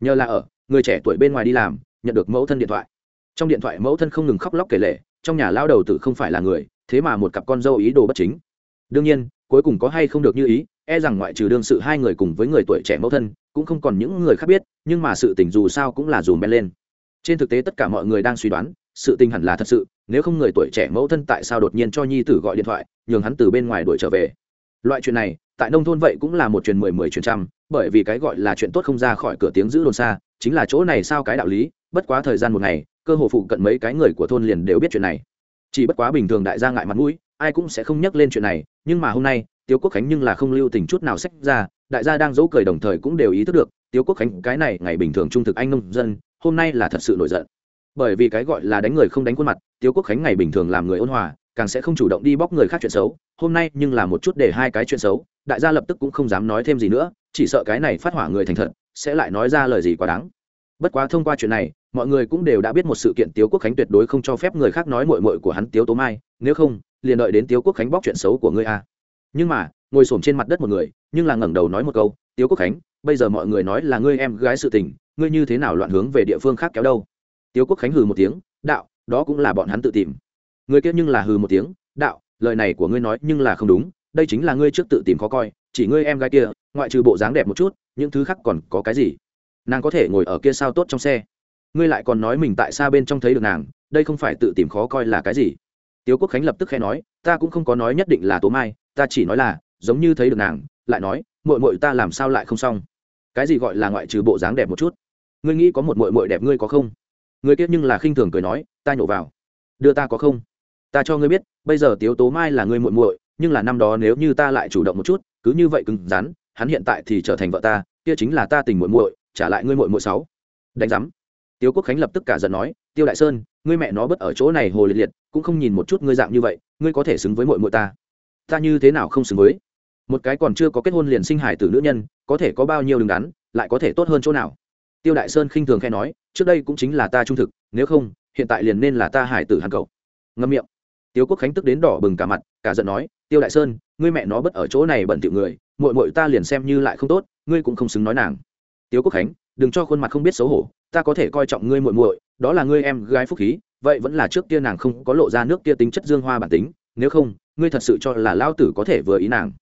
nhờ là ở, người trẻ tuổi bên ngoài đi làm, nhận được mẫu thân điện thoại. Trong điện thoại mẫu thân không ngừng khóc lóc kể lể, trong nhà lao đầu tử không phải là người, thế mà một cặp con dâu ý đồ bất chính. Đương nhiên, cuối cùng có hay không được như ý e rằng ngoại trừ đương sự hai người cùng với người tuổi trẻ mẫu thân, cũng không còn những người khác biết, nhưng mà sự tình dù sao cũng là dùm ben lên. Trên thực tế tất cả mọi người đang suy đoán, sự tình hẳn là thật sự, nếu không người tuổi trẻ mẫu thân tại sao đột nhiên cho nhi tử gọi điện thoại, nhường hắn từ bên ngoài đuổi trở về. Loại chuyện này, tại nông thôn vậy cũng là một chuyện mười mười chuyện trăm bởi vì cái gọi là chuyện tốt không ra khỏi cửa tiếng giữ đồn xa, chính là chỗ này sao cái đạo lý, bất quá thời gian một ngày, cơ hồ phụ cận mấy cái người của thôn liền đều biết chuyện này. Chỉ bất quá bình thường đại gia ngại mặt mũi, ai cũng sẽ không nhắc lên chuyện này, nhưng mà hôm nay, tiếu quốc khánh nhưng là không lưu tình chút nào sách ra, đại gia đang dỗ cười đồng thời cũng đều ý thức được, tiếu quốc khánh, cái này ngày bình thường trung thực anh nông dân, hôm nay là thật sự nổi giận. Bởi vì cái gọi là đánh người không đánh khuôn mặt, tiếu quốc khánh ngày bình thường làm người ôn hòa, càng sẽ không chủ động đi bóc người khác chuyện xấu, hôm nay nhưng là một chút để hai cái chuyện xấu đại gia lập tức cũng không dám nói thêm gì nữa, chỉ sợ cái này phát hỏa người thành thật, sẽ lại nói ra lời gì quá đáng. Bất quá thông qua chuyện này, mọi người cũng đều đã biết một sự kiện tiếu quốc khánh tuyệt đối không cho phép người khác nói mội mội của hắn tiếu tố mai, nếu không, liền đợi đến tiếu quốc khánh bóc chuyện xấu của ngươi a. Nhưng mà, ngồi s trên mặt đất một người, nhưng là ngẩng đầu nói một câu, tiếu quốc khánh, bây giờ mọi người nói là ngươi em gái sự tình, ngươi như thế nào loạn hướng về địa phương khác kéo đâu? Tiếu quốc khánh hừ một tiếng, đạo, đó cũng là bọn hắn tự tìm. Người kia nhưng là hừ một tiếng, đạo, lời này của ngươi nói nhưng là không đúng đây chính là ngươi trước tự tìm khó coi, chỉ ngươi em gái kia, ngoại trừ bộ dáng đẹp một chút, những thứ khác còn có cái gì? Nàng có thể ngồi ở kia sao tốt trong xe. Ngươi lại còn nói mình tại xa bên trong thấy được nàng, đây không phải tự tìm khó coi là cái gì? Tiếu quốc khánh lập tức khẽ nói, ta cũng không có nói nhất định là tố mai, ta chỉ nói là, giống như thấy được nàng, lại nói mội mội ta làm sao lại không xong? Cái gì gọi là ngoại trừ bộ dáng đẹp một chút? Ngươi nghĩ có một mội mội đẹp ngươi có không? Ngươi kia nhưng là khinh thường cười nói, ta nhổ vào. Đưa ta có không? Ta cho ngươi biết, bây giờ tiếu tố mai là ngươi muội muội nhưng là năm đó nếu như ta lại chủ động một chút, cứ như vậy cứng rắn, hắn hiện tại thì trở thành vợ ta, kia chính là ta tình muội muội, trả lại ngươi muội muội sáu. Đánh giám. Tiêu quốc khánh lập tức cả giận nói, tiêu đại sơn, ngươi mẹ nó bất ở chỗ này hồ liệt liệt, cũng không nhìn một chút ngươi dạng như vậy, ngươi có thể xứng với muội muội ta. Ta như thế nào không xứng với? Một cái còn chưa có kết hôn liền sinh hải tử nữ nhân, có thể có bao nhiêu đứng đắn, lại có thể tốt hơn chỗ nào? Tiêu đại sơn khinh thường khai nói, trước đây cũng chính là ta trung thực, nếu không, hiện tại liền nên là ta hải tử hàn cầu ngâm miệng. Tiêu quốc khánh tức đến đỏ bừng cả mặt, cả giận nói tiêu đại sơn, ngươi mẹ nó bất ở chỗ này bẩn tiểu người, muội muội ta liền xem như lại không tốt, ngươi cũng không xứng nói nàng. Tiêu quốc khánh, đừng cho khuôn mặt không biết xấu hổ, ta có thể coi trọng ngươi muội muội, đó là ngươi em gái phúc khí, vậy vẫn là trước kia nàng không có lộ ra nước kia tính chất dương hoa bản tính, nếu không, ngươi thật sự cho là lao tử có thể vừa ý nàng.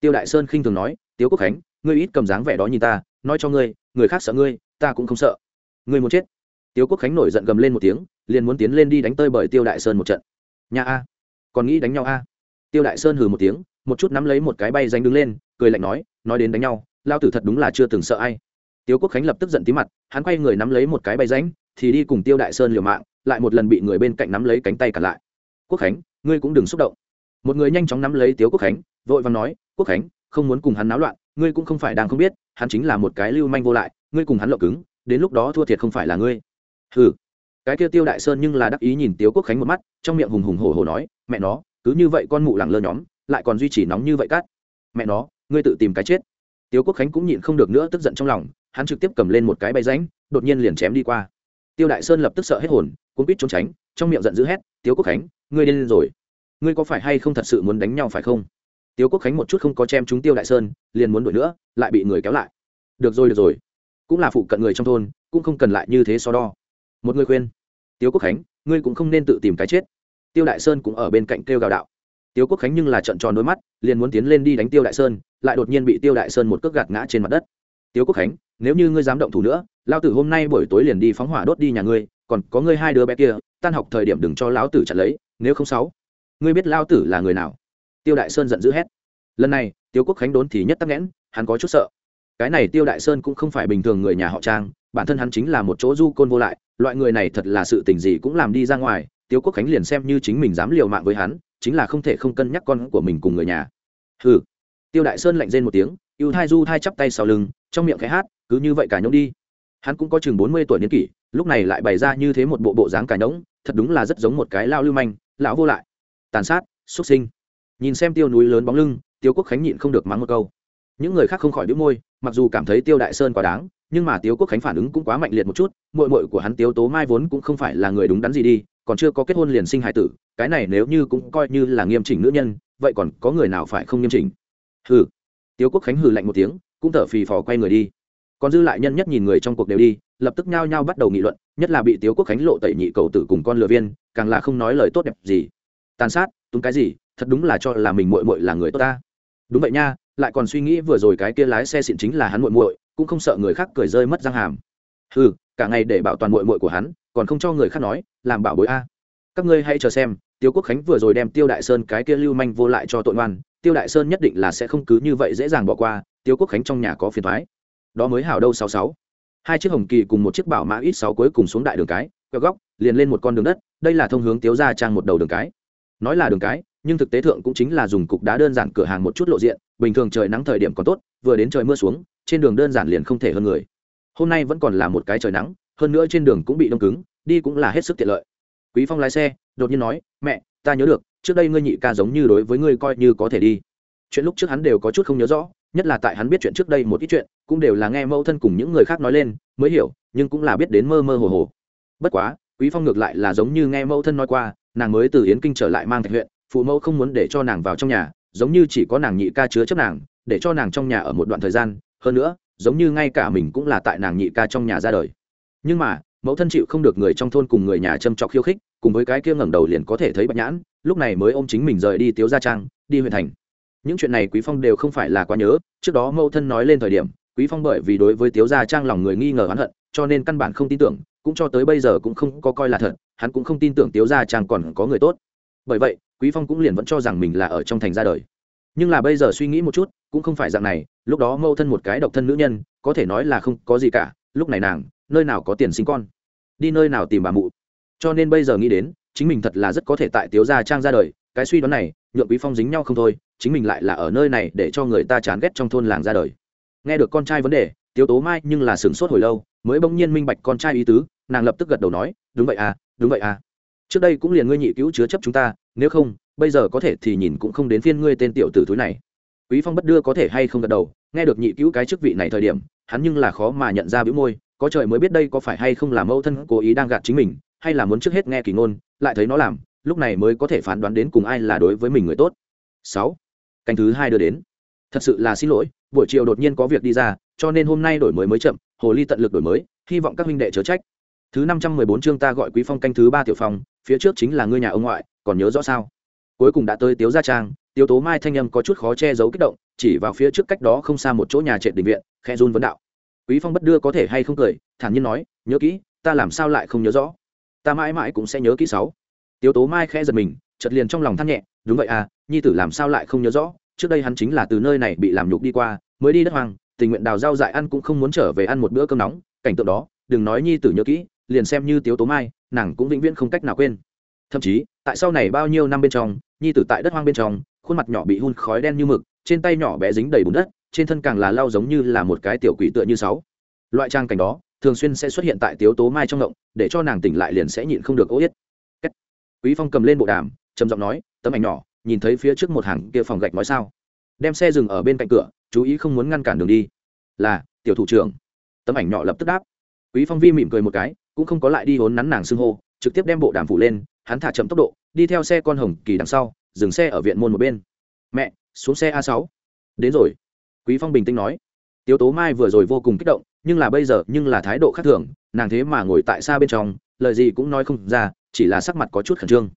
Tiêu đại sơn khinh thường nói tiêu quốc khánh, ngươi ít cầm dáng vẻ đó nhìn ta, nói cho ngươi, người khác sợ ngươi, ta cũng không sợ. Ngươi muốn chết. Tiêu quốc khánh nổi giận gầm lên một tiếng, liền muốn tiến lên đi đánh tơi bởi tiêu đại sơn một trận. Nhà a, còn nghĩ đánh nhau a? Tiêu đại sơn hừ một tiếng, một chút nắm lấy một cái bay danh đứng lên, cười lạnh nói nói đến đánh nhau, lao tử thật đúng là chưa từng sợ ai. Tiêu quốc khánh lập tức giận tí mặt, hắn quay người nắm lấy một cái bay ránh thì đi cùng tiêu đại sơn liều mạng, lại một lần bị người bên cạnh nắm lấy cánh tay cả lại. Quốc khánh, ngươi cũng đừng xúc động. Một người nhanh chóng nắm lấy tiếu quốc khánh, vội vàng nói, quốc khánh, không muốn cùng hắn náo loạn, ngươi cũng không phải đang không biết, hắn chính là một cái lưu manh vô lại, ngươi cùng hắn lộ cứng, đến lúc đó thua thiệt không phải là ngươi. Ừ cái kia tiêu đại sơn nhưng là đắc ý nhìn tiếu quốc khánh một mắt, trong miệng hùng hùng hổ hổ nói, mẹ nó cứ như vậy con mụ lẳng lơ nhóm, lại còn duy trì nóng như vậy cát. Mẹ nó, ngươi tự tìm cái chết. Tiếu quốc khánh cũng nhịn không được nữa tức giận trong lòng, hắn trực tiếp cầm lên một cái bay ránh đột nhiên liền chém đi qua. Tiêu đại sơn lập tức sợ hết hồn, cuốn quýt trốn tránh, trong miệng giận dữ hét, tiếu quốc khánh, ngươi điên rồi. Ngươi có phải hay không thật sự muốn đánh nhau phải không? Tiếu quốc khánh một chút không có chém chúng tiêu đại sơn, liền muốn đuổi nữa, lại bị người kéo lại. Được rồi được rồi. Cũng là phụ cận người trong thôn, cũng không cần lại như thế so đo. Một người khuyên. Tiếu quốc khánh, ngươi cũng không nên tự tìm cái chết tiêu đại sơn cũng ở bên cạnh kêu gào đạo. Tiêu quốc khánh nhưng là trận tròn đôi mắt, liền muốn tiến lên đi đánh tiêu đại sơn, lại đột nhiên bị tiêu đại sơn một cước gạt ngã trên mặt đất. Tiêu quốc khánh, nếu như ngươi dám động thủ nữa lao tử hôm nay buổi tối liền đi phóng hỏa đốt đi nhà ngươi, còn có ngươi hai đứa bé kia, tan học thời điểm đừng cho lão tử chặt lấy, nếu không sáu, ngươi biết lao tử là người nào? Tiêu đại sơn giận dữ hét. Lần này tiêu quốc khánh đốn thì nhất tắc nghẽn, hắn có chút sợ. Cái này tiêu đại sơn cũng không phải bình thường người nhà họ trang, bản thân hắn chính là một chỗ du côn vô lại, loại người này thật là sự tình gì cũng làm đi ra ngoài tiêu quốc khánh liền xem như chính mình dám liều mạng với hắn, chính là không thể không cân nhắc con của mình cùng người nhà. Hừ. Tiêu đại sơn lạnh rên một tiếng, ưu thai du thai chắp tay sau lưng, trong miệng cái hát, cứ như vậy cả nhông đi. Hắn cũng có chừng bốn mươi tuổi niên kỷ, lúc này lại bày ra như thế một bộ bộ dáng cả nhông, thật đúng là rất giống một cái lao lưu manh, lão vô lại. Tàn sát, xuất sinh. Nhìn xem tiêu núi lớn bóng lưng tiêu quốc khánh nhịn không được mắng một câu. Những người khác không khỏi đĩu môi, mặc dù cảm thấy tiêu đại sơn quá đáng, nhưng mà tiêu quốc khánh phản ứng cũng quá mạnh liệt một chút mội mội của hắn tiêu tố mai vốn cũng không phải là người đúng đắn gì đi còn chưa có kết hôn liền sinh hải tử, cái này nếu như cũng coi như là nghiêm chỉnh nữ nhân, vậy còn có người nào phải không nghiêm chỉnh? Hừ. Tiêu quốc khánh hừ lạnh một tiếng, cũng thở phì phò quay người đi. Còn dư lại nhân nhất nhìn người trong cuộc đều đi, lập tức nhao nhao bắt đầu nghị luận, nhất là bị tiếu quốc khánh lộ tẩy nhị cầu tử cùng con lừa viên, càng là không nói lời tốt đẹp gì. Tàn sát, túng cái gì, thật đúng là cho là mình muội muội là người tốt ta. Đúng vậy nha, lại còn suy nghĩ vừa rồi cái kia lái xe xịn chính là hắn muội muội, cũng không sợ người khác cười rơi mất răng hàm. Ừ cả ngày để bảo toàn muội muội của hắn còn không cho người khác nói, làm bảo bối a. Các ngươi hãy chờ xem tiêu quốc khánh vừa rồi đem tiêu đại sơn cái kia lưu manh vô lại cho tội ngoan tiêu đại sơn nhất định là sẽ không cứ như vậy dễ dàng bỏ qua tiêu quốc khánh trong nhà có phiền thoái đó mới hảo đâu sáu sáu. Hai chiếc hồng kỳ cùng một chiếc bảo mã ít sáu cuối cùng xuống đại đường cái quẹo góc, liền lên một con đường đất, đây là thông hướng tiếu ra trang một đầu đường cái. Nói là đường cái, nhưng thực tế thượng cũng chính là dùng cục đá đơn giản cửa hàng một chút lộ diện, bình thường trời nắng thời điểm còn tốt, vừa đến trời mưa xuống, trên đường đơn giản liền không thể hơn người. Hôm nay vẫn còn là một cái trời nắng hơn nữa trên đường cũng bị đông cứng, đi cũng là hết sức tiện lợi. Quý phong lái xe, đột nhiên nói, mẹ, ta nhớ được, trước đây ngươi nhị ca giống như đối với ngươi coi như có thể đi. Chuyện lúc trước hắn đều có chút không nhớ rõ, nhất là tại hắn biết chuyện trước đây một ít chuyện, cũng đều là nghe mẫu thân cùng những người khác nói lên, mới hiểu, nhưng cũng là biết đến mơ mơ hồ hồ. Bất quá, quý phong ngược lại là giống như nghe mẫu thân nói qua, nàng mới từ yến kinh trở lại mang thạch huyện, phụ mẫu không muốn để cho nàng vào trong nhà, giống như chỉ có nàng nhị ca chứa chấp nàng, để cho nàng trong nhà ở một đoạn thời gian, hơn nữa, giống như ngay cả mình cũng là tại nàng nhị ca trong nhà ra đời nhưng mà, mẫu thân chịu không được người trong thôn cùng người nhà châm trọc khiêu khích, cùng với cái kia ngẩng đầu liền có thể thấy bạch nhãn, lúc này mới ôm chính mình rời đi tiếu gia trang, đi huyện thành. Những chuyện này quý phong đều không phải là quá nhớ, trước đó mẫu thân nói lên thời điểm, quý phong bởi vì đối với tiếu gia trang lòng người nghi ngờ oán hận, cho nên căn bản không tin tưởng, cũng cho tới bây giờ cũng không có coi là thật, hắn cũng không tin tưởng tiếu gia trang còn có người tốt. Bởi vậy, quý phong cũng liền vẫn cho rằng mình là ở trong thành ra đời. Nhưng là bây giờ suy nghĩ một chút, cũng không phải dạng này, lúc đó mẫu thân một cái độc thân nữ nhân, có thể nói là không có gì cả, lúc này nàng nơi nào có tiền sinh con? Đi nơi nào tìm bà mụ? Cho nên bây giờ nghĩ đến, chính mình thật là rất có thể tại tiếu gia trang ra đời, cái suy đoán này, nhượng quý phong dính nhau không thôi, chính mình lại là ở nơi này để cho người ta chán ghét trong thôn làng ra đời. Nghe được con trai vấn đề, tiếu tố mai nhưng là sửng sốt hồi lâu, mới bỗng nhiên minh bạch con trai ý tứ, nàng lập tức gật đầu nói, đúng vậy à đúng vậy à. Trước đây cũng liền ngươi nhị cứu chứa chấp chúng ta, nếu không, bây giờ có thể thì nhìn cũng không đến phiên ngươi tên tiểu tử thúi này. Quý phong bất đưa có thể hay không gật đầu, nghe được nhị cứu cái chức vị này thời điểm, hắn nhưng là khó mà nhận ra bĩu môi có trời mới biết đây có phải hay không là mâu thân cố ý đang gạt chính mình, hay là muốn trước hết nghe kỳ ngôn, lại thấy nó làm, lúc này mới có thể phán đoán đến cùng ai là đối với mình người tốt. Sáu, canh thứ hai đưa đến. Thật sự là xin lỗi, buổi chiều đột nhiên có việc đi ra, cho nên hôm nay đổi mới mới chậm, hồ ly tận lực đổi mới, hy vọng các huynh đệ chớ trách. Thứ năm trăm mười bốn chương ta gọi quý phong canh thứ ba tiểu phong, phía trước chính là ngươi nhà ông ngoại, còn nhớ rõ sao? Cuối cùng đã tới tiếu gia trang, tiếu tố mai thanh âm có chút khó che giấu kích động, chỉ vào phía trước cách đó không xa một chỗ nhà trệt đình viện khe run vấn đạo quý phong bất đưa có thể hay không cười, thản nhiên nói, nhớ kỹ, ta làm sao lại không nhớ rõ? Ta mãi mãi cũng sẽ nhớ kỹ sáu. Tiêu tố mai khẽ giật mình, chợt liền trong lòng than nhẹ, đúng vậy à nhi tử làm sao lại không nhớ rõ? Trước đây hắn chính là từ nơi này bị làm nhục đi qua, mới đi đất hoang, tình nguyện đào rau dại ăn cũng không muốn trở về ăn một bữa cơm nóng, cảnh tượng đó, đừng nói nhi tử nhớ kỹ, liền xem như tiếu tố mai, nàng cũng vĩnh viễn không cách nào quên. Thậm chí, tại sau này bao nhiêu năm bên trong, nhi tử tại đất hoang bên trong, khuôn mặt nhỏ bị hun khói đen như mực, trên tay nhỏ bé dính đầy bùn đất trên thân càng là lao giống như là một cái tiểu quỷ tựa như sáu. Loại trang cảnh đó, thường xuyên sẽ xuất hiện tại tiếu tố mai trong động để cho nàng tỉnh lại liền sẽ nhịn không được ô yết. Quý phong cầm lên bộ đàm, trầm giọng nói, tấm ảnh nhỏ, nhìn thấy phía trước một hàng kia phòng gạch nói sao? Đem xe dừng ở bên cạnh cửa, chú ý không muốn ngăn cản đường đi. Là, tiểu thủ trưởng. Tấm ảnh nhỏ lập tức đáp. Quý phong vi mỉm cười một cái, cũng không có lại đi hốn nắn nàng xưng hô, trực tiếp đem bộ đàm phủ lên, hắn thả chậm tốc độ, đi theo xe con hồng kỳ đằng sau, dừng xe ở viện môn một bên. Mẹ, xuống xe a 6 đến rồi quý phong bình tĩnh nói, tiếu tố mai vừa rồi vô cùng kích động, nhưng là bây giờ, nhưng là thái độ khác thường, nàng thế mà ngồi tại xa bên trong, lời gì cũng nói không ra, chỉ là sắc mặt có chút khẩn trương.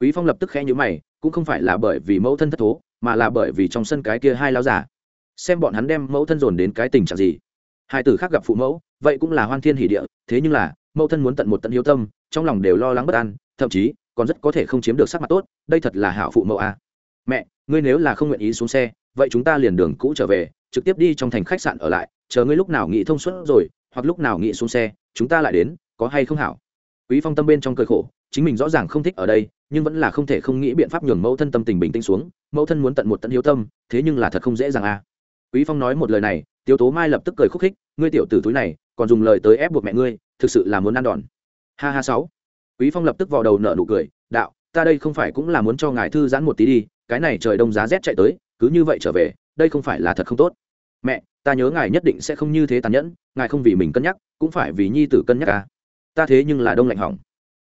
Quý phong lập tức khẽ nhíu mày, cũng không phải là bởi vì mẫu thân thất thố, mà là bởi vì trong sân cái kia hai lão giả xem bọn hắn đem mẫu thân dồn đến cái tình trạng gì. Hai tử khác gặp phụ mẫu, vậy cũng là hoan thiên hỷ địa, thế nhưng là, mẫu thân muốn tận một tận hiếu tâm, trong lòng đều lo lắng bất an, thậm chí, còn rất có thể không chiếm được sắc mặt tốt, đây thật là hảo phụ mẫu à. mẹ, ngươi nếu là không nguyện ý xuống xe vậy chúng ta liền đường cũ trở về, trực tiếp đi trong thành khách sạn ở lại, chờ ngươi lúc nào nghĩ thông suốt rồi, hoặc lúc nào nghĩ xuống xe, chúng ta lại đến, có hay không hảo? Quý phong tâm bên trong cười khổ, chính mình rõ ràng không thích ở đây, nhưng vẫn là không thể không nghĩ biện pháp nhường mẫu thân tâm tình bình tĩnh xuống, mẫu thân muốn tận một tận hiếu tâm, thế nhưng là thật không dễ dàng à. Quý phong nói một lời này, tiêu tố mai lập tức cười khúc khích, ngươi tiểu tử túi này, còn dùng lời tới ép buộc mẹ ngươi, thực sự là muốn ăn đòn. Ha ha sáu. Quý phong lập tức vào đầu nợ nụ cười, đạo, ta đây không phải cũng là muốn cho ngài thư giãn một tí đi, cái này trời đông giá rét chạy tới cứ như vậy trở về, đây không phải là thật không tốt. Mẹ, ta nhớ ngài nhất định sẽ không như thế tàn nhẫn, ngài không vì mình cân nhắc, cũng phải vì nhi tử cân nhắc à. Ta thế nhưng là đông lạnh hỏng.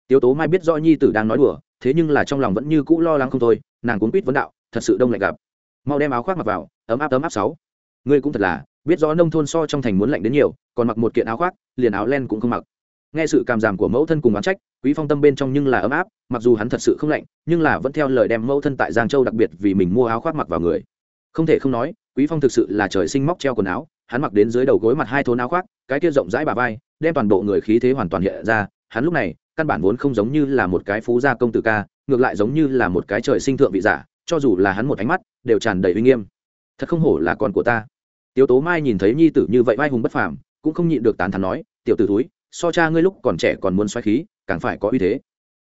Tiếu tố mai biết rõ nhi tử đang nói đùa, thế nhưng là trong lòng vẫn như cũ lo lắng không thôi, nàng cuốn quýt vấn đạo, thật sự đông lạnh gặp. Mau đem áo khoác mặc vào, ấm áp ấm áp sáu. Ngươi cũng thật là, biết rõ nông thôn so trong thành muốn lạnh đến nhiều, còn mặc một kiện áo khoác, liền áo len cũng không mặc nghe sự cảm giảm của mẫu thân cùng oán trách, quý phong tâm bên trong nhưng là ấm áp, mặc dù hắn thật sự không lạnh, nhưng là vẫn theo lời đem mẫu thân tại giang châu đặc biệt vì mình mua áo khoác mặc vào người. Không thể không nói, quý phong thực sự là trời sinh móc treo quần áo, hắn mặc đến dưới đầu gối mặt hai thốn áo khoác, cái kia rộng rãi bà vai, đem toàn bộ người khí thế hoàn toàn hiện ra, hắn lúc này, căn bản vốn không giống như là một cái phú gia công tử ca, ngược lại giống như là một cái trời sinh thượng vị giả, cho dù là hắn một ánh mắt, đều tràn đầy uy nghiêm. Thật không hổ là con của ta. Tiếu tố mai nhìn thấy nhi tử như vậy vai hùng bất phàm, cũng không nhịn được tán thắn nói, tiểu tử túi so cha ngươi lúc còn trẻ còn muốn xoáy khí, càng phải có uy thế.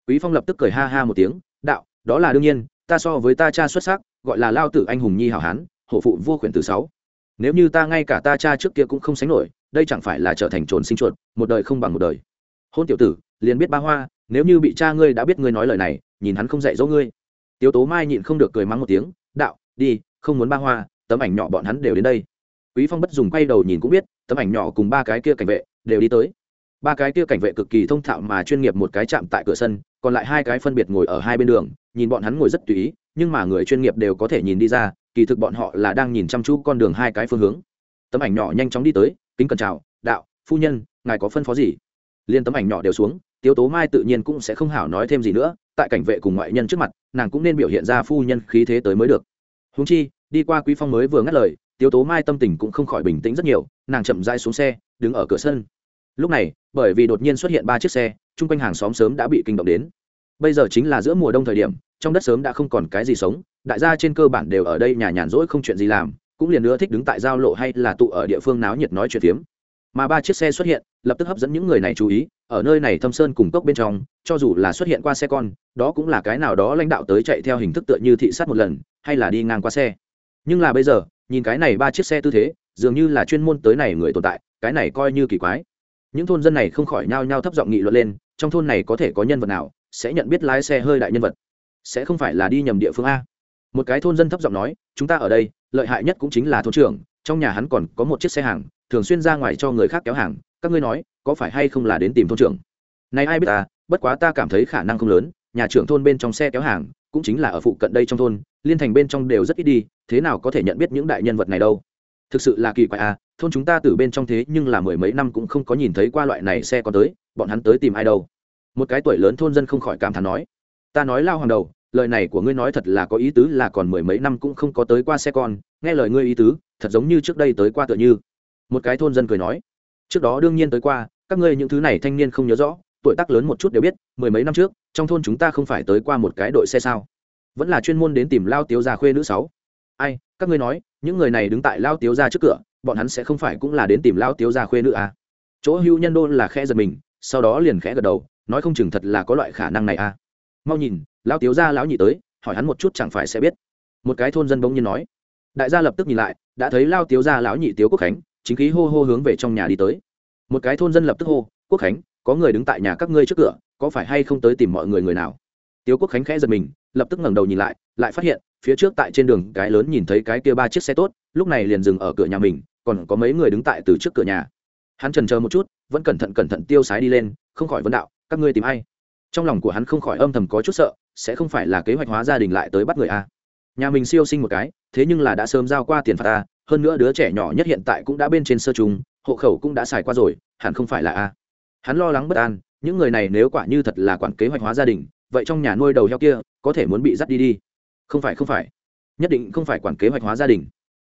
Quý phong lập tức cười ha ha một tiếng, đạo, đó là đương nhiên, ta so với ta cha xuất sắc, gọi là lao tử anh hùng nhi hảo hán, hộ phụ vua khuyển từ sáu. Nếu như ta ngay cả ta cha trước kia cũng không sánh nổi, đây chẳng phải là trở thành trồn sinh chuột, một đời không bằng một đời. Hôn tiểu tử, liền biết ba hoa, nếu như bị cha ngươi đã biết ngươi nói lời này, nhìn hắn không dạy dỗ ngươi. Tiếu tố mai nhịn không được cười mắng một tiếng, đạo, đi, không muốn ba hoa, tấm ảnh nhỏ bọn hắn đều đến đây. Quý phong bất dùng quay đầu nhìn cũng biết, tấm ảnh nhỏ cùng ba cái kia cảnh vệ đều đi tới ba cái kia cảnh vệ cực kỳ thông thạo mà chuyên nghiệp, một cái chạm tại cửa sân, còn lại hai cái phân biệt ngồi ở hai bên đường, nhìn bọn hắn ngồi rất tùy ý, nhưng mà người chuyên nghiệp đều có thể nhìn đi ra, kỳ thực bọn họ là đang nhìn chăm chú con đường hai cái phương hướng. Tấm ảnh nhỏ nhanh chóng đi tới, kính cẩn chào, đạo, phu nhân, ngài có phân phó gì? Liên tấm ảnh nhỏ đều xuống, tiếu tố mai tự nhiên cũng sẽ không hảo nói thêm gì nữa, tại cảnh vệ cùng ngoại nhân trước mặt, nàng cũng nên biểu hiện ra phu nhân khí thế tới mới được. Húng chi, đi qua quý phong mới vừa ngắt lời, tiếu tố mai tâm tình cũng không khỏi bình tĩnh rất nhiều, nàng chậm dai xuống xe, đứng ở cửa sân lúc này, bởi vì đột nhiên xuất hiện ba chiếc xe, chung quanh hàng xóm sớm đã bị kinh động đến. Bây giờ chính là giữa mùa đông thời điểm, trong đất sớm đã không còn cái gì sống, đại gia trên cơ bản đều ở đây nhà nhàn rỗi không chuyện gì làm, cũng liền nữa thích đứng tại giao lộ hay là tụ ở địa phương náo nhiệt nói chuyện phiếm. Mà ba chiếc xe xuất hiện, lập tức hấp dẫn những người này chú ý, ở nơi này thâm sơn cùng cốc bên trong, cho dù là xuất hiện qua xe con, đó cũng là cái nào đó lãnh đạo tới chạy theo hình thức tựa như thị sát một lần, hay là đi ngang qua xe. Nhưng là bây giờ, nhìn cái này ba chiếc xe tư thế, dường như là chuyên môn tới này người tồn tại, cái này coi như kỳ quái những thôn dân này không khỏi nhao nhao thấp giọng nghị luận lên, trong thôn này có thể có nhân vật nào sẽ nhận biết lái xe hơi đại nhân vật? Sẽ không phải là đi nhầm địa phương a. Một cái thôn dân thấp giọng nói, chúng ta ở đây, lợi hại nhất cũng chính là thôn trưởng, trong nhà hắn còn có một chiếc xe hàng, thường xuyên ra ngoài cho người khác kéo hàng, các ngươi nói, có phải hay không là đến tìm thôn trưởng? Này ai biết ta, bất quá ta cảm thấy khả năng không lớn, nhà trưởng thôn bên trong xe kéo hàng, cũng chính là ở phụ cận đây trong thôn, liên thành bên trong đều rất ít đi, thế nào có thể nhận biết những đại nhân vật này đâu? Thực sự là kỳ quái à thôn chúng ta từ bên trong thế nhưng là mười mấy năm cũng không có nhìn thấy qua loại này xe có tới, bọn hắn tới tìm ai đâu? Một cái tuổi lớn thôn dân không khỏi cảm thán nói. Ta nói lao hàng đầu, lời này của ngươi nói thật là có ý tứ là còn mười mấy năm cũng không có tới qua xe con, nghe lời ngươi ý tứ, thật giống như trước đây tới qua tựa như. Một cái thôn dân cười nói. Trước đó đương nhiên tới qua, các ngươi những thứ này thanh niên không nhớ rõ, tuổi tác lớn một chút đều biết, mười mấy năm trước, trong thôn chúng ta không phải tới qua một cái đội xe sao? Vẫn là chuyên môn đến tìm lao tiếu già khuê nữ sáu. Ai? Các ngươi nói, những người này đứng tại lao tiếu ra trước cửa, bọn hắn sẽ không phải cũng là đến tìm lao tiếu ra khuê nữ à. chỗ hưu nhân đôn là khẽ giật mình, sau đó liền khẽ gật đầu, nói không chừng thật là có loại khả năng này à. mau nhìn, lao tiếu ra lão nhị tới, hỏi hắn một chút chẳng phải sẽ biết một cái thôn dân bỗng nhiên nói đại gia lập tức nhìn lại, đã thấy lao tiếu ra lão nhị tiếu quốc khánh, chính khí hô hô hướng về trong nhà đi tới một cái thôn dân lập tức hô, quốc khánh, có người đứng tại nhà các ngươi trước cửa, có phải hay không tới tìm mọi người người nào tiếu quốc khánh khẽ giật mình, lập tức ngẩng đầu nhìn lại lại phát hiện phía trước tại trên đường cái lớn nhìn thấy cái kia ba chiếc xe tốt, lúc này liền dừng ở cửa nhà mình, còn có mấy người đứng tại từ trước cửa nhà. Hắn trần chờ một chút, vẫn cẩn thận cẩn thận tiêu sái đi lên, không khỏi vấn đạo, các ngươi tìm ai? Trong lòng của hắn không khỏi âm thầm có chút sợ, sẽ không phải là kế hoạch hóa gia đình lại tới bắt người a nhà mình siêu sinh một cái, thế nhưng là đã sớm giao qua tiền phạt a hơn nữa đứa trẻ nhỏ nhất hiện tại cũng đã bên trên sơ trùng hộ khẩu cũng đã xài qua rồi, hẳn không phải là a hắn lo lắng bất an, những người này nếu quả như thật là quản kế hoạch hóa gia đình, vậy trong nhà nuôi đầu heo kia, có thể muốn bị dắt đi đi không phải không phải. Nhất định không phải quản kế hoạch hóa gia đình.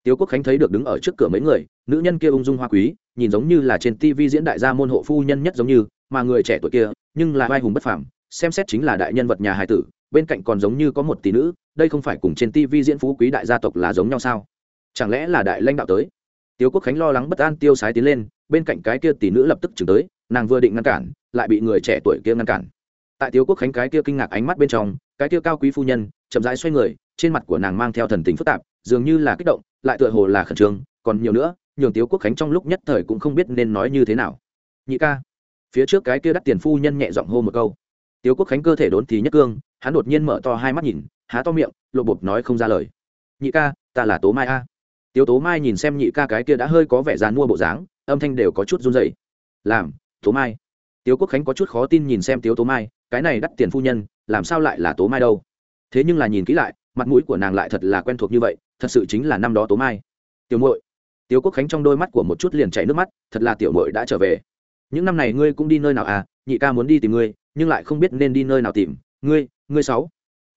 Tiếu quốc khánh thấy được đứng ở trước cửa mấy người, nữ nhân kia ung dung hoa quý, nhìn giống như là trên tv diễn đại gia môn hộ phu nhân nhất giống như, mà người trẻ tuổi kia, nhưng là vai hùng bất phàm, xem xét chính là đại nhân vật nhà hài tử, bên cạnh còn giống như có một tỷ nữ, đây không phải cùng trên tv diễn phú quý đại gia tộc là giống nhau sao? Chẳng lẽ là đại lãnh đạo tới? Tiếu quốc khánh lo lắng bất an tiêu sái tiến lên, bên cạnh cái kia tỷ nữ lập tức chừng tới, nàng vừa định ngăn cản, lại bị người trẻ tuổi kia ngăn cản. Tại tiếu quốc khánh cái kia kinh ngạc ánh mắt bên trong cái tiêu cao quý phu nhân chậm rãi xoay người, trên mặt của nàng mang theo thần tình phức tạp, dường như là kích động, lại tựa hồ là khẩn trương, còn nhiều nữa, nhường tiếu quốc khánh trong lúc nhất thời cũng không biết nên nói như thế nào. Nhị ca. Phía trước cái kia đắt tiền phu nhân nhẹ giọng hô một câu. Tiếu quốc khánh cơ thể đốn thì nhất cương, hắn đột nhiên mở to hai mắt nhìn, há to miệng, lộ bột nói không ra lời. Nhị ca, ta là tố mai a. Tiếu tố mai nhìn xem nhị ca cái kia đã hơi có vẻ dàn mua bộ dáng, âm thanh đều có chút run dày làm, tố mai. Tiếu quốc khánh có chút khó tin nhìn xem tiếu tố mai cái này đắt tiền phu nhân, làm sao lại là tố mai đâu? Thế nhưng là nhìn kỹ lại, mặt mũi của nàng lại thật là quen thuộc như vậy, thật sự chính là năm đó tố mai. Tiểu muội tiểu quốc khánh trong đôi mắt của một chút liền chảy nước mắt, thật là tiểu mội đã trở về. Những năm này ngươi cũng đi nơi nào à? Nhị ca muốn đi tìm ngươi, nhưng lại không biết nên đi nơi nào tìm. Ngươi ngươi sáu.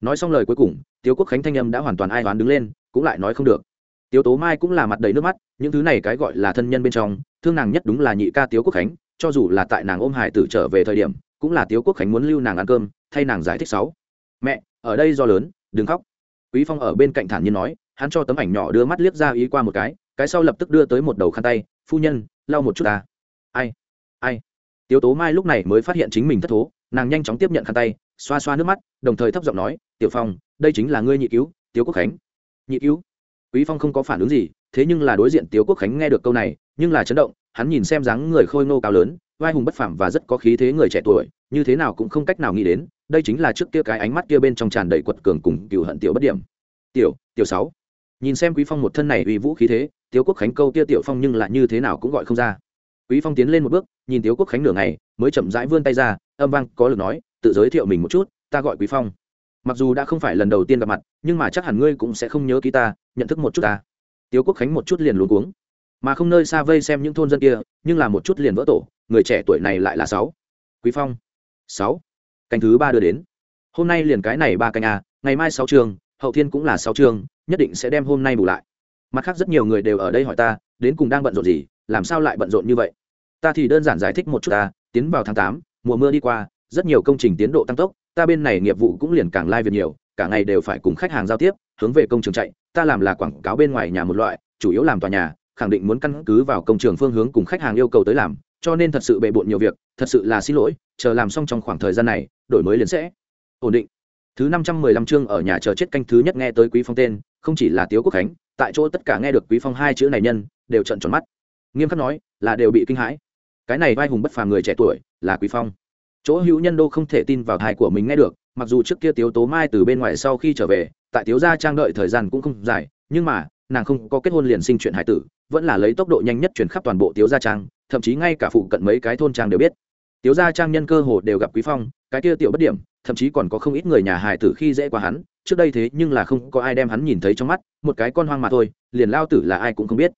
Nói xong lời cuối cùng, tiếu quốc khánh thanh âm đã hoàn toàn ai đoán đứng lên, cũng lại nói không được. Tiếu tố mai cũng là mặt đầy nước mắt, những thứ này cái gọi là thân nhân bên trong, thương nàng nhất đúng là nhị ca tiếu quốc khánh, cho dù là tại nàng ôm hải tử trở về thời điểm cũng là tiếu quốc khánh muốn lưu nàng ăn cơm, thay nàng giải thích sáu. Mẹ, ở đây do lớn, đừng khóc. Quý phong ở bên cạnh thản nhiên nói, hắn cho tấm ảnh nhỏ đưa mắt liếc ra ý qua một cái cái sau lập tức đưa tới một đầu khăn tay, phu nhân, lau một chút ta. Ai ai? Tiếu tố mai lúc này mới phát hiện chính mình thất thố, nàng nhanh chóng tiếp nhận khăn tay, xoa xoa nước mắt, đồng thời thấp giọng nói, tiểu phong, đây chính là ngươi nhị cứu, tiếu quốc khánh. Nhị cứu? Quý phong không có phản ứng gì, thế nhưng là đối diện tiếu quốc khánh nghe được câu này, nhưng là chấn động hắn nhìn xem dáng người khôi ngô cao lớn, vai hùng bất phẳng và rất có khí thế người trẻ tuổi, như thế nào cũng không cách nào nghĩ đến, đây chính là trước kia cái ánh mắt kia bên trong tràn đầy quật cường cùng cựu hận tiểu bất điểm. Tiểu tiểu sáu. Nhìn xem quý phong một thân này uy vũ khí thế, tiếu quốc khánh câu kia tiểu phong nhưng lại như thế nào cũng gọi không ra. Quý phong tiến lên một bước, nhìn tiếu quốc khánh nửa ngày, mới chậm rãi vươn tay ra, âm vang có lực nói, tự giới thiệu mình một chút, ta gọi quý phong. Mặc dù đã không phải lần đầu tiên gặp mặt, nhưng mà chắc hẳn ngươi cũng sẽ không nhớ ký ta, nhận thức một chút ta. Tiếu quốc khánh một chút liền luống cuống mà không nơi xa vây xem những thôn dân kia, nhưng là một chút liền vỡ tổ, người trẻ tuổi này lại là sáu. Quý phong. Sáu. Canh thứ ba đưa đến. Hôm nay liền cái này ba canh a ngày mai sáu trường, hậu thiên cũng là sáu trường, nhất định sẽ đem hôm nay bù lại. Mặt khác rất nhiều người đều ở đây hỏi ta, đến cùng đang bận rộn gì, làm sao lại bận rộn như vậy? Ta thì đơn giản giải thích một chút ta, tiến vào tháng tám, mùa mưa đi qua, rất nhiều công trình tiến độ tăng tốc, ta bên này nghiệp vụ cũng liền càng lai like việc nhiều, cả ngày đều phải cùng khách hàng giao tiếp, hướng về công trường chạy, ta làm là quảng cáo bên ngoài nhà một loại, chủ yếu làm tòa nhà khẳng định muốn căn cứ vào công trường phương hướng cùng khách hàng yêu cầu tới làm, cho nên thật sự bề bộn nhiều việc, thật sự là xin lỗi, chờ làm xong trong khoảng thời gian này, đổi mới liền sẽ ổn định. Thứ năm trăm mười lăm chương ở nhà chờ chết canh thứ nhất nghe tới quý phong tên, không chỉ là tiếu quốc khánh, tại chỗ tất cả nghe được quý phong hai chữ này nhân, đều trận tròn mắt. Nghiêm khắc nói, là đều bị kinh hãi. Cái này vai hùng bất phàm người trẻ tuổi, là quý phong. Chỗ hữu nhân đô không thể tin vào thai của mình nghe được, mặc dù trước kia tiếu tố mai từ bên ngoài sau khi trở về, tại tiếu gia trang đợi thời gian cũng không dài, nhưng mà, nàng không có kết hôn liền sinh chuyện hải tử vẫn là lấy tốc độ nhanh nhất chuyển khắp toàn bộ tiếu gia trang, thậm chí ngay cả phụ cận mấy cái thôn trang đều biết. Tiếu gia trang nhân cơ hồ đều gặp quý phong, cái kia tiểu bất điểm, thậm chí còn có không ít người nhà hải tử khi dễ qua hắn, trước đây thế nhưng là không có ai đem hắn nhìn thấy trong mắt, một cái con hoang mà thôi, liền lao tử là ai cũng không biết.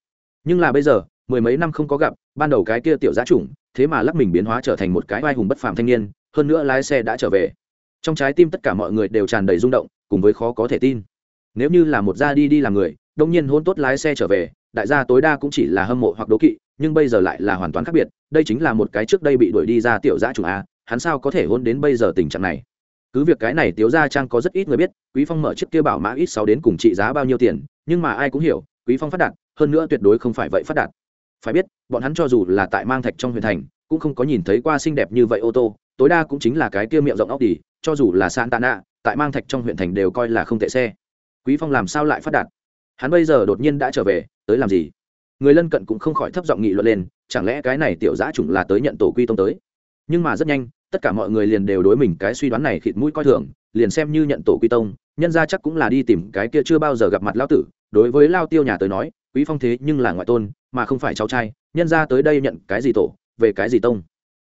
Nhưng là bây giờ, mười mấy năm không có gặp, ban đầu cái kia tiểu giá chủng, thế mà lắc mình biến hóa trở thành một cái vai hùng bất phàm thanh niên, hơn nữa lái xe đã trở về. Trong trái tim tất cả mọi người đều tràn đầy rung động, cùng với khó có thể tin. Nếu như là một gia đi đi làm người đông nhiên hôn tốt lái xe trở về, đại gia tối đa cũng chỉ là hâm mộ hoặc đố kỵ, nhưng bây giờ lại là hoàn toàn khác biệt, đây chính là một cái trước đây bị đuổi đi ra tiểu gia chủ a, hắn sao có thể hôn đến bây giờ tình trạng này? Cứ việc cái này tiếu gia trang có rất ít người biết, quý phong mở chiếc kia bảo mã ít sáu đến cùng trị giá bao nhiêu tiền, nhưng mà ai cũng hiểu, quý phong phát đạt, hơn nữa tuyệt đối không phải vậy phát đạt. Phải biết, bọn hắn cho dù là tại mang thạch trong huyện thành, cũng không có nhìn thấy qua xinh đẹp như vậy ô tô, tối đa cũng chính là cái kia miệng rộng óc đi cho dù là san tạ nạ tại mang thạch trong huyện thành đều coi là không tệ xe. Quý phong làm sao lại phát đạt? Hắn bây giờ đột nhiên đã trở về, tới làm gì? Người lân cận cũng không khỏi thấp giọng nghị luận lên, chẳng lẽ cái này tiểu giã chủng là tới nhận tổ quy tông tới? Nhưng mà rất nhanh, tất cả mọi người liền đều đối mình cái suy đoán này khịt mũi coi thường, liền xem như nhận tổ quy tông, nhân ra chắc cũng là đi tìm cái kia chưa bao giờ gặp mặt lao tử, đối với lao tiêu nhà tới nói, quý phong thế nhưng là ngoại tôn, mà không phải cháu trai, nhân ra tới đây nhận cái gì tổ, về cái gì tông?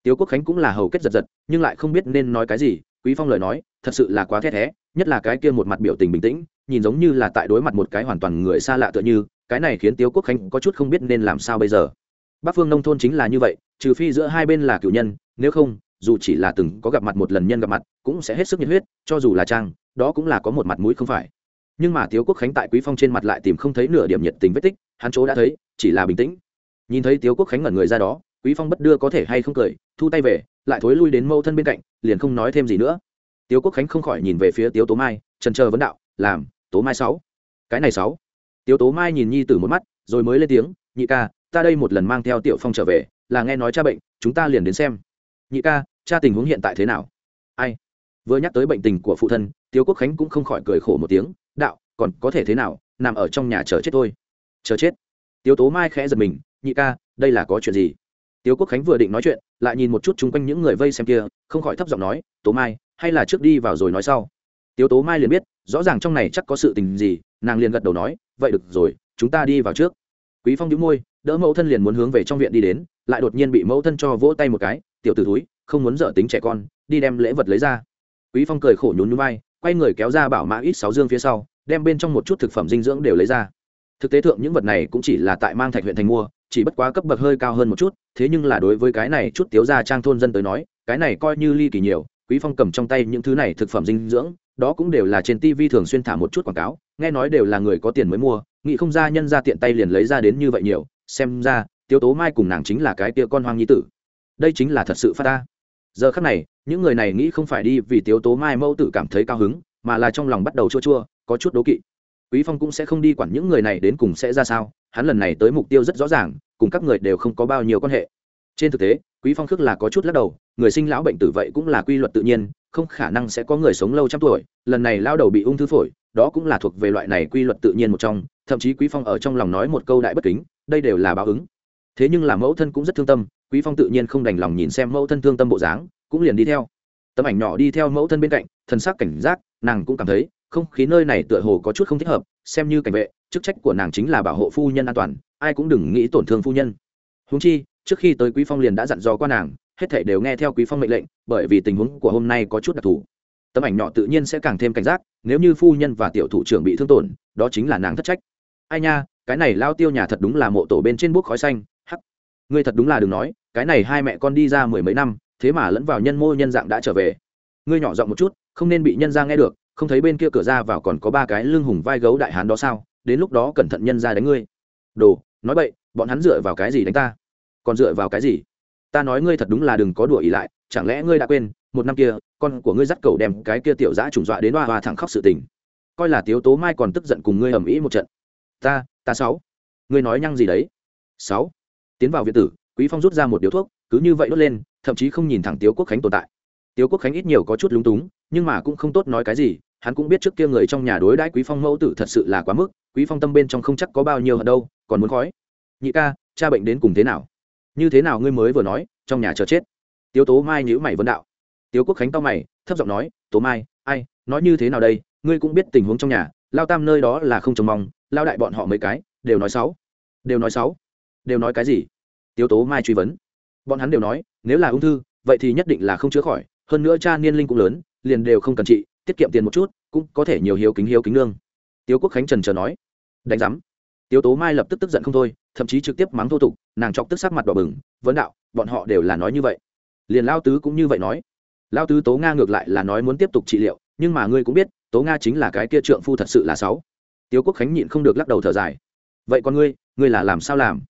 Tiếu quốc khánh cũng là hầu kết giật giật, nhưng lại không biết nên nói cái gì, quý phong lời nói, thật sự là quá thét thé, nhất là cái kia một mặt biểu tình bình tĩnh nhìn giống như là tại đối mặt một cái hoàn toàn người xa lạ tựa như, cái này khiến tiếu quốc khánh có chút không biết nên làm sao bây giờ. Bắc phương nông thôn chính là như vậy, trừ phi giữa hai bên là cựu nhân, nếu không, dù chỉ là từng có gặp mặt một lần nhân gặp mặt, cũng sẽ hết sức nhiệt huyết, cho dù là trang, đó cũng là có một mặt mũi không phải. Nhưng mà tiếu quốc khánh tại quý phong trên mặt lại tìm không thấy nửa điểm nhiệt tình vết tích, hắn chỗ đã thấy, chỉ là bình tĩnh. Nhìn thấy tiếu quốc khánh ngẩn người ra đó, quý phong bất đưa có thể hay không cười, thu tay về, lại thối lui đến mâu thân bên cạnh, liền không nói thêm gì nữa. Tiếu quốc khánh không khỏi nhìn về phía tiếu tố mai, trần chờ vấn đạo, làm tố mai sáu. Cái này sáu. Tiếu tố mai nhìn nhi tử một mắt, rồi mới lên tiếng, nhị ca, ta đây một lần mang theo tiểu phong trở về, là nghe nói cha bệnh, chúng ta liền đến xem. Nhị ca, cha tình huống hiện tại thế nào? Ai? Vừa nhắc tới bệnh tình của phụ thân, tiếu quốc khánh cũng không khỏi cười khổ một tiếng, đạo, còn có thể thế nào, nằm ở trong nhà chờ chết thôi. Chờ chết? Tiếu tố mai khẽ giật mình, nhị ca, đây là có chuyện gì? Tiếu quốc khánh vừa định nói chuyện, lại nhìn một chút chung quanh những người vây xem kia, không khỏi thấp giọng nói, tố mai, hay là trước đi vào rồi nói sau? Tiếu tố mai liền biết rõ ràng trong này chắc có sự tình gì, nàng liền gật đầu nói, vậy được rồi, chúng ta đi vào trước. Quý phong đĩu môi, đỡ mẫu thân liền muốn hướng về trong viện đi đến, lại đột nhiên bị mẫu thân cho vỗ tay một cái, tiểu t ử túi không muốn dở tính trẻ con, đi đem lễ vật lấy ra. Quý phong cười khổ nhún nhún vai, quay người kéo ra bảo mã ít sáu dương phía sau, đem bên trong một chút thực phẩm dinh dưỡng đều lấy ra. Thực tế thượng những vật này cũng chỉ là tại mang thạch huyện thành mua, chỉ bất quá cấp bậc hơi cao hơn một chút, thế nhưng là đối với cái này chút tiếu ra trang thôn dân tới nói, cái này coi như ly kỳ nhiều, quý phong cầm trong tay những thứ này thực phẩm dinh dưỡng đó cũng đều là trên tv thường xuyên thả một chút quảng cáo, nghe nói đều là người có tiền mới mua, nghĩ không ra nhân ra tiện tay liền lấy ra đến như vậy nhiều, xem ra tiếu tố mai cùng nàng chính là cái tia con hoang nhi tử. Đây chính là thật sự phát ta. Giờ khắc này, những người này nghĩ không phải đi vì tiếu tố mai mẫu tử cảm thấy cao hứng, mà là trong lòng bắt đầu chua chua, có chút đố kỵ. Quý phong cũng sẽ không đi quản những người này đến cùng sẽ ra sao, hắn lần này tới mục tiêu rất rõ ràng, cùng các người đều không có bao nhiêu quan hệ. Trên thực tế quý phong khước là có chút lắc đầu, người sinh lão bệnh tử vậy cũng là quy luật tự nhiên, không khả năng sẽ có người sống lâu trăm tuổi, lần này lao đầu bị ung thư phổi, đó cũng là thuộc về loại này quy luật tự nhiên một trong, thậm chí quý phong ở trong lòng nói một câu đại bất kính, đây đều là báo ứng. Thế nhưng là mẫu thân cũng rất thương tâm, quý phong tự nhiên không đành lòng nhìn xem mẫu thân thương tâm bộ dáng, cũng liền đi theo. Tấm ảnh nhỏ đi theo mẫu thân bên cạnh thân xác cảnh giác, nàng cũng cảm thấy, không khí nơi này tựa hồ có chút không thích hợp, xem như cảnh vệ, chức trách của nàng chính là bảo hộ phu nhân an toàn, ai cũng đừng nghĩ tổn thương phu nhân húng chi, trước khi tới quý phong liền đã dặn dò qua nàng, hết thảy đều nghe theo quý phong mệnh lệnh, bởi vì tình huống của hôm nay có chút đặc thù. Tấm ảnh nhỏ tự nhiên sẽ càng thêm cảnh giác, nếu như phu nhân và tiểu thủ trưởng bị thương tổn, đó chính là nàng thất trách. Ai nha, cái này lao tiêu nhà thật đúng là mộ tổ bên trên bốc khói xanh, hắc. Ngươi thật đúng là đừng nói, cái này hai mẹ con đi ra mười mấy năm, thế mà lẫn vào nhân mô nhân dạng đã trở về. Ngươi nhỏ giọng một chút, không nên bị nhân ra nghe được, không thấy bên kia cửa ra vào còn có ba cái lưng hùng vai gấu đại hán đó sao? Đến lúc đó cẩn thận nhân ra đánh ngươi. Đồ, nói vậy bọn hắn dựa vào cái gì đánh ta? Còn dựa vào cái gì? Ta nói ngươi thật đúng là đừng có đùa ý lại, chẳng lẽ ngươi đã quên, một năm kia, con của ngươi dắt cầu đem cái kia tiểu giã trùng dọa đến hoa hoa thẳng khóc sự tình. Coi là tiếu tố mai còn tức giận cùng ngươi ầm ĩ một trận. Ta ta sáu. Ngươi nói nhăng gì đấy? Sáu. Tiến vào viện tử, quý phong rút ra một điếu thuốc, cứ như vậy đốt lên, thậm chí không nhìn thẳng tiếu quốc khánh tồn tại. Tiếu quốc khánh ít nhiều có chút lúng túng, nhưng mà cũng không tốt nói cái gì, hắn cũng biết trước kia người trong nhà đối đãi quý phong mẫu tử thật sự là quá mức, quý phong tâm bên trong không chắc có bao nhiêu ở đâu, còn muốn khói nhị ca, cha bệnh đến cùng thế nào? Như thế nào ngươi mới vừa nói, trong nhà chờ chết? Tiếu tố mai nhữ mày vấn đạo. Tiếu quốc khánh to mày, thấp giọng nói, tố mai, ai, nói như thế nào đây? Ngươi cũng biết tình huống trong nhà, lao tam nơi đó là không trông mong, lao đại bọn họ mấy cái, đều nói sáu đều nói sáu đều nói cái gì? Tiếu tố mai truy vấn. Bọn hắn đều nói, nếu là ung thư, vậy thì nhất định là không chữa khỏi, hơn nữa cha niên linh cũng lớn, liền đều không cần trị, tiết kiệm tiền một chút, cũng có thể nhiều hiếu kính hiếu kính lương. Tiếu quốc khánh trần chờ nói. Đánh giám. Tiếu tố mai lập tức tức giận không thôi thậm chí trực tiếp mắng thô tục, nàng chọc tức sắc mặt đỏ bừng, vấn đạo, bọn họ đều là nói như vậy. Liền lao tứ cũng như vậy nói. Lao tứ tố nga ngược lại là nói muốn tiếp tục trị liệu, nhưng mà ngươi cũng biết, tố nga chính là cái kia trượng phu thật sự là sáu tiếu quốc khánh nhịn không được lắc đầu thở dài. Vậy còn ngươi ngươi là làm sao làm?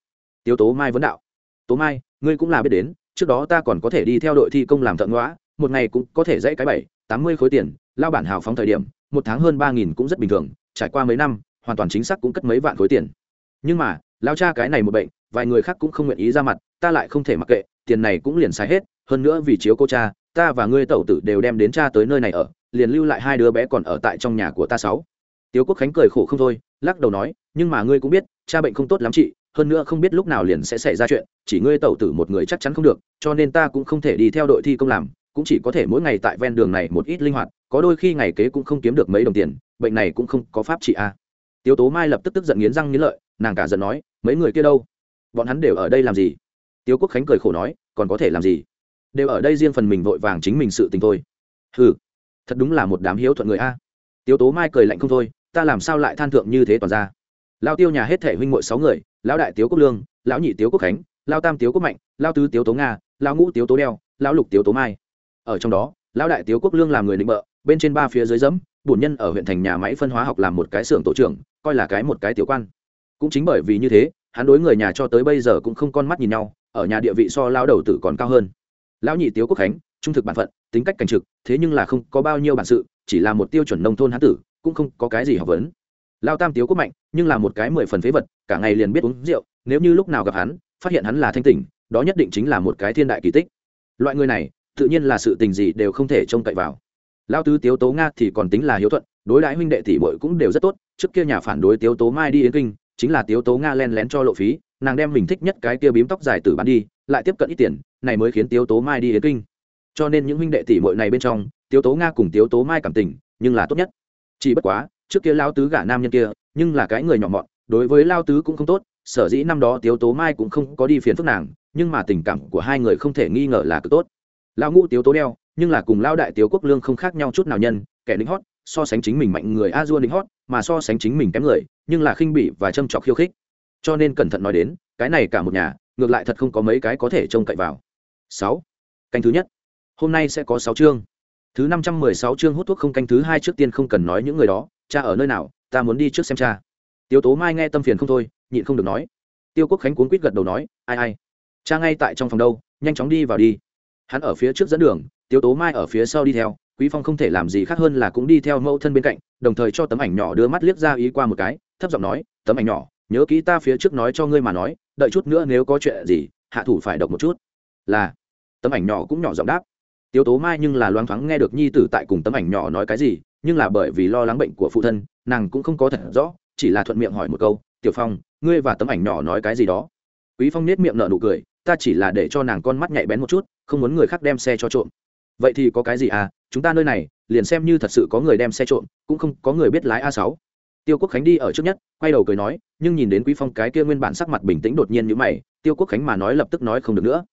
Tiếu tố mai vấn đạo. Tố mai, ngươi cũng là biết đến, trước đó ta còn có thể đi theo đội thi công làm thợ ngõa một ngày cũng có thể dãy cái bảy, tám mươi khối tiền, lao bản hào phóng thời điểm, một tháng hơn ba nghìn cũng rất bình thường, trải qua mấy năm, hoàn toàn chính xác cũng cất mấy vạn khối tiền. Nhưng mà lao cha cái này một bệnh, vài người khác cũng không nguyện ý ra mặt, ta lại không thể mặc kệ, tiền này cũng liền xài hết, hơn nữa vì chiếu cô cha, ta và ngươi tẩu tử đều đem đến cha tới nơi này ở, liền lưu lại hai đứa bé còn ở tại trong nhà của ta sáu tiếu quốc khánh cười khổ không thôi, lắc đầu nói, nhưng mà ngươi cũng biết, cha bệnh không tốt lắm chị, hơn nữa không biết lúc nào liền sẽ xảy ra chuyện, chỉ ngươi tẩu tử một người chắc chắn không được, cho nên ta cũng không thể đi theo đội thi công làm, cũng chỉ có thể mỗi ngày tại ven đường này một ít linh hoạt, có đôi khi ngày kế cũng không kiếm được mấy đồng tiền, bệnh này cũng không có pháp trị a à. tiếu tố mai lập tức tức giận nghiến răng nghiến lợi nàng cả giận nói, mấy người kia đâu? Bọn hắn đều ở đây làm gì? Tiếu quốc khánh cười khổ nói, còn có thể làm gì? Đều ở đây riêng phần mình vội vàng chính mình sự tình thôi. Ừ thật đúng là một đám hiếu thuận người a. Tiếu tố mai cười lạnh không thôi, ta làm sao lại than thượng như thế toàn ra? Lao tiêu nhà hết thể huynh mội sáu người, lão đại tiếu quốc lương, lão nhị tiếu quốc khánh lao tam tiếu quốc mạnh lao tứ tiếu tố nga lao ngũ tiếu tố đeo, lão lục tiếu tố mai. Ở trong đó, lão đại tiếu quốc lương làm người định bợ, bên trên ba phía dưới dẫm, bổn nhân ở huyện thành nhà máy phân hóa học làm một cái xưởng tổ trưởng, coi là cái một cái tiểu quan cũng chính bởi vì như thế, hắn đối người nhà cho tới bây giờ cũng không con mắt nhìn nhau, ở nhà địa vị so lao đầu tử còn cao hơn. Lão nhị tiếu quốc khánh, trung thực bản phận, tính cách cảnh trực, thế nhưng là không có bao nhiêu bản sự, chỉ là một tiêu chuẩn nông thôn hán tử, cũng không có cái gì học vấn. Lao tam tiếu quốc mạnh, nhưng là một cái mười phần phế vật, cả ngày liền biết uống rượu, nếu như lúc nào gặp hắn, phát hiện hắn là thanh tỉnh, đó nhất định chính là một cái thiên đại kỳ tích. Loại người này, tự nhiên là sự tình gì đều không thể trông cậy vào. Lao tứ tiếu tố nga thì còn tính là hiếu thuận, đối đãi huynh đệ tỷ bội cũng đều rất tốt, trước kia nhà phản đối tiếu tố mai đi yến kinh chính là tiếu tố nga len lén cho lộ phí, nàng đem mình thích nhất cái kia bím tóc dài tử bán đi, lại tiếp cận ít tiền, này mới khiến tiếu tố mai đi yến kinh. Cho nên những huynh đệ tỷ mội này bên trong, tiếu tố nga cùng tiếu tố mai cảm tình, nhưng là tốt nhất. Chỉ bất quá, trước kia lao tứ gả nam nhân kia, nhưng là cái người nhỏ mọn, đối với lao tứ cũng không tốt, sở dĩ năm đó tiếu tố mai cũng không có đi phiền phức nàng, nhưng mà tình cảm của hai người không thể nghi ngờ là cực tốt. Lao ngũ tiếu tố đeo, nhưng là cùng lao đại tiếu quốc lương không khác nhau chút nào nhân, kẻ lính hót, so sánh chính mình mạnh người a dua lính hót mà so sánh chính mình kém người, nhưng là khinh bỉ và châm trọc khiêu khích. Cho nên cẩn thận nói đến, cái này cả một nhà, ngược lại thật không có mấy cái có thể trông cậy vào. Sáu. Canh thứ nhất. Hôm nay sẽ có sáu chương. Thứ năm trăm mười sáu chương hút thuốc không canh thứ hai trước tiên không cần nói những người đó, cha ở nơi nào, ta muốn đi trước xem cha. Tiêu tố mai nghe tâm phiền không thôi, nhịn không được nói. Tiêu quốc khánh cuốn quýt gật đầu nói, ai ai, cha ngay tại trong phòng đâu, nhanh chóng đi vào đi. Hắn ở phía trước dẫn đường, tiêu tố mai ở phía sau đi theo quý phong không thể làm gì khác hơn là cũng đi theo mẫu thân bên cạnh, đồng thời cho tấm ảnh nhỏ đưa mắt liếc ra ý qua một cái, thấp giọng nói, tấm ảnh nhỏ, nhớ kỹ ta phía trước nói cho ngươi mà nói, đợi chút nữa nếu có chuyện gì, hạ thủ phải độc một chút. Là. Tấm ảnh nhỏ cũng nhỏ giọng đáp. Tiếu tố mai nhưng là loáng thoáng nghe được nhi tử tại cùng tấm ảnh nhỏ nói cái gì, nhưng là bởi vì lo lắng bệnh của phụ thân, nàng cũng không có thật rõ, chỉ là thuận miệng hỏi một câu, tiểu phong, ngươi và tấm ảnh nhỏ nói cái gì đó? Quý phong nết miệng nở nụ cười, ta chỉ là để cho nàng con mắt nhạy bén một chút, không muốn người khác đem xe cho trộm. Vậy thì có cái gì à? Chúng ta nơi này, liền xem như thật sự có người đem xe trộm, cũng không có người biết lái a 6 tiêu quốc khánh đi ở trước nhất, quay đầu cười nói, nhưng nhìn đến quý phong cái kia nguyên bản sắc mặt bình tĩnh đột nhiên như mày, tiêu quốc khánh mà nói lập tức nói không được nữa.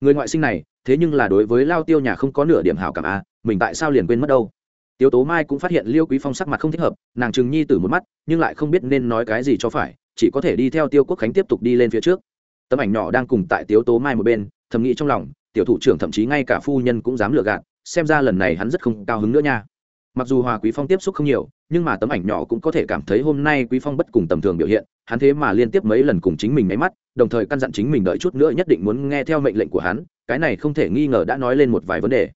Người ngoại sinh này, thế nhưng là đối với lao tiêu nhà không có nửa điểm hảo cảm a mình tại sao liền quên mất đâu? Tiêu tố mai cũng phát hiện liêu quý phong sắc mặt không thích hợp, nàng trừng nhi từ một mắt, nhưng lại không biết nên nói cái gì cho phải, chỉ có thể đi theo tiêu quốc khánh tiếp tục đi lên phía trước. Tấm ảnh nhỏ đang cùng tại tiêu tố mai một bên, thầm nghĩ trong lòng, tiểu thủ trưởng thậm chí ngay cả phu nhân cũng dám lừa gạt xem ra lần này hắn rất không cao hứng nữa nha. Mặc dù hòa quý phong tiếp xúc không nhiều, nhưng mà tấm ảnh nhỏ cũng có thể cảm thấy hôm nay quý phong bất cùng tầm thường biểu hiện, hắn thế mà liên tiếp mấy lần cùng chính mình máy mắt, đồng thời căn dặn chính mình đợi chút nữa nhất định muốn nghe theo mệnh lệnh của hắn, cái này không thể nghi ngờ đã nói lên một vài vấn đề.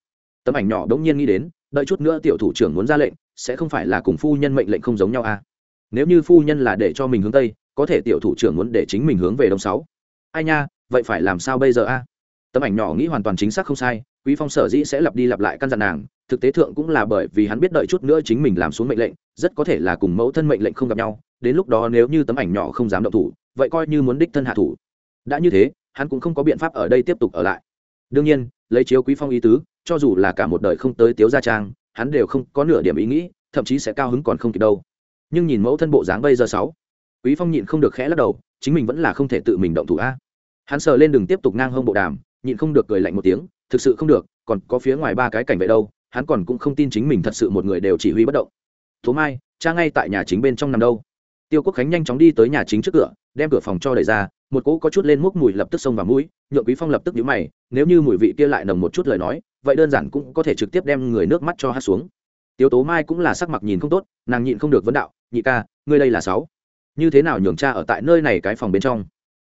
Tấm ảnh nhỏ đống nhiên nghĩ đến, đợi chút nữa tiểu thủ trưởng muốn ra lệnh, sẽ không phải là cùng phu nhân mệnh lệnh không giống nhau à? Nếu như phu nhân là để cho mình hướng tây, có thể tiểu thủ trưởng muốn để chính mình hướng về đông sáu. Ai nha, vậy phải làm sao bây giờ a tấm ảnh nhỏ nghĩ hoàn toàn chính xác không sai quý phong sở dĩ sẽ lặp đi lặp lại căn dặn nàng, thực tế thượng cũng là bởi vì hắn biết đợi chút nữa chính mình làm xuống mệnh lệnh, rất có thể là cùng mẫu thân mệnh lệnh không gặp nhau, đến lúc đó nếu như tấm ảnh nhỏ không dám động thủ, vậy coi như muốn đích thân hạ thủ. Đã như thế, hắn cũng không có biện pháp ở đây tiếp tục ở lại. Đương nhiên, lấy chiếu quý phong ý tứ, cho dù là cả một đời không tới tiếu gia trang, hắn đều không có nửa điểm ý nghĩ, thậm chí sẽ cao hứng còn không kịp đâu. Nhưng nhìn mẫu thân bộ dáng bây giờ sáu, quý phong nhịn không được khẽ lắc đầu, chính mình vẫn là không thể tự mình động thủ a. Hắn sờ lên đường tiếp tục ngang hông bộ đàm nhịn không được cười lạnh một tiếng, thực sự không được, còn có phía ngoài ba cái cảnh vệ đâu, hắn còn cũng không tin chính mình thật sự một người đều chỉ huy bất động. Tố mai, cha ngay tại nhà chính bên trong nằm đâu? Tiêu quốc khánh nhanh chóng đi tới nhà chính trước cửa, đem cửa phòng cho đẩy ra, một cỗ có chút lên múc mùi lập tức xông vào mũi, nhượng quý phong lập tức nhíu mày, nếu như mùi vị kia lại nồng một chút lời nói, vậy đơn giản cũng có thể trực tiếp đem người nước mắt cho hát xuống. Tiêu tố mai cũng là sắc mặt nhìn không tốt, nàng nhịn không được vấn đạo, nhị ca, ngươi đây là sáu? Như thế nào nhường cha ở tại nơi này cái phòng bên trong?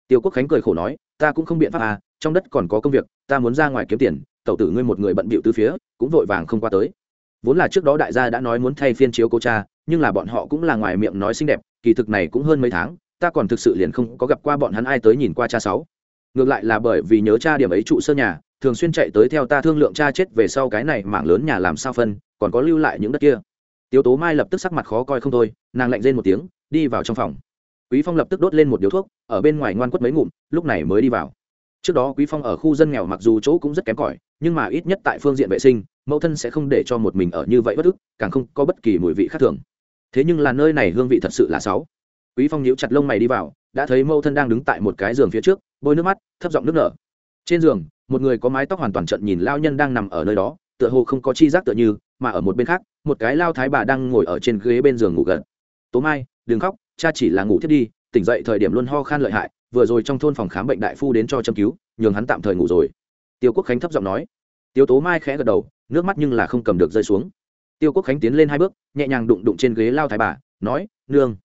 Tiêu quốc khánh cười khổ nói, ta cũng không biện pháp à trong đất còn có công việc, ta muốn ra ngoài kiếm tiền, tẩu tử ngươi một người bận bịu từ phía, cũng vội vàng không qua tới. Vốn là trước đó đại gia đã nói muốn thay phiên chiếu cô cha, nhưng là bọn họ cũng là ngoài miệng nói xinh đẹp, kỳ thực này cũng hơn mấy tháng, ta còn thực sự liền không có gặp qua bọn hắn ai tới nhìn qua cha sáu. Ngược lại là bởi vì nhớ cha điểm ấy trụ sơ nhà, thường xuyên chạy tới theo ta thương lượng cha chết về sau cái này mảng lớn nhà làm sao phân, còn có lưu lại những đất kia. Tiếu tố mai lập tức sắc mặt khó coi không thôi, nàng lạnh rên một tiếng, đi vào trong phòng. Quý phong lập tức đốt lên một điếu thuốc, ở bên ngoài ngoan quất mấy ngụm, lúc này mới đi vào trước đó quý phong ở khu dân nghèo mặc dù chỗ cũng rất kém cỏi, nhưng mà ít nhất tại phương diện vệ sinh, mẫu thân sẽ không để cho một mình ở như vậy bất ức, càng không có bất kỳ mùi vị khác thường. Thế nhưng là nơi này hương vị thật sự là xấu. Quý phong nhíu chặt lông mày đi vào, đã thấy mẫu thân đang đứng tại một cái giường phía trước, bôi nước mắt, thấp giọng nước nở. Trên giường, một người có mái tóc hoàn toàn trận nhìn lao nhân đang nằm ở nơi đó, tựa hồ không có chi giác tựa như, mà ở một bên khác, một cái lao thái bà đang ngồi ở trên ghế bên giường ngủ gần tố mai, đừng khóc, cha chỉ là ngủ thiết đi, tỉnh dậy thời điểm luôn ho khan lợi hại vừa rồi trong thôn phòng khám bệnh đại phu đến cho châm cứu, nhường hắn tạm thời ngủ rồi. Tiêu quốc khánh thấp giọng nói. Tiêu tố mai khẽ gật đầu, nước mắt nhưng là không cầm được rơi xuống. Tiêu quốc khánh tiến lên hai bước, nhẹ nhàng đụng đụng trên ghế lao thái bà, nói, nương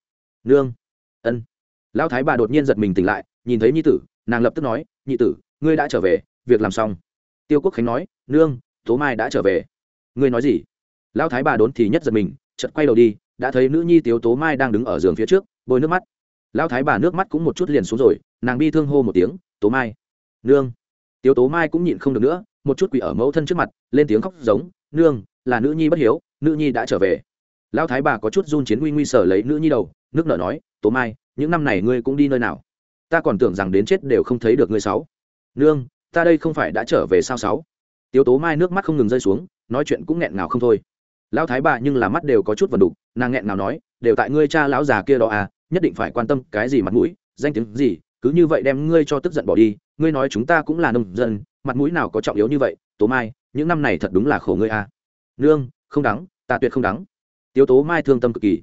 nương. Ân. Lao thái bà đột nhiên giật mình tỉnh lại, nhìn thấy nhi tử, nàng lập tức nói, nhị tử, ngươi đã trở về, việc làm xong. Tiêu quốc khánh nói, nương, tố mai đã trở về. Ngươi nói gì? Lao thái bà đốn thì nhất giật mình, chợt quay đầu đi, đã thấy nữ nhi tiếu tố mai đang đứng ở giường phía trước, bôi nước mắt. Lão thái bà nước mắt cũng một chút liền xuống rồi, nàng bi thương hô một tiếng, tố mai, nương. Tiếu tố mai cũng nhịn không được nữa, một chút quỷ ở mẫu thân trước mặt, lên tiếng khóc giống, nương, là nữ nhi bất hiếu, nữ nhi đã trở về. Lão thái bà có chút run chiến nguy nguy sở lấy nữ nhi đầu, nước nở nói, tố mai, những năm này ngươi cũng đi nơi nào? Ta còn tưởng rằng đến chết đều không thấy được ngươi sáu. Nương, ta đây không phải đã trở về sao sáu? Tiếu tố mai nước mắt không ngừng rơi xuống, nói chuyện cũng nghẹn ngào không thôi. Lão thái bà nhưng là mắt đều có chút vần đục, nàng nghẹn ngào nói, đều tại ngươi cha lão già kia đó à nhất định phải quan tâm cái gì mặt mũi, danh tiếng gì, cứ như vậy đem ngươi cho tức giận bỏ đi, ngươi nói chúng ta cũng là nông dân, mặt mũi nào có trọng yếu như vậy, tố mai, những năm này thật đúng là khổ ngươi à nương, không đắng, ta tuyệt không đắng. Tiêu tố mai thương tâm cực kỳ.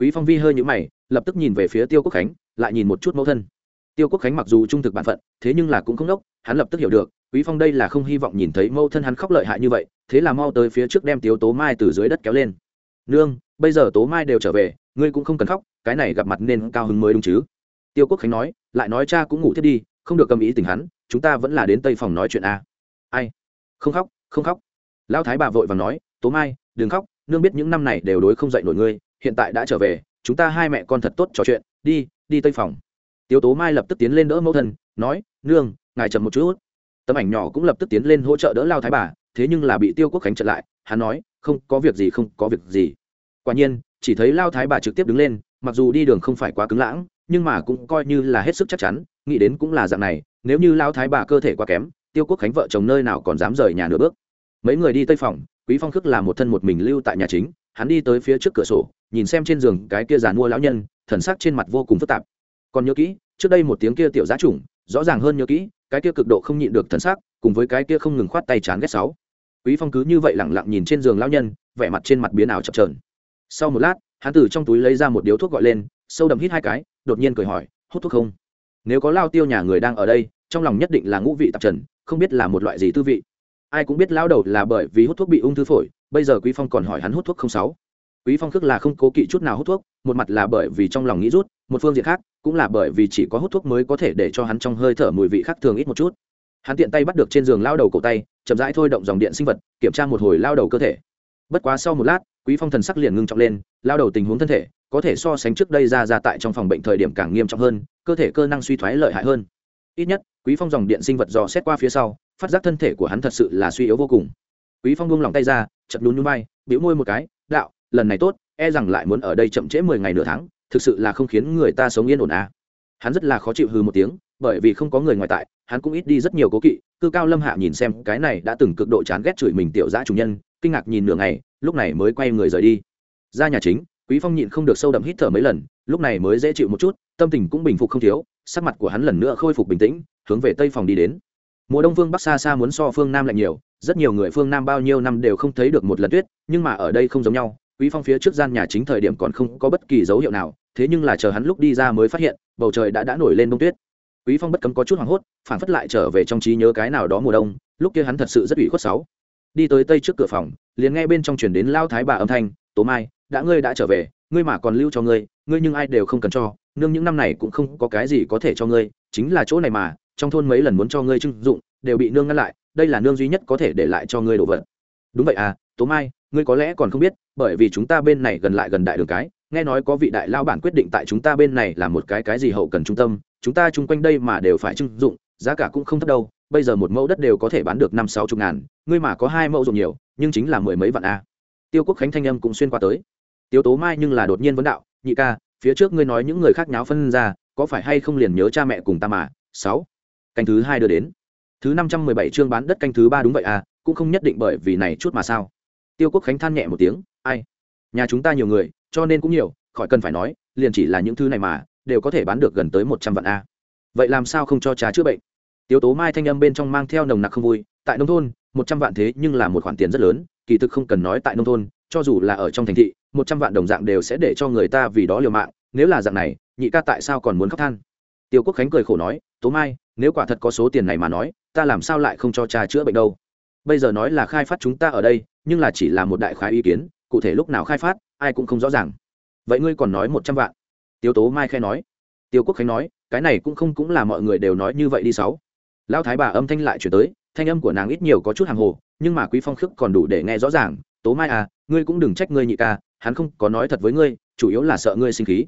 Quý phong vi hơi nhũ mày, lập tức nhìn về phía tiêu quốc khánh, lại nhìn một chút mẫu thân. Tiêu quốc khánh mặc dù trung thực bản phận, thế nhưng là cũng không đốc, hắn lập tức hiểu được, quý phong đây là không hy vọng nhìn thấy mẫu thân hắn khóc lợi hại như vậy, thế là mau tới phía trước đem Tiêu tố mai từ dưới đất kéo lên. Nương, bây giờ tố mai đều trở về, ngươi cũng không cần khóc cái này gặp mặt nên cao hứng mới đúng chứ. Tiêu quốc khánh nói, lại nói cha cũng ngủ thiết đi, không được cầm ý tình hắn, chúng ta vẫn là đến tây phòng nói chuyện a. À. ai? Không khóc không khóc. Lão thái bà vội vàng nói, tố mai, đừng khóc, nương biết những năm này đều đối không dậy nổi ngươi, hiện tại đã trở về, chúng ta hai mẹ con thật tốt trò chuyện, đi đi tây phòng. Tiếu tố mai lập tức tiến lên đỡ mẫu thân, nói, nương, ngài chậm một chút. Tấm ảnh nhỏ cũng lập tức tiến lên hỗ trợ đỡ lao thái bà, thế nhưng là bị tiêu quốc khánh chặn lại, hắn nói, không có việc gì, không có việc gì. Quả nhiên, chỉ thấy lao thái bà trực tiếp đứng lên mặc dù đi đường không phải quá cứng lãng, nhưng mà cũng coi như là hết sức chắc chắn, nghĩ đến cũng là dạng này, nếu như lao thái bà cơ thể quá kém, tiêu quốc khánh vợ chồng nơi nào còn dám rời nhà nửa bước. Mấy người đi tây phòng, quý phong khước là một thân một mình lưu tại nhà chính, hắn đi tới phía trước cửa sổ, nhìn xem trên giường cái kia giàn mua lão nhân, thần sắc trên mặt vô cùng phức tạp. Còn nhớ kỹ, trước đây một tiếng kia tiểu giá chủng rõ ràng hơn nhớ kỹ, cái kia cực độ không nhịn được thần sắc, cùng với cái kia không ngừng khoát tay chán ghét sáu. Quý phong cứ như vậy lặng lặng nhìn trên giường lão nhân, vẻ mặt trên mặt biến ảo chập chờn. Sau một lát hắn từ trong túi lấy ra một điếu thuốc gọi lên, sâu đậm hít hai cái, đột nhiên cười hỏi, hút thuốc không? Nếu có lao tiêu nhà người đang ở đây, trong lòng nhất định là ngũ vị tạp trần, không biết là một loại gì tư vị. Ai cũng biết lao đầu là bởi vì hút thuốc bị ung thư phổi, bây giờ quý phong còn hỏi hắn hút thuốc không sáu. Quý phong khước là không cố kỵ chút nào hút thuốc, một mặt là bởi vì trong lòng nghĩ rút, một phương diện khác, cũng là bởi vì chỉ có hút thuốc mới có thể để cho hắn trong hơi thở mùi vị khác thường ít một chút. Hắn tiện tay bắt được trên giường lao đầu cổ tay, chậm rãi thôi động dòng điện sinh vật, kiểm tra một hồi lao đầu cơ thể. Bất quá sau một lát quý phong thần sắc liền ngưng trọng lên, lao đầu tình huống thân thể, có thể so sánh trước đây ra ra tại trong phòng bệnh thời điểm càng nghiêm trọng hơn, cơ thể cơ năng suy thoái lợi hại hơn ít nhất, quý phong dòng điện sinh vật dò xét qua phía sau, phát giác thân thể của hắn thật sự là suy yếu vô cùng quý phong buông lòng tay ra chậm lún nhún vai, bĩu môi một cái, đạo, lần này tốt e rằng lại muốn ở đây chậm trễ mười ngày nửa tháng, thực sự là không khiến người ta sống yên ổn à. hắn rất là khó chịu hừ một tiếng bởi vì không có người ngoài tại, hắn cũng ít đi rất nhiều cố kỵ cư cao lâm hạ nhìn xem cái này đã từng cực độ chán ghét chửi mình tiểu gia chủ nhân, kinh ngạc nhìn nửa ngày, lúc này mới quay người rời đi. Ra nhà chính, quý phong nhịn không được sâu đậm hít thở mấy lần, lúc này mới dễ chịu một chút, tâm tình cũng bình phục không thiếu, sắc mặt của hắn lần nữa khôi phục bình tĩnh, hướng về tây phòng đi đến. Mùa đông phương bắc xa xa muốn so phương nam lạnh nhiều, rất nhiều người phương nam bao nhiêu năm đều không thấy được một lần tuyết, nhưng mà ở đây không giống nhau, quý phong phía trước gian nhà chính thời điểm còn không có bất kỳ dấu hiệu nào, thế nhưng là chờ hắn lúc đi ra mới phát hiện, bầu trời đã đã nổi lên đông tuyết quý phong bất cấm có chút hoảng hốt, phản phất lại trở về trong trí nhớ cái nào đó mùa đông, lúc kia hắn thật sự rất ủy khuất sáu. Đi tới tây trước cửa phòng, liền nghe bên trong chuyển đến lao thái bà âm thanh, tố mai, đã ngươi đã trở về, ngươi mà còn lưu cho ngươi ngươi nhưng ai đều không cần cho, nương những năm này cũng không có cái gì có thể cho ngươi, chính là chỗ này mà, trong thôn mấy lần muốn cho ngươi trưng dụng, đều bị nương ngăn lại, đây là nương duy nhất có thể để lại cho ngươi đồ vật. Đúng vậy à tố mai, ngươi có lẽ còn không biết, bởi vì chúng ta bên này gần lại gần đại đường cái nghe nói có vị đại lao bản quyết định tại chúng ta bên này là một cái cái gì hậu cần trung tâm, chúng ta chung quanh đây mà đều phải trưng dụng, giá cả cũng không thấp đâu, bây giờ một mẫu đất đều có thể bán được năm sáu chục ngàn, ngươi mà có hai mẫu dùng nhiều, nhưng chính là mười mấy vạn a. À. tiêu quốc khánh thanh âm cũng xuyên qua tới. Tiêu tố mai nhưng là đột nhiên vấn đạo, nhị ca, phía trước ngươi nói những người khác nháo phân ra, có phải hay không liền nhớ cha mẹ cùng ta mà? Sáu. Canh thứ hai đưa đến. Thứ năm trăm mười bảy chương bán đất canh thứ ba đúng vậy à cũng không nhất định bởi vì này chút mà sao. Tiêu quốc khánh than nhẹ một tiếng, ai? Nhà chúng ta nhiều người cho nên cũng nhiều, khỏi cần phải nói, liền chỉ là những thứ này mà, đều có thể bán được gần tới một trăm vạn a. Vậy làm sao không cho trà chữa bệnh? Tiếu tố mai thanh âm bên trong mang theo nồng nặc không vui, tại nông thôn, một trăm vạn thế nhưng là một khoản tiền rất lớn, kỳ thực không cần nói tại nông thôn, cho dù là ở trong thành thị, một trăm vạn đồng dạng đều sẽ để cho người ta vì đó liều mạng, nếu là dạng này, nhị ca tại sao còn muốn khóc than? Tiêu quốc khánh cười khổ nói, tố mai, nếu quả thật có số tiền này mà nói, ta làm sao lại không cho cha chữa bệnh đâu? Bây giờ nói là khai phát chúng ta ở đây, nhưng là chỉ là một đại khái ý kiến, cụ thể lúc nào khai phát ai cũng không rõ ràng. Vậy ngươi còn nói một trăm vạn? Tiêu tố mai khai nói. Tiêu quốc khánh nói, cái này cũng không cũng là mọi người đều nói như vậy đi sáu. Lão thái bà âm thanh lại chuyển tới, thanh âm của nàng ít nhiều có chút hàng hồ, nhưng mà quý phong khước còn đủ để nghe rõ ràng. Tố mai à ngươi cũng đừng trách ngươi nhị ca, hắn không có nói thật với ngươi, chủ yếu là sợ ngươi sinh khí.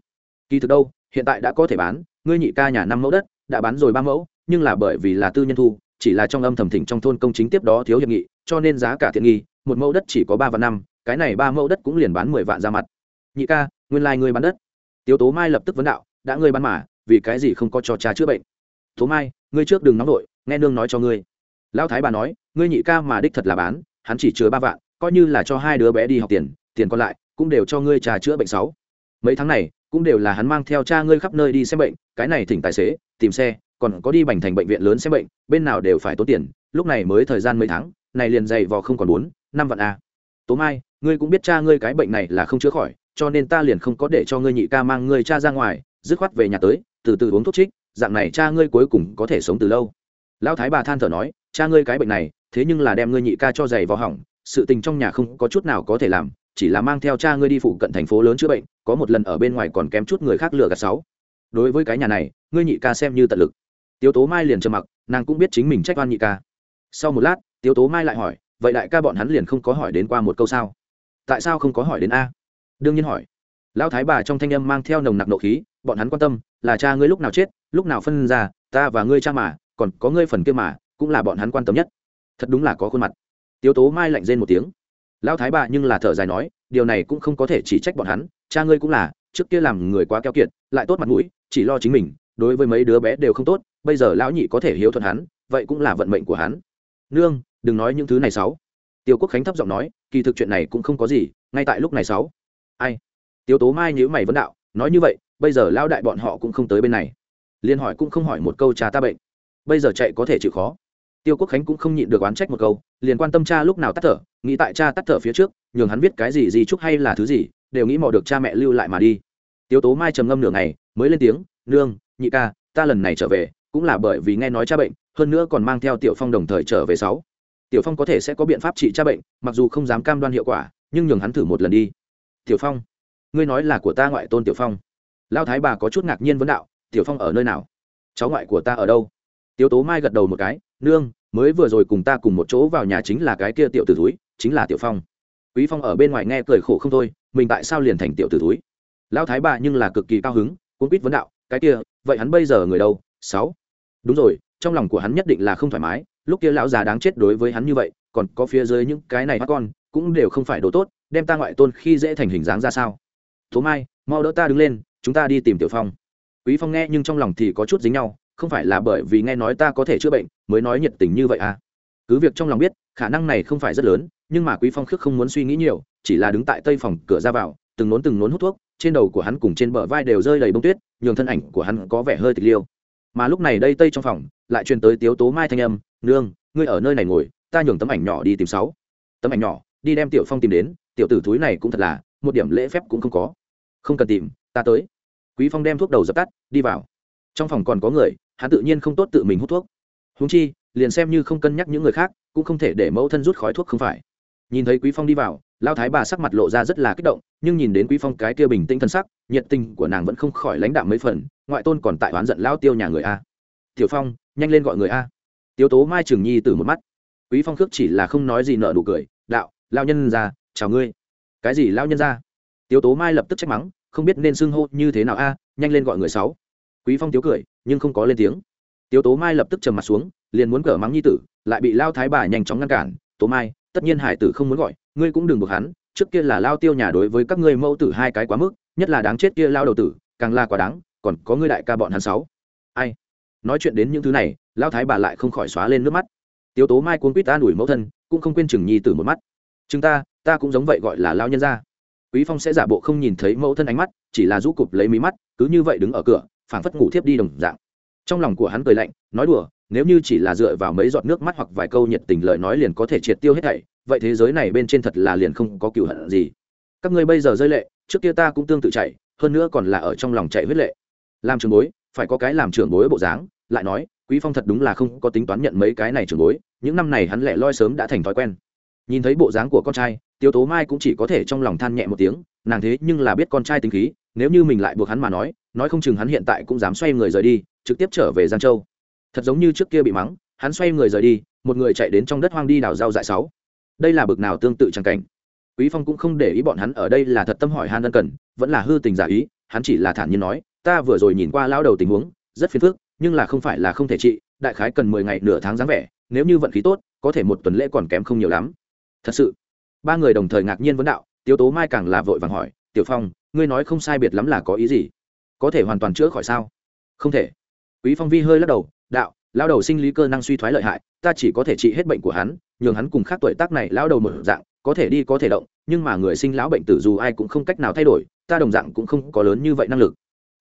Kỳ thực đâu, hiện tại đã có thể bán, ngươi nhị ca nhà năm mẫu đất, đã bán rồi ba mẫu, nhưng là bởi vì là tư nhân thu, chỉ là trong âm thầm thỉnh trong thôn công chính tiếp đó thiếu hiệp nghị, cho nên giá cả thiện nghi, một mẫu đất chỉ có ba vạn năm cái này ba mẫu đất cũng liền bán mười vạn ra mặt. Nhị ca, nguyên lai、like、ngươi bán đất. Tiếu tố mai lập tức vấn đạo, đã ngươi bán mà, vì cái gì không có cho cha chữa bệnh? Tố mai, ngươi trước đừng nóng đội nghe nương nói cho ngươi. Lão thái bà nói, ngươi nhị ca mà đích thật là bán, hắn chỉ chứa ba vạn, coi như là cho hai đứa bé đi học tiền tiền còn lại, cũng đều cho ngươi trà chữa bệnh sáu. Mấy tháng này, cũng đều là hắn mang theo cha ngươi khắp nơi đi xem bệnh, cái này thỉnh tài xế, tìm xe, còn có đi bành thành bệnh viện lớn xem bệnh, bên nào đều phải tốn tiền, lúc này mới thời gian mấy tháng, này liền dày vò không còn bốn, năm vạn a tố mai ngươi cũng biết cha ngươi cái bệnh này là không chữa khỏi, cho nên ta liền không có để cho ngươi nhị ca mang ngươi cha ra ngoài, dứt khoát về nhà tới, từ từ uống thuốc trích, dạng này cha ngươi cuối cùng có thể sống từ lâu. Lão thái bà than thở nói, cha ngươi cái bệnh này, thế nhưng là đem ngươi nhị ca cho giày vào hỏng, sự tình trong nhà không có chút nào có thể làm, chỉ là mang theo cha ngươi đi phụ cận thành phố lớn chữa bệnh, có một lần ở bên ngoài còn kém chút người khác lừa gạt sáu. Đối với cái nhà này, ngươi nhị ca xem như tận lực. Tiếu tố mai liền trầm mặc, nàng cũng biết chính mình trách oan nhị ca. Sau một lát, tiếu tố mai lại hỏi, vậy đại ca bọn hắn liền không có hỏi đến qua một câu sao? Tại sao không có hỏi đến a? Đương nhiên hỏi. Lão thái bà trong thanh âm mang theo nồng nặc nộ khí, bọn hắn quan tâm, là cha ngươi lúc nào chết, lúc nào phân ra, ta và ngươi cha mà, còn có ngươi phần kia mà, cũng là bọn hắn quan tâm nhất. Thật đúng là có khuôn mặt. Tiếu tố mai lạnh rên một tiếng. Lão thái bà nhưng là thở dài nói, điều này cũng không có thể chỉ trách bọn hắn, cha ngươi cũng là, trước kia làm người quá keo kiệt, lại tốt mặt mũi, chỉ lo chính mình, đối với mấy đứa bé đều không tốt, bây giờ lão nhị có thể hiếu thuận hắn, vậy cũng là vận mệnh của hắn. Nương, đừng nói những thứ này sáu tiêu quốc khánh thấp giọng nói, kỳ thực chuyện này cũng không có gì, ngay tại lúc này sáu. Ai? Tiêu tố mai nhíu mày vấn đạo, nói như vậy, bây giờ lão đại bọn họ cũng không tới bên này. Liên hỏi cũng không hỏi một câu cha ta bệnh. Bây giờ chạy có thể chịu khó. Tiêu quốc khánh cũng không nhịn được oán trách một câu, liền quan tâm cha lúc nào tắt thở, nghĩ tại cha tắt thở phía trước, nhường hắn viết cái gì gì chúc hay là thứ gì, đều nghĩ mò được cha mẹ lưu lại mà đi. Tiêu tố mai trầm ngâm nửa ngày, mới lên tiếng, nương, nhị ca, ta lần này trở về, cũng là bởi vì nghe nói cha bệnh, hơn nữa còn mang theo tiểu phong đồng thời trở về sáu tiểu phong có thể sẽ có biện pháp trị cha bệnh, mặc dù không dám cam đoan hiệu quả, nhưng nhường hắn thử một lần đi. Tiểu phong, ngươi nói là của ta ngoại tôn tiểu phong. Lao thái bà có chút ngạc nhiên vấn đạo, tiểu phong ở nơi nào? Cháu ngoại của ta ở đâu? Tiểu tố mai gật đầu một cái, nương, mới vừa rồi cùng ta cùng một chỗ vào nhà chính là cái kia tiểu t ử túi chính là tiểu phong. Quý phong ở bên ngoài nghe cười khổ không thôi, mình tại sao liền thành tiểu t ử túi lão thái bà nhưng là cực kỳ cao hứng, cuốn quýt vấn đạo, cái kia, vậy hắn bây giờ người đâu? Sáu. Đúng rồi, trong lòng của hắn nhất định là không thoải mái lúc kia lão già đáng chết đối với hắn như vậy, còn có phía dưới những cái này mắt con, cũng đều không phải đồ tốt, đem ta ngoại tôn khi dễ thành hình dáng ra sao? Tố mai, mau đỡ ta đứng lên, chúng ta đi tìm tiểu phong. Quý phong nghe nhưng trong lòng thì có chút dính nhau, không phải là bởi vì nghe nói ta có thể chữa bệnh, mới nói nhiệt tình như vậy à? Cứ việc trong lòng biết, khả năng này không phải rất lớn, nhưng mà quý phong khước không muốn suy nghĩ nhiều, chỉ là đứng tại tây phòng cửa ra vào, từng nốn từng nốn hút thuốc, trên đầu của hắn cùng trên bờ vai đều rơi đầy bông tuyết, nhường thân ảnh của hắn có vẻ hơi tịch liêu mà lúc này đây tây trong phòng, lại truyền tới tiếu tố mai thanh âm, nương, ngươi ở nơi này ngồi, ta nhường tấm ảnh nhỏ đi tìm sáu. Tấm ảnh nhỏ, đi đem tiểu phong tìm đến, tiểu tử túi này cũng thật là, một điểm lễ phép cũng không có. Không cần tìm, ta tới. Quý phong đem thuốc đầu dập tắt, đi vào. Trong phòng còn có người, hắn tự nhiên không tốt tự mình hút thuốc. Húng chi, liền xem như không cân nhắc những người khác, cũng không thể để mẫu thân rút khói thuốc không phải. Nhìn thấy quý phong đi vào lao thái bà sắc mặt lộ ra rất là kích động, nhưng nhìn đến quý phong cái kia bình tĩnh thân sắc, nhiệt tình của nàng vẫn không khỏi lãnh đạm mấy phần ngoại tôn còn tại oán giận lao tiêu nhà người a. Tiểu phong, nhanh lên gọi người a. Tiếu tố mai trường nhi từ một mắt. Quý phong khước chỉ là không nói gì nợ nụ cười, đạo, lao nhân ra, chào ngươi. Cái gì lao nhân ra? Tiếu tố mai lập tức trách mắng, không biết nên xưng hô như thế nào a, nhanh lên gọi người sáu. Quý phong tiếu cười, nhưng không có lên tiếng. Tiếu tố mai lập tức trầm mặt xuống, liền muốn cở mắng nhi tử, lại bị lao thái bà nhanh chóng ngăn cản. Tố mai, tất nhiên hải tử không muốn gọi, ngươi cũng đừng buộc hắn, trước kia là lao tiêu nhà đối với các ngươi mẫu tử hai cái quá mức, nhất là đáng chết kia lao đầu tử, càng là quá đáng còn có ngươi đại ca bọn hắn sáu. Ai? Nói chuyện đến những thứ này lao thái bà lại không khỏi xóa lên nước mắt. Tiếu tố mai cuốn quýt ta đuổi mẫu thân, cũng không quên chừng nhi tử một mắt. Chúng ta ta cũng giống vậy gọi là lao nhân gia. Quý phong sẽ giả bộ không nhìn thấy mẫu thân ánh mắt, chỉ là rũ cụp lấy mí mắt, cứ như vậy đứng ở cửa, phảng phất ngủ thiếp đi đồng dạng. Trong lòng của hắn cười lạnh, nói đùa, nếu như chỉ là dựa vào mấy giọt nước mắt hoặc vài câu nhiệt tình lời nói liền có thể triệt tiêu hết thảy, vậy thế giới này bên trên thật là liền không có cựu hận gì. Các ngươi bây giờ rơi lệ, trước kia ta cũng tương tự chạy, hơn nữa còn là ở trong lòng chạy huyết lệ làm trường bối, phải có cái làm trường bối bộ dáng, lại nói, quý phong thật đúng là không có tính toán nhận mấy cái này trường bối, những năm này hắn lẻ loi sớm đã thành thói quen. Nhìn thấy bộ dáng của con trai, tiêu tố mai cũng chỉ có thể trong lòng than nhẹ một tiếng, nàng thế nhưng là biết con trai tính khí, nếu như mình lại buộc hắn mà nói nói không chừng hắn hiện tại cũng dám xoay người rời đi, trực tiếp trở về giang châu. Thật giống như trước kia bị mắng, hắn xoay người rời đi, một người chạy đến trong đất hoang đi đào rau dại sáu. Đây là bực nào tương tự chẳng cảnh. Quý phong cũng không để ý bọn hắn ở đây là thật tâm hỏi han ân cần, vẫn là hư tình giả ý, hắn chỉ là thản nhiên nói ta vừa rồi nhìn qua lão đầu tình huống, rất phiền phức, nhưng là không phải là không thể trị, đại khái cần mười ngày nửa tháng dáng vẻ, nếu như vận khí tốt, có thể một tuần lễ còn kém không nhiều lắm. Thật sự, ba người đồng thời ngạc nhiên vấn đạo, tiếu tố mai càng là vội vàng hỏi, tiểu phong, ngươi nói không sai biệt lắm là có ý gì? Có thể hoàn toàn chữa khỏi sao? Không thể. Quý phong vi hơi lắc đầu, đạo lao đầu sinh lý cơ năng suy thoái lợi hại, ta chỉ có thể trị hết bệnh của hắn, nhường hắn cùng khác tuổi tác này lao đầu một dạng, có thể đi có thể động, nhưng mà người sinh lão bệnh tử dù ai cũng không cách nào thay đổi, ta đồng dạng cũng không có lớn như vậy năng lực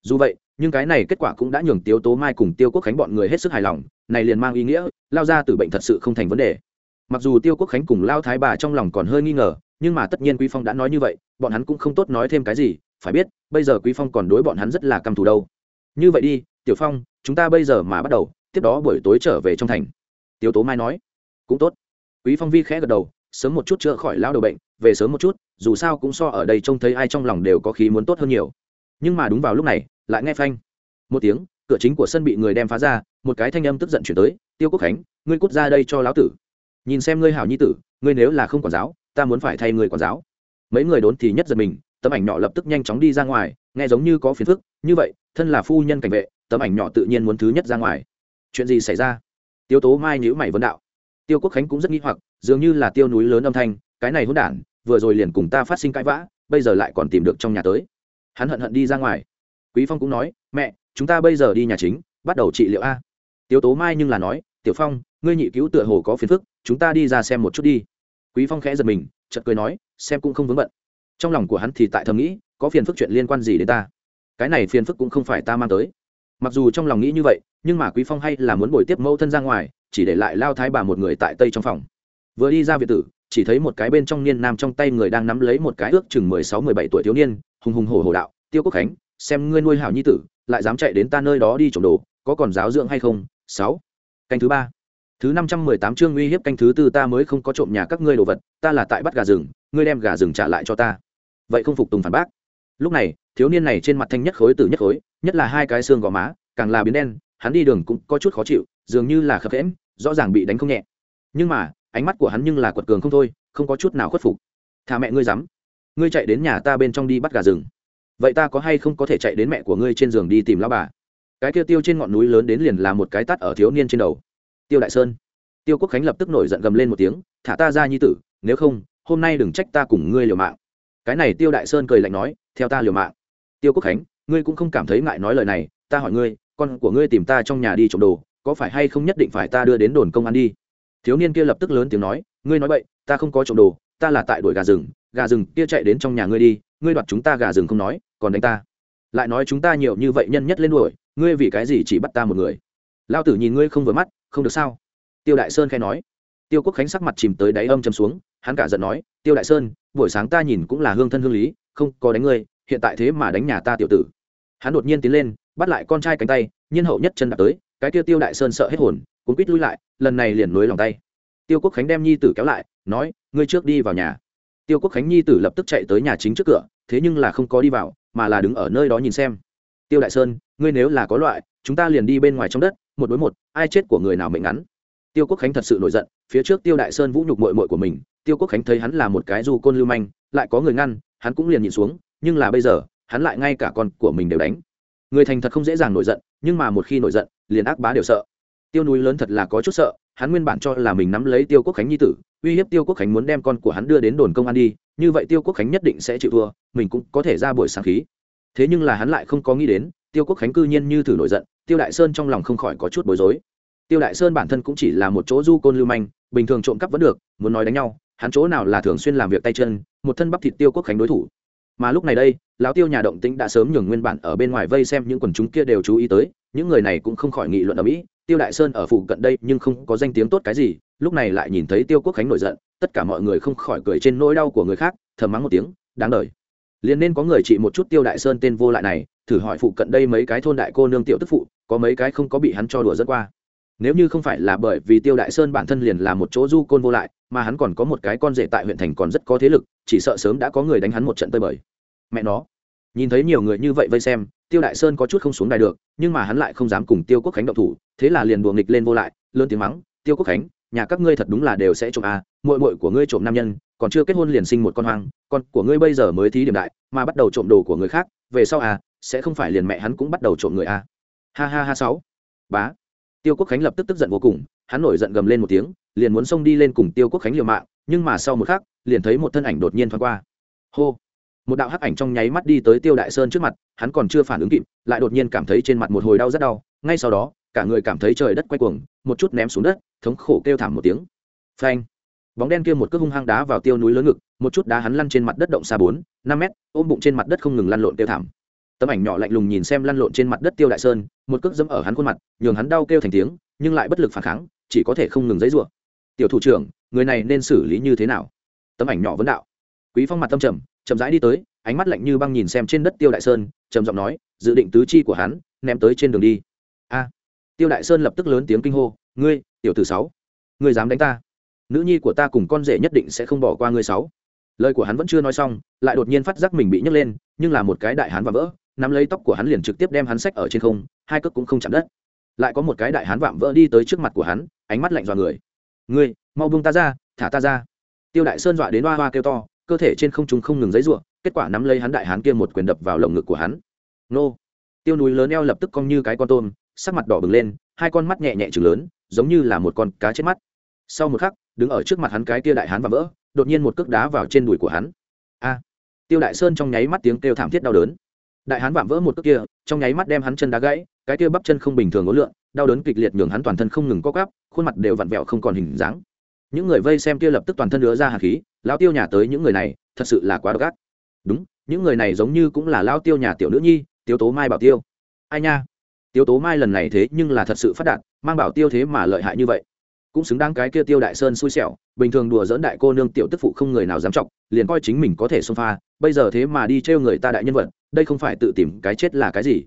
dù vậy, nhưng cái này kết quả cũng đã nhường tiêu tố mai cùng tiêu quốc khánh bọn người hết sức hài lòng, này liền mang ý nghĩa, lao ra từ bệnh thật sự không thành vấn đề. Mặc dù tiêu quốc khánh cùng lao thái bà trong lòng còn hơi nghi ngờ, nhưng mà tất nhiên quý phong đã nói như vậy, bọn hắn cũng không tốt nói thêm cái gì, phải biết, bây giờ quý phong còn đối bọn hắn rất là căm thù đâu. Như vậy đi, tiểu phong, chúng ta bây giờ mà bắt đầu, tiếp đó buổi tối trở về trong thành. Tiêu tố mai nói. Cũng tốt. Quý phong vi khẽ gật đầu, sớm một chút chữa khỏi lao đầu bệnh, về sớm một chút, dù sao cũng so ở đây trông thấy ai trong lòng đều có khí muốn tốt hơn nhiều. Nhưng mà đúng vào lúc này lại nghe phanh. Một tiếng, cửa chính của sân bị người đem phá ra, một cái thanh âm tức giận chuyển tới, tiêu quốc khánh, ngươi cút ra đây cho lão tử. Nhìn xem ngươi hảo nhi tử, ngươi nếu là không quản giáo, ta muốn phải thay người quản giáo. Mấy người đốn thì nhất giật mình, tấm ảnh nhỏ lập tức nhanh chóng đi ra ngoài, nghe giống như có phiền phức, như vậy, thân là phu nhân cảnh vệ, tấm ảnh nhỏ tự nhiên muốn thứ nhất ra ngoài. Chuyện gì xảy ra? Tiêu tố mai nhữ mày vấn đạo. Tiêu quốc khánh cũng rất nghi hoặc, dường như là tiêu núi lớn âm thanh, cái này hôn đản, vừa rồi liền cùng ta phát sinh cãi vã, bây giờ lại còn tìm được trong nhà tới. Hắn hận hận đi ra ngoài quý phong cũng nói, mẹ, chúng ta bây giờ đi nhà chính, bắt đầu trị liệu a. Tiêu tố mai nhưng là nói, tiểu phong, ngươi nhị cứu tựa hồ có phiền phức, chúng ta đi ra xem một chút đi. Quý phong khẽ giật mình, chợt cười nói, xem cũng không vướng bận. Trong lòng của hắn thì tại thầm nghĩ, có phiền phức chuyện liên quan gì đến ta? Cái này phiền phức cũng không phải ta mang tới. Mặc dù trong lòng nghĩ như vậy, nhưng mà quý phong hay là muốn bồi tiếp mẫu thân ra ngoài, chỉ để lại lao thái bà một người tại tây trong phòng. Vừa đi ra việt tử, chỉ thấy một cái bên trong niên nam trong tay người đang nắm lấy một cái ước chừng mười sáu, mười bảy tuổi thiếu niên, hùng hùng hổ hổ đạo, tiêu quốc khánh xem ngươi nuôi hảo nhi tử, lại dám chạy đến ta nơi đó đi trộm đồ, có còn giáo dưỡng hay không? Sáu. Canh thứ ba. Thứ năm trăm mười tám chương uy hiếp canh thứ tư, ta mới không có trộm nhà các ngươi đồ vật, ta là tại bắt gà rừng, ngươi đem gà rừng trả lại cho ta. Vậy không phục tùng phản bác. Lúc này, thiếu niên này trên mặt thanh nhất khối từ nhất khối, nhất là hai cái xương gò má, càng là biến đen, hắn đi đường cũng có chút khó chịu, dường như là khập khẽm rõ ràng bị đánh không nhẹ. Nhưng mà, ánh mắt của hắn nhưng là quật cường không thôi, không có chút nào khuất phục. Thà mẹ ngươi dám. Ngươi chạy đến nhà ta bên trong đi bắt gà rừng vậy ta có hay không có thể chạy đến mẹ của ngươi trên giường đi tìm lao bà? Cái kia tiêu trên ngọn núi lớn đến liền là một cái tắt ở thiếu niên trên đầu. Tiêu đại sơn. Tiêu quốc khánh lập tức nổi giận gầm lên một tiếng, thả ta ra nhi tử, nếu không, hôm nay đừng trách ta cùng ngươi liều mạng. Cái này tiêu đại sơn cười lạnh nói, theo ta liều mạng. Tiêu quốc khánh, ngươi cũng không cảm thấy ngại nói lời này, ta hỏi ngươi, con của ngươi tìm ta trong nhà đi trộm đồ, có phải hay không nhất định phải ta đưa đến đồn công an đi? Thiếu niên kia lập tức lớn tiếng nói, ngươi nói vậy ta không có trộm đồ, ta là tại đuổi gà rừng gà rừng kia chạy đến trong nhà ngươi đi ngươi đoạt chúng ta gà rừng không nói, còn đánh ta. Lại nói chúng ta nhiều như vậy nhân nhất lên đuổi, ngươi vì cái gì chỉ bắt ta một người? Lao tử nhìn ngươi không vừa mắt, không được sao? Tiêu đại sơn khai nói. Tiêu quốc khánh sắc mặt chìm tới đáy âm chầm xuống, hắn cả giận nói, tiêu đại sơn, buổi sáng ta nhìn cũng là hương thân hương lý, không có đánh ngươi, hiện tại thế mà đánh nhà ta tiểu tử. Hắn đột nhiên tiến lên, bắt lại con trai cánh tay, nhiên hậu nhất chân đạp tới, cái tiêu tiêu đại sơn sợ hết hồn cũng quýt lui lại, lần này liền nối lòng tay. Tiêu quốc khánh đem nhi tử kéo lại, nói, ngươi trước đi vào nhà. Tiêu quốc khánh nhi tử lập tức chạy tới nhà chính trước cửa thế nhưng là không có đi vào, mà là đứng ở nơi đó nhìn xem. Tiêu đại sơn, ngươi nếu là có loại, chúng ta liền đi bên ngoài trong đất, một đối một, ai chết của người nào mệnh ngắn. Tiêu quốc khánh thật sự nổi giận, phía trước tiêu đại sơn vũ nhục mội mội của mình, tiêu quốc khánh thấy hắn là một cái du côn lưu manh, lại có người ngăn, hắn cũng liền nhìn xuống, nhưng là bây giờ, hắn lại ngay cả con của mình đều đánh. Người thành thật không dễ dàng nổi giận, nhưng mà một khi nổi giận, liền ác bá đều sợ. Tiêu núi lớn thật là có chút sợ, hắn nguyên bản cho là mình nắm lấy tiêu quốc khánh nhi tử, uy hiếp tiêu quốc khánh muốn đem con của hắn đưa đến đồn công an đi như vậy tiêu quốc khánh nhất định sẽ chịu thua, mình cũng có thể ra buổi sáng khí. Thế nhưng là hắn lại không có nghĩ đến, tiêu quốc khánh cư nhiên như thử nổi giận, tiêu đại sơn trong lòng không khỏi có chút bối rối. Tiêu đại sơn bản thân cũng chỉ là một chỗ du côn lưu manh, bình thường trộm cắp vẫn được, muốn nói đánh nhau, hắn chỗ nào là thường xuyên làm việc tay chân, một thân bắp thịt tiêu quốc khánh đối thủ. Mà lúc này đây, lão tiêu nhà động tĩnh đã sớm nhường nguyên bản ở bên ngoài vây xem những quần chúng kia đều chú ý tới, những người này cũng không khỏi nghị luận ở mỹ. Tiêu đại sơn ở phụ cận đây nhưng không có danh tiếng tốt cái gì, lúc này lại nhìn thấy tiêu quốc khánh nổi giận tất cả mọi người không khỏi cười trên nỗi đau của người khác, thầm mắng một tiếng, đáng đời. Liền nên có người trị một chút tiêu đại sơn tên vô lại này, thử hỏi phụ cận đây mấy cái thôn đại cô nương tiểu tức phụ, có mấy cái không có bị hắn cho đùa dẫn qua. Nếu như không phải là bởi vì tiêu đại sơn bản thân liền là một chỗ du côn vô lại, mà hắn còn có một cái con rể tại huyện thành còn rất có thế lực, chỉ sợ sớm đã có người đánh hắn một trận tơi bời. Mẹ nó. Nhìn thấy nhiều người như vậy vây xem, tiêu đại sơn có chút không xuống đài được, nhưng mà hắn lại không dám cùng tiêu quốc khánh động thủ, thế là liền đùa nghịch lên vô lại, lớn tiếng mắng, tiêu quốc khánh nhà các ngươi thật đúng là đều sẽ trộm à muội muội của ngươi trộm nam nhân, còn chưa kết hôn liền sinh một con hoang, con của ngươi bây giờ mới thí điểm đại, mà bắt đầu trộm đồ của người khác, về sau à sẽ không phải liền mẹ hắn cũng bắt đầu trộm người à. Ha ha ha sáu. Bá. Tiêu quốc khánh lập tức tức giận vô cùng, hắn nổi giận gầm lên một tiếng, liền muốn xông đi lên cùng tiêu quốc khánh liều mạng, nhưng mà sau một khắc, liền thấy một thân ảnh đột nhiên thoáng qua. Hô. Một đạo hắc ảnh trong nháy mắt đi tới tiêu đại sơn trước mặt, hắn còn chưa phản ứng kịp, lại đột nhiên cảm thấy trên mặt một hồi đau rất đau, ngay sau đó cả người cảm thấy trời đất quay cuồng, một chút ném xuống đất, thống khổ kêu thảm một tiếng. Phanh. Bóng đen kia một cước hung hăng đá vào tiêu núi lớn ngực, một chút đá hắn lăn trên mặt đất động xa bốn, năm mét, ôm bụng trên mặt đất không ngừng lăn lộn kêu thảm. Tấm ảnh nhỏ lạnh lùng nhìn xem lăn lộn trên mặt đất tiêu đại sơn, một cước dẫm ở hắn khuôn mặt, nhường hắn đau kêu thành tiếng, nhưng lại bất lực phản kháng, chỉ có thể không ngừng giãy rủa tiểu thủ trưởng, người này nên xử lý như thế nào? Tấm ảnh nhỏ vấn đạo. Quý phong mặt tâm trầm, chậm rãi đi tới, ánh mắt lạnh như băng nhìn xem trên đất tiêu đại sơn, trầm giọng nói, dự định tứ chi của hắn, ném tới trên đường đi tiêu đại sơn lập tức lớn tiếng kinh hô ngươi tiểu tử sáu ngươi dám đánh ta? Nữ nhi của ta cùng con rể nhất định sẽ không bỏ qua ngươi sáu. Lời của hắn vẫn chưa nói xong lại đột nhiên phát giác mình bị nhấc lên nhưng là một cái đại hán và vỡ nắm lấy tóc của hắn liền trực tiếp đem hắn sách ở trên không hai cước cũng không chạm đất. Lại có một cái đại hán vạm vỡ đi tới trước mặt của hắn ánh mắt lạnh dọa người. Ngươi mau buông ta ra thả ta ra. Tiêu đại sơn dọa đến hoa hoa kêu to cơ thể trên không trung không ngừng giấy giụa, kết quả nắm lấy hắn đại hán kia một quyền đập vào lồng ngực của hắn. Nô! Tiêu núi lớn eo lập tức cong như cái con tôm sắc mặt đỏ bừng lên hai con mắt nhẹ nhẹ chừng lớn giống như là một con cá chết mắt. Sau một khắc đứng ở trước mặt hắn cái kia đại hán và vỡ đột nhiên một cước đá vào trên đùi của hắn. A! Tiêu đại sơn trong nháy mắt tiếng kêu thảm thiết đau đớn. Đại hán vạm vỡ một cước kia trong nháy mắt đem hắn chân đá gãy cái kia bắp chân không bình thường ố lượn đau đớn kịch liệt nhường hắn toàn thân không ngừng co cắp, khuôn mặt đều vặn vẹo không còn hình dáng. Những người vây xem kia lập tức toàn thân đứa ra hạt khí lao tiêu nhà tới những người này thật sự là quá độc ác. Đúng những người này giống như cũng là lao tiêu nhà tiểu nữ nhi tiếu tố mai bảo tiêu. Ai nha? Tiêu tố mai lần này thế nhưng là thật sự phát đạt, mang bảo tiêu thế mà lợi hại như vậy. Cũng xứng đáng cái kia tiêu đại sơn xui xẻo, bình thường đùa dỡn đại cô nương tiểu tức phụ không người nào dám trọng liền coi chính mình có thể xông pha, bây giờ thế mà đi trêu người ta đại nhân vật, đây không phải tự tìm cái chết là cái gì?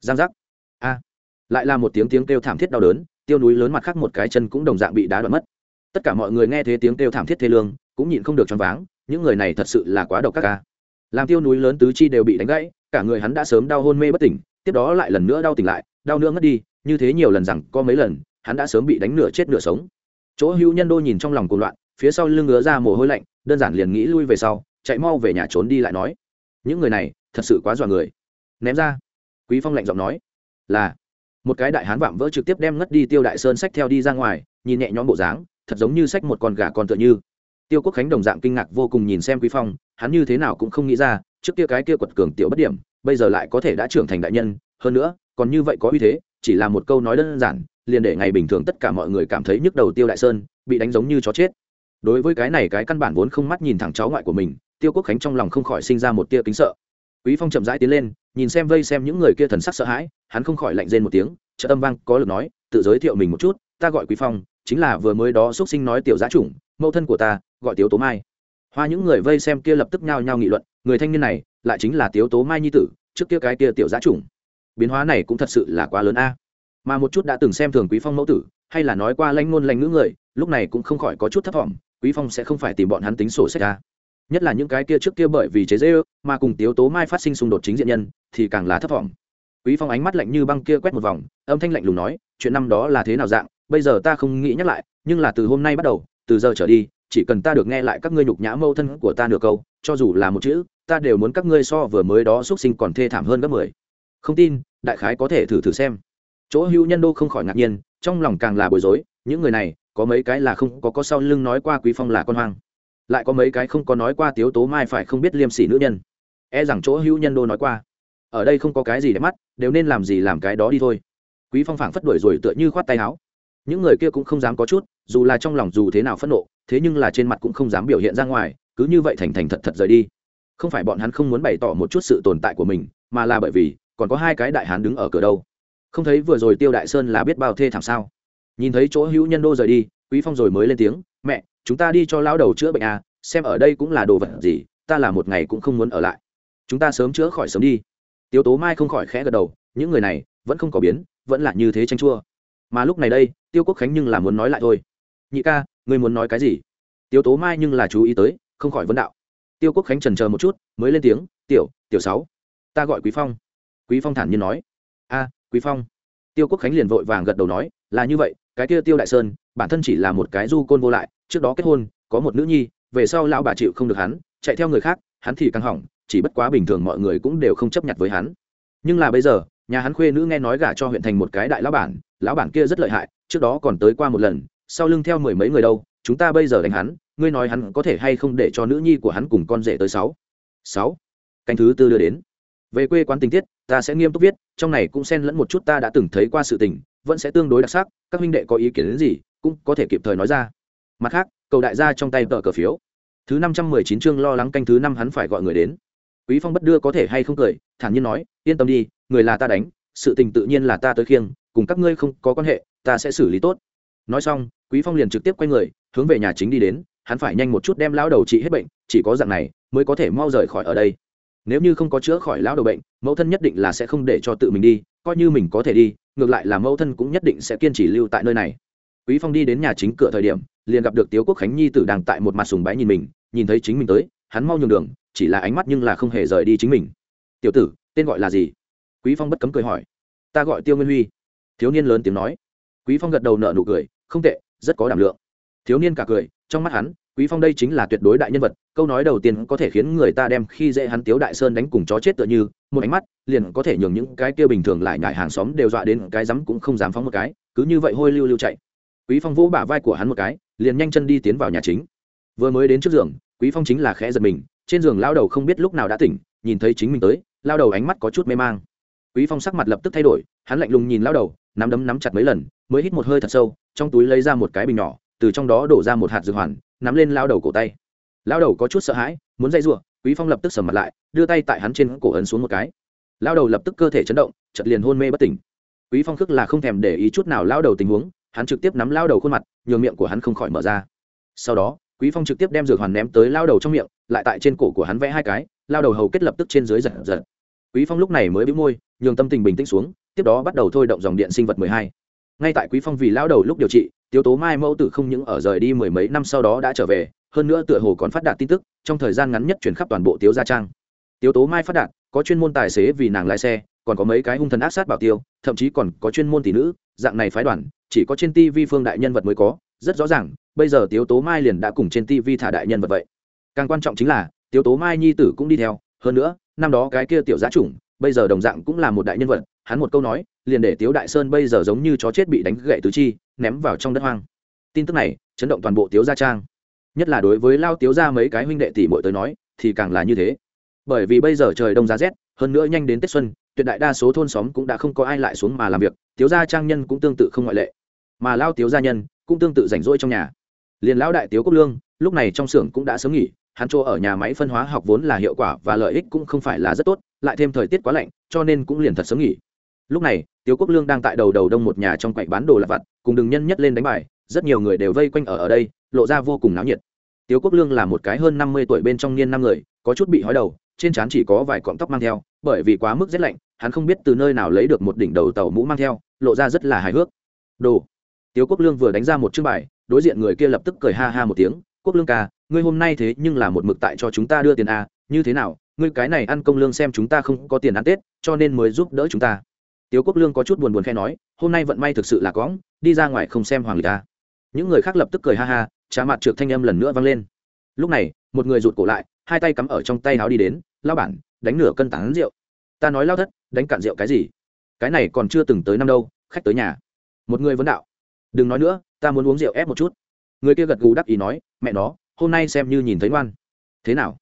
Giang giác. A. Lại là một tiếng tiếng kêu thảm thiết đau đớn, tiêu núi lớn mặt khác một cái chân cũng đồng dạng bị đá đoạn mất. Tất cả mọi người nghe thấy tiếng kêu thảm thiết thê lương, cũng nhịn không được choáng váng, những người này thật sự là quá độc các ca làm tiêu núi lớn tứ chi đều bị đánh gãy, cả người hắn đã sớm đau hôn mê bất tỉnh, tiếp đó lại lần nữa đau tỉnh lại đau nữa ngất đi, như thế nhiều lần rằng có mấy lần, hắn đã sớm bị đánh nửa chết nửa sống. Chỗ hữu nhân đô nhìn trong lòng cuồng loạn, phía sau lưng ngứa ra mồ hôi lạnh, đơn giản liền nghĩ lui về sau, chạy mau về nhà trốn đi lại nói, những người này, thật sự quá dọa người. Ném ra. Quý phong lạnh giọng nói, là. Một cái đại hán vạm vỡ trực tiếp đem ngất đi tiêu đại sơn sách theo đi ra ngoài, nhìn nhẹ nhõm bộ dáng, thật giống như sách một con gà con tựa như. Tiêu quốc khánh đồng dạng kinh ngạc vô cùng nhìn xem quý phong, hắn như thế nào cũng không nghĩ ra, trước kia cái kia quật cường tiểu bất điểm, bây giờ lại có thể đã trưởng thành đại nhân, hơn nữa còn như vậy có uy thế, chỉ là một câu nói đơn giản, liền để ngày bình thường tất cả mọi người cảm thấy nhức đầu tiêu đại sơn, bị đánh giống như chó chết. Đối với cái này cái căn bản vốn không mắt nhìn thẳng cháu ngoại của mình, tiêu quốc khánh trong lòng không khỏi sinh ra một tia kính sợ. Quý phong chậm rãi tiến lên, nhìn xem vây xem những người kia thần sắc sợ hãi, hắn không khỏi lạnh rên một tiếng trợ âm vang có lực nói, tự giới thiệu mình một chút, ta gọi quý phong, chính là vừa mới đó xuất sinh nói tiểu giá chủng, mẫu thân của ta, gọi tiếu tố mai. Hoa những người vây xem kia lập tức nhao nhao nghị luận, người thanh niên này lại chính là tiếu tố mai nhi tử, trước kia cái kia tiểu giá chủng biến hóa này cũng thật sự là quá lớn a. Mà một chút đã từng xem thường quý phong mẫu tử, hay là nói qua lanh ngôn lanh ngữ người, lúc này cũng không khỏi có chút thất vọng, quý phong sẽ không phải tìm bọn hắn tính sổ sách ra nhất là những cái kia trước kia bởi vì chế dễ mà cùng tiếu tố mai phát sinh xung đột chính diện nhân, thì càng là thất vọng. Quý phong ánh mắt lạnh như băng kia quét một vòng, âm thanh lạnh lùng nói, chuyện năm đó là thế nào dạng, bây giờ ta không nghĩ nhắc lại, nhưng là từ hôm nay bắt đầu, từ giờ trở đi, chỉ cần ta được nghe lại các ngươi nhục nhã mâu thân của ta nửa câu, cho dù là một chữ, ta đều muốn các ngươi so vừa mới đó xuất sinh còn thê thảm hơn gấp mười. Không tin đại khái có thể thử thử xem. Chỗ hữu nhân đô không khỏi ngạc nhiên, trong lòng càng là bối rối, những người này, có mấy cái là không có có sau lưng nói qua quý phong là con hoang. Lại có mấy cái không có nói qua tiếu tố mai phải không biết liêm sỉ nữ nhân. E rằng chỗ hữu nhân đô nói qua, ở đây không có cái gì để mắt, đều nên làm gì làm cái đó đi thôi. Quý phong phảng phất đuổi rồi tựa như khoát tay áo. Những người kia cũng không dám có chút, dù là trong lòng dù thế nào phẫn nộ, thế nhưng là trên mặt cũng không dám biểu hiện ra ngoài, cứ như vậy thành thành thật thật rời đi. Không phải bọn hắn không muốn bày tỏ một chút sự tồn tại của mình, mà là bởi vì còn có hai cái đại hán đứng ở cửa đâu. Không thấy vừa rồi tiêu đại sơn là biết bao thê thảm sao? Nhìn thấy chỗ hữu nhân đô rời đi, quý phong rồi mới lên tiếng, mẹ, chúng ta đi cho lão đầu chữa bệnh à xem ở đây cũng là đồ vật gì, ta là một ngày cũng không muốn ở lại. Chúng ta sớm chữa khỏi sớm đi. Tiêu tố mai không khỏi khẽ gật đầu, những người này vẫn không có biến, vẫn là như thế tranh chua. Mà lúc này đây, tiêu quốc khánh nhưng là muốn nói lại thôi. Nhị ca, ngươi muốn nói cái gì? Tiêu tố mai nhưng là chú ý tới, không khỏi vấn đạo. Tiêu quốc khánh trần chờ một chút, mới lên tiếng, tiểu tiểu sáu, ta gọi quý phong quý phong thản nhiên nói. A, quý phong. Tiêu quốc khánh liền vội vàng gật đầu nói, là như vậy, cái kia tiêu đại sơn, bản thân chỉ là một cái du côn vô lại, trước đó kết hôn, có một nữ nhi, về sau lão bà chịu không được hắn, chạy theo người khác, hắn thì căng hỏng, chỉ bất quá bình thường mọi người cũng đều không chấp nhận với hắn. Nhưng là bây giờ, nhà hắn khuê nữ nghe nói gả cho huyện thành một cái đại lão bản lão bản kia rất lợi hại, trước đó còn tới qua một lần, sau lưng theo mười mấy người đâu, chúng ta bây giờ đánh hắn, ngươi nói hắn có thể hay không để cho nữ nhi của hắn cùng con rể tới sáu? Sáu? Canh thứ tư đưa đến về quê quán tình tiết, ta sẽ nghiêm túc viết, trong này cũng xen lẫn một chút ta đã từng thấy qua sự tình, vẫn sẽ tương đối đặc sắc, các huynh đệ có ý kiến đến gì, cũng có thể kịp thời nói ra. Mặt khác, cầu đại gia trong tay tờ cờ phiếu. Thứ năm trăm mười chín chương lo lắng canh thứ năm hắn phải gọi người đến. Quý phong bất đưa có thể hay không cười, thản nhiên nói, yên tâm đi, người là ta đánh, sự tình tự nhiên là ta tới khiêng, cùng các ngươi không có quan hệ, ta sẽ xử lý tốt. Nói xong, quý phong liền trực tiếp quay người, hướng về nhà chính đi đến, hắn phải nhanh một chút đem lão đầu trị hết bệnh, chỉ có dạng này, mới có thể mau rời khỏi ở đây nếu như không có chữa khỏi lão đầu bệnh, mẫu thân nhất định là sẽ không để cho tự mình đi, coi như mình có thể đi, ngược lại là mẫu thân cũng nhất định sẽ kiên trì lưu tại nơi này. Quý phong đi đến nhà chính cửa thời điểm, liền gặp được tiếu quốc khánh nhi tử đang tại một mặt sùng bái nhìn mình, nhìn thấy chính mình tới, hắn mau nhường đường, chỉ là ánh mắt nhưng là không hề rời đi chính mình. Tiểu tử, tên gọi là gì? Quý phong bất cấm cười hỏi. Ta gọi tiêu nguyên huy. Thiếu niên lớn tiếng nói. Quý phong gật đầu nở nụ cười. Không tệ, rất có đảm lượng. Thiếu niên cả cười trong mắt hắn, quý phong đây chính là tuyệt đối đại nhân vật, câu nói đầu tiên có thể khiến người ta đem khi dễ hắn tiếu đại sơn đánh cùng chó chết tựa như, một ánh mắt, liền có thể nhường những cái kia bình thường lại ngại hàng xóm đều dọa đến cái rắm cũng không dám phóng một cái, cứ như vậy hôi lưu lưu chạy. Quý phong vỗ bả vai của hắn một cái, liền nhanh chân đi tiến vào nhà chính. Vừa mới đến trước giường, quý phong chính là khẽ giật mình, trên giường lao đầu không biết lúc nào đã tỉnh, nhìn thấy chính mình tới lao đầu ánh mắt có chút mê mang. Quý phong sắc mặt lập tức thay đổi, hắn lạnh lùng nhìn lao đầu, nắm đấm nắm chặt mấy lần, mới hít một hơi thật sâu, trong túi lấy ra một cái bình nhỏ từ trong đó đổ ra một hạt dược hoàn, nắm lên lao đầu cổ tay. Lao đầu có chút sợ hãi, muốn dây giụa quý phong lập tức sầm mặt lại, đưa tay tại hắn trên cổ ấn xuống một cái. Lao đầu lập tức cơ thể chấn động chật liền hôn mê bất tỉnh. Quý phong khước là không thèm để ý chút nào lao đầu tình huống, hắn trực tiếp nắm lao đầu khuôn mặt, nhường miệng của hắn không khỏi mở ra. Sau đó, quý phong trực tiếp đem dược hoàn ném tới lao đầu trong miệng, lại tại trên cổ của hắn vẽ hai cái, lao đầu hầu kết lập tức trên dưới giật giật. Quý phong lúc này mới bĩu môi, nhường tâm tình bình tĩnh xuống, tiếp đó bắt đầu thôi động dòng điện sinh vật 12. ngay tại quý phong vì lao đầu lúc điều trị tiếu tố mai mẫu tử không những ở rời đi mười mấy năm sau đó đã trở về, hơn nữa tựa hồ còn phát đạt tin tức, trong thời gian ngắn nhất chuyển khắp toàn bộ tiếu gia trang. Tiếu tố mai phát đạt, có chuyên môn tài xế vì nàng lái xe, còn có mấy cái hung thần ác sát bảo tiêu, thậm chí còn có chuyên môn tỷ nữ, dạng này phái đoàn, chỉ có trên tv phương đại nhân vật mới có. Rất rõ ràng, bây giờ tiếu tố mai liền đã cùng trên tv thả đại nhân vật vậy. Càng quan trọng chính là, tiếu tố mai nhi tử cũng đi theo, hơn nữa, năm đó cái kia tiểu giá chủng, bây giờ đồng dạng cũng là một đại nhân vật, hắn một câu nói, liền để tiếu đại sơn bây giờ giống như chó chết bị đánh gậy tứ chi ném vào trong đất hoang. Tin tức này chấn động toàn bộ tiếu gia trang. Nhất là đối với lao tiếu gia mấy cái huynh đệ tỷ muội tới nói, thì càng là như thế. Bởi vì bây giờ trời đông giá rét, hơn nữa nhanh đến tết xuân, tuyệt đại đa số thôn xóm cũng đã không có ai lại xuống mà làm việc, tiếu gia trang nhân cũng tương tự không ngoại lệ. Mà lao tiếu gia nhân cũng tương tự rảnh rỗi trong nhà. Liền lão đại tiếu quốc lương, lúc này trong xưởng cũng đã sớm nghỉ, hắn chỗ ở nhà máy phân hóa học vốn là hiệu quả và lợi ích cũng không phải là rất tốt, lại thêm thời tiết quá lạnh, cho nên cũng liền thật sớm nghỉ lúc này, tiếu quốc lương đang tại đầu đầu đông một nhà trong quạnh bán đồ lặt vặt, cùng đừng nhân nhất lên đánh bài, rất nhiều người đều vây quanh ở ở đây, lộ ra vô cùng náo nhiệt. Tiếu quốc lương là một cái hơn năm mươi tuổi bên trong niên năm người, có chút bị hói đầu, trên trán chỉ có vài cọng tóc mang theo, bởi vì quá mức rét lạnh, hắn không biết từ nơi nào lấy được một đỉnh đầu tàu mũ mang theo, lộ ra rất là hài hước. Đồ. Tiếu quốc lương vừa đánh ra một chương bài, đối diện người kia lập tức cười ha ha một tiếng, quốc lương ca, ngươi hôm nay thế nhưng là một mực tại cho chúng ta đưa tiền a như thế nào, ngươi cái này ăn công lương xem chúng ta không có tiền ăn tết, cho nên mới giúp đỡ chúng ta tiếu quốc lương có chút buồn buồn khe nói, hôm nay vận may thực sự là cõng đi ra ngoài không xem hoàng lịch ta những người khác lập tức cười ha ha, trà mặt trượt thanh âm lần nữa vang lên. Lúc này, một người rụt cổ lại, hai tay cắm ở trong tay áo đi đến lao bản, đánh nửa cân tán rượu. Ta nói lao thất, đánh cạn rượu cái gì? Cái này còn chưa từng tới năm đâu, khách tới nhà. Một người vấn đạo, đừng nói nữa, ta muốn uống rượu ép một chút. Người kia gật gù đắc ý nói, mẹ nó, hôm nay xem như nhìn thấy ngoan. Thế nào?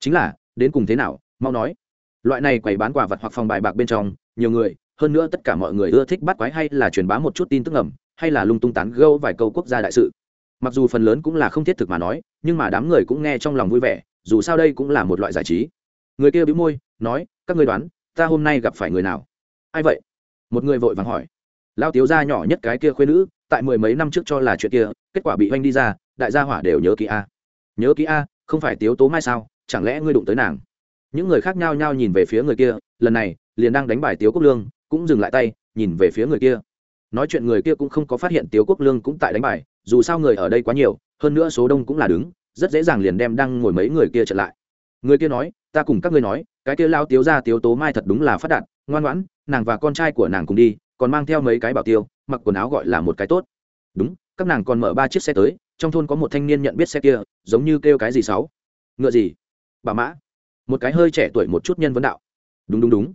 Chính là, đến cùng thế nào, mau nói. Loại này quầy bán quả vật hoặc phòng bài bạc bên trong, nhiều người hơn nữa tất cả mọi người ưa thích bắt quái hay là truyền bá một chút tin tức ngầm, hay là lung tung tán gâu vài câu quốc gia đại sự. Mặc dù phần lớn cũng là không thiết thực mà nói, nhưng mà đám người cũng nghe trong lòng vui vẻ, dù sao đây cũng là một loại giải trí. Người kia bĩu môi, nói, các ngươi đoán, ta hôm nay gặp phải người nào? Ai vậy? Một người vội vàng hỏi. Lao tiếu gia nhỏ nhất cái kia khuyên nữ, tại mười mấy năm trước cho là chuyện kia, kết quả bị oanh đi ra, đại gia hỏa đều nhớ kỹ a. Nhớ kỹ a, không phải tiếu tố mai sao, chẳng lẽ ngươi đụng tới nàng? Những người khác nhao nhao nhìn về phía người kia, lần này, liền đang đánh bài tiếu quốc lương cũng dừng lại tay, nhìn về phía người kia. Nói chuyện người kia cũng không có phát hiện tiếu quốc lương cũng tại đánh bài, dù sao người ở đây quá nhiều, hơn nữa số đông cũng là đứng, rất dễ dàng liền đem đang ngồi mấy người kia trở lại. Người kia nói, ta cùng các ngươi nói, cái kia lao tiếu ra tiếu tố mai thật đúng là phát đạt, ngoan ngoãn, nàng và con trai của nàng cùng đi, còn mang theo mấy cái bảo tiêu, mặc quần áo gọi là một cái tốt. Đúng, các nàng còn mở ba chiếc xe tới, trong thôn có một thanh niên nhận biết xe kia, giống như kêu cái gì sáu? Ngựa gì? Bà mã. Một cái hơi trẻ tuổi một chút nhân vấn đạo. Đúng đúng đúng,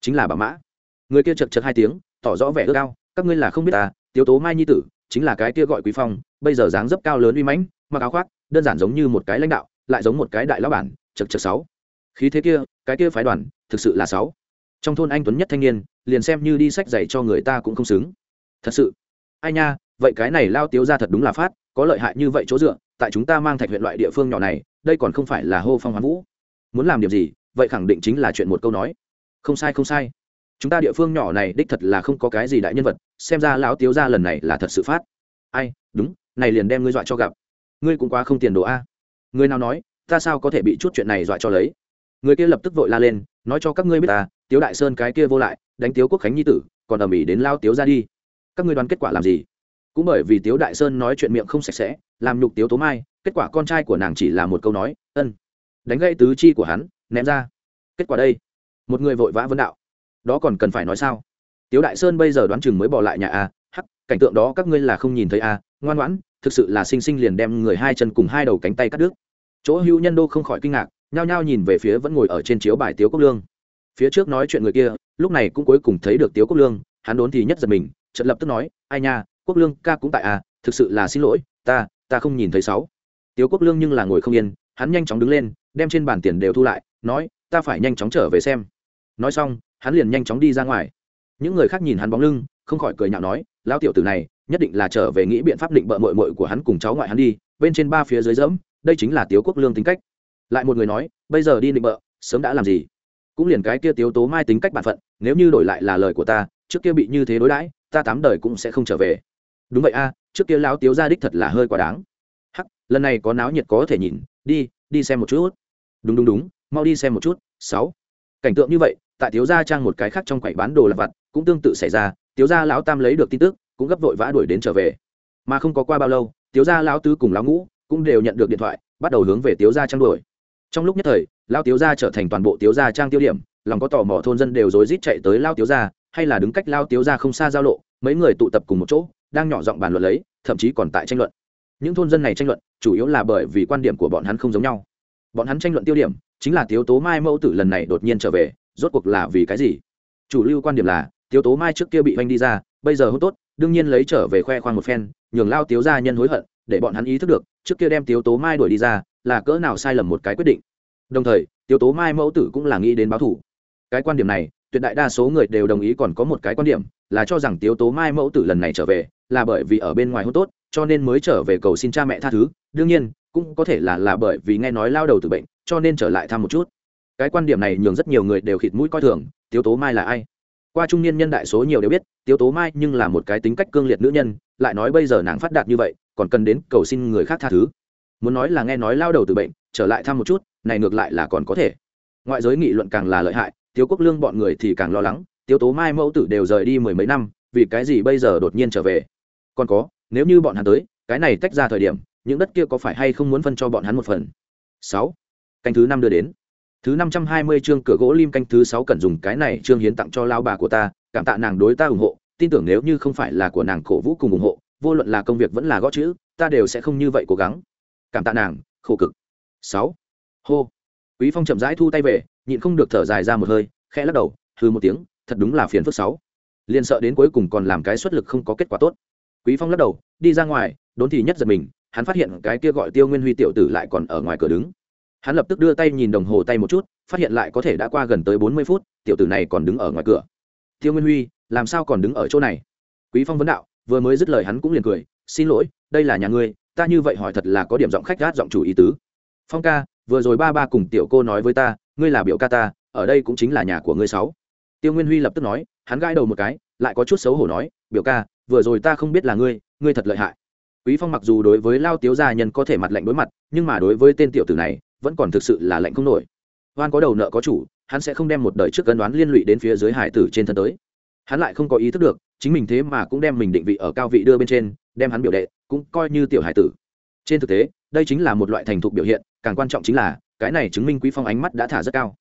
chính là bà mã người kia chật chật hai tiếng, tỏ rõ vẻ ước ao, các ngươi là không biết à tiếu tố mai nhi tử, chính là cái kia gọi quý phong, bây giờ dáng dấp cao lớn uy mãnh, mặc áo khoác, đơn giản giống như một cái lãnh đạo, lại giống một cái đại lão bản, chật chật sáu. Khí thế kia, cái kia phái đoàn, thực sự là sáu. Trong thôn anh tuấn nhất thanh niên, liền xem như đi sách giày cho người ta cũng không xứng. Thật sự. Ai nha, vậy cái này lao tiếu ra thật đúng là phát, có lợi hại như vậy chỗ dựa, tại chúng ta mang thạch huyện loại địa phương nhỏ này, đây còn không phải là hô phong hoán vũ. Muốn làm điểm gì, vậy khẳng định chính là chuyện một câu nói. Không sai không sai chúng ta địa phương nhỏ này đích thật là không có cái gì đại nhân vật, xem ra lão tiếu ra lần này là thật sự phát. Ai, đúng, này liền đem ngươi dọa cho gặp. Ngươi cũng quá không tiền đồ a. Người nào nói, ta sao có thể bị chút chuyện này dọa cho lấy? Người kia lập tức vội la lên, nói cho các ngươi biết ta, tiếu đại sơn cái kia vô lại, đánh tiếu quốc khánh nhi tử, còn ầm ĩ đến lao tiếu ra đi. Các ngươi đoán kết quả làm gì? Cũng bởi vì tiếu đại sơn nói chuyện miệng không sạch sẽ, làm nhục tiếu tố mai, kết quả con trai của nàng chỉ là một câu nói, ân. Đánh gây tứ chi của hắn, ném ra. Kết quả đây. Một người vội vã vấn đạo đó còn cần phải nói sao? Tiếu đại sơn bây giờ đoán chừng mới bỏ lại nhà a, hắc, cảnh tượng đó các ngươi là không nhìn thấy a, ngoan ngoãn, thực sự là sinh sinh liền đem người hai chân cùng hai đầu cánh tay cắt đứt. Chỗ hữu nhân đô không khỏi kinh ngạc, nhao nhao nhìn về phía vẫn ngồi ở trên chiếu bài tiếu quốc lương. Phía trước nói chuyện người kia, lúc này cũng cuối cùng thấy được tiếu quốc lương, hắn đốn thì nhất giật mình trận lập tức nói, ai nha, quốc lương ca cũng tại à thực sự là xin lỗi, ta ta không nhìn thấy sáu. Tiếu quốc lương nhưng là ngồi không yên, hắn nhanh chóng đứng lên, đem trên bàn tiền đều thu lại, nói, ta phải nhanh chóng trở về xem. Nói xong hắn liền nhanh chóng đi ra ngoài. Những người khác nhìn hắn bóng lưng, không khỏi cười nhạo nói lao tiểu tử này, nhất định là trở về nghĩ biện pháp định bợ mội mội của hắn cùng cháu ngoại hắn đi, bên trên ba phía dưới dẫm, đây chính là tiếu quốc lương tính cách. Lại một người nói, bây giờ đi định bợ, sớm đã làm gì? Cũng liền cái kia tiếu tố mai tính cách bản phận, nếu như đổi lại là lời của ta, trước kia bị như thế đối đãi, ta tám đời cũng sẽ không trở về. Đúng vậy a, trước kia lão tiếu gia đích thật là hơi quá đáng. Hắc, lần này có náo nhiệt có thể nhìn, đi đi xem một chút. Đúng đúng đúng, mau đi xem một chút, sáu. Cảnh tượng như vậy tại thiếu gia trang một cái khác trong quầy bán đồ lặt vặt, cũng tương tự xảy ra, thiếu gia lão tam lấy được tin tức, cũng gấp vội vã đuổi đến trở về. Mà không có qua bao lâu, thiếu gia lão tứ cùng lão ngũ cũng đều nhận được điện thoại, bắt đầu hướng về thiếu gia trang đuổi. Trong lúc nhất thời lao thiếu gia trở thành toàn bộ thiếu gia trang tiêu điểm, lòng có tò mò thôn dân đều rối rít chạy tới lao thiếu gia, hay là đứng cách lao thiếu gia không xa giao lộ, mấy người tụ tập cùng một chỗ, đang nhỏ giọng bàn luận lấy, thậm chí còn tại tranh luận. Những thôn dân này tranh luận, chủ yếu là bởi vì quan điểm của bọn hắn không giống nhau. Bọn hắn tranh luận tiêu điểm, chính là thiếu tố mai mẫu tử lần này đột nhiên trở về rốt cuộc là vì cái gì? Chủ lưu quan điểm là, tiếu tố mai trước kia bị oanh đi ra, bây giờ hốt tốt, đương nhiên lấy trở về khoe khoang một phen, nhường lao tiếu gia nhân hối hận, để bọn hắn ý thức được, trước kia đem tiếu tố mai đuổi đi ra, là cỡ nào sai lầm một cái quyết định. Đồng thời, tiếu tố mai mẫu tử cũng là nghĩ đến báo thủ cái quan điểm này, tuyệt đại đa số người đều đồng ý còn có một cái quan điểm, là cho rằng tiếu tố mai mẫu tử lần này trở về, là bởi vì ở bên ngoài hốt tốt, cho nên mới trở về cầu xin cha mẹ tha thứ. Đương nhiên, cũng có thể là là bởi vì nghe nói lao đầu từ bệnh, cho nên trở lại thăm một chút cái quan điểm này nhường rất nhiều người đều khịt mũi coi thường, tiếu tố mai là ai? Qua trung niên nhân đại số nhiều đều biết, tiếu tố mai nhưng là một cái tính cách cương liệt nữ nhân, lại nói bây giờ nàng phát đạt như vậy, còn cần đến cầu xin người khác tha thứ. Muốn nói là nghe nói lao đầu từ bệnh, trở lại thăm một chút, này ngược lại là còn có thể. Ngoại giới nghị luận càng là lợi hại, tiếu quốc lương bọn người thì càng lo lắng, tiếu tố mai mẫu tử đều rời đi mười mấy năm, vì cái gì bây giờ đột nhiên trở về? Còn có, nếu như bọn hắn tới, cái này tách ra thời điểm, những đất kia có phải hay không muốn phân cho bọn hắn một phần? Sáu. Canh thứ năm đưa đến thứ năm trăm hai mươi chương cửa gỗ lim canh thứ sáu cần dùng cái này chương hiến tặng cho lao bà của ta, cảm tạ nàng đối ta ủng hộ, tin tưởng nếu như không phải là của nàng cổ vũ cùng ủng hộ, vô luận là công việc vẫn là gõ chữ, ta đều sẽ không như vậy cố gắng. Cảm tạ nàng, khổ cực. Sáu. Hô. Quý phong chậm rãi thu tay về, nhịn không được thở dài ra một hơi, khẽ lắc đầu hư một tiếng, thật đúng là phiền phức sáu. Liền sợ đến cuối cùng còn làm cái xuất lực không có kết quả tốt. Quý phong lắc đầu, đi ra ngoài, đốn thì nhất giật mình, hắn phát hiện cái kia gọi tiêu nguyên huy tiểu tử lại còn ở ngoài cửa đứng hắn lập tức đưa tay nhìn đồng hồ tay một chút, phát hiện lại có thể đã qua gần tới bốn mươi phút, tiểu tử này còn đứng ở ngoài cửa. Tiêu nguyên huy, làm sao còn đứng ở chỗ này? Quý phong vấn đạo, vừa mới dứt lời hắn cũng liền cười, xin lỗi, đây là nhà ngươi, ta như vậy hỏi thật là có điểm giọng khách gát giọng chủ ý tứ. Phong ca, vừa rồi ba ba cùng tiểu cô nói với ta, ngươi là biểu ca ta, ở đây cũng chính là nhà của ngươi sáu. Tiêu nguyên huy lập tức nói, hắn gãi đầu một cái, lại có chút xấu hổ nói, biểu ca, vừa rồi ta không biết là ngươi ngươi thật lợi hại. Quý phong mặc dù đối với lao tiếu gia nhân có thể mặt lạnh đối mặt, nhưng mà đối với tên tiểu tử này vẫn còn thực sự là lạnh không nổi. Hoan có đầu nợ có chủ, hắn sẽ không đem một đời trước cân đoán liên lụy đến phía dưới hải tử trên thân tới. Hắn lại không có ý thức được, chính mình thế mà cũng đem mình định vị ở cao vị đưa bên trên, đem hắn biểu đệ, cũng coi như tiểu hải tử. Trên thực tế, đây chính là một loại thành thục biểu hiện, càng quan trọng chính là, cái này chứng minh quý phong ánh mắt đã thả rất cao.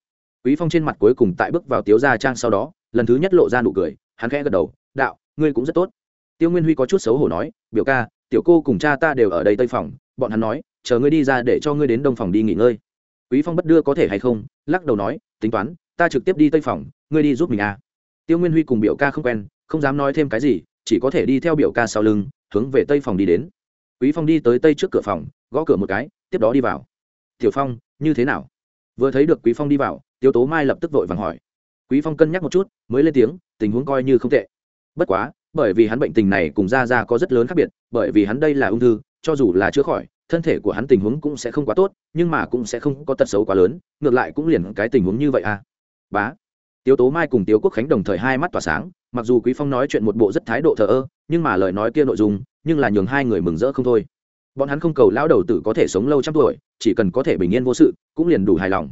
Quý phong trên mặt cuối cùng tại bước vào tiếu gia trang sau đó, lần thứ nhất lộ ra nụ cười, hắn khẽ gật đầu, đạo, ngươi cũng rất tốt. Tiêu nguyên huy có chút xấu hổ nói, biểu ca, tiểu cô cùng cha ta đều ở đây tây phòng. Bọn hắn nói chờ ngươi đi ra để cho ngươi đến đông phòng đi nghỉ ngơi. Quý phong bất đưa có thể hay không, lắc đầu nói, tính toán, ta trực tiếp đi tây phòng, ngươi đi giúp mình à. Tiêu nguyên huy cùng biểu ca không quen, không dám nói thêm cái gì, chỉ có thể đi theo biểu ca sau lưng, hướng về tây phòng đi đến. Quý phong đi tới tây trước cửa phòng, gõ cửa một cái, tiếp đó đi vào. Tiểu phong, như thế nào? Vừa thấy được quý phong đi vào, tiêu tố mai lập tức vội vàng hỏi. Quý phong cân nhắc một chút, mới lên tiếng, tình huống coi như không tệ. Bất quá, bởi vì hắn bệnh tình này cùng ra ra có rất lớn khác biệt, bởi vì hắn đây là ung thư, cho dù là chữa khỏi thân thể của hắn tình huống cũng sẽ không quá tốt, nhưng mà cũng sẽ không có tật xấu quá lớn, ngược lại cũng liền cái tình huống như vậy à. Bá. Tiếu tố mai cùng tiếu quốc khánh đồng thời hai mắt tỏa sáng, mặc dù quý phong nói chuyện một bộ rất thái độ thờ ơ, nhưng mà lời nói kia nội dung, nhưng là nhường hai người mừng rỡ không thôi. Bọn hắn không cầu lão đầu tử có thể sống lâu trăm tuổi, chỉ cần có thể bình yên vô sự, cũng liền đủ hài lòng.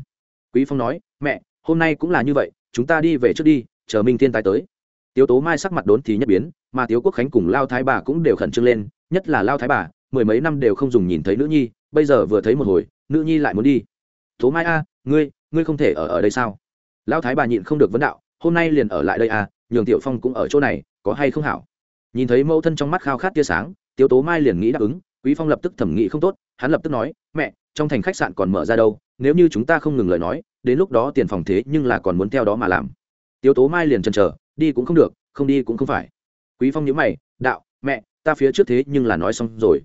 Quý phong nói, mẹ, hôm nay cũng là như vậy, chúng ta đi về trước đi, chờ minh thiên tài tới. Tiếu tố mai sắc mặt đốn thì nhất biến, mà tiếu quốc khánh cùng lao thái bà cũng đều khẩn trương lên, nhất là lao thái bà mười mấy năm đều không dùng nhìn thấy nữ nhi, bây giờ vừa thấy một hồi, nữ nhi lại muốn đi. Tố mai a, ngươi ngươi không thể ở ở đây sao? Lão thái bà nhịn không được vấn đạo, hôm nay liền ở lại đây a nhường tiểu phong cũng ở chỗ này, có hay không hảo? Nhìn thấy mẫu thân trong mắt khao khát tia sáng, tiếu tố mai liền nghĩ đáp ứng, quý phong lập tức thẩm nghĩ không tốt, hắn lập tức nói, mẹ, trong thành khách sạn còn mở ra đâu, nếu như chúng ta không ngừng lời nói, đến lúc đó tiền phòng thế nhưng là còn muốn theo đó mà làm. Tiếu tố mai liền chần chờ, đi cũng không được, không đi cũng không phải. Quý phong nhíu mày, đạo, mẹ, ta phía trước thế nhưng là nói xong rồi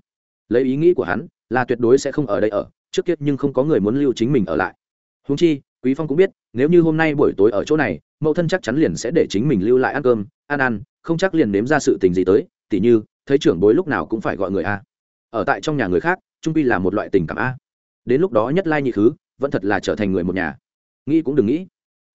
lấy ý nghĩ của hắn, là tuyệt đối sẽ không ở đây ở, trước kia nhưng không có người muốn lưu chính mình ở lại. Húng chi, quý phong cũng biết, nếu như hôm nay buổi tối ở chỗ này, mẫu thân chắc chắn liền sẽ để chính mình lưu lại ăn cơm, ăn ăn, không chắc liền nếm ra sự tình gì tới, tỉ như, thấy trưởng bối lúc nào cũng phải gọi người a. Ở tại trong nhà người khác, trung pi là một loại tình cảm a. Đến lúc đó nhất lai nhị khứ, vẫn thật là trở thành người một nhà. Nghĩ cũng đừng nghĩ.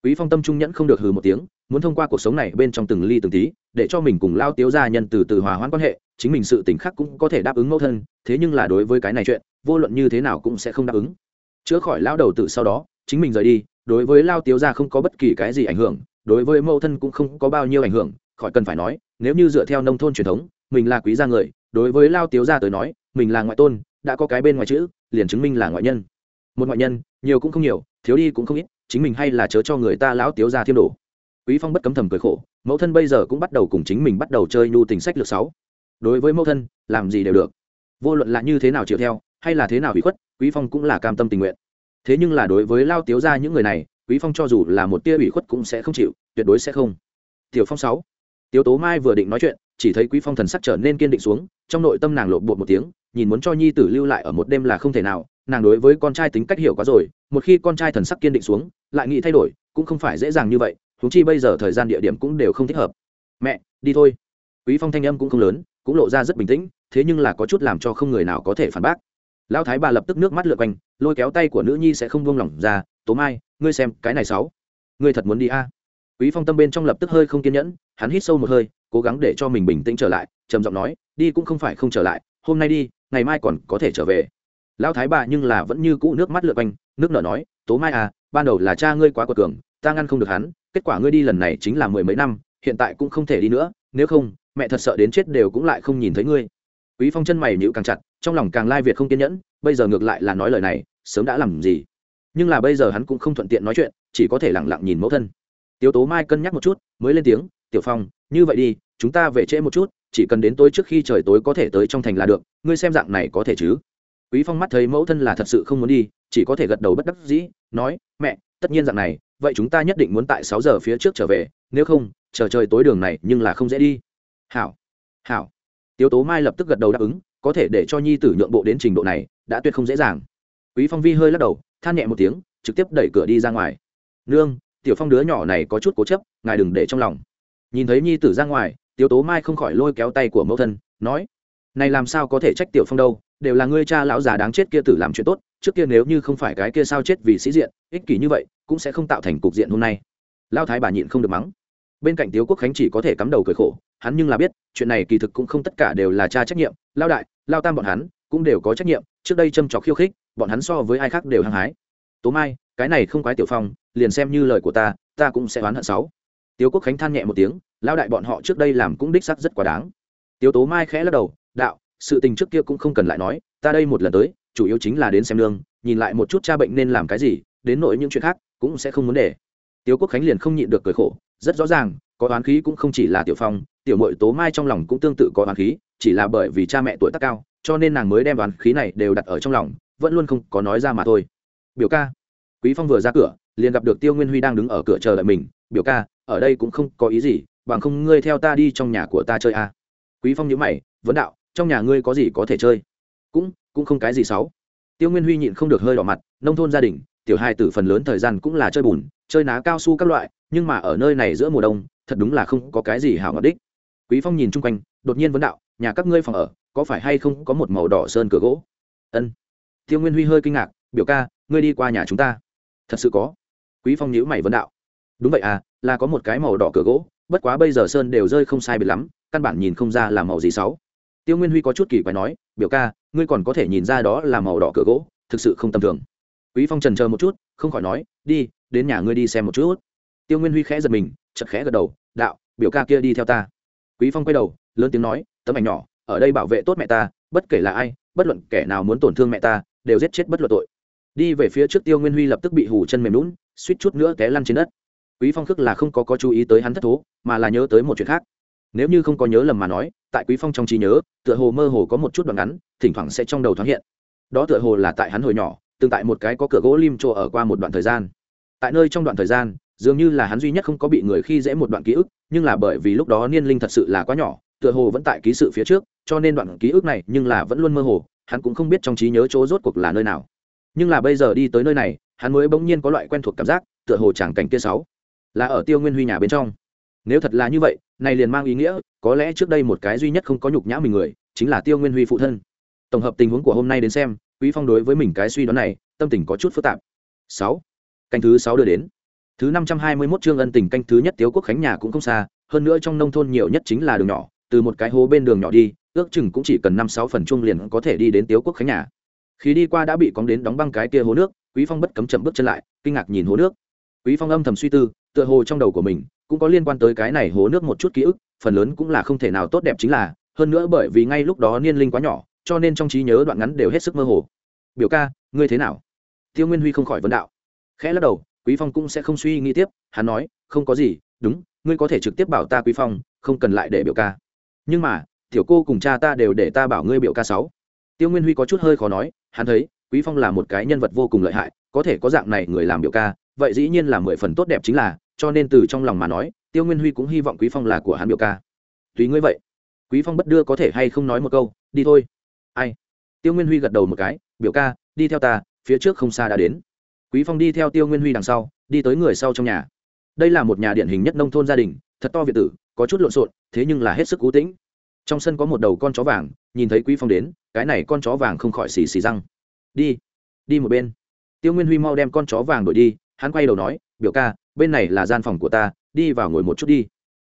Quý phong tâm trung nhẫn không được hừ một tiếng muốn thông qua cuộc sống này bên trong từng ly từng tí, để cho mình cùng lao tiếu gia nhân từ từ hòa hoãn quan hệ, chính mình sự tình khác cũng có thể đáp ứng mẫu thân, thế nhưng là đối với cái này chuyện, vô luận như thế nào cũng sẽ không đáp ứng. Chữa khỏi lao đầu tử sau đó, chính mình rời đi, đối với lao tiếu gia không có bất kỳ cái gì ảnh hưởng, đối với mẫu thân cũng không có bao nhiêu ảnh hưởng, khỏi cần phải nói, nếu như dựa theo nông thôn truyền thống, mình là quý gia người, đối với lao tiếu gia tới nói, mình là ngoại tôn, đã có cái bên ngoài chữ, liền chứng minh là ngoại nhân. Một ngoại nhân, nhiều cũng không nhiều, thiếu đi cũng không ít, chính mình hay là chớ cho người ta lão tiếu gia thiêm đổ quý phong bất cấm thầm cười khổ, mẫu thân bây giờ cũng bắt đầu cùng chính mình bắt đầu chơi nhu tình sách lược sáu. Đối với mẫu thân, làm gì đều được. Vô luận là như thế nào chịu theo, hay là thế nào hủy khuất, quý phong cũng là cam tâm tình nguyện. Thế nhưng là đối với lao tiếu gia những người này, quý phong cho dù là một tia ủy khuất cũng sẽ không chịu, tuyệt đối sẽ không. Tiểu phong sáu. Tiểu tố mai vừa định nói chuyện, chỉ thấy quý phong thần sắc trở nên kiên định xuống, trong nội tâm nàng lộn bột một tiếng, nhìn muốn cho nhi tử lưu lại ở một đêm là không thể nào, nàng đối với con trai tính cách hiểu quá rồi, một khi con trai thần sắc kiên định xuống, lại nghĩ thay đổi, cũng không phải dễ dàng như vậy huống chi bây giờ thời gian địa điểm cũng đều không thích hợp. Mẹ, đi thôi. Quý phong thanh âm cũng không lớn, cũng lộ ra rất bình tĩnh, thế nhưng là có chút làm cho không người nào có thể phản bác. Lão thái bà lập tức nước mắt lượn quanh, lôi kéo tay của nữ nhi sẽ không buông lỏng ra, tố mai, ngươi xem, cái này sáu, ngươi thật muốn đi a? À? quý phong tâm bên trong lập tức hơi không kiên nhẫn, hắn hít sâu một hơi, cố gắng để cho mình bình tĩnh trở lại, trầm giọng nói, đi cũng không phải không trở lại, hôm nay đi, ngày mai còn có thể trở về. Lão thái bà nhưng là vẫn như cũ nước mắt lượn quanh, nước nở nói, tố mai à ban đầu là cha ngươi quá quật cường, ta ngăn không được hắn kết quả ngươi đi lần này chính là mười mấy năm, hiện tại cũng không thể đi nữa, nếu không, mẹ thật sợ đến chết đều cũng lại không nhìn thấy ngươi. Quý phong chân mày nhíu càng chặt, trong lòng càng lai việt không kiên nhẫn, bây giờ ngược lại là nói lời này, sớm đã làm gì? Nhưng là bây giờ hắn cũng không thuận tiện nói chuyện, chỉ có thể lặng lặng nhìn mẫu thân. Tiếu tố mai cân nhắc một chút, mới lên tiếng, tiểu phong, như vậy đi, chúng ta về trễ một chút, chỉ cần đến tối trước khi trời tối có thể tới trong thành là được, ngươi xem dạng này có thể chứ? Quý phong mắt thấy mẫu thân là thật sự không muốn đi, chỉ có thể gật đầu bất đắc dĩ, nói, mẹ, tất nhiên dạng này vậy chúng ta nhất định muốn tại sáu giờ phía trước trở về, nếu không, chờ trời tối đường này nhưng là không dễ đi. Hảo hảo. Tiếu tố mai lập tức gật đầu đáp ứng, có thể để cho nhi tử nhượng bộ đến trình độ này, đã tuyệt không dễ dàng. Quý phong vi hơi lắc đầu, than nhẹ một tiếng, trực tiếp đẩy cửa đi ra ngoài. Nương, tiểu phong đứa nhỏ này có chút cố chấp, ngài đừng để trong lòng. Nhìn thấy nhi tử ra ngoài, tiếu tố mai không khỏi lôi kéo tay của mẫu thân, nói, này làm sao có thể trách tiểu phong đâu, đều là ngươi cha lão già đáng chết kia tử làm chuyện tốt, trước kia nếu như không phải cái kia sao chết vì sĩ diện, ích kỷ như vậy cũng sẽ không tạo thành cục diện hôm nay. Lao thái bà nhịn không được mắng. Bên cạnh tiếu quốc khánh chỉ có thể cắm đầu cười khổ, hắn nhưng là biết, chuyện này kỳ thực cũng không tất cả đều là cha trách nhiệm, lao đại, lao tam bọn hắn cũng đều có trách nhiệm, trước đây châm trọc khiêu khích, bọn hắn so với ai khác đều hăng hái. Tố mai, cái này không quái tiểu phong, liền xem như lời của ta ta cũng sẽ oán hận sáu. Tiếu quốc khánh than nhẹ một tiếng, lao đại bọn họ trước đây làm cũng đích sắc rất quá đáng. Tiếu tố mai khẽ lắc đầu, đạo, sự tình trước kia cũng không cần lại nói, ta đây một lần tới, chủ yếu chính là đến xem lương nhìn lại một chút cha bệnh nên làm cái gì, đến nội những chuyện khác cũng sẽ không muốn để. Tiếu quốc khánh liền không nhịn được cười khổ, rất rõ ràng, có oán khí cũng không chỉ là tiểu phong, tiểu mội tố mai trong lòng cũng tương tự có oán khí, chỉ là bởi vì cha mẹ tuổi tác cao, cho nên nàng mới đem oán khí này đều đặt ở trong lòng, vẫn luôn không có nói ra mà thôi. Biểu ca. Quý phong vừa ra cửa, liền gặp được tiêu nguyên huy đang đứng ở cửa chờ đợi mình. Biểu ca, ở đây cũng không có ý gì, bằng không ngươi theo ta đi trong nhà của ta chơi à. quý phong nhíu mày, vấn đạo, trong nhà ngươi có gì có thể chơi? Cũng cũng không cái gì xấu. Tiêu nguyên huy nhịn không được hơi đỏ mặt, nông thôn gia đình tiểu hai tử phần lớn thời gian cũng là chơi bùn, chơi ná cao su các loại, nhưng mà ở nơi này giữa mùa đông, thật đúng là không có cái gì hảo ngọt đích. Quý phong nhìn chung quanh, đột nhiên vấn đạo, nhà các ngươi phòng ở, có phải hay không có một màu đỏ sơn cửa gỗ? Ân. Tiêu nguyên huy hơi kinh ngạc, biểu ca, ngươi đi qua nhà chúng ta. Thật sự có. Quý phong nhíu mày vấn đạo. Đúng vậy à là có một cái màu đỏ cửa gỗ, bất quá bây giờ sơn đều rơi không sai biệt lắm, căn bản nhìn không ra là màu gì xấu tiêu nguyên huy có chút kỳ quái nói, biểu ca, ngươi còn có thể nhìn ra đó là màu đỏ cửa gỗ, thực sự không tầm thường quý phong trần chờ một chút, không khỏi nói, đi, đến nhà ngươi đi xem một chút. Tiêu nguyên huy khẽ giật mình chật khẽ gật đầu, đạo, biểu ca kia đi theo ta. Quý phong quay đầu, lớn tiếng nói, tấm ảnh nhỏ, ở đây bảo vệ tốt mẹ ta, bất kể là ai, bất luận kẻ nào muốn tổn thương mẹ ta, đều giết chết bất luận tội. Đi về phía trước, tiêu nguyên huy lập tức bị hù chân mềm lún suýt chút nữa té lăn trên đất. Quý phong khước là không có có chú ý tới hắn thất thố, mà là nhớ tới một chuyện khác. Nếu như không có nhớ lầm mà nói, tại quý phong trong trí nhớ, tựa hồ mơ hồ có một chút đoạn ngắn, thỉnh thoảng sẽ trong đầu thoáng hiện. Đó tựa hồ là tại hắn hồi nhỏ từng tại một cái có cửa gỗ lim trộ ở qua một đoạn thời gian. Tại nơi trong đoạn thời gian, dường như là hắn duy nhất không có bị người khi dễ một đoạn ký ức, nhưng là bởi vì lúc đó niên linh thật sự là quá nhỏ, tựa hồ vẫn tại ký sự phía trước, cho nên đoạn ký ức này nhưng là vẫn luôn mơ hồ, hắn cũng không biết trong trí nhớ chỗ rốt cuộc là nơi nào. Nhưng là bây giờ đi tới nơi này, hắn mới bỗng nhiên có loại quen thuộc cảm giác, tựa hồ chẳng cảnh kia sáu, là ở tiêu nguyên huy nhà bên trong. Nếu thật là như vậy, này liền mang ý nghĩa, có lẽ trước đây một cái duy nhất không có nhục nhã mình người, chính là tiêu nguyên huy phụ thân. Tổng hợp tình huống của hôm nay đến xem quý phong đối với mình cái suy đoán này, tâm tình có chút phức tạp. Sáu. Canh thứ sáu đưa đến. Thứ năm trăm hai mươi 521 chương ân tình canh thứ nhất tiếu quốc khánh nhà cũng không xa, hơn nữa trong nông thôn nhiều nhất chính là đường nhỏ, từ một cái hố bên đường nhỏ đi, ước chừng cũng chỉ cần năm sáu phần chung liền có thể đi đến tiếu quốc khánh nhà. Khi đi qua đã bị cóng đến đóng băng cái kia hố nước, quý phong bất cấm chậm bước chân lại, kinh ngạc nhìn hố nước. Quý phong âm thầm suy tư, tựa hồ trong đầu của mình cũng có liên quan tới cái này hố nước một chút ký ức, phần lớn cũng là không thể nào tốt đẹp chính là, hơn nữa bởi vì ngay lúc đó niên linh quá nhỏ cho nên trong trí nhớ đoạn ngắn đều hết sức mơ hồ. Biểu ca, ngươi thế nào? Tiêu nguyên huy không khỏi vấn đạo. Khẽ lắc đầu, quý phong cũng sẽ không suy nghĩ tiếp, hắn nói, không có gì, đúng, ngươi có thể trực tiếp bảo ta quý phong, không cần lại để biểu ca. Nhưng mà, tiểu cô cùng cha ta đều để ta bảo ngươi biểu ca sáu. Tiêu nguyên huy có chút hơi khó nói, hắn thấy, quý phong là một cái nhân vật vô cùng lợi hại, có thể có dạng này người làm biểu ca, vậy dĩ nhiên là mười phần tốt đẹp chính là, cho nên từ trong lòng mà nói, tiêu nguyên huy cũng hy vọng quý phong là của hắn biểu ca. Tùy ngươi vậy. Quý phong bất đưa có thể hay không nói một câu, đi thôi ai? Tiêu nguyên huy gật đầu một cái, biểu ca, đi theo ta, phía trước không xa đã đến. Quý phong đi theo tiêu nguyên huy đằng sau, đi tới người sau trong nhà. Đây là một nhà điển hình nhất nông thôn gia đình, thật to việt tử, có chút lộn xộn, thế nhưng là hết sức cú tĩnh. Trong sân có một đầu con chó vàng, nhìn thấy quý phong đến, cái này con chó vàng không khỏi xì xì răng. Đi đi một bên. Tiêu nguyên huy mau đem con chó vàng đổi đi, hắn quay đầu nói, biểu ca, bên này là gian phòng của ta, đi vào ngồi một chút đi.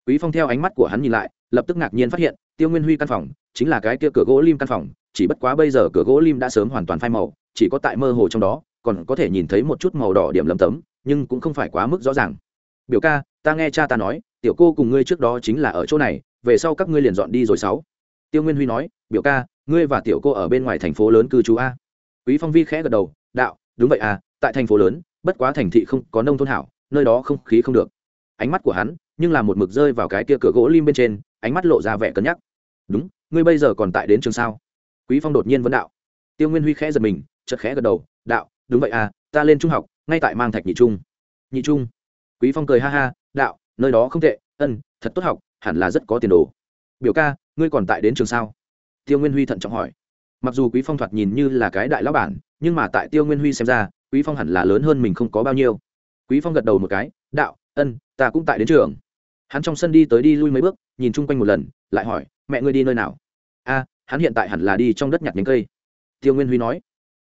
Quý phong theo ánh mắt của hắn nhìn lại, lập tức ngạc nhiên phát hiện, tiêu nguyên huy căn phòng, chính là cái kia cửa gỗ lim căn phòng chỉ bất quá bây giờ cửa gỗ lim đã sớm hoàn toàn phai màu, chỉ có tại mơ hồ trong đó, còn có thể nhìn thấy một chút màu đỏ điểm lấm tấm, nhưng cũng không phải quá mức rõ ràng. Biểu ca, ta nghe cha ta nói, tiểu cô cùng ngươi trước đó chính là ở chỗ này, về sau các ngươi liền dọn đi rồi sáu. Tiêu nguyên huy nói, biểu ca, ngươi và tiểu cô ở bên ngoài thành phố lớn cư trú a. Quý phong vi khẽ gật đầu, đạo, đúng vậy à tại thành phố lớn, bất quá thành thị không có nông thôn hảo, nơi đó không khí không được. Ánh mắt của hắn, nhưng là một mực rơi vào cái kia cửa gỗ lim bên trên, ánh mắt lộ ra vẻ cân nhắc. Đúng, ngươi bây giờ còn tại đến trường sao? Quý phong đột nhiên vấn đạo. Tiêu nguyên huy khẽ giật mình, chợt khẽ gật đầu, đạo, đúng vậy à ta lên trung học, ngay tại mang thạch nhị trung. Nhị trung? Quý phong cười ha ha, đạo, nơi đó không tệ, ân, thật tốt học, hẳn là rất có tiền đồ. Biểu ca, ngươi còn tại đến trường sao? Tiêu nguyên huy thận trọng hỏi. Mặc dù quý phong thoạt nhìn như là cái đại lão bản, nhưng mà tại tiêu nguyên huy xem ra, quý phong hẳn là lớn hơn mình không có bao nhiêu. Quý phong gật đầu một cái, đạo, ân, ta cũng tại đến trường. Hắn trong sân đi tới đi lui mấy bước, nhìn chung quanh một lần, lại hỏi, mẹ ngươi đi nơi nào? A hắn hiện tại hẳn là đi trong đất nhặt nhánh cây. Tiêu nguyên huy nói.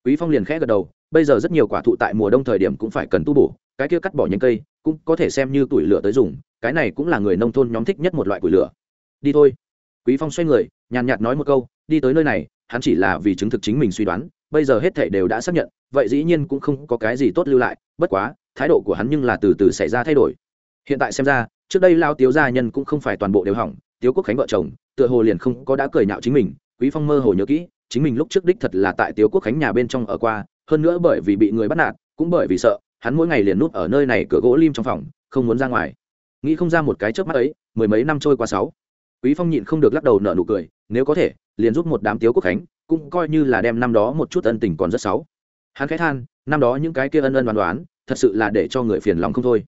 Quý phong liền khẽ gật đầu, bây giờ rất nhiều quả thụ tại mùa đông thời điểm cũng phải cần tu bổ, cái kia cắt bỏ nhánh cây cũng có thể xem như tuổi lửa tới dùng, cái này cũng là người nông thôn nhóm thích nhất một loại củi lửa. Đi thôi. Quý phong xoay người, nhàn nhạt nói một câu, đi tới nơi này, hắn chỉ là vì chứng thực chính mình suy đoán, bây giờ hết thảy đều đã xác nhận, vậy dĩ nhiên cũng không có cái gì tốt lưu lại, bất quá, thái độ của hắn nhưng là từ từ xảy ra thay đổi. Hiện tại xem ra, trước đây lao tiếu gia nhân cũng không phải toàn bộ đều hỏng, tiếu quốc khánh vợ chồng, tựa hồ liền không có đã cười nhạo chính mình quý phong mơ hồ nhớ kỹ, chính mình lúc trước đích thật là tại tiếu quốc khánh nhà bên trong ở qua, hơn nữa bởi vì bị người bắt nạt, cũng bởi vì sợ, hắn mỗi ngày liền núp ở nơi này cửa gỗ lim trong phòng, không muốn ra ngoài. Nghĩ không ra một cái trước mắt ấy, mười mấy năm trôi qua sáu. Quý phong nhịn không được lắc đầu nở nụ cười, nếu có thể, liền giúp một đám tiếu quốc khánh, cũng coi như là đem năm đó một chút ân tình còn rất xấu. Hắn khẽ than, năm đó những cái kia ân ân đoán đoán, thật sự là để cho người phiền lòng không thôi.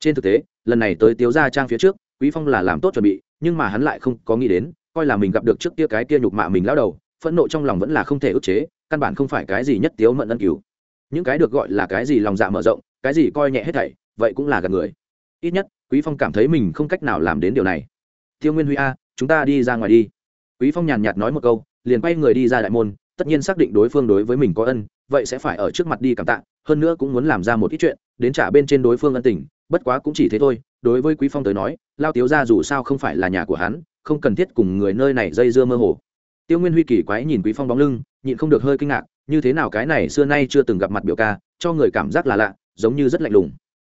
Trên thực tế, lần này tới tiếu gia trang phía trước, quý phong là làm tốt chuẩn bị, nhưng mà hắn lại không có nghĩ đến coi là mình gặp được trước kia cái kia nhục mạ mình lao đầu, phẫn nộ trong lòng vẫn là không thể ức chế, căn bản không phải cái gì nhất tiếu mận ân cứu. Những cái được gọi là cái gì lòng dạ mở rộng, cái gì coi nhẹ hết thảy, vậy cũng là gần người. Ít nhất, quý phong cảm thấy mình không cách nào làm đến điều này. Tiêu nguyên huy a, chúng ta đi ra ngoài đi. Quý phong nhàn nhạt nói một câu, liền quay người đi ra đại môn, tất nhiên xác định đối phương đối với mình có ân, vậy sẽ phải ở trước mặt đi cảm tạ, hơn nữa cũng muốn làm ra một ít chuyện, đến trả bên trên đối phương ân tình, bất quá cũng chỉ thế thôi. Đối với quý phong tới nói, lao tiếu ra dù sao không phải là nhà của hắn không cần thiết cùng người nơi này dây dưa mơ hồ. Tiêu nguyên huy kỳ quái nhìn quý phong bóng lưng, nhịn không được hơi kinh ngạc, như thế nào cái này xưa nay chưa từng gặp mặt biểu ca, cho người cảm giác là lạ, giống như rất lạnh lùng.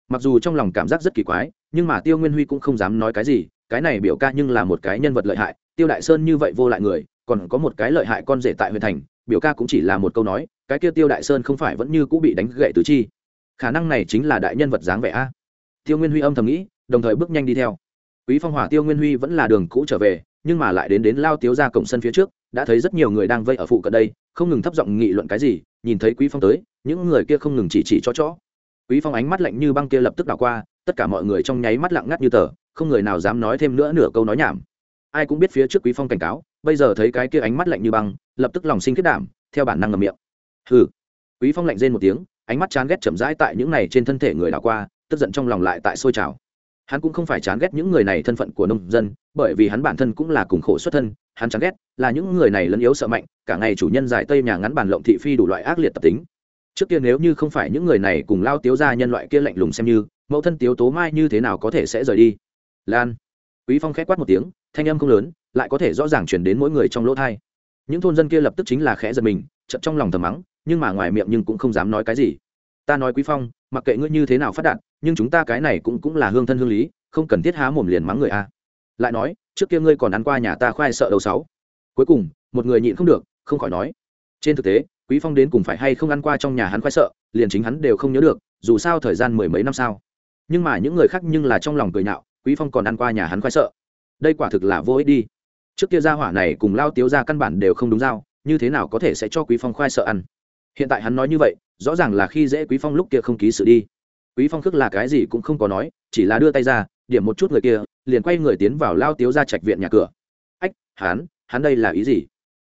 Mặc dù trong lòng cảm giác rất kỳ quái, nhưng mà tiêu nguyên huy cũng không dám nói cái gì, cái này biểu ca nhưng là một cái nhân vật lợi hại, tiêu đại sơn như vậy vô lại người, còn có một cái lợi hại con rể tại huyện thành, biểu ca cũng chỉ là một câu nói, cái kia tiêu đại sơn không phải vẫn như cũng bị đánh gậy tứ chi. Khả năng này chính là đại nhân vật dáng vẻ a. Tiêu nguyên huy âm thầm nghĩ, đồng thời bước nhanh đi theo quý phong hỏa tiêu nguyên huy vẫn là đường cũ trở về, nhưng mà lại đến đến lao tiếu ra cổng sân phía trước, đã thấy rất nhiều người đang vây ở phụ cận đây, không ngừng thấp giọng nghị luận cái gì, nhìn thấy quý phong tới, những người kia không ngừng chỉ chỉ cho chó. Quý phong ánh mắt lạnh như băng kia lập tức đảo qua, tất cả mọi người trong nháy mắt lặng ngắt như tờ, không người nào dám nói thêm nữa nửa câu nói nhảm. Ai cũng biết phía trước quý phong cảnh cáo, bây giờ thấy cái kia ánh mắt lạnh như băng, lập tức lòng sinh kết đảm, theo bản năng ngậm miệng. Hừ. Quý phong lạnh rên một tiếng, ánh mắt chán ghét chậm rãi tại những này trên thân thể người đảo qua, tức giận trong lòng lại tại sôi trào hắn cũng không phải chán ghét những người này thân phận của nông dân, bởi vì hắn bản thân cũng là cùng khổ xuất thân, hắn chán ghét là những người này lẫn yếu sợ mạnh, cả ngày chủ nhân giải tây nhà ngắn bàn lộng thị phi đủ loại ác liệt tập tính. Trước kia nếu như không phải những người này cùng lao tiếu ra nhân loại kia lạnh lùng xem như, mẫu thân tiếu tố mai như thế nào có thể sẽ rời đi? Lan. Quý phong khẽ quát một tiếng, thanh âm không lớn, lại có thể rõ ràng chuyển đến mỗi người trong lỗ thai những thôn dân kia lập tức chính là khẽ giật mình chậm trong lòng thầm mắng, nhưng mà ngoài miệng nhưng cũng không dám nói cái gì. Ta nói quý phong, mặc kệ ngươi như thế nào phát đạt nhưng chúng ta cái này cũng cũng là hương thân hương lý, không cần thiết há mồm liền mắng người a. Lại nói, trước kia ngươi còn ăn qua nhà ta khoai sợ đầu sáu. Cuối cùng, một người nhịn không được, không khỏi nói. Trên thực tế, quý phong đến cùng phải hay không ăn qua trong nhà hắn khoai sợ, liền chính hắn đều không nhớ được, dù sao thời gian mười mấy năm sao. Nhưng mà những người khác nhưng là trong lòng cười nhạo, quý phong còn ăn qua nhà hắn khoai sợ. Đây quả thực là vô ích đi. Trước kia gia hỏa này cùng lao tiếu ra căn bản đều không đúng giao, như thế nào có thể sẽ cho quý phong khoai sợ ăn? Hiện tại hắn nói như vậy, rõ ràng là khi dễ quý phong lúc kia không ký sự đi quý phong khước là cái gì cũng không có nói, chỉ là đưa tay ra, điểm một chút người kia, liền quay người tiến vào lao tiếu ra trạch viện nhà cửa. Ách, hắn hắn đây là ý gì?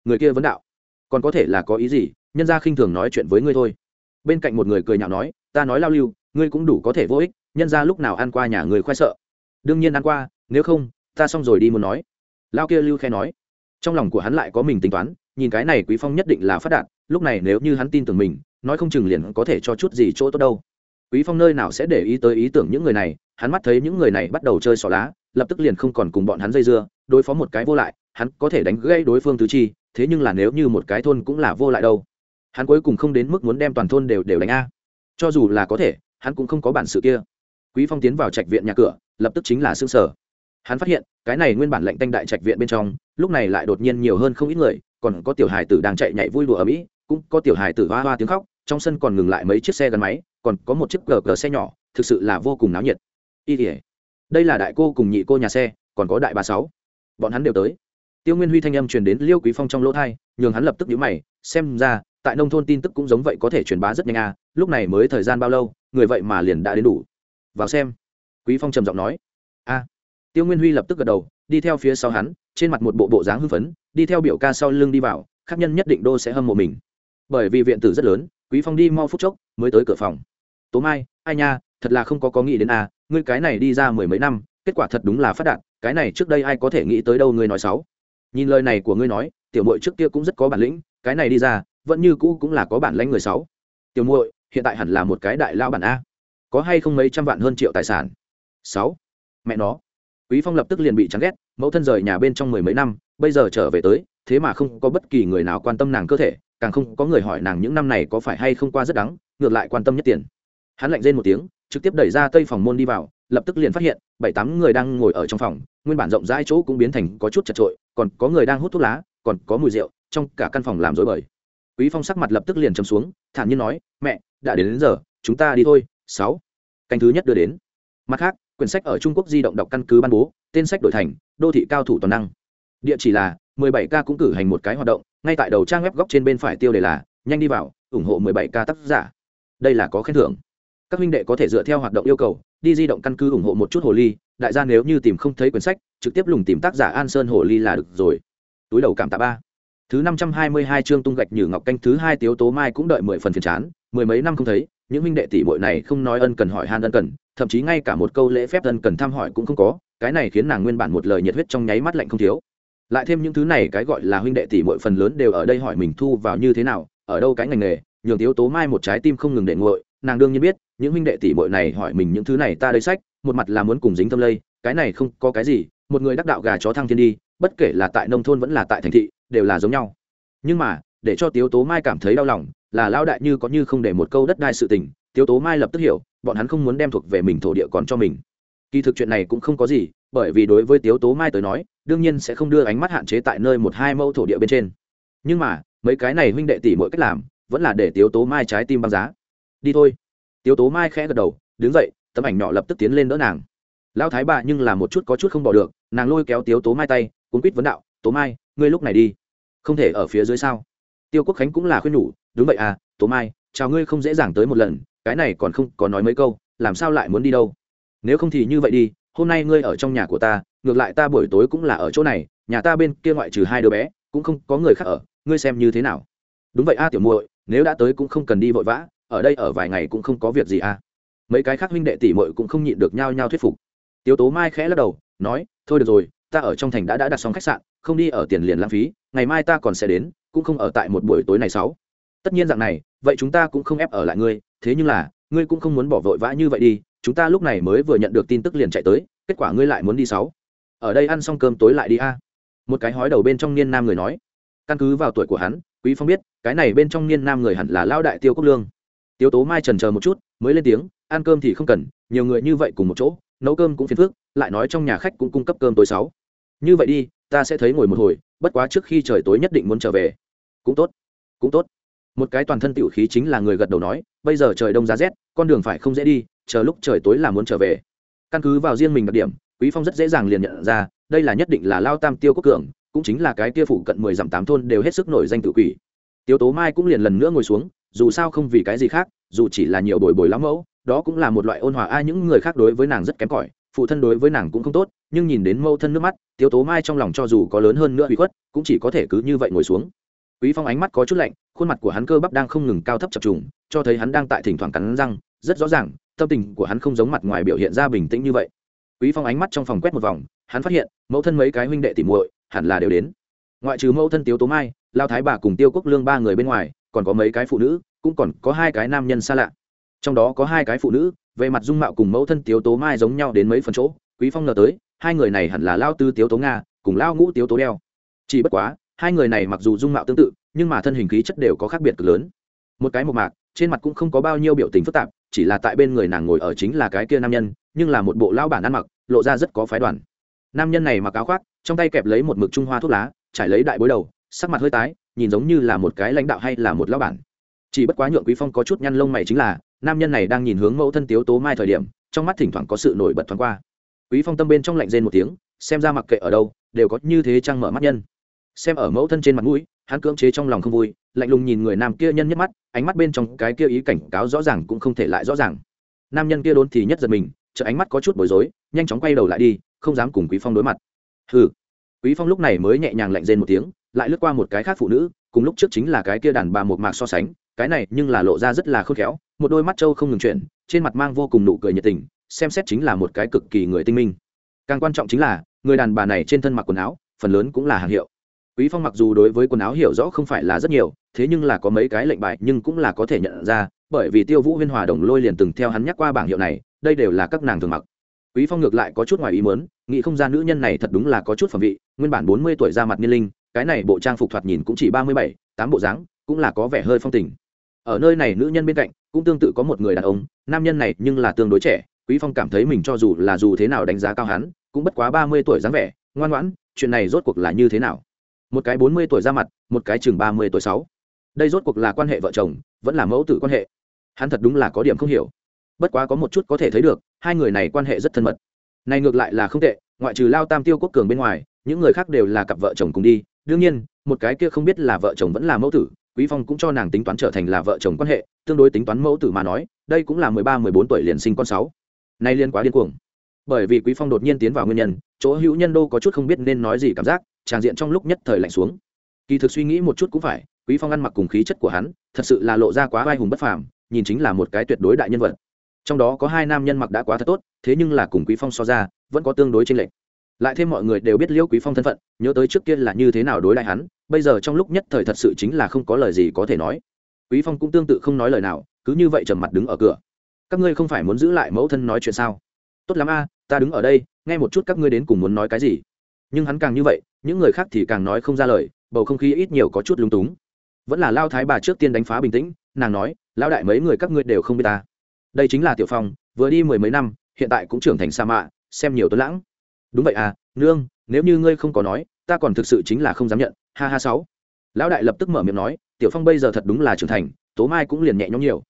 Người kia vấn đạo. Còn có thể là có ý gì? Nhân ra khinh thường nói chuyện với ngươi thôi. Bên cạnh một người cười nhạo nói, ta nói lao lưu, ngươi cũng đủ có thể vô ích, nhân ra lúc nào ăn qua nhà người khoe sợ? Đương nhiên ăn qua, nếu không, ta xong rồi đi muốn nói. Lao kia lưu khe nói. Trong lòng của hắn lại có mình tính toán, nhìn cái này quý phong nhất định là phát đạt, lúc này nếu như hắn tin tưởng mình, nói không chừng liền có thể cho chút gì chỗ tốt đâu quý phong nơi nào sẽ để ý tới ý tưởng những người này, hắn mắt thấy những người này bắt đầu chơi xỏ lá, lập tức liền không còn cùng bọn hắn dây dưa, đối phó một cái vô lại, hắn có thể đánh gãy đối phương tứ chi, thế nhưng là nếu như một cái thôn cũng là vô lại đâu. Hắn cuối cùng không đến mức muốn đem toàn thôn đều đều đánh a. Cho dù là có thể, hắn cũng không có bản sự kia. Quý phong tiến vào trạch viện nhà cửa, lập tức chính là xương sở. Hắn phát hiện, cái này nguyên bản lệnh tanh đại trạch viện bên trong, lúc này lại đột nhiên nhiều hơn không ít người, còn có tiểu hài tử đang chạy nhảy vui đùa ở mỹ, cũng có tiểu hài tử hoa hoa tiếng khóc, trong sân còn ngừng lại mấy chiếc xe gắn máy còn có một chiếc gờ gờ xe nhỏ, thực sự là vô cùng náo nhiệt. Y tỉa đây là đại cô cùng nhị cô nhà xe, còn có đại bà sáu. Bọn hắn đều tới. Tiêu nguyên huy thanh âm truyền đến liêu quý phong trong lỗ thai nhường hắn lập tức nhíu mày, xem ra, tại nông thôn tin tức cũng giống vậy có thể truyền bá rất nhanh à lúc này mới thời gian bao lâu, người vậy mà liền đã đến đủ. Vào xem. Quý phong trầm giọng nói. A tiêu nguyên huy lập tức gật đầu, đi theo phía sau hắn, trên mặt một bộ bộ dáng hưng phấn, đi theo biểu ca sau lưng đi vào khách nhân nhất định đô sẽ hâm mộ mình. Bởi vì viện tử rất lớn quý phong đi mau phút chốc mới tới cửa phòng. Tố mai, ai nha, thật là không có có nghĩ đến à ngươi cái này đi ra mười mấy năm, kết quả thật đúng là phát đạt, cái này trước đây ai có thể nghĩ tới đâu ngươi nói sáu nhìn lời này của ngươi nói, tiểu muội trước kia cũng rất có bản lĩnh, cái này đi ra, vẫn như cũ cũng là có bản lãnh người sáu tiểu muội, hiện tại hẳn là một cái đại lao bản a, có hay không mấy trăm vạn hơn triệu tài sản? Sáu. Mẹ nó. Quý phong lập tức liền bị chán ghét, mẫu thân rời nhà bên trong mười mấy năm, bây giờ trở về tới, thế mà không có bất kỳ người nào quan tâm nàng cơ thể càng không có người hỏi nàng những năm này có phải hay không qua rất đắng ngược lại quan tâm nhất tiền. Hắn lạnh rên một tiếng trực tiếp đẩy ra tây phòng môn đi vào lập tức liền phát hiện bảy tám người đang ngồi ở trong phòng nguyên bản rộng rãi chỗ cũng biến thành có chút chật trội còn có người đang hút thuốc lá còn có mùi rượu trong cả căn phòng làm rối bời. Quý phong sắc mặt lập tức liền chấm xuống thản nhiên nói mẹ đã đến, đến giờ chúng ta đi thôi sáu. Canh thứ nhất đưa đến. Mặt khác quyển sách ở trung quốc di động đọc căn cứ ban bố tên sách đổi thành đô thị cao thủ toàn năng. Địa chỉ là 17K cũng cử hành một cái hoạt động ngay tại đầu trang web góc trên bên phải tiêu đề là, nhanh đi vào, ủng hộ 17K tác giả. Đây là có khen thưởng. Các huynh đệ có thể dựa theo hoạt động yêu cầu, đi di động căn cứ ủng hộ một chút hồ ly, đại gia nếu như tìm không thấy quyển sách, trực tiếp lùng tìm tác giả an sơn hồ ly là được rồi. Túi đầu cảm tạ ba. Thứ năm trăm hai mươi hai chương tung gạch như ngọc canh thứ hai tiếu tố mai cũng đợi mười phần phiền chán, mười mấy năm không thấy, những huynh đệ tỷ muội này không nói ân cần hỏi han ân cần, thậm chí ngay cả một câu lễ phép ân cần thăm hỏi cũng không có, cái này khiến nàng nguyên bản một lời nhiệt huyết trong nháy mắt lạnh không thiếu lại thêm những thứ này cái gọi là huynh đệ tỷ muội phần lớn đều ở đây hỏi mình thu vào như thế nào, ở đâu cái ngành nghề, nhường tiếu tố mai một trái tim không ngừng để nguội. Nàng đương nhiên biết, những huynh đệ tỷ muội này hỏi mình những thứ này ta đây sách, một mặt là muốn cùng dính tâm lây, cái này không có cái gì, một người đắc đạo gà chó thăng thiên đi, bất kể là tại nông thôn vẫn là tại thành thị, đều là giống nhau. Nhưng mà, để cho tiếu tố mai cảm thấy đau lòng, là lao đại như có như không để một câu đất đai sự tình, tiếu tố mai lập tức hiểu, bọn hắn không muốn đem thuộc về mình thổ địa còn cho mình. Kỳ thực chuyện này cũng không có gì bởi vì đối với tiếu tố mai tới nói, đương nhiên sẽ không đưa ánh mắt hạn chế tại nơi một hai mẫu thổ địa bên trên. Nhưng mà, mấy cái này huynh đệ tỷ mỗi cách làm, vẫn là để tiếu tố mai trái tim băng giá. Đi thôi. Tiếu tố mai khẽ gật đầu, đứng dậy, tấm ảnh nhỏ lập tức tiến lên đỡ nàng. Lão thái bà nhưng là một chút có chút không bỏ được, nàng lôi kéo tiếu tố mai tay cũng quýt vấn đạo, tố mai, ngươi lúc này đi. Không thể ở phía dưới sao? Tiêu quốc khánh cũng là khuyên nhủ, đúng vậy à tố mai, chào ngươi không dễ dàng tới một lần, cái này còn không có nói mấy câu, làm sao lại muốn đi đâu? Nếu không thì như vậy đi hôm nay ngươi ở trong nhà của ta, ngược lại ta buổi tối cũng là ở chỗ này, nhà ta bên kia ngoại trừ hai đứa bé, cũng không có người khác ở, ngươi xem như thế nào? Đúng vậy a, tiểu muội, nếu đã tới cũng không cần đi vội vã, ở đây ở vài ngày cũng không có việc gì a. Mấy cái khác huynh đệ tỷ muội cũng không nhịn được nhau nhau thuyết phục. Tiếu tố mai khẽ lắc đầu, nói, thôi được rồi, ta ở trong thành đã đã đặt xong khách sạn, không đi ở tiền liền lãng phí, ngày mai ta còn sẽ đến, cũng không ở tại một buổi tối này sáu. Tất nhiên dạng này, vậy chúng ta cũng không ép ở lại ngươi, thế nhưng là, ngươi cũng không muốn bỏ vội vã như vậy đi chúng ta lúc này mới vừa nhận được tin tức liền chạy tới, kết quả ngươi lại muốn đi sáu. Ở đây ăn xong cơm tối lại đi a. Một cái hói đầu bên trong niên nam người nói. Căn cứ vào tuổi của hắn, quý phong biết, cái này bên trong niên nam người hẳn là lao đại tiêu quốc lương. Tiêu tố mai trần chờ một chút, mới lên tiếng, ăn cơm thì không cần, nhiều người như vậy cùng một chỗ, nấu cơm cũng phiền phức, lại nói trong nhà khách cũng cung cấp cơm tối sáu. Như vậy đi, ta sẽ thấy ngồi một hồi, bất quá trước khi trời tối nhất định muốn trở về. Cũng tốt cũng tốt. Một cái toàn thân tiểu khí chính là người gật đầu nói, bây giờ trời đông giá rét con đường phải không dễ đi, chờ lúc trời tối là muốn trở về. Căn cứ vào riêng mình đặc điểm, quý phong rất dễ dàng liền nhận ra, đây là nhất định là lao tam tiêu quốc cường, cũng chính là cái kia phụ cận mười dặm tám thôn đều hết sức nổi danh tự quỷ. Tiêu tố mai cũng liền lần nữa ngồi xuống, dù sao không vì cái gì khác, dù chỉ là nhiều bồi bồi lắm mẫu, đó cũng là một loại ôn hòa, ai những người khác đối với nàng rất kém cỏi, phụ thân đối với nàng cũng không tốt, nhưng nhìn đến mâu thân nước mắt, tiêu tố mai trong lòng cho dù có lớn hơn nữa bị khuất, cũng chỉ có thể cứ như vậy ngồi xuống. Quý phong ánh mắt có chút lạnh, khuôn mặt của hắn cơ bắp đang không ngừng cao thấp chập trùng, cho thấy hắn đang tại thỉnh thoảng cắn răng rất rõ ràng, tâm tình của hắn không giống mặt ngoài biểu hiện ra bình tĩnh như vậy. Quý phong ánh mắt trong phòng quét một vòng, hắn phát hiện, mẫu thân mấy cái huynh đệ tỉ muội hẳn là đều đến. Ngoại trừ mẫu thân tiếu tố mai, lao thái bà cùng tiêu quốc lương ba người bên ngoài, còn có mấy cái phụ nữ, cũng còn có hai cái nam nhân xa lạ. Trong đó có hai cái phụ nữ, về mặt dung mạo cùng mẫu thân tiếu tố mai giống nhau đến mấy phần chỗ, quý phong ngờ tới, hai người này hẳn là lao tư tiếu tố nga cùng lao ngũ tiếu tố đeo. Chỉ bất quá, hai người này mặc dù dung mạo tương tự, nhưng mà thân hình khí chất đều có khác biệt cực lớn. Một cái một mạc, trên mặt cũng không có bao nhiêu biểu tình phức tạp chỉ là tại bên người nàng ngồi ở chính là cái kia nam nhân, nhưng là một bộ lao bản ăn mặc, lộ ra rất có phái đoàn. Nam nhân này mặc áo khoác, trong tay kẹp lấy một mực trung hoa thuốc lá, trải lấy đại bối đầu, sắc mặt hơi tái, nhìn giống như là một cái lãnh đạo hay là một lao bản. Chỉ bất quá nhượng quý phong có chút nhăn lông mày chính là, nam nhân này đang nhìn hướng mẫu thân tiếu tố mai thời điểm, trong mắt thỉnh thoảng có sự nổi bật thoáng qua. Quý phong tâm bên trong lạnh rên một tiếng, xem ra mặc kệ ở đâu, đều có như thế trăng mở mắt nhân. Xem ở mẫu thân trên mặt mũi hắn cưỡng chế trong lòng không vui, lạnh lùng nhìn người nam kia nhân nhất mắt, ánh mắt bên trong cái kia ý cảnh cáo rõ ràng cũng không thể lại rõ ràng. Nam nhân kia đốn thì nhất giật mình chợ ánh mắt có chút bối rối, nhanh chóng quay đầu lại đi, không dám cùng quý phong đối mặt. Hừ. Quý phong lúc này mới nhẹ nhàng lạnh rên một tiếng, lại lướt qua một cái khác phụ nữ, cùng lúc trước chính là cái kia đàn bà một mạc so sánh, cái này nhưng là lộ ra rất là khôn khéo, một đôi mắt trâu không ngừng chuyển, trên mặt mang vô cùng nụ cười nhiệt tình, xem xét chính là một cái cực kỳ người tinh minh. Càng quan trọng chính là, người đàn bà này trên thân mặc quần áo, phần lớn cũng là hàng hiệu quý phong mặc dù đối với quần áo hiểu rõ không phải là rất nhiều thế nhưng là có mấy cái lệnh bài nhưng cũng là có thể nhận ra bởi vì tiêu vũ huyên hòa đồng lôi liền từng theo hắn nhắc qua bảng hiệu này đây đều là các nàng thường mặc. Quý phong ngược lại có chút ngoài ý muốn nghĩ không ra nữ nhân này thật đúng là có chút phẩm vị nguyên bản 40 tuổi ra mặt niên linh cái này bộ trang phục thoạt nhìn cũng chỉ 37, tám bộ dáng cũng là có vẻ hơi phong tình. Ở nơi này nữ nhân bên cạnh cũng tương tự có một người đàn ông nam nhân này nhưng là tương đối trẻ quý phong cảm thấy mình cho dù là dù thế nào đánh giá cao hắn cũng bất quá 30 tuổi dáng vẻ ngoan ngoãn chuyện này rốt cuộc là như thế nào? Một cái 40 tuổi ra mặt, một cái chừng 30 tuổi sáu. Đây rốt cuộc là quan hệ vợ chồng, vẫn là mẫu tử quan hệ. Hắn thật đúng là có điểm không hiểu. Bất quá có một chút có thể thấy được, hai người này quan hệ rất thân mật. Này ngược lại là không tệ, ngoại trừ lao tam tiêu quốc cường bên ngoài, những người khác đều là cặp vợ chồng cùng đi. Đương nhiên, một cái kia không biết là vợ chồng vẫn là mẫu tử, quý phong cũng cho nàng tính toán trở thành là vợ chồng quan hệ, tương đối tính toán mẫu tử mà nói, đây cũng là mười ba, mười bốn tuổi liền sinh con sáu. Nay liên quá điên cuồng bởi vì quý phong đột nhiên tiến vào nguyên nhân, chỗ hữu nhân đô có chút không biết nên nói gì cảm giác, tràng diện trong lúc nhất thời lạnh xuống. Kỳ thực suy nghĩ một chút cũng phải, quý phong ăn mặc cùng khí chất của hắn, thật sự là lộ ra quá vai hùng bất phàm, nhìn chính là một cái tuyệt đối đại nhân vật. Trong đó có hai nam nhân mặc đã quá thật tốt, thế nhưng là cùng quý phong so ra, vẫn có tương đối chênh lệch. Lại thêm mọi người đều biết liễu quý phong thân phận, nhớ tới trước kia là như thế nào đối lại hắn, bây giờ trong lúc nhất thời thật sự chính là không có lời gì có thể nói. Quý phong cũng tương tự không nói lời nào, cứ như vậy trầm mặt đứng ở cửa. Các ngươi không phải muốn giữ lại mẫu thân nói chuyện sao? Tốt lắm a ta đứng ở đây, nghe một chút các ngươi đến cùng muốn nói cái gì. Nhưng hắn càng như vậy, những người khác thì càng nói không ra lời, bầu không khí ít nhiều có chút lung túng. Vẫn là lao thái bà trước tiên đánh phá bình tĩnh, nàng nói, lão đại mấy người các ngươi đều không biết ta. Đây chính là tiểu phong, vừa đi mười mấy năm, hiện tại cũng trưởng thành sa mạ, xem nhiều tuấn lãng. Đúng vậy à nương, nếu như ngươi không có nói, ta còn thực sự chính là không dám nhận. Ha ha, sáu. Lão đại lập tức mở miệng nói, tiểu phong bây giờ thật đúng là trưởng thành, tố mai cũng liền nhẹ nhõm nhiều.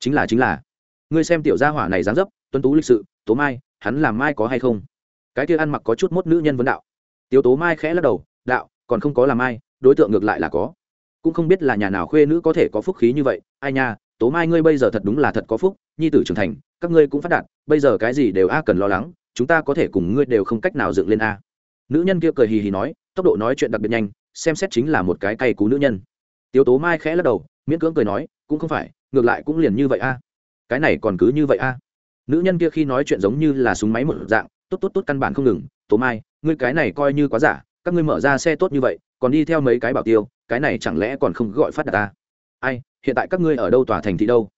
Chính là chính là. Ngươi xem tiểu gia hỏa này dáng dấp, tuấn tú lịch sự, tố mai hắn làm mai có hay không? Cái kia ăn mặc có chút mốt nữ nhân vấn đạo. Tiểu tố mai khẽ lắc đầu, đạo, còn không có làm mai, đối tượng ngược lại là có. Cũng không biết là nhà nào khuê nữ có thể có phúc khí như vậy. Ai nha, tố mai ngươi bây giờ thật đúng là thật có phúc, nhi tử trưởng thành, các ngươi cũng phát đạt, bây giờ cái gì đều a cần lo lắng, chúng ta có thể cùng ngươi đều không cách nào dựng lên a. Nữ nhân kia cười hì hì nói, tốc độ nói chuyện đặc biệt nhanh, xem xét chính là một cái cay cú nữ nhân. Tiếu tố mai khẽ lắc đầu, miễn cưỡng cười nói, cũng không phải, ngược lại cũng liền như vậy a. Cái này còn cứ như vậy a nữ nhân kia khi nói chuyện giống như là súng máy một dạng, tốt tốt tốt căn bản không ngừng, tố mai, ngươi cái này coi như quá giả, các ngươi mở ra xe tốt như vậy, còn đi theo mấy cái bảo tiêu, cái này chẳng lẽ còn không gọi phát đạt ta? Ai, hiện tại các ngươi ở đâu tòa thành thị đâu?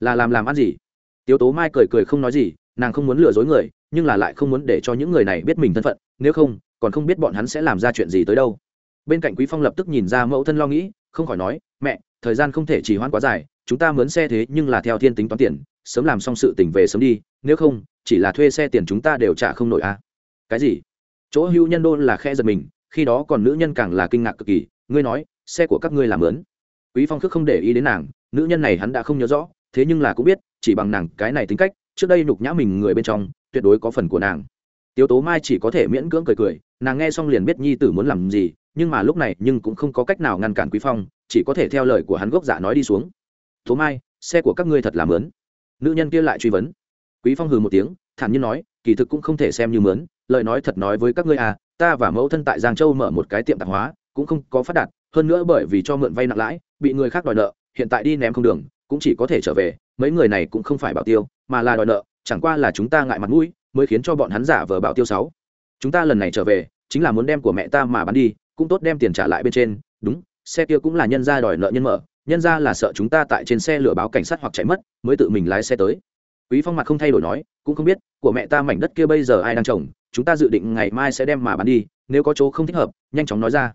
Là làm làm ăn gì? Tiếu tố mai cười cười không nói gì, nàng không muốn lừa dối người, nhưng là lại không muốn để cho những người này biết mình thân phận, nếu không, còn không biết bọn hắn sẽ làm ra chuyện gì tới đâu. Bên cạnh quý phong lập tức nhìn ra mẫu thân lo nghĩ, không khỏi nói, mẹ, thời gian không thể chỉ hoãn quá dài, chúng ta mướn xe thế nhưng là theo thiên tính toán tiền sớm làm xong sự tỉnh về sớm đi nếu không chỉ là thuê xe tiền chúng ta đều trả không nổi à cái gì? Chỗ hưu nhân đô là khe giật mình khi đó còn nữ nhân càng là kinh ngạc cực kỳ ngươi nói xe của các ngươi làm lớn, quý phong khước không để ý đến nàng nữ nhân này hắn đã không nhớ rõ thế nhưng là cũng biết chỉ bằng nàng cái này tính cách trước đây nhục nhã mình người bên trong tuyệt đối có phần của nàng. Tiếu tố mai chỉ có thể miễn cưỡng cười cười nàng nghe xong liền biết nhi tử muốn làm gì nhưng mà lúc này nhưng cũng không có cách nào ngăn cản quý phong chỉ có thể theo lời của hắn gốc dạ nói đi xuống. Tố mai xe của các ngươi thật là mướn nữ nhân kia lại truy vấn. Quý phong hừ một tiếng, thản nhiên nói, kỳ thực cũng không thể xem như mướn, lời nói thật nói với các ngươi à ta và mẫu thân tại giang châu mở một cái tiệm tạp hóa, cũng không có phát đạt, hơn nữa bởi vì cho mượn vay nặng lãi, bị người khác đòi nợ, hiện tại đi ném không đường, cũng chỉ có thể trở về, mấy người này cũng không phải bảo tiêu, mà là đòi nợ, chẳng qua là chúng ta ngại mặt mũi, mới khiến cho bọn hắn giả vờ bảo tiêu sáu. Chúng ta lần này trở về, chính là muốn đem của mẹ ta mà bán đi, cũng tốt đem tiền trả lại bên trên, đúng, xe kia cũng là nhân ra đòi nợ nhân mở nhân ra là sợ chúng ta tại trên xe lửa báo cảnh sát hoặc chạy mất, mới tự mình lái xe tới. Quý phong mặt không thay đổi nói, cũng không biết, của mẹ ta mảnh đất kia bây giờ ai đang trồng, chúng ta dự định ngày mai sẽ đem mà bán đi, nếu có chỗ không thích hợp, nhanh chóng nói ra.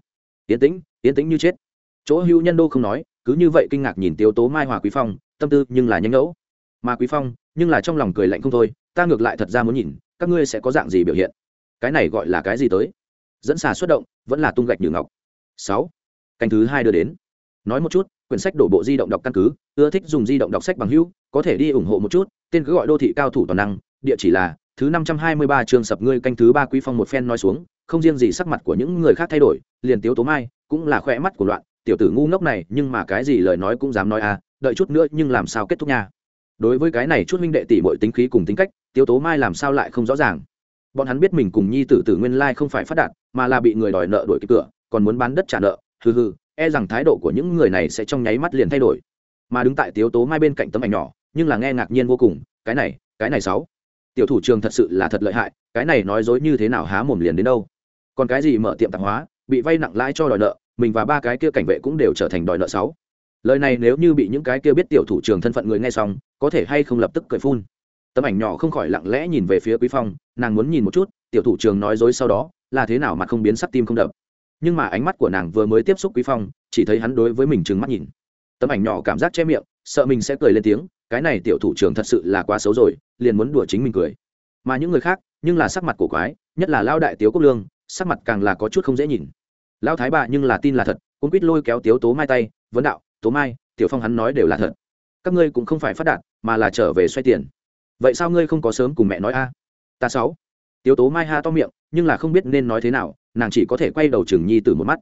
Yến tĩnh yến tĩnh như chết. Chỗ hữu nhân đô không nói, cứ như vậy kinh ngạc nhìn tiếu tố mai hòa quý phong, tâm tư nhưng là nhanh ngẫu. Mà quý phong, nhưng là trong lòng cười lạnh không thôi, ta ngược lại thật ra muốn nhìn, các ngươi sẽ có dạng gì biểu hiện? Cái này gọi là cái gì tới? Dẫn xà xuất động, vẫn là tung gạch như ngọc. Sáu. Canh thứ hai đưa đến. Nói một chút quyển sách đổ bộ di động đọc căn cứ, ưa thích dùng di động đọc sách bằng hữu, có thể đi ủng hộ một chút, tên cứ gọi đô thị cao thủ toàn năng, địa chỉ là thứ năm trăm hai mươi ba trường sập ngươi canh thứ ba quý phong một phen nói xuống, không riêng gì sắc mặt của những người khác thay đổi, liền tiếu tố mai cũng là khỏe mắt của loạn, tiểu tử ngu ngốc này, nhưng mà cái gì lời nói cũng dám nói à đợi chút nữa nhưng làm sao kết thúc nha. Đối với cái này chút minh đệ tỷ mọi tính khí cùng tính cách, tiếu tố mai làm sao lại không rõ ràng. Bọn hắn biết mình cùng nhi tử tử nguyên lai không phải phát đạt, mà là bị người đòi nợ đuổi kịp cửa, còn muốn bán đất trả nợ, hừ hừ e rằng thái độ của những người này sẽ trong nháy mắt liền thay đổi. Mà đứng tại tiếu tố mai bên cạnh tấm ảnh nhỏ, nhưng là nghe ngạc nhiên vô cùng, cái này cái này sáu. Tiểu thủ trường thật sự là thật lợi hại, cái này nói dối như thế nào há mồm liền đến đâu. Còn cái gì mở tiệm tạp hóa, bị vay nặng lãi cho đòi nợ, mình và ba cái kia cảnh vệ cũng đều trở thành đòi nợ sáu. Lời này nếu như bị những cái kia biết tiểu thủ trường thân phận người nghe xong, có thể hay không lập tức cười phun. Tấm ảnh nhỏ không khỏi lặng lẽ nhìn về phía quý phong, nàng muốn nhìn một chút, tiểu thủ trường nói dối sau đó, là thế nào mà không biến sắc tim không đập nhưng mà ánh mắt của nàng vừa mới tiếp xúc quý phong, chỉ thấy hắn đối với mình trừng mắt nhìn. Tấm ảnh nhỏ cảm giác che miệng, sợ mình sẽ cười lên tiếng, cái này tiểu thủ trưởng thật sự là quá xấu rồi, liền muốn đùa chính mình cười. Mà những người khác, nhưng là sắc mặt của quái, nhất là lao đại tiếu quốc lương, sắc mặt càng là có chút không dễ nhìn. Lao thái bà nhưng là tin là thật cũng quýt lôi kéo tiếu tố mai tay, vấn đạo, tố mai, tiểu phong hắn nói đều là thật. Các ngươi cũng không phải phát đạt, mà là trở về xoay tiền. Vậy sao ngươi không có sớm cùng mẹ nói a? Ta sáu tiếu tố mai ha to miệng, nhưng là không biết nên nói thế nào nàng chỉ có thể quay đầu chừng nhi từ một mắt.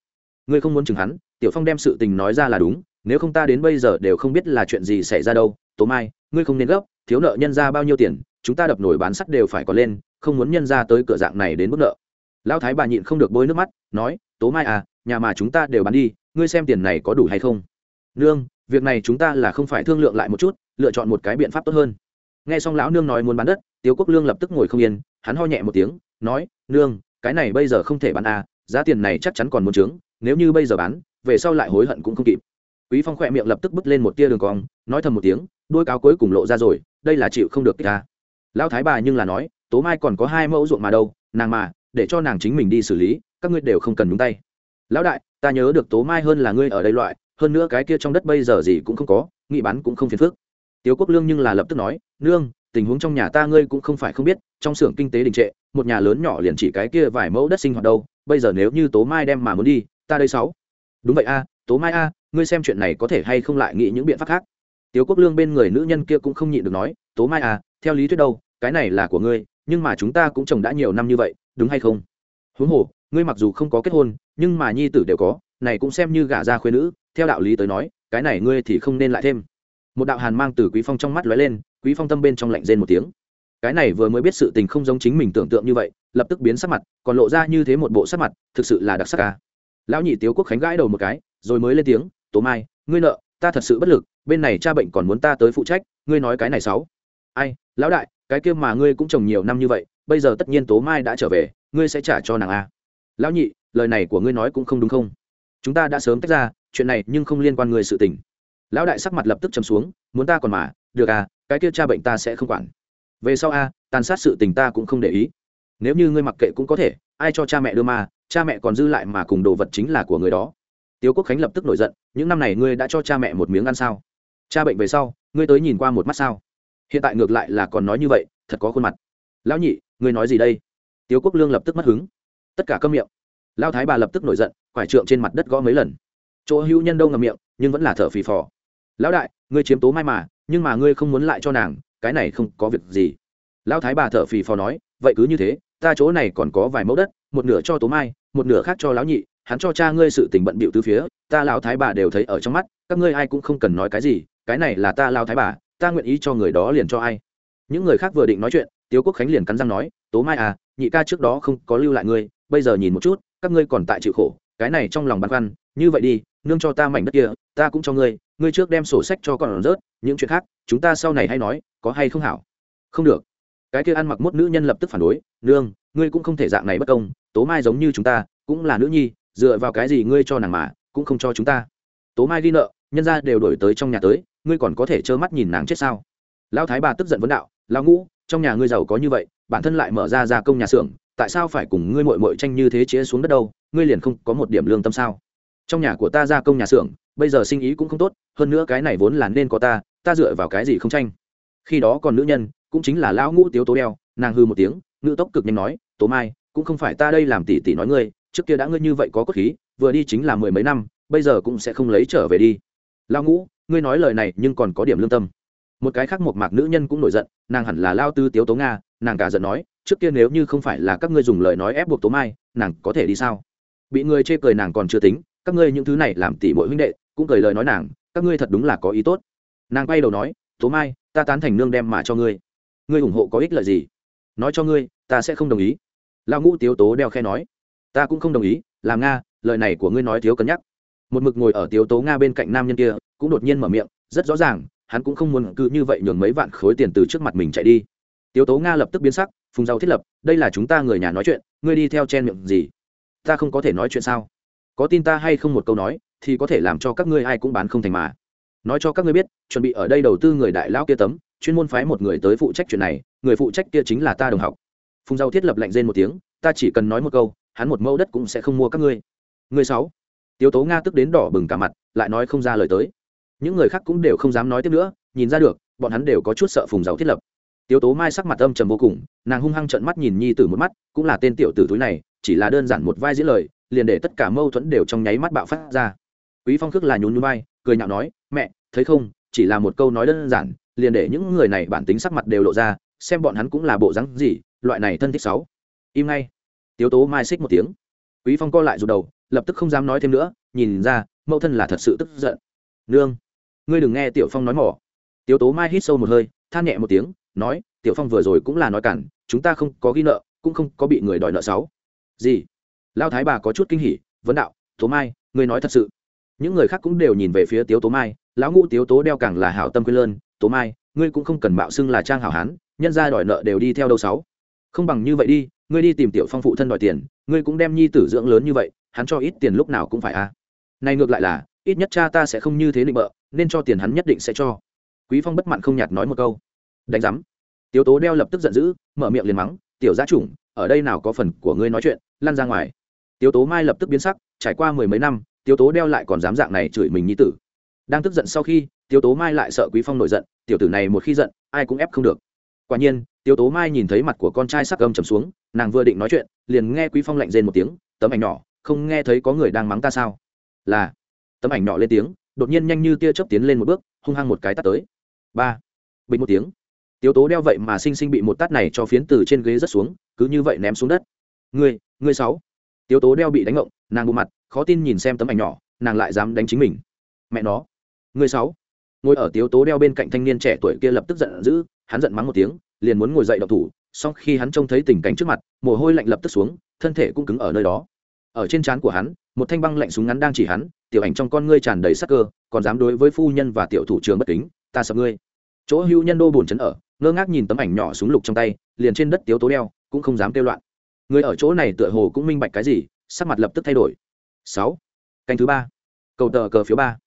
Ngươi không muốn chừng hắn, tiểu phong đem sự tình nói ra là đúng, nếu không ta đến bây giờ đều không biết là chuyện gì xảy ra đâu. Tố mai, ngươi không nên gấp, thiếu nợ nhân ra bao nhiêu tiền, chúng ta đập nổi bán sắt đều phải có lên, không muốn nhân ra tới cửa dạng này đến mức nợ. Lão thái bà nhịn không được bôi nước mắt, nói, tố mai à nhà mà chúng ta đều bán đi, ngươi xem tiền này có đủ hay không? Nương, việc này chúng ta là không phải thương lượng lại một chút, lựa chọn một cái biện pháp tốt hơn. Nghe xong lão nương nói muốn bán đất, tiếu quốc lương lập tức ngồi không yên, hắn ho nhẹ một tiếng, nói, nương cái này bây giờ không thể bán à giá tiền này chắc chắn còn muốn trướng nếu như bây giờ bán, về sau lại hối hận cũng không kịp. Quý phong khỏe miệng lập tức bứt lên một tia đường cong, nói thầm một tiếng, đôi cáo cuối cùng lộ ra rồi, đây là chịu không được ta. Lão thái bà nhưng là nói, tố mai còn có hai mẫu ruộng mà đâu, nàng mà, để cho nàng chính mình đi xử lý, các ngươi đều không cần nhúng tay. Lão đại, ta nhớ được tố mai hơn là ngươi ở đây loại, hơn nữa cái kia trong đất bây giờ gì cũng không có, nghị bán cũng không phiền phức. Tiếu quốc lương nhưng là lập tức nói, nương tình huống trong nhà ta ngươi cũng không phải không biết, trong xưởng kinh tế đình trệ, một nhà lớn nhỏ liền chỉ cái kia vài mẫu đất sinh hoạt đâu, bây giờ nếu như tố mai đem mà muốn đi, ta đây sáu. Đúng vậy a, tố mai a, ngươi xem chuyện này có thể hay không lại nghĩ những biện pháp khác? Tiếu quốc lương bên người nữ nhân kia cũng không nhịn được nói, tố mai a theo lý thuyết đâu, cái này là của ngươi, nhưng mà chúng ta cũng chồng đã nhiều năm như vậy, đúng hay không? Huống hồ, ngươi mặc dù không có kết hôn, nhưng mà nhi tử đều có, này cũng xem như gả ra khuyên nữ, theo đạo lý tới nói, cái này ngươi thì không nên lại thêm. Một đạo hàn mang từ quý phong trong mắt lóe lên quý phong tâm bên trong lạnh rên một tiếng. Cái này vừa mới biết sự tình không giống chính mình tưởng tượng như vậy, lập tức biến sắc mặt, còn lộ ra như thế một bộ sắc mặt, thực sự là đặc sắc ca lão nhị tiếu quốc khánh gãi đầu một cái, rồi mới lên tiếng, tố mai, ngươi nợ, ta thật sự bất lực, bên này cha bệnh còn muốn ta tới phụ trách, ngươi nói cái này sáu ai, lão đại, cái kia mà ngươi cũng trồng nhiều năm như vậy, bây giờ tất nhiên tố mai đã trở về, ngươi sẽ trả cho nàng a lão nhị, lời này của ngươi nói cũng không đúng không? Chúng ta đã sớm tách ra, chuyện này nhưng không liên quan ngươi sự tình. Lão đại sắc mặt lập tức trầm xuống, muốn ta còn mà, được à cái kia cha bệnh ta sẽ không quản. Về sau a, tàn sát sự tình ta cũng không để ý. Nếu như ngươi mặc kệ cũng có thể, ai cho cha mẹ đưa ma, cha mẹ còn dư lại mà cùng đồ vật chính là của người đó. Tiếu quốc khánh lập tức nổi giận, những năm này ngươi đã cho cha mẹ một miếng ăn sao? Cha bệnh về sau, ngươi tới nhìn qua một mắt sao? Hiện tại ngược lại là còn nói như vậy, thật có khuôn mặt. Lão nhị, ngươi nói gì đây? Tiếu quốc lương lập tức mất hứng. Tất cả câm miệng. Lao thái bà lập tức nổi giận, quải trượng trên mặt đất gõ mấy lần. Chỗ hữu nhân đâu ngầm miệng, nhưng vẫn là thở phì phò. Lão đại, ngươi chiếm tố mai mà nhưng mà ngươi không muốn lại cho nàng, cái này không có việc gì. Lão thái bà thở phì phò nói, vậy cứ như thế, ta chỗ này còn có vài mẫu đất, một nửa cho tố mai, một nửa khác cho lão nhị, hắn cho cha ngươi sự tình bận bịu từ phía, ta lão thái bà đều thấy ở trong mắt, các ngươi ai cũng không cần nói cái gì, cái này là ta lão thái bà, ta nguyện ý cho người đó liền cho ai. Những người khác vừa định nói chuyện, tiếu quốc khánh liền cắn răng nói, tố mai à nhị ca trước đó không có lưu lại ngươi, bây giờ nhìn một chút, các ngươi còn tại chịu khổ, cái này trong lòng băn khoăn, như vậy đi, nương cho ta mảnh đất kia, ta cũng cho ngươi ngươi trước đem sổ sách cho con rớt, những chuyện khác, chúng ta sau này hay nói, có hay không hảo? Không được. Cái kia ăn mặc mốt nữ nhân lập tức phản đối, nương, ngươi cũng không thể dạng này bất công, tố mai giống như chúng ta, cũng là nữ nhi, dựa vào cái gì ngươi cho nàng mà, cũng không cho chúng ta. Tố mai ghi nợ, nhân ra đều đổi tới trong nhà tới, ngươi còn có thể trơ mắt nhìn nàng chết sao? Lão thái bà tức giận vấn đạo, lão ngũ, trong nhà ngươi giàu có như vậy, bản thân lại mở ra gia công nhà xưởng, tại sao phải cùng ngươi mội mội tranh như thế chĩa xuống đất đâu? Ngươi liền không có một điểm lương tâm sao? Trong nhà của ta gia công nhà xưởng, bây giờ sinh ý cũng không tốt, hơn nữa cái này vốn là nên có ta ta dựa vào cái gì không tranh? Khi đó còn nữ nhân, cũng chính là lão ngũ tiếu tố đeo, nàng hư một tiếng ngữ tốc cực nhanh nói, tố mai, cũng không phải ta đây làm tỉ tỉ nói ngươi, trước kia đã ngươi như vậy có cốt khí, vừa đi chính là mười mấy năm, bây giờ cũng sẽ không lấy trở về đi. Lão ngũ, ngươi nói lời này nhưng còn có điểm lương tâm. Một cái khác một mạc nữ nhân cũng nổi giận, nàng hẳn là lao tư tiếu tố nga, nàng cả giận nói, trước kia nếu như không phải là các ngươi dùng lời nói ép buộc tố mai, nàng có thể đi sao? Bị người chê cười nàng còn chưa tính các ngươi những thứ này làm tỷ bội huynh đệ, cũng cười lời nói nàng, các ngươi thật đúng là có ý tốt. Nàng quay đầu nói, tố mai, ta tán thành nương đem mà cho ngươi. Ngươi ủng hộ có ích lợi gì? Nói cho ngươi, ta sẽ không đồng ý. Lao ngũ tiếu tố đeo khe nói, ta cũng không đồng ý, làm nga, lời này của ngươi nói thiếu cân nhắc. Một mực ngồi ở tiếu tố nga bên cạnh nam nhân kia, cũng đột nhiên mở miệng, rất rõ ràng, hắn cũng không muốn cứ như vậy nhường mấy vạn khối tiền từ trước mặt mình chạy đi. Tiếu tố nga lập tức biến sắc, phùng giàu thiết lập, đây là chúng ta người nhà nói chuyện, ngươi đi theo chen miệng gì? Ta không có thể nói chuyện sao? Có tin ta hay không một câu nói, thì có thể làm cho các ngươi ai cũng bán không thành mà. Nói cho các ngươi biết, chuẩn bị ở đây đầu tư người đại lão kia tấm, chuyên môn phái một người tới phụ trách chuyện này, người phụ trách kia chính là ta đồng học. Phùng giao thiết lập lạnh rên một tiếng, ta chỉ cần nói một câu, hắn một mẫu đất cũng sẽ không mua các ngươi. Người sáu. Tiếu tố nga tức đến đỏ bừng cả mặt, lại nói không ra lời tới. Những người khác cũng đều không dám nói tiếp nữa, nhìn ra được, bọn hắn đều có chút sợ phùng giàu thiết lập. Tiếu tố mai sắc mặt âm trầm vô cùng, nàng hung hăng trợn mắt nhìn nhi tử một mắt, cũng là tên tiểu tử túi này, chỉ là đơn giản một vai diễn lời liền để tất cả mâu thuẫn đều trong nháy mắt bạo phát ra. Quý phong khước là nhún nhún vai, cười nhạo nói, mẹ, thấy không? Chỉ là một câu nói đơn giản, liền để những người này bản tính sắc mặt đều lộ ra, xem bọn hắn cũng là bộ rắn gì, loại này thân thích sáu im ngay. Tiếu tố mai xích một tiếng. Quý phong co lại rụt đầu, lập tức không dám nói thêm nữa, nhìn ra, mẫu thân là thật sự tức giận. Nương, ngươi đừng nghe tiểu phong nói mỏ. Tiếu tố mai hít sâu một hơi, than nhẹ một tiếng, nói, tiểu phong vừa rồi cũng là nói cản, chúng ta không có ghi nợ, cũng không có bị người đòi nợ sáu gì? Lao thái bà có chút kinh hỉ, vấn đạo, tố mai, ngươi nói thật sự. Những người khác cũng đều nhìn về phía tiếu tố mai, lão ngũ tiếu tố đeo càng là hảo tâm quên lơn, tố mai, ngươi cũng không cần mạo xưng là trang hảo hán, nhân ra đòi nợ đều đi theo đâu sáu. Không bằng như vậy đi, ngươi đi tìm tiểu phong phụ thân đòi tiền, ngươi cũng đem nhi tử dưỡng lớn như vậy, hắn cho ít tiền lúc nào cũng phải a. À. này ngược lại là, ít nhất cha ta sẽ không như thế định bợ, nên cho tiền hắn nhất định sẽ cho. Quý phong bất mặn không nhạt nói một câu. Đánh giám. Tiếu tố đeo lập tức giận dữ, mở miệng liền mắng, tiểu gia chủng, ở đây nào có phần của ngươi nói chuyện, lăn ra ngoài tiếu tố mai lập tức biến sắc, trải qua mười mấy năm, tiếu tố đeo lại còn dám dạng này chửi mình như tử. Đang tức giận sau khi, tiếu tố mai lại sợ quý phong nổi giận, tiểu tử này một khi giận, ai cũng ép không được. Quả nhiên, tiếu tố mai nhìn thấy mặt của con trai sắc gầm trầm xuống, nàng vừa định nói chuyện, liền nghe quý phong lạnh rên một tiếng, tấm ảnh nhỏ, không nghe thấy có người đang mắng ta sao? Là. Tấm ảnh nhỏ lên tiếng, đột nhiên nhanh như tia chớp tiến lên một bước, hung hăng một cái tắt tới. Ba. Bình một tiếng. Tiếu tố đeo vậy mà sinh sinh bị một tát này cho phiến từ trên ghế rất xuống, cứ như vậy ném xuống đất. Ngươi ngươi sáu tiếu tố đeo bị đánh ngộng, nàng bộ mặt, khó tin nhìn xem tấm ảnh nhỏ, nàng lại dám đánh chính mình. Mẹ nó. Ngươi sáu. Ngồi ở tiếu tố đeo bên cạnh thanh niên trẻ tuổi kia lập tức giận dữ, hắn giận mắng một tiếng, liền muốn ngồi dậy đọc thủ, song khi hắn trông thấy tình cảnh trước mặt, mồ hôi lạnh lập tức xuống, thân thể cũng cứng ở nơi đó. Ở trên trán của hắn, một thanh băng lạnh súng ngắn đang chỉ hắn, tiểu ảnh trong con ngươi tràn đầy sắc cơ, còn dám đối với phu nhân và tiểu thủ trường bất kính, ta sợ ngươi. Chỗ hữu nhân đô bổn chấn ở, ngơ ngác nhìn tấm ảnh nhỏ súng lục trong tay, liền trên đất tiếu tố đeo, cũng không dám kêu loạn người ở chỗ này tựa hồ cũng minh bạch cái gì, sắc mặt lập tức thay đổi. Sáu. Canh thứ ba. Cầu tờ cờ phiếu ba.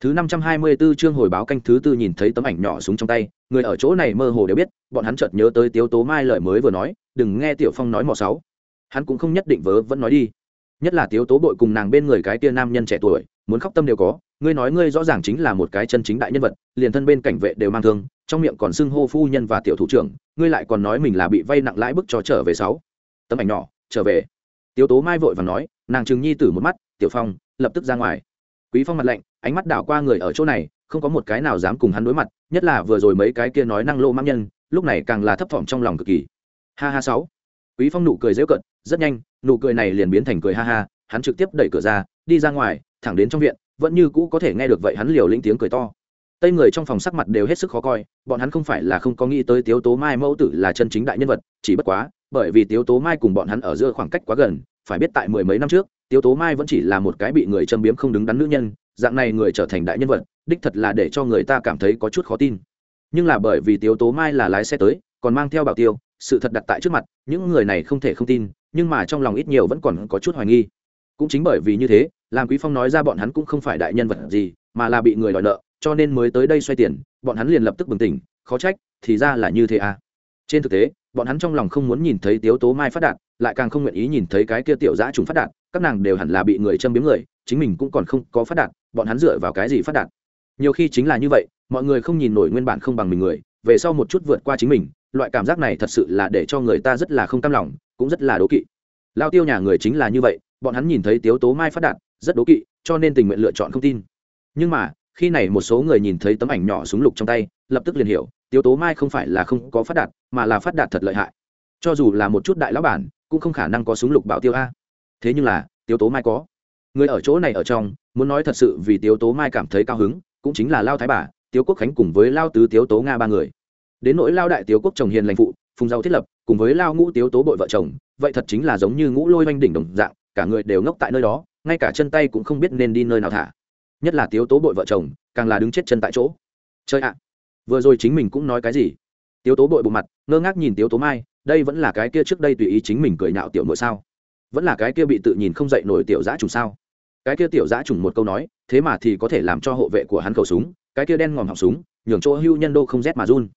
Thứ năm trăm hai mươi 524 chương hồi báo canh thứ tư nhìn thấy tấm ảnh nhỏ súng trong tay, người ở chỗ này mơ hồ đều biết, bọn hắn chợt nhớ tới tiếu tố mai lời mới vừa nói, đừng nghe tiểu phong nói mò sáu. Hắn cũng không nhất định vớ vẫn nói đi. Nhất là tiếu tố bội cùng nàng bên người cái tia nam nhân trẻ tuổi, muốn khóc tâm đều có, ngươi nói ngươi rõ ràng chính là một cái chân chính đại nhân vật, liền thân bên cảnh vệ đều mang thương, trong miệng còn xưng hô phu nhân và tiểu thủ trưởng, ngươi lại còn nói mình là bị vay nặng lãi bức cho trở về sáu tấm ảnh nhỏ, trở về. Tiếu tố mai vội và nói, nàng trừng nhi tử một mắt, tiểu phong, lập tức ra ngoài. Quý phong mặt lạnh, ánh mắt đảo qua người ở chỗ này, không có một cái nào dám cùng hắn đối mặt, nhất là vừa rồi mấy cái kia nói năng lô mang nhân, lúc này càng là thấp thỏm trong lòng cực kỳ. Ha ha sáu. Quý phong nụ cười dễ cận rất nhanh, nụ cười này liền biến thành cười ha ha, hắn trực tiếp đẩy cửa ra, đi ra ngoài, thẳng đến trong viện, vẫn như cũ có thể nghe được vậy hắn liều lĩnh tiếng cười to. Tây người trong phòng sắc mặt đều hết sức khó coi, bọn hắn không phải là không có nghĩ tới tiếu tố mai mẫu tử là chân chính đại nhân vật, chỉ bất quá bởi vì tiếu tố mai cùng bọn hắn ở giữa khoảng cách quá gần, phải biết tại mười mấy năm trước, tiếu tố mai vẫn chỉ là một cái bị người châm biếm không đứng đắn nữ nhân, dạng này người trở thành đại nhân vật, đích thật là để cho người ta cảm thấy có chút khó tin. Nhưng là bởi vì tiếu tố mai là lái xe tới, còn mang theo bảo tiêu, sự thật đặt tại trước mặt, những người này không thể không tin, nhưng mà trong lòng ít nhiều vẫn còn có chút hoài nghi. Cũng chính bởi vì như thế làm quý phong nói ra bọn hắn cũng không phải đại nhân vật gì, mà là bị người đòi nợ, cho nên mới tới đây xoay tiền, bọn hắn liền lập tức bừng tỉnh, khó trách, thì ra là như thế à. Trên thực tế bọn hắn trong lòng không muốn nhìn thấy tiếu tố mai phát đạt, lại càng không nguyện ý nhìn thấy cái kia tiểu giã trùng phát đạt, các nàng đều hẳn là bị người châm biếm người, chính mình cũng còn không có phát đạt, bọn hắn dựa vào cái gì phát đạt? Nhiều khi chính là như vậy, mọi người không nhìn nổi nguyên bản không bằng mình người, về sau một chút vượt qua chính mình, loại cảm giác này thật sự là để cho người ta rất là không cam lòng, cũng rất là đố kỵ. Lao tiêu nhà người chính là như vậy, bọn hắn nhìn thấy tiếu tố mai phát đạt, rất đố kỵ, cho nên tình nguyện lựa chọn không tin. Nhưng mà, khi này một số người nhìn thấy tấm ảnh nhỏ súng lục trong tay lập tức liền hiểu, tiếu tố mai không phải là không có phát đạt, mà là phát đạt thật lợi hại. Cho dù là một chút đại lão bản, cũng không khả năng có súng lục bảo tiêu a. Thế nhưng là, tiếu tố mai có. Người ở chỗ này ở trong, muốn nói thật sự vì tiếu tố mai cảm thấy cao hứng, cũng chính là lao thái bà, tiếu quốc khánh cùng với lao tứ tiếu tố nga ba người. Đến nỗi lao đại tiếu quốc chồng hiền lành phụ, phùng giàu thiết lập, cùng với lao ngũ tiếu tố bội vợ chồng, vậy thật chính là giống như ngũ lôi oanh đỉnh đồng dạng, cả người đều ngốc tại nơi đó, ngay cả chân tay cũng không biết nên đi nơi nào thả. Nhất là tiếu tố bội vợ chồng, càng là đứng chết chân tại chỗ. Chơi ạ vừa rồi chính mình cũng nói cái gì? Tiếu tố bội bộ mặt, ngơ ngác nhìn tiếu tố mai, đây vẫn là cái kia trước đây tùy ý chính mình cười nhạo tiểu nội sao? Vẫn là cái kia bị tự nhìn không dậy nổi tiểu giã trùng sao? Cái kia tiểu giã trùng một câu nói, thế mà thì có thể làm cho hộ vệ của hắn khẩu súng, cái kia đen ngòm học súng, nhường chỗ hưu nhân đô không rét mà run.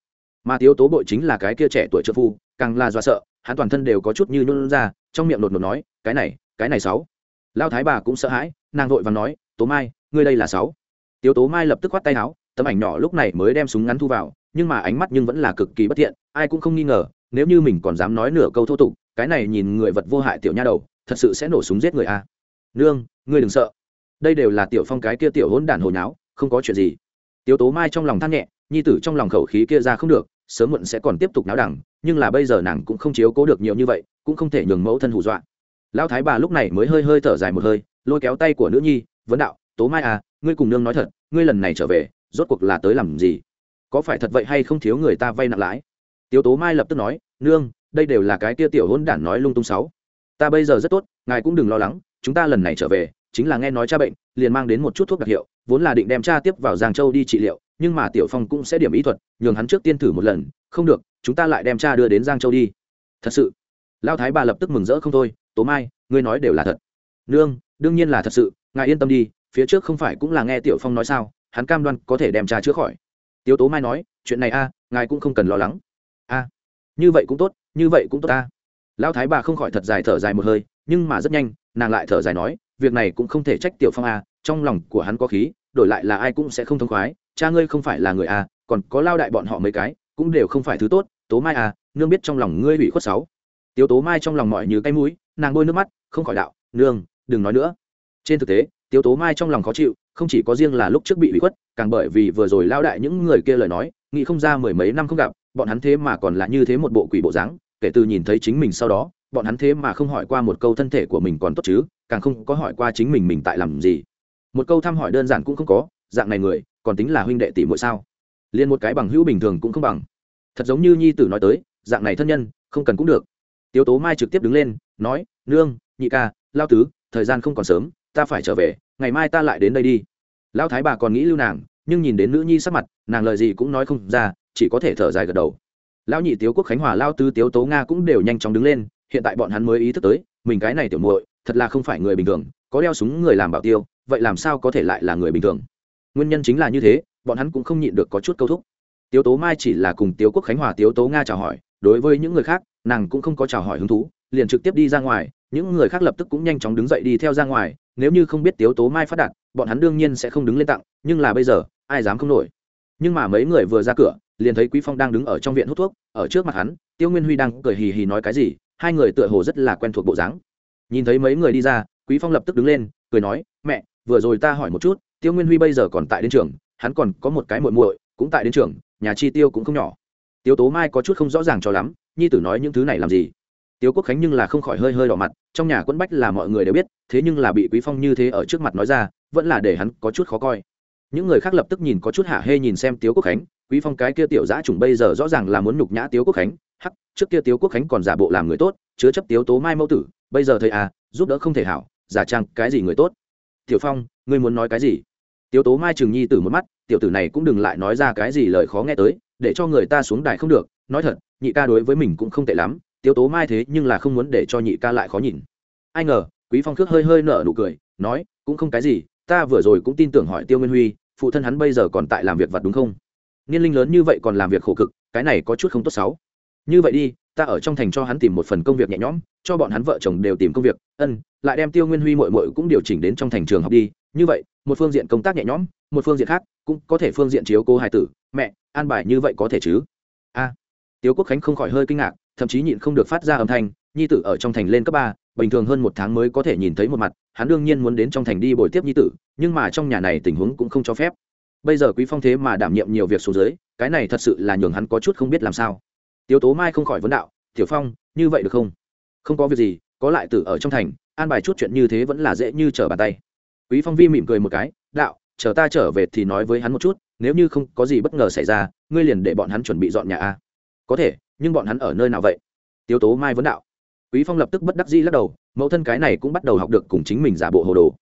Mà tiếu tố bội chính là cái kia trẻ tuổi trợ phu, càng là do sợ, hắn toàn thân đều có chút như nhún ra, trong miệng nột nột nói, cái này cái này sáu. Lao thái bà cũng sợ hãi, nàng vội và nói, tố mai, ngươi đây là sáu. Tiếu tố mai lập tức khoát tay áo tấm ảnh nhỏ lúc này mới đem súng ngắn thu vào, nhưng mà ánh mắt nhưng vẫn là cực kỳ bất thiện, ai cũng không nghi ngờ, nếu như mình còn dám nói nửa câu thô tục, cái này nhìn người vật vô hại tiểu nha đầu, thật sự sẽ nổ súng giết người a. À. nương, ngươi đừng sợ. Đây đều là tiểu phong cái kia tiểu hỗn đản hồi nháo, không có chuyện gì. Tiếu tố mai trong lòng than nhẹ, nhi tử trong lòng khẩu khí kia ra không được, sớm muộn sẽ còn tiếp tục náo đẳng, nhưng là bây giờ nàng cũng không chiếu cố được nhiều như vậy, cũng không thể nhường mẫu thân hù dọa. Lão thái bà lúc này mới hơi hơi thở dài một hơi, lôi kéo tay của nữ nhi, vấn đạo, tố mai à ngươi cùng nương nói thật, ngươi lần này trở về rốt cuộc là tới làm gì? Có phải thật vậy hay không thiếu người ta vay nặng lãi? Tiếu tố mai lập tức nói, nương, đây đều là cái tia tiểu hôn đản nói lung tung sáu. Ta bây giờ rất tốt, ngài cũng đừng lo lắng, chúng ta lần này trở về, chính là nghe nói cha bệnh, liền mang đến một chút thuốc đặc hiệu, vốn là định đem cha tiếp vào giang châu đi trị liệu, nhưng mà tiểu phong cũng sẽ điểm ý thuật, nhường hắn trước tiên thử một lần, không được, chúng ta lại đem cha đưa đến giang châu đi. Thật sự? Lao thái bà lập tức mừng rỡ không thôi, tố mai, ngươi nói đều là thật. Nương, đương nhiên là thật sự, ngài yên tâm đi, phía trước không phải cũng là nghe tiểu phong nói sao? Hắn cam đoan có thể đem cha chữa khỏi. Tiếu tố mai nói chuyện này a ngài cũng không cần lo lắng. A như vậy cũng tốt như vậy cũng tốt ta. Lão thái bà không khỏi thật dài thở dài một hơi nhưng mà rất nhanh nàng lại thở dài nói việc này cũng không thể trách tiểu phong a trong lòng của hắn có khí đổi lại là ai cũng sẽ không thông khoái cha ngươi không phải là người a, còn có lao đại bọn họ mấy cái cũng đều không phải thứ tốt tố mai à nương biết trong lòng ngươi bị khuất sáu. Tiếu tố mai trong lòng mọi như cái mũi nàng bôi nước mắt không khỏi đạo nương đừng nói nữa. Trên thực tế tiếu tố mai trong lòng khó chịu, không chỉ có riêng là lúc trước bị bị khuất, càng bởi vì vừa rồi lao đại những người kia lời nói, nghĩ không ra mười mấy năm không gặp, bọn hắn thế mà còn là như thế một bộ quỷ bộ dáng, kể từ nhìn thấy chính mình sau đó, bọn hắn thế mà không hỏi qua một câu thân thể của mình còn tốt chứ, càng không có hỏi qua chính mình mình tại làm gì. Một câu thăm hỏi đơn giản cũng không có, dạng này người, còn tính là huynh đệ tỷ muội sao? Liền một cái bằng hữu bình thường cũng không bằng. Thật giống như nhi tử nói tới, dạng này thân nhân, không cần cũng được. Tiếu tố mai trực tiếp đứng lên, nói, nương, nhị ca, lao tứ, thời gian không còn sớm ta phải trở về, ngày mai ta lại đến đây đi. Lão thái bà còn nghĩ lưu nàng, nhưng nhìn đến nữ nhi sắc mặt, nàng lời gì cũng nói không ra, chỉ có thể thở dài gật đầu. Lão nhị tiếu quốc khánh hòa lao tứ tiếu tố nga cũng đều nhanh chóng đứng lên, hiện tại bọn hắn mới ý thức tới, mình cái này tiểu muội, thật là không phải người bình thường, có đeo súng người làm bảo tiêu, vậy làm sao có thể lại là người bình thường? Nguyên nhân chính là như thế, bọn hắn cũng không nhịn được có chút câu thúc. Tiếu tố mai chỉ là cùng tiếu quốc khánh hòa, tiếu tố nga chào hỏi, đối với những người khác, nàng cũng không có chào hỏi hứng thú, liền trực tiếp đi ra ngoài, những người khác lập tức cũng nhanh chóng đứng dậy đi theo ra ngoài nếu như không biết tiếu tố mai phát đạt, bọn hắn đương nhiên sẽ không đứng lên tặng, nhưng là bây giờ, ai dám không nổi. Nhưng mà mấy người vừa ra cửa, liền thấy quý phong đang đứng ở trong viện hút thuốc, ở trước mặt hắn, tiêu nguyên huy đang cười hì hì nói cái gì, hai người tựa hồ rất là quen thuộc bộ dáng. Nhìn thấy mấy người đi ra, quý phong lập tức đứng lên, cười nói, mẹ, vừa rồi ta hỏi một chút, tiêu nguyên huy bây giờ còn tại đến trường, hắn còn có một cái muội muội cũng tại đến trường, nhà chi tiêu cũng không nhỏ. Tiêu tố mai có chút không rõ ràng cho lắm, nhi tử nói những thứ này làm gì? Tiêu quốc khánh nhưng là không khỏi hơi hơi đỏ mặt, trong nhà quẫn bách là mọi người đều biết, thế nhưng là bị quý phong như thế ở trước mặt nói ra, vẫn là để hắn có chút khó coi. Những người khác lập tức nhìn có chút hạ hê nhìn xem tiếu quốc khánh, quý phong cái kia tiểu giã chủng bây giờ rõ ràng là muốn nhục nhã tiếu quốc khánh, hắc, trước kia tiếu quốc khánh còn giả bộ làm người tốt, chứa chấp tiếu tố mai mẫu tử, bây giờ thầy à giúp đỡ không thể hảo, giả trang cái gì người tốt. Tiểu phong, ngươi muốn nói cái gì? Tiếu tố mai trường nhi tử một mắt, tiểu tử này cũng đừng lại nói ra cái gì lời khó nghe tới, để cho người ta xuống đài không được, nói thật, nhị ca đối với mình cũng không tệ lắm tiếu tố mai thế nhưng là không muốn để cho nhị ca lại khó nhìn. Ai ngờ, quý phong khước hơi hơi nở nụ cười, nói, cũng không cái gì, ta vừa rồi cũng tin tưởng hỏi tiêu nguyên huy, phụ thân hắn bây giờ còn tại làm việc vặt đúng không? Niên linh lớn như vậy còn làm việc khổ cực, cái này có chút không tốt xấu. Như vậy đi, ta ở trong thành cho hắn tìm một phần công việc nhẹ nhõm, cho bọn hắn vợ chồng đều tìm công việc, ân, lại đem tiêu nguyên huy mội mội cũng điều chỉnh đến trong thành trường học đi. Như vậy, một phương diện công tác nhẹ nhõm, một phương diện khác, cũng có thể phương diện chiếu cố hài tử, mẹ, an bài như vậy có thể chứ? A. Tiêu quốc khánh không khỏi hơi kinh ngạc thậm chí nhịn không được phát ra âm thanh, nhi tử ở trong thành lên cấp ba, bình thường hơn một tháng mới có thể nhìn thấy một mặt, hắn đương nhiên muốn đến trong thành đi bồi tiếp nhi tử, nhưng mà trong nhà này tình huống cũng không cho phép. Bây giờ quý phong thế mà đảm nhiệm nhiều việc xuống dưới, cái này thật sự là nhường hắn có chút không biết làm sao. Tiếu tố mai không khỏi vấn đạo, tiểu phong, như vậy được không? Không có việc gì, có lại tử ở trong thành, an bài chút chuyện như thế vẫn là dễ như trở bàn tay. Quý phong vi mỉm cười một cái, đạo, chờ ta trở về thì nói với hắn một chút, nếu như không có gì bất ngờ xảy ra, ngươi liền để bọn hắn chuẩn bị dọn nhà a. Có thể nhưng bọn hắn ở nơi nào vậy? Tiếu tố mai vấn đạo. Quý phong lập tức bất đắc dĩ lắc đầu, mẫu thân cái này cũng bắt đầu học được cùng chính mình giả bộ hồ đồ.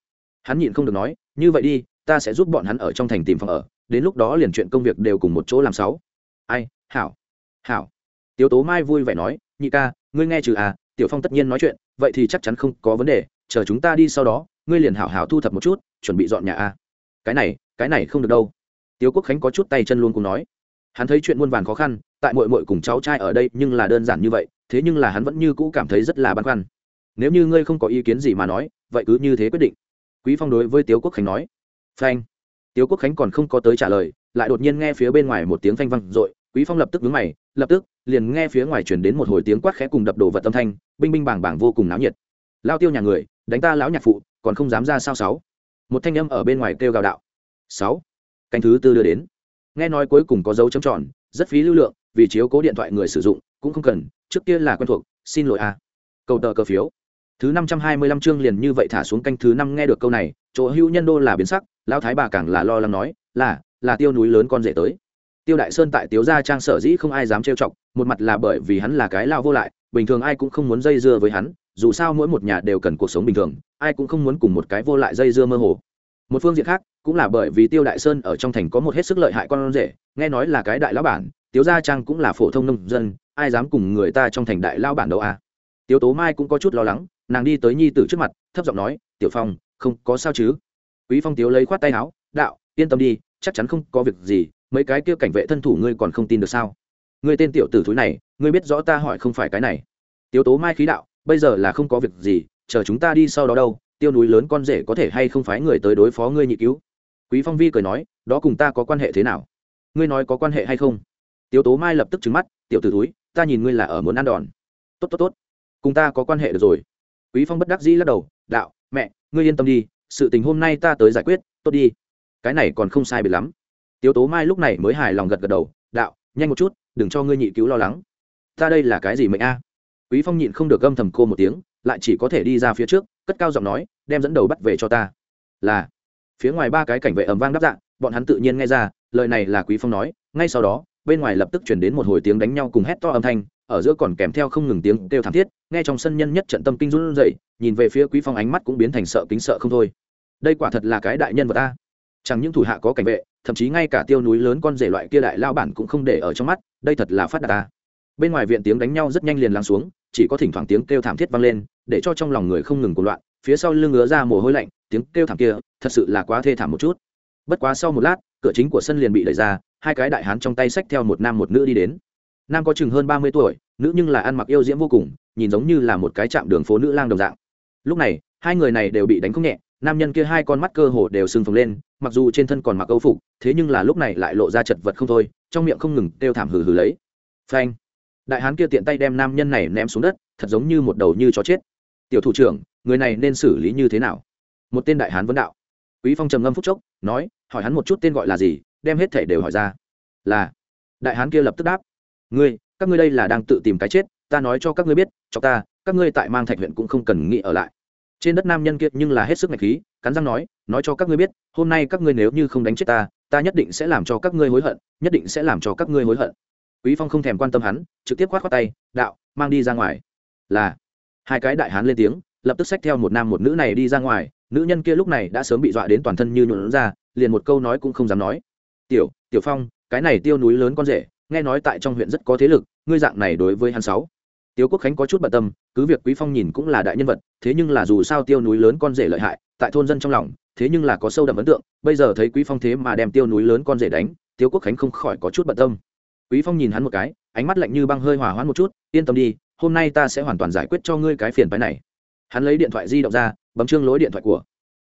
Hắn nhịn không được nói, như vậy đi, ta sẽ giúp bọn hắn ở trong thành tìm phòng ở, đến lúc đó liền chuyện công việc đều cùng một chỗ làm sáu. Ai, hảo hảo. Tiếu tố mai vui vẻ nói, nhị ca, ngươi nghe trừ à tiểu phong tất nhiên nói chuyện, vậy thì chắc chắn không có vấn đề, chờ chúng ta đi sau đó, ngươi liền hảo hảo thu thập một chút, chuẩn bị dọn nhà a. Cái này cái này không được đâu. Tiếu quốc khánh có chút tay chân luôn cùng nói. Hắn thấy chuyện muôn vàn khó khăn tại mội mội cùng cháu trai ở đây nhưng là đơn giản như vậy, thế nhưng là hắn vẫn như cũ cảm thấy rất là băn khoăn. Nếu như ngươi không có ý kiến gì mà nói, vậy cứ như thế quyết định. Quý phong đối với tiếu quốc khánh nói. Phanh. Tiếu quốc khánh còn không có tới trả lời, lại đột nhiên nghe phía bên ngoài một tiếng phanh văng r ộ i quý phong lập tức vướng mày, lập tức liền nghe phía ngoài chuyển đến một hồi tiếng quát khẽ cùng đập đổ vật âm thanh, binh binh bảng bảng vô cùng náo nhiệt. Lao tiêu nhà người, đánh ta lão nhạc phụ, còn không dám ra sao sáu? Một thanh âm ở bên ngoài kêu gào đạo. Sáu. Canh thứ tư đưa đến. Nghe nói cuối cùng có dấu chấm tròn, rất phí lưu lượng vì chiếu cố điện thoại người sử dụng, cũng không cần, trước kia là quen thuộc, xin lỗi a. À. cầu tờ cờ phiếu. Thứ năm trăm hai mươi lăm chương liền như vậy thả xuống canh thứ năm nghe được câu này, chỗ hữu nhân đô là biến sắc, lão thái bà càng là lo lắng nói, là là tiêu núi lớn con rể tới. Tiêu đại sơn tại tiếu gia trang sở dĩ không ai dám trêu chọc, một mặt là bởi vì hắn là cái lao vô lại, bình thường ai cũng không muốn dây dưa với hắn, dù sao mỗi một nhà đều cần cuộc sống bình thường, ai cũng không muốn cùng một cái vô lại dây dưa mơ hồ. Một phương diện khác, cũng là bởi vì tiêu đại sơn ở trong thành có một hết sức lợi hại con rể, nghe nói là cái đại lão bản tiếu gia trang cũng là phổ thông nông dân, ai dám cùng người ta trong thành đại lao bản đâu à? Tiếu tố mai cũng có chút lo lắng, nàng đi tới nhi tử trước mặt, thấp giọng nói, tiểu phong, không có sao chứ? Quý phong tiếu lấy khoát tay áo, đạo, yên tâm đi, chắc chắn không có việc gì, mấy cái kia cảnh vệ thân thủ ngươi còn không tin được sao? Ngươi tên tiểu tử thúi này, ngươi biết rõ ta hỏi không phải cái này. Tiếu tố mai khí đạo, bây giờ là không có việc gì, chờ chúng ta đi sau đó đâu, tiêu núi lớn con rể có thể hay không phái người tới đối phó ngươi nhị cứu? Quý phong vi cười nói, đó cùng ta có quan hệ thế nào? Ngươi nói có quan hệ hay không? Tiêu tố mai lập tức trừng mắt, tiểu t ử túi ta nhìn ngươi là ở muốn ăn đòn. Tốt tốt tốt, cùng ta có quan hệ được rồi. Quý phong bất đắc dĩ lắc đầu, đạo, mẹ, ngươi yên tâm đi, sự tình hôm nay ta tới giải quyết, tốt đi. Cái này còn không sai biệt lắm. Tiêu tố mai lúc này mới hài lòng gật gật đầu, đạo, nhanh một chút, đừng cho ngươi nhị cứu lo lắng. Ta đây là cái gì mệnh a? Quý phong nhịn không được gâm thầm cô một tiếng, lại chỉ có thể đi ra phía trước, cất cao giọng nói, đem dẫn đầu bắt về cho ta. Là, phía ngoài ba cái cảnh vệ ầm vang đáp dạng bọn hắn tự nhiên nghe ra, lời này là quý phong nói, ngay sau đó bên ngoài lập tức chuyển đến một hồi tiếng đánh nhau cùng hét to âm thanh, ở giữa còn kèm theo không ngừng tiếng kêu thảm thiết, nghe trong sân nhân nhất trận tâm kinh run rẩy, nhìn về phía quý phong ánh mắt cũng biến thành sợ kính sợ không thôi. Đây quả thật là cái đại nhân vật ta chẳng những thủ hạ có cảnh vệ, thậm chí ngay cả tiêu núi lớn con rể loại kia đại lao bản cũng không để ở trong mắt, đây thật là phát đạt ta bên ngoài viện tiếng đánh nhau rất nhanh liền lắng xuống, chỉ có thỉnh thoảng tiếng kêu thảm thiết vang lên, để cho trong lòng người không ngừng cuộn loạn, phía sau lưng ngứa ra mồ hôi lạnh, tiếng kêu thảm kia thật sự là quá thê thảm một chút. Bất quá sau một lát, cửa chính của sân liền bị đẩy ra hai cái đại hán trong tay xách theo một nam một nữ đi đến. Nam có chừng hơn ba mươi tuổi, nữ nhưng là ăn mặc yêu diễm vô cùng, nhìn giống như là một cái chạm đường phố nữ lang đồng dạng. Lúc này, hai người này đều bị đánh không nhẹ, nam nhân kia hai con mắt cơ hồ đều sưng phồng lên, mặc dù trên thân còn mặc âu phục, thế nhưng là lúc này lại lộ ra chật vật không thôi, trong miệng không ngừng kêu thảm hừ hừ lấy. Phanh! Đại hán kia tiện tay đem nam nhân này ném xuống đất, thật giống như một đầu như chó chết. Tiểu thủ trưởng, người này nên xử lý như thế nào? Một tên đại hán vấn đạo. Quý phong trầm ngâm phúc chốc, nói, hỏi hắn một chút tên gọi là gì đem hết thể đều hỏi ra. Là. Đại hán kia lập tức đáp. Ngươi, các ngươi đây là đang tự tìm cái chết, ta nói cho các ngươi biết cho ta, các ngươi tại mang thạch huyện cũng không cần nghĩ ở lại. Trên đất nam nhân kia nhưng là hết sức ngạch khí, cắn răng nói nói cho các ngươi biết, hôm nay các ngươi nếu như không đánh chết ta ta nhất định sẽ làm cho các ngươi hối hận, nhất định sẽ làm cho các ngươi hối hận. Quý phong không thèm quan tâm hắn, trực tiếp khoát khoát tay, đạo, mang đi ra ngoài. Là. Hai cái đại hán lên tiếng, lập tức xách theo một nam một nữ này đi ra ngoài, nữ nhân kia lúc này đã sớm bị dọa đến toàn thân như nhuộn ra, liền một câu nói cũng không dám nói tiểu tiểu phong, cái này tiêu núi lớn con rể, nghe nói tại trong huyện rất có thế lực, ngươi dạng này đối với hắn sáu. Tiêu quốc khánh có chút bận tâm, cứ việc quý phong nhìn cũng là đại nhân vật, thế nhưng là dù sao tiêu núi lớn con rể lợi hại, tại thôn dân trong lòng, thế nhưng là có sâu đậm ấn tượng, bây giờ thấy quý phong thế mà đem tiêu núi lớn con rể đánh tiêu quốc khánh không khỏi có chút bận tâm. Quý phong nhìn hắn một cái, ánh mắt lạnh như băng hơi hòa hoãn một chút, yên tâm đi, hôm nay ta sẽ hoàn toàn giải quyết cho ngươi cái phiền phái này. Hắn lấy điện thoại di động ra, bấm chương lối điện thoại của.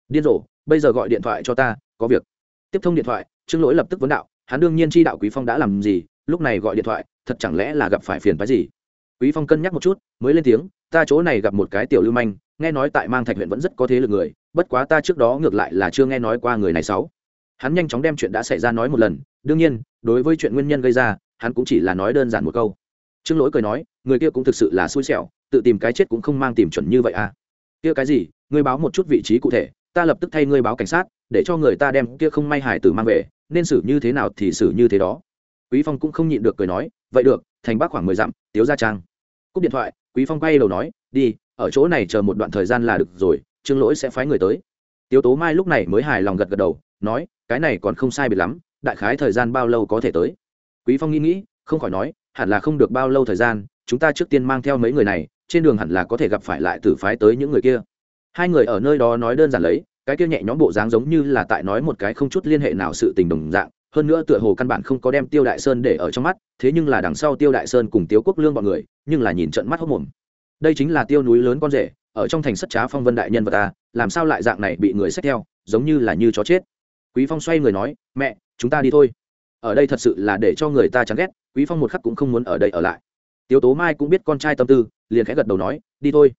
Điên rồ, bây giờ gọi điện thoại cho ta, có việc. Tiếp thông điện thoại trương lỗi lập tức vấn đạo, hắn đương nhiên chi đạo quý phong đã làm gì, lúc này gọi điện thoại, thật chẳng lẽ là gặp phải phiền phái gì? Quý phong cân nhắc một chút, mới lên tiếng, ta chỗ này gặp một cái tiểu lưu manh, nghe nói tại mang thạch huyện vẫn rất có thế lực người, bất quá ta trước đó ngược lại là chưa nghe nói qua người này sáu hắn nhanh chóng đem chuyện đã xảy ra nói một lần, đương nhiên, đối với chuyện nguyên nhân gây ra, hắn cũng chỉ là nói đơn giản một câu. Trương lỗi cười nói, người kia cũng thực sự là xui xẻo, tự tìm cái chết cũng không mang tìm chuẩn như vậy à? Kia cái gì, ngươi báo một chút vị trí cụ thể, ta lập tức thay ngươi báo cảnh sát, để cho người ta đem kia không may hải tử mang về nên xử như thế nào thì xử như thế đó. Quý phong cũng không nhịn được cười nói, vậy được, thành bác khoảng mười dặm, tiếu gia trang. Cúp điện thoại, quý phong quay đầu nói, đi, ở chỗ này chờ một đoạn thời gian là được rồi, trương lỗi sẽ phái người tới. Tiếu tố mai lúc này mới hài lòng gật gật đầu, nói, cái này còn không sai biệt lắm, đại khái thời gian bao lâu có thể tới? Quý phong nghĩ nghĩ, không khỏi nói, hẳn là không được bao lâu thời gian, chúng ta trước tiên mang theo mấy người này, trên đường hẳn là có thể gặp phải lại tử phái tới những người kia. Hai người ở nơi đó nói đơn giản lấy cái kia nhẹ nhõm bộ dáng giống như là tại nói một cái không chút liên hệ nào sự tình đồng dạng, hơn nữa tựa hồ căn bản không có đem tiêu đại sơn để ở trong mắt, thế nhưng là đằng sau tiêu đại sơn cùng tiêu quốc lương bọn người, nhưng là nhìn trận mắt hốc mồm. Đây chính là tiêu núi lớn con rể, ở trong thành sất trá phong vân đại nhân vật ta làm sao lại dạng này bị người xét theo, giống như là như chó chết. Quý phong xoay người nói, mẹ, chúng ta đi thôi. Ở đây thật sự là để cho người ta chán ghét, quý phong một khắc cũng không muốn ở đây ở lại. Tiếu tố mai cũng biết con trai tâm tư, liền khẽ gật đầu nói, đi thôi.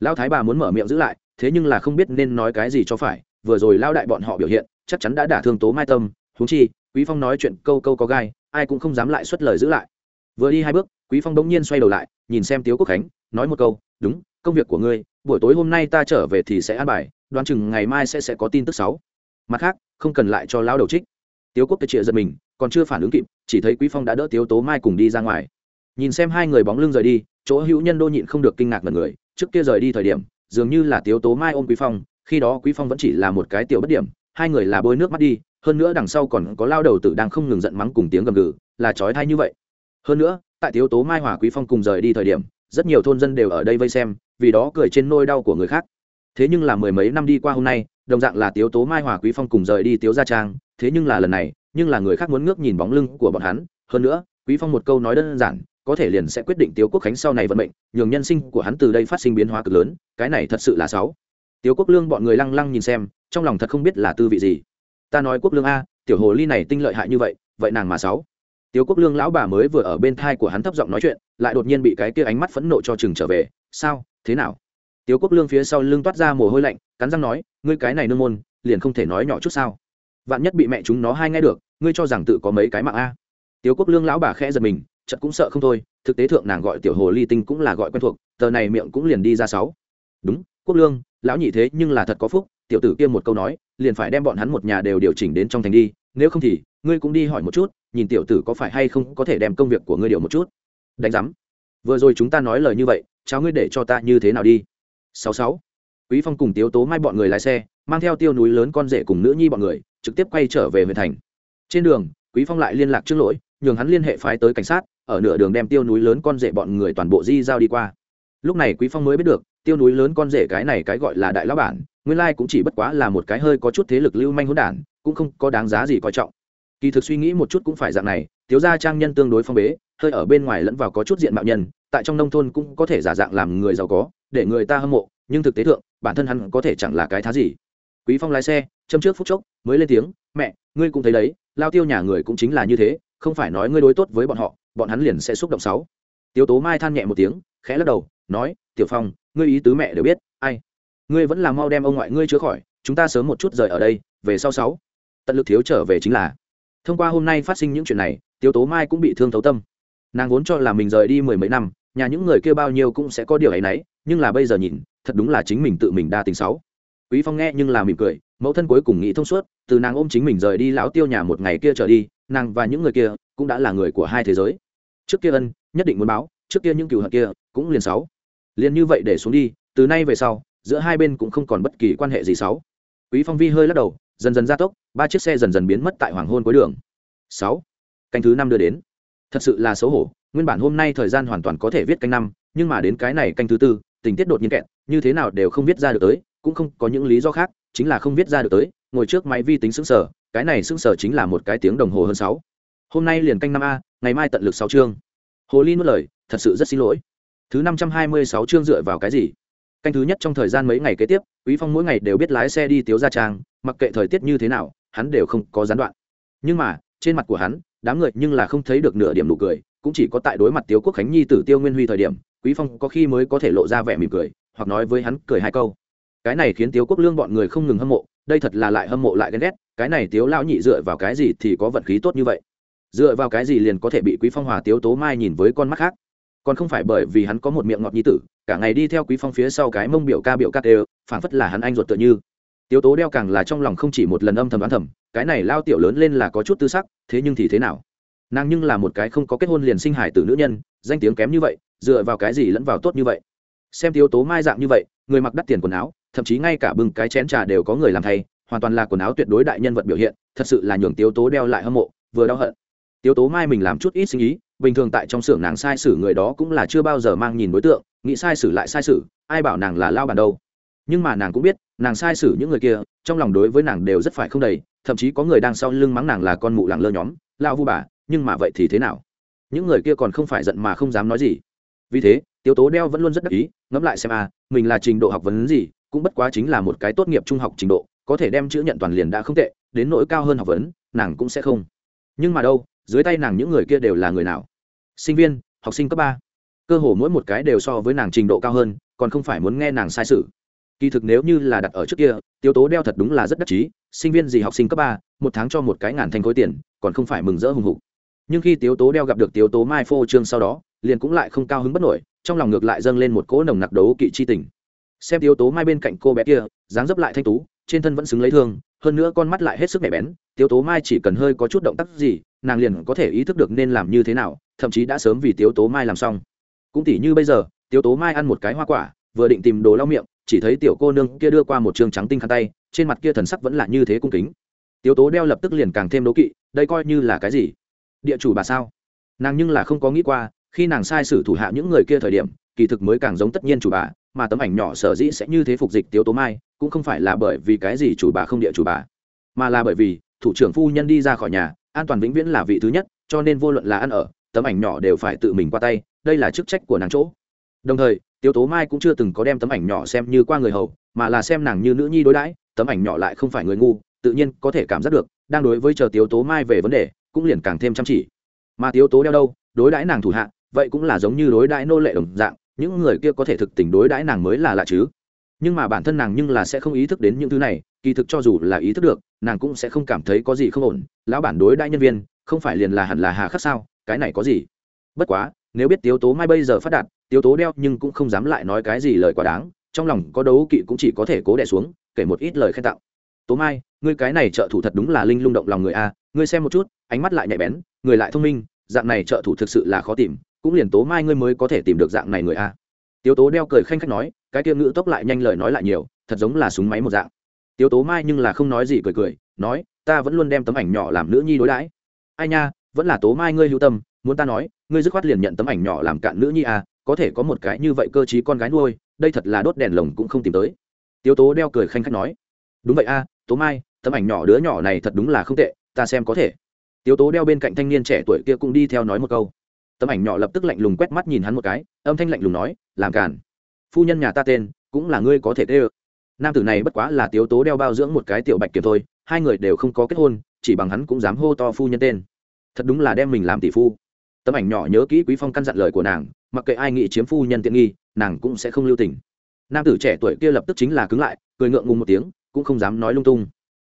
Lão thái bà muốn mở miệng giữ lại thế nhưng là không biết nên nói cái gì cho phải, vừa rồi lao đại bọn họ biểu hiện, chắc chắn đã đả thương tố mai tâm, huống chi, quý phong nói chuyện câu câu có gai, ai cũng không dám lại xuất lời giữ lại. Vừa đi hai bước, quý phong bỗng nhiên xoay đầu lại, nhìn xem tiếu quốc khánh, nói một câu, đúng, công việc của ngươi, buổi tối hôm nay ta trở về thì sẽ an bài, đoán chừng ngày mai sẽ sẽ có tin tức xấu mặt khác, không cần lại cho lao đầu trích. Tiếu quốc cái chĩa giật mình, còn chưa phản ứng kịp, chỉ thấy quý phong đã đỡ tiếu tố mai cùng đi ra ngoài. Nhìn xem hai người bóng lưng rời đi, chỗ hữu nhân đô nhịn không được kinh ngạc mật người, trước kia rời đi thời điểm dường như là tiếu tố mai ôm quý phong, khi đó quý phong vẫn chỉ là một cái tiểu bất điểm, hai người là bôi nước mắt đi, hơn nữa đằng sau còn có lao đầu tử đang không ngừng giận mắng cùng tiếng gầm gừ, là trói thai như vậy. Hơn nữa, tại tiếu tố mai hòa quý phong cùng rời đi thời điểm, rất nhiều thôn dân đều ở đây vây xem, vì đó cười trên nôi đau của người khác. Thế nhưng là mười mấy năm đi qua hôm nay, đồng dạng là tiếu tố mai hòa quý phong cùng rời đi tiếu gia trang, thế nhưng là lần này, nhưng là người khác muốn ngước nhìn bóng lưng của bọn hắn. Hơn nữa, quý phong một câu nói đơn giản có thể liền sẽ quyết định Tiêu quốc khánh sau này vận mệnh, nhường nhân sinh của hắn từ đây phát sinh biến hóa cực lớn, cái này thật sự là sáu Tiêu quốc lương bọn người lăng lăng nhìn xem, trong lòng thật không biết là tư vị gì. Ta nói quốc lương a, tiểu hồ ly này tinh lợi hại như vậy vậy nàng mà sáu Tiêu quốc lương lão bà mới vừa ở bên thai của hắn thấp giọng nói chuyện, lại đột nhiên bị cái kia ánh mắt phẫn nộ cho chừng trở về, sao? Thế nào? Tiêu quốc lương phía sau lưng toát ra mồ hôi lạnh, cắn răng nói, ngươi cái này nương môn, liền không thể nói nhỏ chút sao? Vạn nhất bị mẹ chúng nó hai nghe được, ngươi cho rằng tự có mấy cái mạng a. Tiêu quốc lương lão bà khẽ giật mình chật cũng sợ không thôi, thực tế thượng nàng gọi tiểu hồ ly tinh cũng là gọi quen thuộc, tờ này miệng cũng liền đi ra sáu. Đúng, quốc lương, lão nhị thế nhưng là thật có phúc, tiểu tử kia một câu nói, liền phải đem bọn hắn một nhà đều điều chỉnh đến trong thành đi, nếu không thì, ngươi cũng đi hỏi một chút, nhìn tiểu tử có phải hay không có thể đem công việc của ngươi điều một chút. Đánh giám. Vừa rồi chúng ta nói lời như vậy, cháu ngươi để cho ta như thế nào đi? Sáu sáu. Quý phong cùng tiếu tố mai bọn người lái xe, mang theo tiêu núi lớn con rể cùng nữ nhi bọn người, trực tiếp quay trở về huyện thành. Trên đường, quý phong lại liên lạc trước lỗi, nhường hắn liên hệ phái tới cảnh sát ở nửa đường đem tiêu núi lớn con rể bọn người toàn bộ di giao đi qua. Lúc này quý phong mới biết được, tiêu núi lớn con rể cái này cái gọi là đại lão bản, nguyên lai cũng chỉ bất quá là một cái hơi có chút thế lực lưu manh hỗn đản, cũng không có đáng giá gì coi trọng. Kỳ thực suy nghĩ một chút cũng phải dạng này, thiếu gia trang nhân tương đối phong bế, hơi ở bên ngoài lẫn vào có chút diện mạo nhân, tại trong nông thôn cũng có thể giả dạng làm người giàu có, để người ta hâm mộ, nhưng thực tế thượng, bản thân hắn có thể chẳng là cái thá gì. Quý phong lái xe, châm trước phút chốc, mới lên tiếng, mẹ, ngươi cũng thấy đấy, lao tiêu nhà người cũng chính là như thế, không phải nói ngươi đối tốt với bọn họ bọn hắn liền sẽ xúc động sáu. Tiếu tố mai than nhẹ một tiếng, khẽ lắc đầu, nói, tiểu phong, ngươi ý tứ mẹ đều biết, ai? Ngươi vẫn là mau đem ông ngoại ngươi chữa khỏi, chúng ta sớm một chút rời ở đây, về sau sáu. Tận lực thiếu trở về chính là, thông qua hôm nay phát sinh những chuyện này, tiếu tố mai cũng bị thương thấu tâm. Nàng vốn cho là mình rời đi mười mấy năm, nhà những người kia bao nhiêu cũng sẽ có điều ấy nấy, nhưng là bây giờ nhìn, thật đúng là chính mình tự mình đa tình sáu. Quý phong nghe nhưng là mỉm cười, mẫu thân cuối cùng nghĩ thông suốt, từ nàng ôm chính mình rời đi lão tiêu nhà một ngày kia trở đi, nàng và những người kia cũng đã là người của hai thế giới trước kia ân, nhất định muốn báo, trước kia những cựu hận kia cũng liền sáu. Liền như vậy để xuống đi, từ nay về sau, giữa hai bên cũng không còn bất kỳ quan hệ gì sáu. Quý phong vi hơi lắc đầu, dần dần gia tốc, ba chiếc xe dần dần biến mất tại hoàng hôn cuối đường. Sáu. Canh thứ năm đưa đến. Thật sự là xấu hổ, nguyên bản hôm nay thời gian hoàn toàn có thể viết canh năm, nhưng mà đến cái này canh thứ tư, tình tiết đột nhiên kẹt, như thế nào đều không viết ra được tới, cũng không có những lý do khác, chính là không viết ra được tới, ngồi trước máy vi tính xứng sở cái này xứng sở chính là một cái tiếng đồng hồ hơn sáu hôm nay liền canh năm a, ngày mai tận lực sáu chương. Hồ ly nuốt lời, thật sự rất xin lỗi. Thứ năm trăm hai mươi sáu chương dựa vào cái gì? Canh thứ nhất trong thời gian mấy ngày kế tiếp, quý phong mỗi ngày đều biết lái xe đi tiếu gia trang, mặc kệ thời tiết như thế nào, hắn đều không có gián đoạn. Nhưng mà, trên mặt của hắn, đám người nhưng là không thấy được nửa điểm nụ cười, cũng chỉ có tại đối mặt tiếu quốc khánh nhi tử tiêu nguyên huy thời điểm, quý phong có khi mới có thể lộ ra vẻ mỉm cười, hoặc nói với hắn cười hai câu. Cái này khiến tiếu quốc lương bọn người không ngừng hâm mộ, đây thật là lại hâm mộ lại ghen ghét, cái này tiếu lão nhị dựa vào cái gì thì có vận khí tốt như vậy? Dựa vào cái gì liền có thể bị quý phong hòa tiếu tố mai nhìn với con mắt khác? Còn không phải bởi vì hắn có một miệng ngọt nhi tử, cả ngày đi theo quý phong phía sau cái mông biểu ca biểu ca đều, phảng phất là hắn anh ruột tựa như. Tiếu tố đeo càng là trong lòng không chỉ một lần âm thầm đoán thầm, cái này lao tiểu lớn lên là có chút tư sắc, thế nhưng thì thế nào? Nàng nhưng là một cái không có kết hôn liền sinh hải tử nữ nhân, danh tiếng kém như vậy, dựa vào cái gì lẫn vào tốt như vậy? Xem tiếu tố mai dạng như vậy, người mặc đắt tiền quần áo, thậm chí ngay cả bưng cái chén trà đều có người làm thay, hoàn toàn là quần áo tuyệt đối đại nhân vật biểu hiện, thật sự là nhường tiếu tố đeo lại hâm mộ, vừa đau hận tiếu tố mai mình làm chút ít sinh ý bình thường tại trong xưởng nàng sai sử người đó cũng là chưa bao giờ mang nhìn đối tượng, nghĩ sai sử lại sai sử ai bảo nàng là lao bản đâu. Nhưng mà nàng cũng biết, nàng sai sử những người kia, trong lòng đối với nàng đều rất phải không đầy, thậm chí có người đang sau lưng mắng nàng là con mụ làng lơ nhóm, lao vu bà, nhưng mà vậy thì thế nào? Những người kia còn không phải giận mà không dám nói gì. Vì thế, tiếu tố đeo vẫn luôn rất đắc ý, ngẫm lại xem a mình là trình độ học vấn gì, cũng bất quá chính là một cái tốt nghiệp trung học trình độ, có thể đem chữ nhận toàn liền đã không tệ, đến nỗi cao hơn học vấn, nàng cũng sẽ không. Nhưng mà đâu dưới tay nàng những người kia đều là người nào? Sinh viên, học sinh cấp ba. Cơ hồ mỗi một cái đều so với nàng trình độ cao hơn, còn không phải muốn nghe nàng sai sự. Kỳ thực nếu như là đặt ở trước kia, tiêu tố đeo thật đúng là rất đắc chí, sinh viên gì học sinh cấp ba, một tháng cho một cái ngàn thanh khối tiền, còn không phải mừng rỡ hùng hục. Nhưng khi tiêu tố đeo gặp được tiêu tố mai phô trương sau đó, liền cũng lại không cao hứng bất nổi, trong lòng ngược lại dâng lên một cỗ nồng nặc đấu kỵ chi tình. Xem tiêu tố mai bên cạnh cô bé kia, dáng dấp lại thanh tú, trên thân vẫn xứng lấy thương hơn nữa con mắt lại hết sức nhạy bén, tiếu tố mai chỉ cần hơi có chút động tác gì, nàng liền có thể ý thức được nên làm như thế nào, thậm chí đã sớm vì tiếu tố mai làm xong. Cũng tỉ như bây giờ, tiếu tố mai ăn một cái hoa quả, vừa định tìm đồ lau miệng, chỉ thấy tiểu cô nương kia đưa qua một trường trắng tinh khăn tay, trên mặt kia thần sắc vẫn là như thế cung kính. Tiếu tố đeo lập tức liền càng thêm đố kỵ, đây coi như là cái gì? Địa chủ bà sao? Nàng nhưng là không có nghĩ qua, khi nàng sai sử thủ hạ những người kia thời điểm, kỳ thực mới càng giống tất nhiên chủ bà, mà tấm ảnh nhỏ sở dĩ sẽ như thế phục dịch tiếu tố mai cũng không phải là bởi vì cái gì chủ bà không địa chủ bà, mà là bởi vì thủ trưởng phu nhân đi ra khỏi nhà, an toàn vĩnh viễn là vị thứ nhất, cho nên vô luận là ăn ở, tấm ảnh nhỏ đều phải tự mình qua tay, đây là chức trách của nàng chỗ. Đồng thời, tiếu tố mai cũng chưa từng có đem tấm ảnh nhỏ xem như qua người hầu, mà là xem nàng như nữ nhi đối đãi, tấm ảnh nhỏ lại không phải người ngu, tự nhiên có thể cảm giác được, đang đối với chờ tiếu tố mai về vấn đề, cũng liền càng thêm chăm chỉ. Mà tiếu tố đeo đâu, đối đãi nàng thủ hạ, vậy cũng là giống như đối đãi nô lệ đồng dạng, những người kia có thể thực tình đối đãi nàng mới là lạ chứ nhưng mà bản thân nàng nhưng là sẽ không ý thức đến những thứ này, kỳ thực cho dù là ý thức được, nàng cũng sẽ không cảm thấy có gì không ổn. Lão bản đối đãi nhân viên, không phải liền là hẳn là hà khắc sao, cái này có gì? Bất quá, nếu biết tiếu tố mai bây giờ phát đạt, tiếu tố đeo nhưng cũng không dám lại nói cái gì lời quá đáng, trong lòng có đấu kỵ cũng chỉ có thể cố đẻ xuống, kể một ít lời khen tặng. Tố mai, ngươi cái này trợ thủ thật đúng là linh lung động lòng người a, ngươi xem một chút, ánh mắt lại nhạy bén, người lại thông minh, dạng này trợ thủ thực sự là khó tìm, cũng liền tố mai ngươi mới có thể tìm được dạng này người a. Tiếu tố đeo cười khanh khách nói cái kia ngữ tốc lại nhanh lời nói lại nhiều thật giống là súng máy một dạng. Tiếu tố mai nhưng là không nói gì cười cười nói ta vẫn luôn đem tấm ảnh nhỏ làm nữ nhi đối đãi. Ai nha vẫn là tố mai ngươi hữu tâm muốn ta nói ngươi dứt khoát liền nhận tấm ảnh nhỏ làm cạn nữ nhi à có thể có một cái như vậy cơ chí con gái nuôi đây thật là đốt đèn lồng cũng không tìm tới. Tiếu tố đeo cười khanh khách nói đúng vậy a à, tố mai tấm ảnh nhỏ đứa nhỏ này thật đúng là không tệ ta xem có thể. Tiếu tố đeo bên cạnh thanh niên trẻ tuổi kia cũng đi theo nói một câu. Tấm ảnh nhỏ lập tức lạnh lùng quét mắt nhìn hắn một cái âm thanh lạnh lùng nói làm cản phu nhân nhà ta tên, cũng là ngươi có thể tê ơ. Nam tử này bất quá là tiếu tố đeo bao dưỡng một cái tiểu bạch kiểm thôi, hai người đều không có kết hôn, chỉ bằng hắn cũng dám hô to phu nhân tên. Thật đúng là đem mình làm tỷ phu. Tấm ảnh nhỏ nhớ kỹ quý phong căn dặn lời của nàng, mặc kệ ai nghĩ chiếm phu nhân tiện nghi, nàng cũng sẽ không lưu tình. Nam tử trẻ tuổi kia lập tức chính là cứng lại, cười ngượng ngùng một tiếng, cũng không dám nói lung tung.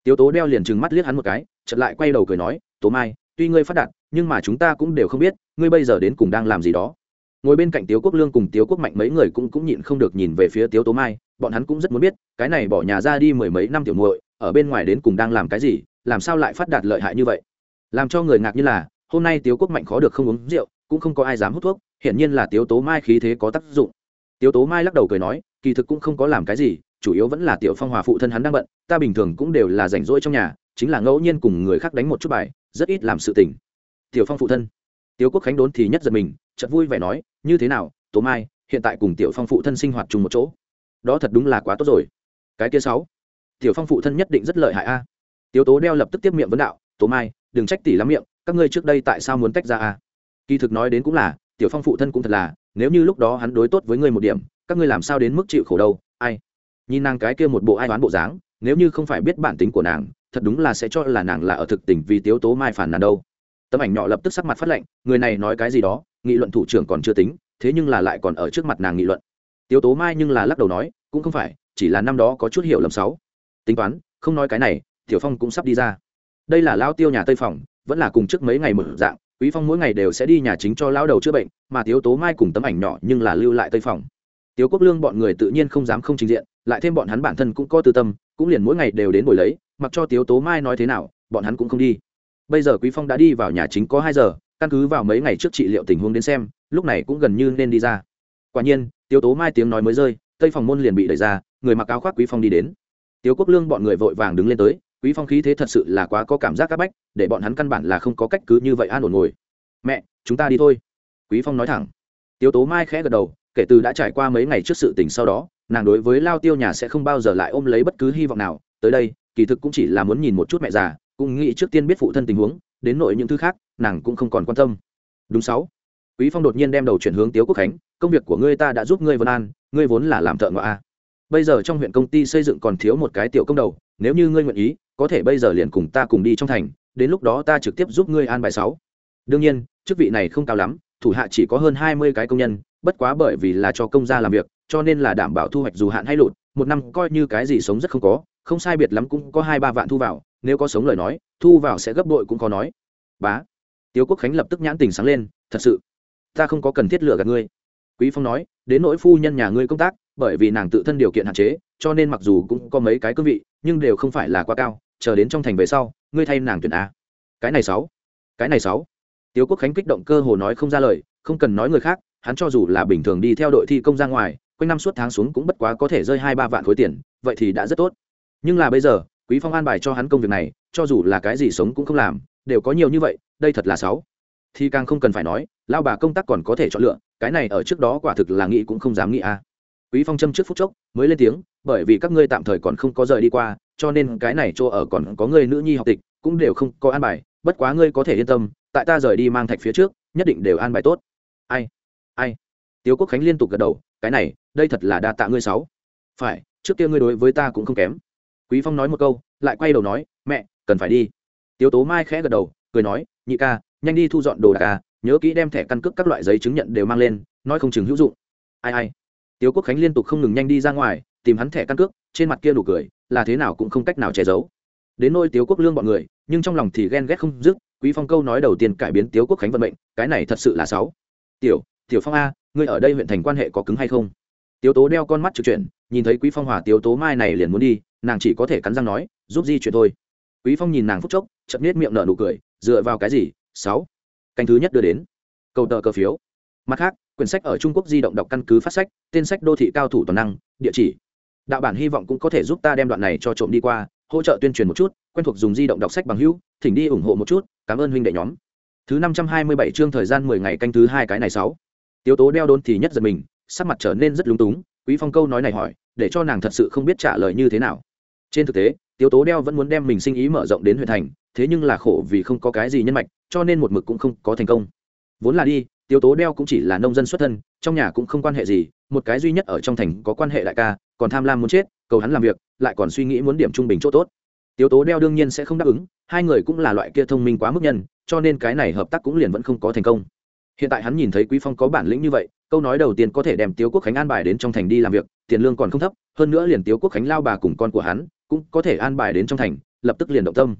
Tiếu tố đeo liền trừng mắt liếc hắn một cái, chợt lại quay đầu cười nói, tố mai, tuy ngươi phát đạt, nhưng mà chúng ta cũng đều không biết, ngươi bây giờ đến cùng đang làm gì đó ngồi bên cạnh tiếu quốc lương cùng tiếu quốc mạnh mấy người cũng cũng nhịn không được nhìn về phía tiếu tố mai, bọn hắn cũng rất muốn biết, cái này bỏ nhà ra đi mười mấy năm tiểu muội, ở bên ngoài đến cùng đang làm cái gì, làm sao lại phát đạt lợi hại như vậy? Làm cho người ngạc như là, hôm nay tiếu quốc mạnh khó được không uống rượu, cũng không có ai dám hút thuốc, hiển nhiên là tiếu tố mai khí thế có tác dụng. Tiếu tố mai lắc đầu cười nói, kỳ thực cũng không có làm cái gì, chủ yếu vẫn là tiểu phong hòa phụ thân hắn đang bận, ta bình thường cũng đều là rảnh rỗi trong nhà, chính là ngẫu nhiên cùng người khác đánh một chút bài, rất ít làm sự tình. Tiểu phong phụ thân tiếu quốc khánh đốn thì nhất giật mình, chợt vui vẻ nói, như thế nào, tố mai, hiện tại cùng tiểu phong phụ thân sinh hoạt chung một chỗ? Đó thật đúng là quá tốt rồi. Cái kia sáu. Tiểu phong phụ thân nhất định rất lợi hại a. À. tiếu tố đeo lập tức tiếp miệng vấn đạo, tố mai, đừng trách tỷ lắm miệng, các ngươi trước đây tại sao muốn tách ra a? À? kỳ thực nói đến cũng là, tiểu phong phụ thân cũng thật là, nếu như lúc đó hắn đối tốt với ngươi một điểm, các ngươi làm sao đến mức chịu khổ đâu, ai? Nhìn nàng cái kia một bộ ai đoán bộ dáng, nếu như không phải biết bản tính của nàng, thật đúng là sẽ cho là nàng là ở thực tình vì tiếu tố mai phản nàng đâu tấm ảnh nhỏ lập tức sắc mặt phát lệnh người này nói cái gì đó, nghị luận thủ trưởng còn chưa tính, thế nhưng là lại còn ở trước mặt nàng nghị luận. Tiếu tố mai nhưng là lắc đầu nói, cũng không phải, chỉ là năm đó có chút hiểu lầm sáu. Tính toán, không nói cái này, tiểu phong cũng sắp đi ra. Đây là lao tiêu nhà tây phòng, vẫn là cùng trước mấy ngày mở dạng, quý phong mỗi ngày đều sẽ đi nhà chính cho lao đầu chữa bệnh, mà tiếu tố mai cùng tấm ảnh nhỏ nhưng là lưu lại tây phòng. Tiếu quốc lương bọn người tự nhiên không dám không trình diện, lại thêm bọn hắn bản thân cũng có tư tâm, cũng liền mỗi ngày đều đến buổi lấy, mặc cho tiếu tố mai nói thế nào, bọn hắn cũng không đi bây giờ quý phong đã đi vào nhà chính có hai giờ, căn cứ vào mấy ngày trước trị liệu tình huống đến xem, lúc này cũng gần như nên đi ra. Quả nhiên, tiếu tố mai tiếng nói mới rơi, tây phòng môn liền bị đẩy ra, người mặc áo khoác quý phong đi đến. Tiếu quốc lương bọn người vội vàng đứng lên tới, quý phong khí thế thật sự là quá có cảm giác các bách, để bọn hắn căn bản là không có cách cứ như vậy an ổn ngồi. Mẹ, chúng ta đi thôi. Quý phong nói thẳng. Tiếu tố mai khẽ gật đầu, kể từ đã trải qua mấy ngày trước sự tình sau đó, nàng đối với lao tiêu nhà sẽ không bao giờ lại ôm lấy bất cứ hy vọng nào. Tới đây, kỳ thực cũng chỉ là muốn nhìn một chút mẹ già cũng nghĩ trước tiên biết phụ thân tình huống đến nội những thứ khác nàng cũng không còn quan tâm. Đúng sáu. Quý phong đột nhiên đem đầu chuyển hướng tiếu quốc khánh công việc của ngươi ta đã giúp ngươi vân an ngươi vốn là làm thợ ngoại, a à. bây giờ trong huyện công ty xây dựng còn thiếu một cái tiểu công đầu nếu như ngươi nguyện ý có thể bây giờ liền cùng ta cùng đi trong thành đến lúc đó ta trực tiếp giúp ngươi an bài sáu. Đương nhiên chức vị này không cao lắm thủ hạ chỉ có hơn hai mươi cái công nhân bất quá bởi vì là cho công gia làm việc cho nên là đảm bảo thu hoạch dù hạn hay lụt một năm coi như cái gì sống rất không có không sai biệt lắm cũng có hai ba vạn thu vào nếu có sống lời nói, thu vào sẽ gấp bội cũng có nói. Bá, tiếu quốc khánh lập tức nhãn tình sáng lên, thật sự, ta không có cần thiết lựa gạt ngươi. Quý phong nói, đến nỗi phu nhân nhà ngươi công tác, bởi vì nàng tự thân điều kiện hạn chế, cho nên mặc dù cũng có mấy cái cương vị, nhưng đều không phải là quá cao, chờ đến trong thành về sau, ngươi thay nàng tuyển a. Cái này sáu, cái này sáu. Tiếu quốc khánh kích động cơ hồ nói không ra lời, không cần nói người khác, hắn cho dù là bình thường đi theo đội thi công ra ngoài, quanh năm suốt tháng xuống cũng bất quá có thể rơi hai ba vạn khối tiền, vậy thì đã rất tốt. Nhưng là bây giờ quý phong an bài cho hắn công việc này, cho dù là cái gì sống cũng không làm, đều có nhiều như vậy, đây thật là sáu thì càng không cần phải nói lao bà công tác còn có thể chọn lựa, cái này ở trước đó quả thực là nghĩ cũng không dám nghĩ a quý phong châm trước phút chốc, mới lên tiếng, bởi vì các ngươi tạm thời còn không có rời đi qua, cho nên cái này chỗ ở còn có người nữ nhi học tịch, cũng đều không có an bài, bất quá ngươi có thể yên tâm, tại ta rời đi mang thạch phía trước, nhất định đều an bài tốt. Ai? Ai? Tiếu quốc khánh liên tục gật đầu, cái này, đây thật là đa tạ ngươi sáu phải, trước kia ngươi đối với ta cũng không kém quý phong nói một câu, lại quay đầu nói, mẹ, cần phải đi. Tiếu tố mai khẽ gật đầu, cười nói, nhị ca, nhanh đi thu dọn đồ đạc ca nhớ kỹ đem thẻ căn cước các loại giấy chứng nhận đều mang lên, nói không chừng hữu dụng. Ai ai. Tiếu quốc khánh liên tục không ngừng nhanh đi ra ngoài, tìm hắn thẻ căn cước, trên mặt kia đủ cười, là thế nào cũng không cách nào che giấu. Đến nôi tiếu quốc lương bọn người, nhưng trong lòng thì ghen ghét không dứt, quý phong câu nói đầu tiên cải biến tiếu quốc khánh vận mệnh, cái này thật sự là sáu tiểu tiểu phong a, ngươi ở đây huyện thành quan hệ có cứng hay không? Tiếu tố đeo con mắt trực chuyển, nhìn thấy quý phong hòa tiếu tố mai này liền muốn đi nàng chỉ có thể cắn răng nói, giúp di chuyển thôi. Quý phong nhìn nàng phút chốc chậm nết miệng nở nụ cười, dựa vào cái gì? Sáu. Canh thứ nhất đưa đến. Cầu tờ cờ phiếu. Mặt khác, quyển sách ở trung quốc di động đọc căn cứ phát sách, tên sách đô thị cao thủ toàn năng, địa chỉ. Đạo bản hy vọng cũng có thể giúp ta đem đoạn này cho trộm đi qua, hỗ trợ tuyên truyền một chút, quen thuộc dùng di động đọc sách bằng hữu, thỉnh đi ủng hộ một chút, cảm ơn huynh đệ nhóm. Thứ năm trăm hai mươi bảy chương thời gian mười ngày canh thứ hai cái này sáu. Tiếu tố đeo đôn thì nhất giật mình, sắc mặt trở nên rất lúng túng, quý phong câu nói này hỏi, để cho nàng thật sự không biết trả lời như thế nào trên thực tế, tiếu tố đeo vẫn muốn đem mình sinh ý mở rộng đến huyện thành, thế nhưng là khổ vì không có cái gì nhân mạch, cho nên một mực cũng không có thành công. Vốn là đi, tiếu tố đeo cũng chỉ là nông dân xuất thân, trong nhà cũng không quan hệ gì, một cái duy nhất ở trong thành có quan hệ đại ca, còn tham lam muốn chết, cầu hắn làm việc, lại còn suy nghĩ muốn điểm trung bình chỗ tốt. Tiếu tố đeo đương nhiên sẽ không đáp ứng, hai người cũng là loại kia thông minh quá mức nhân, cho nên cái này hợp tác cũng liền vẫn không có thành công. Hiện tại hắn nhìn thấy quý phong có bản lĩnh như vậy, câu nói đầu tiên có thể đem tiếu quốc khánh an bài đến trong thành đi làm việc, tiền lương còn không thấp, hơn nữa liền tiếu quốc khánh lao bà cùng con của hắn cũng có thể an bài đến trong thành, lập tức liền động tâm.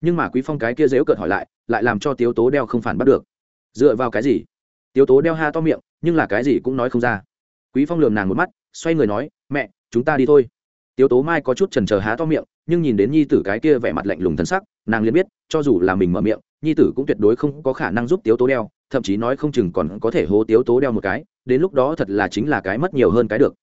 Nhưng mà quý phong cái kia dễu cợt hỏi lại lại làm cho tiếu tố đeo không phản bắt được. Dựa vào cái gì? Tiếu tố đeo ha to miệng, nhưng là cái gì cũng nói không ra. Quý phong lườm nàng một mắt, xoay người nói, mẹ, chúng ta đi thôi. Tiếu tố mai có chút trần chờ há to miệng, nhưng nhìn đến nhi tử cái kia vẻ mặt lạnh lùng thân sắc, nàng liền biết, cho dù là mình mở miệng, nhi tử cũng tuyệt đối không có khả năng giúp tiếu tố đeo, thậm chí nói không chừng còn có thể hố tiếu tố đeo một cái, đến lúc đó thật là chính là cái mất nhiều hơn cái được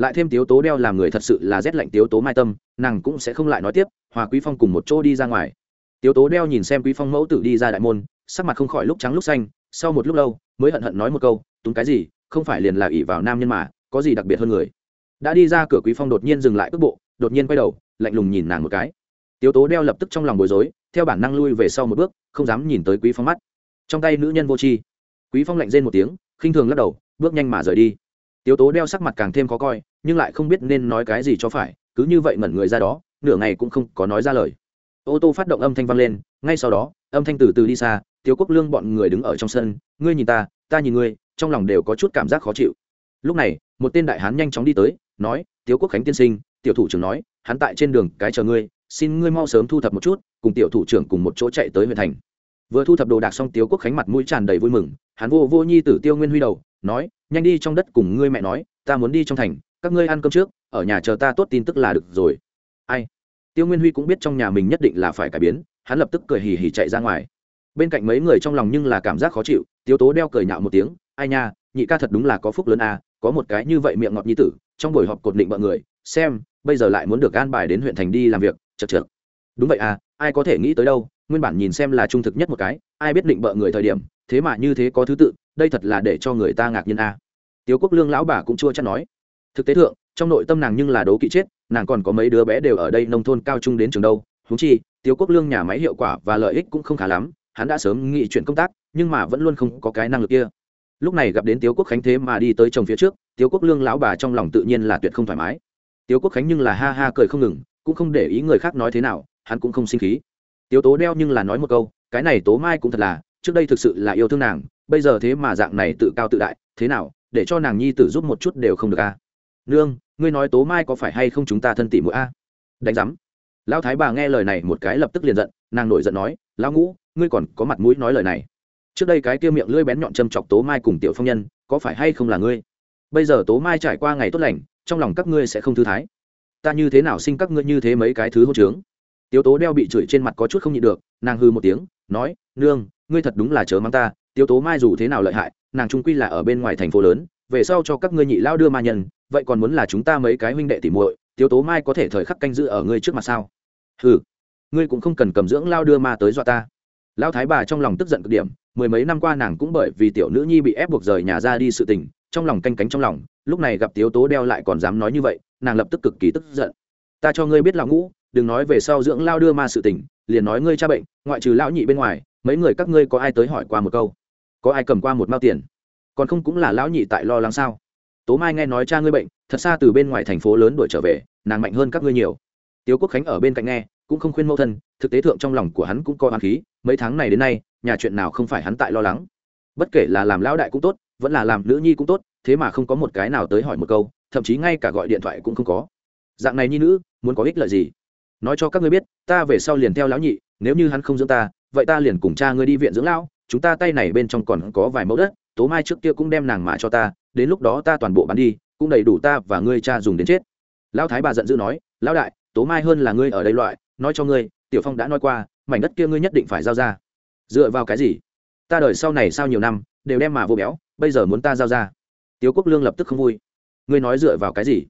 lại thêm tiếu tố đeo làm người thật sự là rét lạnh tiếu tố mai tâm, nàng cũng sẽ không lại nói tiếp, hòa quý phong cùng một chỗ đi ra ngoài. Tiếu tố đeo nhìn xem quý phong mẫu tử đi ra đại môn, sắc mặt không khỏi lúc trắng lúc xanh, sau một lúc lâu, mới hận hận nói một câu, túng cái gì, không phải liền là ỷ vào nam nhân mà, có gì đặc biệt hơn người? Đã đi ra cửa quý phong đột nhiên dừng lại cước bộ, đột nhiên quay đầu, lạnh lùng nhìn nàng một cái. Tiếu tố đeo lập tức trong lòng bối rối, theo bản năng lui về sau một bước, không dám nhìn tới quý phong mắt. Trong tay nữ nhân vô tri, quý phong lạnh rên một tiếng, khinh thường lắc đầu, bước nhanh mà rời đi tiếu tố đeo sắc mặt càng thêm khó coi, nhưng lại không biết nên nói cái gì cho phải, cứ như vậy ngẩn người ra đó, nửa ngày cũng không có nói ra lời. Ô tô phát động âm thanh vang lên, ngay sau đó, âm thanh từ từ đi xa, tiếu quốc lương bọn người đứng ở trong sân, ngươi nhìn ta ta nhìn ngươi, trong lòng đều có chút cảm giác khó chịu. Lúc này, một tên đại hán nhanh chóng đi tới, nói, tiếu quốc khánh tiên sinh, tiểu thủ trưởng nói, hắn tại trên đường, cái chờ ngươi, xin ngươi mau sớm thu thập một chút, cùng tiểu thủ trưởng cùng một chỗ chạy tới huyện thành. Vừa thu thập đồ đạc xong, tiếu quốc khánh mặt mũi tràn đầy vui mừng hắn vô vô nhi tử tiêu nguyên huy đầu, nói, nhanh đi trong đất cùng ngươi mẹ nói, ta muốn đi trong thành, các ngươi ăn cơm trước, ở nhà chờ ta tốt tin tức là được rồi. Ai? Tiêu nguyên huy cũng biết trong nhà mình nhất định là phải cải biến, hắn lập tức cười hì hì chạy ra ngoài. Bên cạnh mấy người trong lòng nhưng là cảm giác khó chịu tiếu tố đeo cười nhạo một tiếng, ai nha, nhị ca thật đúng là có phúc lớn à có một cái như vậy miệng ngọt nhi tử, trong buổi họp cột định mọi người, xem, bây giờ lại muốn được an bài đến huyện thành đi làm việc, chật chật đúng vậy à ai có thể nghĩ tới đâu, nguyên bản nhìn xem là trung thực nhất một cái, ai biết định bợ người thời điểm thế mà như thế có thứ tự, đây thật là để cho người ta ngạc nhiên a. À. tiếu quốc lương lão bà cũng chua chắc nói. Thực tế thượng, trong nội tâm nàng nhưng là đố kỵ chết, nàng còn có mấy đứa bé đều ở đây nông thôn cao trung đến trường đâu. Húng chi, tiếu quốc lương nhà máy hiệu quả và lợi ích cũng không khá lắm, hắn đã sớm nghị chuyển công tác, nhưng mà vẫn luôn không có cái năng lực kia. Lúc này gặp đến tiếu quốc khánh thế mà đi tới chồng phía trước, tiếu quốc lương lão bà trong lòng tự nhiên là tuyệt không thoải mái. Tiếu quốc khánh nhưng là ha ha cười không ngừng, cũng không để ý người khác nói thế nào, hắn cũng không sinh khí. Tiếu tố đeo nhưng là nói một câu, cái này tố mai cũng thật là trước đây thực sự là yêu thương nàng, bây giờ thế mà dạng này tự cao tự đại, thế nào, để cho nàng nhi tử giúp một chút đều không được a à? nương, ngươi nói tố mai có phải hay không chúng ta thân tỷ mũi a? Đánh giám. Lão thái bà nghe lời này một cái lập tức liền giận, nàng nổi giận nói, lão ngũ, ngươi còn có mặt mũi nói lời này. Trước đây cái kia miệng lưỡi bén nhọn châm chọc tố mai cùng tiểu phong nhân, có phải hay không là ngươi? Bây giờ tố mai trải qua ngày tốt lành, trong lòng các ngươi sẽ không thư thái. Ta như thế nào sinh các ngươi như thế mấy cái thứ hỗ trướng? Tiếu tố đeo bị chửi trên mặt có chút không nhịn được, nàng hư một tiếng, nói, nương ngươi thật đúng là chớ mắng ta tiêu tố mai dù thế nào lợi hại, nàng trung quy là ở bên ngoài thành phố lớn, về sau cho các ngươi nhị lao đưa ma nhân, vậy còn muốn là chúng ta mấy cái huynh đệ tỉ muội tiêu tố mai có thể thời khắc canh giữ ở ngươi trước mặt sao? Hừ, ngươi cũng không cần cầm dưỡng lao đưa ma tới dọa ta. Lao thái bà trong lòng tức giận cực điểm, mười mấy năm qua nàng cũng bởi vì tiểu nữ nhi bị ép buộc rời nhà ra đi sự tình, trong lòng canh cánh trong lòng, lúc này gặp tiếu tố đeo lại còn dám nói như vậy, nàng lập tức cực kỳ tức giận. Ta cho ngươi biết là ngũ, đừng nói về sau dưỡng lao đưa ma sự tình, liền nói ngươi cha bệnh, ngoại trừ lão nhị bên ngoài mấy người các ngươi có ai tới hỏi qua một câu? Có ai cầm qua một mao tiền? Còn không cũng là lão nhị tại lo lắng sao? Tố mai nghe nói cha ngươi bệnh, thật xa từ bên ngoài thành phố lớn đuổi trở về, nàng mạnh hơn các ngươi nhiều. Tiếu quốc khánh ở bên cạnh nghe, cũng không khuyên mẫu thân, thực tế thượng trong lòng của hắn cũng có oán khí, mấy tháng này đến nay, nhà chuyện nào không phải hắn tại lo lắng. Bất kể là làm lão đại cũng tốt, vẫn là làm nữ nhi cũng tốt, thế mà không có một cái nào tới hỏi một câu, thậm chí ngay cả gọi điện thoại cũng không có. Dạng này nhi nữ, muốn có ích lợi gì? Nói cho các ngươi biết, ta về sau liền theo lão nhị, nếu như hắn không dưỡng ta vậy ta liền cùng cha ngươi đi viện dưỡng lão, chúng ta tay này bên trong còn có vài mẫu đất tố mai trước kia cũng đem nàng mà cho ta, đến lúc đó ta toàn bộ bán đi, cũng đầy đủ ta và ngươi cha dùng đến chết. Lão thái bà giận dữ nói, lão đại tố mai hơn là ngươi ở đây loại, nói cho ngươi, tiểu phong đã nói qua, mảnh đất kia ngươi nhất định phải giao ra. Dựa vào cái gì? Ta đợi sau này sau nhiều năm, đều đem mà vô béo, bây giờ muốn ta giao ra. Tiếu quốc lương lập tức không vui. Ngươi nói dựa vào cái gì?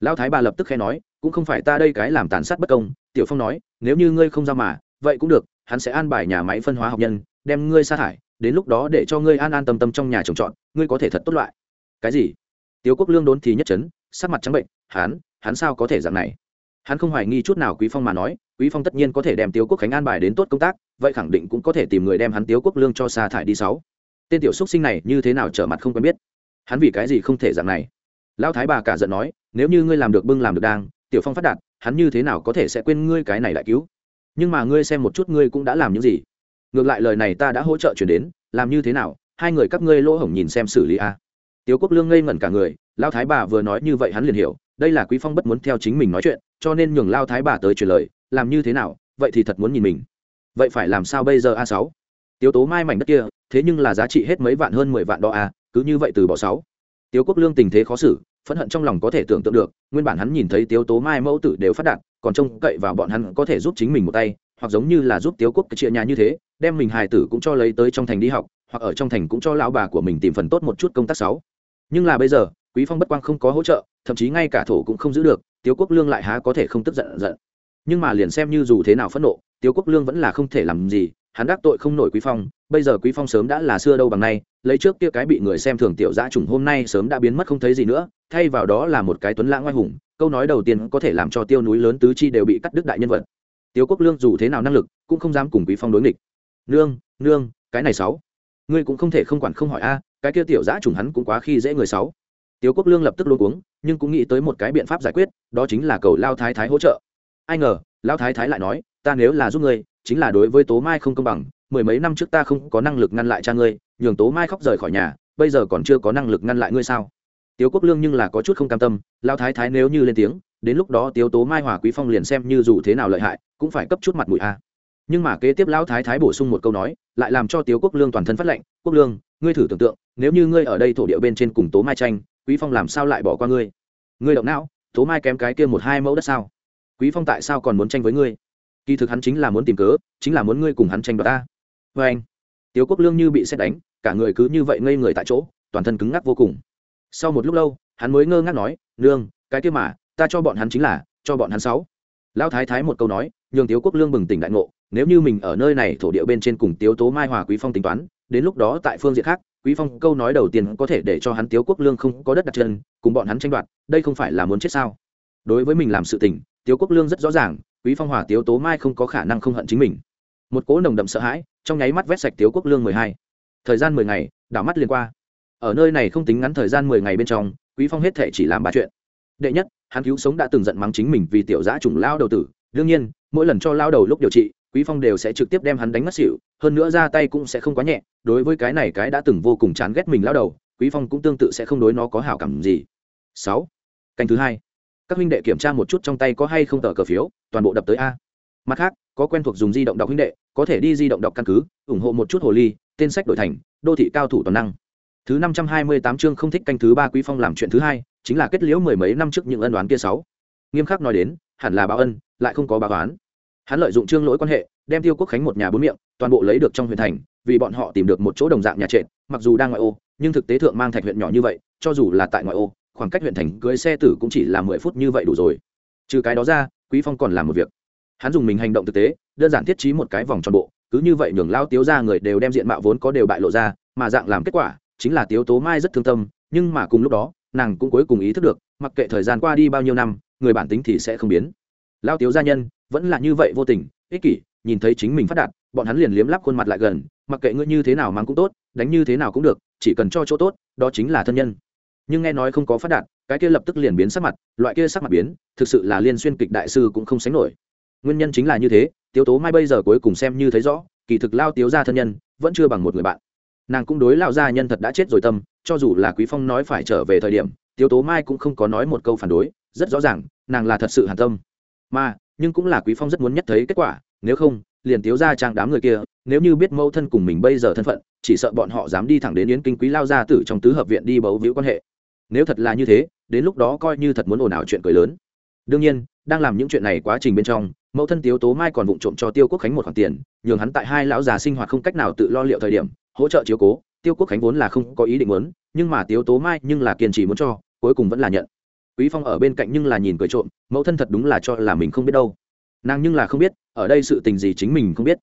Lão thái bà lập tức khẽ nói, cũng không phải ta đây cái làm tàn sát bất công. Tiểu phong nói, nếu như ngươi không giao mà, vậy cũng được hắn sẽ an bài nhà máy phân hóa học nhân, đem ngươi sa thải, đến lúc đó để cho ngươi an an tâm tâm trong nhà trồng trọt, ngươi có thể thật tốt loại. Cái gì? Tiếu quốc lương đốn thì nhất chấn, sắc mặt trắng bệnh, hắn hắn sao có thể dạng này? Hắn không hoài nghi chút nào quý phong mà nói, quý phong tất nhiên có thể đem tiếu quốc khánh an bài đến tốt công tác, vậy khẳng định cũng có thể tìm người đem hắn tiếu quốc lương cho sa thải đi sáu. Tên tiểu xúc sinh này như thế nào trở mặt không quen biết. Hắn vì cái gì không thể dạng này? Lão thái bà cả giận nói, nếu như ngươi làm được bưng làm được đang, tiểu phong phát đạt, hắn như thế nào có thể sẽ quên ngươi cái này lại cứu? Nhưng mà ngươi xem một chút ngươi cũng đã làm những gì. Ngược lại lời này ta đã hỗ trợ chuyển đến, làm như thế nào? Hai người các ngươi lỗ hổng nhìn xem xử lý a. Tiếu quốc lương ngây ngẩn cả người, lao thái bà vừa nói như vậy hắn liền hiểu, đây là quý phong bất muốn theo chính mình nói chuyện, cho nên nhường lao thái bà tới truyền lời, làm như thế nào, vậy thì thật muốn nhìn mình. Vậy phải làm sao bây giờ a sáu? Tiếu tố mai mảnh đất kia, thế nhưng là giá trị hết mấy vạn hơn mười vạn đô a, cứ như vậy từ bỏ sáu. Tiếu quốc lương tình thế khó xử, phẫn hận trong lòng có thể tưởng tượng được, nguyên bản hắn nhìn thấy tiếu tố mai mẫu tử đều phát đạt còn trông cậy vào bọn hắn có thể giúp chính mình một tay, hoặc giống như là giúp tiếu quốc cái chia nhà như thế, đem mình hài tử cũng cho lấy tới trong thành đi học, hoặc ở trong thành cũng cho lão bà của mình tìm phần tốt một chút công tác sáu. Nhưng là bây giờ, quý phong bất quang không có hỗ trợ, thậm chí ngay cả thổ cũng không giữ được, tiếu quốc lương lại há có thể không tức giận giận. Nhưng mà liền xem như dù thế nào phẫn nộ, tiếu quốc lương vẫn là không thể làm gì, hắn đắc tội không nổi quý phong, bây giờ quý phong sớm đã là xưa đâu bằng nay, lấy trước kia cái bị người xem thường tiểu dã trùng hôm nay sớm đã biến mất không thấy gì nữa, thay vào đó là một cái tuấn lãng oai hùng câu nói đầu tiên có thể làm cho tiêu núi lớn tứ chi đều bị cắt đứt đại nhân vật. Tiêu quốc lương dù thế nào năng lực, cũng không dám cùng quý phong đối nghịch. Nương nương, cái này sáu. Ngươi cũng không thể không quản không hỏi a, cái kia tiểu dã chủng hắn cũng quá khi dễ người sáu. Tiêu quốc lương lập tức luôn uống nhưng cũng nghĩ tới một cái biện pháp giải quyết, đó chính là cầu lao thái thái hỗ trợ. Ai ngờ, lao thái thái lại nói, ta nếu là giúp ngươi, chính là đối với tố mai không công bằng, mười mấy năm trước ta không có năng lực ngăn lại cha ngươi, nhường tố mai khóc rời khỏi nhà, bây giờ còn chưa có năng lực ngăn lại ngươi sao? Tiếu quốc lương nhưng là có chút không cam tâm lao thái thái nếu như lên tiếng, đến lúc đó tiếu tố mai hòa quý phong liền xem như dù thế nào lợi hại, cũng phải cấp chút mặt mũi a. Nhưng mà kế tiếp lão thái thái bổ sung một câu nói, lại làm cho tiếu quốc lương toàn thân phát lệnh quốc lương, ngươi thử tưởng tượng, nếu như ngươi ở đây thổ địa bên trên cùng tố mai tranh, quý phong làm sao lại bỏ qua ngươi? Ngươi động não, tố mai kém cái kia một hai mẫu đất sao? Quý phong tại sao còn muốn tranh với ngươi? Kỳ thực hắn chính là muốn tìm cớ, chính là muốn ngươi cùng hắn tranh đoạt ta. Vê anh tiếu quốc lương như bị xét đánh, cả người cứ như vậy ngây người tại chỗ, toàn thân cứng ngắc vô cùng sau một lúc lâu, hắn mới ngơ ngác nói, nương, cái kia mà, ta cho bọn hắn chính là, cho bọn hắn sáu. Lão thái thái một câu nói, nhường tiếu quốc lương bừng tỉnh đại ngộ, nếu như mình ở nơi này thổ địa bên trên cùng tiếu tố mai hòa quý phong tính toán, đến lúc đó tại phương diện khác, quý phong câu nói đầu tiên có thể để cho hắn tiếu quốc lương không có đất đặt chân, cùng bọn hắn tranh đoạt, đây không phải là muốn chết sao? Đối với mình làm sự tình, tiếu quốc lương rất rõ ràng, quý phong hòa tiếu tố mai không có khả năng không hận chính mình. Một cỗ nồng đậm sợ hãi, trong nháy mắt vét sạch tiếu quốc lương mười hai. Thời gian mười ngày, đảo mắt liền qua ở nơi này không tính ngắn thời gian mười ngày bên trong, quý phong hết thể chỉ làm ba chuyện. Đệ nhất, hắn cứu sống đã từng giận mắng chính mình vì tiểu giã trùng lao đầu tử. Đương nhiên, mỗi lần cho lao đầu lúc điều trị, quý phong đều sẽ trực tiếp đem hắn đánh mất xỉu, hơn nữa ra tay cũng sẽ không quá nhẹ. Đối với cái này cái đã từng vô cùng chán ghét mình lao đầu, quý phong cũng tương tự sẽ không đối nó có hảo cảm gì. Sáu, canh thứ hai. Các huynh đệ kiểm tra một chút trong tay có hay không tờ cờ phiếu, toàn bộ đập tới a. Mặt khác, có quen thuộc dùng di động đọc huynh đệ, có thể đi di động đọc căn cứ, ủng hộ một chút hồ ly, tên sách đổi thành, đô thị cao thủ toàn năng thứ năm trăm hai mươi tám chương không thích canh thứ ba quý phong làm chuyện thứ hai, chính là kết liễu mười mấy năm trước những ân đoán kia sáu. Nghiêm khắc nói đến, hẳn là báo ân, lại không có báo oán. Hắn lợi dụng trương lỗi quan hệ, đem tiêu quốc khánh một nhà bốn miệng, toàn bộ lấy được trong huyện thành, vì bọn họ tìm được một chỗ đồng dạng nhà trệt, mặc dù đang ngoại ô, nhưng thực tế thượng mang thạch huyện nhỏ như vậy, cho dù là tại ngoại ô, khoảng cách huyện thành cưới xe tử cũng chỉ là mười phút như vậy đủ rồi. Trừ cái đó ra, quý phong còn làm một việc. Hắn dùng mình hành động thực tế, đơn giản thiết trí một cái vòng tròn bộ, cứ như vậy nhường lao tiếu ra người đều đem diện mạo vốn có đều bại lộ ra, mà dạng làm kết quả chính là tiếu tố mai rất thương tâm, nhưng mà cùng lúc đó, nàng cũng cuối cùng ý thức được, mặc kệ thời gian qua đi bao nhiêu năm, người bản tính thì sẽ không biến. Lao tiếu gia nhân, vẫn là như vậy vô tình, ích kỷ, nhìn thấy chính mình phát đạt, bọn hắn liền liếm lắp khuôn mặt lại gần, mặc kệ ngươi như thế nào mang cũng tốt, đánh như thế nào cũng được, chỉ cần cho chỗ tốt, đó chính là thân nhân. Nhưng nghe nói không có phát đạt, cái kia lập tức liền biến sắc mặt, loại kia sắc mặt biến, thực sự là liên xuyên kịch đại sư cũng không sánh nổi. Nguyên nhân chính là như thế, tiếu tố mai bây giờ cuối cùng xem như thấy rõ, kỳ thực lao tiếu ra thân nhân, vẫn chưa bằng một người bạn nàng cũng đối lao gia nhân thật đã chết rồi tâm, cho dù là quý phong nói phải trở về thời điểm, tiếu tố mai cũng không có nói một câu phản đối, rất rõ ràng, nàng là thật sự hàn tâm. Mà, nhưng cũng là quý phong rất muốn nhất thấy kết quả, nếu không, liền tiếu ra trang đám người kia, nếu như biết mâu thân cùng mình bây giờ thân phận, chỉ sợ bọn họ dám đi thẳng đến yến kinh quý lao gia tử trong tứ hợp viện đi bấu víu quan hệ. Nếu thật là như thế, đến lúc đó coi như thật muốn ồn ào chuyện cười lớn. Đương nhiên đang làm những chuyện này quá trình bên trong, mẫu thân tiếu tố mai còn vụng trộm cho tiêu quốc khánh một khoản tiền, nhường hắn tại hai lão già sinh hoạt không cách nào tự lo liệu thời điểm, hỗ trợ chiếu cố. Tiêu quốc khánh vốn là không có ý định muốn, nhưng mà tiếu tố mai nhưng là kiên trì muốn cho, cuối cùng vẫn là nhận. Quý phong ở bên cạnh nhưng là nhìn cười trộm, mẫu thân thật đúng là cho là mình không biết đâu. Nàng nhưng là không biết, ở đây sự tình gì chính mình không biết.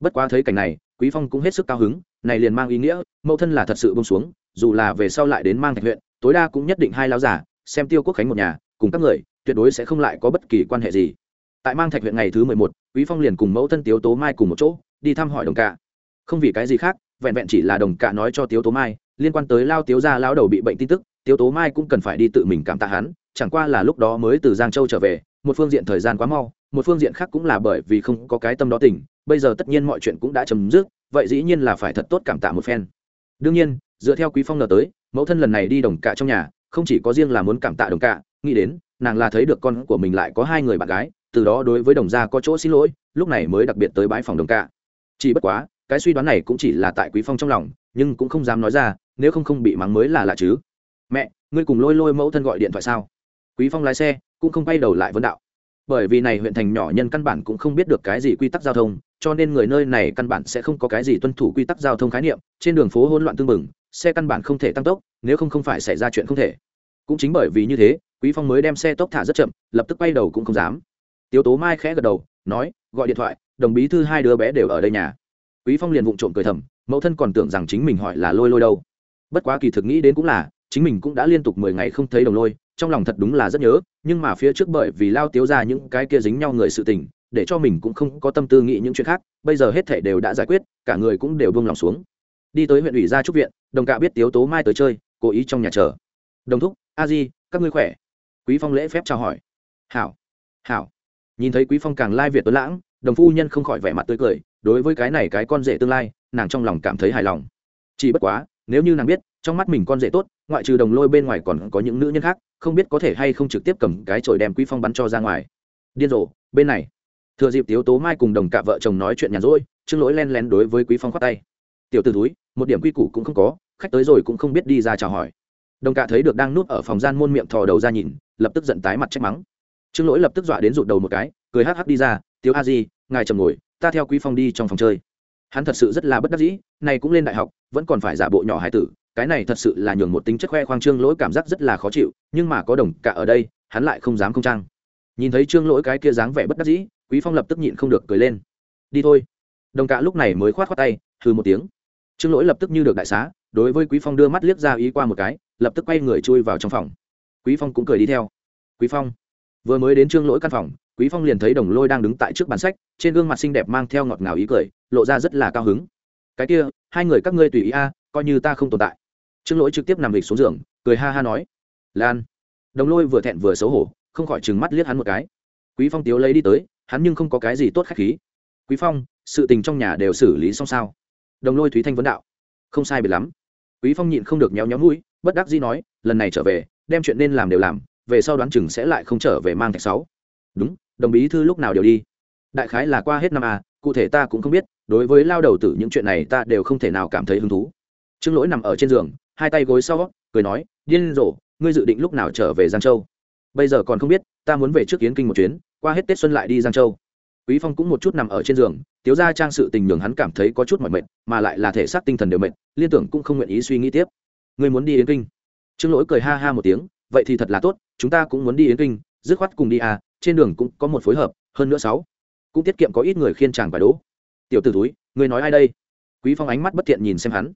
Bất quá thấy cảnh này, quý phong cũng hết sức cao hứng, này liền mang ý nghĩa, mẫu thân là thật sự bông xuống, dù là về sau lại đến mang thạch huyện, tối đa cũng nhất định hai lão giả xem tiêu quốc khánh một nhà, cùng các người tuyệt đối sẽ không lại có bất kỳ quan hệ gì. Tại mang thạch huyện ngày thứ mười một, quý phong liền cùng mẫu thân tiếu tố mai cùng một chỗ, đi thăm hỏi đồng cạ. Không vì cái gì khác, vẹn vẹn chỉ là đồng cạ nói cho tiếu tố mai, liên quan tới lao tiếu gia lao đầu bị bệnh tin tức, tiếu tố mai cũng cần phải đi tự mình cảm tạ hắn, chẳng qua là lúc đó mới từ giang châu trở về, một phương diện thời gian quá mau, một phương diện khác cũng là bởi vì không có cái tâm đó tỉnh, bây giờ tất nhiên mọi chuyện cũng đã chấm dứt, vậy dĩ nhiên là phải thật tốt cảm tạ một phen. Đương nhiên, dựa theo quý phong ngờ tới, mẫu thân lần này đi đồng cạ trong nhà không chỉ có riêng là muốn cảm tạ đồng cạ, nghĩ đến, nàng là thấy được con của mình lại có hai người bạn gái, từ đó đối với đồng gia có chỗ xin lỗi, lúc này mới đặc biệt tới bãi phòng đồng cạ. Chỉ bất quá, cái suy đoán này cũng chỉ là tại quý phong trong lòng, nhưng cũng không dám nói ra, nếu không không bị mắng mới là lạ chứ. Mẹ, ngươi cùng lôi lôi mẫu thân gọi điện thoại sao? Quý phong lái xe, cũng không bay đầu lại vấn đạo. Bởi vì này huyện thành nhỏ nhân căn bản cũng không biết được cái gì quy tắc giao thông, cho nên người nơi này căn bản sẽ không có cái gì tuân thủ quy tắc giao thông khái niệm, trên đường phố hỗn loạn tương bừng xe căn bản không thể tăng tốc, nếu không không phải xảy ra chuyện không thể. Cũng chính bởi vì như thế, quý phong mới đem xe tốc thả rất chậm, lập tức quay đầu cũng không dám. Tiếu tố mai khẽ gật đầu, nói, gọi điện thoại, đồng bí thư hai đứa bé đều ở đây nhà. Quý phong liền vụng trộm cười thầm, mẫu thân còn tưởng rằng chính mình hỏi là lôi lôi đâu. Bất quá kỳ thực nghĩ đến cũng là, chính mình cũng đã liên tục mười ngày không thấy đồng lôi, trong lòng thật đúng là rất nhớ, nhưng mà phía trước bởi vì lao tiếu ra những cái kia dính nhau người sự tình, để cho mình cũng không có tâm tư nghĩ những chuyện khác, bây giờ hết thể đều đã giải quyết, cả người cũng đều buông lòng xuống đi tới huyện ủy gia trúc viện, đồng cạ biết tiếu tố mai tới chơi, cố ý trong nhà chờ. Đồng thúc, a di, các ngươi khỏe? Quý phong lễ phép chào hỏi. Hảo hảo. Nhìn thấy quý phong càng lai việt tuấn lãng, đồng phu nhân không khỏi vẻ mặt tươi cười, đối với cái này cái con rể tương lai, nàng trong lòng cảm thấy hài lòng. Chỉ bất quá, nếu như nàng biết, trong mắt mình con rể tốt, ngoại trừ đồng lôi bên ngoài còn có những nữ nhân khác, không biết có thể hay không trực tiếp cầm cái chổi đem quý phong bắn cho ra ngoài. Điên rồ, bên này. Thừa dịp tiếu tố mai cùng đồng cả vợ chồng nói chuyện nhàn rỗi, trương lỗi len lén đối với quý phong khoát tay tiểu t ử túi một điểm quy củ cũng không có, khách tới rồi cũng không biết đi ra chào hỏi. Đồng cả thấy được đang núp ở phòng gian môn miệng thò đầu ra nhìn, lập tức giận tái mặt trách mắng. Trương lỗi lập tức dọa đến rụt đầu một cái, cười hắc hắc đi ra tiếu a di, ngài chầm ngồi, ta theo quý phong đi trong phòng chơi. Hắn thật sự rất là bất đắc dĩ này cũng lên đại học, vẫn còn phải giả bộ nhỏ hải tử, cái này thật sự là nhường một tính chất khoe khoang trương lỗi cảm giác rất là khó chịu, nhưng mà có đồng cả ở đây, hắn lại không dám không trang. Nhìn thấy trương lỗi cái kia dáng vẻ bất đắc dĩ, quý phong lập tức nhịn không được cười lên. Đi thôi. Đồng cả lúc này mới khoát khoát tay, hừ một tiếng trương lỗi lập tức như được đại xá, đối với quý phong đưa mắt liếc ra ý qua một cái, lập tức quay người chui vào trong phòng. Quý phong cũng cười đi theo. Quý phong. Vừa mới đến trương lỗi căn phòng, quý phong liền thấy đồng lôi đang đứng tại trước bàn sách, trên gương mặt xinh đẹp mang theo ngọt ngào ý cười, lộ ra rất là cao hứng. Cái kia, hai người các ngươi tùy ý a, coi như ta không tồn tại. Trương lỗi trực tiếp nằm lịch xuống giường, cười ha ha nói. Lan. Đồng lôi vừa thẹn vừa xấu hổ, không khỏi trừng mắt liếc hắn một cái. Quý phong tiếu lấy đi tới, hắn nhưng không có cái gì tốt khách khí. Quý phong, sự tình trong nhà đều xử lý xong sao? Đồng lôi thúy thanh vấn đạo. Không sai biệt lắm. Quý phong nhịn không được nhéo nhéo mũi, bất đắc dĩ nói, lần này trở về, đem chuyện nên làm đều làm, về sau đoán chừng sẽ lại không trở về mang thạch sáu. Đúng, đồng bí thư lúc nào đều đi. Đại khái là qua hết năm à cụ thể ta cũng không biết, đối với lao đầu tử những chuyện này ta đều không thể nào cảm thấy hứng thú. Trương lỗi nằm ở trên giường, hai tay gối sau, cười nói, điên rồ, ngươi dự định lúc nào trở về giang châu? Bây giờ còn không biết, ta muốn về trước kiến kinh một chuyến, qua hết tết xuân lại đi giang châu quý phong cũng một chút nằm ở trên giường tiếu Gia trang sự tình nhường hắn cảm thấy có chút mỏi mệt, mà lại là thể xác tinh thần đều mệt, liên tưởng cũng không nguyện ý suy nghĩ tiếp. Ngươi muốn đi yến kinh? Trương lỗi cười ha ha một tiếng, vậy thì thật là tốt, chúng ta cũng muốn đi yến kinh, dứt khoát cùng đi à trên đường cũng có một phối hợp, hơn nữa sáu, cũng tiết kiệm có ít người khiên chàng phải đố. Tiểu tử túi ngươi nói ai đây? Quý phong ánh mắt bất thiện nhìn xem hắn.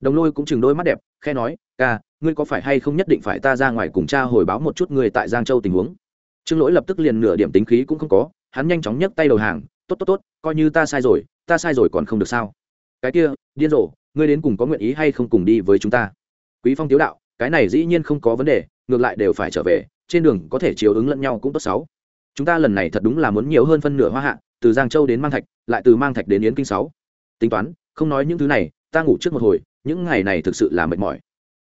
Đồng lôi cũng chừng đôi mắt đẹp khe nói, ca, ngươi có phải hay không nhất định phải ta ra ngoài cùng cha hồi báo một chút người tại giang châu tình huống? Trương lỗi lập tức liền nửa điểm tính khí cũng không có hắn nhanh chóng nhấc tay đầu hàng, tốt tốt tốt, coi như ta sai rồi, ta sai rồi còn không được sao? Cái kia, điên rồ, ngươi đến cùng có nguyện ý hay không cùng đi với chúng ta? Quý phong tiếu đạo, cái này dĩ nhiên không có vấn đề, ngược lại đều phải trở về, trên đường có thể chiếu ứng lẫn nhau cũng tốt sáu chúng ta lần này thật đúng là muốn nhiều hơn phân nửa hoa hạ, từ giang châu đến mang thạch, lại từ mang thạch đến yến kinh sáu. Tính toán, không nói những thứ này, ta ngủ trước một hồi, những ngày này thực sự là mệt mỏi.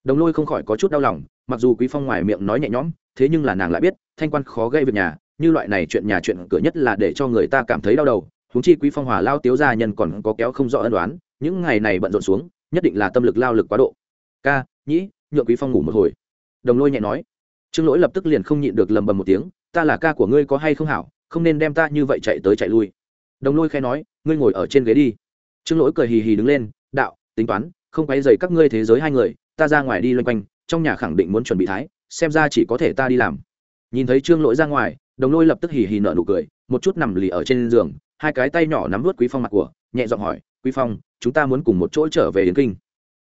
Đồng lôi không khỏi có chút đau lòng, mặc dù quý phong ngoài miệng nói nhẹ nhõm, thế nhưng là nàng lại biết, thanh quan khó gây việc nhà như loại này chuyện nhà chuyện cửa nhất là để cho người ta cảm thấy đau đầu, huống chi quý phong hòa lao tiếu gia nhân còn có kéo không rõ ân đoán những ngày này bận rộn xuống, nhất định là tâm lực lao lực quá độ. Ca, nhĩ, nhượng quý phong ngủ một hồi. Đồng lôi nhẹ nói. Trương lỗi lập tức liền không nhịn được lầm bầm một tiếng, ta là ca của ngươi có hay không hảo, không nên đem ta như vậy chạy tới chạy lui. Đồng lôi khai nói, ngươi ngồi ở trên ghế đi. Trương lỗi cười hì hì đứng lên, đạo, tính toán, không quấy dày các ngươi thế giới hai người, ta ra ngoài đi loanh quanh, trong nhà khẳng định muốn chuẩn bị thái, xem ra chỉ có thể ta đi làm. Nhìn thấy trương lỗi ra ngoài đồng lôi lập tức hì hì nợ nụ cười, một chút nằm lì ở trên giường, hai cái tay nhỏ nắm vớt quý phong mặt của, nhẹ giọng hỏi, quý phong, chúng ta muốn cùng một chỗ trở về yến kinh.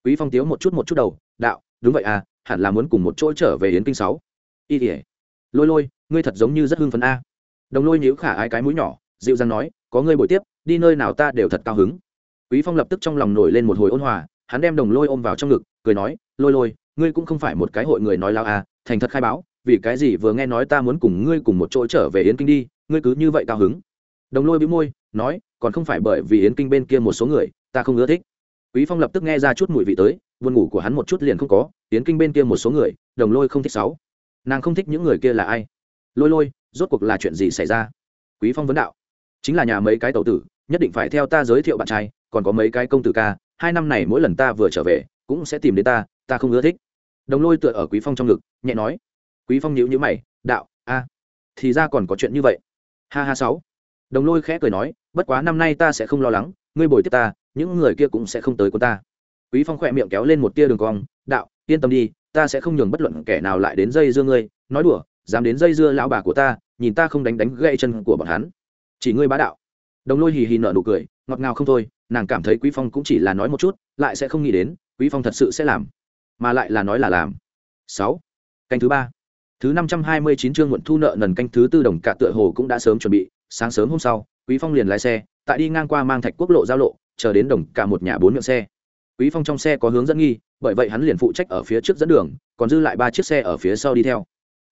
Quý phong tiếu một chút một chút đầu, đạo, đúng vậy à hẳn là muốn cùng một chỗ trở về yến kinh sáu. Y tỉa lôi lôi, ngươi thật giống như rất hưng phấn a. Đồng lôi nhíu khả ai cái mũi nhỏ, dịu dàng nói, có ngươi buổi tiếp, đi nơi nào ta đều thật cao hứng. Quý phong lập tức trong lòng nổi lên một hồi ôn hòa, hắn đem đồng lôi ôm vào trong ngực, cười nói, lôi lôi, ngươi cũng không phải một cái hội người nói lao à thành thật khai báo vì cái gì vừa nghe nói ta muốn cùng ngươi cùng một chỗ trở về yến kinh đi, ngươi cứ như vậy cao hứng? Đồng lôi bị môi, nói, còn không phải bởi vì yến kinh bên kia một số người, ta không ưa thích. Quý phong lập tức nghe ra chút mùi vị tới, buồn ngủ của hắn một chút liền không có, yến kinh bên kia một số người, đồng lôi không thích sáu. Nàng không thích những người kia là ai? Lôi lôi, rốt cuộc là chuyện gì xảy ra? Quý phong vấn đạo. Chính là nhà mấy cái tàu tử, nhất định phải theo ta giới thiệu bạn trai, còn có mấy cái công tử ca, hai năm này mỗi lần ta vừa trở về, cũng sẽ tìm đến ta ta không ưa thích. Đồng lôi tựa ở quý phong trong ngực, nhẹ nói quý phong nhíu nhíu mày, đạo, a, thì ra còn có chuyện như vậy. Ha ha sáu. Đồng lôi khẽ cười nói, bất quá năm nay ta sẽ không lo lắng, ngươi bồi tiếp ta, những người kia cũng sẽ không tới của ta. Quý phong khỏe miệng kéo lên một tia đường cong, đạo, yên tâm đi, ta sẽ không nhường bất luận kẻ nào lại đến dây dưa ngươi, nói đùa, dám đến dây dưa lão bà của ta, nhìn ta không đánh đánh gãy chân của bọn hắn. Chỉ ngươi bá đạo. Đồng lôi hì hì nở nụ cười, ngọt ngào không thôi, nàng cảm thấy quý phong cũng chỉ là nói một chút, lại sẽ không nghĩ đến, quý phong thật sự sẽ làm, mà lại là nói là làm. Sáu. Canh thứ ba thứ năm trăm hai mươi chín chương muộn thu nợ nần canh thứ tư đồng cả tựa hồ cũng đã sớm chuẩn bị, sáng sớm hôm sau, quý phong liền lái xe, tại đi ngang qua mang thạch quốc lộ giao lộ, chờ đến đồng cả một nhà bốn miệng xe. Quý phong trong xe có hướng dẫn nghi, bởi vậy hắn liền phụ trách ở phía trước dẫn đường, còn dư lại ba chiếc xe ở phía sau đi theo.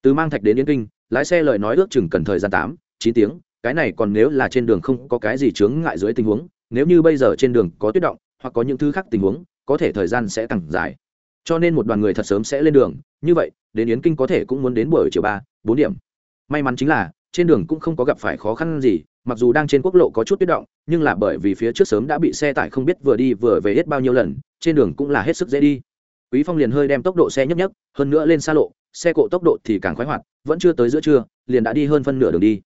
Từ mang thạch đến yên kinh, lái xe lời nói ước chừng cần thời gian tám, chín tiếng, cái này còn nếu là trên đường không có cái gì chướng ngại dưới tình huống, nếu như bây giờ trên đường có tuyết động, hoặc có những thứ khác tình huống, có thể thời gian sẽ càng dài cho nên một đoàn người thật sớm sẽ lên đường. Như vậy, đến yến kinh có thể cũng muốn đến buổi chiều ba, bốn điểm. May mắn chính là, trên đường cũng không có gặp phải khó khăn gì, mặc dù đang trên quốc lộ có chút tuyết động, nhưng là bởi vì phía trước sớm đã bị xe tải không biết vừa đi vừa về hết bao nhiêu lần, trên đường cũng là hết sức dễ đi. Quý phong liền hơi đem tốc độ xe nhấp nhấp hơn nữa lên xa lộ, xe cộ tốc độ thì càng khoái hoạt, vẫn chưa tới giữa trưa, liền đã đi hơn phân nửa đường đi.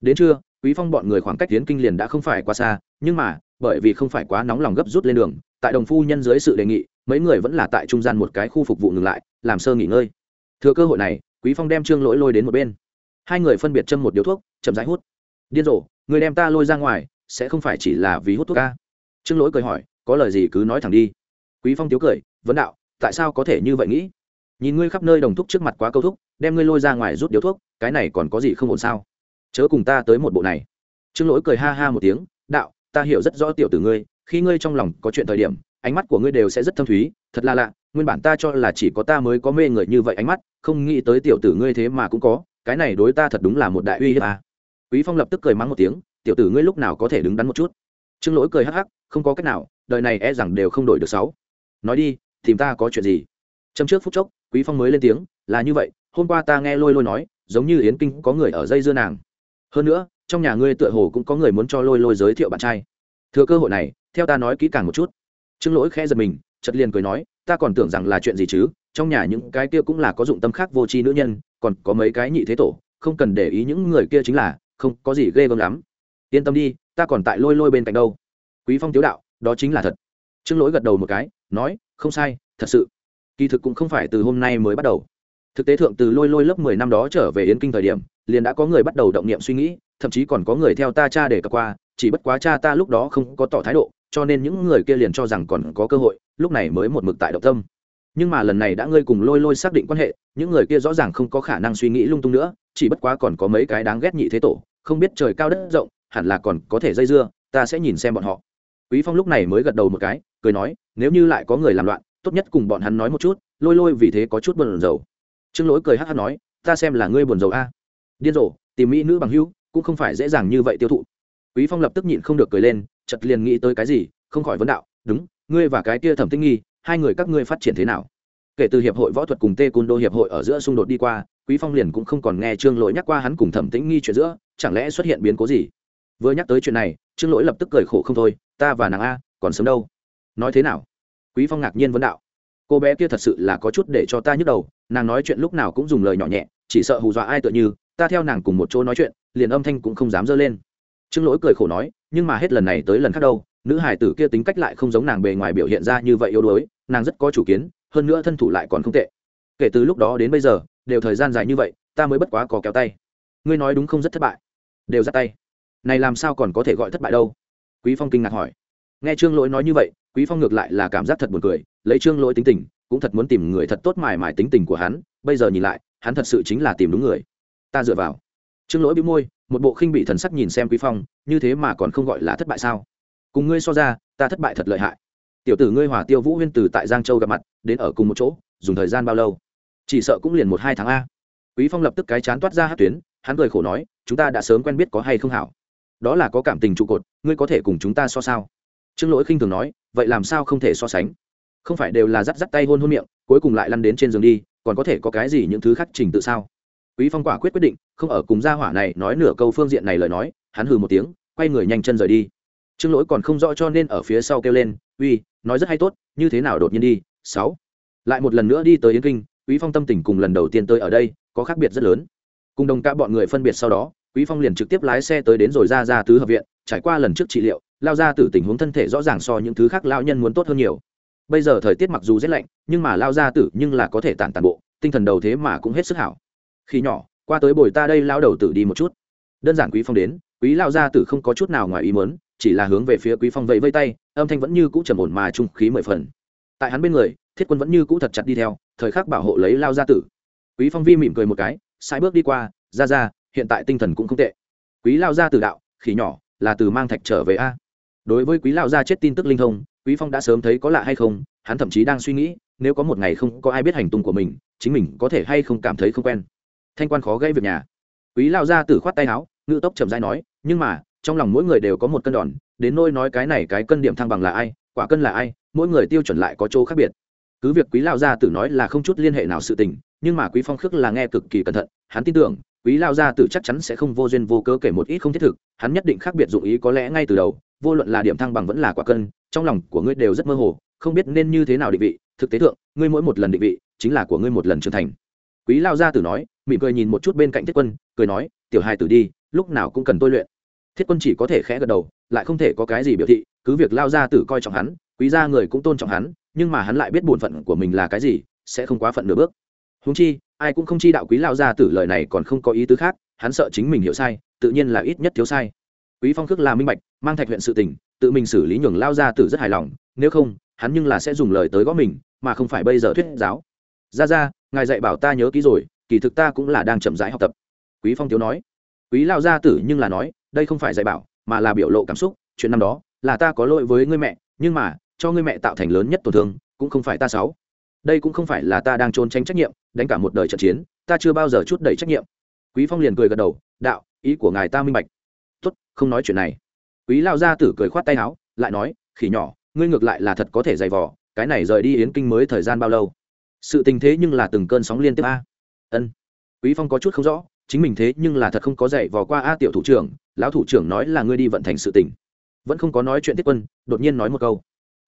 Đến trưa, quý phong bọn người khoảng cách tiến kinh liền đã không phải quá xa, nhưng mà, bởi vì không phải quá nóng lòng gấp rút lên đường, tại đồng phu nhân dưới sự đề nghị mấy người vẫn là tại trung gian một cái khu phục vụ ngừng lại, làm sơ nghỉ ngơi. Thừa cơ hội này, quý phong đem trương lỗi lôi đến một bên. Hai người phân biệt châm một điếu thuốc, chậm rãi hút. Điên rồ, người đem ta lôi ra ngoài, sẽ không phải chỉ là vì hút thuốc ca trương lỗi cười hỏi, có lời gì cứ nói thẳng đi. Quý phong tiếu cười, vấn đạo, tại sao có thể như vậy nghĩ? Nhìn ngươi khắp nơi đồng thúc trước mặt quá câu thúc, đem ngươi lôi ra ngoài rút điếu thuốc, cái này còn có gì không ổn sao? Chớ cùng ta tới một bộ này. Trương lỗi cười ha ha một tiếng, đạo, ta hiểu rất rõ tiểu tử ngươi, khi ngươi trong lòng có chuyện thời điểm ánh mắt của ngươi đều sẽ rất thâm thúy, thật là lạ, nguyên bản ta cho là chỉ có ta mới có mê người như vậy ánh mắt, không nghĩ tới tiểu tử ngươi thế mà cũng có, cái này đối ta thật đúng là một đại uy hiếp à. quý phong lập tức cười mắng một tiếng, tiểu tử ngươi lúc nào có thể đứng đắn một chút. Trương lỗi cười hắc hắc, không có cách nào, đời này e rằng đều không đổi được sáu. Nói đi, tìm ta có chuyện gì? Châm trước phút chốc, quý phong mới lên tiếng, là như vậy, hôm qua ta nghe lôi lôi nói, giống như yến kinh có người ở dây dưa nàng. Hơn nữa, trong nhà ngươi tựa hồ cũng có người muốn cho lôi lôi giới thiệu bạn trai. Thừa cơ hội này, theo ta nói kỹ càng một chút trương lỗi khẽ giật mình chật liền cười nói, ta còn tưởng rằng là chuyện gì chứ, trong nhà những cái kia cũng là có dụng tâm khác vô tri nữ nhân, còn có mấy cái nhị thế tổ, không cần để ý những người kia chính là, không có gì ghê gớm lắm. Yên tâm đi, ta còn tại lôi lôi bên cạnh đâu. Quý phong tiếu đạo, đó chính là thật. Trương lỗi gật đầu một cái, nói, không sai, thật sự. Kỳ thực cũng không phải từ hôm nay mới bắt đầu. Thực tế thượng từ lôi lôi lớp mười năm đó trở về yến kinh thời điểm, liền đã có người bắt đầu động niệm suy nghĩ, thậm chí còn có người theo ta cha để cập qua, chỉ bất quá cha ta lúc đó không có tỏ thái độ cho nên những người kia liền cho rằng còn có cơ hội, lúc này mới một mực tại động tâm. Nhưng mà lần này đã ngươi cùng lôi lôi xác định quan hệ, những người kia rõ ràng không có khả năng suy nghĩ lung tung nữa, chỉ bất quá còn có mấy cái đáng ghét nhị thế tổ, không biết trời cao đất rộng, hẳn là còn có thể dây dưa, ta sẽ nhìn xem bọn họ. Quý phong lúc này mới gật đầu một cái, cười nói, nếu như lại có người làm loạn, tốt nhất cùng bọn hắn nói một chút, lôi lôi vì thế có chút buồn rầu. Trương lỗi cười hát hát nói, ta xem là ngươi buồn rầu a. Điên rồ, tìm mỹ nữ bằng hữu, cũng không phải dễ dàng như vậy tiêu thụ quý phong lập tức nhịn không được cười lên, chợt liền nghĩ tới cái gì, không khỏi vấn đạo, đúng, ngươi và cái kia thẩm tinh nghi, hai người các ngươi phát triển thế nào? Kể từ hiệp hội võ thuật cùng tê côn đô hiệp hội ở giữa xung đột đi qua, quý phong liền cũng không còn nghe trương lỗi nhắc qua hắn cùng thẩm tĩnh nghi chuyện giữa, chẳng lẽ xuất hiện biến cố gì? Vừa nhắc tới chuyện này, trương lỗi lập tức cười khổ không thôi, ta và nàng a, còn sớm đâu. Nói thế nào? Quý phong ngạc nhiên vấn đạo, cô bé kia thật sự là có chút để cho ta nhức đầu, nàng nói chuyện lúc nào cũng dùng lời nhỏ nhẹ, chỉ sợ hù dọa ai tựa như, ta theo nàng cùng một chỗ nói chuyện, liền âm thanh cũng không dám dơ lên trương lỗi cười khổ nói, nhưng mà hết lần này tới lần khác đâu, nữ hải tử kia tính cách lại không giống nàng bề ngoài biểu hiện ra như vậy yếu đuối, nàng rất có chủ kiến, hơn nữa thân thủ lại còn không tệ. Kể từ lúc đó đến bây giờ, đều thời gian dài như vậy, ta mới bất quá có kéo tay. Ngươi nói đúng không rất thất bại. Đều dắt tay. Này làm sao còn có thể gọi thất bại đâu? Quý phong kinh ngạc hỏi. Nghe trương lỗi nói như vậy, quý phong ngược lại là cảm giác thật buồn cười, lấy trương lỗi tính tình, cũng thật muốn tìm người thật tốt mài mài tính tình của hắn, bây giờ nhìn lại, hắn thật sự chính là tìm đúng người. Ta dựa vào trương lỗi bĩu môi, một bộ khinh bị thần sắc nhìn xem quý phong, như thế mà còn không gọi là thất bại sao? Cùng ngươi so ra, ta thất bại thật lợi hại. Tiểu tử ngươi hòa tiêu vũ huyên từ tại giang châu gặp mặt, đến ở cùng một chỗ, dùng thời gian bao lâu? Chỉ sợ cũng liền một hai tháng a. Quý phong lập tức cái chán toát ra hát tuyến, hắn cười khổ nói, chúng ta đã sớm quen biết có hay không hảo. Đó là có cảm tình trụ cột, ngươi có thể cùng chúng ta so sao? Trương lỗi khinh thường nói, vậy làm sao không thể so sánh? Không phải đều là dắt dắt tay hôn hôn miệng, cuối cùng lại lăn đến trên giường đi, còn có thể có cái gì những thứ khác trình tự sao? Quý phong quả quyết quyết định, không ở cùng gia hỏa này nói nửa câu phương diện này lời nói, hắn hừ một tiếng, quay người nhanh chân rời đi. Trương lỗi còn không rõ cho nên ở phía sau kêu lên, uy, nói rất hay tốt, như thế nào đột nhiên đi, sáu. Lại một lần nữa đi tới yến kinh, quý phong tâm tình cùng lần đầu tiên tới ở đây, có khác biệt rất lớn. Cùng đồng cả bọn người phân biệt sau đó, quý phong liền trực tiếp lái xe tới đến rồi ra ra tứ hợp viện, trải qua lần trước trị liệu, lao ra từ tình huống thân thể rõ ràng so những thứ khác lao nhân muốn tốt hơn nhiều. Bây giờ thời tiết mặc dù rất lạnh, nhưng mà lao ra tử nhưng là có thể tản tản bộ, tinh thần đầu thế mà cũng hết sức hảo khi nhỏ, qua tới bồi ta đây lao đầu tử đi một chút. Đơn giản quý phong đến, quý lao gia tử không có chút nào ngoài ý muốn, chỉ là hướng về phía quý phong vẫy vây tay, âm thanh vẫn như cũ trầm ổn mà trung khí mười phần. Tại hắn bên người, thiết quân vẫn như cũ thật chặt đi theo, thời khắc bảo hộ lấy lao gia tử. Quý phong vi mỉm cười một cái sai bước đi qua ra ra hiện tại tinh thần cũng không tệ. Quý lao gia tử đạo, khỉ nhỏ, là từ mang thạch trở về a. Đối với quý lao gia chết tin tức linh thông, quý phong đã sớm thấy có lạ hay không, hắn thậm chí đang suy nghĩ, nếu có một ngày không có ai biết hành tung của mình, chính mình có thể hay không cảm thấy không quen thanh quan khó gây việc nhà. Quý lao gia tử khoát tay áo, ngự tốc chậm dai nói, nhưng mà, trong lòng mỗi người đều có một cân đòn, đến nôi nói cái này cái cân điểm thăng bằng là ai, quả cân là ai, mỗi người tiêu chuẩn lại có chỗ khác biệt. Cứ việc quý lao gia tử nói là không chút liên hệ nào sự tình, nhưng mà quý phong khước là nghe cực kỳ cẩn thận, hắn tin tưởng, quý lao gia tử chắc chắn sẽ không vô duyên vô cớ kể một ít không thiết thực, hắn nhất định khác biệt dụng ý có lẽ ngay từ đầu, vô luận là điểm thăng bằng vẫn là quả cân, trong lòng của ngươi đều rất mơ hồ, không biết nên như thế nào định vị, thực tế thượng, ngươi mỗi một lần định vị, chính là của ngươi một lần trưởng thành. Quý lao gia tử nói mỉm cười nhìn một chút bên cạnh thiết quân, cười nói, tiểu hai tử đi, lúc nào cũng cần tôi luyện. Thiết quân chỉ có thể khẽ gật đầu, lại không thể có cái gì biểu thị, cứ việc lao gia tử coi trọng hắn, quý gia người cũng tôn trọng hắn, nhưng mà hắn lại biết bổn phận của mình là cái gì, sẽ không quá phận nửa bước. Húng chi, ai cũng không chi đạo quý lao gia tử lời này còn không có ý tứ khác, hắn sợ chính mình hiểu sai, tự nhiên là ít nhất thiếu sai. Quý phong khước là minh bạch, mang thạch huyện sự tình, tự mình xử lý nhường lao gia tử rất hài lòng, nếu không, hắn nhưng là sẽ dùng lời tới gõ mình, mà không phải bây giờ thuyết giáo. Ra ra ngài dạy bảo ta nhớ kỹ rồi kỳ thực ta cũng là đang chậm rãi học tập. Quý phong thiếu nói. Quý lao gia tử nhưng là nói, đây không phải dạy bảo, mà là biểu lộ cảm xúc, chuyện năm đó, là ta có lỗi với ngươi mẹ, nhưng mà, cho ngươi mẹ tạo thành lớn nhất tổn thương, cũng không phải ta xấu. Đây cũng không phải là ta đang trốn tránh trách nhiệm, đánh cả một đời trận chiến, ta chưa bao giờ chút đẩy trách nhiệm. Quý phong liền cười gật đầu, đạo, ý của ngài ta minh bạch. Tốt, không nói chuyện này. Quý lao gia tử cười khoát tay áo, lại nói, khỉ nhỏ, ngươi ngược lại là thật có thể dày vò, cái này rời đi yến kinh mới thời gian bao lâu? Sự tình thế nhưng là từng cơn sóng liên tiếp a ân. Quý phong có chút không rõ, chính mình thế nhưng là thật không có dạy vò qua a tiểu thủ trưởng, lão thủ trưởng nói là ngươi đi vận thành sự tình. Vẫn không có nói chuyện tiếp quân, đột nhiên nói một câu.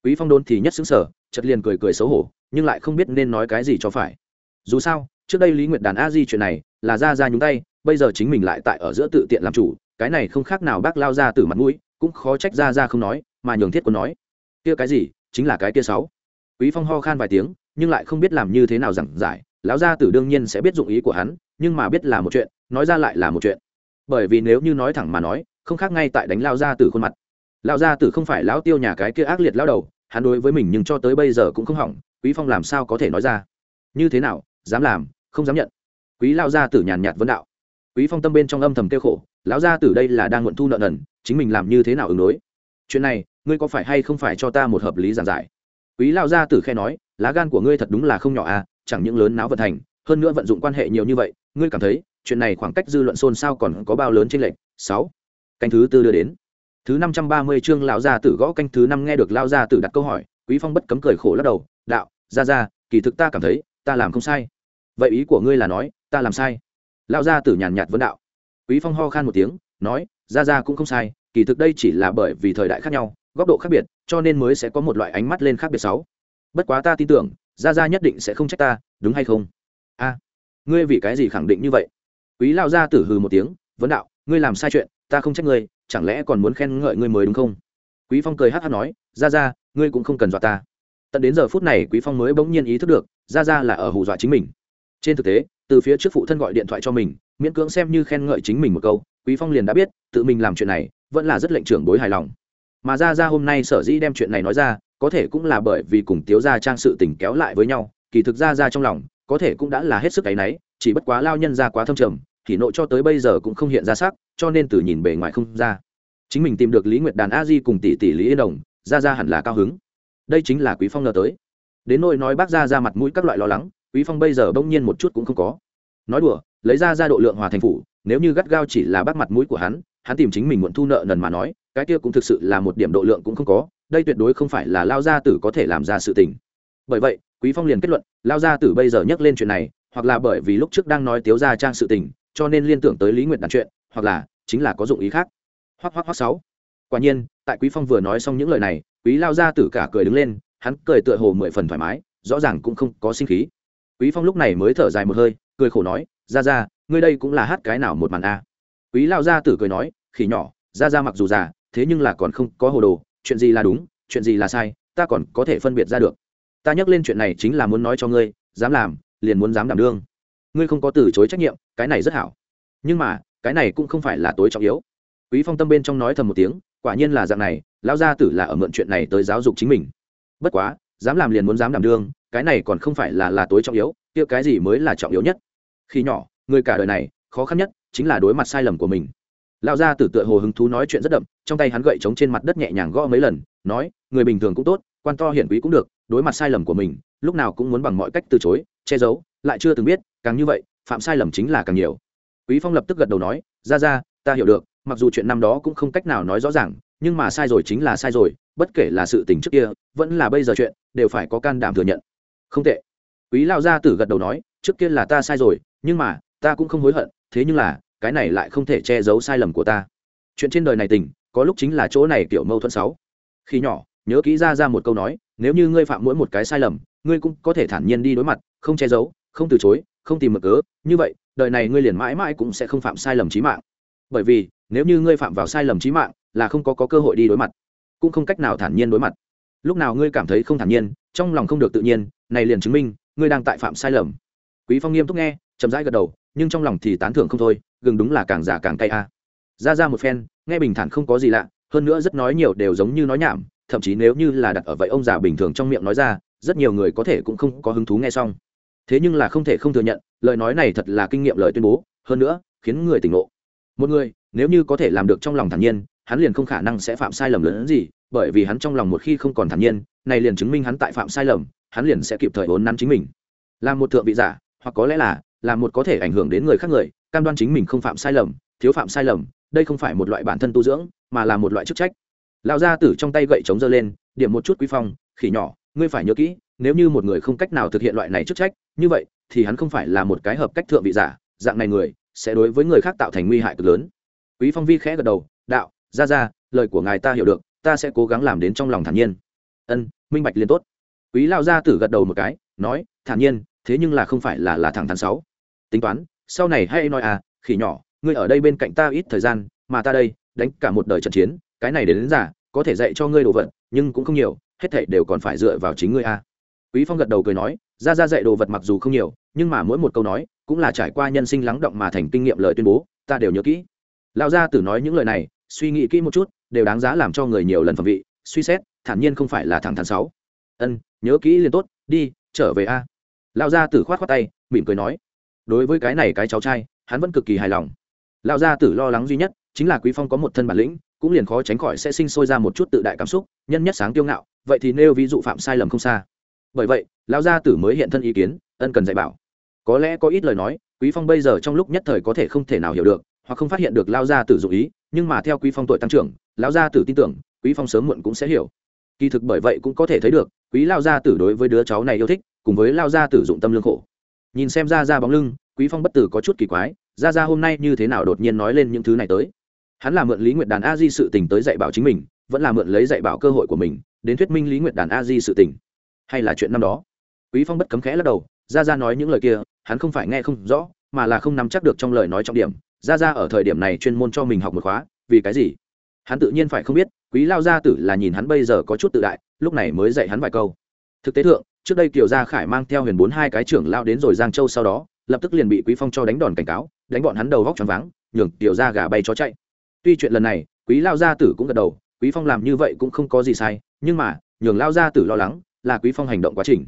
Quý phong đôn thì nhất xứng sở chật liền cười cười xấu hổ, nhưng lại không biết nên nói cái gì cho phải. Dù sao, trước đây lý nguyệt đàn a di chuyện này là ra ra nhúng tay, bây giờ chính mình lại tại ở giữa tự tiện làm chủ, cái này không khác nào bác lao ra từ mặt mũi, cũng khó trách ra ra không nói, mà nhường thiết quân nói. Kia cái gì, chính là cái kia sáu. Quý phong ho khan vài tiếng, nhưng lại không biết làm như thế nào giảng giải lão gia tử đương nhiên sẽ biết dụng ý của hắn, nhưng mà biết là một chuyện, nói ra lại là một chuyện. Bởi vì nếu như nói thẳng mà nói, không khác ngay tại đánh lao gia tử khuôn mặt. Lão gia tử không phải lão tiêu nhà cái kia ác liệt lao đầu, hắn đối với mình nhưng cho tới bây giờ cũng không hỏng, quý phong làm sao có thể nói ra? Như thế nào, dám làm, không dám nhận. Quý lao gia tử nhàn nhạt vấn đạo. Quý phong tâm bên trong âm thầm kêu khổ, lão gia tử đây là đang muộn thu nợ nần, chính mình làm như thế nào ứng đối? Chuyện này, ngươi có phải hay không phải cho ta một hợp lý giảng giải? Quý lao gia tử khe nói, lá gan của ngươi thật đúng là không nhỏ à chẳng những lớn náo vận thành hơn nữa vận dụng quan hệ nhiều như vậy, ngươi cảm thấy, chuyện này khoảng cách dư luận xôn xao còn có bao lớn trên lệnh sáu. Canh thứ tư đưa đến. Thứ năm trăm ba mươi chương lão gia tử gõ canh thứ năm nghe được lão gia tử đặt câu hỏi, quý phong bất cấm cười khổ lắc đầu, đạo ra ra kỳ thực ta cảm thấy, ta làm không sai. Vậy ý của ngươi là nói, ta làm sai? Lão gia tử nhàn nhạt vấn đạo. Quý phong ho khan một tiếng, nói ra ra cũng không sai, kỳ thực đây chỉ là bởi vì thời đại khác nhau, góc độ khác biệt, cho nên mới sẽ có một loại ánh mắt lên khác biệt sáu bất quá ta tin tưởng ra ra nhất định sẽ không trách ta, đúng hay không? A, ngươi vì cái gì khẳng định như vậy? Quý lao gia tử hừ một tiếng, vấn đạo, ngươi làm sai chuyện, ta không trách ngươi, chẳng lẽ còn muốn khen ngợi ngươi mới đúng không? Quý phong cười hát hát nói ra ra ngươi cũng không cần dọa ta. Tận đến giờ phút này, quý phong mới bỗng nhiên ý thức được ra ra là ở hù dọa chính mình. Trên thực tế, từ phía trước phụ thân gọi điện thoại cho mình, miễn cưỡng xem như khen ngợi chính mình một câu, quý phong liền đã biết, tự mình làm chuyện này, vẫn là rất lệnh trưởng bối hài lòng. Mà ra ra hôm nay sở dĩ đem chuyện này nói ra có thể cũng là bởi vì cùng tiếu gia trang sự tình kéo lại với nhau, kỳ thực ra ra trong lòng, có thể cũng đã là hết sức áy náy, chỉ bất quá lao nhân ra quá thâm trầm, thì nội cho tới bây giờ cũng không hiện ra sắc, cho nên từ nhìn bề ngoài không ra. Chính mình tìm được lý nguyệt đàn a di cùng tỷ tỷ lý yên đồng, ra ra hẳn là cao hứng. Đây chính là quý phong ngờ tới. Đến nỗi nói bác ra ra mặt mũi các loại lo lắng, quý phong bây giờ bỗng nhiên một chút cũng không có. Nói đùa, lấy ra ra độ lượng hòa thành phủ, nếu như gắt gao chỉ là bác mặt mũi của hắn hắn tìm chính mình muộn thu nợ nần mà nói, cái kia cũng thực sự là một điểm độ lượng cũng không có đây tuyệt đối không phải là lao gia tử có thể làm ra sự tình. Bởi vậy, quý phong liền kết luận, lao gia tử bây giờ nhắc lên chuyện này, hoặc là bởi vì lúc trước đang nói tiếu gia trang sự tình, cho nên liên tưởng tới lý nguyệt đàn chuyện, hoặc là chính là có dụng ý khác. Hoắc hoắc hoắc sáu. Quả nhiên, tại quý phong vừa nói xong những lời này, quý lao gia tử cả cười đứng lên, hắn cười tựa hồ mười phần thoải mái, rõ ràng cũng không có sinh khí. Quý phong lúc này mới thở dài một hơi, cười khổ nói ra ra ngươi đây cũng là hát cái nào một màn a? Quý lao gia tử cười nói, khỉ nhỏ ra ra mặc dù già, thế nhưng là còn không có hồ đồ chuyện gì là đúng, chuyện gì là sai, ta còn có thể phân biệt ra được. Ta nhắc lên chuyện này chính là muốn nói cho ngươi, dám làm, liền muốn dám đảm đương. Ngươi không có từ chối trách nhiệm, cái này rất hảo. Nhưng mà, cái này cũng không phải là tối trọng yếu. Quý phong tâm bên trong nói thầm một tiếng, quả nhiên là dạng này, lão gia tử là ở mượn chuyện này tới giáo dục chính mình. Bất quá, dám làm liền muốn dám đảm đương, cái này còn không phải là là tối trọng yếu, kia cái gì mới là trọng yếu nhất? Khi nhỏ, người cả đời này, khó khăn nhất chính là đối mặt sai lầm của mình lão gia tử tựa hồ hứng thú nói chuyện rất đậm, trong tay hắn gậy trống trên mặt đất nhẹ nhàng gõ mấy lần, nói, người bình thường cũng tốt, quan to hiển quý cũng được, đối mặt sai lầm của mình, lúc nào cũng muốn bằng mọi cách từ chối, che giấu, lại chưa từng biết, càng như vậy, phạm sai lầm chính là càng nhiều. Quý phong lập tức gật đầu nói ra ra ta hiểu được, mặc dù chuyện năm đó cũng không cách nào nói rõ ràng, nhưng mà sai rồi chính là sai rồi, bất kể là sự tình trước kia, vẫn là bây giờ chuyện, đều phải có can đảm thừa nhận. Không tệ. Quý lao gia tử gật đầu nói, trước kia là ta sai rồi, nhưng mà, ta cũng không hối hận, thế nhưng là cái này lại không thể che giấu sai lầm của ta. Chuyện trên đời này tình có lúc chính là chỗ này kiểu mâu thuẫn sáu. Khi nhỏ nhớ kỹ ra ra một câu nói nếu như ngươi phạm mỗi một cái sai lầm ngươi cũng có thể thản nhiên đi đối mặt không che giấu không từ chối không tìm mực cớ như vậy đời này ngươi liền mãi mãi cũng sẽ không phạm sai lầm trí mạng. Bởi vì nếu như ngươi phạm vào sai lầm trí mạng là không có, có cơ hội đi đối mặt cũng không cách nào thản nhiên đối mặt. Lúc nào ngươi cảm thấy không thản nhiên trong lòng không được tự nhiên này liền chứng minh ngươi đang tại phạm sai lầm. Quý phong nghiêm túc nghe chậm rãi gật đầu nhưng trong lòng thì tán thưởng không thôi gừng đúng là càng già càng cay a. Ra ra một phen, nghe bình thản không có gì lạ, hơn nữa rất nói nhiều đều giống như nói nhảm, thậm chí nếu như là đặt ở vậy ông già bình thường trong miệng nói ra, rất nhiều người có thể cũng không có hứng thú nghe xong. Thế nhưng là không thể không thừa nhận, lời nói này thật là kinh nghiệm lời tuyên bố, hơn nữa, khiến người tỉnh ngộ. Một người, nếu như có thể làm được trong lòng thản nhiên, hắn liền không khả năng sẽ phạm sai lầm lớn hơn gì, bởi vì hắn trong lòng một khi không còn thản nhiên, này liền chứng minh hắn tại phạm sai lầm, hắn liền sẽ kịp thời vốn nắn chính mình. Là một thượng vị giả, hoặc có lẽ là là một có thể ảnh hưởng đến người khác người cam đoan chính mình không phạm sai lầm, thiếu phạm sai lầm, đây không phải một loại bản thân tu dưỡng, mà là một loại chức trách. Lão gia tử trong tay gậy chống giơ lên, điểm một chút quý phong, khỉ nhỏ, ngươi phải nhớ kỹ, nếu như một người không cách nào thực hiện loại này chức trách, như vậy, thì hắn không phải là một cái hợp cách thượng vị giả, dạng này người, sẽ đối với người khác tạo thành nguy hại cực lớn. Quý phong vi khẽ gật đầu, đạo ra ra lời của ngài ta hiểu được, ta sẽ cố gắng làm đến trong lòng thản nhiên. Ân, minh bạch liền tốt. Quý lao gia tử gật đầu một cái, nói, thản nhiên, thế nhưng là không phải là là thẳng thắn sáu tính toán sau này hay nói à khỉ nhỏ ngươi ở đây bên cạnh ta ít thời gian mà ta đây đánh cả một đời trận chiến cái này đến, đến giả có thể dạy cho ngươi đồ vật nhưng cũng không nhiều hết thảy đều còn phải dựa vào chính ngươi a quý phong gật đầu cười nói ra ra dạy đồ vật mặc dù không nhiều nhưng mà mỗi một câu nói cũng là trải qua nhân sinh lắng động mà thành kinh nghiệm lời tuyên bố ta đều nhớ kỹ. Lão gia tử nói những lời này suy nghĩ kỹ một chút đều đáng giá làm cho người nhiều lần phẩm vị suy xét thản nhiên không phải là thẳng thắn sáu ân nhớ kỹ liền tốt đi trở về a. Lão gia tử khoát khoát tay mỉm cười nói đối với cái này cái cháu trai, hắn vẫn cực kỳ hài lòng. Lão gia tử lo lắng duy nhất chính là quý phong có một thân bản lĩnh, cũng liền khó tránh khỏi sẽ sinh sôi ra một chút tự đại cảm xúc, nhân nhất sáng tiêu ngạo, vậy thì nêu ví dụ phạm sai lầm không xa. Bởi vậy, lão gia tử mới hiện thân ý kiến, ân cần dạy bảo. Có lẽ có ít lời nói, quý phong bây giờ trong lúc nhất thời có thể không thể nào hiểu được, hoặc không phát hiện được lão gia tử dụng ý, nhưng mà theo quý phong tuổi tăng trưởng, lão gia tử tin tưởng, quý phong sớm muộn cũng sẽ hiểu. Kỳ thực bởi vậy cũng có thể thấy được, quý lao gia tử đối với đứa cháu này yêu thích, cùng với lao gia tử dụng tâm lương khổ nhìn xem ra ra bóng lưng, quý phong bất tử có chút kỳ quái, ra ra hôm nay như thế nào đột nhiên nói lên những thứ này tới? Hắn là mượn lý nguyệt đàn a di sự tình tới dạy bảo chính mình, vẫn là mượn lấy dạy bảo cơ hội của mình, đến thuyết minh lý nguyệt đàn a di sự tình. Hay là chuyện năm đó? Quý phong bất cấm khẽ lắc đầu, ra ra nói những lời kia, hắn không phải nghe không rõ, mà là không nắm chắc được trong lời nói trọng điểm. Ra ra ở thời điểm này chuyên môn cho mình học một khóa, vì cái gì? Hắn tự nhiên phải không biết, quý lao gia tử là nhìn hắn bây giờ có chút tự đại, lúc này mới dạy hắn vài câu. Thực tế thượng trước đây kiều gia khải mang theo huyền bốn hai cái trưởng lao đến rồi giang châu sau đó, lập tức liền bị quý phong cho đánh đòn cảnh cáo, đánh bọn hắn đầu góc choáng váng, nhường kiều gia gà bay chó chạy. Tuy chuyện lần này, quý lao gia tử cũng gật đầu, quý phong làm như vậy cũng không có gì sai, nhưng mà, nhường lao gia tử lo lắng là quý phong hành động quá trình.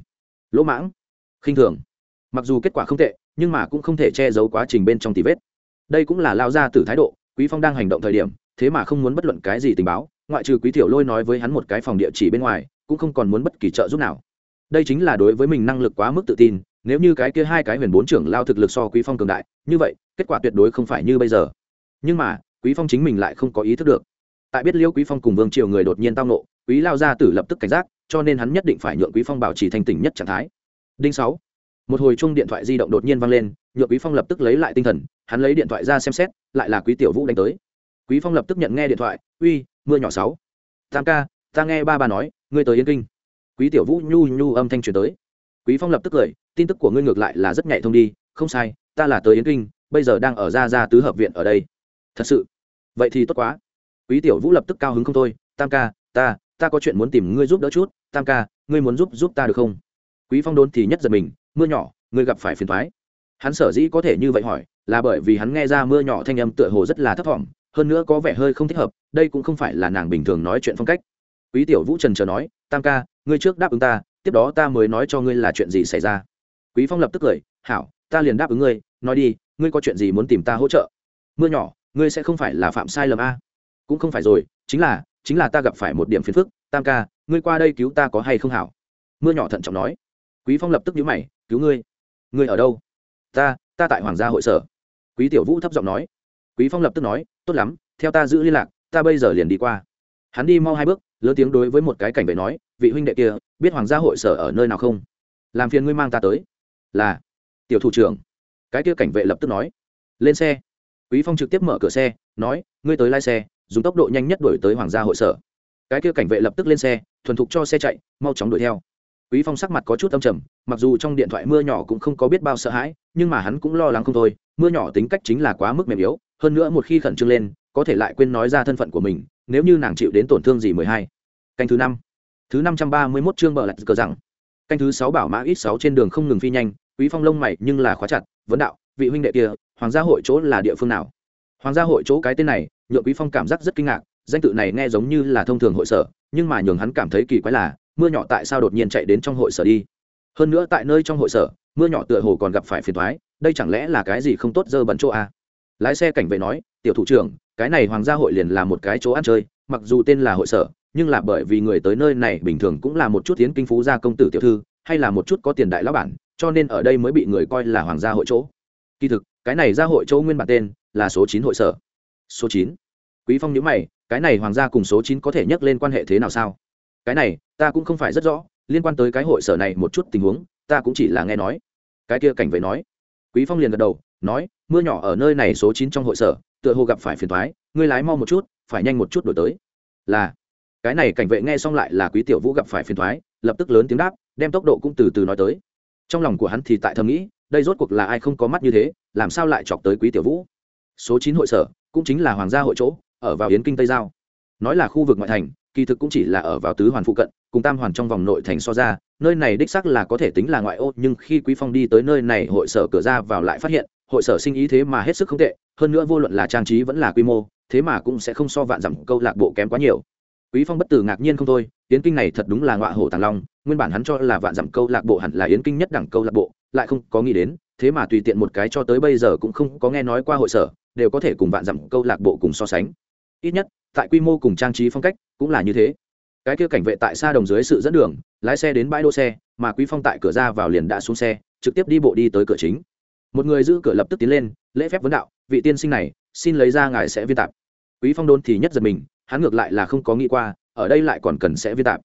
Lỗ mãng, khinh thường. Mặc dù kết quả không tệ, nhưng mà cũng không thể che giấu quá trình bên trong tì vết. Đây cũng là lao gia tử thái độ, quý phong đang hành động thời điểm, thế mà không muốn bất luận cái gì tình báo, ngoại trừ quý tiểu lôi nói với hắn một cái phòng địa chỉ bên ngoài, cũng không còn muốn bất kỳ trợ giúp nào đây chính là đối với mình năng lực quá mức tự tin, nếu như cái kia hai cái huyền bốn trưởng lao thực lực so quý phong cường đại, như vậy, kết quả tuyệt đối không phải như bây giờ. Nhưng mà, quý phong chính mình lại không có ý thức được. Tại biết liêu quý phong cùng vương triều người đột nhiên tao nộ quý lao gia tử lập tức cảnh giác, cho nên hắn nhất định phải nhượng quý phong bảo trì thanh tỉnh nhất trạng thái. Đinh sáu. Một hồi chung điện thoại di động đột nhiên vang lên, nhượng quý phong lập tức lấy lại tinh thần, hắn lấy điện thoại ra xem xét, lại là quý tiểu vũ đánh tới. Quý phong lập tức nhận nghe điện thoại, uy, mưa nhỏ sáu. Tam ca, ta nghe ba bà nói, ngươi tới yên kinh quý tiểu vũ nhu nhu âm thanh truyền tới. Quý phong lập tức cười, tin tức của ngươi ngược lại là rất nhạy thông đi, không sai, ta là tới Yến kinh, bây giờ đang ở ra ra tứ hợp viện ở đây. Thật sự? Vậy thì tốt quá. Quý tiểu vũ lập tức cao hứng không thôi, tam ca, ta ta có chuyện muốn tìm ngươi giúp đỡ chút, tam ca, ngươi muốn giúp giúp ta được không? Quý phong đốn thì nhất giật mình, mưa nhỏ, ngươi gặp phải phiền thoái hắn sở dĩ có thể như vậy hỏi, là bởi vì hắn nghe ra mưa nhỏ thanh âm tựa hồ rất là thấp thỏm, hơn nữa có vẻ hơi không thích hợp, đây cũng không phải là nàng bình thường nói chuyện phong cách. Quý tiểu vũ trần chờ nói, tam ca ngươi trước đáp ứng ta, tiếp đó ta mới nói cho ngươi là chuyện gì xảy ra. Quý phong lập tức cười, hảo, ta liền đáp ứng ngươi, nói đi, ngươi có chuyện gì muốn tìm ta hỗ trợ? Mưa nhỏ, ngươi sẽ không phải là phạm sai lầm a? Cũng không phải rồi, chính là chính là ta gặp phải một điểm phiền phức, tam ca, ngươi qua đây cứu ta có hay không hảo? Mưa nhỏ thận trọng nói. Quý phong lập tức nhíu mày, cứu ngươi? Ngươi ở đâu? Ta ta tại hoàng gia hội sở. Quý tiểu vũ thấp giọng nói. Quý phong lập tức nói, tốt lắm, theo ta giữ liên lạc, ta bây giờ liền đi qua hắn đi mau hai bước, lớn tiếng đối với một cái cảnh vệ nói, vị huynh đệ kia, biết hoàng gia hội sở ở nơi nào không? Làm phiền ngươi mang ta tới. Là. Tiểu thủ trưởng. Cái kia cảnh vệ lập tức nói. Lên xe. Quý phong trực tiếp mở cửa xe, nói, ngươi tới lái xe, dùng tốc độ nhanh nhất đuổi tới hoàng gia hội sở. Cái kia cảnh vệ lập tức lên xe, thuần thục cho xe chạy, mau chóng đuổi theo. Quý phong sắc mặt có chút âm trầm, mặc dù trong điện thoại mưa nhỏ cũng không có biết bao sợ hãi, nhưng mà hắn cũng lo lắng không thôi, mưa nhỏ tính cách chính là quá mức mềm yếu, hơn nữa một khi khẩn trương lên, có thể lại quên nói ra thân phận của mình nếu như nàng chịu đến tổn thương gì mười hai. Canh thứ năm. Thứ năm trăm ba mươi mốt chương bờ lạch cờ rằng. Canh thứ sáu bảo mã ít sáu trên đường không ngừng phi nhanh, quý phong lông mày nhưng là khóa chặt, vấn đạo, vị huynh đệ kia, hoàng gia hội chỗ là địa phương nào? Hoàng gia hội chỗ cái tên này, nhượng quý phong cảm giác rất kinh ngạc, danh tự này nghe giống như là thông thường hội sở, nhưng mà nhường hắn cảm thấy kỳ quái là, mưa nhỏ tại sao đột nhiên chạy đến trong hội sở đi? Hơn nữa tại nơi trong hội sở, mưa nhỏ tựa hồ còn gặp phải phiền thoái đây chẳng lẽ là cái gì không tốt dơ bẩn chỗ a à? lái xe cảnh vệ nói, tiểu thủ trưởng cái này hoàng gia hội liền là một cái chỗ ăn chơi, mặc dù tên là hội sở, nhưng là bởi vì người tới nơi này bình thường cũng là một chút tiến kinh phú gia công tử tiểu thư, hay là một chút có tiền đại lão bản, cho nên ở đây mới bị người coi là hoàng gia hội chỗ. Kỳ thực, cái này gia hội chỗ nguyên bản tên là số chín hội sở. Số chín? Quý phong nhớ mày, cái này hoàng gia cùng số chín có thể nhắc lên quan hệ thế nào sao? Cái này, ta cũng không phải rất rõ, liên quan tới cái hội sở này một chút tình huống, ta cũng chỉ là nghe nói. Cái kia cảnh vệ nói. Quý phong liền gật đầu, nói, mưa nhỏ ở nơi này số chín trong hội sở tựa hồ gặp phải phiền thoái, ngươi lái mau một chút, phải nhanh một chút đổi tới. Là. Cái này cảnh vệ nghe xong lại là quý tiểu vũ gặp phải phiền thoái, lập tức lớn tiếng đáp, đem tốc độ cũng từ từ nói tới. Trong lòng của hắn thì tại thầm nghĩ, đây rốt cuộc là ai không có mắt như thế, làm sao lại chọc tới quý tiểu vũ? Số chín hội sở, cũng chính là hoàng gia hội chỗ, ở vào yến kinh tây giao. Nói là khu vực ngoại thành, kỳ thực cũng chỉ là ở vào tứ hoàn phụ cận, cùng tam hoàn trong vòng nội thành so ra, nơi này đích xác là có thể tính là ngoại ô, nhưng khi quý phong đi tới nơi này, hội sở cửa ra vào lại phát hiện hội sở sinh ý thế mà hết sức không tệ, hơn nữa vô luận là trang trí vẫn là quy mô, thế mà cũng sẽ không so vạn dặm câu lạc bộ kém quá nhiều. Quý phong bất tử ngạc nhiên không thôi, yến kinh này thật đúng là ngọa hổ tàng long, nguyên bản hắn cho là vạn dặm câu lạc bộ hẳn là yến kinh nhất đẳng câu lạc bộ, lại không có nghĩ đến, thế mà tùy tiện một cái cho tới bây giờ cũng không có nghe nói qua hội sở, đều có thể cùng vạn dặm câu lạc bộ cùng so sánh. Ít nhất, tại quy mô cùng trang trí phong cách cũng là như thế. Cái kia cảnh vệ tại xa đồng dưới sự dẫn đường, lái xe đến bãi đỗ xe, mà quý phong tại cửa ra vào liền đã xuống xe, trực tiếp đi bộ đi tới cửa chính một người giữ cửa lập tức tiến lên, lễ phép vấn đạo, vị tiên sinh này, xin lấy ra ngài sẽ viên tạp. Quý phong đôn thì nhất giật mình, hắn ngược lại là không có nghĩ qua, ở đây lại còn cần sẽ viên tạp.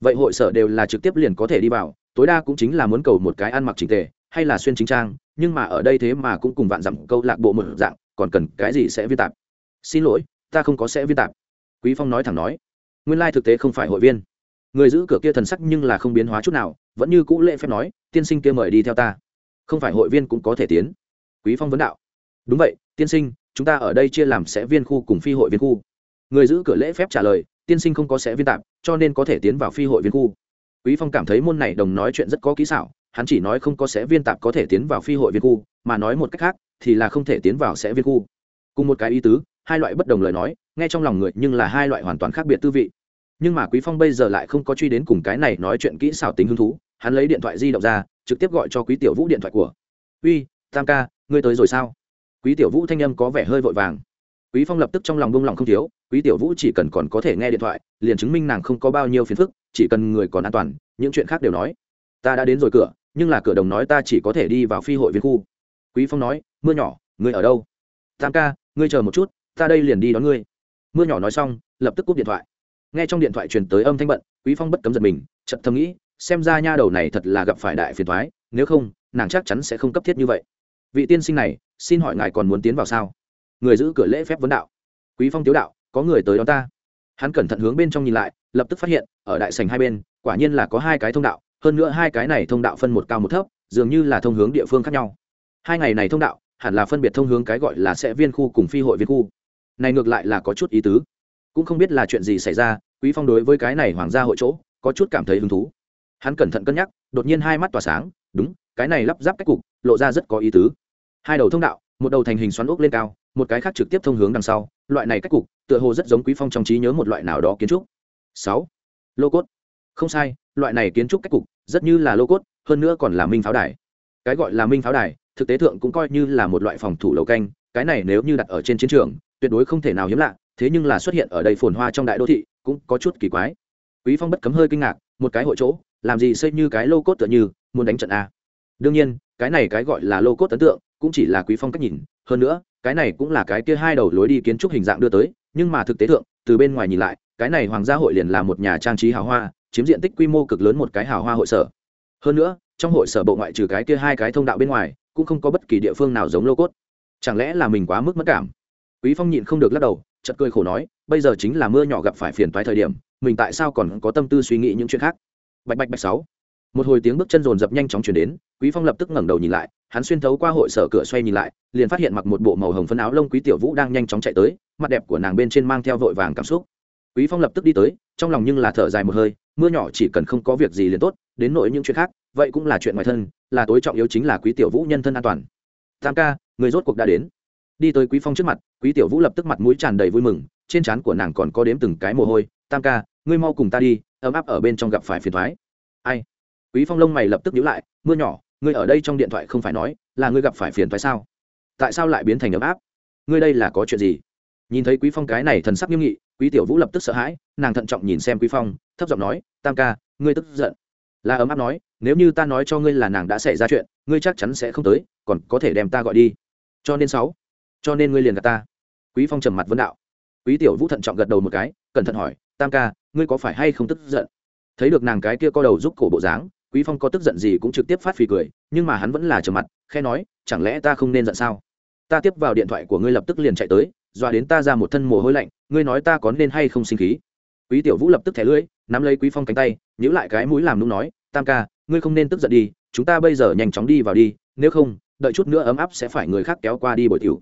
Vậy hội sở đều là trực tiếp liền có thể đi vào, tối đa cũng chính là muốn cầu một cái ăn mặc chỉnh tề, hay là xuyên chính trang, nhưng mà ở đây thế mà cũng cùng vạn dặm câu lạc bộ một dạng, còn cần cái gì sẽ viên tạp? Xin lỗi, ta không có sẽ viên tạp. Quý phong nói thẳng nói. Nguyên lai thực tế không phải hội viên. Người giữ cửa kia thần sắc nhưng là không biến hóa chút nào, vẫn như cũ lễ phép nói, tiên sinh kia mời đi theo ta không phải hội viên cũng có thể tiến. Quý phong vấn đạo. Đúng vậy tiên sinh chúng ta ở đây chia làm sẽ viên khu cùng phi hội viên khu. Người giữ cửa lễ phép trả lời tiên sinh không có sẽ viên tạm, cho nên có thể tiến vào phi hội viên khu. Quý phong cảm thấy môn này đồng nói chuyện rất có kỹ xảo hắn chỉ nói không có sẽ viên tạp có thể tiến vào phi hội viên khu mà nói một cách khác thì là không thể tiến vào sẽ viên khu. Cùng một cái ý tứ hai loại bất đồng lời nói nghe trong lòng người nhưng là hai loại hoàn toàn khác biệt tư vị. Nhưng mà quý phong bây giờ lại không có truy đến cùng cái này nói chuyện kỹ xảo tính hứng thú hắn lấy điện thoại di động ra, trực tiếp gọi cho quý tiểu vũ điện thoại của. Uy, tam ca, ngươi tới rồi sao? Quý tiểu vũ thanh âm có vẻ hơi vội vàng. Quý phong lập tức trong lòng bông lòng không thiếu, quý tiểu vũ chỉ cần còn có thể nghe điện thoại, liền chứng minh nàng không có bao nhiêu phiền phức, chỉ cần người còn an toàn, những chuyện khác đều nói. Ta đã đến rồi cửa, nhưng là cửa đồng nói ta chỉ có thể đi vào phi hội viên khu. Quý phong nói, mưa nhỏ, ngươi ở đâu? Tam ca, ngươi chờ một chút, ta đây liền đi đón ngươi. Mưa nhỏ nói xong, lập tức cúp điện thoại. Nghe trong điện thoại truyền tới âm thanh bận, quý phong bất cấm giật mình, chợt thầm nghĩ xem ra nha đầu này thật là gặp phải đại phiền toái, nếu không, nàng chắc chắn sẽ không cấp thiết như vậy. Vị tiên sinh này, xin hỏi ngài còn muốn tiến vào sao? Người giữ cửa lễ phép vấn đạo. Quý phong tiếu đạo, có người tới đó ta. Hắn cẩn thận hướng bên trong nhìn lại, lập tức phát hiện, ở đại sảnh hai bên, quả nhiên là có hai cái thông đạo, hơn nữa hai cái này thông đạo phân một cao một thấp, dường như là thông hướng địa phương khác nhau. Hai ngày này thông đạo, hẳn là phân biệt thông hướng cái gọi là sẽ viên khu cùng phi hội viên khu. Này ngược lại là có chút ý tứ. Cũng không biết là chuyện gì xảy ra, quý phong đối với cái này hoàng gia hội chỗ, có chút cảm thấy hứng thú hắn cẩn thận cân nhắc, đột nhiên hai mắt tỏa sáng, đúng, cái này lắp ráp cách cục, lộ ra rất có ý tứ. Hai đầu thông đạo, một đầu thành hình xoắn ốc lên cao, một cái khác trực tiếp thông hướng đằng sau, loại này cách cục, tựa hồ rất giống quý phong trong trí nhớ một loại nào đó kiến trúc. Sáu, lô cốt. Không sai, loại này kiến trúc cách cục, rất như là lô cốt, hơn nữa còn là minh pháo đài. Cái gọi là minh pháo đài, thực tế thượng cũng coi như là một loại phòng thủ lầu canh, cái này nếu như đặt ở trên chiến trường, tuyệt đối không thể nào hiếm lạ, thế nhưng là xuất hiện ở đây phồn hoa trong đại đô thị, cũng có chút kỳ quái. Quý phong bất cấm hơi kinh ngạc, một cái hội chỗ làm gì xây như cái lô cốt tựa như, muốn đánh trận a. Đương nhiên, cái này cái gọi là lô cốt ấn tượng, cũng chỉ là quý phong cách nhìn. Hơn nữa, cái này cũng là cái kia hai đầu lối đi kiến trúc hình dạng đưa tới, nhưng mà thực tế thượng, từ bên ngoài nhìn lại, cái này hoàng gia hội liền là một nhà trang trí hào hoa, chiếm diện tích quy mô cực lớn một cái hào hoa hội sở. Hơn nữa, trong hội sở bộ ngoại trừ cái kia hai cái thông đạo bên ngoài, cũng không có bất kỳ địa phương nào giống lô cốt. Chẳng lẽ là mình quá mức mất cảm? Quý phong nhịn không được lắc đầu, chợt cười khổ nói, bây giờ chính là mưa nhỏ gặp phải phiền toái thời điểm, mình tại sao còn có tâm tư suy nghĩ những chuyện khác? Bạch bạch bạch sáu. Một hồi tiếng bước chân rồn rập nhanh chóng chuyển đến, quý phong lập tức ngẩng đầu nhìn lại, hắn xuyên thấu qua hội sở cửa xoay nhìn lại, liền phát hiện mặc một bộ màu hồng phấn áo lông quý tiểu vũ đang nhanh chóng chạy tới, mặt đẹp của nàng bên trên mang theo vội vàng cảm xúc. Quý phong lập tức đi tới, trong lòng nhưng là thở dài một hơi, mưa nhỏ chỉ cần không có việc gì liền tốt, đến nội những chuyện khác, vậy cũng là chuyện ngoài thân, là tối trọng yếu chính là quý tiểu vũ nhân thân an toàn. Tam ca, người rốt cuộc đã đến. Đi tới quý phong trước mặt, quý tiểu vũ lập tức mặt mũi tràn đầy vui mừng, trên trán của nàng còn có đếm từng cái mồ hôi, tam ca, ngươi mau cùng ta đi ấm áp ở bên trong gặp phải phiền thoái. Ai? Quý phong lông mày lập tức nhíu lại, mưa nhỏ, ngươi ở đây trong điện thoại không phải nói là ngươi gặp phải phiền thoái sao? Tại sao lại biến thành ấm áp? Ngươi đây là có chuyện gì? Nhìn thấy quý phong cái này thần sắc nghiêm nghị, quý tiểu vũ lập tức sợ hãi, nàng thận trọng nhìn xem quý phong, thấp giọng nói, tam ca, ngươi tức giận. Là ấm áp nói, nếu như ta nói cho ngươi là nàng đã xảy ra chuyện, ngươi chắc chắn sẽ không tới, còn có thể đem ta gọi đi. Cho nên sáu, cho nên ngươi liền gặp ta. Quý phong trầm mặt vấn đạo. Quý tiểu vũ thận trọng gật đầu một cái, cẩn thận hỏi tam ca, ngươi có phải hay không tức giận? Thấy được nàng cái kia co đầu giúp cổ bộ dáng, quý phong có tức giận gì cũng trực tiếp phát phì cười, nhưng mà hắn vẫn là trầm mặt khe nói, chẳng lẽ ta không nên giận sao? Ta tiếp vào điện thoại của ngươi lập tức liền chạy tới, dọa đến ta ra một thân mồ hôi lạnh, ngươi nói ta có nên hay không sinh khí? Quý tiểu vũ lập tức thẻ lưỡi, nắm lấy quý phong cánh tay, nhíu lại cái mũi làm nung nói, tam ca, ngươi không nên tức giận đi, chúng ta bây giờ nhanh chóng đi vào đi, nếu không, đợi chút nữa ấm áp sẽ phải người khác kéo qua đi bồi tiểu.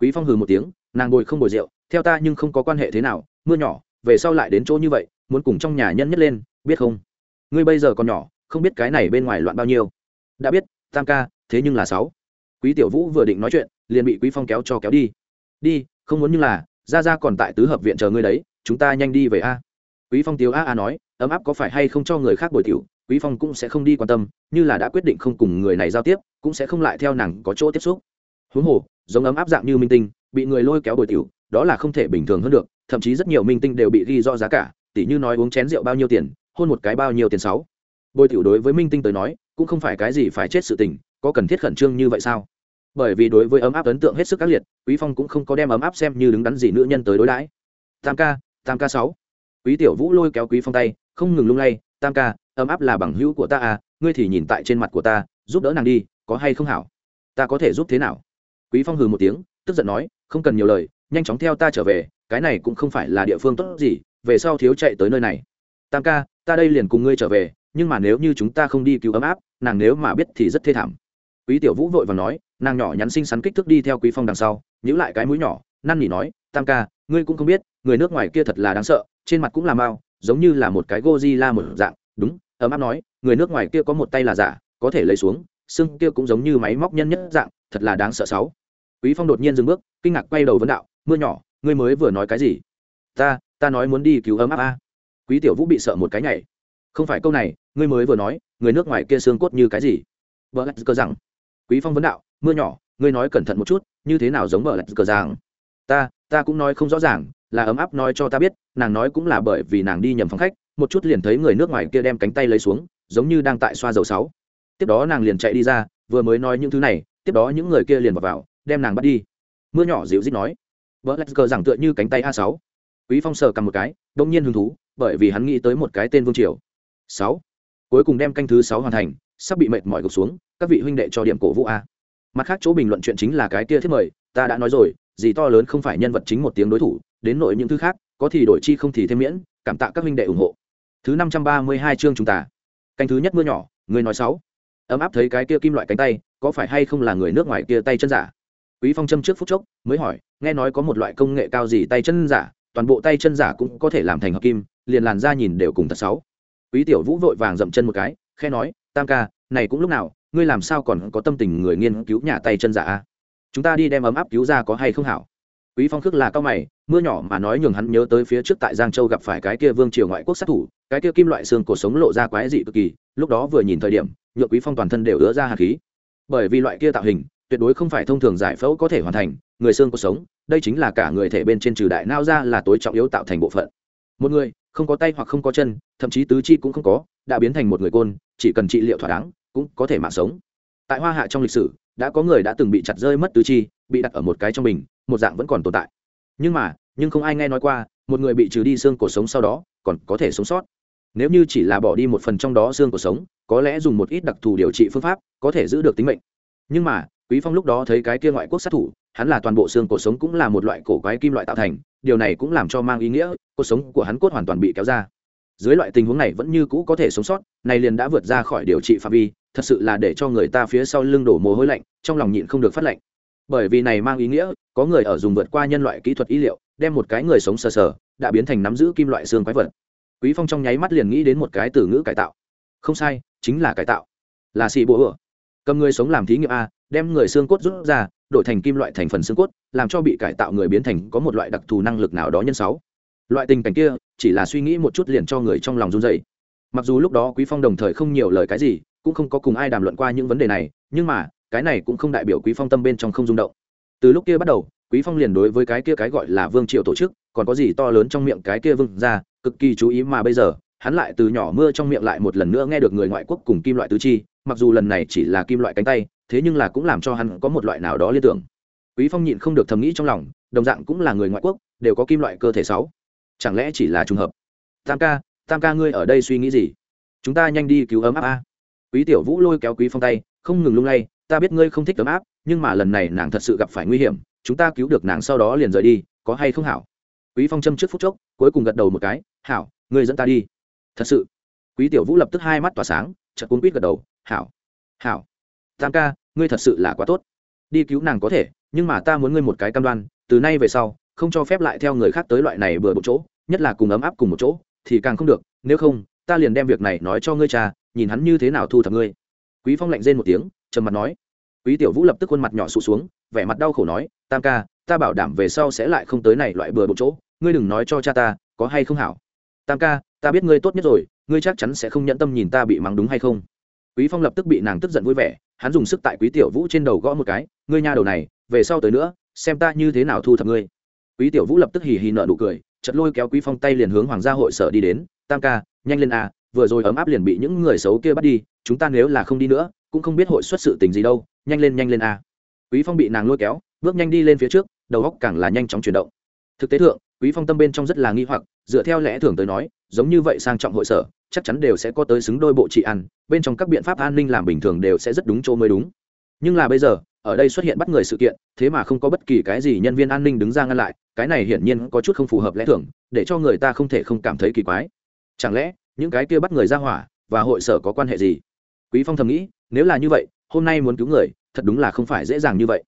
Quý phong hừ một tiếng, nàng bồi không bồi rượu, theo ta nhưng không có quan hệ thế nào, mưa nhỏ về sau lại đến chỗ như vậy, muốn cùng trong nhà nhân nhất lên, biết không? Ngươi bây giờ còn nhỏ, không biết cái này bên ngoài loạn bao nhiêu. Đã biết, tam ca, thế nhưng là sáu. Quý tiểu vũ vừa định nói chuyện, liền bị quý phong kéo cho kéo đi. Đi, không muốn như là ra ra còn tại tứ hợp viện chờ ngươi đấy, chúng ta nhanh đi về a. Quý phong tiếu a a nói, ấm áp có phải hay không cho người khác bồi tiểu, quý phong cũng sẽ không đi quan tâm, như là đã quyết định không cùng người này giao tiếp, cũng sẽ không lại theo nàng có chỗ tiếp xúc. Huống hồ, giống ấm áp dạng như minh tinh, bị người lôi kéo bồi tiểu, đó là không thể bình thường hơn được thậm chí rất nhiều minh tinh đều bị ghi do giá cả tỷ như nói uống chén rượu bao nhiêu tiền, hôn một cái bao nhiêu tiền sáu. Bồi tiểu đối với minh tinh tới nói, cũng không phải cái gì phải chết sự tình, có cần thiết khẩn trương như vậy sao? Bởi vì đối với ấm áp ấn tượng hết sức các liệt, quý phong cũng không có đem ấm áp xem như đứng đắn gì nữ nhân tới đối đãi. Tam ca tam ca sáu. Quý tiểu vũ lôi kéo quý phong tay, không ngừng lung lay, tam ca, ấm áp là bằng hữu của ta à ngươi thì nhìn tại trên mặt của ta, giúp đỡ nàng đi, có hay không hảo? Ta có thể giúp thế nào? Quý phong hừ một tiếng, tức giận nói, không cần nhiều lời nhanh chóng theo ta trở về cái này cũng không phải là địa phương tốt gì về sau thiếu chạy tới nơi này. Tam ca ta đây liền cùng ngươi trở về nhưng mà nếu như chúng ta không đi cứu ấm áp nàng nếu mà biết thì rất thê thảm. Quý tiểu vũ vội và nói nàng nhỏ nhắn xinh xắn kích thước đi theo quý phong đằng sau nhữ lại cái mũi nhỏ năn nỉ nói tam ca ngươi cũng không biết người nước ngoài kia thật là đáng sợ trên mặt cũng là mau, giống như là một cái Godzilla một dạng. Đúng ấm áp nói người nước ngoài kia có một tay là giả có thể lấy xuống xương kia cũng giống như máy móc nhân nhất dạng thật là đáng sợ sáu. Quý phong đột nhiên dừng bước kinh ngạc quay đầu vấn đạo mưa nhỏ ngươi mới vừa nói cái gì? Ta ta nói muốn đi cứu ấm áp a. Quý tiểu vũ bị sợ một cái nhảy. Không phải câu này ngươi mới vừa nói người nước ngoài kia xương cốt như cái gì? Vợ lạch cơ rằng. Quý phong vấn đạo mưa nhỏ ngươi nói cẩn thận một chút như thế nào giống vợ lạch cơ rằng? Ta ta cũng nói không rõ ràng là ấm áp nói cho ta biết nàng nói cũng là bởi vì nàng đi nhầm phòng khách một chút liền thấy người nước ngoài kia đem cánh tay lấy xuống giống như đang tại xoa dầu sáu. Tiếp đó nàng liền chạy đi ra vừa mới nói những thứ này tiếp đó những người kia liền vào, vào đem nàng bắt đi. Mưa nhỏ dịu dít nói vợ lạch cờ rằng tựa như cánh tay a sáu. Quý phong sờ cầm một cái, đông nhiên hứng thú, bởi vì hắn nghĩ tới một cái tên vương triều. Sáu. Cuối cùng đem canh thứ sáu hoàn thành, sắp bị mệt mỏi gục xuống, các vị huynh đệ cho điểm cổ vũ a. Mặt khác chỗ bình luận chuyện chính là cái kia thiết mời, ta đã nói rồi, gì to lớn không phải nhân vật chính một tiếng đối thủ, đến nội những thứ khác, có thì đổi chi không thì thêm miễn, cảm tạ các huynh đệ ủng hộ. Thứ năm trăm ba mươi hai chương chúng ta. Canh thứ nhất mưa nhỏ, người nói sáu. Ấm áp thấy cái kia kim loại cánh tay, có phải hay không là người nước ngoài kia tay chân giả? Quý phong châm trước phút chốc, mới hỏi nghe nói có một loại công nghệ cao gì tay chân giả, toàn bộ tay chân giả cũng có thể làm thành hợp kim, liền làn ra nhìn đều cùng thật sáu quý tiểu vũ vội vàng dậm chân một cái khe nói, tam ca, này cũng lúc nào, ngươi làm sao còn có tâm tình người nghiên cứu nhà tay chân giả a? Chúng ta đi đem ấm áp cứu ra có hay không hảo? Quý phong khước là cao mày, mưa nhỏ mà nói nhường hắn nhớ tới phía trước tại giang châu gặp phải cái kia vương triều ngoại quốc sát thủ, cái kia kim loại xương cổ sống lộ ra quái dị cực kỳ, lúc đó vừa nhìn thời điểm nhựa quý phong toàn thân đều ứa ra hạt khí. Bởi vì loại kia tạo hình, tuyệt đối không phải thông thường giải phẫu có thể hoàn thành người xương cuộc sống đây chính là cả người thể bên trên trừ đại nao ra là tối trọng yếu tạo thành bộ phận. Một người không có tay hoặc không có chân thậm chí tứ chi cũng không có đã biến thành một người côn chỉ cần trị liệu thỏa đáng cũng có thể mạng sống. Tại hoa hạ trong lịch sử đã có người đã từng bị chặt rơi mất tứ chi bị đặt ở một cái trong mình, một dạng vẫn còn tồn tại. Nhưng mà nhưng không ai nghe nói qua một người bị trừ đi xương cổ sống sau đó còn có thể sống sót. Nếu như chỉ là bỏ đi một phần trong đó xương cổ sống có lẽ dùng một ít đặc thù điều trị phương pháp có thể giữ được tính mệnh. Nhưng mà quý phong lúc đó thấy cái kia ngoại quốc sát thủ, hắn là toàn bộ xương cổ sống cũng là một loại cổ quái kim loại tạo thành, điều này cũng làm cho mang ý nghĩa cuộc sống của hắn cốt hoàn toàn bị kéo ra. Dưới loại tình huống này vẫn như cũ có thể sống sót, này liền đã vượt ra khỏi điều trị phạm vi, thật sự là để cho người ta phía sau lưng đổ mồ hôi lạnh, trong lòng nhịn không được phát lạnh. Bởi vì này mang ý nghĩa, có người ở dùng vượt qua nhân loại kỹ thuật y liệu, đem một cái người sống sờ sờ, đã biến thành nắm giữ kim loại xương quái vật. Quý phong trong nháy mắt liền nghĩ đến một cái từ ngữ cải tạo. Không sai, chính là cải tạo. Là xì bộ ửa cầm người sống làm thí nghiệm a đem người xương cốt rút ra, đổi thành kim loại thành phần xương cốt, làm cho bị cải tạo người biến thành có một loại đặc thù năng lực nào đó nhân sáu. Loại tình cảnh kia, chỉ là suy nghĩ một chút liền cho người trong lòng run dậy mặc dù lúc đó quý phong đồng thời không nhiều lời cái gì, cũng không có cùng ai đàm luận qua những vấn đề này, nhưng mà, cái này cũng không đại biểu quý phong tâm bên trong không rung động. Từ lúc kia bắt đầu, quý phong liền đối với cái kia cái gọi là vương triều tổ chức, còn có gì to lớn trong miệng cái kia vương ra, cực kỳ chú ý mà bây giờ, hắn lại từ nhỏ mưa trong miệng lại một lần nữa nghe được người ngoại quốc cùng kim loại tứ chi, mặc dù lần này chỉ là kim loại cánh tay thế nhưng là cũng làm cho hắn có một loại nào đó liên tưởng. Quý phong nhịn không được thầm nghĩ trong lòng, đồng dạng cũng là người ngoại quốc, đều có kim loại cơ thể sáu. Chẳng lẽ chỉ là trùng hợp? Tam ca tam ca ngươi ở đây suy nghĩ gì? Chúng ta nhanh đi cứu ấm áp a. Quý tiểu vũ lôi kéo quý phong tay, không ngừng lung lay, ta biết ngươi không thích ấm áp, nhưng mà lần này nàng thật sự gặp phải nguy hiểm, chúng ta cứu được nàng sau đó liền rời đi, có hay không hảo? Quý phong châm trước phút chốc, cuối cùng gật đầu một cái, hảo, ngươi dẫn ta đi. Thật sự. Quý tiểu vũ lập tức hai mắt tỏa sáng, chợt cuốn quýt gật đầu, hảo hảo tam ca, ngươi thật sự là quá tốt. Đi cứu nàng có thể, nhưng mà ta muốn ngươi một cái cam đoan, từ nay về sau, không cho phép lại theo người khác tới loại này bừa một chỗ, nhất là cùng ấm áp cùng một chỗ, thì càng không được, nếu không, ta liền đem việc này nói cho ngươi cha, nhìn hắn như thế nào thu thập ngươi. Quý phong lạnh rên một tiếng, trầm mặt nói. Quý tiểu vũ lập tức khuôn mặt nhỏ sụt xuống, vẻ mặt đau khổ nói, tam ca, ta bảo đảm về sau sẽ lại không tới này loại bừa bộn chỗ, ngươi đừng nói cho cha ta, có hay không hảo? Tam ca, ta biết ngươi tốt nhất rồi, ngươi chắc chắn sẽ không nhẫn tâm nhìn ta bị mắng đúng hay không? Quý phong lập tức bị nàng tức giận vui vẻ hắn dùng sức tại quý tiểu vũ trên đầu gõ một cái ngươi nha đầu này về sau tới nữa xem ta như thế nào thu thập ngươi quý tiểu vũ lập tức hì hì nợ nụ cười chật lôi kéo quý phong tay liền hướng hoàng gia hội sở đi đến tam ca nhanh lên à, vừa rồi ấm áp liền bị những người xấu kia bắt đi chúng ta nếu là không đi nữa cũng không biết hội xuất sự tình gì đâu nhanh lên nhanh lên à. quý phong bị nàng lôi kéo bước nhanh đi lên phía trước đầu óc càng là nhanh chóng chuyển động thực tế thượng quý phong tâm bên trong rất là nghi hoặc, dựa theo lẽ thường tới nói, giống như vậy sang trọng hội sở, chắc chắn đều sẽ có tới xứng đôi bộ trị ăn bên trong các biện pháp an ninh làm bình thường đều sẽ rất đúng chỗ mới đúng. Nhưng là bây giờ, ở đây xuất hiện bắt người sự kiện, thế mà không có bất kỳ cái gì nhân viên an ninh đứng ra ngăn lại, cái này hiển nhiên có chút không phù hợp lẽ thường, để cho người ta không thể không cảm thấy kỳ quái. Chẳng lẽ, những cái kia bắt người ra hỏa và hội sở có quan hệ gì? Quý phong thầm nghĩ, nếu là như vậy, hôm nay muốn cứu người, thật đúng là không phải dễ dàng như vậy.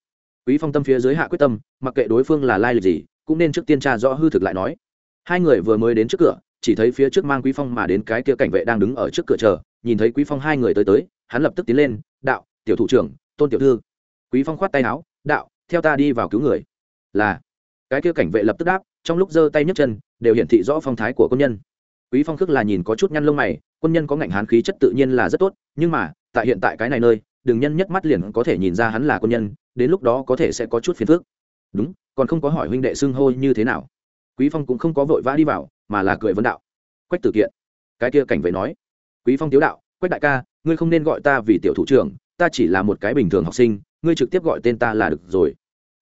Quý phong tâm phía dưới hạ quyết tâm, mặc kệ đối phương là lai lịch gì cũng nên trước tiên tra rõ hư thực lại nói. Hai người vừa mới đến trước cửa, chỉ thấy phía trước mang quý phong mà đến cái kia cảnh vệ đang đứng ở trước cửa chờ, nhìn thấy quý phong hai người tới tới, hắn lập tức tiến lên, đạo, tiểu thủ trưởng, tôn tiểu thư. Quý phong khoát tay áo, đạo, theo ta đi vào cứu người. Là, cái kia cảnh vệ lập tức đáp, trong lúc giơ tay nhấc chân, đều hiển thị rõ phong thái của quân nhân. Quý phong khước là nhìn có chút nhăn lông mày, quân nhân có ngạnh hán khí chất tự nhiên là rất tốt, nhưng mà, tại hiện tại cái này nơi, đừng nhân nhất mắt liền có thể nhìn ra hắn là quân nhân, đến lúc đó có thể sẽ có chút phiền phức đúng, còn không có hỏi huynh đệ xưng hô như thế nào. Quý phong cũng không có vội vã đi vào, mà là cười vấn đạo. Quách tử kiện, cái kia cảnh vệ nói. Quý phong tiếu đạo, quách đại ca, ngươi không nên gọi ta vì tiểu thủ trưởng, ta chỉ là một cái bình thường học sinh, ngươi trực tiếp gọi tên ta là được rồi.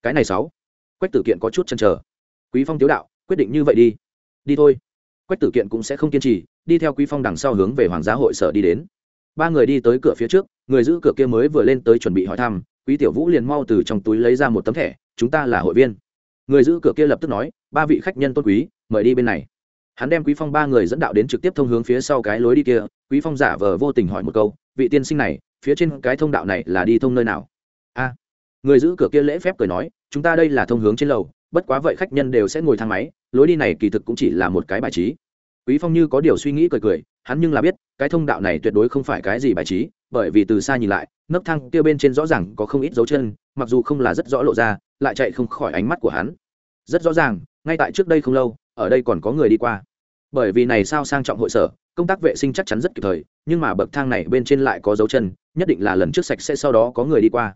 Cái này sáu. Quách tử kiện có chút chần trở quý phong tiếu đạo, quyết định như vậy đi. Đi thôi. Quách tử kiện cũng sẽ không kiên trì, đi theo quý phong đằng sau hướng về hoàng gia hội sở đi đến. Ba người đi tới cửa phía trước, người giữ cửa kia mới vừa lên tới chuẩn bị hỏi thăm, quý tiểu vũ liền mau từ trong túi lấy ra một tấm thẻ chúng ta là hội viên. Người giữ cửa kia lập tức nói, ba vị khách nhân tôn quý, mời đi bên này. Hắn đem quý phong ba người dẫn đạo đến trực tiếp thông hướng phía sau cái lối đi kia. Quý phong giả vờ vô tình hỏi một câu, vị tiên sinh này, phía trên cái thông đạo này là đi thông nơi nào? A. Người giữ cửa kia lễ phép cười nói, chúng ta đây là thông hướng trên lầu, bất quá vậy khách nhân đều sẽ ngồi thang máy, lối đi này kỳ thực cũng chỉ là một cái bài trí. Quý phong như có điều suy nghĩ cười cười, hắn nhưng là biết, cái thông đạo này tuyệt đối không phải cái gì bài trí bởi vì từ xa nhìn lại, nấc thang kia bên trên rõ ràng có không ít dấu chân, mặc dù không là rất rõ lộ ra, lại chạy không khỏi ánh mắt của hắn. Rất rõ ràng, ngay tại trước đây không lâu, ở đây còn có người đi qua. Bởi vì này sao sang trọng hội sở, công tác vệ sinh chắc chắn rất kịp thời, nhưng mà bậc thang này bên trên lại có dấu chân, nhất định là lần trước sạch sẽ sau đó có người đi qua.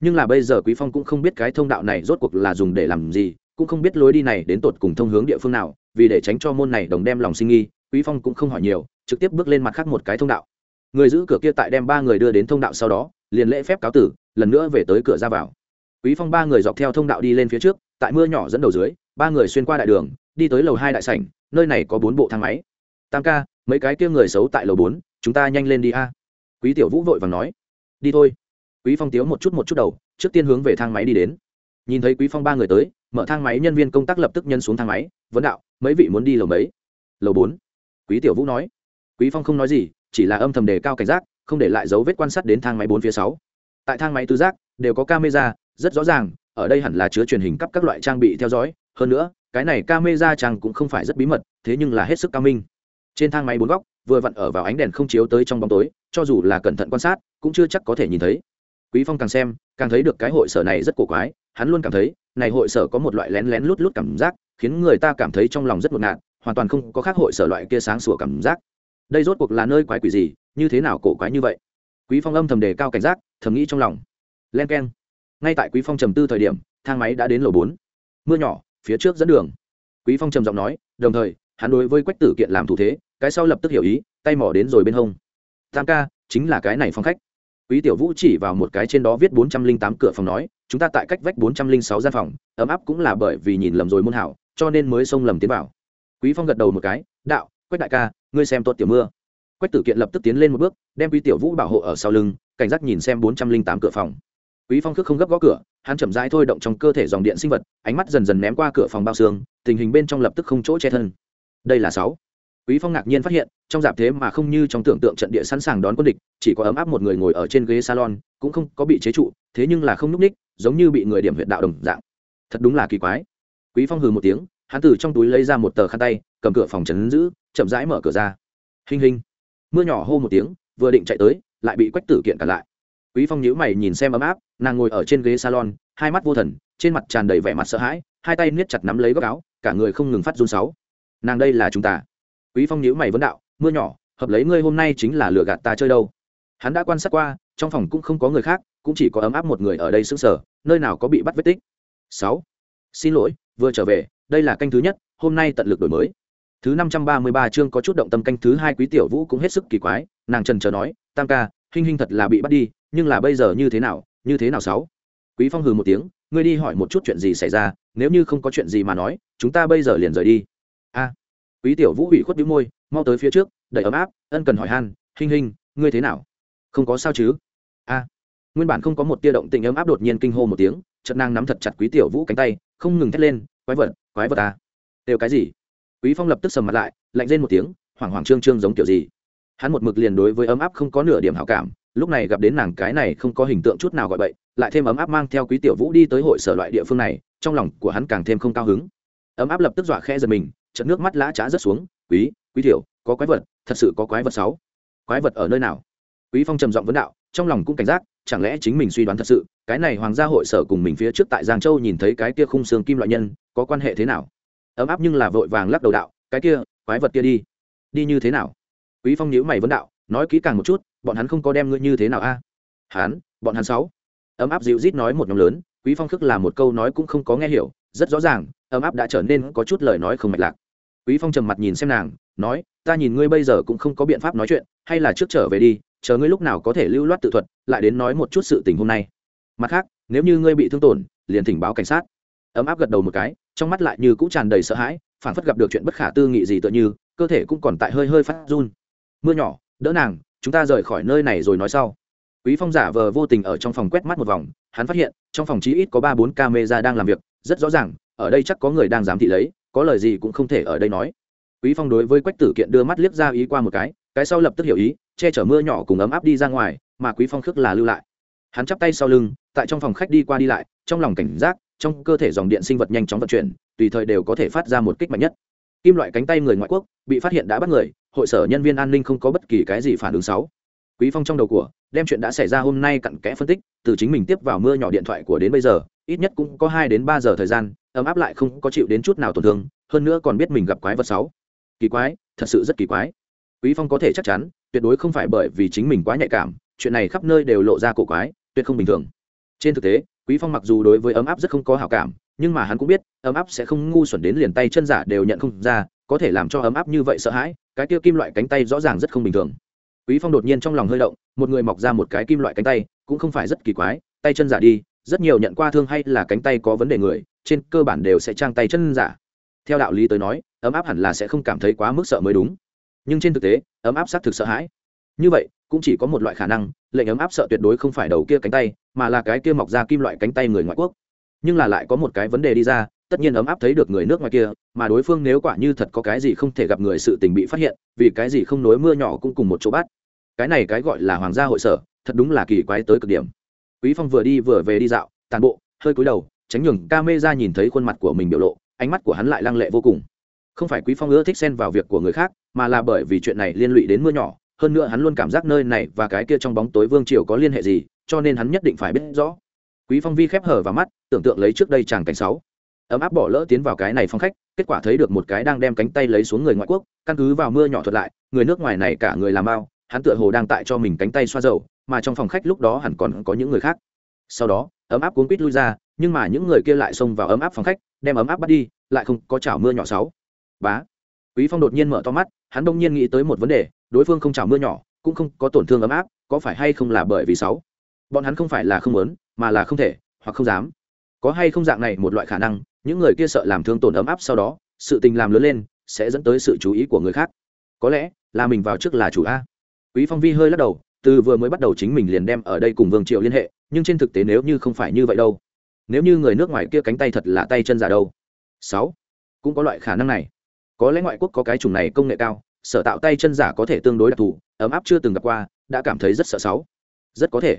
Nhưng là bây giờ quý phong cũng không biết cái thông đạo này rốt cuộc là dùng để làm gì, cũng không biết lối đi này đến tột cùng thông hướng địa phương nào, vì để tránh cho môn này đồng đem lòng sinh nghi, quý phong cũng không hỏi nhiều, trực tiếp bước lên mặt khác một cái thông đạo người giữ cửa kia tại đem ba người đưa đến thông đạo sau đó, liền lễ phép cáo tử, lần nữa về tới cửa ra vào. Quý phong ba người dọc theo thông đạo đi lên phía trước, tại mưa nhỏ dẫn đầu dưới, ba người xuyên qua đại đường, đi tới lầu hai đại sảnh, nơi này có bốn bộ thang máy. Tam ca, mấy cái kia người xấu tại lầu bốn, chúng ta nhanh lên đi a. Quý tiểu vũ vội vàng nói. Đi thôi. Quý phong tiếu một chút một chút đầu, trước tiên hướng về thang máy đi đến. Nhìn thấy quý phong ba người tới, mở thang máy nhân viên công tác lập tức nhân xuống thang máy, vấn đạo, mấy vị muốn đi lầu mấy? Lầu bốn. Quý tiểu vũ nói. Quý phong không nói gì chỉ là âm thầm đề cao cảnh giác, không để lại dấu vết quan sát đến thang máy bốn phía sáu. Tại thang máy tứ giác, đều có camera, rất rõ ràng, ở đây hẳn là chứa truyền hình cấp các loại trang bị theo dõi. Hơn nữa, cái này camera trang cũng không phải rất bí mật, thế nhưng là hết sức cao minh. Trên thang máy bốn góc, vừa vặn ở vào ánh đèn không chiếu tới trong bóng tối, cho dù là cẩn thận quan sát, cũng chưa chắc có thể nhìn thấy. Quý phong càng xem, càng thấy được cái hội sở này rất cổ quái, hắn luôn cảm thấy, này hội sở có một loại lén lén lút lút cảm giác, khiến người ta cảm thấy trong lòng rất ngột ngạt, hoàn toàn không có khác hội sở loại kia sáng sủa cảm giác đây rốt cuộc là nơi quái quỷ gì, như thế nào cổ quái như vậy? Quý phong âm thầm đề cao cảnh giác, thầm nghĩ trong lòng. Len keng. ngay tại quý phong trầm tư thời điểm, thang máy đã đến lầu bốn. Mưa nhỏ, phía trước dẫn đường. Quý phong trầm giọng nói, đồng thời, hắn đối với quách tử kiện làm thủ thế, cái sau lập tức hiểu ý, tay mỏ đến rồi bên hông. Tam ca, chính là cái này phong khách. Quý tiểu vũ chỉ vào một cái trên đó viết bốn trăm linh tám cửa phòng nói, chúng ta tại cách vách bốn trăm linh sáu gian phòng, ấm áp cũng là bởi vì nhìn lầm rồi môn hảo, cho nên mới xông lầm tiến vào. Quý phong gật đầu một cái, đạo, quách đại ca ngươi xem tốt tiểu mưa. Quách tử kiện lập tức tiến lên một bước, đem quý tiểu vũ bảo hộ ở sau lưng, cảnh giác nhìn xem bốn trăm linh tám cửa phòng. Quý phong khước không gấp gõ cửa, hắn chậm rãi thôi động trong cơ thể dòng điện sinh vật, ánh mắt dần dần ném qua cửa phòng bao xương, tình hình bên trong lập tức không chỗ che thân. Đây là sáu. Quý phong ngạc nhiên phát hiện, trong dạp thế mà không như trong tưởng tượng trận địa sẵn sàng đón quân địch, chỉ có ấm áp một người ngồi ở trên ghế salon, cũng không có bị chế trụ, thế nhưng là không núp ních, giống như bị người điểm huyệt đạo đồng dạng. Thật đúng là kỳ quái. Quý phong hừ một tiếng, hắn từ trong túi lấy ra một tờ khăn tay, cầm cửa phòng trấn giữ chậm rãi mở cửa ra. Hình hình mưa nhỏ hô một tiếng, vừa định chạy tới, lại bị quách tử kiện cản lại. Quý phong nhíu mày nhìn xem ấm áp, nàng ngồi ở trên ghế salon, hai mắt vô thần, trên mặt tràn đầy vẻ mặt sợ hãi, hai tay niết chặt nắm lấy góc áo, cả người không ngừng phát run sáu. Nàng đây là chúng ta. Quý phong nhíu mày vấn đạo, mưa nhỏ, hợp lấy ngươi hôm nay chính là lừa gạt ta chơi đâu. Hắn đã quan sát qua, trong phòng cũng không có người khác, cũng chỉ có ấm áp một người ở đây sững sờ, nơi nào có bị bắt vết tích. Sáu. Xin lỗi, vừa trở về, đây là canh thứ nhất, hôm nay tận lực đổi mới thứ năm trăm ba mươi ba chương có chút động tâm canh thứ hai quý tiểu vũ cũng hết sức kỳ quái, nàng trần chờ nói, tam ca, hinh hinh thật là bị bắt đi, nhưng là bây giờ như thế nào, như thế nào sáu? Quý phong hừ một tiếng, ngươi đi hỏi một chút chuyện gì xảy ra, nếu như không có chuyện gì mà nói, chúng ta bây giờ liền rời đi. A. Quý tiểu vũ ủy khuất đĩu môi, mau tới phía trước, đẩy ấm áp, ân cần hỏi han, hinh hinh, ngươi thế nào? Không có sao chứ. A. Nguyên bản không có một tia động tình ấm áp đột nhiên kinh hô một tiếng, chợt nàng nắm thật chặt quý tiểu vũ cánh tay, không ngừng thét lên, quái vật quái vật ta đều cái gì? Quý phong lập tức sầm mặt lại, lạnh rên một tiếng, hoảng hoảng trương trương giống kiểu gì. Hắn một mực liền đối với ấm áp không có nửa điểm hảo cảm, lúc này gặp đến nàng cái này không có hình tượng chút nào gọi bậy, lại thêm ấm áp mang theo quý tiểu vũ đi tới hội sở loại địa phương này, trong lòng của hắn càng thêm không cao hứng. Ấm áp lập tức dọa khe giật mình, chợt nước mắt lã trá rớt xuống, quý quý tiểu, có quái vật, thật sự có quái vật sáu. Quái vật ở nơi nào? Quý phong trầm giọng vấn đạo, trong lòng cũng cảnh giác, chẳng lẽ chính mình suy đoán thật sự, cái này hoàng gia hội sở cùng mình phía trước tại giang châu nhìn thấy cái kia khung xương kim loại nhân, có quan hệ thế nào? Ấm áp nhưng là vội vàng lắc đầu đạo, cái kia, quái vật kia đi. Đi như thế nào? Quý phong nhíu mày vấn đạo, nói kỹ càng một chút, bọn hắn không có đem ngươi như thế nào a? À? hắn, bọn hắn sáu. Ấm áp dịu rít nói một nhóm lớn, quý phong khước là một câu nói cũng không có nghe hiểu, rất rõ ràng, ấm áp đã trở nên có chút lời nói không mạch lạc. Quý phong trầm mặt nhìn xem nàng, nói, ta nhìn ngươi bây giờ cũng không có biện pháp nói chuyện, hay là trước trở về đi, chờ ngươi lúc nào có thể lưu loát tự thuật, lại đến nói một chút sự tình hôm nay. Mặt khác, nếu như ngươi bị thương tổn, liền thỉnh báo cảnh sát ấm áp gật đầu một cái, trong mắt lại như cũng tràn đầy sợ hãi phản phất gặp được chuyện bất khả tư nghị gì tựa như, cơ thể cũng còn tại hơi hơi phát run. Mưa nhỏ, đỡ nàng, chúng ta rời khỏi nơi này rồi nói sau. Quý phong giả vờ vô tình ở trong phòng quét mắt một vòng, hắn phát hiện, trong phòng chí ít có ba bốn camera đang làm việc, rất rõ ràng, ở đây chắc có người đang giám thị lấy, có lời gì cũng không thể ở đây nói. Quý phong đối với quách tử kiện đưa mắt liếc ra ý qua một cái cái sau lập tức hiểu ý, che chở mưa nhỏ cùng ấm áp đi ra ngoài, mà quý phong khước là lưu lại. Hắn chắp tay sau lưng, tại trong phòng khách đi qua đi lại, trong lòng cảnh giác trong cơ thể dòng điện sinh vật nhanh chóng vận chuyển, tùy thời đều có thể phát ra một kích mạnh nhất. Kim loại cánh tay người ngoại quốc bị phát hiện đã bắt người, hội sở nhân viên an ninh không có bất kỳ cái gì phản ứng xấu. Quý phong trong đầu của, đem chuyện đã xảy ra hôm nay cặn kẽ phân tích, từ chính mình tiếp vào mưa nhỏ điện thoại của đến bây giờ, ít nhất cũng có hai đến ba giờ thời gian, ấm áp lại không có chịu đến chút nào tổn thương, hơn nữa còn biết mình gặp quái vật sáu kỳ quái, thật sự rất kỳ quái. Quý phong có thể chắc chắn, tuyệt đối không phải bởi vì chính mình quá nhạy cảm, chuyện này khắp nơi đều lộ ra cổ quái, tuyệt không bình thường. Trên thực tế quý phong mặc dù đối với ấm áp rất không có hảo cảm, nhưng mà hắn cũng biết, ấm áp sẽ không ngu xuẩn đến liền tay chân giả đều nhận không ra, có thể làm cho ấm áp như vậy sợ hãi, cái kia kim loại cánh tay rõ ràng rất không bình thường. Quý phong đột nhiên trong lòng hơi động, một người mọc ra một cái kim loại cánh tay, cũng không phải rất kỳ quái, tay chân giả đi, rất nhiều nhận qua thương hay là cánh tay có vấn đề người, trên cơ bản đều sẽ trang tay chân giả. Theo đạo lý tới nói, ấm áp hẳn là sẽ không cảm thấy quá mức sợ mới đúng. Nhưng trên thực tế, ấm áp xác thực sợ hãi như vậy, cũng chỉ có một loại khả năng, lệnh ấm áp sợ tuyệt đối không phải đầu kia cánh tay, mà là cái kia mọc ra kim loại cánh tay người ngoại quốc. Nhưng là lại có một cái vấn đề đi ra, tất nhiên ấm áp thấy được người nước ngoài kia, mà đối phương nếu quả như thật có cái gì không thể gặp người sự tình bị phát hiện, vì cái gì không nối mưa nhỏ cũng cùng một chỗ bắt. Cái này cái gọi là hoàng gia hội sở, thật đúng là kỳ quái tới cực điểm. Quý phong vừa đi vừa về đi dạo, tàn bộ, hơi cúi đầu, tránh nhường ca mê ra nhìn thấy khuôn mặt của mình biểu lộ, ánh mắt của hắn lại lăng lệ vô cùng. Không phải quý phong ưa thích xen vào việc của người khác, mà là bởi vì chuyện này liên lụy đến mưa nhỏ hơn nữa hắn luôn cảm giác nơi này và cái kia trong bóng tối vương triều có liên hệ gì, cho nên hắn nhất định phải biết rõ. Quý phong vi khép hở vào mắt, tưởng tượng lấy trước đây chàng cảnh sáu. Ấm áp bỏ lỡ tiến vào cái này phong khách, kết quả thấy được một cái đang đem cánh tay lấy xuống người ngoại quốc, căn cứ vào mưa nhỏ thuật lại, người nước ngoài này cả người làm bao, hắn tựa hồ đang tại cho mình cánh tay xoa dầu, mà trong phòng khách lúc đó hẳn còn có những người khác. Sau đó, ấm áp cuốn quýt lui ra, nhưng mà những người kia lại xông vào ấm áp phòng khách, đem ấm áp bắt đi, lại không có chảo mưa nhỏ sáu. Bá. Quý phong đột nhiên mở to mắt, hắn đông nhiên nghĩ tới một vấn đề đối phương không chào mưa nhỏ, cũng không có tổn thương ấm áp, có phải hay không là bởi vì sáu? Bọn hắn không phải là không muốn, mà là không thể, hoặc không dám. Có hay không dạng này một loại khả năng, những người kia sợ làm thương tổn ấm áp sau đó, sự tình làm lớn lên, sẽ dẫn tới sự chú ý của người khác. Có lẽ, là mình vào trước là chủ a. Quý phong vi hơi lắc đầu, từ vừa mới bắt đầu chính mình liền đem ở đây cùng vương triệu liên hệ, nhưng trên thực tế nếu như không phải như vậy đâu. Nếu như người nước ngoài kia cánh tay thật là tay chân giả đâu. Sáu, cũng có loại khả năng này. Có lẽ ngoại quốc có cái chủng này công nghệ cao sở tạo tay chân giả có thể tương đối đặc thù, ấm áp chưa từng gặp qua, đã cảm thấy rất sợ sáu. Rất có thể.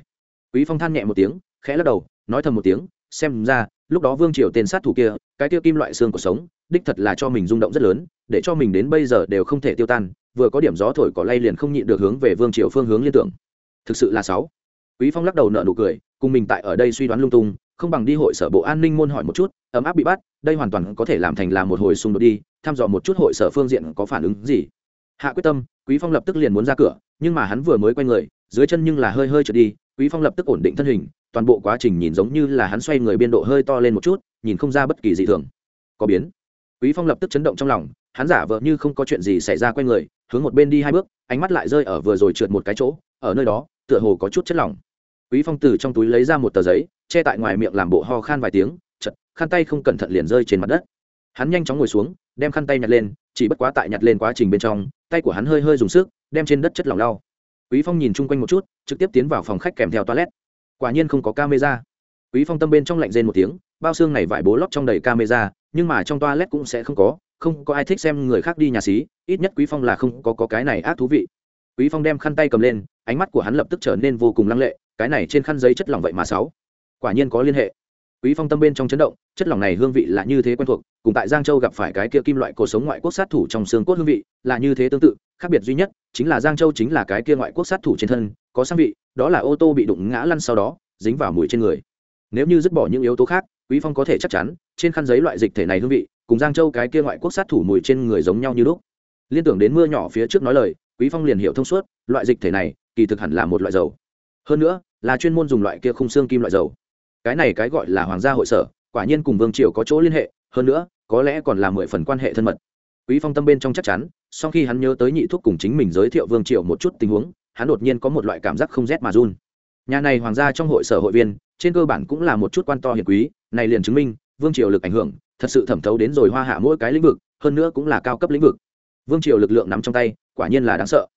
Quý phong than nhẹ một tiếng, khẽ lắc đầu, nói thầm một tiếng, xem ra, lúc đó vương triều tên sát thủ kia, cái tiêu kim loại xương của sống, đích thật là cho mình rung động rất lớn, để cho mình đến bây giờ đều không thể tiêu tan, vừa có điểm gió thổi cỏ lay liền không nhịn được hướng về vương triều phương hướng liên tưởng. Thực sự là sáu. Quý phong lắc đầu nợ nụ cười, cùng mình tại ở đây suy đoán lung tung, không bằng đi hội sở bộ an ninh môn hỏi một chút, ấm áp bị bắt, đây hoàn toàn có thể làm thành là một hồi xung đột đi, thăm dò một chút hội sở phương diện có phản ứng gì hạ quyết tâm, quý phong lập tức liền muốn ra cửa, nhưng mà hắn vừa mới quay người, dưới chân nhưng là hơi hơi trượt đi, quý phong lập tức ổn định thân hình, toàn bộ quá trình nhìn giống như là hắn xoay người biên độ hơi to lên một chút, nhìn không ra bất kỳ gì thường. Có biến. Quý phong lập tức chấn động trong lòng, hắn giả vờ như không có chuyện gì xảy ra quay người, hướng một bên đi hai bước, ánh mắt lại rơi ở vừa rồi trượt một cái chỗ, ở nơi đó, tựa hồ có chút chất lỏng. Quý phong từ trong túi lấy ra một tờ giấy, che tại ngoài miệng làm bộ ho khan vài tiếng, chật, khăn tay không cẩn thận liền rơi trên mặt đất. Hắn nhanh chóng ngồi xuống, đem khăn tay nhặt lên, chỉ bất quá tại nhặt lên quá trình bên trong tay của hắn hơi hơi dùng sức đem trên đất chất lỏng lau. Quý phong nhìn chung quanh một chút trực tiếp tiến vào phòng khách kèm theo toilet. Quả nhiên không có camera. Quý phong tâm bên trong lạnh rên một tiếng bao xương này vải bố lót trong đầy camera nhưng mà trong toilet cũng sẽ không có không có ai thích xem người khác đi nhà xí ít nhất quý phong là không có, có cái này ác thú vị. Quý phong đem khăn tay cầm lên ánh mắt của hắn lập tức trở nên vô cùng lăng lệ cái này trên khăn giấy chất lỏng vậy mà sáu quả nhiên có liên hệ quý phong tâm bên trong chấn động, chất lỏng này hương vị là như thế quen thuộc, cùng tại giang châu gặp phải cái kia kim loại cổ sống ngoại quốc sát thủ trong xương cốt hương vị là như thế tương tự, khác biệt duy nhất chính là giang châu chính là cái kia ngoại quốc sát thủ trên thân, có sang vị, đó là ô tô bị đụng ngã lăn sau đó, dính vào mùi trên người. Nếu như dứt bỏ những yếu tố khác, quý phong có thể chắc chắn, trên khăn giấy loại dịch thể này hương vị, cùng giang châu cái kia ngoại quốc sát thủ mùi trên người giống nhau như lúc. Liên tưởng đến mưa nhỏ phía trước nói lời, quý phong liền hiểu thông suốt, loại dịch thể này kỳ thực hẳn là một loại dầu. Hơn nữa, là chuyên môn dùng loại kia khung xương kim loại dầu cái này cái gọi là hoàng gia hội sở, quả nhiên cùng vương triều có chỗ liên hệ, hơn nữa, có lẽ còn là mười phần quan hệ thân mật. Quý phong tâm bên trong chắc chắn sau khi hắn nhớ tới nhị thuốc cùng chính mình giới thiệu vương triều một chút tình huống, hắn đột nhiên có một loại cảm giác không rét mà run. Nhà này hoàng gia trong hội sở hội viên, trên cơ bản cũng là một chút quan to hiền quý, này liền chứng minh, vương triều lực ảnh hưởng, thật sự thẩm thấu đến rồi hoa hạ mỗi cái lĩnh vực, hơn nữa cũng là cao cấp lĩnh vực. Vương triều lực lượng nắm trong tay, quả nhiên là đáng sợ.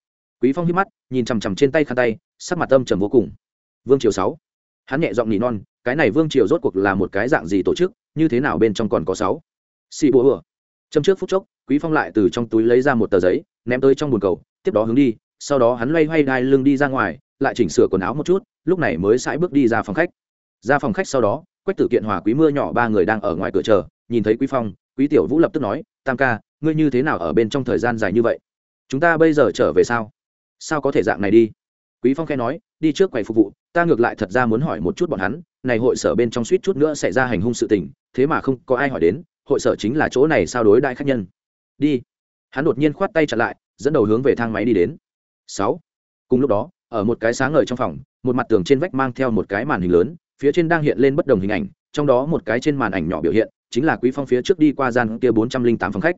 Quý phong hít mắt, nhìn chằm chằm trên tay khăn tay, sắc mặt tâm trầm vô cùng. Vương triều sáu hắn nhẹ giọng nỉ non, cái này vương triều rốt cuộc là một cái dạng gì tổ chức, như thế nào bên trong còn có sáu? Xì bùa ửa châm trước phút chốc, quý phong lại từ trong túi lấy ra một tờ giấy, ném tới trong bồn cầu, tiếp đó hướng đi, sau đó hắn loay hoay đai lưng đi ra ngoài, lại chỉnh sửa quần áo một chút, lúc này mới sải bước đi ra phòng khách. Ra phòng khách sau đó, quách tử kiện hòa quý mưa nhỏ ba người đang ở ngoài cửa chờ, nhìn thấy quý phong, quý tiểu vũ lập tức nói, tam ca, ngươi như thế nào ở bên trong thời gian dài như vậy? Chúng ta bây giờ trở về sao? Sao có thể dạng này đi? Quý phong khẽ nói đi trước quầy phục vụ, ta ngược lại thật ra muốn hỏi một chút bọn hắn, này hội sở bên trong suýt chút nữa xảy ra hành hung sự tình, thế mà không có ai hỏi đến, hội sở chính là chỗ này sao đối đại khách nhân? Đi. Hắn đột nhiên khoát tay chặn lại, dẫn đầu hướng về thang máy đi đến. Sáu. Cùng lúc đó, ở một cái sáng ngời trong phòng, một mặt tường trên vách mang theo một cái màn hình lớn, phía trên đang hiện lên bất đồng hình ảnh, trong đó một cái trên màn ảnh nhỏ biểu hiện, chính là quý phong phía trước đi qua gian kia bốn trăm linh tám phòng khách.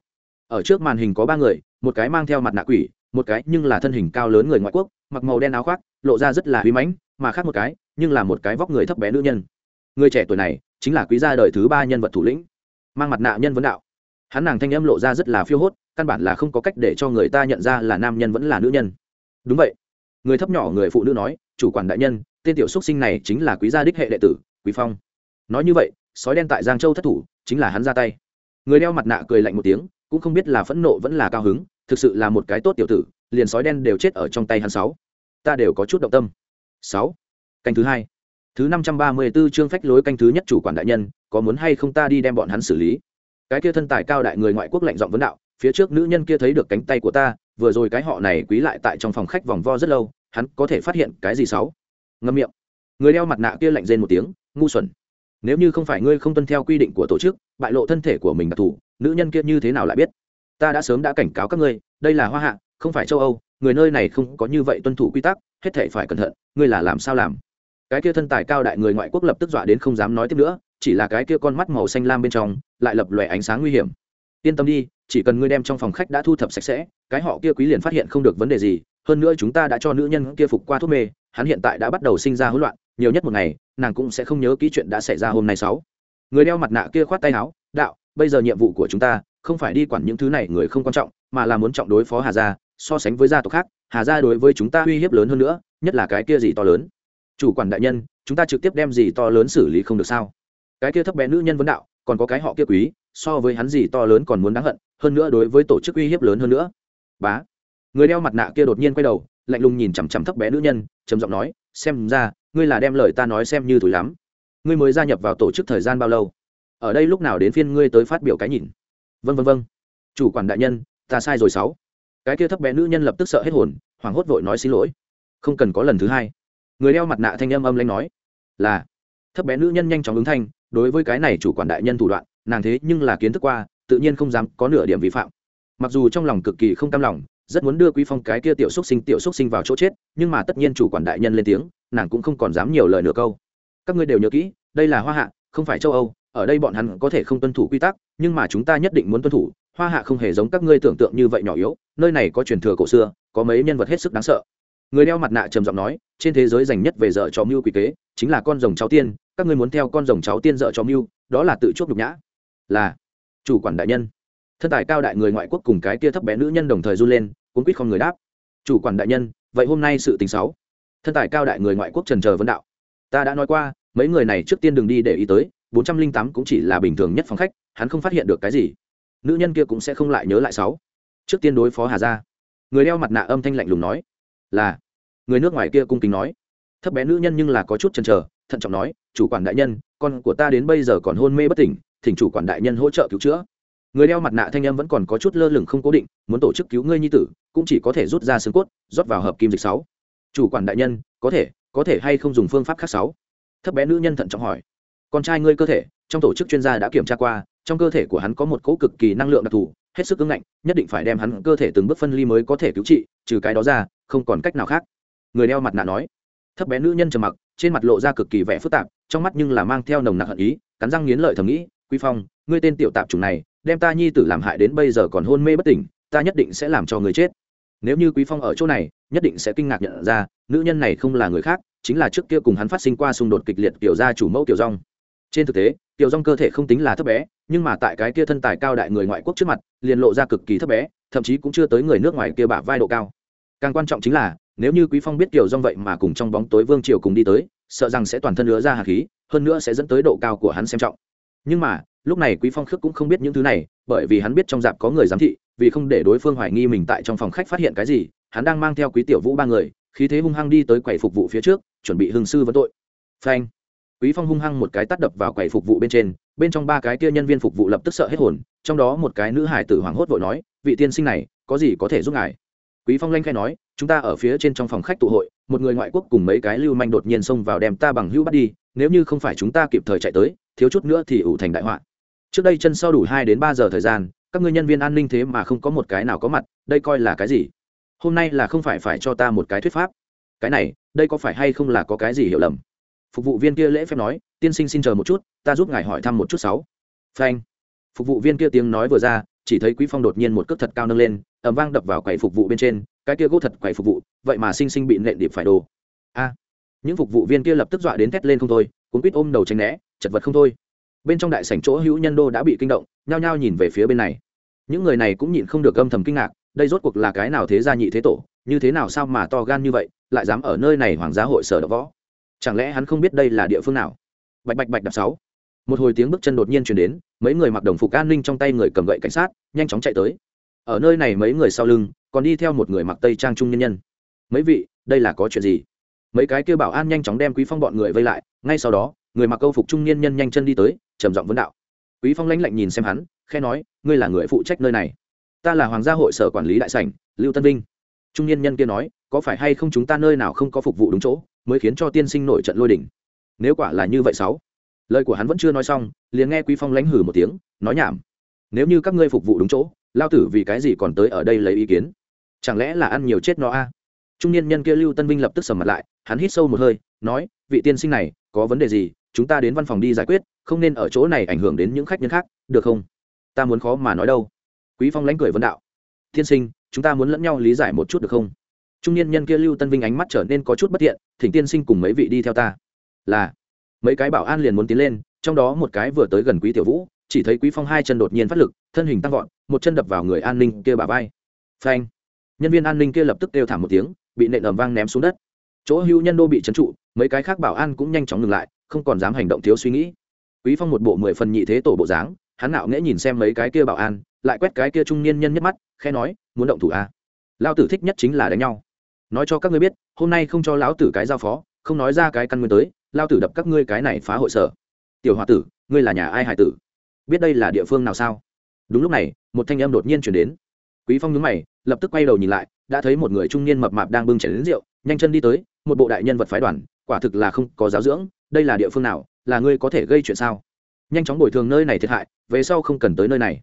Ở trước màn hình có ba người, một cái mang theo mặt nạ quỷ, một cái nhưng là thân hình cao lớn người ngoại quốc, mặc màu đen áo khoác lộ ra rất là uy mãnh, mà khác một cái, nhưng là một cái vóc người thấp bé nữ nhân. Người trẻ tuổi này chính là quý gia đời thứ ba nhân vật thủ lĩnh. Mang mặt nạ nhân vấn đạo. Hắn nàng thanh âm lộ ra rất là phiêu hốt, căn bản là không có cách để cho người ta nhận ra là nam nhân vẫn là nữ nhân. Đúng vậy. Người thấp nhỏ người phụ nữ nói, chủ quản đại nhân, tên tiểu xuất sinh này chính là quý gia đích hệ đệ tử, quý phong. Nói như vậy, sói đen tại giang châu thất thủ, chính là hắn ra tay. Người đeo mặt nạ cười lạnh một tiếng, cũng không biết là phẫn nộ vẫn là cao hứng, thực sự là một cái tốt tiểu tử, liền sói đen đều chết ở trong tay hắn sáu ta đều có chút động tâm. Sáu. Canh thứ hai. Thứ năm trăm ba mươi 534 chương phách lối canh thứ nhất chủ quản đại nhân, có muốn hay không ta đi đem bọn hắn xử lý? Cái kia thân tài cao đại người ngoại quốc lạnh giọng vấn đạo, phía trước nữ nhân kia thấy được cánh tay của ta, vừa rồi cái họ này quý lại tại trong phòng khách vòng vo rất lâu, hắn có thể phát hiện cái gì sáu? Ngâm miệng. Người đeo mặt nạ kia lạnh rên một tiếng, ngu xuẩn. Nếu như không phải ngươi không tuân theo quy định của tổ chức, bại lộ thân thể của mình đặc thù, nữ nhân kia như thế nào lại biết? Ta đã sớm đã cảnh cáo các ngươi, đây là hoa hạ, không phải châu âu người nơi này không có như vậy tuân thủ quy tắc, hết thể phải cẩn thận, ngươi là làm sao làm? Cái kia thân tài cao đại người ngoại quốc lập tức dọa đến không dám nói tiếp nữa, chỉ là cái kia con mắt màu xanh lam bên trong, lại lập lòe ánh sáng nguy hiểm. Yên tâm đi, chỉ cần ngươi đem trong phòng khách đã thu thập sạch sẽ, cái họ kia quý liền phát hiện không được vấn đề gì, hơn nữa chúng ta đã cho nữ nhân kia phục qua thuốc mê, hắn hiện tại đã bắt đầu sinh ra hỗn loạn, nhiều nhất một ngày, nàng cũng sẽ không nhớ kỹ chuyện đã xảy ra hôm nay sáu. Người đeo mặt nạ kia khoát tay áo, đạo, bây giờ nhiệm vụ của chúng ta không phải đi quản những thứ này người không quan trọng, mà là muốn trọng đối phó hà gia so sánh với gia tộc khác, hà gia đối với chúng ta uy hiếp lớn hơn nữa, nhất là cái kia gì to lớn? Chủ quản đại nhân, chúng ta trực tiếp đem gì to lớn xử lý không được sao? Cái kia thấp bé nữ nhân vấn đạo, còn có cái họ kia quý, so với hắn gì to lớn còn muốn đáng hận, hơn nữa đối với tổ chức uy hiếp lớn hơn nữa. Bá. Người đeo mặt nạ kia đột nhiên quay đầu, lạnh lùng nhìn chằm chằm thấp bé nữ nhân, trầm giọng nói, xem ra, ngươi là đem lời ta nói xem như thủi lắm. Ngươi mới gia nhập vào tổ chức thời gian bao lâu? Ở đây lúc nào đến phiên ngươi tới phát biểu cái nhìn? Vân vân vân chủ quản đại nhân, ta sai rồi sáu cái kia thấp bé nữ nhân lập tức sợ hết hồn, hoảng hốt vội nói xin lỗi. Không cần có lần thứ hai. Người đeo mặt nạ thanh âm âm lanh nói, là. Thấp bé nữ nhân nhanh chóng ứng thanh, đối với cái này chủ quản đại nhân thủ đoạn, nàng thế nhưng là kiến thức qua, tự nhiên không dám có nửa điểm vi phạm. Mặc dù trong lòng cực kỳ không cam lòng, rất muốn đưa quý phong cái kia tiểu xúc sinh, tiểu xúc sinh vào chỗ chết, nhưng mà tất nhiên chủ quản đại nhân lên tiếng, nàng cũng không còn dám nhiều lời nửa câu. Các ngươi đều nhớ kỹ, đây là hoa hạ, không phải châu âu ở đây bọn hắn có thể không tuân thủ quy tắc, nhưng mà chúng ta nhất định muốn tuân thủ, hoa hạ không hề giống các ngươi tưởng tượng như vậy nhỏ yếu, nơi này có truyền thừa cổ xưa, có mấy nhân vật hết sức đáng sợ. Người đeo mặt nạ trầm giọng nói, trên thế giới dành nhất về dợ cho mưu quỷ kế, chính là con rồng cháu tiên, các ngươi muốn theo con rồng cháu tiên dợ cho mưu, đó là tự chuốc nhục nhã. Là, chủ quản đại nhân. Thân tài cao đại người ngoại quốc cùng cái kia thấp bé nữ nhân đồng thời run lên, cuốn quýt không người đáp. Chủ quản đại nhân, vậy hôm nay sự tình xấu thân tài cao đại người ngoại quốc trần chờ vấn đạo. Ta đã nói qua, mấy người này trước tiên đừng đi để ý tới bốn trăm linh tám cũng chỉ là bình thường nhất phòng khách, hắn không phát hiện được cái gì. Nữ nhân kia cũng sẽ không lại nhớ lại sáu. Trước tiên đối phó hà gia. Người đeo mặt nạ âm thanh lạnh lùng nói, là. Người nước ngoài kia cung kính nói, thấp bé nữ nhân nhưng là có chút chần chờ, thận trọng nói, chủ quản đại nhân, con của ta đến bây giờ còn hôn mê bất tỉnh, thỉnh chủ quản đại nhân hỗ trợ cứu chữa. Người đeo mặt nạ thanh âm vẫn còn có chút lơ lửng không cố định, muốn tổ chức cứu ngươi nhi tử, cũng chỉ có thể rút ra xương cốt, rót vào hợp kim dịch sáu. Chủ quản đại nhân, có thể có thể hay không dùng phương pháp khác sáu? Thấp bé nữ nhân thận trọng hỏi con trai ngươi cơ thể, trong tổ chức chuyên gia đã kiểm tra qua, trong cơ thể của hắn có một cỗ cực kỳ năng lượng đặc thù, hết sức cứng ngạnh, nhất định phải đem hắn cơ thể từng bước phân ly mới có thể cứu trị, trừ cái đó ra, không còn cách nào khác. Người đeo mặt nạ nói. Thấp bé nữ nhân trầm mặc, trên mặt lộ ra cực kỳ vẻ phức tạp, trong mắt nhưng là mang theo nồng nặc hận ý, cắn răng nghiến lợi thầm nghĩ quy phong, ngươi tên tiểu tạp chủng này, đem ta nhi tử làm hại đến bây giờ còn hôn mê bất tỉnh, ta nhất định sẽ làm cho người chết. Nếu như quý phong ở chỗ này, nhất định sẽ kinh ngạc nhận ra, nữ nhân này không là người khác, chính là trước kia cùng hắn phát sinh qua xung đột kịch liệt tiểu gia chủ mẫu tiểu rong trên thực tế, tiểu rong cơ thể không tính là thấp bé, nhưng mà tại cái kia thân tài cao đại người ngoại quốc trước mặt, liền lộ ra cực kỳ thấp bé, thậm chí cũng chưa tới người nước ngoài kia bả vai độ cao. Càng quan trọng chính là, nếu như quý phong biết tiểu rong vậy mà cùng trong bóng tối vương triều cùng đi tới, sợ rằng sẽ toàn thân lứa ra hạt khí, hơn nữa sẽ dẫn tới độ cao của hắn xem trọng. Nhưng mà, lúc này quý phong khước cũng không biết những thứ này, bởi vì hắn biết trong dạp có người giám thị, vì không để đối phương hoài nghi mình tại trong phòng khách phát hiện cái gì, hắn đang mang theo quý tiểu vũ ba người, khí thế hung hăng đi tới quầy phục vụ phía trước, chuẩn bị hưng sư vấn tội. Phanh quý phong hung hăng một cái tắt đập vào quầy phục vụ bên trên, bên trong ba cái kia nhân viên phục vụ lập tức sợ hết hồn, trong đó một cái nữ hải tử hoảng hốt vội nói, vị tiên sinh này, có gì có thể giúp ngài? Quý phong lanh khai nói, chúng ta ở phía trên trong phòng khách tụ hội, một người ngoại quốc cùng mấy cái lưu manh đột nhiên xông vào đem ta bằng hữu bắt đi, nếu như không phải chúng ta kịp thời chạy tới, thiếu chút nữa thì ủ thành đại họa. Trước đây chân sau đủ hai đến ba giờ thời gian, các ngươi nhân viên an ninh thế mà không có một cái nào có mặt, đây coi là cái gì? Hôm nay là không phải phải cho ta một cái thuyết pháp. Cái này, đây có phải hay không là có cái gì hiểu lầm? Phục vụ viên kia lễ phép nói, tiên sinh xin chờ một chút, ta giúp ngài hỏi thăm một chút sáu. Phanh. Phục vụ viên kia tiếng nói vừa ra, chỉ thấy quý phong đột nhiên một cước thật cao nâng lên, ầm vang đập vào quầy phục vụ bên trên, cái kia gỗ thật quầy phục vụ, vậy mà sinh sinh bị nện điệp phải đồ. A. Những phục vụ viên kia lập tức dọa đến thét lên không thôi, cuốn quýt ôm đầu tránh né, chật vật không thôi. Bên trong đại sảnh chỗ hữu nhân đô đã bị kinh động, nhao nhao nhìn về phía bên này. Những người này cũng nhịn không được âm thầm kinh ngạc, đây rốt cuộc là cái nào thế gia nhị thế tổ, như thế nào sao mà to gan như vậy, lại dám ở nơi này hoàng gia hội sở đ võ? Chẳng lẽ hắn không biết đây là địa phương nào? Bạch bạch bạch đạp sáu. Một hồi tiếng bước chân đột nhiên chuyển đến, mấy người mặc đồng phục an ninh trong tay người cầm gậy cảnh sát, nhanh chóng chạy tới. Ở nơi này mấy người sau lưng, còn đi theo một người mặc tây trang trung nhân nhân. Mấy vị, đây là có chuyện gì? Mấy cái kêu bảo an nhanh chóng đem quý phong bọn người vây lại, ngay sau đó, người mặc câu phục trung niên nhân nhanh chân đi tới, trầm giọng vấn đạo. Quý phong lãnh lạnh nhìn xem hắn khe nói, ngươi là người phụ trách nơi này. Ta là hoàng gia hội sở quản lý đại sảnh, lưu tân vinh. Trung niên nhân kia nói, có phải hay không chúng ta nơi nào không có phục vụ đúng chỗ? Mới khiến cho tiên sinh nổi trận lôi đỉnh nếu quả là như vậy sáu, lời của hắn vẫn chưa nói xong, liền nghe quý phong lánh hử một tiếng, nói nhảm. Nếu như các ngươi phục vụ đúng chỗ, lao tử vì cái gì còn tới ở đây lấy ý kiến? Chẳng lẽ là ăn nhiều chết nó a? Trung niên nhân kia lưu tân vinh lập tức sầm mặt lại, hắn hít sâu một hơi, nói, vị tiên sinh này, có vấn đề gì, chúng ta đến văn phòng đi giải quyết, không nên ở chỗ này ảnh hưởng đến những khách nhân khác, được không? Ta muốn khó mà nói đâu. Quý phong lánh cười vấn đạo. Tiên sinh, chúng ta muốn lẫn nhau lý giải một chút được không? Trung niên nhân kia lưu tân vinh ánh mắt trở nên có chút bất thiện thỉnh tiên sinh cùng mấy vị đi theo ta. Là, mấy cái bảo an liền muốn tiến lên, trong đó một cái vừa tới gần quý tiểu vũ, chỉ thấy quý phong hai chân đột nhiên phát lực, thân hình tăng vọt, một chân đập vào người an ninh kia bà vai. Phanh! Nhân viên an ninh kia lập tức kêu thảm một tiếng, bị nện ầm vang ném xuống đất. Chỗ hữu nhân đô bị trấn trụ, mấy cái khác bảo an cũng nhanh chóng ngừng lại, không còn dám hành động thiếu suy nghĩ. Quý phong một bộ mười phần nhị thế tổ bộ dáng, hắn nạo nghễ nhìn xem mấy cái kia bảo an, lại quét cái kia trung niên nhân nhất mắt khe nói, muốn động thủ à. lao tử thích nhất chính là đánh nhau nói cho các ngươi biết, hôm nay không cho lão tử cái giao phó, không nói ra cái căn nguyên tới, lao tử đập các ngươi cái này phá hội sở. Tiểu h o a tử, ngươi là nhà ai hải tử? Biết đây là địa phương nào sao? Đúng lúc này, một thanh âm đột nhiên chuyển đến. Quý phong nhúng mày, lập tức quay đầu nhìn lại, đã thấy một người trung niên mập mạp đang bưng chảy đến rượu, nhanh chân đi tới, một bộ đại nhân vật phái đoàn, quả thực là không có giáo dưỡng, đây là địa phương nào, là ngươi có thể gây chuyện sao? Nhanh chóng bồi thường nơi này thiệt hại, về sau không cần tới nơi này.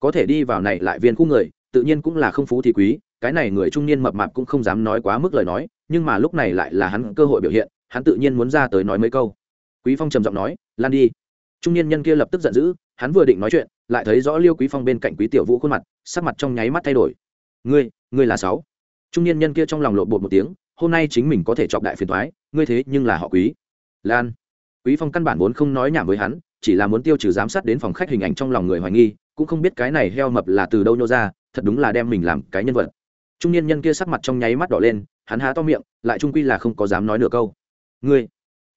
Có thể đi vào này lại viên khu người, tự nhiên cũng là không phú thì quý cái này người trung niên mập mạp cũng không dám nói quá mức lời nói, nhưng mà lúc này lại là hắn cơ hội biểu hiện, hắn tự nhiên muốn ra tới nói mấy câu. Quý phong trầm giọng nói, lan đi. Trung niên nhân kia lập tức giận dữ, hắn vừa định nói chuyện, lại thấy rõ liêu quý phong bên cạnh quý tiểu vũ khuôn mặt, sắc mặt trong nháy mắt thay đổi. Ngươi ngươi là sáu. Trung niên nhân kia trong lòng lộn bột một tiếng, hôm nay chính mình có thể chọc đại phiền thoái ngươi thế nhưng là họ quý. Lan. Quý phong căn bản vốn không nói nhảm với hắn, chỉ là muốn tiêu trừ giám sát đến phòng khách hình ảnh trong lòng người hoài nghi, cũng không biết cái này heo mập là từ đâu nhô ra, thật đúng là đem mình làm cái nhân vật trung niên nhân kia sắc mặt trong nháy mắt đỏ lên, hắn há to miệng, lại trung quy là không có dám nói nửa câu. Ngươi.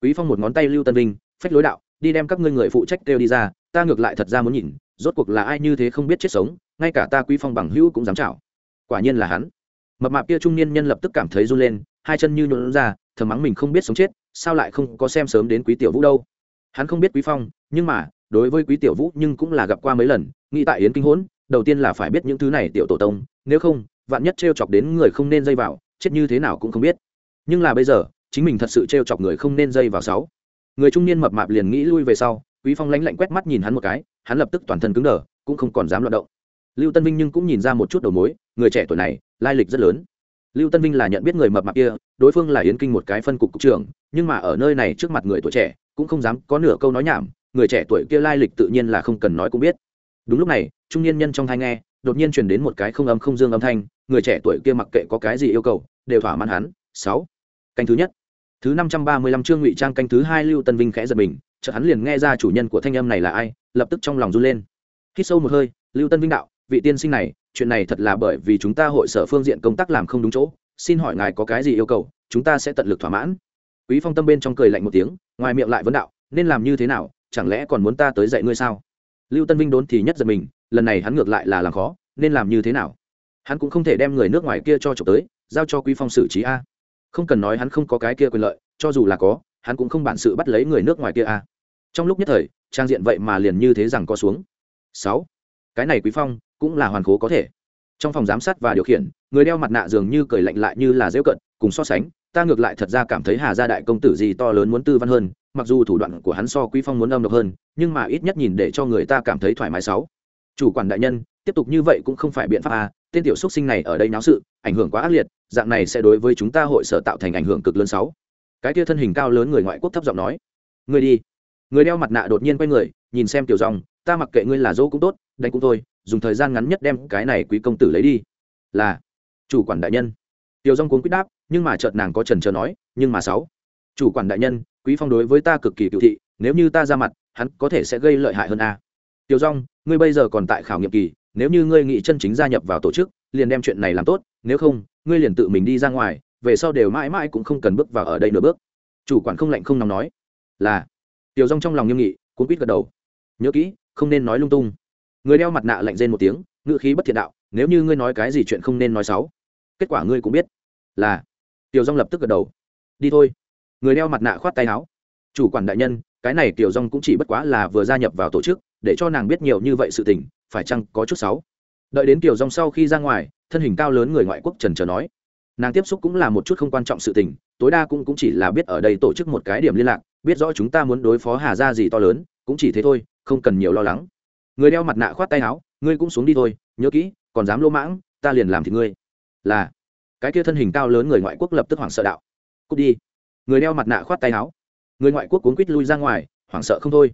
Quý phong một ngón tay lưu tân vinh, phách lối đạo, đi đem các ngươi người phụ trách kêu đi ra, ta ngược lại thật ra muốn nhìn, rốt cuộc là ai như thế không biết chết sống, ngay cả ta quý phong bằng hữu cũng dám chảo. Quả nhiên là hắn. Mập mạp kia trung niên nhân lập tức cảm thấy run lên, hai chân như nhuộn ra, thầm mắng mình không biết sống chết, sao lại không có xem sớm đến quý tiểu vũ đâu. Hắn không biết quý phong, nhưng mà, đối với quý tiểu vũ nhưng cũng là gặp qua mấy lần, nghĩ tại yến kinh hỗn, đầu tiên là phải biết những thứ này tiểu tổ tông, nếu không vạn nhất trêu chọc đến người không nên dây vào, chết như thế nào cũng không biết. Nhưng là bây giờ, chính mình thật sự trêu chọc người không nên dây vào sáu. Người trung niên mập mạp liền nghĩ lui về sau, quý phong lánh lạnh quét mắt nhìn hắn một cái, hắn lập tức toàn thân cứng đờ, cũng không còn dám loạt động. Lưu tân vinh nhưng cũng nhìn ra một chút đầu mối, người trẻ tuổi này, lai lịch rất lớn. Lưu tân vinh là nhận biết người mập mạp kia, đối phương là yến kinh một cái phân cục cục trưởng, nhưng mà ở nơi này trước mặt người tuổi trẻ, cũng không dám có nửa câu nói nhảm, người trẻ tuổi kia lai lịch tự nhiên là không cần nói cũng biết. Đúng lúc này, trung niên nhân trong thai nghe đột nhiên truyền đến một cái không âm không dương âm thanh, người trẻ tuổi kia mặc kệ có cái gì yêu cầu, đều thỏa mãn hắn. Sáu. Canh thứ nhất. Thứ năm trăm ba mươi lăm chương ngụy trang canh thứ hai lưu tân vinh khẽ giật mình, chợt hắn liền nghe ra chủ nhân của thanh âm này là ai, lập tức trong lòng run lên. Hít sâu một hơi, lưu tân vinh đạo, vị tiên sinh này, chuyện này thật là bởi vì chúng ta hội sở phương diện công tác làm không đúng chỗ, xin hỏi ngài có cái gì yêu cầu, chúng ta sẽ tận lực thỏa mãn. Quý phong tâm bên trong cười lạnh một tiếng, ngoài miệng lại vấn đạo, nên làm như thế nào, chẳng lẽ còn muốn ta tới dạy ngươi sao? Lưu tân vinh đốn thì nhất giật mình lần này hắn ngược lại là làm khó, nên làm như thế nào? Hắn cũng không thể đem người nước ngoài kia cho trộm tới, giao cho quý phong xử trí a. Không cần nói hắn không có cái kia quyền lợi, cho dù là có, hắn cũng không bản sự bắt lấy người nước ngoài kia a. Trong lúc nhất thời, trang diện vậy mà liền như thế rằng có xuống. Sáu. Cái này quý phong cũng là hoàn cố có thể. Trong phòng giám sát và điều khiển, người đeo mặt nạ dường như cười lạnh lại như là dễ cận, cùng so sánh, ta ngược lại thật ra cảm thấy hà gia đại công tử gì to lớn muốn tư văn hơn, mặc dù thủ đoạn của hắn so quý phong muốn âm độc hơn, nhưng mà ít nhất nhìn để cho người ta cảm thấy thoải mái sáu chủ quản đại nhân, tiếp tục như vậy cũng không phải biện pháp à tên tiểu xuất sinh này ở đây náo sự, ảnh hưởng quá ác liệt, dạng này sẽ đối với chúng ta hội sở tạo thành ảnh hưởng cực lớn sáu. Cái kia thân hình cao lớn người ngoại quốc thấp giọng nói người đi. Người đeo mặt nạ đột nhiên quay người, nhìn xem tiểu dòng, ta mặc kệ ngươi là dỗ cũng tốt, đánh cũng thôi, dùng thời gian ngắn nhất đem cái này quý công tử lấy đi. Là, chủ quản đại nhân. Tiểu dòng cuốn quyết đáp, nhưng mà chợt nàng có trần trờ nói, nhưng mà sáu, chủ quản đại nhân, quý phong đối với ta cực kỳ cựu thị, nếu như ta ra mặt, hắn có thể sẽ gây lợi hại hơn a tiểu dòng ngươi bây giờ còn tại khảo nghiệm kỳ, nếu như ngươi nghĩ chân chính gia nhập vào tổ chức, liền đem chuyện này làm tốt, nếu không, ngươi liền tự mình đi ra ngoài, về sau đều mãi mãi cũng không cần bước vào ở đây nửa bước. Chủ quản không lạnh không nóng nói. Là. Tiểu rong trong lòng nghiêm nghị, cuốn quýt gật đầu. Nhớ kỹ, không nên nói lung tung. Người đeo mặt nạ lạnh rên một tiếng ngự khí bất thiện đạo, nếu như ngươi nói cái gì chuyện không nên nói xấu, kết quả ngươi cũng biết. Là. Tiểu rong lập tức gật đầu. Đi thôi. Người đeo mặt nạ khoát tay áo. Chủ quản đại nhân, cái này tiểu rong cũng chỉ bất quá là vừa gia nhập vào tổ chức để cho nàng biết nhiều như vậy sự tình phải chăng có chút xấu? Đợi đến kiều dòng sau khi ra ngoài thân hình cao lớn người ngoại quốc trần trờ nói. Nàng tiếp xúc cũng là một chút không quan trọng sự tình tối đa cũng, cũng chỉ là biết ở đây tổ chức một cái điểm liên lạc biết rõ chúng ta muốn đối phó hà ra gì to lớn cũng chỉ thế thôi không cần nhiều lo lắng. Người đeo mặt nạ khoát tay áo ngươi cũng xuống đi thôi nhớ kỹ còn dám lô mãng ta liền làm thì ngươi. Là. Cái kia thân hình cao lớn người ngoại quốc lập tức hoảng sợ đạo. Cút đi. Người đeo mặt nạ khoát tay áo. Người ngoại quốc cuốn quýt lui ra ngoài hoảng sợ không thôi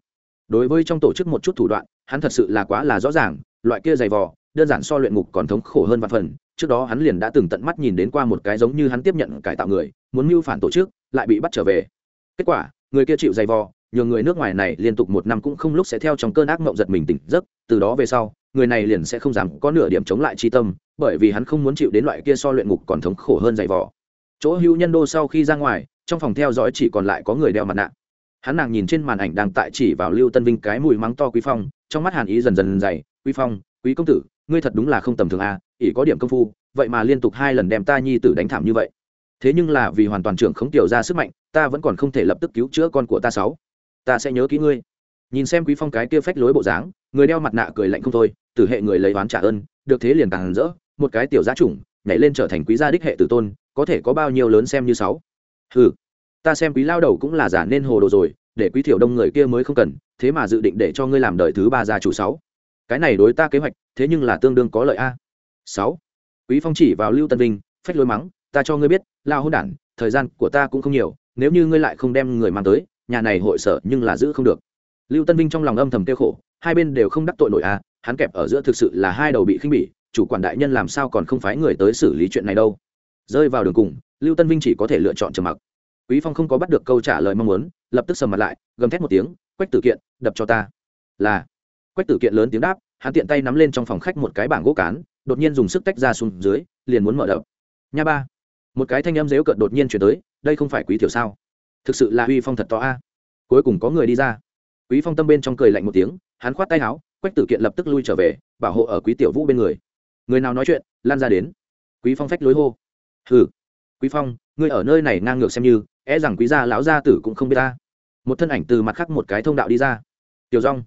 đối với trong tổ chức một chút thủ đoạn, hắn thật sự là quá là rõ ràng, loại kia dày vò, đơn giản so luyện ngục còn thống khổ hơn vạn phần. Trước đó hắn liền đã từng tận mắt nhìn đến qua một cái giống như hắn tiếp nhận cải tạo người, muốn mưu phản tổ chức, lại bị bắt trở về. Kết quả, người kia chịu dày vò, nhường người nước ngoài này liên tục một năm cũng không lúc sẽ theo trong cơn ác mộng giật mình tỉnh giấc, từ đó về sau, người này liền sẽ không dám có nửa điểm chống lại chi tâm, bởi vì hắn không muốn chịu đến loại kia so luyện ngục còn thống khổ hơn dày vò. Chỗ hữu nhân đô sau khi ra ngoài, trong phòng theo dõi chỉ còn lại có người đeo mặt nạ hắn nàng nhìn trên màn ảnh đang tại chỉ vào lưu tân vinh cái mùi mắng to quý phong, trong mắt hàn ý dần dần dày, quý phong, quý công tử, ngươi thật đúng là không tầm thường a ỷ có điểm công phu, vậy mà liên tục hai lần đem ta nhi tử đánh thảm như vậy. Thế nhưng là vì hoàn toàn trưởng không tiểu ra sức mạnh, ta vẫn còn không thể lập tức cứu chữa con của ta sáu. Ta sẽ nhớ kỹ ngươi. Nhìn xem quý phong cái kia phách lối bộ dáng, người đeo mặt nạ cười lạnh không thôi tử hệ người lấy oán trả ơn, được thế liền càng rỡ, một cái tiểu gia chủng, nhảy lên trở thành quý gia đích hệ tử tôn, có thể có bao nhiêu lớn xem như sáu. Ừ ta xem quý lao đầu cũng là giả nên hồ đồ rồi để quý thiểu đông người kia mới không cần thế mà dự định để cho ngươi làm đời thứ ba gia chủ sáu. Cái này đối ta kế hoạch thế nhưng là tương đương có lợi a. Sáu. Quý phong chỉ vào lưu tân vinh phách lối mắng ta cho ngươi biết lao hôn đản thời gian của ta cũng không nhiều nếu như ngươi lại không đem người mang tới nhà này hội sở nhưng là giữ không được. Lưu tân vinh trong lòng âm thầm kêu khổ hai bên đều không đắc tội nổi a, hắn kẹp ở giữa thực sự là hai đầu bị khinh bỉ chủ quản đại nhân làm sao còn không phái người tới xử lý chuyện này đâu. Rơi vào đường cùng lưu tân vinh chỉ có thể lựa chọn trầm mặc quý phong không có bắt được câu trả lời mong muốn, lập tức sầm mặt lại, gầm thét một tiếng, quách tử kiện, đập cho ta. Là, quách tử kiện lớn tiếng đáp, hắn tiện tay nắm lên trong phòng khách một cái bảng gỗ cán, đột nhiên dùng sức tách ra xuống dưới, liền muốn mở đập. Nha ba. Một cái thanh âm dếu cợt đột nhiên chuyển tới, đây không phải quý tiểu sao? Thực sự là uy phong thật to a. Cuối cùng có người đi ra. Quý phong tâm bên trong cười lạnh một tiếng, hắn khoát tay áo, quách tử kiện lập tức lui trở về, bảo hộ ở quý tiểu vũ bên người. Người nào nói chuyện, lan ra đến. Quý phong phách lối hô. Hừ, quý phong, ngươi ở nơi này ngang ngược xem như e rằng quý gia lão gia tử cũng không biết ta. Một thân ảnh từ mặt khác một cái thông đạo đi ra. Tiểu rong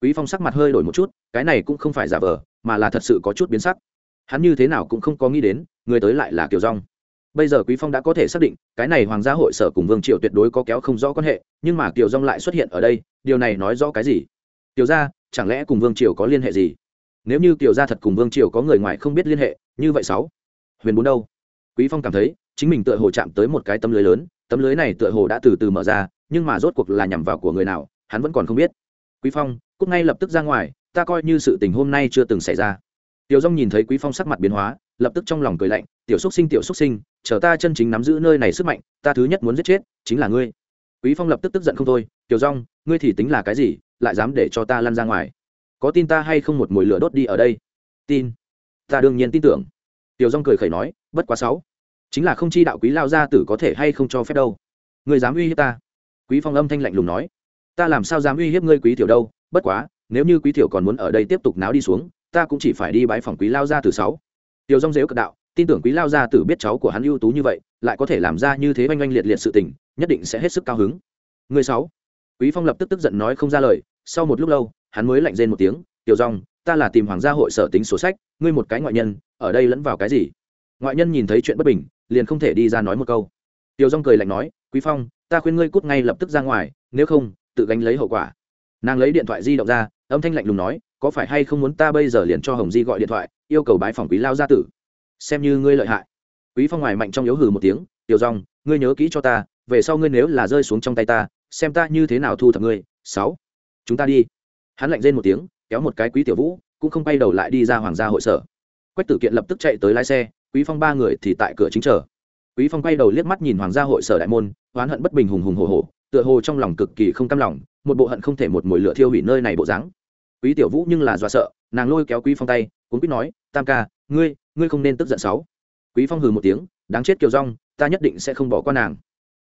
quý phong sắc mặt hơi đổi một chút, cái này cũng không phải giả vờ, mà là thật sự có chút biến sắc. Hắn như thế nào cũng không có nghĩ đến, người tới lại là Tiểu rong bây giờ quý phong đã có thể xác định, cái này hoàng gia hội sở cùng vương triều tuyệt đối có kéo không rõ quan hệ, nhưng mà Tiểu rong lại xuất hiện ở đây, điều này nói rõ cái gì? Tiểu gia, chẳng lẽ cùng vương triều có liên hệ gì? Nếu như Tiểu gia thật cùng vương triều có người ngoài không biết liên hệ, như vậy sáu, huyền bốn đâu? Quý phong cảm thấy, chính mình tựa hồ chạm tới một cái tâm lưới lớn tấm lưới này tựa hồ đã từ từ mở ra, nhưng mà rốt cuộc là nhằm vào của người nào, hắn vẫn còn không biết. Quý phong cúc ngay lập tức ra ngoài, ta coi như sự tình hôm nay chưa từng xảy ra. Tiểu dông nhìn thấy quý phong sắc mặt biến hóa, lập tức trong lòng cười lạnh, tiểu xúc sinh, tiểu xúc sinh, chờ ta chân chính nắm giữ nơi này sức mạnh, ta thứ nhất muốn giết chết chính là ngươi. Quý phong lập tức tức giận không thôi, tiểu dông ngươi thì tính là cái gì, lại dám để cho ta lăn ra ngoài? Có tin ta hay không một mùi lửa đốt đi ở đây? Tin. Ta đương nhiên tin tưởng. Tiểu dông cười khẩy nói, bất quá sáu chính là không chi đạo quý lao gia tử có thể hay không cho phép đâu. Người dám uy hiếp ta? Quý phong âm thanh lạnh lùng nói. Ta làm sao dám uy hiếp ngươi quý tiểu đâu? Bất quá, nếu như quý tiểu còn muốn ở đây tiếp tục náo đi xuống, ta cũng chỉ phải đi bái phòng quý lao gia tử sáu. Tiểu dông dếu cực đạo, tin tưởng quý lao gia tử biết cháu của hắn ưu tú như vậy, lại có thể làm ra như thế oanh oanh liệt liệt sự tình, nhất định sẽ hết sức cao hứng. Người sáu. Quý phong lập tức tức giận nói không ra lời, sau một lúc lâu, hắn mới lạnh rên một tiếng. Tiểu dông, ta là tìm hoàng gia hội sở tính sổ sách, ngươi một cái ngoại nhân, ở đây lẫn vào cái gì? Ngoại nhân nhìn thấy chuyện bất bình, liền không thể đi ra nói một câu. Tiểu dong cười lạnh nói, quý phong, ta khuyên ngươi cút ngay lập tức ra ngoài, nếu không, tự gánh lấy hậu quả. Nàng lấy điện thoại di động ra, âm thanh lạnh lùng nói, có phải hay không muốn ta bây giờ liền cho hồng di gọi điện thoại, yêu cầu bái phòng quý lao gia tử? Xem như ngươi lợi hại. Quý phong ngoài mạnh trong yếu hừ một tiếng, tiểu dong ngươi nhớ kỹ cho ta, về sau ngươi nếu là rơi xuống trong tay ta, xem ta như thế nào thu thập ngươi. Sáu, chúng ta đi. Hắn lạnh rên một tiếng, kéo một cái quý tiểu vũ, cũng không quay đầu lại đi ra hoàng gia hội sở. Quách tử kiện lập tức chạy tới lái xe quý phong ba người thì tại cửa chính chờ. Quý phong quay đầu liếc mắt nhìn hoàng gia hội sở đại môn, oán hận bất bình hùng hùng hồ hồ tựa hồ trong lòng cực kỳ không cam lòng, một bộ hận không thể một mùi lửa thiêu hủy nơi này bộ dáng. Quý tiểu vũ nhưng là do sợ, nàng lôi kéo quý phong tay, cuốn quýt nói, tam ca, ngươi ngươi không nên tức giận sáu. Quý phong hừ một tiếng, đáng chết kiều rong ta nhất định sẽ không bỏ qua nàng.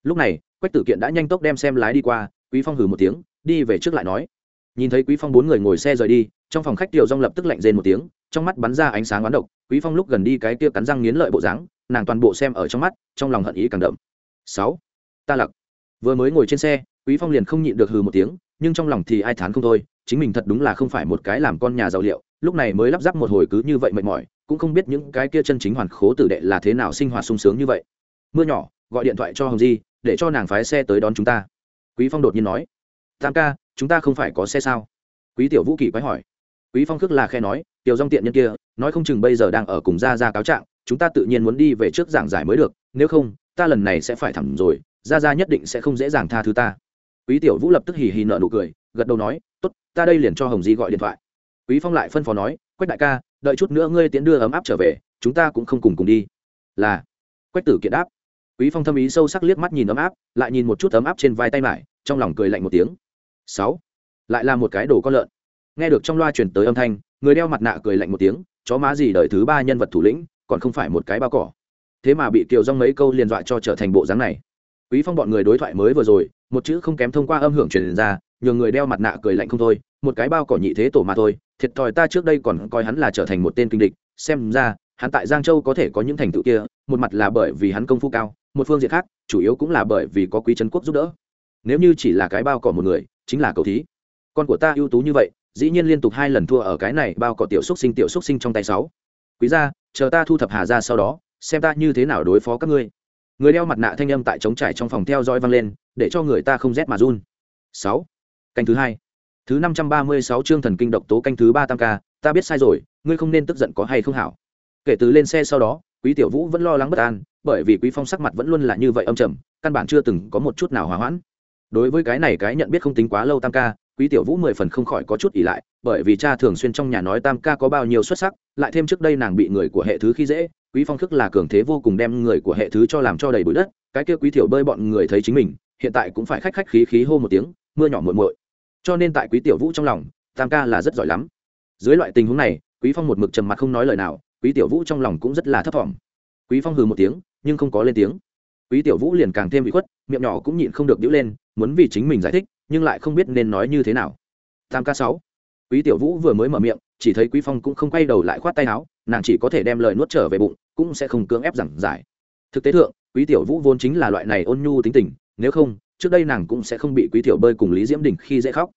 Lúc này, quách tử kiện đã nhanh tốc đem xem lái đi qua, quý phong hừ một tiếng, đi về trước lại nói. Nhìn thấy quý phong bốn người ngồi xe rời đi, trong phòng khách tiểu rong lập tức lạnh rên một tiếng trong mắt bắn ra ánh sáng oán độc, quý phong lúc gần đi cái kia cắn răng nghiến lợi bộ dáng, nàng toàn bộ xem ở trong mắt, trong lòng hận ý càng đậm. Sáu, ta lặc. Vừa mới ngồi trên xe, quý phong liền không nhịn được hừ một tiếng, nhưng trong lòng thì ai thán không thôi, chính mình thật đúng là không phải một cái làm con nhà giàu liệu, lúc này mới lắp ráp một hồi cứ như vậy mệt mỏi, cũng không biết những cái kia chân chính hoàn khố tử đệ là thế nào sinh hoạt sung sướng như vậy. Mưa nhỏ, gọi điện thoại cho hồng di, để cho nàng phái xe tới đón chúng ta. Quý phong đột nhiên nói, tam ca, chúng ta không phải có xe sao? Quý tiểu vũ kỳ quái hỏi. Quý phong khước là khe nói tiểu dòng tiện nhân kia, nói không chừng bây giờ đang ở cùng ra ra cáo trạng, chúng ta tự nhiên muốn đi về trước giảng giải mới được, nếu không, ta lần này sẽ phải thẳng rồi ra ra nhất định sẽ không dễ dàng tha thứ ta. Quý tiểu vũ lập tức hì hì nợ nụ cười, gật đầu nói, tốt, ta đây liền cho hồng di gọi điện thoại. Quý phong lại phân phó nói, quách đại ca, đợi chút nữa ngươi tiến đưa ấm áp trở về, chúng ta cũng không cùng cùng đi. Là, quách tử kiện đáp. Quý phong thâm ý sâu sắc liếc mắt nhìn ấm áp, lại nhìn một chút ấm áp trên vai tay mải, trong lòng cười lạnh một tiếng. Sáu, lại là một cái đồ con lợn. Nghe được trong loa truyền tới âm thanh người đeo mặt nạ cười lạnh một tiếng, chó má gì đợi thứ ba nhân vật thủ lĩnh, còn không phải một cái bao cỏ. Thế mà bị kiều rong mấy câu liền dọa cho trở thành bộ dáng này. Quý phong bọn người đối thoại mới vừa rồi, một chữ không kém thông qua âm hưởng truyền ra, nhường người đeo mặt nạ cười lạnh không thôi, một cái bao cỏ nhị thế tổ mà thôi, thiệt thòi ta trước đây còn coi hắn là trở thành một tên kinh địch, xem ra, hắn tại giang châu có thể có những thành tựu kia, một mặt là bởi vì hắn công phu cao, một phương diện khác, chủ yếu cũng là bởi vì có quý trấn quốc giúp đỡ. Nếu như chỉ là cái bao cỏ một người, chính là cầu thí. Con của ta ưu tú như vậy dĩ nhiên liên tục hai lần thua ở cái này, bao cỏ tiểu xúc sinh, tiểu xúc sinh trong tay sáu. Quý gia, chờ ta thu thập hà ra sau đó, xem ta như thế nào đối phó các ngươi. Người đeo mặt nạ thanh âm tại trống trải trong phòng theo dõi vang lên, để cho người ta không rét mà run. Sáu. Canh thứ hai. Thứ năm trăm ba mươi sáu chương thần kinh độc tố canh thứ ba tam ca, ta biết sai rồi, ngươi không nên tức giận có hay không hảo. Kể từ lên xe sau đó, quý tiểu vũ vẫn lo lắng bất an, bởi vì quý phong sắc mặt vẫn luôn là như vậy âm trầm, căn bản chưa từng có một chút nào hòa hoãn. Đối với cái này cái nhận biết không tính quá lâu tam ca quý tiểu vũ mười phần không khỏi có chút ỉ lại, bởi vì cha thường xuyên trong nhà nói tam ca có bao nhiêu xuất sắc, lại thêm trước đây nàng bị người của hệ thứ khi dễ, quý phong thức là cường thế vô cùng đem người của hệ thứ cho làm cho đầy bụi đất, cái kia quý tiểu bơi bọn người thấy chính mình, hiện tại cũng phải khách khách khí khí hô một tiếng, mưa nhỏ muội muội. Cho nên tại quý tiểu vũ trong lòng, tam ca là rất giỏi lắm. Dưới loại tình huống này, quý phong một mực trầm mặt không nói lời nào, quý tiểu vũ trong lòng cũng rất là thấp thỏm. Quý phong hừ một tiếng, nhưng không có lên tiếng. Quý tiểu vũ liền càng thêm bị khuất, miệng nhỏ cũng nhịn không được đĩu lên, muốn vì chính mình giải thích nhưng lại không biết nên nói như thế nào. Tam ca sáu. Quý tiểu vũ vừa mới mở miệng, chỉ thấy quý phong cũng không quay đầu lại khoát tay áo, nàng chỉ có thể đem lời nuốt trở về bụng, cũng sẽ không cưỡng ép giảng giải. Thực tế thượng, quý tiểu vũ vốn chính là loại này ôn nhu tính tình, nếu không, trước đây nàng cũng sẽ không bị quý tiểu bơi cùng lý diễm đình khi dễ khóc.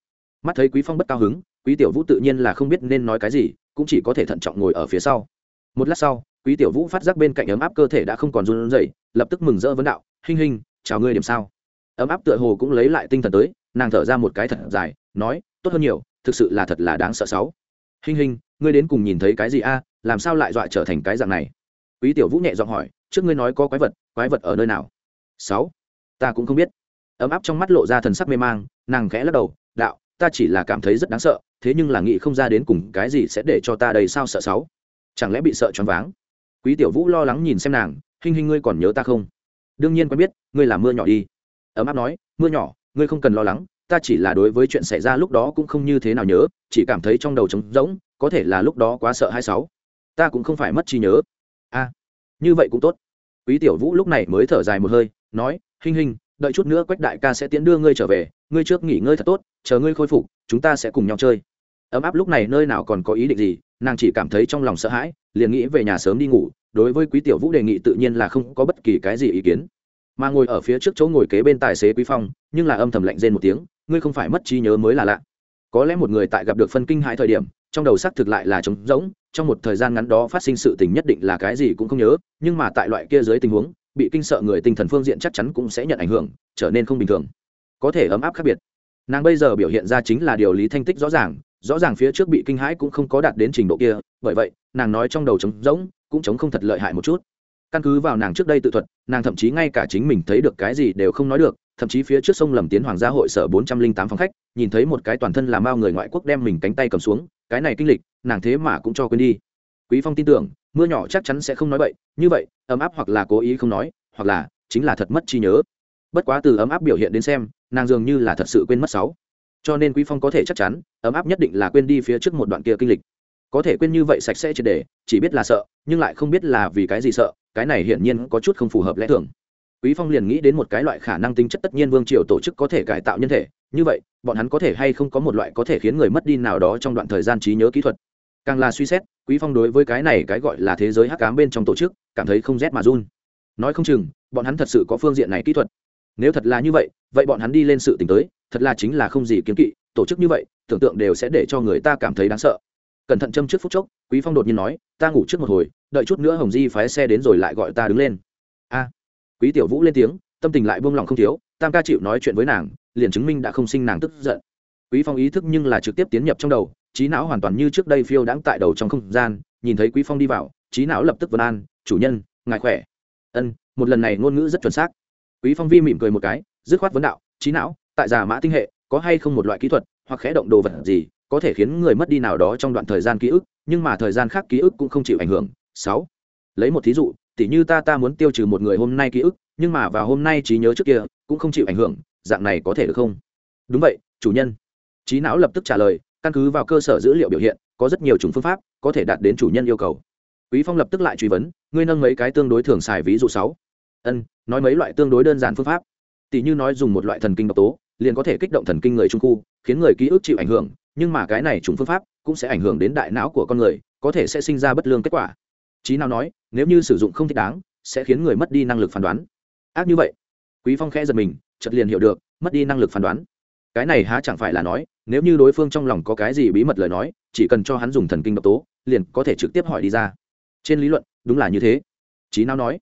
Mắt thấy quý phong bất cao hứng, quý tiểu vũ tự nhiên là không biết nên nói cái gì, cũng chỉ có thể thận trọng ngồi ở phía sau. Một lát sau, quý tiểu vũ phát giác bên cạnh ấm áp cơ thể đã không còn run rẩy, lập tức mừng rỡ vấn đạo, hinh hinh, chào ngươi điểm sao? Ấm áp tựa hồ cũng lấy lại tinh thần tới nàng thở ra một cái thật dài, nói, tốt hơn nhiều, thực sự là thật là đáng sợ sáu. Hinh hinh, ngươi đến cùng nhìn thấy cái gì a? Làm sao lại dọa trở thành cái dạng này? Quý tiểu vũ nhẹ giọng hỏi, trước ngươi nói có quái vật quái vật ở nơi nào? Sáu, ta cũng không biết. Ấm áp trong mắt lộ ra thần sắc mê mang, nàng khẽ lắc đầu, đạo, ta chỉ là cảm thấy rất đáng sợ, thế nhưng là nghĩ không ra đến cùng cái gì sẽ để cho ta đầy sao sợ sáu. Chẳng lẽ bị sợ choáng váng? Quý tiểu vũ lo lắng nhìn xem nàng, hinh hinh, ngươi còn nhớ ta không? Đương nhiên quen biết, ngươi là mưa nhỏ đi. Ấm áp nói, mưa nhỏ ngươi không cần lo lắng, ta chỉ là đối với chuyện xảy ra lúc đó cũng không như thế nào nhớ, chỉ cảm thấy trong đầu trống rỗng, có thể là lúc đó quá sợ hai sáu. Ta cũng không phải mất trí nhớ. A, như vậy cũng tốt. Quý tiểu vũ lúc này mới thở dài một hơi, nói, hinh hinh, đợi chút nữa quách đại ca sẽ tiến đưa ngươi trở về, ngươi trước nghỉ ngơi thật tốt, chờ ngươi khôi phục, chúng ta sẽ cùng nhau chơi. Ấm áp lúc này nơi nào còn có ý định gì, nàng chỉ cảm thấy trong lòng sợ hãi, liền nghĩ về nhà sớm đi ngủ, đối với quý tiểu vũ đề nghị tự nhiên là không có bất kỳ cái gì ý kiến mà ngồi ở phía trước chỗ ngồi kế bên tài xế quý phong, nhưng là âm thầm lạnh rên một tiếng, ngươi không phải mất trí nhớ mới là lạ. Có lẽ một người tại gặp được phân kinh hãi thời điểm, trong đầu xác thực lại là trống rỗng, trong một thời gian ngắn đó phát sinh sự tình nhất định là cái gì cũng không nhớ, nhưng mà tại loại kia dưới tình huống, bị kinh sợ người tinh thần phương diện chắc chắn cũng sẽ nhận ảnh hưởng, trở nên không bình thường. Có thể ấm áp khác biệt. Nàng bây giờ biểu hiện ra chính là điều lý thanh tích rõ ràng rõ ràng phía trước bị kinh hãi cũng không có đạt đến trình độ kia, bởi vậy, nàng nói trong đầu trống rỗng, cũng trống không thật lợi hại một chút căn cứ vào nàng trước đây tự thuật nàng thậm chí ngay cả chính mình thấy được cái gì đều không nói được thậm chí phía trước sông lầm tiến hoàng gia hội sở bốn trăm linh tám phòng khách nhìn thấy một cái toàn thân làm bao người ngoại quốc đem mình cánh tay cầm xuống cái này kinh lịch nàng thế mà cũng cho quên đi. Quý phong tin tưởng mưa nhỏ chắc chắn sẽ không nói vậy như vậy ấm áp hoặc là cố ý không nói hoặc là chính là thật mất trí nhớ. Bất quá từ ấm áp biểu hiện đến xem nàng dường như là thật sự quên mất sáu. Cho nên quý phong có thể chắc chắn ấm áp nhất định là quên đi phía trước một đoạn kia kinh lịch. Có thể quên như vậy sạch sẽ triệt đề, chỉ biết là sợ nhưng lại không biết là vì cái gì sợ cái này hiển nhiên có chút không phù hợp lẽ thường. Quý phong liền nghĩ đến một cái loại khả năng tính chất tất nhiên vương triều tổ chức có thể cải tạo nhân thể. Như vậy, bọn hắn có thể hay không có một loại có thể khiến người mất đi nào đó trong đoạn thời gian trí nhớ kỹ thuật. Càng là suy xét, quý phong đối với cái này cái gọi là thế giới hắc ám bên trong tổ chức, cảm thấy không rét mà run. Nói không chừng, bọn hắn thật sự có phương diện này kỹ thuật. Nếu thật là như vậy vậy bọn hắn đi lên sự tình tới, thật là chính là không gì kiến kỵ. Tổ chức như vậy, tưởng tượng đều sẽ để cho người ta cảm thấy đáng sợ cẩn thận châm trước phút chốc, quý phong đột nhiên nói, ta ngủ trước một hồi, đợi chút nữa hồng di phái xe đến rồi lại gọi ta đứng lên. A. Quý tiểu vũ lên tiếng, tâm tình lại buông lòng không thiếu, tam ca chịu nói chuyện với nàng, liền chứng minh đã không sinh nàng tức giận. Quý phong ý thức nhưng là trực tiếp tiến nhập trong đầu, trí não hoàn toàn như trước đây phiêu đãng tại đầu trong không gian, nhìn thấy quý phong đi vào, trí não lập tức vân an, chủ nhân, ngài khỏe? Ân, một lần này ngôn ngữ rất chuẩn xác. Quý phong vi mỉm cười một cái, dứt khoát vấn đạo, trí não, tại giả mã tinh hệ, có hay không một loại kỹ thuật, hoặc khẽ động đồ vật gì? Có thể khiến người mất đi nào đó trong đoạn thời gian ký ức, nhưng mà thời gian khác ký ức cũng không chịu ảnh hưởng. Sáu, lấy một thí dụ, tỉ như ta ta muốn tiêu trừ một người hôm nay ký ức, nhưng mà vào hôm nay trí nhớ trước kia cũng không chịu ảnh hưởng, dạng này có thể được không? Đúng vậy, chủ nhân. Trí não lập tức trả lời, căn cứ vào cơ sở dữ liệu biểu hiện, có rất nhiều chủng phương pháp có thể đạt đến chủ nhân yêu cầu. Quý phong lập tức lại truy vấn, ngươi nâng mấy cái tương đối thường xài ví dụ sáu. Ân, nói mấy loại tương đối đơn giản phương pháp. Tỷ như nói dùng một loại thần kinh độc tố, liền có thể kích động thần kinh người trung khu, khiến người ký ức chịu ảnh hưởng nhưng mà cái này trùng phương pháp cũng sẽ ảnh hưởng đến đại não của con người, có thể sẽ sinh ra bất lương kết quả. Trí nào nói, nếu như sử dụng không thích đáng, sẽ khiến người mất đi năng lực phán đoán. Ác như vậy. Quý phong khẽ giật mình, chợt liền hiểu được, mất đi năng lực phán đoán. Cái này há chẳng phải là nói, nếu như đối phương trong lòng có cái gì bí mật lời nói, chỉ cần cho hắn dùng thần kinh độc tố, liền có thể trực tiếp hỏi đi ra. Trên lý luận, đúng là như thế. Trí nào nói.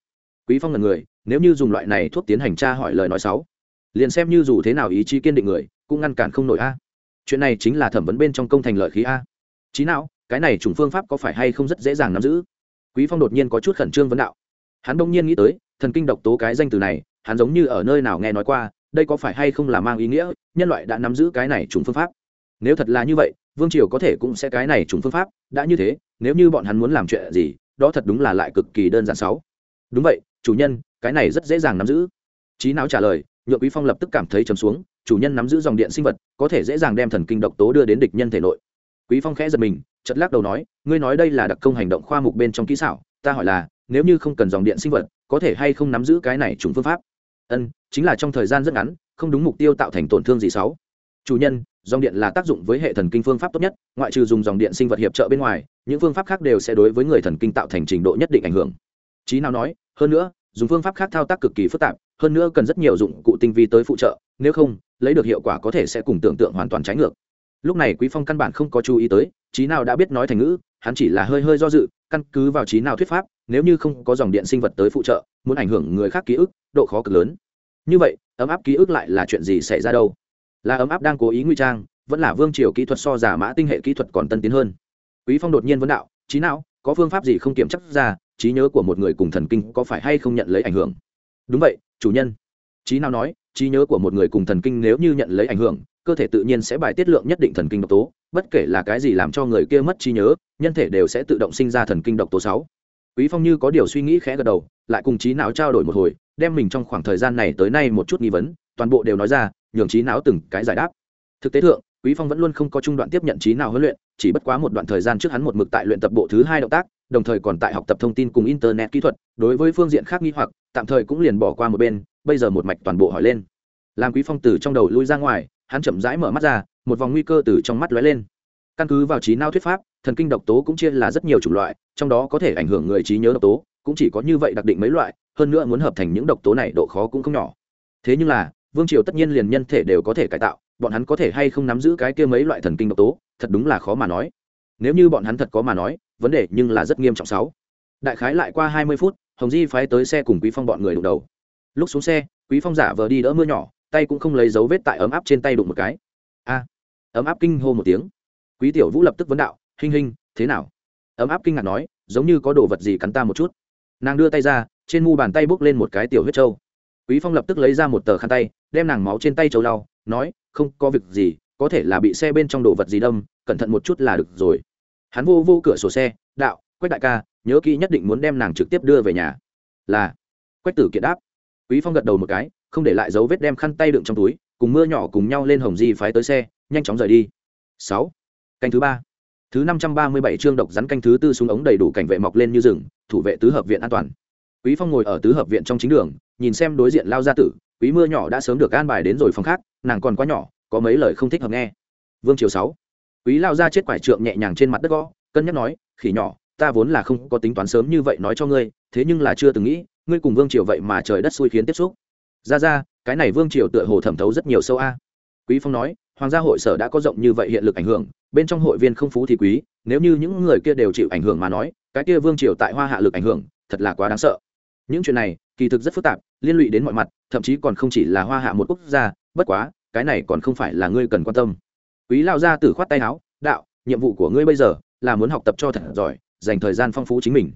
Quý phong là người, nếu như dùng loại này thuốc tiến hành tra hỏi lời nói xấu, liền xem như dù thế nào ý chí kiên định người, cũng ngăn cản không nổi a chuyện này chính là thẩm vấn bên trong công thành lợi khí a. Trí não cái này chủng phương pháp có phải hay không rất dễ dàng nắm giữ? Quý phong đột nhiên có chút khẩn trương vấn đạo. Hắn đông nhiên nghĩ tới, thần kinh độc tố cái danh từ này, hắn giống như ở nơi nào nghe nói qua, đây có phải hay không là mang ý nghĩa, nhân loại đã nắm giữ cái này chủng phương pháp? Nếu thật là như vậy, vương triều có thể cũng sẽ cái này trùng phương pháp, đã như thế, nếu như bọn hắn muốn làm chuyện gì, đó thật đúng là lại cực kỳ đơn giản sáu. Đúng vậy, chủ nhân, cái này rất dễ dàng nắm giữ. Trí não trả lời, nhượng quý phong lập tức cảm thấy trầm xuống chủ nhân nắm giữ dòng điện sinh vật, có thể dễ dàng đem thần kinh độc tố đưa đến địch nhân thể nội. Quý phong khẽ giật mình chật lắc đầu nói, ngươi nói đây là đặc công hành động khoa mục bên trong kỹ xảo, ta hỏi là, nếu như không cần dòng điện sinh vật, có thể hay không nắm giữ cái này trùng phương pháp? Ân, chính là trong thời gian rất ngắn, không đúng mục tiêu tạo thành tổn thương gì xấu. Chủ nhân, dòng điện là tác dụng với hệ thần kinh phương pháp tốt nhất, ngoại trừ dùng dòng điện sinh vật hiệp trợ bên ngoài, những phương pháp khác đều sẽ đối với người thần kinh tạo thành trình độ nhất định ảnh hưởng. Trí nào nói, hơn nữa, dùng phương pháp khác thao tác cực kỳ phức tạp, hơn nữa cần rất nhiều dụng cụ tinh vi tới phụ trợ, nếu không lấy được hiệu quả có thể sẽ cùng tưởng tượng hoàn toàn trái ngược. Lúc này quý phong căn bản không có chú ý tới trí nào đã biết nói thành ngữ, hắn chỉ là hơi hơi do dự, căn cứ vào trí nào thuyết pháp, nếu như không có dòng điện sinh vật tới phụ trợ, muốn ảnh hưởng người khác ký ức, độ khó cực lớn. Như vậy, ấm áp ký ức lại là chuyện gì xảy ra đâu? Là ấm áp đang cố ý nguy trang, vẫn là vương triều kỹ thuật so giả mã tinh hệ kỹ thuật còn tân tiến hơn? Quý phong đột nhiên vấn đạo trí não có phương pháp gì không kiểm chắc ra, trí nhớ của một người cùng thần kinh có phải hay không nhận lấy ảnh hưởng? Đúng vậy, chủ nhân. Trí nào nói trí nhớ của một người cùng thần kinh nếu như nhận lấy ảnh hưởng, cơ thể tự nhiên sẽ bài tiết lượng nhất định thần kinh độc tố, bất kể là cái gì làm cho người kia mất trí nhớ, nhân thể đều sẽ tự động sinh ra thần kinh độc tố sáu. Quý phong như có điều suy nghĩ khẽ gật đầu, lại cùng trí não trao đổi một hồi, đem mình trong khoảng thời gian này tới nay một chút nghi vấn, toàn bộ đều nói ra, nhường trí não từng cái giải đáp. Thực tế thượng, quý phong vẫn luôn không có trung đoạn tiếp nhận trí nào huấn luyện, chỉ bất quá một đoạn thời gian trước hắn một mực tại luyện tập bộ thứ hai động tác, đồng thời còn tại học tập thông tin cùng internet kỹ thuật, đối với phương diện khác nghi hoặc, tạm thời cũng liền bỏ qua một bên bây giờ một mạch toàn bộ hỏi lên. Làm quý phong từ trong đầu lui ra ngoài, hắn chậm rãi mở mắt ra, một vòng nguy cơ từ trong mắt lóe lên. Căn cứ vào trí não thuyết pháp, thần kinh độc tố cũng chia là rất nhiều chủng loại, trong đó có thể ảnh hưởng người trí nhớ độc tố, cũng chỉ có như vậy đặc định mấy loại, hơn nữa muốn hợp thành những độc tố này độ khó cũng không nhỏ. Thế nhưng là, vương triều tất nhiên liền nhân thể đều có thể cải tạo, bọn hắn có thể hay không nắm giữ cái kia mấy loại thần kinh độc tố, thật đúng là khó mà nói. Nếu như bọn hắn thật có mà nói, vấn đề nhưng là rất nghiêm trọng sáu. Đại khái lại qua hai mươi phút, hồng di phái tới xe cùng quý phong bọn người đụng đầu lúc xuống xe, quý phong giả vờ đi đỡ mưa nhỏ, tay cũng không lấy dấu vết tại ấm áp trên tay đụng một cái. A! Ấm áp kinh hô một tiếng. Quý tiểu vũ lập tức vấn đạo hình hình thế nào? Ấm áp kinh ngạc nói, giống như có đồ vật gì cắn ta một chút. Nàng đưa tay ra, trên mu bàn tay bốc lên một cái tiểu huyết trâu. Quý phong lập tức lấy ra một tờ khăn tay, đem nàng máu trên tay trâu lau, nói, không có việc gì, có thể là bị xe bên trong đồ vật gì đâm, cẩn thận một chút là được rồi. Hắn vô vô cửa sổ xe, đạo, quách đại ca, nhớ kỹ nhất định muốn đem nàng trực tiếp đưa về nhà. Là, quách tử kiện đáp quý phong gật đầu một cái, không để lại dấu vết đem khăn tay đựng trong túi, cùng mưa nhỏ cùng nhau lên hồng di phái tới xe, nhanh chóng rời đi. Sáu. Canh thứ ba. Thứ năm trăm ba mươi bảy chương độc rắn canh thứ tư xuống ống đầy đủ cảnh vệ mọc lên như rừng, thủ vệ tứ hợp viện an toàn. Quý phong ngồi ở tứ hợp viện trong chính đường, nhìn xem đối diện lao gia tử, quý mưa nhỏ đã sớm được an bài đến rồi phòng khác, nàng còn quá nhỏ, có mấy lời không thích hợp nghe. Vương triều sáu. Quý lao ra chết quải trượng nhẹ nhàng trên mặt đất gõ, cân nhắc nói, khỉ nhỏ, ta vốn là không có tính toán sớm như vậy nói cho ngươi, thế nhưng là chưa từng nghĩ ngươi cùng vương triều vậy mà trời đất xui khiến tiếp xúc. Ra ra, cái này vương triều tựa hồ thẩm thấu rất nhiều sâu a. Quý phong nói, hoàng gia hội sở đã có rộng như vậy hiện lực ảnh hưởng, bên trong hội viên không phú thì quý, nếu như những người kia đều chịu ảnh hưởng mà nói, cái kia vương triều tại hoa hạ lực ảnh hưởng, thật là quá đáng sợ. Những chuyện này, kỳ thực rất phức tạp, liên lụy đến mọi mặt, thậm chí còn không chỉ là hoa hạ một quốc gia, bất quá, cái này còn không phải là ngươi cần quan tâm. Quý lao gia tử khoát tay áo, đạo, nhiệm vụ của ngươi bây giờ là muốn học tập cho thật giỏi, dành thời gian phong phú chính mình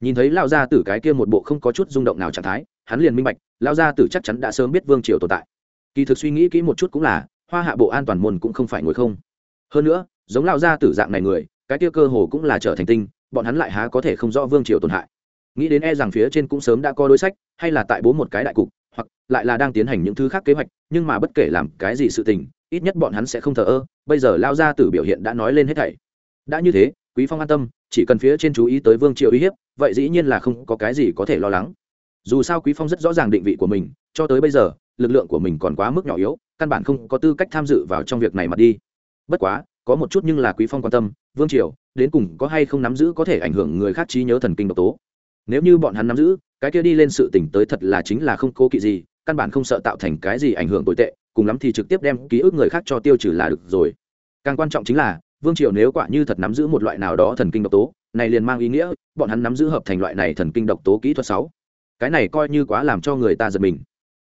nhìn thấy lao gia tử cái kia một bộ không có chút rung động nào trạng thái, hắn liền minh bạch lao gia tử chắc chắn đã sớm biết vương triều tồn tại. Kỳ thực suy nghĩ kỹ một chút cũng là, hoa hạ bộ an toàn môn cũng không phải ngồi không. Hơn nữa, giống lao gia tử dạng này người, cái kia cơ hồ cũng là trở thành tinh, bọn hắn lại há có thể không rõ vương triều tổn hại. Nghĩ đến e rằng phía trên cũng sớm đã có đối sách, hay là tại bố một cái đại cục, hoặc lại là đang tiến hành những thứ khác kế hoạch, nhưng mà bất kể làm cái gì sự tình, ít nhất bọn hắn sẽ không thờ ơ, bây giờ lao gia tử biểu hiện đã nói lên hết thảy. Đã như thế, quý phong an tâm chỉ cần phía trên chú ý tới vương triều uy hiếp, vậy dĩ nhiên là không có cái gì có thể lo lắng. Dù sao quý phong rất rõ ràng định vị của mình, cho tới bây giờ, lực lượng của mình còn quá mức nhỏ yếu, căn bản không có tư cách tham dự vào trong việc này mà đi. Bất quá, có một chút nhưng là quý phong quan tâm, vương triều, đến cùng có hay không nắm giữ có thể ảnh hưởng người khác trí nhớ thần kinh độc tố? Nếu như bọn hắn nắm giữ, cái kia đi lên sự tỉnh tới thật là chính là không cố kỵ gì, căn bản không sợ tạo thành cái gì ảnh hưởng tồi tệ, cùng lắm thì trực tiếp đem ký ức người khác cho tiêu trừ là được rồi. Càng quan trọng chính là vương triều nếu quả như thật nắm giữ một loại nào đó thần kinh độc tố, này liền mang ý nghĩa, bọn hắn nắm giữ hợp thành loại này thần kinh độc tố kỹ thuật sáu. Cái này coi như quá làm cho người ta giật mình.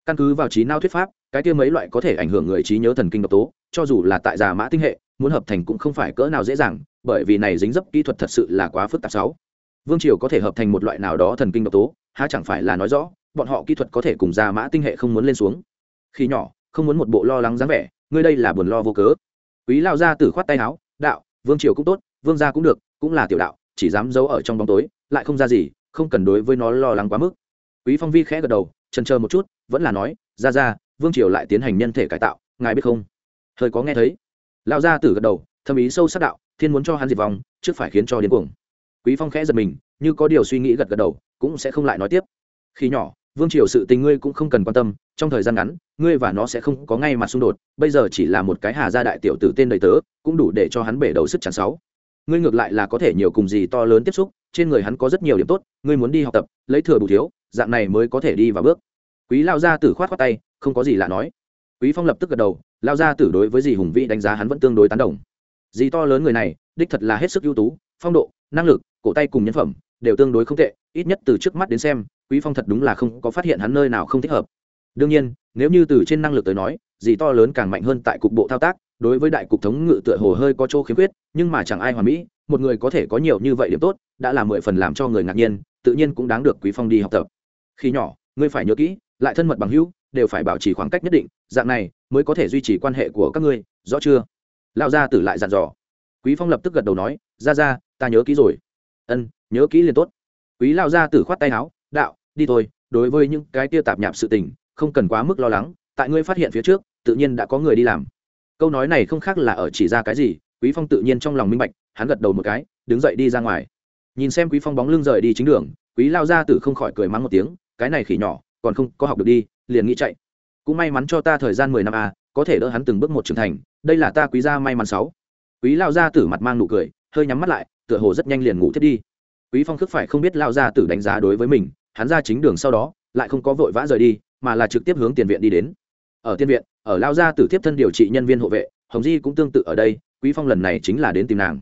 Căn cứ vào trí não thuyết pháp, cái kia mấy loại có thể ảnh hưởng người trí nhớ thần kinh độc tố, cho dù là tại già mã tinh hệ, muốn hợp thành cũng không phải cỡ nào dễ dàng, bởi vì này dính dấp kỹ thuật thật sự là quá phức tạp sáu. Vương triều có thể hợp thành một loại nào đó thần kinh độc tố, há chẳng phải là nói rõ, bọn họ kỹ thuật có thể cùng già mã tinh hệ không muốn lên xuống. Khi nhỏ, không muốn một bộ lo lắng dáng vẻ, ngươi đây là buồn lo vô cớ. Quý lao ra tử khoát tay áo đạo, vương triều cũng tốt, vương gia cũng được, cũng là tiểu đạo, chỉ dám giấu ở trong bóng tối, lại không ra gì, không cần đối với nó lo lắng quá mức. Quý phong vi khẽ gật đầu trần chờ một chút, vẫn là nói, ra ra, vương triều lại tiến hành nhân thể cải tạo, ngài biết không? Hơi có nghe thấy. Lão gia tử gật đầu, thâm ý sâu sắc đạo, thiên muốn cho hắn diệt vong, trước phải khiến cho điên cuồng. Quý phong khẽ giật mình, như có điều suy nghĩ gật gật đầu, cũng sẽ không lại nói tiếp. Khi nhỏ vương triều sự tình ngươi cũng không cần quan tâm, trong thời gian ngắn, ngươi và nó sẽ không có ngay mặt xung đột, bây giờ chỉ là một cái hà gia đại tiểu tử tên đầy tớ, cũng đủ để cho hắn bể đầu sức chắn sáu ngươi ngược lại là có thể nhiều cùng gì to lớn tiếp xúc, trên người hắn có rất nhiều điểm tốt, ngươi muốn đi học tập, lấy thừa đủ thiếu, dạng này mới có thể đi vào bước. Quý lao gia tử khoát khoát tay, không có gì lạ nói. Quý phong lập tức gật đầu, lao gia tử đối với dì hùng vĩ đánh giá hắn vẫn tương đối tán đồng. Dì to lớn người này, đích thật là hết sức ưu tú, phong độ, năng lực, cổ tay cùng nhân phẩm, đều tương đối không tệ, ít nhất từ trước mắt đến xem quý phong thật đúng là không có phát hiện hắn nơi nào không thích hợp. Đương nhiên, nếu như từ trên năng lực tới nói, gì to lớn càng mạnh hơn tại cục bộ thao tác, đối với đại cục thống ngự tựa hồ hơi có chỗ khiếm khuyết, nhưng mà chẳng ai hoàn mỹ, một người có thể có nhiều như vậy điểm tốt, đã là mười phần làm cho người ngạc nhiên, tự nhiên cũng đáng được quý phong đi học tập. Khi nhỏ, ngươi phải nhớ kỹ, lại thân mật bằng hữu, đều phải bảo trì khoảng cách nhất định, dạng này mới có thể duy trì quan hệ của các ngươi, rõ chưa? Lão gia tử lại dặn dò. Quý phong lập tức gật đầu nói ra ra ta nhớ kỹ rồi. Ân, nhớ kỹ liền tốt. Quý lão gia tử khoát tay áo, đạo đi thôi, đối với những cái tia tạp nhạp sự tình, không cần quá mức lo lắng, tại ngươi phát hiện phía trước, tự nhiên đã có người đi làm. Câu nói này không khác là ở chỉ ra cái gì, quý phong tự nhiên trong lòng minh bạch, hắn gật đầu một cái, đứng dậy đi ra ngoài. Nhìn xem quý phong bóng lưng rời đi chính đường, quý lao gia tử không khỏi cười mắng một tiếng, cái này khỉ nhỏ, còn không có học được đi, liền nghĩ chạy. Cũng may mắn cho ta thời gian mười năm à có thể đỡ hắn từng bước một trưởng thành, đây là ta quý gia may mắn sáu. Quý lao gia tử mặt mang nụ cười, hơi nhắm mắt lại, tựa hồ rất nhanh liền ngủ thiết đi. Quý phong khước phải không biết lao gia tử đánh giá đối với mình hắn ra chính đường sau đó, lại không có vội vã rời đi, mà là trực tiếp hướng tiền viện đi đến. Ở tiên viện, ở lao gia tử tiếp thân điều trị nhân viên hộ vệ, hồng di cũng tương tự ở đây, quý phong lần này chính là đến tìm nàng.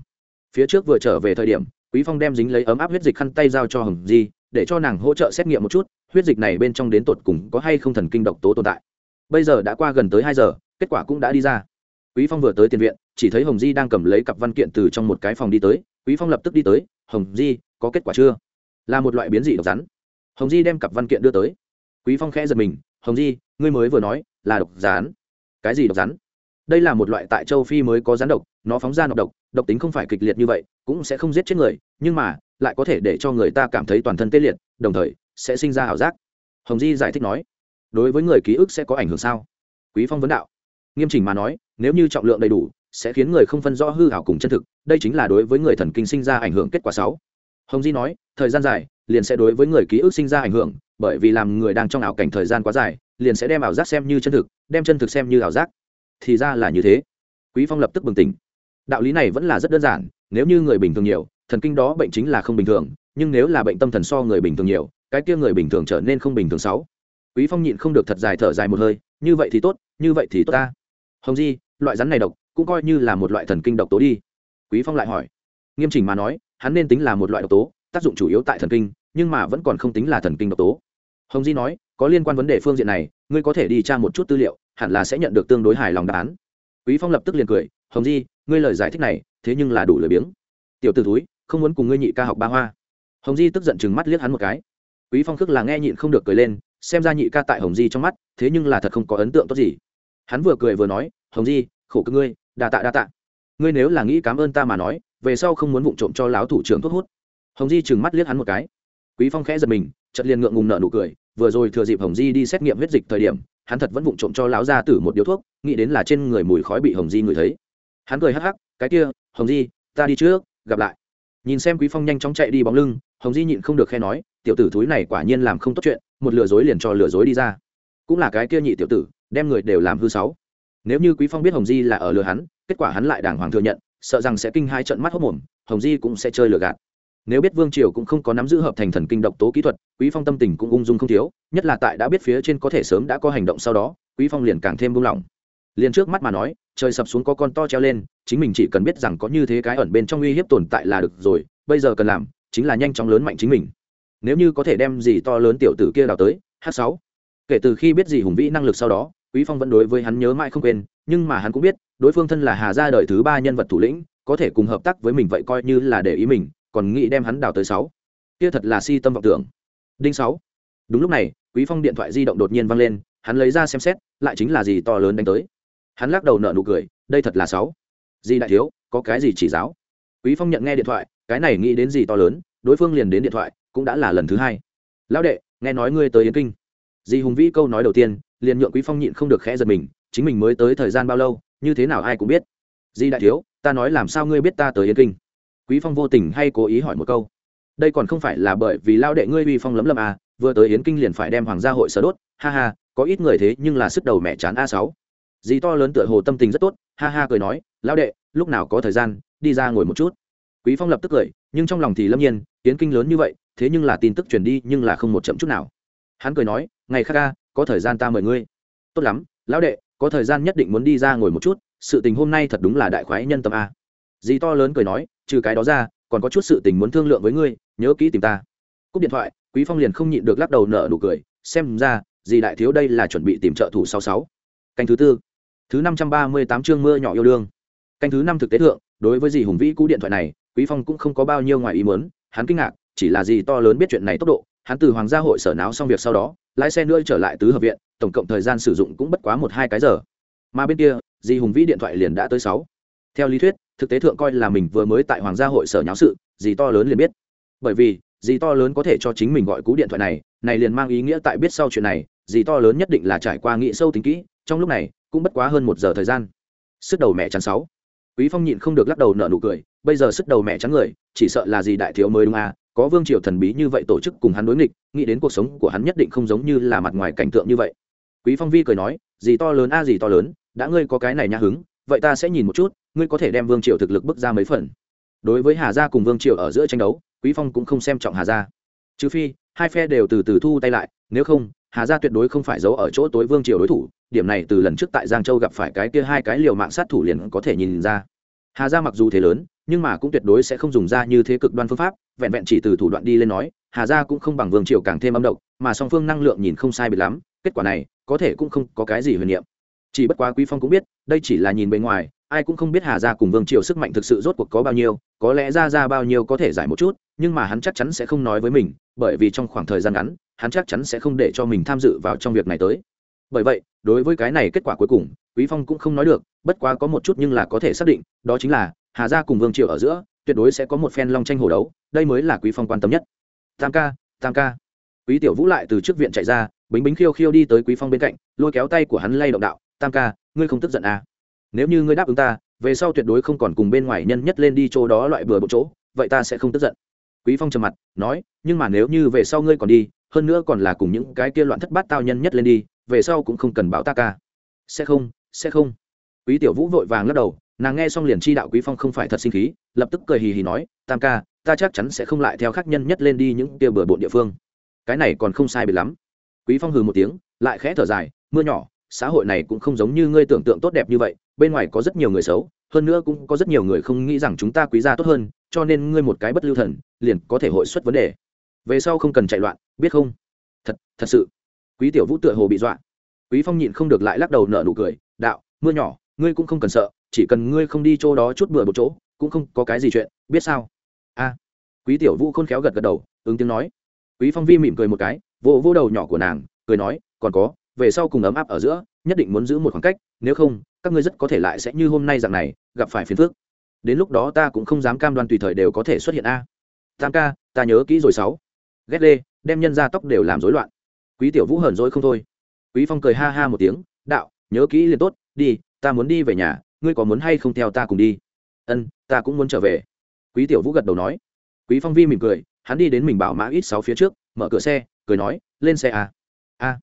Phía trước vừa trở về thời điểm, quý phong đem dính lấy ấm áp huyết dịch khăn tay giao cho hồng di, để cho nàng hỗ trợ xét nghiệm một chút, huyết dịch này bên trong đến tột cùng có hay không thần kinh độc tố tồn tại. Bây giờ đã qua gần tới hai giờ, kết quả cũng đã đi ra. Quý phong vừa tới tiền viện, chỉ thấy hồng di đang cầm lấy cặp văn kiện từ trong một cái phòng đi tới. Quý phong lập tức đi tới, hồng di, có kết quả chưa? Là một loại biến dị độc rắn hồng di đem cặp văn kiện đưa tới. Quý phong khẽ giật mình, hồng di, ngươi mới vừa nói là độc rắn cái gì độc rắn đây là một loại tại châu phi mới có rắn độc, nó phóng ra nọc độc độc tính không phải kịch liệt như vậy, cũng sẽ không giết chết người, nhưng mà lại có thể để cho người ta cảm thấy toàn thân tê liệt, đồng thời sẽ sinh ra ảo giác. Hồng di giải thích nói. Đối với người ký ức sẽ có ảnh hưởng sao? Quý phong vấn đạo. Nghiêm chỉnh mà nói, nếu như trọng lượng đầy đủ, sẽ khiến người không phân rõ hư ảo cùng chân thực, đây chính là đối với người thần kinh sinh ra ảnh hưởng kết quả sáu. Hồng di nói, thời gian dài liền sẽ đối với người ký ức sinh ra ảnh hưởng, bởi vì làm người đang trong ảo cảnh thời gian quá dài, liền sẽ đem ảo giác xem như chân thực, đem chân thực xem như ảo giác. Thì ra là như thế. Quý phong lập tức bừng tỉnh. Đạo lý này vẫn là rất đơn giản, nếu như người bình thường nhiều, thần kinh đó bệnh chính là không bình thường, nhưng nếu là bệnh tâm thần so người bình thường nhiều, cái kia người bình thường trở nên không bình thường sáu. Quý phong nhịn không được thật dài thở dài một hơi, như vậy thì tốt, như vậy thì tốt ta. Hồng di, loại rắn này độc, cũng coi như là một loại thần kinh độc tố đi. Quý phong lại hỏi. Nghiêm chỉnh mà nói, hắn nên tính là một loại độc tố, tác dụng chủ yếu tại thần kinh nhưng mà vẫn còn không tính là thần kinh độc tố. Hồng di nói, có liên quan vấn đề phương diện này, ngươi có thể đi tra một chút tư liệu, hẳn là sẽ nhận được tương đối hài lòng đáp án. Quý phong lập tức liền cười, hồng di, ngươi lời giải thích này, thế nhưng là đủ lười biếng. Tiểu t túi không muốn cùng ngươi nhị ca học ba hoa. Hồng di tức giận chừng mắt liếc hắn một cái. Quý phong khước là nghe nhịn không được cười lên, xem ra nhị ca tại hồng di trong mắt, thế nhưng là thật không có ấn tượng tốt gì. Hắn vừa cười vừa nói, hồng di, khổ cơ ngươi, đa tạ đa tạ. Ngươi nếu là nghĩ cảm ơn ta mà nói, về sau không muốn vụng trộm cho láo thủ trưởng thuốc hút. Hồng di chừng mắt liếc hắn một cái quý phong khẽ giật mình, chợt liền ngượng ngùng nợ nụ cười, vừa rồi thừa dịp hồng di đi xét nghiệm huyết dịch thời điểm, hắn thật vẫn vụng trộm cho lão gia tử một điếu thuốc, nghĩ đến là trên người mùi khói bị hồng di ngửi thấy. Hắn cười hắc hắc, cái kia, hồng di, ta đi trước, gặp lại. Nhìn xem quý phong nhanh chóng chạy đi bóng lưng, hồng di nhịn không được khe nói, tiểu tử thúi này quả nhiên làm không tốt chuyện, một lừa dối liền cho lừa dối đi ra. Cũng là cái kia nhị tiểu tử, đem người đều làm hư sáu. Nếu như quý phong biết hồng di là ở lừa hắn, kết quả hắn lại đàng hoàng thừa nhận, sợ rằng sẽ kinh hai trận mắt hốc mồm, hồng di cũng sẽ chơi lừa gạt nếu biết vương triều cũng không có nắm giữ hợp thành thần kinh độc tố kỹ thuật, quý phong tâm tình cũng ung dung không thiếu, nhất là tại đã biết phía trên có thể sớm đã có hành động sau đó, quý phong liền càng thêm buông lỏng. Liền trước mắt mà nói, trời sập xuống có con to treo lên, chính mình chỉ cần biết rằng có như thế cái ẩn bên trong uy hiếp tồn tại là được rồi, bây giờ cần làm chính là nhanh chóng lớn mạnh chính mình. Nếu như có thể đem gì to lớn tiểu tử kia đào tới H6 kể từ khi biết gì hùng vĩ năng lực sau đó, quý phong vẫn đối với hắn nhớ mãi không quên, nhưng mà hắn cũng biết, đối phương thân là hà gia đời thứ ba nhân vật thủ lĩnh, có thể cùng hợp tác với mình vậy coi như là để ý mình còn nghĩ đem hắn đào tới sáu. Kia thật là si tâm vọng tưởng. Đinh sáu. Đúng lúc này, quý phong điện thoại di động đột nhiên vang lên, hắn lấy ra xem xét, lại chính là gì to lớn đánh tới. Hắn lắc đầu nở nụ cười, đây thật là sáu. Di đại thiếu, có cái gì chỉ giáo? Quý phong nhận nghe điện thoại, cái này nghĩ đến gì to lớn, đối phương liền đến điện thoại, cũng đã là lần thứ hai. Lão đệ, nghe nói ngươi tới yến kinh. Di hùng vĩ câu nói đầu tiên, liền nhượng quý phong nhịn không được khẽ giật mình, chính mình mới tới thời gian bao lâu, như thế nào ai cũng biết. Di đại thiếu, ta nói làm sao ngươi biết ta tới yến kinh? Quý phong vô tình hay cố ý hỏi một câu. Đây còn không phải là bởi vì lao đệ ngươi uy phong lấm lấm à vừa tới yến kinh liền phải đem hoàng gia hội sở đốt, ha ha, có ít người thế nhưng là sức đầu mẹ chán a sáu. Dì to lớn tựa hồ tâm tình rất tốt, ha ha cười nói lao đệ, lúc nào có thời gian, đi ra ngồi một chút. Quý phong lập tức cười, nhưng trong lòng thì lâm nhiên, yến kinh lớn như vậy, thế nhưng là tin tức truyền đi nhưng là không một chậm chút nào. Hắn cười nói, ngày khác ca có thời gian ta mời ngươi. Tốt lắm, lão đệ, có thời gian nhất định muốn đi ra ngồi một chút, sự tình hôm nay thật đúng là đại khoái nhân tâm a. Dì to lớn cười nói trừ cái đó ra, còn có chút sự tình muốn thương lượng với ngươi, nhớ kỹ tìm ta. Cúp điện thoại, quý phong liền không nhịn được lắc đầu nở nụ cười, xem ra gì đại thiếu đây là chuẩn bị tìm trợ thủ sáu sáu. Canh thứ tư, thứ năm trăm ba mươi tám chương mưa nhỏ yêu đương. Canh thứ năm thực tế thượng, đối với dì hùng vĩ cú điện thoại này, quý phong cũng không có bao nhiêu ngoài ý muốn, hắn kinh ngạc, chỉ là gì to lớn biết chuyện này tốc độ, hắn từ hoàng gia hội sở náo xong việc sau đó, lái xe nữa trở lại tứ hợp viện, tổng cộng thời gian sử dụng cũng bất quá một hai cái giờ. Mà bên kia, dì hùng vĩ điện thoại liền đã tới sáu. Theo lý thuyết thực tế thượng coi là mình vừa mới tại hoàng gia hội sở nháo sự, dì to lớn liền biết. Bởi vì, dì to lớn có thể cho chính mình gọi cú điện thoại này này liền mang ý nghĩa tại biết sau chuyện này, dì to lớn nhất định là trải qua nghĩ sâu tính kỹ, trong lúc này, cũng bất quá hơn một giờ thời gian. Sức đầu mẹ chắn sáu. Quý phong nhịn không được lắc đầu nở nụ cười, bây giờ sức đầu mẹ chắn người, chỉ sợ là gì đại thiếu mới đúng à có vương triều thần bí như vậy tổ chức cùng hắn đối nghịch, nghĩ đến cuộc sống của hắn nhất định không giống như là mặt ngoài cảnh tượng như vậy. Quý phong vi cười nói gì to lớn a à gì to lớn, đã ngươi có cái này nhã hứng vậy ta sẽ nhìn một chút, ngươi có thể đem vương triều thực lực bước ra mấy phần. Đối với hà gia cùng vương triều ở giữa tranh đấu, quý phong cũng không xem trọng hà gia. Trừ phi, hai phe đều từ từ thu tay lại, nếu không, hà gia tuyệt đối không phải giấu ở chỗ tối vương triều đối thủ, điểm này từ lần trước tại giang châu gặp phải cái kia hai cái liều mạng sát thủ liền có thể nhìn ra. Hà gia mặc dù thế lớn, nhưng mà cũng tuyệt đối sẽ không dùng ra như thế cực đoan phương pháp, vẹn vẹn chỉ từ thủ đoạn đi lên nói, hà gia cũng không bằng vương triều càng thêm âm độc, mà song phương năng lượng nhìn không sai biệt lắm, kết quả này, có thể cũng không có cái gì huyền niệm. Chỉ bất quá quý phong cũng biết đây chỉ là nhìn bề ngoài, ai cũng không biết hà gia cùng vương triều sức mạnh thực sự rốt cuộc có bao nhiêu, có lẽ ra ra bao nhiêu có thể giải một chút, nhưng mà hắn chắc chắn sẽ không nói với mình, bởi vì trong khoảng thời gian ngắn, hắn chắc chắn sẽ không để cho mình tham dự vào trong việc này tới. Bởi vậy, đối với cái này kết quả cuối cùng, quý phong cũng không nói được, bất quá có một chút nhưng là có thể xác định, đó chính là hà gia cùng vương triều ở giữa, tuyệt đối sẽ có một phen long tranh Hổ đấu, đây mới là quý phong quan tâm nhất. Tam ca tam ca. Quý tiểu vũ lại từ trước viện chạy ra, bính bính khiêu khiêu đi tới quý phong bên cạnh, lôi kéo tay của hắn lay động đạo, tam ca ngươi không tức giận à? Nếu như ngươi đáp ứng ta, về sau tuyệt đối không còn cùng bên ngoài nhân nhất lên đi chỗ đó loại bừa bộ chỗ, vậy ta sẽ không tức giận. Quý phong trầm mặt, nói, nhưng mà nếu như về sau ngươi còn đi, hơn nữa còn là cùng những cái kia loạn thất bát tao nhân nhất lên đi, về sau cũng không cần báo ta ca. Sẽ không sẽ không. Quý tiểu vũ vội vàng lắc đầu, nàng nghe xong liền chi đạo quý phong không phải thật sinh khí, lập tức cười hì hì nói, tam ca, ta chắc chắn sẽ không lại theo khác nhân nhất lên đi những kia bừa bộn địa phương. Cái này còn không sai biệt lắm. Quý phong hừ một tiếng, lại khẽ thở dài, mưa nhỏ xã hội này cũng không giống như ngươi tưởng tượng tốt đẹp như vậy, bên ngoài có rất nhiều người xấu, hơn nữa cũng có rất nhiều người không nghĩ rằng chúng ta quý gia tốt hơn, cho nên ngươi một cái bất lưu thần, liền có thể hội xuất vấn đề. Về sau không cần chạy loạn, biết không? Thật thật sự. Quý tiểu vũ tựa hồ bị dọa. Quý phong nhịn không được lại lắc đầu nở nụ cười, đạo, mưa nhỏ, ngươi cũng không cần sợ, chỉ cần ngươi không đi chỗ đó chút bừa một chỗ, cũng không có cái gì chuyện, biết sao? A. Quý tiểu vũ khôn khéo gật gật đầu, ứng tiếng nói. Quý phong vi mỉm cười một cái vô vô đầu nhỏ của nàng, cười nói, còn có về sau cùng ấm áp ở giữa, nhất định muốn giữ một khoảng cách, nếu không, các ngươi rất có thể lại sẽ như hôm nay dạng này, gặp phải phiền phức. Đến lúc đó ta cũng không dám cam đoan tùy thời đều có thể xuất hiện a. Tam ca, ta nhớ kỹ rồi sáu. Ghét lê, đem nhân ra tóc đều làm rối loạn. Quý tiểu vũ hờn dỗi không thôi. Quý phong cười ha ha một tiếng, đạo, nhớ kỹ liền tốt, đi, ta muốn đi về nhà, ngươi có muốn hay không theo ta cùng đi? Ân, ta cũng muốn trở về. Quý tiểu vũ gật đầu nói. Quý phong vi mỉm cười, hắn đi đến mình bảo mã ít sáu phía trước, mở cửa xe, cười nói, lên xe à. A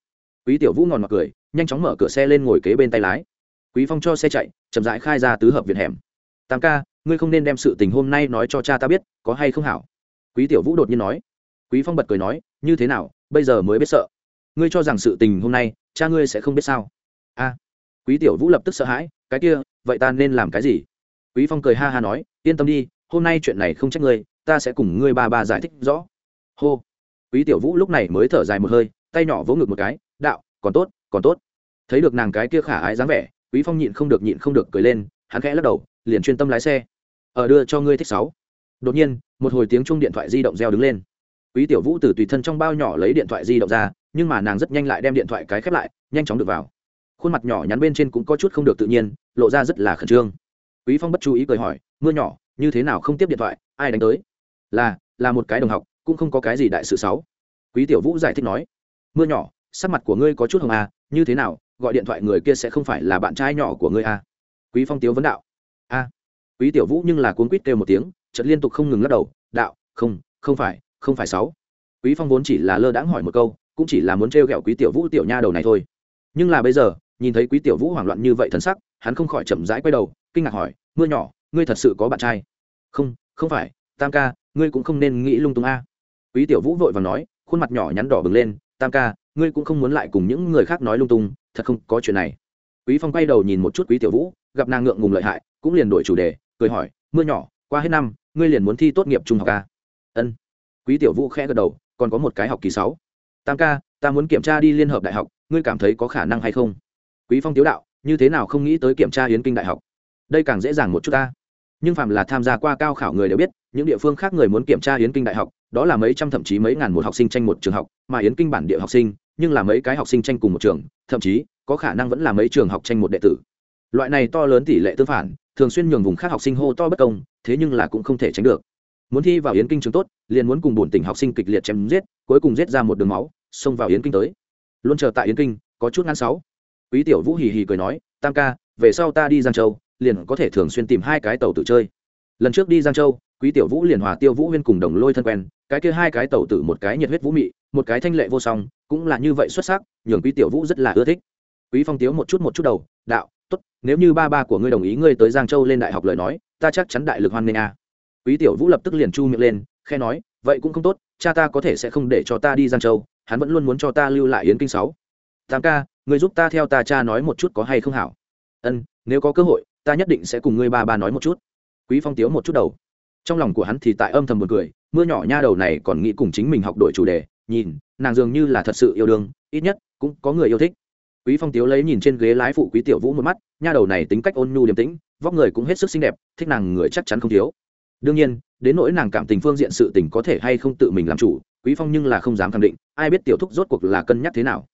quý tiểu vũ ngòn mặc cười, nhanh chóng mở cửa xe lên ngồi kế bên tay lái. Quý phong cho xe chạy, chậm rãi khai ra tứ hợp viện hẻm. Tam ca, ngươi không nên đem sự tình hôm nay nói cho cha ta biết, có hay không hảo? Quý tiểu vũ đột nhiên nói. Quý phong bật cười nói, như thế nào, bây giờ mới biết sợ. Ngươi cho rằng sự tình hôm nay, cha ngươi sẽ không biết sao? A. Quý tiểu vũ lập tức sợ hãi, cái kia, vậy ta nên làm cái gì? Quý phong cười ha ha nói, yên tâm đi, hôm nay chuyện này không trách ngươi, ta sẽ cùng ngươi ba ba giải thích rõ. Hô. Quý tiểu vũ lúc này mới thở dài một hơi, tay nhỏ vỗ ngực một cái đạo, còn tốt còn tốt. Thấy được nàng cái kia khả ái dáng vẻ, quý phong nhịn không được, nhịn không được cười lên, hắn khẽ lắc đầu, liền chuyên tâm lái xe. Ở đưa cho ngươi thích sáu. Đột nhiên, một hồi tiếng chuông điện thoại di động reo đứng lên. Quý tiểu vũ từ tùy thân trong bao nhỏ lấy điện thoại di động ra, nhưng mà nàng rất nhanh lại đem điện thoại cái khép lại, nhanh chóng được vào. Khuôn mặt nhỏ nhắn bên trên cũng có chút không được tự nhiên, lộ ra rất là khẩn trương. Quý phong bất chú ý cười hỏi, mưa nhỏ, như thế nào không tiếp điện thoại, ai đánh tới? Là là một cái đồng học, cũng không có cái gì đại sự xấu quý tiểu vũ giải thích nói, mưa nhỏ sắc mặt của ngươi có chút hồng à như thế nào, gọi điện thoại người kia sẽ không phải là bạn trai nhỏ của ngươi à? Quý phong tiếu vấn đạo. A quý tiểu vũ nhưng là cuốn quýt kêu một tiếng, chợt liên tục không ngừng lắc đầu, đạo, không không phải không phải sáu. Quý phong vốn chỉ là lơ đãng hỏi một câu, cũng chỉ là muốn trêu ghẹo quý tiểu vũ tiểu nha đầu này thôi. Nhưng là bây giờ, nhìn thấy quý tiểu vũ hoảng loạn như vậy thần sắc, hắn không khỏi chậm rãi quay đầu, kinh ngạc hỏi, mưa nhỏ, ngươi thật sự có bạn trai? Không không phải, tam ca, ngươi cũng không nên nghĩ lung tung a. Quý tiểu vũ vội vàng nói, khuôn mặt nhỏ nhắn đỏ bừng lên, tam ca ngươi cũng không muốn lại cùng những người khác nói lung tung, thật không có chuyện này. Quý phong quay đầu nhìn một chút quý tiểu vũ, gặp nàng ngượng ngùng lợi hại, cũng liền đổi chủ đề, cười hỏi, mưa nhỏ, qua hết năm, ngươi liền muốn thi tốt nghiệp trung học ca ân. Quý tiểu vũ khẽ gật đầu, còn có một cái học kỳ sáu. Tam ca, ta muốn kiểm tra đi liên hợp đại học, ngươi cảm thấy có khả năng hay không? Quý phong tiếu đạo, như thế nào không nghĩ tới kiểm tra hiến kinh đại học? Đây càng dễ dàng một chút ta. Nhưng phạm là tham gia qua cao khảo người đều biết, những địa phương khác người muốn kiểm tra hiến kinh đại học, đó là mấy trăm thậm chí mấy ngàn một học sinh tranh một trường học, mà hiến kinh bản địa học sinh nhưng là mấy cái học sinh tranh cùng một trường, thậm chí, có khả năng vẫn là mấy trường học tranh một đệ tử. Loại này to lớn tỷ lệ tương phản, thường xuyên nhường vùng khác học sinh hô to bất công, thế nhưng là cũng không thể tránh được. Muốn thi vào yến kinh trường tốt, liền muốn cùng bổn tỉnh học sinh kịch liệt chém giết, cuối cùng giết ra một đường máu, xông vào yến kinh tới. Luôn chờ tại yến kinh, có chút ngăn sáu. Quý tiểu vũ hì hì cười nói, tam ca, về sau ta đi giang châu, liền có thể thường xuyên tìm hai cái tàu tự chơi. Lần trước đi giang châu, quý tiểu vũ liền hòa tiêu vũ huyên cùng đồng lôi thân quen, cái kia hai cái tàu tử một cái nhiệt huyết vũ mị một cái thanh lệ vô song, cũng là như vậy xuất sắc, nhường quý tiểu vũ rất là ưa thích. Quý phong tiếu một chút một chút đầu, đạo, tốt, nếu như ba ba của ngươi đồng ý ngươi tới giang châu lên đại học lời nói, ta chắc chắn đại lực hoan nghênh a. Quý tiểu vũ lập tức liền chu miệng lên, khe nói, vậy cũng không tốt, cha ta có thể sẽ không để cho ta đi giang châu, hắn vẫn luôn muốn cho ta lưu lại yến kinh sáu. Tám ca, ngươi giúp ta theo ta cha nói một chút có hay không hảo? Ân, nếu có cơ hội, ta nhất định sẽ cùng ngươi ba ba nói một chút. Quý phong tiếu một chút đầu. Trong lòng của hắn thì tại âm thầm một cười, mưa nhỏ nha đầu này còn nghĩ cùng chính mình học đổi chủ đề nhìn, nàng dường như là thật sự yêu đương, ít nhất, cũng có người yêu thích. Quý phong tiếu lấy nhìn trên ghế lái phụ quý tiểu vũ một mắt, nha đầu này tính cách ôn nhu điềm tĩnh, vóc người cũng hết sức xinh đẹp, thích nàng người chắc chắn không thiếu. Đương nhiên, đến nỗi nàng cảm tình phương diện sự tình có thể hay không tự mình làm chủ, quý phong nhưng là không dám khẳng định, ai biết tiểu thúc rốt cuộc là cân nhắc thế nào.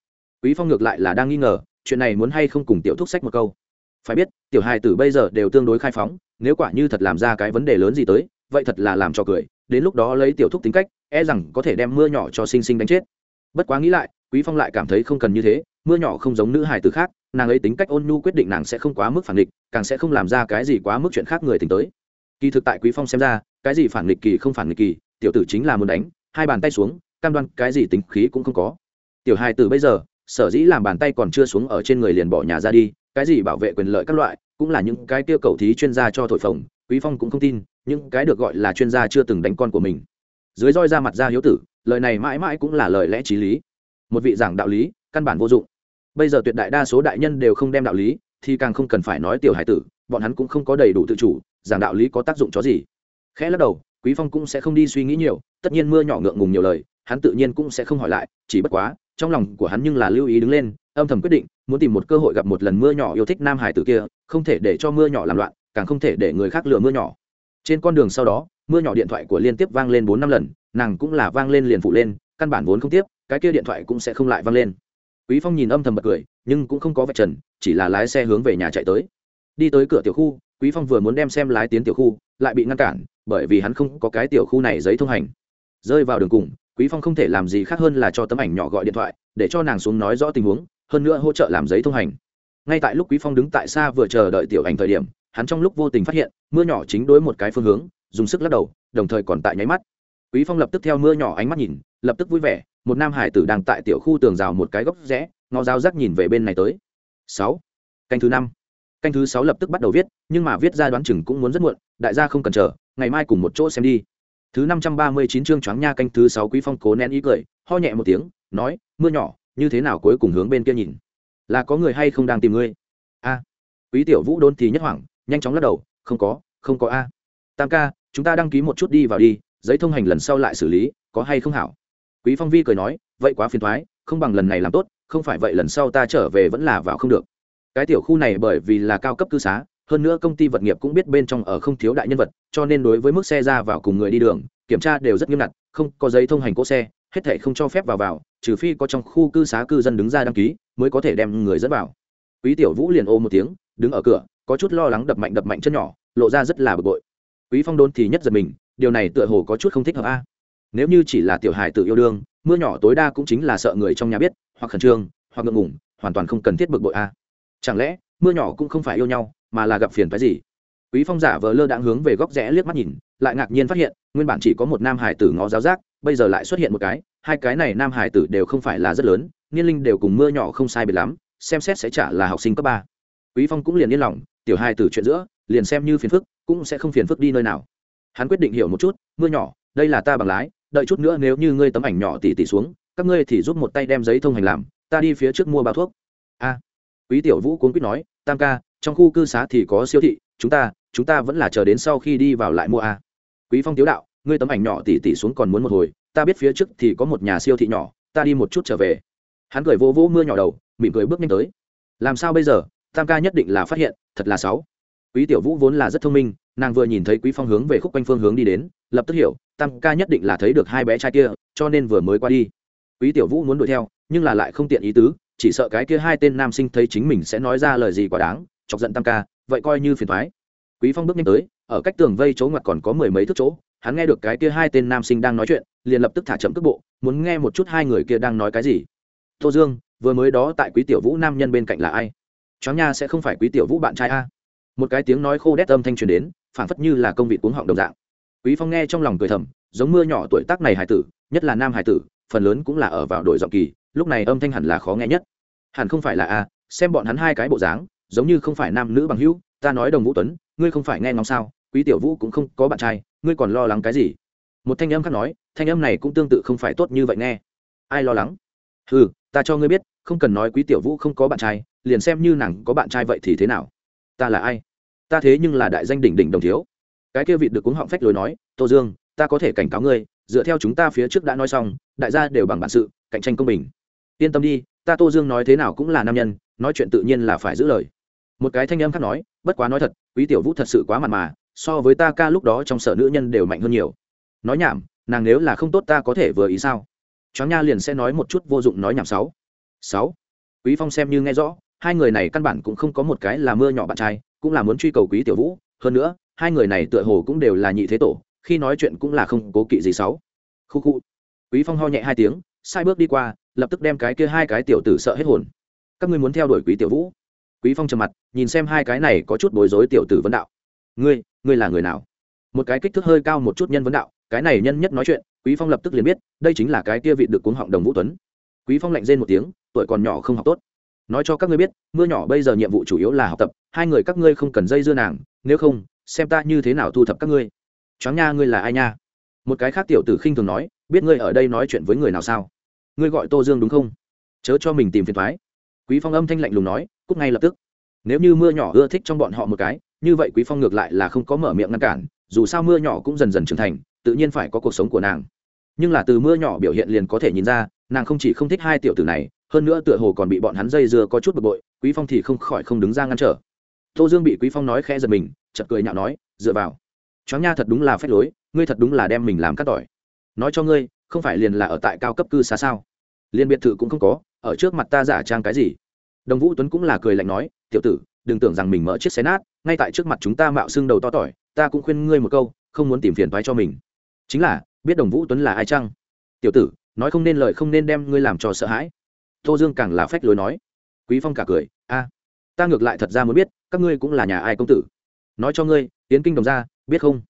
Quý phong ngược lại là đang nghi ngờ, chuyện này muốn hay không cùng tiểu thúc sách một câu. Phải biết, tiểu hài tử bây giờ đều tương đối khai phóng, nếu quả như thật làm ra cái vấn đề lớn gì tới, vậy thật là làm cho cười đến lúc đó lấy tiểu thúc tính cách e rằng có thể đem mưa nhỏ cho sinh sinh đánh chết. Bất quá nghĩ lại, quý phong lại cảm thấy không cần như thế, mưa nhỏ không giống nữ hài tử khác, nàng ấy tính cách ôn nhu quyết định nàng sẽ không quá mức phản nghịch, càng sẽ không làm ra cái gì quá mức chuyện khác người tính tới. Kỳ thực tại quý phong xem ra, cái gì phản nghịch kỳ không phản nghịch kỳ, tiểu tử chính là muốn đánh, hai bàn tay xuống, cam đoan cái gì tính khí cũng không có. Tiểu hài tử bây giờ, sở dĩ làm bàn tay còn chưa xuống ở trên người liền bỏ nhà ra đi, cái gì bảo vệ quyền lợi các loại, cũng là những cái tiêu cầu thí chuyên gia cho thổi phồng, quý phong cũng không tin những cái được gọi là chuyên gia chưa từng đánh con của mình. Dưới roi ra mặt ra hiếu tử, lời này mãi mãi cũng là lời lẽ t r í lý. Một vị giảng đạo lý, căn bản vô dụng. Bây giờ tuyệt đại đa số đại nhân đều không đem đạo lý, thì càng không cần phải nói tiểu hải tử, bọn hắn cũng không có đầy đủ tự chủ, giảng đạo lý có tác dụng chó gì? Khẽ lắc đầu, quý phong cũng sẽ không đi suy nghĩ nhiều, tất nhiên mưa nhỏ ngượng ngùng nhiều lời, hắn tự nhiên cũng sẽ không hỏi lại, chỉ bất quá, trong lòng của hắn nhưng là lưu ý đứng lên, âm thầm quyết định, muốn tìm một cơ hội gặp một lần mưa nhỏ yêu thích nam hải tử kia, không thể để cho mưa nhỏ làm loạn, càng không thể để người khác lừa mưa nhỏ trên con đường sau đó, mưa nhỏ điện thoại của liên tiếp vang lên bốn năm lần, nàng cũng là vang lên liền phụ lên, căn bản vốn không tiếp, cái kia điện thoại cũng sẽ không lại vang lên. Quý phong nhìn âm thầm bật cười, nhưng cũng không có vạch trần, chỉ là lái xe hướng về nhà chạy tới. Đi tới cửa tiểu khu, quý phong vừa muốn đem xem lái tiến tiểu khu, lại bị ngăn cản, bởi vì hắn không có cái tiểu khu này giấy thông hành. Rơi vào đường cùng, quý phong không thể làm gì khác hơn là cho tấm ảnh nhỏ gọi điện thoại, để cho nàng xuống nói rõ tình huống, hơn nữa hỗ trợ làm giấy thông hành. Ngay tại lúc quý phong đứng tại xa vừa chờ đợi tiểu ảnh thời điểm hắn trong lúc vô tình phát hiện, mưa nhỏ chính đối một cái phương hướng, dùng sức lắc đầu, đồng thời còn tại nháy mắt. Quý phong lập tức theo mưa nhỏ ánh mắt nhìn, lập tức vui vẻ, một nam hải tử đang tại tiểu khu tường rào một cái góc rẽ, ngó dao rắc nhìn về bên này tới. Sáu. Canh thứ năm. Canh thứ sáu lập tức bắt đầu viết, nhưng mà viết ra đoán chừng cũng muốn rất muộn, đại gia không cần chờ, ngày mai cùng một chỗ xem đi. Thứ năm trăm ba mươi chín chương choáng nha canh thứ sáu quý phong cố nén ý cười, ho nhẹ một tiếng, nói, mưa nhỏ, như thế nào cuối cùng hướng bên kia nhìn? Là có người hay không đang tìm ngươi? A. Quý tiểu vũ đôn thì nhất hoảng nhanh chóng lắc đầu, không có không có a. Tam ca, chúng ta đăng ký một chút đi vào đi, giấy thông hành lần sau lại xử lý, có hay không hảo? Quý phong vi cười nói, vậy quá phiền thoái, không bằng lần này làm tốt, không phải vậy lần sau ta trở về vẫn là vào không được. Cái tiểu khu này bởi vì là cao cấp cư xá, hơn nữa công ty vật nghiệp cũng biết bên trong ở không thiếu đại nhân vật, cho nên đối với mức xe ra vào cùng người đi đường, kiểm tra đều rất nghiêm ngặt, không có giấy thông hành cỗ xe, hết thể không cho phép vào vào, trừ phi có trong khu cư xá cư dân đứng ra đăng ký, mới có thể đem người dẫn vào. Quý tiểu vũ liền ô một tiếng, đứng ở cửa có chút lo lắng đập mạnh đập mạnh chân nhỏ, lộ ra rất là bực bội. Quý phong đôn thì nhất giật mình, điều này tựa hồ có chút không thích hợp a. À? Nếu như chỉ là tiểu hài tự yêu đương, mưa nhỏ tối đa cũng chính là sợ người trong nhà biết, hoặc khẩn trương, hoặc ngượng ngủng hoàn toàn không cần thiết bực bội a. À? Chẳng lẽ, mưa nhỏ cũng không phải yêu nhau, mà là gặp phiền phái gì? Quý phong giả vờ lơ đãng hướng về góc rẽ liếc mắt nhìn, lại ngạc nhiên phát hiện, nguyên bản chỉ có một nam hải tử ngó giáo giác, bây giờ lại xuất hiện một cái, hai cái này nam hải tử đều không phải là rất lớn, niên linh đều cùng mưa nhỏ không sai biệt lắm, xem xét sẽ trả là học sinh cấp ba quý phong cũng liền yên lòng, tiểu hai tử chuyện giữa, liền xem như phiền phức, cũng sẽ không phiền phức đi nơi nào. Hắn quyết định hiểu một chút, mưa nhỏ, đây là ta bằng lái, đợi chút nữa nếu như ngươi tấm ảnh nhỏ tỉ tỉ xuống, các ngươi thì giúp một tay đem giấy thông hành làm, ta đi phía trước mua bao thuốc. A. Quý tiểu vũ cuốn quýt nói, tam ca, trong khu cư xá thì có siêu thị, chúng ta chúng ta vẫn là chờ đến sau khi đi vào lại mua a. Quý phong tiếu đạo, ngươi tấm ảnh nhỏ tỉ tỉ xuống còn muốn một hồi, ta biết phía trước thì có một nhà siêu thị nhỏ, ta đi một chút trở về. Hắn cười vô vỗ mưa nhỏ đầu, mỉm cười bước nhanh tới. Làm sao bây giờ? Tam ca nhất định là phát hiện, thật là sáu. Quý tiểu vũ vốn là rất thông minh, nàng vừa nhìn thấy quý phong hướng về khúc quanh phương hướng đi đến, lập tức hiểu, tam ca nhất định là thấy được hai bé trai kia, cho nên vừa mới qua đi. Quý tiểu vũ muốn đuổi theo, nhưng là lại không tiện ý tứ, chỉ sợ cái kia hai tên nam sinh thấy chính mình sẽ nói ra lời gì quá đáng, chọc giận tam ca, vậy coi như phiền thoái quý phong bước nhanh tới, ở cách tường vây chỗ ngoặt còn có mười mấy thước chỗ, hắn nghe được cái kia hai tên nam sinh đang nói chuyện, liền lập tức thả chậm cước bộ, muốn nghe một chút hai người kia đang nói cái gì. Tô dương, vừa mới đó tại quý tiểu vũ nam nhân bên cạnh là ai? Chó nha sẽ không phải quý tiểu vũ bạn trai a. Một cái tiếng nói khô đét âm thanh truyền đến, phảng phất như là công vị cuống họng đồng dạng. Quý phong nghe trong lòng cười thầm, giống mưa nhỏ tuổi tác này hải tử, nhất là nam hải tử, phần lớn cũng là ở vào đội giọng kỳ, lúc này âm thanh hẳn là khó nghe nhất. Hẳn không phải là a, xem bọn hắn hai cái bộ dáng, giống như không phải nam nữ bằng hữu, ta nói đồng vũ tuấn, ngươi không phải nghe ngóng sao, quý tiểu vũ cũng không có bạn trai, ngươi còn lo lắng cái gì? Một thanh âm khác nói, thanh âm này cũng tương tự không phải tốt như vậy nghe. Ai lo lắng? Ừ ta cho ngươi biết không cần nói quý tiểu vũ không có bạn trai, liền xem như nàng có bạn trai vậy thì thế nào? Ta là ai? Ta thế nhưng là đại danh đỉnh đỉnh đồng thiếu. Cái kia vị được cuống họng phách lối nói, tô dương, ta có thể cảnh cáo ngươi, dựa theo chúng ta phía trước đã nói xong, đại gia đều bằng bản sự, cạnh tranh công bình. Yên tâm đi, ta tô dương nói thế nào cũng là nam nhân, nói chuyện tự nhiên là phải giữ lời. Một cái thanh âm khác nói, bất quá nói thật, quý tiểu vũ thật sự quá mặt mà, so với ta ca lúc đó trong sở nữ nhân đều mạnh hơn nhiều. Nói nhảm, nàng nếu là không tốt ta có thể vừa ý sao? Chó nha liền sẽ nói một chút vô dụng nói nhảm sáu sáu. Quý phong xem như nghe rõ, hai người này căn bản cũng không có một cái là mưa nhỏ bạn trai, cũng là muốn truy cầu quý tiểu vũ. Hơn nữa, hai người này tựa hồ cũng đều là nhị thế tổ, khi nói chuyện cũng là không cố kỵ gì sáu. Khu khu. Quý phong ho nhẹ hai tiếng, sai bước đi qua, lập tức đem cái kia hai cái tiểu tử sợ hết hồn. Các ngươi muốn theo đuổi quý tiểu vũ? Quý phong trầm mặt, nhìn xem hai cái này có chút bối rối tiểu tử vấn đạo. Ngươi ngươi là người nào? Một cái kích thước hơi cao một chút nhân vấn đạo, cái này nhân nhất nói chuyện, quý phong lập tức liền biết, đây chính là cái kia vị được cuống họng đồng vũ tuấn quý phong lạnh rên một tiếng, tuổi còn nhỏ không học tốt. Nói cho các ngươi biết, mưa nhỏ bây giờ nhiệm vụ chủ yếu là học tập, hai người các ngươi không cần dây dưa nàng, nếu không, xem ta như thế nào thu thập các ngươi. Choáng nha, ngươi là ai nha? Một cái khác tiểu tử khinh thường nói, biết ngươi ở đây nói chuyện với người nào sao? Ngươi gọi tô dương đúng không? Chớ cho mình tìm phiền thoái. Quý phong âm thanh lạnh lùng nói cúc ngay lập tức. Nếu như mưa nhỏ ưa thích trong bọn họ một cái, như vậy quý phong ngược lại là không có mở miệng ngăn cản, dù sao mưa nhỏ cũng dần dần trưởng thành, tự nhiên phải có cuộc sống của nàng nhưng là từ mưa nhỏ biểu hiện liền có thể nhìn ra, nàng không chỉ không thích hai tiểu tử này, hơn nữa tựa hồ còn bị bọn hắn dây dưa có chút bực bội, quý phong thì không khỏi không đứng ra ngăn trở. Tô dương bị quý phong nói khẽ giật mình chật cười nhạo nói, dựa vào, choáng nha thật đúng là phép lối, ngươi thật đúng là đem mình làm cắt tỏi. Nói cho ngươi, không phải liền là ở tại cao cấp cư xá sao? Liên biệt thự cũng không có, ở trước mặt ta giả trang cái gì? Đồng vũ tuấn cũng là cười lạnh nói, tiểu tử, đừng tưởng rằng mình mở chiếc xe nát, ngay tại trước mặt chúng ta mạo xương đầu to tỏi, ta cũng khuyên ngươi một câu, không muốn tìm phiền thoái cho mình. Chính là biết đồng vũ tuấn là ai chăng? Tiểu tử, nói không nên lời không nên đem ngươi làm cho sợ hãi. Tô dương càng là phách lối nói. Quý phong cả cười, a, ta ngược lại thật ra muốn biết, các ngươi cũng là nhà ai công tử? Nói cho ngươi tiến kinh đồng gia, biết không?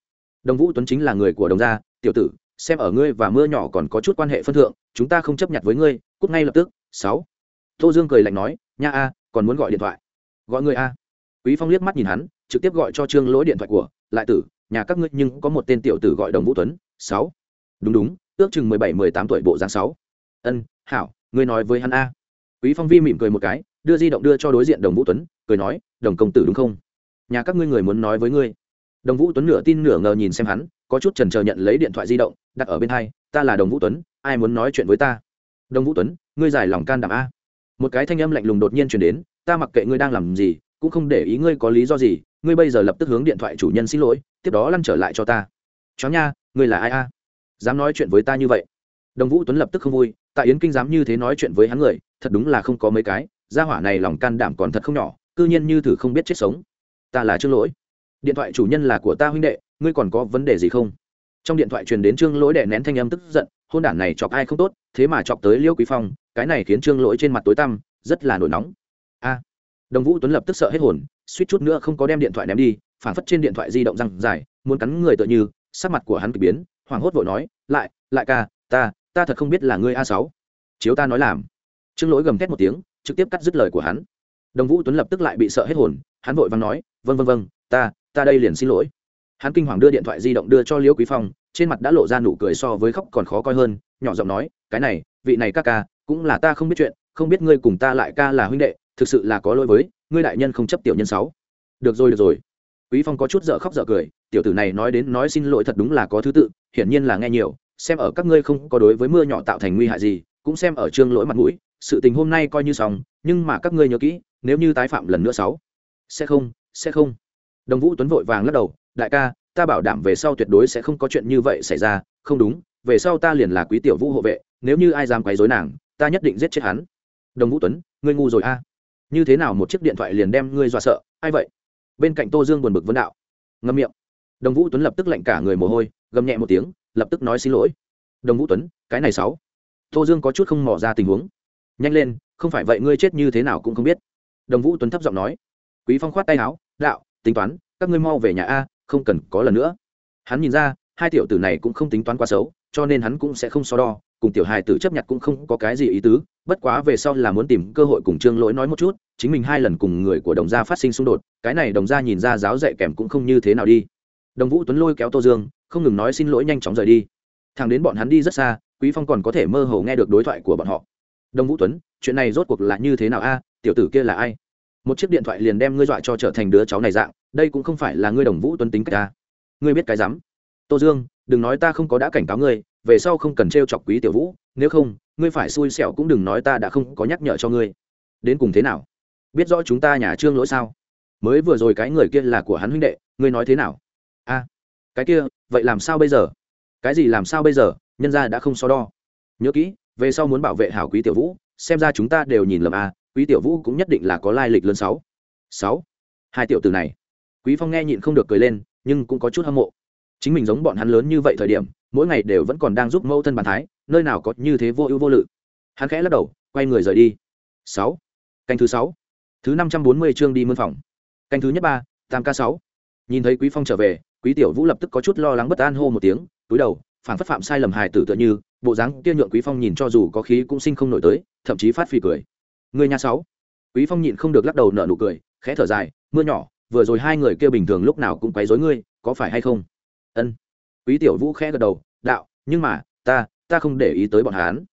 Đồng vũ tuấn chính là người của đồng gia, tiểu tử, xem ở ngươi và mưa nhỏ còn có chút quan hệ phân thượng, chúng ta không chấp nhận với ngươi, cút ngay lập tức. Sáu. Tô dương cười lạnh nói, nha a, còn muốn gọi điện thoại? Gọi người a. Quý phong liếc mắt nhìn hắn, trực tiếp gọi cho trương lỗi điện thoại của, lại tử, nhà các ngươi nhưng có một tên tiểu tử gọi đồng vũ tuấn. Sáu đúng đúng, ước chừng mười bảy, mười tám tuổi bộ dáng sáu. Ân, hảo, ngươi nói với hắn a. Quý phong vi mỉm cười một cái, đưa di động đưa cho đối diện đồng vũ tuấn, cười nói, đồng công tử đúng không? Nhà các ngươi người muốn nói với ngươi. Đồng vũ tuấn nửa tin nửa ngờ nhìn xem hắn, có chút chần chờ nhận lấy điện thoại di động, đặt ở bên hai, ta là đồng vũ tuấn, ai muốn nói chuyện với ta? Đồng vũ tuấn, ngươi giải lòng can đảm a. Một cái thanh âm lạnh lùng đột nhiên chuyển đến, ta mặc kệ ngươi đang làm gì, cũng không để ý ngươi có lý do gì, ngươi bây giờ lập tức hướng điện thoại chủ nhân xin lỗi, tiếp đó lăn trở lại cho ta. Chó nha, ngươi là ai a? Dám nói chuyện với ta như vậy. Đồng vũ tuấn lập tức không vui, tại yến kinh dám như thế nói chuyện với hắn người, thật đúng là không có mấy cái, gia hỏa này lòng can đảm còn thật không nhỏ, cư nhiên như thử không biết chết sống. Ta là trương lỗi. Điện thoại chủ nhân là của ta huynh đệ, ngươi còn có vấn đề gì không? Trong điện thoại truyền đến trương lỗi đè nén thanh âm tức giận, hôn đản này chọc ai không tốt, thế mà chọc tới liêu quý phong, cái này khiến trương lỗi trên mặt tối tăm, rất là nổi nóng. A. Đồng vũ tuấn lập tức sợ hết hồn, suýt chút nữa không có đem điện thoại ném đi, phản phất trên điện thoại di động răng dài, muốn cắn người tựa như, sắc mặt của hắn kỳ biến hoảng hốt vội nói, lại lại ca, ta ta thật không biết là ngươi a sáu. Chiếu ta nói làm. Trương lỗi gầm thét một tiếng, trực tiếp cắt dứt lời của hắn. Đồng vũ tuấn lập tức lại bị sợ hết hồn, hắn vội vàng nói vâng vâng vâng ta ta đây liền xin lỗi. Hắn kinh hoàng đưa điện thoại di động đưa cho liễu quý phong, trên mặt đã lộ ra nụ cười so với khóc còn khó coi hơn, nhỏ giọng nói, cái này, vị này ca ca, cũng là ta không biết chuyện, không biết ngươi cùng ta lại ca là huynh đệ, thực sự là có lỗi với, ngươi đại nhân không chấp tiểu nhân sáu. Được rồi được rồi quý phong có chút dở khóc dở cười, tiểu tử này nói đến nói xin lỗi thật đúng là có thứ tự, hiển nhiên là nghe nhiều, xem ở các ngươi không có đối với mưa nhỏ tạo thành nguy hại gì, cũng xem ở trương lỗi mặt mũi, sự tình hôm nay coi như xong, nhưng mà các ngươi nhớ kỹ, nếu như tái phạm lần nữa sáu, sẽ không sẽ không. Đồng vũ tuấn vội vàng lắc đầu, đại ca, ta bảo đảm về sau tuyệt đối sẽ không có chuyện như vậy xảy ra, không đúng, về sau ta liền là quý tiểu vũ hộ vệ, nếu như ai dám quấy rối nàng, ta nhất định giết chết hắn. Đồng vũ tuấn, ngươi ngu rồi a. Như thế nào một chiếc điện thoại liền đem ngươi dọa sợ, ai vậy? Bên cạnh tô dương buồn bực vấn đạo. Ngâm miệng. Đồng vũ tuấn lập tức lạnh cả người mồ hôi, gầm nhẹ một tiếng, lập tức nói xin lỗi. Đồng vũ tuấn, cái này sáu tô dương có chút không mỏ ra tình huống. Nhanh lên, không phải vậy ngươi chết như thế nào cũng không biết. Đồng vũ tuấn thấp giọng nói. Quý phong khoát tay áo, đạo, tính toán, các ngươi mau về nhà a, không cần có lần nữa. Hắn nhìn ra, hai tiểu tử này cũng không tính toán quá xấu, cho nên hắn cũng sẽ không so đo cùng tiểu hài tử chấp nhận cũng không có cái gì ý tứ, bất quá về sau là muốn tìm cơ hội cùng trương lỗi nói một chút, chính mình hai lần cùng người của đồng gia phát sinh xung đột, cái này đồng gia nhìn ra giáo dạy kèm cũng không như thế nào đi. Đồng vũ tuấn lôi kéo tô dương, không ngừng nói xin lỗi nhanh chóng rời đi. Thằng đến bọn hắn đi rất xa, quý phong còn có thể mơ hồ nghe được đối thoại của bọn họ. Đồng vũ tuấn, chuyện này rốt cuộc là như thế nào a? Tiểu tử kia là ai? Một chiếc điện thoại liền đem ngươi dọa cho trở thành đứa cháu này dạng, đây cũng không phải là ngươi đồng vũ tuấn tính cách ta ngươi biết cái rắm? Tô dương, đừng nói ta không có đã cảnh cáo ngươi về sau không cần t chọc quý tiểu vũ, nếu không, ngươi phải xui xẻo cũng đừng nói ta đã không có nhắc nhở cho ngươi. Đến cùng thế nào? Biết rõ chúng ta nhà trương lỗi sao? Mới vừa rồi cái người kia là của hắn huynh đệ, ngươi nói thế nào? A, cái kia, vậy làm sao bây giờ? Cái gì làm sao bây giờ? Nhân gia đã không so đo. Nhớ kỹ, về sau muốn bảo vệ hảo quý tiểu vũ, xem ra chúng ta đều nhìn lầm a, quý tiểu vũ cũng nhất định là có lai lịch lớn sáu. Sáu? Hai tiểu từ này. Quý phong nghe nhịn không được cười lên, nhưng cũng có chút hâm mộ. Chính mình giống bọn hắn lớn như vậy thời điểm mỗi ngày đều vẫn còn đang giúp mẫu thân bàn thái, nơi nào có như thế vô ưu vô lự. Hắn khẽ lắc đầu, quay người rời đi. Sáu. Canh thứ sáu. Thứ năm trăm bốn mươi chương đi mân phòng. Canh thứ nhất ba, tam k sáu. Nhìn thấy quý phong trở về, quý tiểu vũ lập tức có chút lo lắng bất an hô một tiếng, túi đầu phản phất phạm sai lầm hài tử tựa như, bộ dáng kia nhượng quý phong nhìn cho dù có khí cũng sinh không nổi tới, thậm chí phát phì cười. Người nhà sáu. Quý phong nhịn không được lắc đầu nở nụ cười, khẽ thở dài, mưa nhỏ, vừa rồi hai người kia bình thường lúc nào cũng quấy rối ngươi, có phải hay không? Ân quý tiểu vũ khẽ gật đầu, đạo, nhưng mà, ta ta không để ý tới bọn hắn.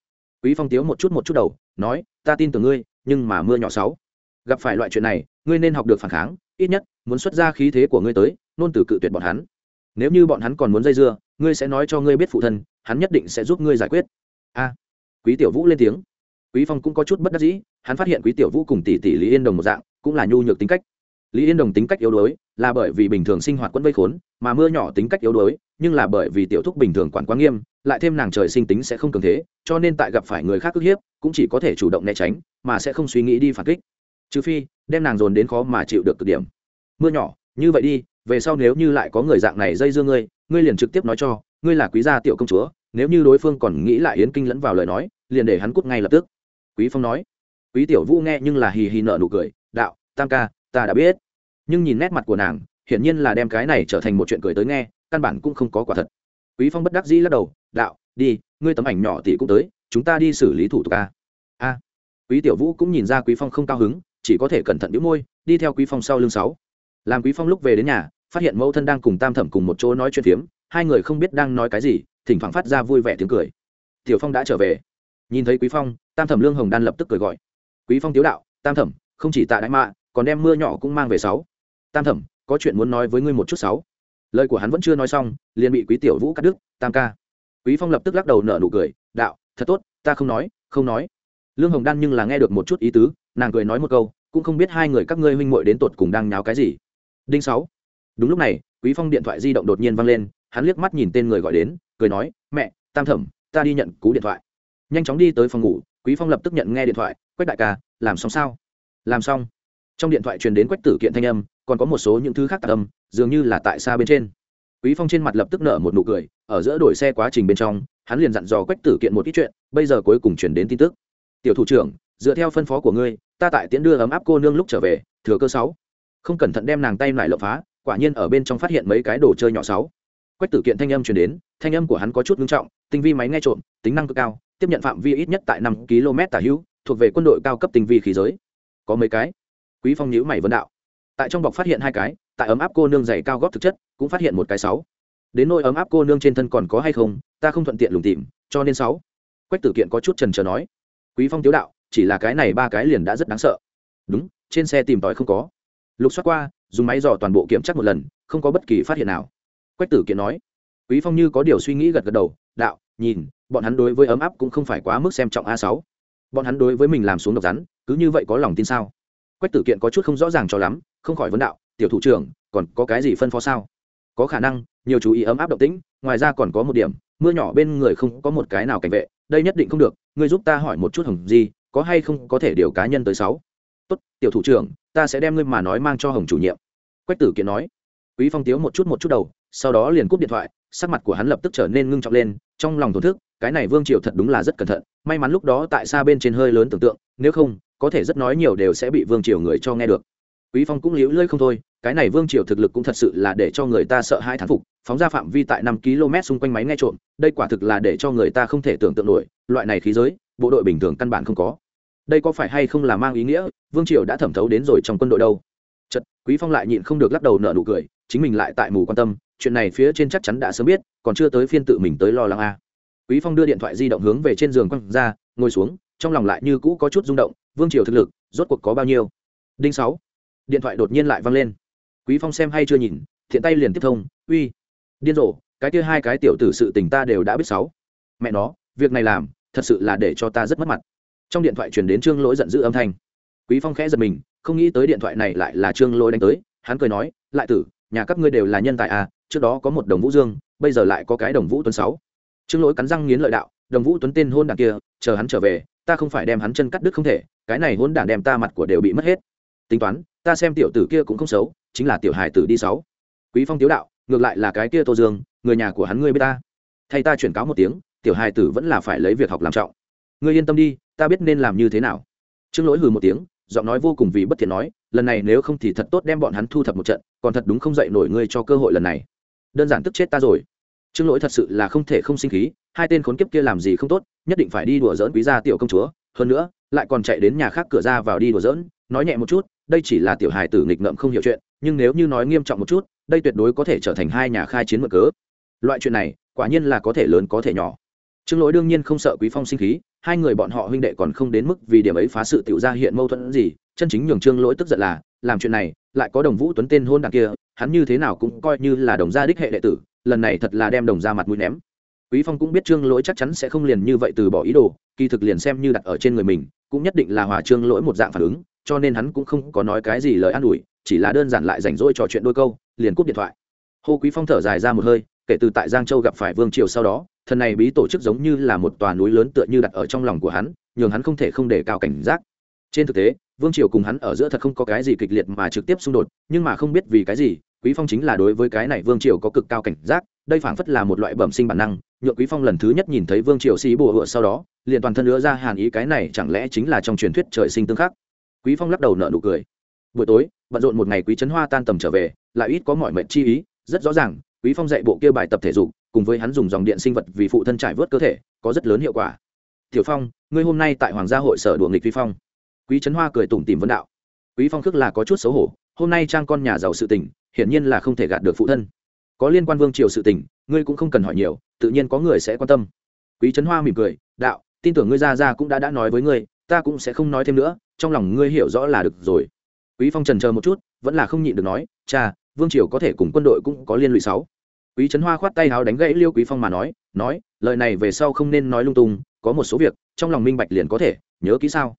Quý phong tiếu một chút một chút đầu, nói, ta tin tưởng ngươi, nhưng mà mưa nhỏ sáu. Gặp phải loại chuyện này, ngươi nên học được phản kháng, ít nhất, muốn xuất ra khí thế của ngươi tới, nôn từ cự tuyệt bọn hắn. Nếu như bọn hắn còn muốn dây dưa, ngươi sẽ nói cho ngươi biết phụ thân, hắn nhất định sẽ giúp ngươi giải quyết. A. Quý tiểu vũ lên tiếng. Quý phong cũng có chút bất đắc dĩ, hắn phát hiện quý tiểu vũ cùng tỷ tỷ lý yên đồng một dạng, cũng là nhu nhược tính cách. Lý yên đồng tính cách yếu đuối là bởi vì bình thường sinh hoạt quân vây khốn, mà mưa nhỏ tính cách yếu đuối, nhưng là bởi vì tiểu thúc bình thường quản quá nghiêm, lại thêm nàng trời sinh tính sẽ không cường thế, cho nên tại gặp phải người khác ức hiếp, cũng chỉ có thể chủ động né tránh, mà sẽ không suy nghĩ đi phản kích. Trừ phi, đem nàng dồn đến khó mà chịu được cực điểm. Mưa nhỏ, như vậy đi, về sau nếu như lại có người dạng này dây dưa ngươi ngươi liền trực tiếp nói cho, ngươi là quý gia tiểu công chúa, nếu như đối phương còn nghĩ lại yến kinh lẫn vào lời nói, liền để hắn cút ngay lập tức. Quý phong nói. Quý tiểu vũ nghe nhưng là hì hì nợ nụ cười, đạo, tam ca, ta đã biết nhưng nhìn nét mặt của nàng, hiển nhiên là đem cái này trở thành một chuyện cười tới nghe, căn bản cũng không có quả thật. Quý phong bất đắc dĩ lắc đầu, đạo, đi, ngươi tấm ảnh nhỏ tỷ cũng tới, chúng ta đi xử lý thủ tục a. A. Quý tiểu vũ cũng nhìn ra quý phong không cao hứng, chỉ có thể cẩn thận đĩu môi, đi theo quý phong sau lưng sáu. Làm quý phong lúc về đến nhà, phát hiện mẫu thân đang cùng tam thẩm cùng một chỗ nói chuyện phiếm, hai người không biết đang nói cái gì, thỉnh thoảng phát ra vui vẻ tiếng cười. Tiểu phong đã trở về. Nhìn thấy quý phong, tam thẩm lương hồng đan lập tức cười gọi. Quý phong tiếu đạo, tam thẩm, không chỉ tạ đại mạ, còn đem mưa nhỏ cũng mang về sáu tam thẩm, có chuyện muốn nói với ngươi một chút sáu. Lời của hắn vẫn chưa nói xong, liền bị quý tiểu vũ cắt đứt, tam ca. Quý phong lập tức lắc đầu nở nụ cười, đạo, thật tốt, ta không nói không nói. Lương hồng đan nhưng là nghe được một chút ý tứ, nàng cười nói một câu, cũng không biết hai người các ngươi huynh muội đến tột cùng đang nháo cái gì. Đinh sáu. Đúng lúc này, quý phong điện thoại di động đột nhiên vang lên, hắn liếc mắt nhìn tên người gọi đến, cười nói, mẹ, tam thẩm, ta đi nhận cú điện thoại. Nhanh chóng đi tới phòng ngủ, quý phong lập tức nhận nghe điện thoại, quách đại ca, làm xong sao? Làm xong. Trong điện thoại truyền đến quách tử kiện thanh âm còn có một số những thứ khác tạc âm, dường như là tại xa bên trên. Quý phong trên mặt lập tức nở một nụ cười, ở giữa đổi xe quá trình bên trong, hắn liền dặn dò quách tử kiện một ít chuyện, bây giờ cuối cùng chuyển đến tin tức. Tiểu thủ trưởng, dựa theo phân phó của ngươi, ta tại tiễn đưa ấm áp cô nương lúc trở về, thừa cơ sáu. Không cẩn thận đem nàng tay lại lộng phá, quả nhiên ở bên trong phát hiện mấy cái đồ chơi nhỏ sáu. Quách tử kiện thanh âm truyền đến, thanh âm của hắn có chút nghiêm trọng, tinh vi máy nghe trộm, tính năng cực cao, tiếp nhận phạm vi ít nhất tại năm km tả hữu, thuộc về quân đội cao cấp tinh vi khí giới. Có mấy cái? Quý phong nhíu mày vấn đạo tại trong bọc phát hiện hai cái, tại ấm áp cô nương dày cao góp thực chất, cũng phát hiện một cái sáu. Đến nỗi ấm áp cô nương trên thân còn có hay không, ta không thuận tiện lùng tìm, cho nên sáu. Quách tử kiện có chút trần trờ nói. Quý phong tiếu đạo, chỉ là cái này ba cái liền đã rất đáng sợ. Đúng, trên xe tìm tòi không có. Lục xoát qua, dùng máy dò toàn bộ kiểm tra một lần, không có bất kỳ phát hiện nào. Quách tử kiện nói. Quý phong như có điều suy nghĩ gật gật đầu, đạo, nhìn, bọn hắn đối với ấm áp cũng không phải quá mức xem trọng a sáu. Bọn hắn đối với mình làm xuống độc rắn, cứ như vậy có lòng tin sao? Quách tử kiện có chút không rõ ràng cho lắm, không khỏi vấn đạo, tiểu thủ trưởng, còn có cái gì phân phó sao? Có khả năng, nhiều chú ý ấm áp động tĩnh, ngoài ra còn có một điểm, mưa nhỏ bên người không có một cái nào cảnh vệ, đây nhất định không được, ngươi giúp ta hỏi một chút hồng gì có hay không có thể điều cá nhân tới sáu? Tốt, tiểu thủ trưởng, ta sẽ đem ngươi mà nói mang cho hồng chủ nhiệm. Quách tử kiện nói. Quý phong tiếu một chút một chút đầu, sau đó liền cúp điện thoại, sắc mặt của hắn lập tức trở nên ngưng trọng lên, trong lòng thổn thức, cái này vương triều thật đúng là rất cẩn thận, may mắn lúc đó tại xa bên trên hơi lớn tưởng tượng, nếu không có thể rất nói nhiều đều sẽ bị vương triều người cho nghe được. Quý phong cũng liễu lơi không thôi, cái này vương triều thực lực cũng thật sự là để cho người ta sợ hai thán phục, phóng ra phạm vi tại năm km xung quanh máy nghe trộm, đây quả thực là để cho người ta không thể tưởng tượng nổi, loại này khí giới, bộ đội bình thường căn bản không có. Đây có phải hay không là mang ý nghĩa, vương triều đã thẩm thấu đến rồi trong quân đội đâu? Chật quý phong lại nhịn không được lắc đầu nở nụ cười, chính mình lại tại mù quan tâm, chuyện này phía trên chắc chắn đã sớm biết, còn chưa tới phiên tự mình tới lo lắng a. Quý phong đưa điện thoại di động hướng về trên giường quăng ra, ngồi xuống trong lòng lại như cũ có chút rung động, vương triều thực lực rốt cuộc có bao nhiêu? Đinh sáu. Điện thoại đột nhiên lại văng lên. Quý phong xem hay chưa nhìn, thiện tay liền tiếp thông, uy, điên rồ, cái kia hai cái tiểu tử sự tình ta đều đã biết sáu. Mẹ nó, việc này làm, thật sự là để cho ta rất mất mặt. Trong điện thoại truyền đến trương lỗi giận dữ âm thanh. Quý phong khẽ giật mình, không nghĩ tới điện thoại này lại là trương lỗi đánh tới, hắn cười nói, lại tử, nhà các ngươi đều là nhân tài à trước đó có một đồng vũ dương, bây giờ lại có cái đồng vũ tuấn sáu. Trương lỗi cắn răng nghiến lợi đạo, đồng vũ tuấn tên hôn đảng kia, chờ hắn trở về ta không phải đem hắn chân cắt đứt không thể, cái này hôn đảng đem ta mặt của đều bị mất hết. Tính toán, ta xem tiểu tử kia cũng không xấu, chính là tiểu hài tử đi sáu. Quý phong tiếu đạo, ngược lại là cái kia tô dương, người nhà của hắn ngươi biết ta. Thay ta chuyển cáo một tiếng, tiểu hài tử vẫn là phải lấy việc học làm trọng. Ngươi yên tâm đi, ta biết nên làm như thế nào. Trương lỗi hừ một tiếng, giọng nói vô cùng vì bất thiện nói, lần này nếu không thì thật tốt đem bọn hắn thu thập một trận, còn thật đúng không dậy nổi ngươi cho cơ hội lần này. Đơn giản tức chết ta rồi. Trương lỗi thật sự là không thể không sinh khí hai tên khốn kiếp kia làm gì không tốt, nhất định phải đi đùa dỡn quý gia tiểu công chúa, hơn nữa, lại còn chạy đến nhà khác cửa ra vào đi đùa dỡn nói nhẹ một chút, đây chỉ là tiểu hài tử nghịch ngợm không hiểu chuyện, nhưng nếu như nói nghiêm trọng một chút, đây tuyệt đối có thể trở thành hai nhà khai chiến mở cớ. Loại chuyện này, quả nhiên là có thể lớn có thể nhỏ. Trương lỗi đương nhiên không sợ quý phong sinh khí, hai người bọn họ huynh đệ còn không đến mức vì điểm ấy phá sự tiểu ra hiện mâu thuẫn gì, chân chính nhường trương lỗi tức giận là, làm chuyện này, lại có đồng vũ tuấn tên hôn đằng kia, hắn như thế nào cũng coi như là đồng gia đích hệ đệ tử, lần này thật là đem đồng ra mặt mũi ném quý phong cũng biết trương lỗi chắc chắn sẽ không liền như vậy từ bỏ ý đồ, kỳ thực liền xem như đặt ở trên người mình, cũng nhất định là hòa trương lỗi một dạng phản ứng, cho nên hắn cũng không có nói cái gì lời an ủi, chỉ là đơn giản lại rảnh rỗi trò chuyện đôi câu, liền cúp điện thoại. Hồ quý phong thở dài ra một hơi, kể từ tại giang châu gặp phải vương triều sau đó, thần này bí tổ chức giống như là một tòa núi lớn tựa như đặt ở trong lòng của hắn, nhường hắn không thể không để cao cảnh giác. Trên thực tế, vương triều cùng hắn ở giữa thật không có cái gì kịch liệt mà trực tiếp xung đột, nhưng mà không biết vì cái gì, quý phong chính là đối với cái này vương triều có cực cao cảnh giác đây phảng phất là một loại bẩm sinh bản năng, nhượng quý phong lần thứ nhất nhìn thấy vương triều sĩ bùa hựa sau đó, liền toàn thân nữa ra hàn ý cái này chẳng lẽ chính là trong truyền thuyết trời sinh tương khắc. Quý phong lắc đầu nở nụ cười. Buổi tối, bận rộn một ngày quý trấn hoa tan tầm trở về, lại ít có mọi mệnh chi ý, rất rõ ràng, quý phong dạy bộ kia bài tập thể dục, cùng với hắn dùng dòng điện sinh vật vì phụ thân trải vớt cơ thể, có rất lớn hiệu quả. Tiểu phong, ngươi hôm nay tại hoàng gia hội sở đùa nghịch vi phong. Quý trấn hoa cười tủm tìm vấn đạo. Quý phong khước là có chút xấu hổ, hôm nay trang con nhà giàu sự tình, hiển nhiên là không thể gạt được phụ thân có liên quan vương triều sự tình, ngươi cũng không cần hỏi nhiều, tự nhiên có người sẽ quan tâm. Quý trấn hoa mỉm cười, đạo, tin tưởng ngươi ra ra cũng đã đã nói với ngươi, ta cũng sẽ không nói thêm nữa, trong lòng ngươi hiểu rõ là được rồi. Quý phong trần chờ một chút, vẫn là không nhịn được nói, cha, vương triều có thể cùng quân đội cũng có liên lụy sáu. Quý trấn hoa khoát tay háo đánh gãy liêu quý phong mà nói nói, lời này về sau không nên nói lung tung, có một số việc, trong lòng minh bạch liền có thể, nhớ kỹ sao?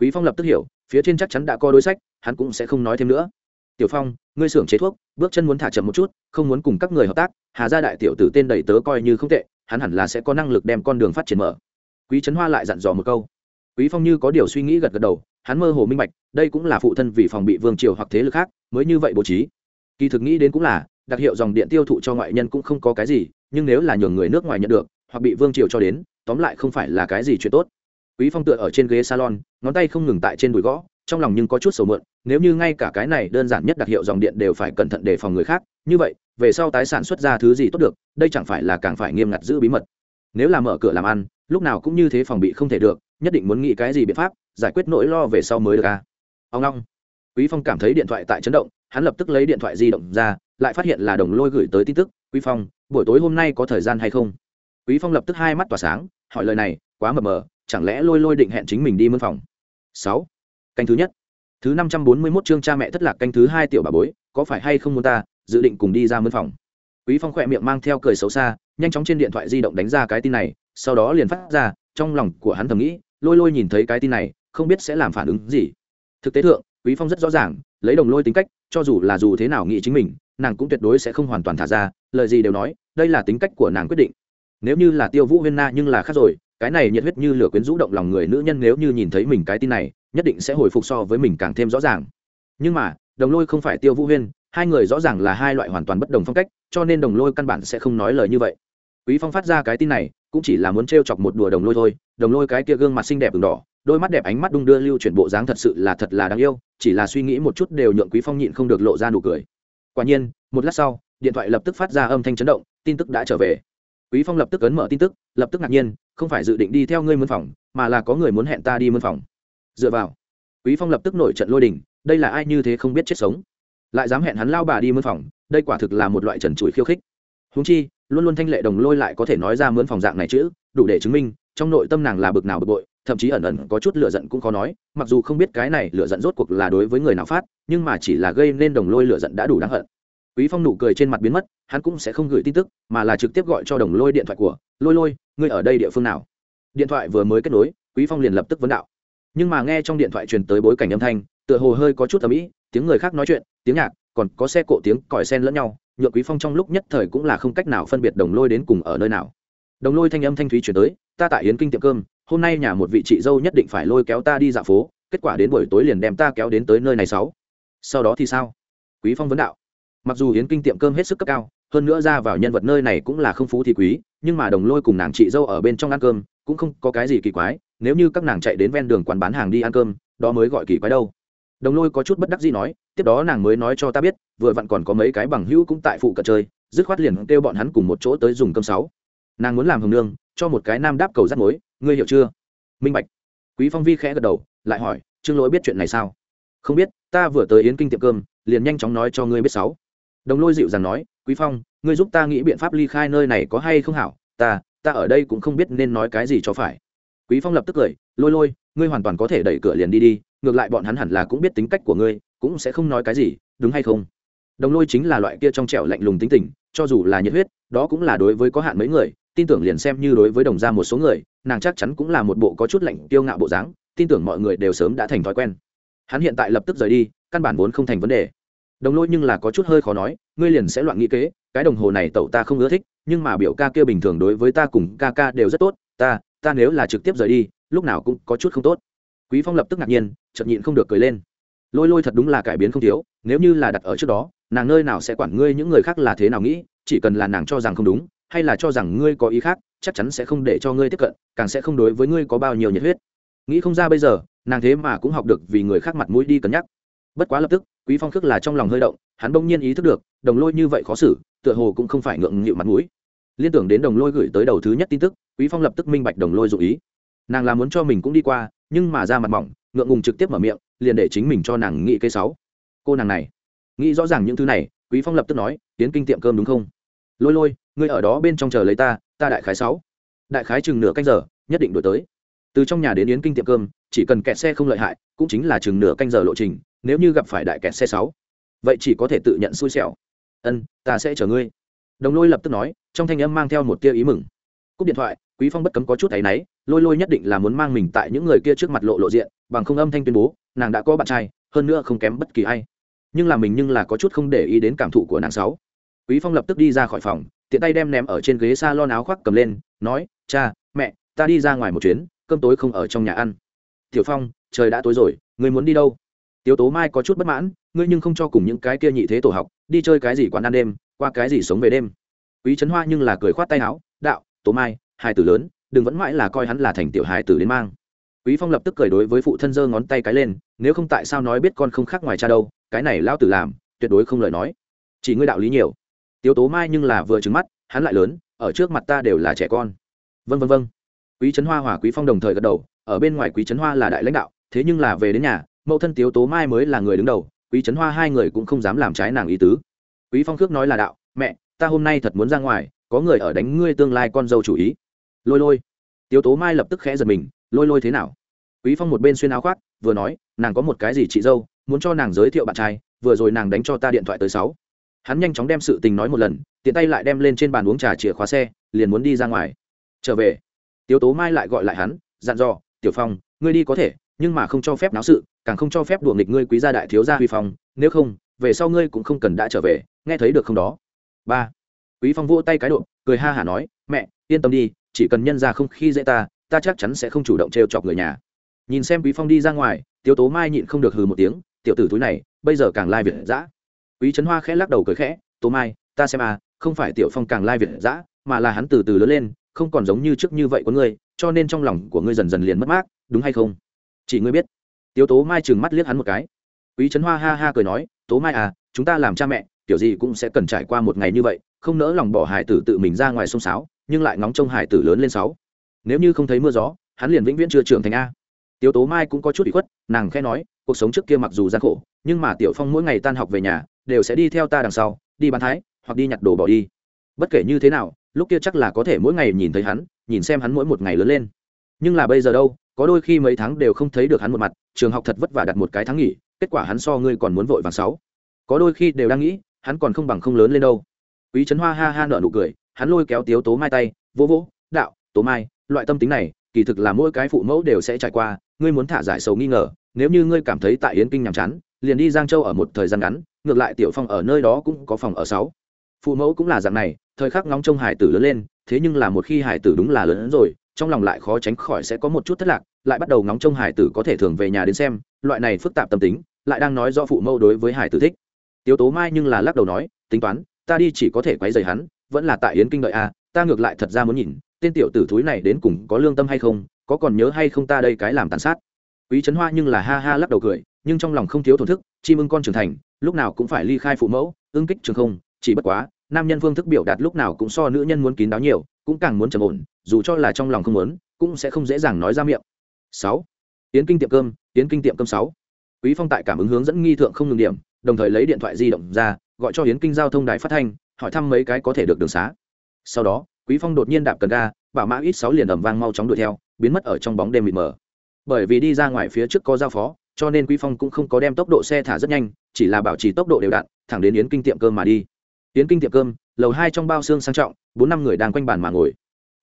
Quý phong lập tức hiểu, phía trên chắc chắn đã có đối sách, hắn cũng sẽ không nói thêm nữa tiểu phong, ngươi xưởng chế thuốc, bước chân muốn thả chậm một chút, không muốn cùng các người hợp tác, hà gia đại tiểu tử tên đầy tớ coi như không tệ, hắn hẳn là sẽ có năng lực đem con đường phát triển mở. Quý trấn hoa lại dặn dò một câu. Quý phong như có điều suy nghĩ gật gật đầu, hắn mơ hồ minh bạch, đây cũng là phụ thân vì phòng bị vương triều hoặc thế lực khác, mới như vậy bố trí. Kỳ thực nghĩ đến cũng là, đặc hiệu dòng điện tiêu thụ cho ngoại nhân cũng không có cái gì, nhưng nếu là nhường người nước ngoài nhận được, hoặc bị vương triều cho đến, tóm lại không phải là cái gì chuyện tốt. Quý phong tựa ở trên ghế salon, ngón tay không ngừng tại trên đùi gõ trong lòng nhưng có chút sầu mượn, nếu như ngay cả cái này đơn giản nhất đặc hiệu dòng điện đều phải cẩn thận đề phòng người khác, như vậy, về sau tái sản xuất ra thứ gì tốt được, đây chẳng phải là càng phải nghiêm ngặt giữ bí mật. Nếu là mở cửa làm ăn, lúc nào cũng như thế phòng bị không thể được, nhất định muốn nghĩ cái gì biện pháp giải quyết nỗi lo về sau mới được à? Ông long. Quý phong cảm thấy điện thoại tại chấn động, hắn lập tức lấy điện thoại di động ra, lại phát hiện là đồng lôi gửi tới tin tức. Quý phong, buổi tối hôm nay có thời gian hay không? Quý phong lập tức hai mắt tỏa sáng, hỏi lời này, quá mờ mờ, chẳng lẽ lôi lôi định hẹn chính mình đi mân phòng? Sáu canh thứ nhất. Thứ năm trăm bốn mươi mốt chương cha mẹ thất lạc canh thứ hai tiểu bà bối, có phải hay không muốn ta, dự định cùng đi ra mân phòng? Quý phong khỏe miệng mang theo cười xấu xa, nhanh chóng trên điện thoại di động đánh ra cái tin này, sau đó liền phát ra, trong lòng của hắn thầm nghĩ, lôi lôi nhìn thấy cái tin này, không biết sẽ làm phản ứng gì. Thực tế thượng, quý phong rất rõ ràng, lấy đồng lôi tính cách, cho dù là dù thế nào nghĩ chính mình, nàng cũng tuyệt đối sẽ không hoàn toàn thả ra, lời gì đều nói, đây là tính cách của nàng quyết định. Nếu như là tiêu vũ huyên na nhưng là khác rồi, cái này nhiệt huyết như lửa quyến rũ động lòng người nữ nhân nếu như nhìn thấy mình cái tin này nhất định sẽ hồi phục so với mình càng thêm rõ ràng. Nhưng mà, đồng lôi không phải tiêu vũ huyên, hai người rõ ràng là hai loại hoàn toàn bất đồng phong cách, cho nên đồng lôi căn bản sẽ không nói lời như vậy. Quý phong phát ra cái tin này, cũng chỉ là muốn t chọc một đùa đồng lôi thôi, đồng lôi cái kia gương mặt xinh đẹp ửng đỏ, đôi mắt đẹp ánh mắt đung đưa lưu chuyển bộ dáng thật sự là thật là đáng yêu, chỉ là suy nghĩ một chút đều nhượng quý phong nhịn không được lộ ra nụ cười. Quả nhiên, một lát sau, điện thoại lập tức phát ra âm thanh chấn động, tin tức đã trở về. Quý phong lập tức ấn mở tin tức, lập tức ngạc nhiên, không phải dự định đi theo ngươi mân phòng, mà là có người muốn hẹn ta đi mân phòng dựa vào. Quý phong lập tức nổi trận lôi đình, đây là ai như thế không biết chết sống. Lại dám hẹn hắn lao bà đi mướn phòng, đây quả thực là một loại trần trụi khiêu khích. Húng chi, luôn luôn thanh lệ đồng lôi lại có thể nói ra mướn phòng dạng này chữ, đủ để chứng minh, trong nội tâm nàng là bực nào bực bội, thậm chí ẩn ẩn có chút lửa giận cũng khó nói, mặc dù không biết cái này lửa giận rốt cuộc là đối với người nào phát, nhưng mà chỉ là gây nên đồng lôi lửa giận đã đủ đáng hận. Quý phong nụ cười trên mặt biến mất, hắn cũng sẽ không gửi tin tức, mà là trực tiếp gọi cho đồng lôi điện thoại của, lôi lôi, ngươi ở đây địa phương nào? Điện thoại vừa mới kết nối, quý phong liền lập tức vấn đạo nhưng mà nghe trong điện thoại truyền tới bối cảnh âm thanh, tựa hồ hơi có chút tầm ĩ tiếng người khác nói chuyện, tiếng nhạc, còn có xe cộ tiếng còi sen lẫn nhau, nhựa quý phong trong lúc nhất thời cũng là không cách nào phân biệt đồng lôi đến cùng ở nơi nào. Đồng lôi thanh âm thanh thúy chuyển tới, ta tại yến kinh tiệm cơm, hôm nay nhà một vị chị dâu nhất định phải lôi kéo ta đi dạo phố, kết quả đến buổi tối liền đem ta kéo đến tới nơi này sáu. Sau đó thì sao? Quý phong vấn đạo. Mặc dù yến kinh tiệm cơm hết sức cấp cao, hơn nữa ra vào nhân vật nơi này cũng là không phú thì quý, nhưng mà đồng lôi cùng nàng chị dâu ở bên trong ăn cơm, cũng không có cái gì kỳ quái nếu như các nàng chạy đến ven đường quán bán hàng đi ăn cơm, đó mới gọi kỳ quái đâu. Đồng lôi có chút bất đắc gì nói, tiếp đó nàng mới nói cho ta biết, vừa vặn còn có mấy cái bằng hữu cũng tại phụ cận chơi, dứt khoát liền kêu bọn hắn cùng một chỗ tới dùng cơm sáu. Nàng muốn làm hồng nương, cho một cái nam đáp cầu rắt mối, ngươi hiểu chưa? Minh bạch. Quý phong vi khẽ gật đầu, lại hỏi, trương lỗi biết chuyện này sao? Không biết, ta vừa tới yến kinh tiệm cơm, liền nhanh chóng nói cho ngươi biết sáu. Đồng lôi dịu dàng nói, quý phong, ngươi giúp ta nghĩ biện pháp ly khai nơi này có hay không hảo? Ta ta ở đây cũng không biết nên nói cái gì cho phải quý phong lập tức cười, lôi lôi, ngươi hoàn toàn có thể đẩy cửa liền đi đi, ngược lại bọn hắn hẳn là cũng biết tính cách của ngươi, cũng sẽ không nói cái gì, đúng hay không? Đồng lôi chính là loại kia trong trẻo lạnh lùng tính tình, cho dù là nhiệt huyết, đó cũng là đối với có hạn mấy người, tin tưởng liền xem như đối với đồng gia một số người, nàng chắc chắn cũng là một bộ có chút lạnh tiêu ngạo bộ dáng, tin tưởng mọi người đều sớm đã thành thói quen. Hắn hiện tại lập tức rời đi, căn bản vốn không thành vấn đề. Đồng lôi nhưng là có chút hơi khó nói, ngươi liền sẽ loạn nghĩ kế, cái đồng hồ này tẩu ta không ưa thích, nhưng mà biểu ca kia bình thường đối với ta cùng ca ca đều rất tốt, ta ta nếu là trực tiếp rời đi, lúc nào cũng có chút không tốt. Quý phong lập tức ngạc nhiên, chợt nhịn không được cười lên. Lôi lôi thật đúng là cải biến không thiếu, nếu như là đặt ở trước đó, nàng nơi nào sẽ quản ngươi những người khác là thế nào nghĩ, chỉ cần là nàng cho rằng không đúng, hay là cho rằng ngươi có ý khác, chắc chắn sẽ không để cho ngươi tiếp cận, càng sẽ không đối với ngươi có bao nhiêu nhiệt huyết. Nghĩ không ra bây giờ, nàng thế mà cũng học được vì người khác mặt mũi đi cân nhắc. Bất quá lập tức, quý phong khước là trong lòng hơi động, hắn bỗng nhiên ý thức được, đồng lôi như vậy khó xử, tựa hồ cũng không phải ngượng nghịu mặt mũi liên tưởng đến đồng lôi gửi tới đầu thứ nhất tin tức, quý phong lập tức minh bạch đồng lôi dụ ý. Nàng là muốn cho mình cũng đi qua, nhưng mà ra mặt mỏng, ngượng ngùng trực tiếp mở miệng, liền để chính mình cho nàng nghĩ cây sáu. Cô nàng này, nghĩ rõ ràng những thứ này, quý phong lập tức nói, tiến kinh tiệm cơm đúng không? Lôi lôi, ngươi ở đó bên trong chờ lấy ta ta đại khái sáu. Đại khái chừng nửa canh giờ, nhất định đổi tới. Từ trong nhà đến yến kinh tiệm cơm, chỉ cần kẹt xe không lợi hại, cũng chính là chừng nửa canh giờ lộ trình, nếu như gặp phải đại kẹt xe sáu. Vậy chỉ có thể tự nhận xui xẻo. Ân, ta sẽ chờ ngươi đồng lôi lập tức nói, trong thanh âm mang theo một tia ý mừng. Cúp điện thoại, quý phong bất cấm có chút thấy náy, lôi lôi nhất định là muốn mang mình tại những người kia trước mặt lộ lộ diện, bằng không âm thanh tuyên bố, nàng đã có bạn trai, hơn nữa không kém bất kỳ ai. Nhưng là mình nhưng là có chút không để ý đến cảm thụ của nàng sáu. Quý phong lập tức đi ra khỏi phòng, tiện tay đem ném ở trên ghế salon áo khoác cầm lên, nói, cha, mẹ, ta đi ra ngoài một chuyến, cơm tối không ở trong nhà ăn. Tiểu phong, trời đã tối rồi ngươi muốn đi đâu? Tiểu tố mai có chút bất mãn, ngươi nhưng không cho cùng những cái kia nhị thế tổ học, đi chơi cái gì quán ăn đêm qua cái gì sống về đêm. Quý trấn hoa nhưng là cười khoát tay áo, đạo, tố mai hai tử lớn, đừng vẫn mãi là coi hắn là thành tiểu hài tử đến mang. Quý phong lập tức cười đối với phụ thân giơ ngón tay cái lên, nếu không tại sao nói biết con không khác ngoài cha đâu, cái này lao tử làm, tuyệt đối không lời nói. Chỉ ngươi đạo lý nhiều. Tiếu tố mai nhưng là vừa trứng mắt, hắn lại lớn, ở trước mặt ta đều là trẻ con. Vân vân vân quý trấn hoa hòa quý phong đồng thời gật đầu, ở bên ngoài quý trấn hoa là đại lãnh đạo, thế nhưng là về đến nhà, mẫu thân tiếu tố mai mới là người đứng đầu, quý trấn hoa hai người cũng không dám làm trái nàng ý tứ quý phong khước nói là đạo, mẹ, ta hôm nay thật muốn ra ngoài, có người ở đánh ngươi tương lai con dâu chủ ý. Lôi lôi. Tiếu tố mai lập tức khẽ giật mình, lôi lôi thế nào? Quý phong một bên xuyên áo khoác, vừa nói, nàng có một cái gì chị dâu, muốn cho nàng giới thiệu bạn trai, vừa rồi nàng đánh cho ta điện thoại tới sáu. Hắn nhanh chóng đem sự tình nói một lần, tiện tay lại đem lên trên bàn uống trà chìa khóa xe, liền muốn đi ra ngoài. Trở về. Tiếu tố mai lại gọi lại hắn, dặn dò, tiểu phong, ngươi đi có thể, nhưng mà không cho phép náo sự, càng không cho phép đùa nghịch ngươi quý gia đại thiếu gia huy phong, nếu không về sau ngươi cũng không cần đã trở về, nghe thấy được không đó? Ba. Quý phong vỗ tay cái độ, cười ha hả nói, mẹ, yên tâm đi, chỉ cần nhân ra không khi dễ ta ta chắc chắn sẽ không chủ động trêu chọc người nhà. Nhìn xem quý phong đi ra ngoài, tiếu tố mai nhịn không được hừ một tiếng, tiểu tử túi này, bây giờ càng lai việt dã. Quý trấn hoa khẽ lắc đầu cười khẽ, tố mai, ta xem à không phải tiểu phong càng lai việt dã, mà là hắn từ từ lớn lên, không còn giống như trước như vậy của ngươi, cho nên trong lòng của ngươi dần dần liền mất mát, đúng hay không? Chỉ ngươi biết. Tiếu tố mai trừng mắt liếc hắn một cái quý trấn hoa ha ha cười nói, tố mai à chúng ta làm cha mẹ, kiểu gì cũng sẽ cần trải qua một ngày như vậy, không nỡ lòng bỏ hải tử tự mình ra ngoài sông sáo, nhưng lại ngóng trông hải tử lớn lên sáu. Nếu như không thấy mưa gió, hắn liền vĩnh viễn chưa trưởng thành a. Tiếu tố mai cũng có chút bị khuất, nàng khẽ nói, cuộc sống trước kia mặc dù gian khổ, nhưng mà tiểu phong mỗi ngày tan học về nhà, đều sẽ đi theo ta đằng sau, đi bán thái, hoặc đi nhặt đồ bỏ đi. Bất kể như thế nào, lúc kia chắc là có thể mỗi ngày nhìn thấy hắn, nhìn xem hắn mỗi một ngày lớn lên. Nhưng là bây giờ đâu, có đôi khi mấy tháng đều không thấy được hắn một mặt, trường học thật vất vả đặt một cái tháng nghỉ kết quả hắn so ngươi còn muốn vội vàng sáu. Có đôi khi đều đang nghĩ, hắn còn không bằng không lớn lên đâu. Quý trấn hoa ha ha nợ nụ cười, hắn lôi kéo tiếu tố mai tay vỗ vỗ đạo, tố mai, loại tâm tính này, kỳ thực là mỗi cái phụ mẫu đều sẽ trải qua, ngươi muốn thả giải sầu nghi ngờ, nếu như ngươi cảm thấy tại yến kinh nhàm chán, liền đi giang châu ở một thời gian ngắn, ngược lại tiểu phong ở nơi đó cũng có phòng ở sáu. Phụ mẫu cũng là dạng này, thời khắc ngóng trông hải tử lớn lên, thế nhưng là một khi hải tử đúng là lớn hơn rồi, trong lòng lại khó tránh khỏi sẽ có một chút thất lạc, lại bắt đầu ngóng trông hải tử có thể thường về nhà đến xem loại này phức tạp tâm tính, lại đang nói do phụ mẫu đối với hải tử thích. Tiếu tố mai nhưng là lắc đầu nói, tính toán, ta đi chỉ có thể quấy rầy hắn, vẫn là tại yến kinh đợi a ta ngược lại thật ra muốn nhìn, tên tiểu tử thúi này đến cùng có lương tâm hay không, có còn nhớ hay không ta đây cái làm tàn sát. Quý trấn hoa nhưng là ha ha lắc đầu cười, nhưng trong lòng không thiếu thổn thức chim ưng con trưởng thành, lúc nào cũng phải ly khai phụ mẫu, ưng kích trường không, chỉ bất quá, nam nhân phương thức biểu đạt lúc nào cũng so nữ nhân muốn kín đáo nhiều, cũng càng muốn trầm ổn, dù cho là trong lòng không muốn, cũng sẽ không dễ dàng nói ra miệng. Sáu yến kinh tiệm cơm, yến kinh tiệm cơm sáu. Quý phong tại cảm ứng hướng dẫn nghi thượng không ngừng điểm, đồng thời lấy điện thoại di động ra, gọi cho yến kinh giao thông đài phát thanh, hỏi thăm mấy cái có thể được đường xá. Sau đó, quý phong đột nhiên đạp cần ga, bảo mã ít sáu liền ầm vang mau chóng đuổi theo, biến mất ở trong bóng đêm mịt mờ. Bởi vì đi ra ngoài phía trước có giao phó, cho nên quý phong cũng không có đem tốc độ xe thả rất nhanh, chỉ là bảo trì tốc độ đều đặn, thẳng đến yến kinh tiệm cơm mà đi. Yến kinh tiệm cơm, lầu hai trong bao xương sang trọng, bốn năm người đang quanh bàn mà ngồi.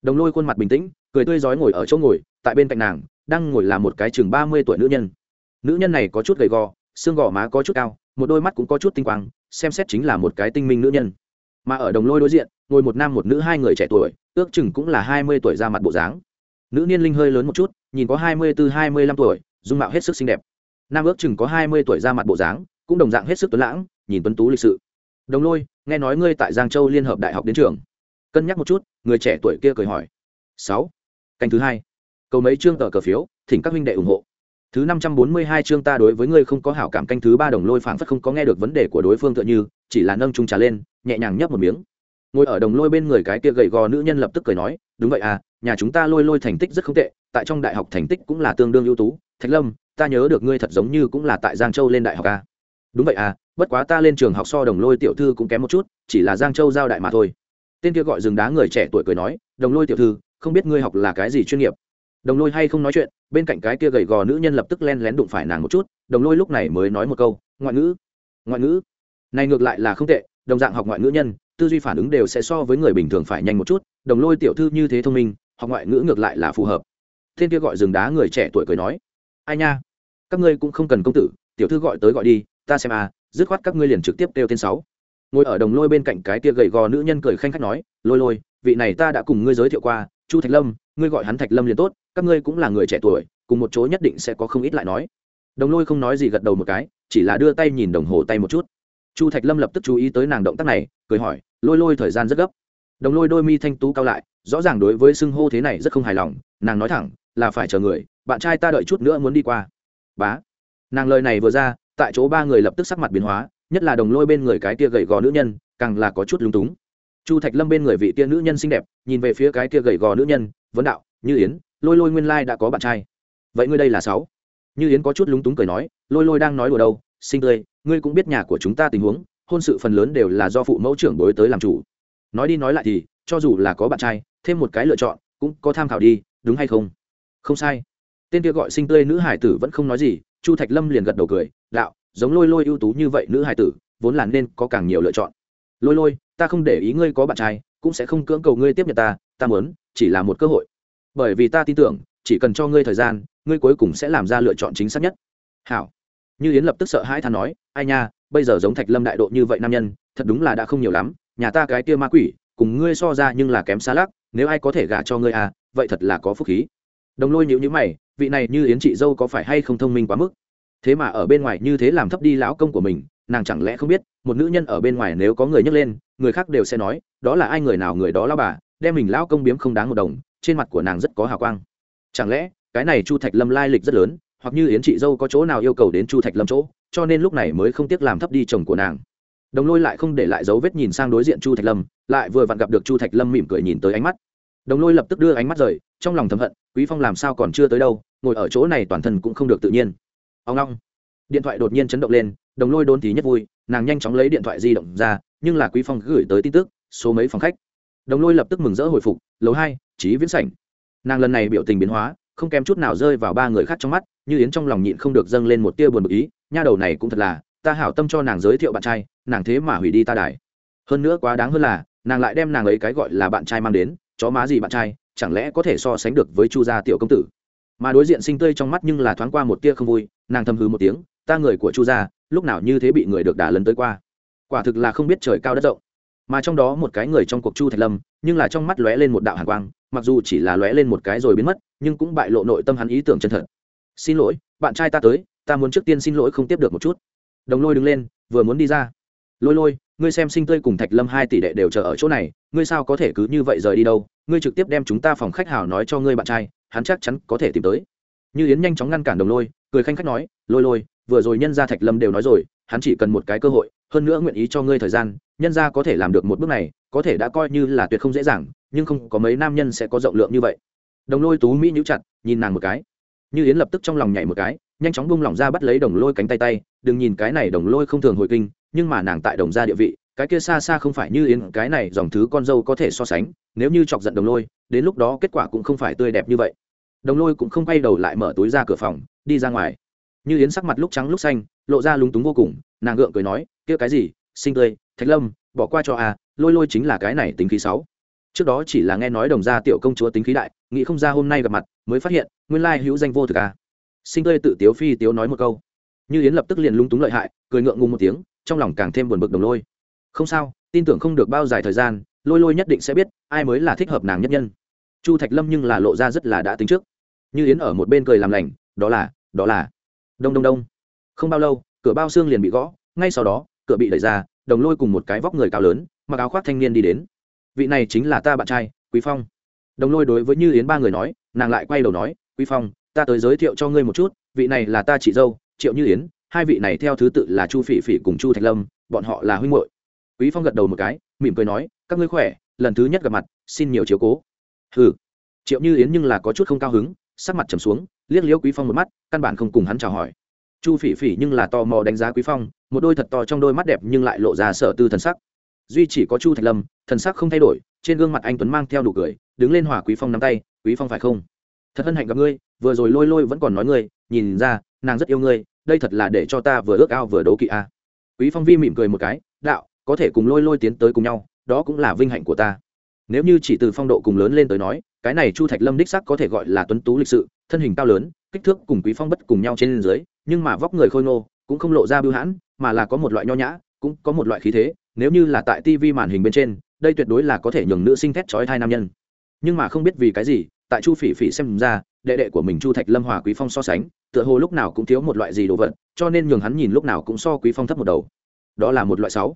Đồng lôi khuôn mặt bình tĩnh, cười tươi rói ngồi ở chỗ ngồi, tại bên cạnh nàng đang ngồi là một cái chừng ba mươi tuổi nữ nhân. Nữ nhân này có chút gầy gò, xương gò má có chút cao, một đôi mắt cũng có chút tinh quang, xem xét chính là một cái tinh minh nữ nhân. Mà ở đồng lôi đối diện, ngồi một nam một nữ hai người trẻ tuổi, ước chừng cũng là hai mươi tuổi ra mặt bộ dáng. Nữ niên linh hơi lớn một chút, nhìn có hai mươi từ hai mươi lăm tuổi, dung mạo hết sức xinh đẹp. Nam ước chừng có hai mươi tuổi ra mặt bộ dáng, cũng đồng dạng hết sức tuấn lãng, nhìn tuấn tú lịch sự. Đồng lôi, nghe nói ngươi tại giang châu liên hợp đại học đến trường. Cân nhắc một chút, người trẻ tuổi kia cười hỏi. Sáu. Canh thứ hai cầu mấy chương tờ cờ phiếu, thỉnh các huynh đệ ủng hộ. Thứ năm trăm bốn mươi hai chương ta đối với ngươi không có hảo cảm canh thứ ba đồng lôi phảng phất không có nghe được vấn đề của đối phương tựa như, chỉ là nâng trung trà lên, nhẹ nhàng nhấp một miếng. Ngồi ở đồng lôi bên người cái kia gầy gò nữ nhân lập tức cười nói, đúng vậy à nhà chúng ta lôi lôi thành tích rất không tệ, tại trong đại học thành tích cũng là tương đương ưu tú. Thạch lâm, ta nhớ được ngươi thật giống như cũng là tại giang châu lên đại học à. đúng vậy à bất quá ta lên trường học so đồng lôi tiểu thư cũng kém một chút, chỉ là giang châu giao đại mà thôi. Tên kia gọi rừng đá người trẻ tuổi cười nói, đồng lôi tiểu thư, không biết ngươi học là cái gì chuyên nghiệp? Đồng lôi hay không nói chuyện, bên cạnh cái kia gầy gò nữ nhân lập tức len lén đụng phải nàng một chút, đồng lôi lúc này mới nói một câu, ngoại ngữ ngoại ngữ. Này ngược lại là không tệ, đồng dạng học ngoại ngữ nhân, tư duy phản ứng đều sẽ so với người bình thường phải nhanh một chút, đồng lôi tiểu thư như thế thông minh, học ngoại ngữ ngược lại là phù hợp. Thiên kia gọi rừng đá người trẻ tuổi cười nói, ai nha, các ngươi cũng không cần công tử, tiểu thư gọi tới gọi đi, ta xem à dứt khoát các ngươi liền trực tiếp kêu tên sáu. Ngồi ở đồng lôi bên cạnh cái kia gầy gò nữ nhân cười khanh khách nói, lôi lôi, vị này ta đã cùng ngươi giới thiệu qua chu thạch lâm, ngươi gọi hắn thạch lâm liền tốt, các ngươi cũng là người trẻ tuổi, cùng một chỗ nhất định sẽ có không ít lại nói. Đồng lôi không nói gì gật đầu một cái, chỉ là đưa tay nhìn đồng hồ tay một chút. Chu thạch lâm lập tức chú ý tới nàng động tác này, cười hỏi, lôi lôi, thời gian rất gấp. Đồng lôi đôi mi thanh tú cao lại, rõ ràng đối với xưng hô thế này rất không hài lòng, nàng nói thẳng, là phải chờ người, bạn trai ta đợi chút nữa muốn đi qua. Bá. Nàng lời này vừa ra, tại chỗ ba người lập tức sắc mặt biến hóa, nhất là đồng lôi bên người cái kia gầy gò nữ nhân, càng là có chút lúng túng chu thạch lâm bên người vị kia nữ nhân xinh đẹp, nhìn về phía cái kia gầy gò nữ nhân, vấn đạo, như yến, lôi lôi nguyên lai đã có bạn trai. Vậy ngươi đây là sáu? Như yến có chút lúng túng cười nói, lôi lôi đang nói đùa đâu sinh tươi, ngươi cũng biết nhà của chúng ta tình huống, hôn sự phần lớn đều là do phụ mẫu trưởng bối tới làm chủ. Nói đi nói lại thì, cho dù là có bạn trai, thêm một cái lựa chọn, cũng có tham khảo đi, đúng hay không? Không sai. Tên kia gọi sinh tươi nữ hải tử vẫn không nói gì, chu thạch lâm liền gật đầu cười, đạo, giống lôi lôi ưu tú như vậy nữ hải tử, vốn là nên có càng nhiều lựa chọn. Lôi lôi ta không để ý ngươi có bạn trai, cũng sẽ không cưỡng cầu ngươi tiếp nhận ta ta muốn, chỉ là một cơ hội. Bởi vì ta tin tưởng, chỉ cần cho ngươi thời gian, ngươi cuối cùng sẽ làm ra lựa chọn chính xác nhất. Hảo. Như yến lập tức sợ hãi than nói, ai nha, bây giờ giống thạch lâm đại độ như vậy nam nhân, thật đúng là đã không nhiều lắm, nhà ta cái kia ma quỷ, cùng ngươi so ra nhưng là kém xa lắc, nếu ai có thể gả cho ngươi à vậy thật là có phúc khí. Đồng lôi nhữ nhữ mày, vị này như yến chị dâu có phải hay không thông minh quá mức? Thế mà ở bên ngoài như thế làm thấp đi lão công của mình nàng chẳng lẽ không biết, một nữ nhân ở bên ngoài nếu có người nhấc lên, người khác đều sẽ nói, đó là ai người nào người đó lao bà, đem mình lão công biếm không đáng một đồng, trên mặt của nàng rất có hào quang. Chẳng lẽ, cái này chu thạch lâm lai lịch rất lớn, hoặc như yến chị dâu có chỗ nào yêu cầu đến chu thạch lâm chỗ, cho nên lúc này mới không tiếc làm thấp đi chồng của nàng. Đồng lôi lại không để lại dấu vết nhìn sang đối diện chu thạch lâm, lại vừa vặn gặp được chu thạch lâm mỉm cười nhìn tới ánh mắt. Đồng lôi lập tức đưa ánh mắt rời, trong lòng thầm hận, quý phong làm sao còn chưa tới đâu, ngồi ở chỗ này toàn thân cũng không được tự nhiên. Ông long điện thoại đột nhiên chấn động lên, đồng lôi đôn tí nhất vui, nàng nhanh chóng lấy điện thoại di động ra, nhưng là quý phong gửi tới tin tức, số mấy phòng khách. Đồng lôi lập tức mừng rỡ hồi phục, lầu hai trí viễn sảnh. Nàng lần này biểu tình biến hóa, không kém chút nào rơi vào ba người khác trong mắt, như yến trong lòng nhịn không được dâng lên một tia buồn bực ý, nha đầu này cũng thật là, ta hảo tâm cho nàng giới thiệu bạn trai, nàng thế mà hủy đi ta đài. Hơn nữa quá đáng hơn là, nàng lại đem nàng ấy cái gọi là bạn trai mang đến, chó má gì bạn trai, chẳng lẽ có thể so sánh được với chu gia tiểu công tử? Mà đối diện sinh tươi trong mắt nhưng là thoáng qua một tia không vui, nàng thầm hư một tiếng ta người của chu gia, lúc nào như thế bị người được đả lấn tới qua. Quả thực là không biết trời cao đất rộng. Mà trong đó một cái người trong cuộc chu thạch lâm, nhưng là trong mắt lóe lên một đạo hàn quang, mặc dù chỉ là lóe lên một cái rồi biến mất, nhưng cũng bại lộ nội tâm hắn ý tưởng chân thật. Xin lỗi, bạn trai ta tới, ta muốn trước tiên xin lỗi không tiếp được một chút. Đồng lôi đứng lên, vừa muốn đi ra. Lôi lôi, ngươi xem sinh tươi cùng thạch lâm hai tỷ đệ đều chờ ở chỗ này, ngươi sao có thể cứ như vậy rời đi đâu? Ngươi trực tiếp đem chúng ta phòng khách hào nói cho ngươi bạn trai, hắn chắc chắn có thể tìm tới. Như yến nhanh chóng ngăn cản đồng lôi, cười khanh khách nói, lôi lôi vừa rồi nhân gia thạch lâm đều nói rồi, hắn chỉ cần một cái cơ hội, hơn nữa nguyện ý cho ngươi thời gian, nhân gia có thể làm được một bước này, có thể đã coi như là tuyệt không dễ dàng, nhưng không có mấy nam nhân sẽ có rộng lượng như vậy. Đồng lôi tú mỹ nhíu chặt, nhìn nàng một cái. Như yến lập tức trong lòng nhảy một cái, nhanh chóng bung lỏng ra bắt lấy đồng lôi cánh tay tay, đừng nhìn cái này đồng lôi không thường hồi kinh, nhưng mà nàng tại đồng gia địa vị, cái kia xa xa không phải như yến, cái này dòng thứ con dâu có thể so sánh, nếu như chọc giận đồng lôi, đến lúc đó kết quả cũng không phải tươi đẹp như vậy. Đồng lôi cũng không quay đầu lại mở túi ra cửa phòng, đi ra ngoài như yến sắc mặt lúc trắng lúc xanh, lộ ra lúng túng vô cùng, nàng gượng cười nói, kia cái gì? Sinh tươi, thạch lâm, bỏ qua cho a lôi lôi chính là cái này tính khí sáu. Trước đó chỉ là nghe nói đồng gia tiểu công chúa tính khí đại, nghĩ không ra hôm nay gặp mặt, mới phát hiện, nguyên lai hữu danh vô thực à. a sinh tươi tự tiếu phi tiếu nói một câu. Như yến lập tức liền lung túng lợi hại, cười ngượng ngùng một tiếng, trong lòng càng thêm buồn bực đồng lôi. Không sao, tin tưởng không được bao dài thời gian, lôi lôi nhất định sẽ biết, ai mới là thích hợp nàng nhất nhân. Chu thạch lâm nhưng là lộ ra rất là đã tính trước. Như yến ở một bên cười làm lành, đó là đó là đông đông đông. Không bao lâu, cửa bao xương liền bị gõ, ngay sau đó, cửa bị đẩy ra, đồng lôi cùng một cái vóc người cao lớn, mặc áo khoác thanh niên đi đến. Vị này chính là ta bạn trai, quý phong. Đồng lôi đối với như yến ba người nói, nàng lại quay đầu nói, quý phong, ta tới giới thiệu cho ngươi một chút, vị này là ta chị dâu, triệu như yến, hai vị này theo thứ tự là chu phỉ phỉ cùng chu thạch lâm, bọn họ là huynh hội quý phong gật đầu một cái, mỉm cười nói, các ngươi khỏe, lần thứ nhất gặp mặt, xin nhiều chiếu cố. Hừ. Triệu như yến nhưng là có chút không cao hứng, sắc mặt trầm xuống liếc liễu quý phong một mắt, căn bản không cùng hắn chào hỏi. Chu phỉ phỉ nhưng là tò mò đánh giá quý phong, một đôi thật to trong đôi mắt đẹp nhưng lại lộ ra sở tư thần sắc. Duy chỉ có chu thạch lâm, thần sắc không thay đổi, trên gương mặt anh tuấn mang theo đủ cười, đứng lên hòa quý phong nắm tay, quý phong phải không? Thật hân hạnh gặp ngươi, vừa rồi lôi lôi vẫn còn nói ngươi, nhìn ra, nàng rất yêu ngươi, đây thật là để cho ta vừa ước ao vừa đố kỵ a. Quý phong vi mỉm cười một cái, đạo, có thể cùng lôi lôi tiến tới cùng nhau, đó cũng là vinh hạnh của ta. Nếu như chỉ từ phong độ cùng lớn lên tới nói, cái này chu thạch lâm đích sắc có thể gọi là tuấn tú lịch sự thân hình cao lớn, kích thước cùng quý phong bất cùng nhau trên dưới, nhưng mà vóc người khôi ngô, cũng không lộ ra bưu hãn, mà là có một loại nho nhã, cũng có một loại khí thế, nếu như là tại tivi màn hình bên trên, đây tuyệt đối là có thể nhường nữ sinh thét chói thai nam nhân. Nhưng mà không biết vì cái gì, tại chu phỉ phỉ xem ra, đệ đệ của mình chu thạch lâm hòa quý phong so sánh, tựa hồ lúc nào cũng thiếu một loại gì đồ vật, cho nên nhường hắn nhìn lúc nào cũng so quý phong thấp một đầu. Đó là một loại sáu.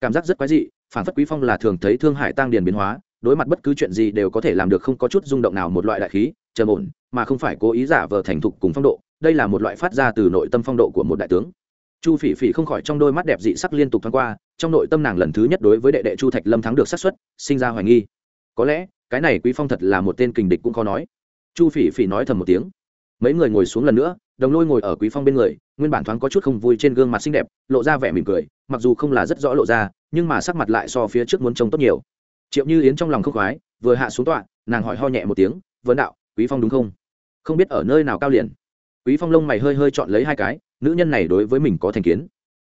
Cảm giác rất quái dị, phản phất quý phong là thường thấy thương hải tăng điền biến hóa, đối mặt bất cứ chuyện gì đều có thể làm được không có chút rung động nào một loại đại khí trầm ổn, mà không phải cố ý giả vờ thành thục cùng phong độ, đây là một loại phát ra từ nội tâm phong độ của một đại tướng. Chu phỉ phỉ không khỏi trong đôi mắt đẹp dị sắc liên tục thoáng qua, trong nội tâm nàng lần thứ nhất đối với đệ đệ chu thạch lâm thắng được xác suất, sinh ra hoài nghi. Có lẽ, cái này quý phong thật là một tên kình địch cũng khó nói. Chu phỉ phỉ nói thầm một tiếng. Mấy người ngồi xuống lần nữa, đồng lôi ngồi ở quý phong bên người, nguyên bản thoáng có chút không vui trên gương mặt xinh đẹp, lộ ra vẻ mỉm cười, mặc dù không là rất rõ lộ ra, nhưng mà sắc mặt lại so phía trước muốn trông tốt nhiều. Triệu như yến trong lòng không khoái, vừa hạ xuống tọa, nàng hỏi ho nhẹ một tiếng vấn đạo quý phong đúng không? Không biết ở nơi nào cao liền. Quý phong lông mày hơi hơi chọn lấy hai cái, nữ nhân này đối với mình có thành kiến.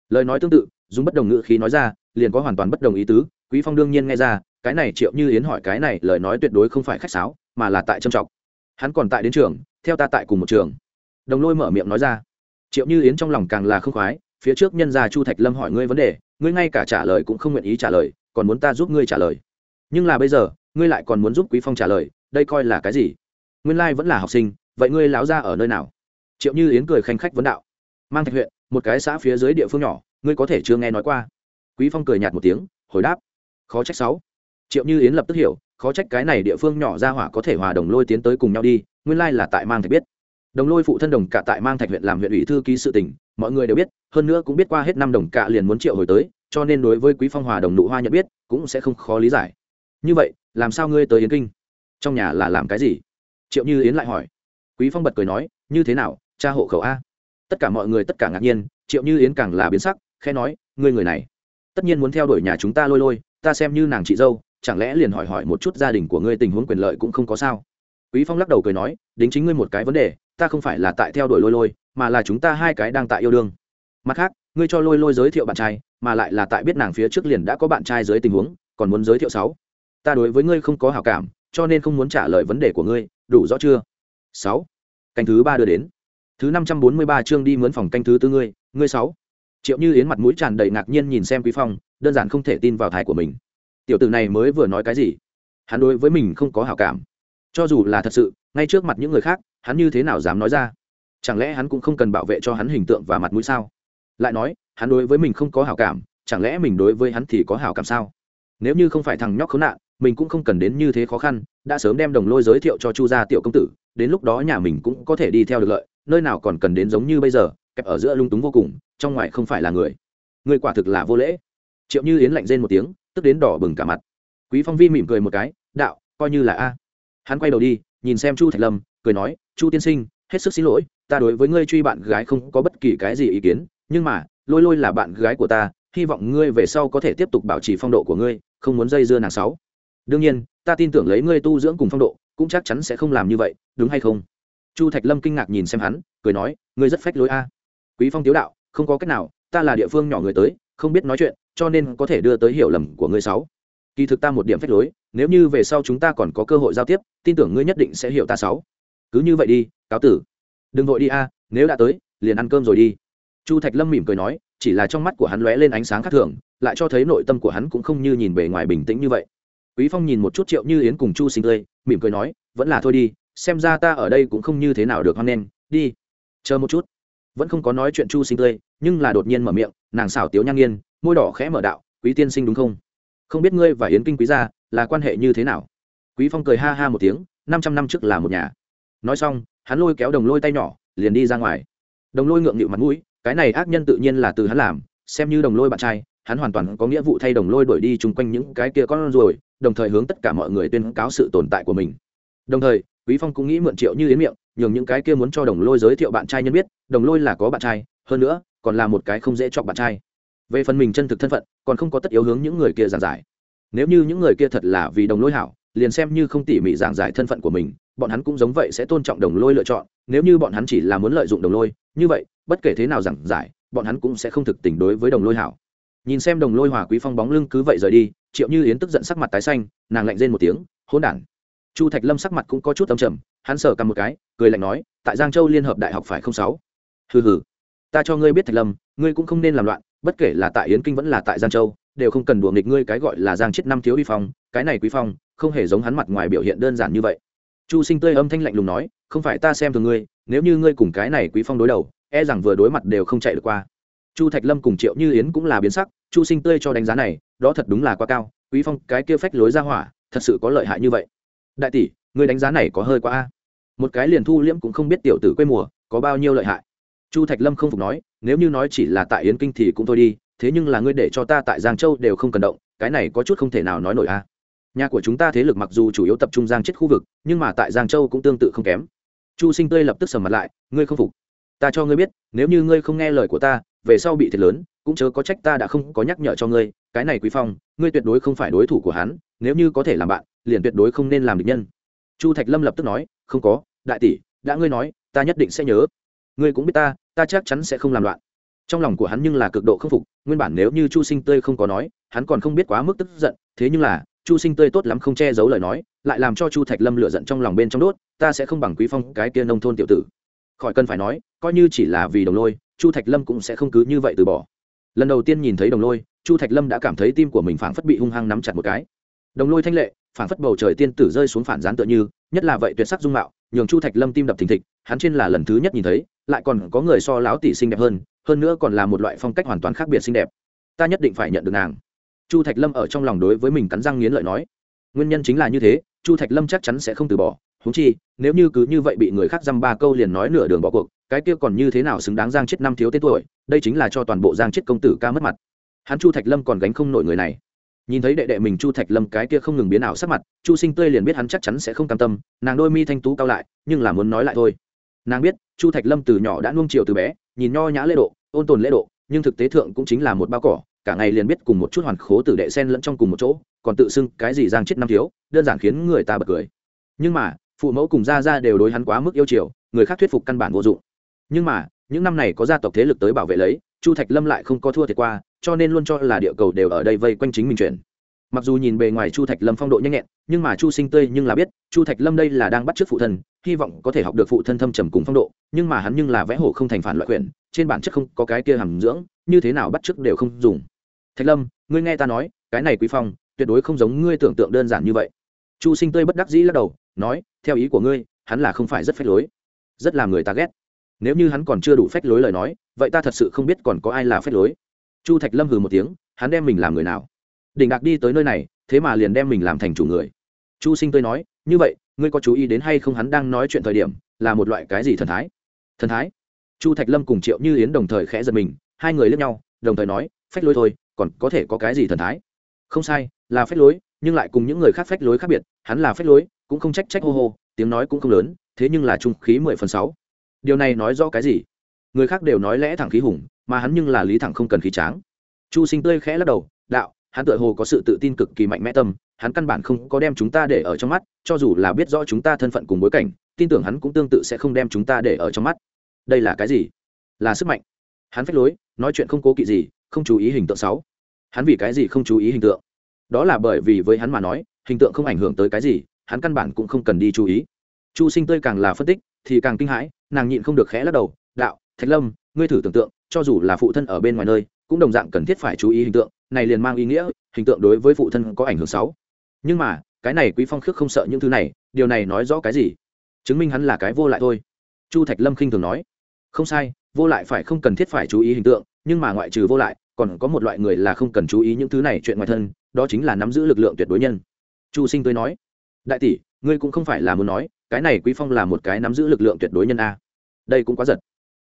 Lời nói tương tự, dùng bất đồng ngữ khí nói ra, liền có hoàn toàn bất đồng ý tứ, quý phong đương nhiên nghe ra, cái này triệu như yến hỏi cái này, lời nói tuyệt đối không phải khách sáo, mà là tại trâm trọng. Hắn còn tại đến trường, theo ta tại cùng một trường. Đồng lôi mở miệng nói ra. Triệu như yến trong lòng càng là không khoái, phía trước nhân gia chu thạch lâm hỏi ngươi vấn đề, ngươi ngay cả trả lời cũng không nguyện ý trả lời, còn muốn ta giúp ngươi trả lời. Nhưng là bây giờ, ngươi lại còn muốn giúp quý phong trả lời, đây coi là cái gì? Nguyên lai vẫn là học sinh, vậy ngươi láo ra ở nơi nào? Triệu như yến cười khanh khách vấn đạo. Mang thạch huyện, một cái xã phía dưới địa phương nhỏ, ngươi có thể chưa nghe nói qua. Quý phong cười nhạt một tiếng, hồi đáp. Khó trách sáu. Triệu như yến lập tức hiểu, khó trách cái này địa phương nhỏ ra hỏa có thể hòa đồng lôi tiến tới cùng nhau đi, nguyên lai là tại mang thạch biết. Đồng lôi phụ thân đồng cả tại mang thạch huyện làm huyện ủy thư ký sự tỉnh mọi người đều biết, hơn nữa cũng biết qua hết năm đồng cả liền muốn triệu hồi tới, cho nên đối với quý phong hòa đồng nụ hoa nhận biết, cũng sẽ không khó lý giải. Như vậy, làm sao ngươi tới yến kinh? Trong nhà là làm cái gì? Triệu như yến lại hỏi. Quý phong bật cười nói, như thế nào, cha hộ khẩu a? Tất cả mọi người tất cả ngạc nhiên, triệu như yến càng là biến sắc, khẽ nói, ngươi người này, tất nhiên muốn theo đuổi nhà chúng ta lôi lôi, ta xem như nàng chị dâu, chẳng lẽ liền hỏi hỏi một chút gia đình của ngươi tình huống quyền lợi cũng không có sao? Quý phong lắc đầu cười nói, đính chính ngươi một cái vấn đề, ta không phải là tại theo đuổi lôi lôi, mà là chúng ta hai cái đang tại yêu đương. Mặt khác, ngươi cho lôi lôi giới thiệu bạn trai, mà lại là tại biết nàng phía trước liền đã có bạn trai dưới tình huống, còn muốn giới thiệu sáu. Ta đối với ngươi không có hảo cảm, cho nên không muốn trả lời vấn đề của ngươi đủ rõ chưa? Sáu. Canh thứ ba đưa đến. Thứ năm trăm bốn mươi ba chương đi mướn phòng canh thứ tư ngươi ngươi sáu. Triệu như yến mặt mũi tràn đầy ngạc nhiên nhìn xem quý phong, đơn giản không thể tin vào thái của mình. Tiểu tử này mới vừa nói cái gì? Hắn đối với mình không có hảo cảm. Cho dù là thật sự, ngay trước mặt những người khác, hắn như thế nào dám nói ra? Chẳng lẽ hắn cũng không cần bảo vệ cho hắn hình tượng và mặt mũi sao? Lại nói, hắn đối với mình không có hảo cảm, chẳng lẽ mình đối với hắn thì có hảo cảm sao? Nếu như không phải thằng nhóc khốn nạn mình cũng không cần đến như thế khó khăn, đã sớm đem đồng lôi giới thiệu cho chu gia tiểu công tử, đến lúc đó nhà mình cũng có thể đi theo được lợi, nơi nào còn cần đến giống như bây giờ, kẹp ở giữa lung túng vô cùng, trong ngoài không phải là người. Người quả thực là vô lễ. Triệu như yến lạnh rên một tiếng, tức đến đỏ bừng cả mặt. Quý phong vi mỉm cười một cái, đạo, coi như là a. Hắn quay đầu đi, nhìn xem chu thạch lâm, cười nói, chu tiên sinh, hết sức xin lỗi, ta đối với ngươi truy bạn gái không có bất kỳ cái gì ý kiến, nhưng mà, lôi lôi là bạn gái của ta, hy vọng ngươi về sau có thể tiếp tục bảo trì phong độ của ngươi, không muốn dây dưa nàng sáu đương nhiên, ta tin tưởng lấy ngươi tu dưỡng cùng phong độ, cũng chắc chắn sẽ không làm như vậy, đúng hay không? Chu thạch lâm kinh ngạc nhìn xem hắn, cười nói, ngươi rất phách lối a. Quý phong tiếu đạo, không có cách nào, ta là địa phương nhỏ người tới, không biết nói chuyện, cho nên có thể đưa tới hiểu lầm của ngươi sáu. Kỳ thực ta một điểm phách lối, nếu như về sau chúng ta còn có cơ hội giao tiếp, tin tưởng ngươi nhất định sẽ hiểu ta sáu. Cứ như vậy đi, cáo tử. Đừng vội đi a, nếu đã tới, liền ăn cơm rồi đi. Chu thạch lâm mỉm cười nói, chỉ là trong mắt của hắn lóe lên ánh sáng khác thường, lại cho thấy nội tâm của hắn cũng không như nhìn bề ngoài bình tĩnh như vậy quý phong nhìn một chút triệu như yến cùng chu sinh tươi, mỉm cười nói, vẫn là thôi đi, xem ra ta ở đây cũng không như thế nào được hoan nghênh, đi, chờ một chút. Vẫn không có nói chuyện chu sinh tươi, nhưng là đột nhiên mở miệng, nàng xảo tiếu nhang nghiên môi đỏ khẽ mở đạo, quý tiên sinh đúng không? Không biết ngươi và yến kinh quý gia là quan hệ như thế nào? Quý phong cười ha ha một tiếng, năm trăm năm trước là một nhà. Nói xong, hắn lôi kéo đồng lôi tay nhỏ, liền đi ra ngoài. Đồng lôi ngượng nghịu mặt mũi, cái này ác nhân tự nhiên là từ hắn làm, xem như đồng lôi bạn trai, hắn hoàn toàn có nghĩa vụ thay đồng lôi đổi đi chung quanh những cái kia con rồi đồng thời hướng tất cả mọi người tuyên cáo sự tồn tại của mình. Đồng thời, quý phong cũng nghĩ mượn triệu như yến miệng, nhường những cái kia muốn cho đồng lôi giới thiệu bạn trai nhân biết, đồng lôi là có bạn trai, hơn nữa, còn là một cái không dễ chọc bạn trai. Về phần mình chân thực thân phận, còn không có tất yếu hướng những người kia giảng giải. Nếu như những người kia thật là vì đồng lôi hảo, liền xem như không tỉ mỉ giảng giải thân phận của mình, bọn hắn cũng giống vậy sẽ tôn trọng đồng lôi lựa chọn. Nếu như bọn hắn chỉ là muốn lợi dụng đồng lôi, như vậy, bất kể thế nào giảng giải, bọn hắn cũng sẽ không thực tình đối với đồng lôi hảo nhìn xem đồng lôi hòa quý phong bóng lưng cứ vậy rời đi, triệu như yến tức giận sắc mặt tái xanh, nàng lạnh rên một tiếng, hỗn đản. Chu thạch lâm sắc mặt cũng có chút âm trầm, hắn sờ cầm một cái, cười lạnh nói, tại giang châu liên hợp đại học phải không sáu? Hừ hừ, ta cho ngươi biết thạch lâm, ngươi cũng không nên làm loạn, bất kể là tại yến kinh vẫn là tại giang châu, đều không cần đùa nghịch ngươi cái gọi là giang chết năm thiếu uy phong, cái này quý phong, không hề giống hắn mặt ngoài biểu hiện đơn giản như vậy. Chu sinh tươi âm thanh lạnh lùng nói, không phải ta xem thường ngươi, nếu như ngươi cùng cái này quý phong đối đầu e rằng vừa đối mặt đều không chạy được qua chu thạch lâm cùng triệu như yến cũng là biến sắc, chu sinh tươi cho đánh giá này, đó thật đúng là quá cao, quý phong, cái kia phách lối ra hỏa, thật sự có lợi hại như vậy. Đại tỷ ngươi đánh giá này có hơi quá a. Một cái liền thu liễm cũng không biết tiểu tử quê mùa, có bao nhiêu lợi hại. Chu thạch lâm không phục nói, nếu như nói chỉ là tại yến kinh thì cũng thôi đi, thế nhưng là ngươi để cho ta tại giang châu đều không cần động, cái này có chút không thể nào nói nổi a. Nhà của chúng ta thế lực mặc dù chủ yếu tập trung giang chết khu vực, nhưng mà tại giang châu cũng tương tự không kém. Chu sinh tươi lập tức sầm mặt lại, ngươi không phục. Ta cho ngươi biết, nếu như ngươi không nghe lời của ta về sau bị thiệt lớn, cũng chớ có trách ta đã không có nhắc nhở cho ngươi, cái này quý phong, ngươi tuyệt đối không phải đối thủ của hắn, nếu như có thể làm bạn, liền tuyệt đối không nên làm địch nhân. Chu thạch lâm lập tức nói, không có, đại tỷ, đã ngươi nói, ta nhất định sẽ nhớ. Ngươi cũng biết ta ta chắc chắn sẽ không làm loạn. Trong lòng của hắn nhưng là cực độ khâm phục, nguyên bản nếu như chu sinh tươi không có nói, hắn còn không biết quá mức tức giận, thế nhưng là, chu sinh tươi tốt lắm không che giấu lời nói, lại làm cho chu thạch lâm lựa giận trong lòng bên trong đốt, ta sẽ không bằng quý phong cái kia nông thôn tiểu tử. Khỏi cần phải nói, coi như chỉ là vì đồng lôi chu thạch lâm cũng sẽ không cứ như vậy từ bỏ. Lần đầu tiên nhìn thấy đồng lôi, chu thạch lâm đã cảm thấy tim của mình phảng phất bị hung hăng nắm chặt một cái. Đồng lôi thanh lệ, phảng phất bầu trời tiên tử rơi xuống phản gián tựa như, nhất là vậy tuyệt sắc dung mạo, nhường chu thạch lâm tim đập thình thịch, hắn trên là lần thứ nhất nhìn thấy, lại còn có người so láo tỷ xinh đẹp hơn hơn nữa còn là một loại phong cách hoàn toàn khác biệt xinh đẹp. Ta nhất định phải nhận được nàng. Chu thạch lâm ở trong lòng đối với mình cắn răng nghiến lợi nói. Nguyên nhân chính là như thế, chu thạch lâm chắc chắn sẽ không từ bỏ huống chi, nếu như cứ như vậy bị người khác dăm ba câu liền nói nửa đường bỏ cuộc, cái kia còn như thế nào xứng đáng giang chết năm thiếu tên tuổi, đây chính là cho toàn bộ giang chết công tử ca mất mặt. Hắn chu thạch lâm còn gánh không nổi người này. Nhìn thấy đệ đệ mình chu thạch lâm cái kia không ngừng biến ảo sắc mặt, chu sinh tươi liền biết hắn chắc chắn sẽ không cam tâm, nàng đôi mi thanh tú cao lại, nhưng là muốn nói lại thôi. Nàng biết, chu thạch lâm từ nhỏ đã nuông chiều từ bé, nhìn nho nhã lễ độ, ôn tồn lễ độ, nhưng thực tế thượng cũng chính là một bao cỏ, cả ngày liền biết cùng một chút hoàn khố tử đệ sen lẫn trong cùng một chỗ, còn tự xưng cái gì giang chết năm thiếu, đơn giản khiến người ta bật cười. Nhưng mà phụ mẫu cùng gia gia đều đối hắn quá mức yêu chiều, người khác thuyết phục căn bản vô dụng. Nhưng mà, những năm này có gia tộc thế lực tới bảo vệ lấy, chu thạch lâm lại không có thua thiệt qua, cho nên luôn cho là địa cầu đều ở đây vây quanh chính mình chuyển mặc dù nhìn bề ngoài chu thạch lâm phong độ nhanh nhẹn, nhưng mà chu sinh tươi nhưng là biết, chu thạch lâm đây là đang bắt t r ư ớ c phụ thân, hy vọng có thể học được phụ thân thâm trầm cùng phong độ, nhưng mà hắn nhưng là vẽ hổ không thành phản loại quyền, trên bản chất không có cái kia hàm dưỡng, như thế nào bắt t r ư ớ c đều không dùng. Thạch lâm, ngươi nghe ta nói, cái này quý phong, tuyệt đối không giống ngươi tưởng tượng đơn giản như vậy. Chu sinh tươi bất đắc dĩ lắc đầu nói, theo ý của ngươi, hắn là không phải rất phách lối, rất làm người ta ghét. Nếu như hắn còn chưa đủ phách lối lời nói, vậy ta thật sự không biết còn có ai là phách lối. Chu thạch lâm hừ một tiếng, hắn đem mình làm người nào? Đỉnh đạc đi tới nơi này, thế mà liền đem mình làm thành chủ người. Chu sinh tươi nói, như vậy, ngươi có chú ý đến hay không? Hắn đang nói chuyện thời điểm, là một loại cái gì thần thái? Thần thái? Chu thạch lâm cùng triệu như yến đồng thời khẽ giật mình, hai người lướt nhau, đồng thời nói, phách lối thôi, còn có thể có cái gì thần thái? Không sai, là phách lối, nhưng lại cùng những người khác phách lối khác biệt, hắn là phách lối cũng không trách trách hô hô, tiếng nói cũng không lớn, thế nhưng là trung khí mười phần sáu. Điều này nói rõ cái gì? Người khác đều nói lẽ thẳng khí hùng, mà hắn nhưng là lý thẳng không cần khí tráng. Chu sinh tươi khẽ lắc đầu, đạo, hắn tựa hồ có sự tự tin cực kỳ mạnh mẽ tâm, hắn căn bản không có đem chúng ta để ở trong mắt, cho dù là biết rõ chúng ta thân phận cùng bối cảnh, tin tưởng hắn cũng tương tự sẽ không đem chúng ta để ở trong mắt. Đây là cái gì? Là sức mạnh. Hắn phách lối, nói chuyện không cố kỵ gì, không chú ý hình tượng sáu. Hắn vì cái gì không chú ý hình tượng? Đó là bởi vì với hắn mà nói, hình tượng không ảnh hưởng tới cái gì hắn căn bản cũng không cần đi chú ý. Chu sinh tươi càng là phân tích, thì càng kinh hãi, nàng nhịn không được khẽ lắc đầu, đạo, thạch lâm, ngươi thử tưởng tượng, cho dù là phụ thân ở bên ngoài nơi, cũng đồng dạng cần thiết phải chú ý hình tượng, này liền mang ý nghĩa, hình tượng đối với phụ thân có ảnh hưởng xấu. Nhưng mà, cái này quý phong khước không sợ những thứ này, điều này nói rõ cái gì? Chứng minh hắn là cái vô lại thôi. Chu thạch lâm khinh thường nói. Không sai, vô lại phải không cần thiết phải chú ý hình tượng, nhưng mà ngoại trừ vô lại, còn có một loại người là không cần chú ý những thứ này chuyện ngoài thân, đó chính là nắm giữ lực lượng tuyệt đối nhân. Chu sinh tôi nói đại tỷ, ngươi cũng không phải là muốn nói, cái này quý phong là một cái nắm giữ lực lượng tuyệt đối nhân a. Đây cũng quá giật.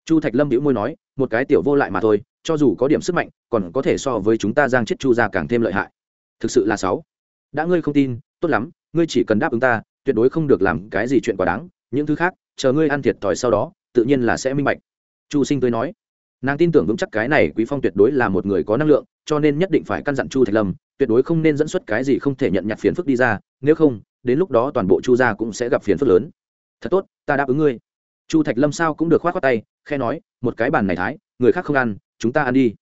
Chu thạch lâm hữu môi nói, một cái tiểu vô lại mà thôi, cho dù có điểm sức mạnh, còn có thể so với chúng ta giang chết chu ra càng thêm lợi hại. Thực sự là sáu. Đã ngươi không tin, tốt lắm, ngươi chỉ cần đáp ứng ta, tuyệt đối không được làm cái gì chuyện quá đáng, những thứ khác, chờ ngươi ăn thiệt thòi sau đó, tự nhiên là sẽ minh bạch. Chu sinh tới nói, nàng tin tưởng vững chắc cái này quý phong tuyệt đối là một người có năng lượng, cho nên nhất định phải căn dặn chu thạch lâm, tuyệt đối không nên dẫn xuất cái gì không thể nhận nhặt phiền phức đi ra, nếu không đến lúc đó toàn bộ chu gia cũng sẽ gặp phiền phức lớn. Thật tốt, ta đáp ứng ngươi. Chu thạch lâm sao cũng được khoát khoát tay, khe nói, một cái bàn này thái, người khác không ăn, chúng ta ăn đi.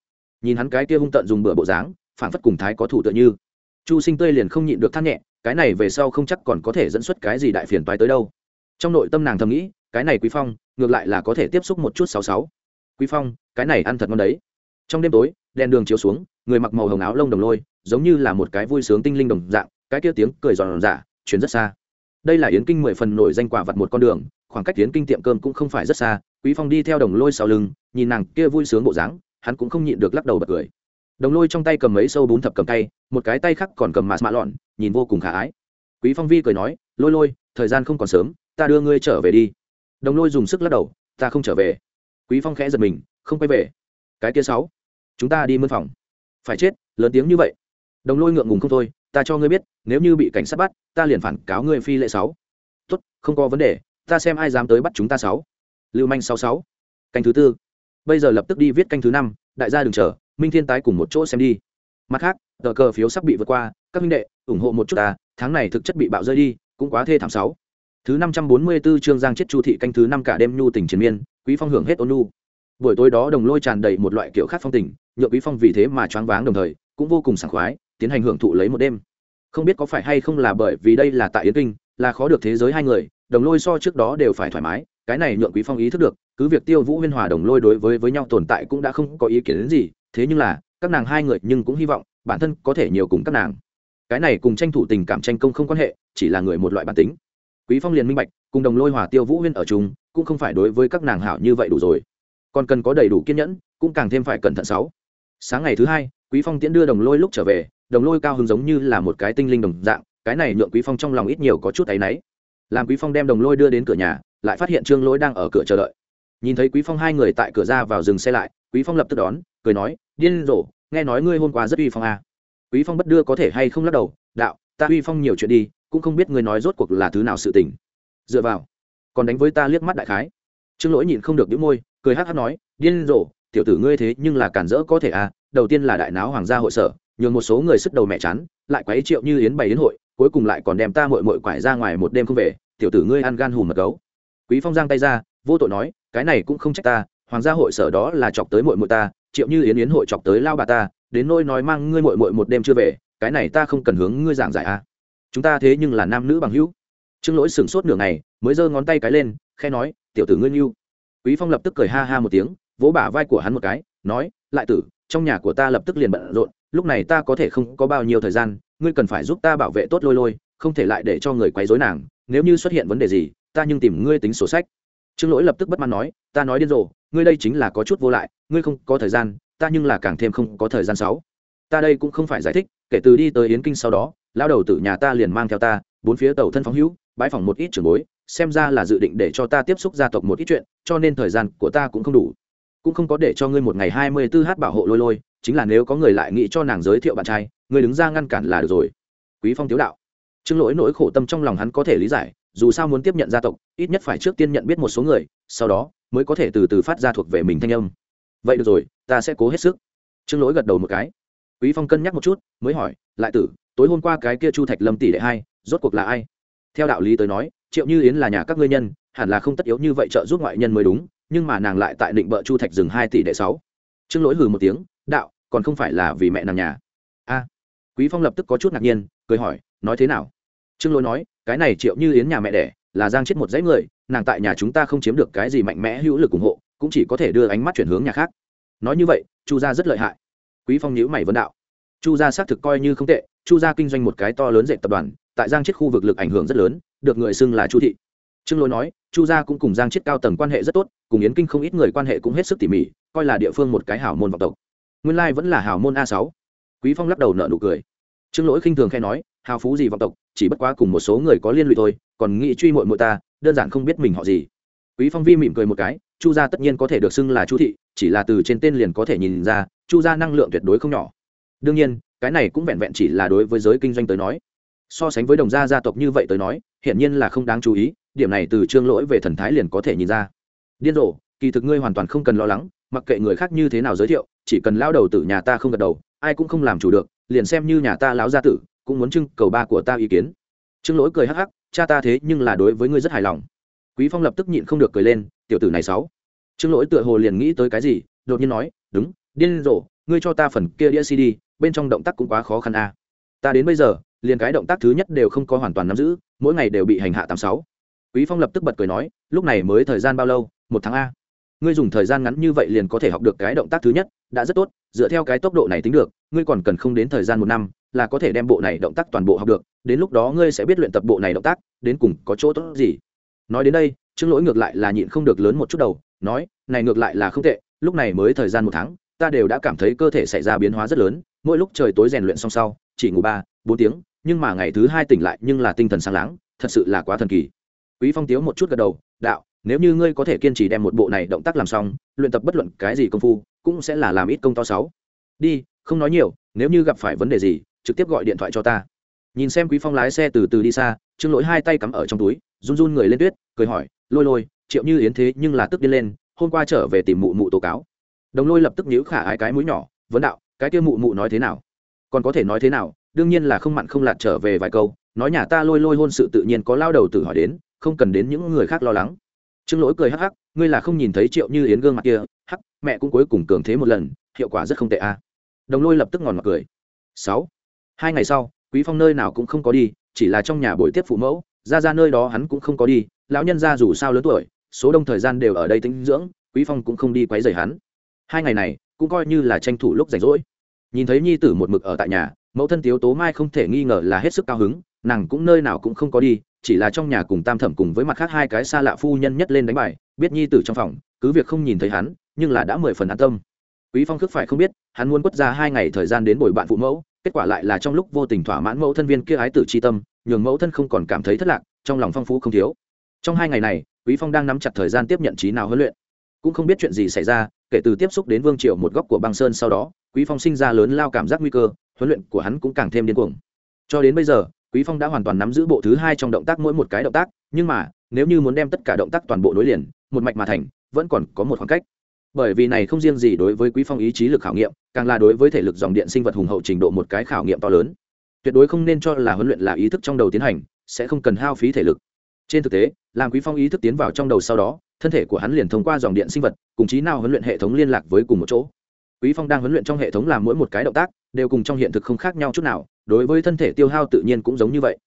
Nhìn hắn cái kia hung tận dùng bữa bộ dáng phản phất cùng thái có thủ tựa như. Chu sinh tươi liền không nhịn được than nhẹ, cái này về sau không chắc còn có thể dẫn xuất cái gì đại phiền toái tới đâu. Trong nội tâm nàng thầm nghĩ, cái này quý phong, ngược lại là có thể tiếp xúc một chút sáu sáu. Quý phong, cái này ăn thật ngon đấy. Trong đêm tối, đèn đường chiếu xuống, người mặc màu hồng áo lông đồng lôi, giống như là một cái vui sướng tinh linh đồng dạng, cái kia tiếng cười giòn giả chuyển rất xa. Đây là yến kinh mười phần nổi danh quả vật một con đường, khoảng cách yến kinh tiệm cơm cũng không phải rất xa, quý phong đi theo đồng lôi sau lưng, nhìn nàng kia vui sướng bộ dáng, hắn cũng không nhịn được lắc đầu bật cười. Đồng lôi trong tay cầm mấy sâu bún thập cầm tay, một cái tay khác còn cầm mạt mạ lọn, nhìn vô cùng khả ái. Quý phong vi cười nói, lôi lôi, thời gian không còn sớm, ta đưa ngươi trở về đi. Đồng lôi dùng sức lắc đầu, ta không trở về. Quý phong khẽ giật mình, không quay về. Cái kia sáu, chúng ta đi mân phòng. Phải chết, lớn tiếng như vậy. Đồng lôi ngượng ngùng không thôi ta cho ngươi biết, nếu như bị cảnh sát bắt, ta liền phản cáo ngươi phi lệ sáu. Tốt, không có vấn đề, ta xem ai dám tới bắt chúng ta sáu. Lưu manh sáu sáu. Canh thứ tư. Bây giờ lập tức đi viết canh thứ năm, đại gia đừng chờ, minh thiên tái cùng một chỗ xem đi. Mặt khác, tờ cờ phiếu sắp bị vượt qua, các minh đệ, ủng hộ một chút ta, tháng này thực chất bị bạo rơi đi, cũng quá thê thảm sáu. Thứ năm trăm bốn mươi 544 chương giang chết chu thị canh thứ năm cả đêm nhu tình chiến miên, quý phong hưởng hết ôn nhu. Buổi tối đó đồng lôi tràn đầy một loại kiểu khác phong tình, nhượng quý phong vì thế mà choáng váng đồng thời, cũng vô cùng sảng khoái tiến hành hưởng thụ lấy một đêm. Không biết có phải hay không là bởi vì đây là tại yến kinh, là khó được thế giới hai người, đồng lôi so trước đó đều phải thoải mái, cái này nhượng quý phong ý thức được, cứ việc tiêu vũ huyên hòa đồng lôi đối với với nhau tồn tại cũng đã không có ý kiến đến gì, thế nhưng là, các nàng hai người nhưng cũng hy vọng, bản thân có thể nhiều cùng các nàng. Cái này cùng tranh thủ tình cảm tranh công không quan hệ, chỉ là người một loại bản tính. Quý phong liền minh bạch, cùng đồng lôi hòa tiêu vũ huyên ở chung, cũng không phải đối với các nàng hảo như vậy đủ rồi. Còn cần có đầy đủ kiên nhẫn, cũng càng thêm phải cẩn thận sáu. Sáng ngày thứ hai, quý phong tiễn đưa đồng lôi lúc trở về đồng lôi cao hứng giống như là một cái tinh linh đồng dạng, cái này nhượng quý phong trong lòng ít nhiều có chút áy náy. Làm quý phong đem đồng lôi đưa đến cửa nhà, lại phát hiện trương lỗi đang ở cửa chờ đợi. Nhìn thấy quý phong hai người tại cửa ra vào dừng xe lại, quý phong lập tức đón, cười nói, điên rồ, nghe nói ngươi hôm qua rất uy phong à. quý phong bất đưa có thể hay không lắc đầu, đạo, ta uy phong nhiều chuyện đi, cũng không biết ngươi nói rốt cuộc là thứ nào sự tình. Dựa vào, còn đánh với ta liếc mắt đại khái. Trương lỗi nhịn không được đĩu môi, cười hắc hắc nói, điên rồ, tiểu tử ngươi thế nhưng là cản rỡ có thể à đầu tiên là đại náo hoàng gia hội sở nhường một số người sức đầu mẹ chán, lại quấy triệu như yến bày đến hội, cuối cùng lại còn đem ta mội mội quải ra ngoài một đêm không về, tiểu tử ngươi ăn gan hùm mật gấu. Quý phong giang tay ra, vô tội nói, cái này cũng không trách ta, hoàng gia hội sở đó là chọc tới mội mội ta, triệu như yến yến hội chọc tới lao bà ta, đến nôi nói mang ngươi mội mội một đêm chưa về, cái này ta không cần hướng ngươi giảng giải à. Chúng ta thế nhưng là nam nữ bằng hữu. Trương lỗi sửng sốt nửa ngày, mới giơ ngón tay cái lên khe nói, tiểu tử ngươi yêu quý phong lập tức cười ha ha một tiếng, vỗ bả vai của hắn một cái, nói, lại tử, trong nhà của ta lập tức liền bận rộn lúc này ta có thể không có bao nhiêu thời gian, ngươi cần phải giúp ta bảo vệ tốt lôi lôi, không thể lại để cho người quấy rối nàng, nếu như xuất hiện vấn đề gì, ta nhưng tìm ngươi tính sổ sách. Trương lỗi lập tức bất mãn nói, ta nói điên rồ, ngươi đây chính là có chút vô lại, ngươi không có thời gian, ta nhưng là càng thêm không có thời gian sáu. Ta đây cũng không phải giải thích, kể từ đi tới yến kinh sau đó lao đầu tử nhà ta liền mang theo ta, bốn phía tàu thân phóng hữu, bãi phòng một ít trường bối, xem ra là dự định để cho ta tiếp xúc gia tộc một ít chuyện, cho nên thời gian của ta cũng không đủ. Cũng không có để cho ngươi một ngày hai mươi 24 h bảo hộ lôi lôi chính là nếu có người lại nghĩ cho nàng giới thiệu bạn trai, người đứng ra ngăn cản là được rồi. Quý phong tiếu đạo. Trương lỗi nỗi khổ tâm trong lòng hắn có thể lý giải, dù sao muốn tiếp nhận gia tộc, ít nhất phải trước tiên nhận biết một số người, sau đó mới có thể từ từ phát ra thuộc về mình thanh âm. Vậy được rồi, ta sẽ cố hết sức. Trương lỗi gật đầu một cái. Quý phong cân nhắc một chút, mới hỏi, lại tử, tối hôm qua cái kia chu thạch lâm tỷ đệ hai, rốt cuộc là ai? Theo đạo lý tới nói, triệu như yến là nhà các ngươi nhân, hẳn là không tất yếu như vậy trợ giúp ngoại nhân mới đúng, nhưng mà nàng lại tại định bợ chu thạch dừng hai tỷ đệ sáu. Trương lỗi hừ một tiếng, đạo còn không phải là vì mẹ nàng nhà. A, quý phong lập tức có chút ngạc nhiên, cười hỏi, nói thế nào? Trương lỗi nói, cái này triệu như yến nhà mẹ đẻ, là giang chết một dãy người, nàng tại nhà chúng ta không chiếm được cái gì mạnh mẽ hữu lực ủng hộ, cũng chỉ có thể đưa ánh mắt chuyển hướng nhà khác. Nói như vậy, chu gia rất lợi hại. Quý phong nhíu mày vấn đạo, chu gia xác thực coi như không tệ, chu gia kinh doanh một cái to lớn dệt tập đoàn, tại giang chết khu vực lực ảnh hưởng rất lớn, được người xưng là chu thị. Trương lỗi nói, chu gia cũng cùng giang chết cao tầng quan hệ rất tốt, cùng yến kinh không ít người quan hệ cũng hết sức tỉ mỉ, coi là địa phương một cái hảo môn vọng tộc nguyên lai vẫn là Hào môn a sáu. Quý phong lắc đầu nợ nụ cười. Trương lỗi khinh thường khai nói, hào phú gì vọng tộc, chỉ bất quá cùng một số người có liên lụy thôi, còn nghĩ truy muội muội ta, đơn giản không biết mình họ gì. Quý phong vi mỉm cười một cái, chu gia tất nhiên có thể được xưng là chu thị, chỉ là từ trên tên liền có thể nhìn ra, chu gia năng lượng tuyệt đối không nhỏ. Đương nhiên, cái này cũng vẹn vẹn chỉ là đối với giới kinh doanh tới nói. So sánh với đồng gia gia tộc như vậy tới nói, hiển nhiên là không đáng chú ý, điểm này từ trương lỗi về thần thái liền có thể nhìn ra. Điên rồ, kỳ thực ngươi hoàn toàn không cần lo lắng mặc kệ người khác như thế nào giới thiệu, chỉ cần lao đầu tử nhà ta không gật đầu, ai cũng không làm chủ được, liền xem như nhà ta lão gia tử, cũng muốn trưng cầu ba của ta ý kiến. Trương lỗi cười hắc hắc, cha ta thế nhưng là đối với ngươi rất hài lòng. Quý phong lập tức nhịn không được cười lên, tiểu tử này sáu trương lỗi tựa hồ liền nghĩ tới cái gì, đột nhiên nói, đúng, điên rồ, ngươi cho ta phần kia đĩa cd, bên trong động tác cũng quá khó khăn a. Ta đến bây giờ, liền cái động tác thứ nhất đều không có hoàn toàn nắm giữ, mỗi ngày đều bị hành hạ tám sáu. Quý phong lập tức bật cười nói, lúc này mới thời gian bao lâu? Một tháng a ngươi dùng thời gian ngắn như vậy liền có thể học được cái động tác thứ nhất, đã rất tốt, dựa theo cái tốc độ này tính được, ngươi còn cần không đến thời gian một năm, là có thể đem bộ này động tác toàn bộ học được, đến lúc đó ngươi sẽ biết luyện tập bộ này động tác, đến cùng có chỗ tốt gì. Nói đến đây chứng lỗi ngược lại là nhịn không được lớn một chút đầu, nói, này ngược lại là không tệ, lúc này mới thời gian một tháng, ta đều đã cảm thấy cơ thể xảy ra biến hóa rất lớn, mỗi lúc trời tối rèn luyện xong sau, chỉ ngủ ba, bốn tiếng, nhưng mà ngày thứ hai tỉnh lại nhưng là tinh thần sáng láng, thật sự là quá thần kỳ. Quý phong tiếu một chút gật đầu, đạo nếu như ngươi có thể kiên trì đem một bộ này động tác làm xong, luyện tập bất luận cái gì công phu, cũng sẽ là làm ít công to sáu. Đi, không nói nhiều, nếu như gặp phải vấn đề gì, trực tiếp gọi điện thoại cho ta. Nhìn xem quý phong lái xe từ từ đi xa, trương lỗi hai tay cắm ở trong túi, run run người lên tuyết, cười hỏi, lôi lôi, triệu như yến thế nhưng là tức đi lên, hôm qua trở về tìm mụ mụ tố cáo. Đồng lôi lập tức nhíu khả ái cái mũi nhỏ, vấn đạo, cái kia mụ mụ nói thế nào? Còn có thể nói thế nào? Đương nhiên là không mặn không lạt trở về vài câu, nói nhà ta lôi lôi hôn sự tự nhiên có lao đầu tử hỏi đến, không cần đến những người khác lo lắng trương lỗi cười hắc hắc, ngươi là không nhìn thấy triệu như yến gương mặt kia, hắc, mẹ cũng cuối cùng cường thế một lần, hiệu quả rất không tệ a à. đồng lôi lập tức ngòn mặt cười. Sáu. Hai ngày sau, quý phong nơi nào cũng không có đi, chỉ là trong nhà buổi tiếp phụ mẫu, ra ra nơi đó hắn cũng không có đi, lão nhân ra dù sao lớn tuổi, số đông thời gian đều ở đây tính dưỡng, quý phong cũng không đi quấy rầy hắn. Hai ngày này, cũng coi như là tranh thủ lúc rảnh rỗi. Nhìn thấy nhi tử một mực ở tại nhà, mẫu thân tiếu tố mai không thể nghi ngờ là hết sức cao hứng, nàng cũng nơi nào cũng không có đi chỉ là trong nhà cùng tam thẩm cùng với mặt khác hai cái xa lạ phu nhân nhất lên đánh bài, biết nhi tử trong phòng, cứ việc không nhìn thấy hắn, nhưng là đã mười phần an tâm. Quý phong khước phải không biết, hắn muốn quất ra hai ngày thời gian đến bồi bạn phụ mẫu, kết quả lại là trong lúc vô tình thỏa mãn mẫu thân viên kia ái tử chi tâm, nhường mẫu thân không còn cảm thấy thất lạc, trong lòng phong phú không thiếu. Trong hai ngày này, quý phong đang nắm chặt thời gian tiếp nhận trí nào huấn luyện. Cũng không biết chuyện gì xảy ra, kể từ tiếp xúc đến vương triều một góc của băng sơn sau đó, quý phong sinh ra lớn lao cảm giác nguy cơ, huấn luyện của hắn cũng càng thêm điên cuồng. Cho đến bây giờ quý phong đã hoàn toàn nắm giữ bộ thứ hai trong động tác mỗi một cái động tác, nhưng mà, nếu như muốn đem tất cả động tác toàn bộ nối liền, một mạch mà thành, vẫn còn có một khoảng cách. Bởi vì này không riêng gì đối với quý phong ý chí lực khảo nghiệm, càng là đối với thể lực dòng điện sinh vật hùng hậu trình độ một cái khảo nghiệm to lớn. Tuyệt đối không nên cho là huấn luyện là ý thức trong đầu tiến hành, sẽ không cần hao phí thể lực. Trên thực tế, làm quý phong ý thức tiến vào trong đầu sau đó, thân thể của hắn liền thông qua dòng điện sinh vật, cùng trí nào huấn luyện hệ thống liên lạc với cùng một chỗ quý phong đang huấn luyện trong hệ thống làm mỗi một cái động tác, đều cùng trong hiện thực không khác nhau chút nào, đối với thân thể tiêu hao tự nhiên cũng giống như vậy.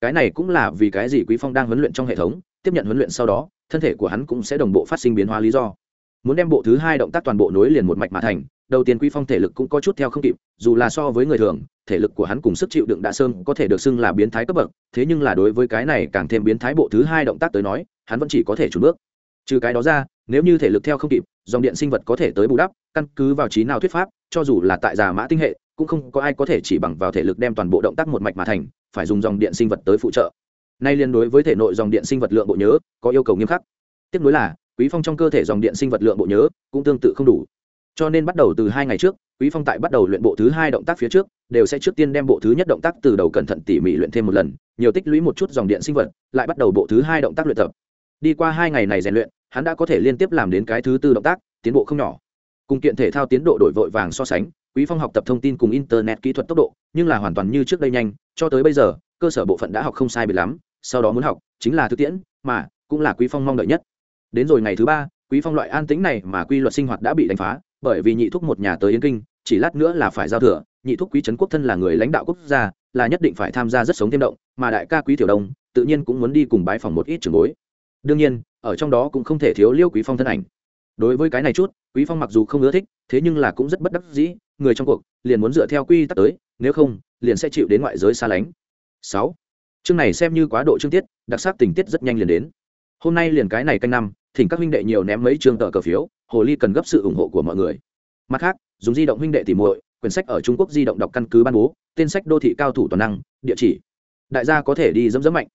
Cái này cũng là vì cái gì quý phong đang huấn luyện trong hệ thống, tiếp nhận huấn luyện sau đó, thân thể của hắn cũng sẽ đồng bộ phát sinh biến hóa lý do. Muốn đem bộ thứ hai động tác toàn bộ nối liền một mạch mà thành, đầu tiên quý phong thể lực cũng có chút theo không kịp, dù là so với người thường, thể lực của hắn cùng sức chịu đựng đã sơn có thể được xưng là biến thái cấp bậc, thế nhưng là đối với cái này càng thêm biến thái bộ thứ hai động tác tới nói, hắn vẫn chỉ có thể chủ bước. Trừ cái đó ra nếu như thể lực theo không kịp, dòng điện sinh vật có thể tới bù đắp, căn cứ vào trí nào thuyết pháp, cho dù là tại già mã tinh hệ, cũng không có ai có thể chỉ bằng vào thể lực đem toàn bộ động tác một mạch mà thành, phải dùng dòng điện sinh vật tới phụ trợ. Nay liên đối với thể nội dòng điện sinh vật lượng bộ nhớ, có yêu cầu nghiêm khắc. Tiếp nối là, quý phong trong cơ thể dòng điện sinh vật lượng bộ nhớ, cũng tương tự không đủ. Cho nên bắt đầu từ hai ngày trước, quý phong tại bắt đầu luyện bộ thứ hai động tác phía trước, đều sẽ trước tiên đem bộ thứ nhất động tác từ đầu cẩn thận tỉ mỉ luyện thêm một lần, nhiều tích lũy một chút dòng điện sinh vật, lại bắt đầu bộ thứ hai động tác luyện tập. Đi qua hai ngày này rèn luyện hắn đã có thể liên tiếp làm đến cái thứ tư động tác, tiến bộ không nhỏ. Cùng kiện thể thao tiến độ đổi vội vàng so sánh, quý phong học tập thông tin cùng internet kỹ thuật tốc độ, nhưng là hoàn toàn như trước đây nhanh, cho tới bây giờ, cơ sở bộ phận đã học không sai biệt lắm, sau đó muốn học, chính là thực tiễn, mà cũng là quý phong mong đợi nhất. Đến rồi ngày thứ ba, quý phong loại an tĩnh này mà quy luật sinh hoạt đã bị đánh phá, bởi vì nhị thúc một nhà tới yến kinh, chỉ lát nữa là phải giao thừa, nhị thúc quý trấn quốc thân là người lãnh đạo quốc gia, là nhất định phải tham gia rất sống thêm động, mà đại ca quý tiểu đông, tự nhiên cũng muốn đi cùng bái phòng một ít trường bối. Đương nhiên ở trong đó cũng không thể thiếu liêu quý phong thân ảnh. Đối với cái này chút, quý phong mặc dù không ưa thích, thế nhưng là cũng rất bất đắc dĩ, người trong cuộc, liền muốn dựa theo quy tắc tới, nếu không, liền sẽ chịu đến ngoại giới xa lánh. Sáu, chương này xem như quá độ chương tiết, đặc sắc tình tiết rất nhanh liền đến. Hôm nay liền cái này canh năm, thỉnh các huynh đệ nhiều ném mấy trường tờ cờ phiếu, hồ ly cần gấp sự ủng hộ của mọi người. Mặt khác, dùng di động huynh đệ tìm muội, quyển sách ở trung quốc di động đọc căn cứ ban bố, tên sách đô thị cao thủ toàn năng, địa chỉ. Đại gia có thể đi dẫm dẫm mạnh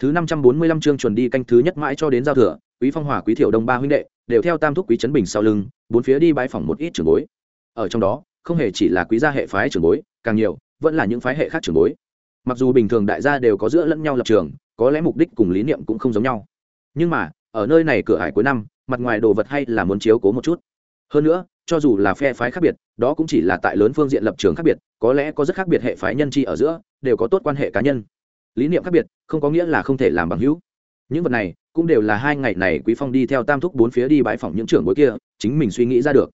thứ năm trăm bốn mươi lăm chương chuẩn đi canh thứ nhất mãi cho đến giao thừa, quý phong hòa, quý thiểu đông ba huynh đệ đều theo tam thúc quý trấn bình sau lưng, bốn phía đi bãi phòng một ít trường bối. Ở trong đó, không hề chỉ là quý gia hệ phái trường bối, càng nhiều, vẫn là những phái hệ khác trường bối. Mặc dù bình thường đại gia đều có giữa lẫn nhau lập trường, có lẽ mục đích cùng lý niệm cũng không giống nhau. Nhưng mà, ở nơi này cửa hải cuối năm, mặt ngoài đồ vật hay là muốn chiếu cố một chút. Hơn nữa, cho dù là phe phái khác biệt, đó cũng chỉ là tại lớn phương diện lập trường khác biệt, có lẽ có rất khác biệt hệ phái nhân chi ở giữa, đều có tốt quan hệ cá nhân lý niệm khác biệt, không có nghĩa là không thể làm bằng hữu. Những vật này cũng đều là hai ngày này quý phong đi theo tam thúc bốn phía đi bãi phòng những trưởng bối kia, chính mình suy nghĩ ra được.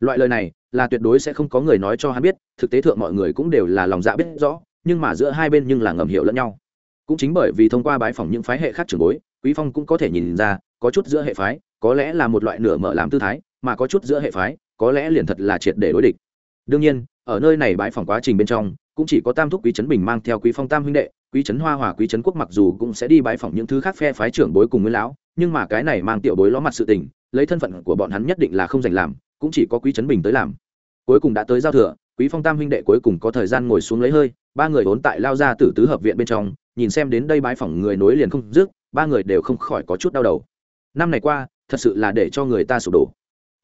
Loại lời này là tuyệt đối sẽ không có người nói cho hắn biết, thực tế thượng mọi người cũng đều là lòng dạ biết rõ, nhưng mà giữa hai bên nhưng là ngầm hiểu lẫn nhau. Cũng chính bởi vì thông qua bãi phòng những phái hệ khác trưởng bối, quý phong cũng có thể nhìn ra, có chút giữa hệ phái, có lẽ là một loại nửa mở làm tư thái, mà có chút giữa hệ phái, có lẽ liền thật là triệt để đối địch. Đương nhiên, ở nơi này bãi phòng quá trình bên trong cũng chỉ có tam thúc quý trấn bình mang theo quý phong tam huynh đệ, quý trấn hoa hòa, quý trấn quốc mặc dù cũng sẽ đi bãi phỏng những thứ khác phe phái trưởng bối cùng nguyên lão, nhưng mà cái này mang tiểu bối ló mặt sự tình, lấy thân phận của bọn hắn nhất định là không dành làm, cũng chỉ có quý trấn bình tới làm. Cuối cùng đã tới giao thừa, quý phong tam huynh đệ cuối cùng có thời gian ngồi xuống lấy hơi, ba người vốn tại lao ra tử tứ hợp viện bên trong, nhìn xem đến đây bái phỏng người nối liền không dứt, ba người đều không khỏi có chút đau đầu. Năm này qua, thật sự là để cho người ta sụp đổ.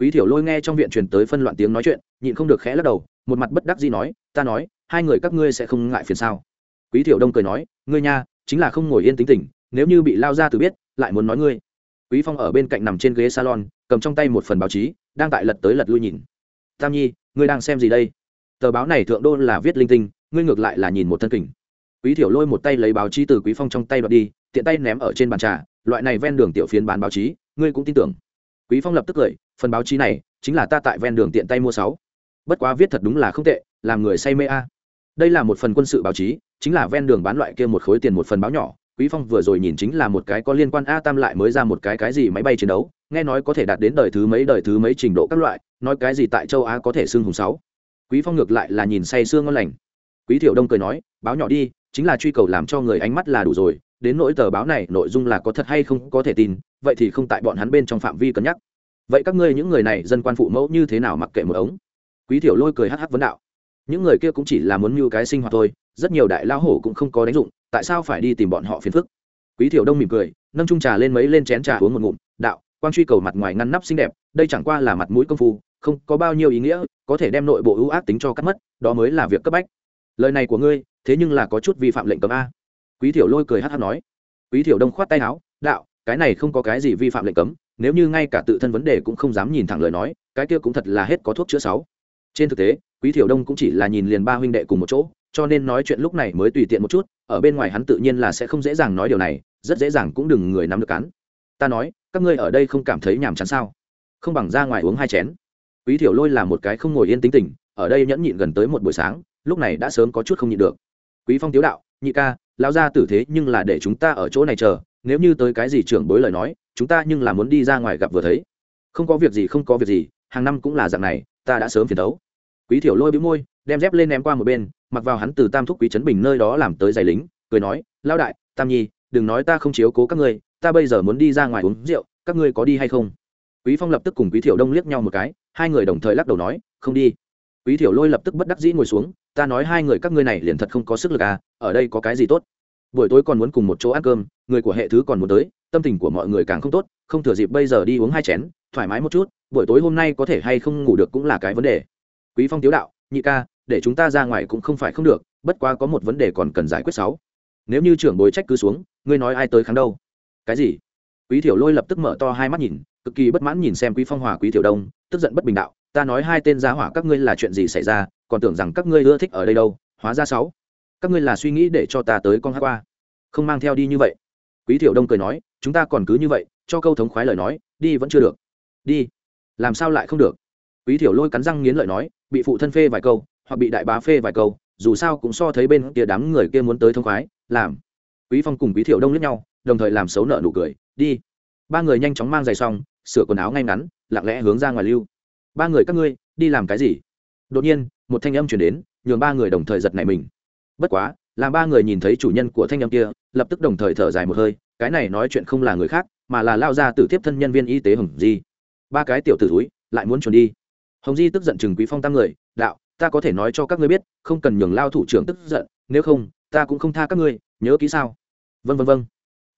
Quý thiểu lôi nghe trong viện truyền tới phân loạn tiếng nói chuyện, nhịn không được khẽ lắc đầu, một mặt bất đắc dĩ nói, ta nói hai người các ngươi sẽ không ngại phiền sao? Quý thiểu đông cười nói, ngươi nha, chính là không ngồi yên tính tình, nếu như bị lao ra từ biết, lại muốn nói ngươi. Quý phong ở bên cạnh nằm trên ghế salon, cầm trong tay một phần báo chí, đang tại lật tới lật lui nhìn. Tam nhi, ngươi đang xem gì đây? Tờ báo này thượng đô là viết linh tinh, ngươi ngược lại là nhìn một thân kình. Quý thiểu lôi một tay lấy báo chí từ quý phong trong tay đoạt đi, tiện tay ném ở trên bàn trà, loại này ven đường tiểu phiến bán báo chí, ngươi cũng tin tưởng. Quý phong lập tức cười, phần báo chí này, chính là ta tại ven đường tiện tay mua sáu. Bất quá viết thật đúng là không tệ, làm người say mê a đây là một phần quân sự báo chí, chính là ven đường bán loại kia một khối tiền một phần báo nhỏ. Quý phong vừa rồi nhìn chính là một cái có liên quan a tam lại mới ra một cái cái gì máy bay chiến đấu, nghe nói có thể đạt đến đời thứ mấy, đời thứ mấy trình độ các loại, nói cái gì tại châu á có thể xưng hùng sáu. Quý phong ngược lại là nhìn say sương ngon lành. Quý thiểu đông cười nói, báo nhỏ đi, chính là truy cầu làm cho người ánh mắt là đủ rồi, đến nỗi tờ báo này nội dung là có thật hay không có thể tin, vậy thì không tại bọn hắn bên trong phạm vi cân nhắc. Vậy các ngươi những người này dân quan phụ mẫu như thế nào mặc kệ một ống? Quý thiểu lôi cười hắc hắc vấn đạo những người kia cũng chỉ là muốn mưu cái sinh hoạt thôi, rất nhiều đại lao hổ cũng không có đánh dụng, tại sao phải đi tìm bọn họ phiền phức? Quý thiểu đông mỉm cười, nâng trung trà lên mấy lên chén trà uống một ngụm, đạo, quang truy cầu mặt ngoài ngăn nắp xinh đẹp, đây chẳng qua là mặt mũi công phu, không có bao nhiêu ý nghĩa, có thể đem nội bộ ưu ác tính cho cắt mất, đó mới là việc cấp bách. Lời này của ngươi, thế nhưng là có chút vi phạm lệnh cấm a. Quý thiểu lôi cười hát hát nói. Quý thiểu đông khoát tay áo, đạo, cái này không có cái gì vi phạm lệnh cấm, nếu như ngay cả tự thân vấn đề cũng không dám nhìn thẳng lời nói, cái kia cũng thật là hết có thuốc chữa sáu. Trên thực tế quý thiểu đông cũng chỉ là nhìn liền ba huynh đệ cùng một chỗ, cho nên nói chuyện lúc này mới tùy tiện một chút, ở bên ngoài hắn tự nhiên là sẽ không dễ dàng nói điều này, rất dễ dàng cũng đừng người nắm được cắn. Ta nói, các ngươi ở đây không cảm thấy nhàm chán sao? Không bằng ra ngoài uống hai chén. Quý thiểu lôi là một cái không ngồi yên tính tình, ở đây nhẫn nhịn gần tới một buổi sáng, lúc này đã sớm có chút không nhịn được. Quý phong tiếu đạo, nhị ca, lão gia tử thế nhưng là để chúng ta ở chỗ này chờ, nếu như tới cái gì trưởng bối lời nói, chúng ta nhưng là muốn đi ra ngoài gặp vừa thấy. Không có việc gì, không có việc gì, hàng năm cũng là dạng này, ta đã sớm phiền đấu quý thiểu lôi bĩu môi, đem dép lên ném qua một bên, mặc vào hắn từ tam thúc quý trấn bình nơi đó làm tới giày lính, cười nói lao đại, tam nhi, đừng nói ta không chiếu cố các ngươi, ta bây giờ muốn đi ra ngoài uống rượu, các ngươi có đi hay không? Quý phong lập tức cùng quý thiểu đông liếc nhau một cái, hai người đồng thời lắc đầu nói, không đi. Quý thiểu lôi lập tức bất đắc dĩ ngồi xuống, ta nói hai người các ngươi này liền thật không có sức lực à ở đây có cái gì tốt? Buổi tối còn muốn cùng một chỗ ăn cơm, người của hệ thứ còn muốn tới, tâm tình của mọi người càng không tốt, không thừa dịp bây giờ đi uống hai chén, thoải mái một chút, buổi tối hôm nay có thể hay không ngủ được cũng là cái vấn đề quý phong tiếu đạo, nhị ca, để chúng ta ra ngoài cũng không phải không được, bất quá có một vấn đề còn cần giải quyết sáu. Nếu như trưởng bối trách cứ xuống, ngươi nói ai tới kháng đâu? Cái gì? Quý thiểu lôi lập tức mở to hai mắt nhìn, cực kỳ bất mãn nhìn xem quý phong hòa quý thiểu đông, tức giận bất bình đạo, ta nói hai tên giá hỏa các ngươi là chuyện gì xảy ra, còn tưởng rằng các ngươi ưa thích ở đây đâu, hóa ra sáu. Các ngươi là suy nghĩ để cho ta tới con hát qua. Không mang theo đi như vậy. Quý thiểu đông cười nói, chúng ta còn cứ như vậy, cho câu thống khoái lời nói, đi vẫn chưa được. Đi. Làm sao lại không được? Quý thiểu lôi cắn răng nghiến lợi nói, bị phụ thân phê vài câu, hoặc bị đại bá phê vài câu, dù sao cũng so thấy bên kia đám người kia muốn tới thông khoái, làm. Quý phong cùng quý thiểu đông lướt nhau, đồng thời làm xấu nợ nụ cười, đi. Ba người nhanh chóng mang giày xong, sửa quần áo ngay ngắn, lặng lẽ hướng ra ngoài lưu. Ba người, các ngươi, đi làm cái gì? Đột nhiên, một thanh âm chuyển đến, nhường ba người đồng thời giật nảy mình. Bất quá, làm ba người nhìn thấy chủ nhân của thanh âm kia, lập tức đồng thời thở dài một hơi, cái này nói chuyện không là người khác, mà là lao ra từ tiếp thân nhân viên y tế hồng di. Ba cái tiểu tử túi lại muốn trốn đi hồng di tức giận chừng quý phong tam người, đạo, ta có thể nói cho các ngươi biết, không cần nhường lao thủ trưởng tức giận, nếu không, ta cũng không tha các ngươi, nhớ kỹ sao? Vân vân vân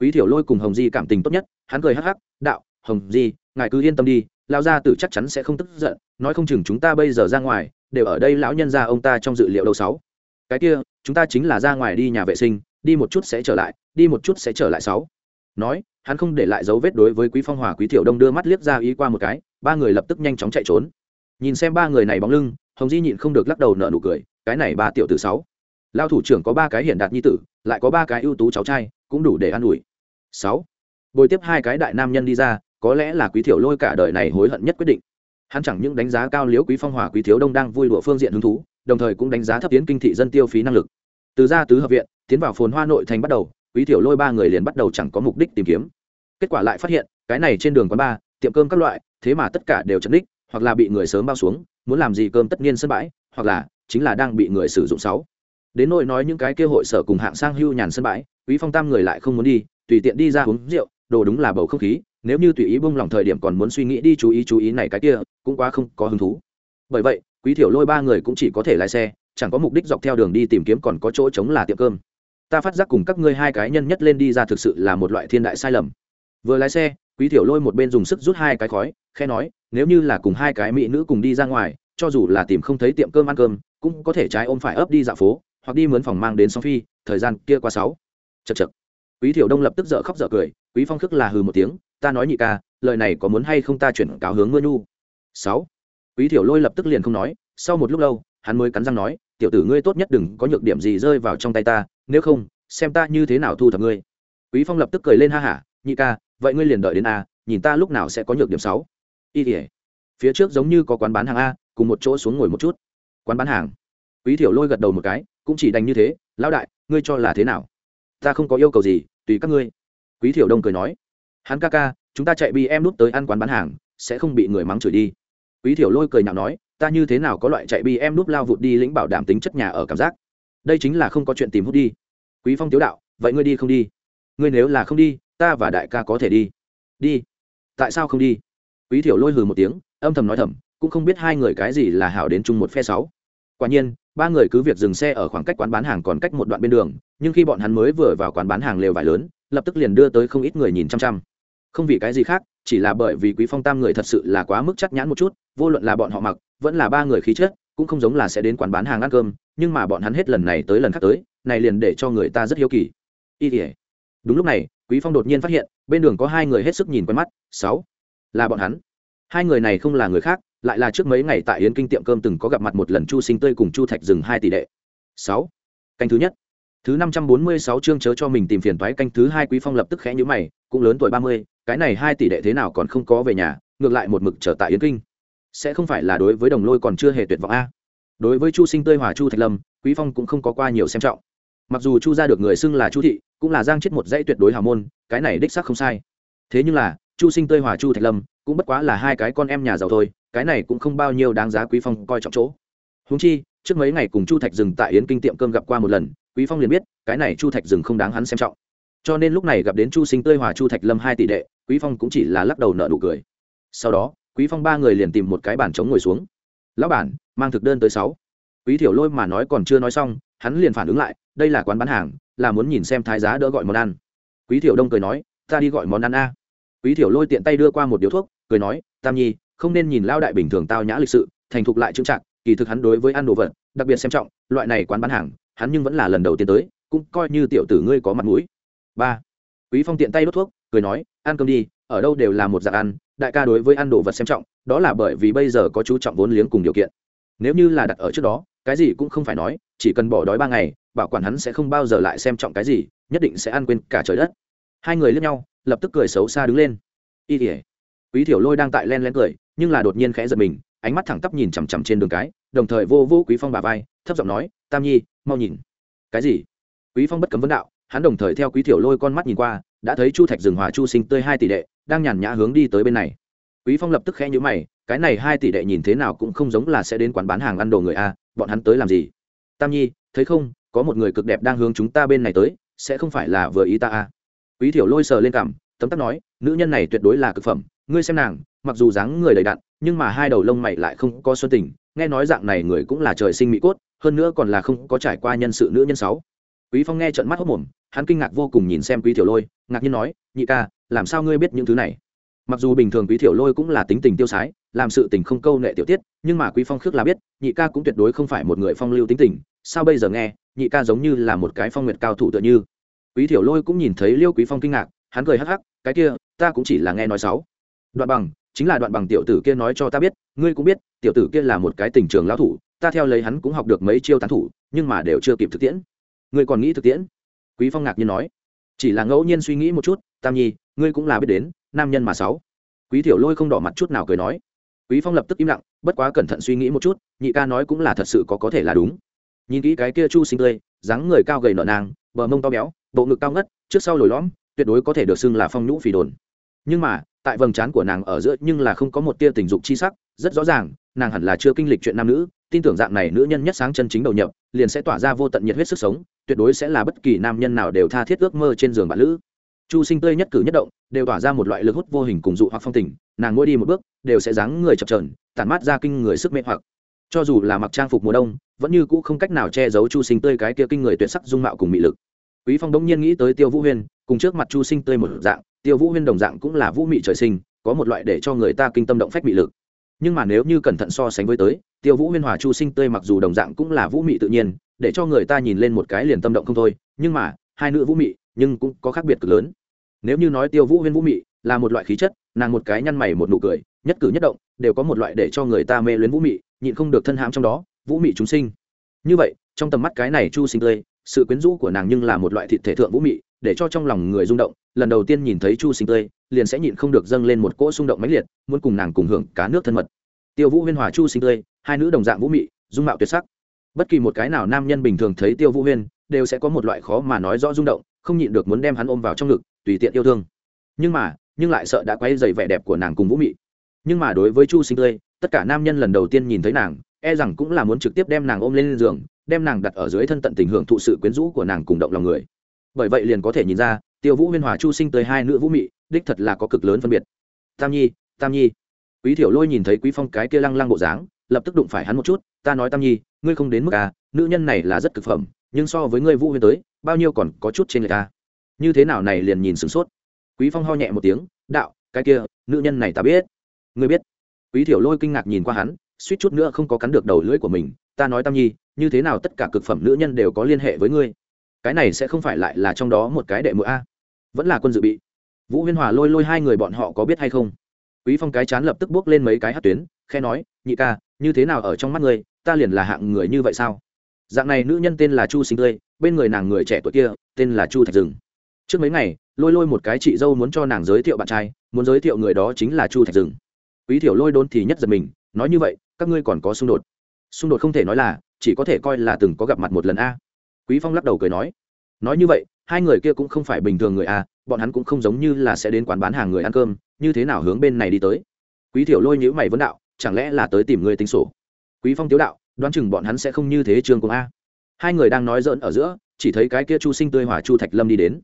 quý thiểu lôi cùng hồng di cảm tình tốt nhất, hắn cười hắc hắc, đạo, hồng di, ngài cứ yên tâm đi, lao gia tử chắc chắn sẽ không tức giận, nói không chừng chúng ta bây giờ ra ngoài, đều ở đây lão nhân gia ông ta trong dự liệu đầu sáu. Cái kia, chúng ta chính là ra ngoài đi nhà vệ sinh, đi một chút sẽ trở lại, đi một chút sẽ trở lại sáu. Nói, hắn không để lại dấu vết đối với quý phong hòa quý thiểu đông đưa mắt liếc ra ý qua một cái, ba người lập tức nhanh chóng chạy trốn nhìn xem ba người này bóng lưng, hồng di nhịn không được lắc đầu nợ nụ cười, cái này ba tiểu tử sáu. Lao thủ trưởng có ba cái hiển đạt nhi tử, lại có ba cái ưu tú cháu trai, cũng đủ để an ủi. Sáu. Bồi tiếp hai cái đại nam nhân đi ra, có lẽ là quý thiểu lôi cả đời này hối hận nhất quyết định. Hắn chẳng những đánh giá cao liếu quý phong hòa quý thiếu đông đang vui đùa phương diện hứng thú, đồng thời cũng đánh giá thấp tiến kinh thị dân tiêu phí năng lực. Từ ra tứ hợp viện, tiến vào phồn hoa nội thành bắt đầu, quý thiểu lôi ba người liền bắt đầu chẳng có mục đích tìm kiếm. Kết quả lại phát hiện, cái này trên đường quán bar, tiệm cơm các loại, thế mà tất cả đều chấn đích hoặc là bị người sớm bao xuống, muốn làm gì cơm tất nhiên sân bãi, hoặc là chính là đang bị người sử dụng sáu. Đến nỗi nói những cái kia hội sở cùng hạng sang hưu nhàn sân bãi, quý phong tam người lại không muốn đi, tùy tiện đi ra uống rượu, đồ đúng là bầu không khí, nếu như tùy ý bông lòng thời điểm còn muốn suy nghĩ đi chú ý chú ý này cái kia, cũng quá không có hứng thú. Bởi vậy, quý thiểu lôi ba người cũng chỉ có thể lái xe, chẳng có mục đích dọc theo đường đi tìm kiếm còn có chỗ chống là tiệm cơm. Ta phát giác cùng các ngươi hai cái nhân nhất lên đi ra thực sự là một loại thiên đại sai lầm. Vừa lái xe quý thiểu lôi một bên dùng sức rút hai cái khói khe nói, nếu như là cùng hai cái mỹ nữ cùng đi ra ngoài, cho dù là tìm không thấy tiệm cơm ăn cơm, cũng có thể trái ôm phải ấp đi dạo phố, hoặc đi mướn phòng mang đến song phi, thời gian kia qua sáu. Chật chật quý thiểu đông lập tức dở khóc dở cười, quý phong khước là hừ một tiếng, ta nói nhị ca, lời này có muốn hay không ta chuyển cáo hướng mưa nhu. Sáu. Quý thiểu lôi lập tức liền không nói, sau một lúc lâu, hắn mới cắn răng nói, tiểu tử ngươi tốt nhất đừng có nhược điểm gì rơi vào trong tay ta, nếu không, xem ta như thế nào thu thập ngươi. Quý phong lập tức cười lên ha hả, nhị ca vậy ngươi liền đợi đến a, nhìn ta lúc nào sẽ có nhược điểm sáu. Y tỉa phía trước giống như có quán bán hàng a, cùng một chỗ xuống ngồi một chút. Quán bán hàng. Quý thiểu lôi gật đầu một cái, cũng chỉ đành như thế, lão đại, ngươi cho là thế nào? Ta không có yêu cầu gì, tùy các ngươi. Quý thiểu đông cười nói, hắn ca ca, chúng ta chạy bi em nút tới ăn quán bán hàng, sẽ không bị người mắng chửi đi. Quý thiểu lôi cười nhạo nói, ta như thế nào có loại chạy bi em nút lao vụt đi lĩnh bảo đảm tính chất nhà ở cảm giác? Đây chính là không có chuyện tìm hút đi. Quý phong tiếu đạo, vậy ngươi đi không đi? Ngươi nếu là không đi ta và đại ca có thể đi. Đi. Tại sao không đi? Quý thiểu lôi hừ một tiếng, âm thầm nói thầm, cũng không biết hai người cái gì là hảo đến chung một phe sáu. Quả nhiên, ba người cứ việc dừng xe ở khoảng cách quán bán hàng còn cách một đoạn bên đường, nhưng khi bọn hắn mới vừa vào quán bán hàng lều vải lớn, lập tức liền đưa tới không ít người nhìn chăm chăm. Không vì cái gì khác, chỉ là bởi vì quý phong tam người thật sự là quá mức chắc nhãn một chút, vô luận là bọn họ mặc, vẫn là ba người khí chất, cũng không giống là sẽ đến quán bán hàng ăn cơm, nhưng mà bọn hắn hết lần này tới lần khác tới, này liền để cho người ta rất hiếu kỳ. Y đúng lúc này quý phong đột nhiên phát hiện, bên đường có hai người hết sức nhìn quen mắt, sáu, là bọn hắn. Hai người này không là người khác, lại là trước mấy ngày tại yến kinh tiệm cơm từng có gặp mặt một lần chu sinh tươi cùng chu thạch rừng hai tỷ đệ. Sáu, canh thứ nhất. Thứ năm trăm bốn mươi sáu chương chớ cho mình tìm phiền toái, canh thứ hai, quý phong lập tức khẽ nhíu mày, cũng lớn tuổi ba mươi, cái này hai tỷ đệ thế nào còn không có về nhà, ngược lại một mực trở tại yến kinh. Sẽ không phải là đối với đồng lôi còn chưa hề tuyệt vọng a? Đối với chu sinh tươi hòa chu thạch lâm, quý phong cũng không có qua nhiều xem trọng. Mặc dù chu ra được người xưng là chu thị cũng là giang chết một dãy tuyệt đối hào môn, cái này đích xác không sai. Thế nhưng là, chu sinh tươi hòa chu thạch lâm, cũng bất quá là hai cái con em nhà giàu thôi, cái này cũng không bao nhiêu đáng giá quý phong coi trọng chỗ. Húng chi, trước mấy ngày cùng chu thạch dừng tại yến kinh tiệm cơm gặp qua một lần, quý phong liền biết, cái này chu thạch dừng không đáng hắn xem trọng. Cho nên lúc này gặp đến chu sinh tươi hòa chu thạch lâm hai tỷ đệ, quý phong cũng chỉ là lắc đầu nợ nụ cười. Sau đó, quý phong ba người liền tìm một cái bàn trống ngồi xuống. Lão bản, mang thực đơn tới sáu. Quý thiểu lôi mà nói còn chưa nói xong, hắn liền phản ứng lại, đây là quán bán hàng là muốn nhìn xem thái giá đỡ gọi món ăn. Quý thiểu đông cười nói, ta đi gọi món ăn a. Quý thiểu lôi tiện tay đưa qua một điếu thuốc, cười nói, tam nhi, không nên nhìn lao đại bình thường tao nhã lịch sự, thành thục lại trưng trạng kỳ thực hắn đối với ăn đồ vật, đặc biệt xem trọng, loại này quán bán hàng, hắn nhưng vẫn là lần đầu tiên tới, cũng coi như tiểu tử ngươi có mặt mũi. Ba. Quý phong tiện tay đốt thuốc, cười nói, ăn cơm đi, ở đâu đều là một dạng ăn, đại ca đối với ăn đồ vật xem trọng, đó là bởi vì bây giờ có chú trọng vốn liếng cùng điều kiện. Nếu như là đặt ở trước đó, cái gì cũng không phải nói, chỉ cần bỏ đói ba ngày bảo quản hắn sẽ không bao giờ lại xem trọng cái gì, nhất định sẽ ăn quên cả trời đất. Hai người lướt nhau, lập tức cười xấu xa đứng lên. Y tỉa quý thiểu lôi đang tại len len cười, nhưng là đột nhiên khẽ giật mình, ánh mắt thẳng tắp nhìn chằm chằm trên đường cái, đồng thời vô vô quý phong bà vai, thấp giọng nói, tam nhi, mau nhìn. Cái gì? Quý phong bất cấm vấn đạo, hắn đồng thời theo quý thiểu lôi con mắt nhìn qua, đã thấy chu thạch rừng hòa chu sinh tươi hai tỷ đệ, đang nhàn nhã hướng đi tới bên này. Quý phong lập tức khẽ nhíu mày, cái này hai tỷ đệ nhìn thế nào cũng không giống là sẽ đến quán bán hàng ăn đồ người a, bọn hắn tới làm gì? Tam nhi, thấy không có một người cực đẹp đang hướng chúng ta bên này tới, sẽ không phải là vừa ý ta à? quý thiểu lôi sờ lên cảm tấm tắc nói, nữ nhân này tuyệt đối là cực phẩm, ngươi xem nàng, mặc dù dáng người đầy đặn, nhưng mà hai đầu lông mày lại không có xuân tình, nghe nói dạng này người cũng là trời sinh mỹ cốt, hơn nữa còn là không có trải qua nhân sự nữ nhân sáu quý phong nghe trận mắt hốt mồm, hắn kinh ngạc vô cùng nhìn xem quý tiểu lôi, ngạc nhiên nói, nhị ca, làm sao ngươi biết những thứ này mặc dù bình thường quý tiểu lôi cũng là tính tình tiêu sái, làm sự tình không câu nệ tiểu tiết, nhưng mà quý phong khước là biết, nhị ca cũng tuyệt đối không phải một người phong lưu tính tình, sao bây giờ nghe nhị ca giống như là một cái phong nguyệt cao thủ tựa như. Quý tiểu lôi cũng nhìn thấy liêu quý phong kinh ngạc, hắn cười hắc hắc, cái kia, ta cũng chỉ là nghe nói xấu đoạn bằng, chính là đoạn bằng tiểu tử kia nói cho ta biết, ngươi cũng biết, tiểu tử kia là một cái tình trường lão thủ, ta theo lấy hắn cũng học được mấy chiêu tán thủ, nhưng mà đều chưa kịp thực tiễn. Ngươi còn nghĩ thực tiễn? Quý phong ngạc nhiên nói. Chỉ là ngẫu nhiên suy nghĩ một chút, tam nhi, ngươi cũng là biết đến, nam nhân mà sáu. Quý tiểu lôi không đỏ mặt chút nào cười nói. Quý phong lập tức im lặng, bất quá cẩn thận suy nghĩ một chút, nhị ca nói cũng là thật sự có có thể là đúng nhìn kỹ cái kia chu sinh tươi, dáng người cao gầy nở nàng, bờ mông to béo, bộ ngực cao ngất, trước sau lồi lõm, tuyệt đối có thể được xưng là phong nhũ phì đồn. Nhưng mà, tại vầng trán của nàng ở giữa nhưng là không có một tia tình dục chi sắc, rất rõ ràng, nàng hẳn là chưa kinh lịch chuyện nam nữ, tin tưởng dạng này nữ nhân nhất sáng chân chính đầu nhập, liền sẽ tỏa ra vô tận nhiệt huyết sức sống, tuyệt đối sẽ là bất kỳ nam nhân nào đều tha thiết ước mơ trên giường bạn lữ. Chu sinh tươi nhất cử nhất động, đều tỏa ra một loại lực hút vô hình cùng dụ hoặc phong tình, nàng ngôi đi một bước, đều sẽ dáng người chập trờn tản mát ra kinh người sức mê hoặc cho dù là mặc trang phục mùa đông, vẫn như cũ không cách nào che giấu chu sinh tươi cái kia kinh người tuyệt sắc dung mạo cùng mị lực. Quý phong đống nhiên nghĩ tới tiêu vũ huyên, cùng trước mặt chu sinh tươi một dạng, tiêu vũ huyên đồng dạng cũng là vũ mị trời sinh, có một loại để cho người ta kinh tâm động phách mị lực. Nhưng mà nếu như cẩn thận so sánh với tới, tiêu vũ huyên hòa chu sinh tươi mặc dù đồng dạng cũng là vũ mị tự nhiên, để cho người ta nhìn lên một cái liền tâm động không thôi, nhưng mà, hai nữ vũ mị, nhưng cũng có khác biệt cực lớn. Nếu như nói tiêu vũ huyên vũ mị là một loại khí chất, nàng một cái nhăn mày một nụ cười, nhất cử nhất động, đều có một loại để cho người ta mê luyến vũ mị nhịn không được thân hãm trong đó, vũ mị chúng sinh. Như vậy, trong tầm mắt cái này chu sinh tươi, sự quyến rũ của nàng nhưng là một loại thịt thể thượng vũ mị, để cho trong lòng người rung động, lần đầu tiên nhìn thấy chu sinh tươi, liền sẽ nhịn không được dâng lên một cỗ xung động mãnh liệt, muốn cùng nàng cùng hưởng cá nước thân mật. Tiêu vũ huyên hòa chu sinh tươi, hai nữ đồng dạng vũ mị, dung mạo tuyệt sắc. Bất kỳ một cái nào nam nhân bình thường thấy tiêu vũ huyên, đều sẽ có một loại khó mà nói rõ rung động, không nhịn được muốn đem hắn ôm vào trong ngực, tùy tiện yêu thương. Nhưng mà, nhưng lại sợ đã quay dày vẻ đẹp của nàng cùng vũ mị. Nhưng mà đối với chu sinh tươi tất cả nam nhân lần đầu tiên nhìn thấy nàng e rằng cũng là muốn trực tiếp đem nàng ôm lên giường, đem nàng đặt ở dưới thân tận tình hưởng thụ sự quyến rũ của nàng cùng động lòng người. Bởi vậy liền có thể nhìn ra, tiêu vũ huyên hòa chu sinh tới hai nữ vũ mị, đích thật là có cực lớn phân biệt. Tam nhi tam nhi. Quý thiểu lôi nhìn thấy quý phong cái kia lăng lăng bộ dáng, lập tức đụng phải hắn một chút, ta nói tam nhi, ngươi không đến mức à nữ nhân này là rất cực phẩm, nhưng so với ngươi vũ huyên tới, bao nhiêu còn có chút trên người ta như thế nào này liền nhìn sửng sốt. Quý phong ho nhẹ một tiếng, đạo, cái kia, nữ nhân này ta biết. Ngươi biết? Quý thiểu lôi kinh ngạc nhìn qua hắn, suýt chút nữa không có cắn được đầu lưỡi của mình, ta nói tam nhi, như thế nào tất cả cực phẩm nữ nhân đều có liên hệ với ngươi? Cái này sẽ không phải lại là trong đó một cái đệ mũi a? Vẫn là quân dự bị. Vũ huyên hòa lôi lôi hai người bọn họ có biết hay không? Quý phong cái chán lập tức bước lên mấy cái hát tuyến khe nói, nhị ca, như thế nào ở trong mắt ngươi, ta liền là hạng người như vậy sao? Dạng này nữ nhân tên là chu sinh tươi, bên người nàng người trẻ tuổi kia, tên là chu thạch rừng. Trước mấy ngày, lôi lôi một cái chị dâu muốn cho nàng giới thiệu bạn trai, muốn giới thiệu người đó chính là chu thạch rừng quý thiểu lôi đôn thì nhất giật mình nói như vậy các ngươi còn có xung đột. Xung đột không thể nói là chỉ có thể coi là từng có gặp mặt một lần a. Quý phong lắc đầu cười nói nói như vậy hai người kia cũng không phải bình thường người a bọn hắn cũng không giống như là sẽ đến quán bán hàng người ăn cơm như thế nào hướng bên này đi tới. Quý thiểu lôi nhữ mày vấn đạo chẳng lẽ là tới tìm người tính sổ? Quý phong tiếu đạo đoán chừng bọn hắn sẽ không như thế trương cùng a. Hai người đang nói dỡn ở giữa chỉ thấy cái kia chu sinh tươi hòa chu thạch lâm đi đến.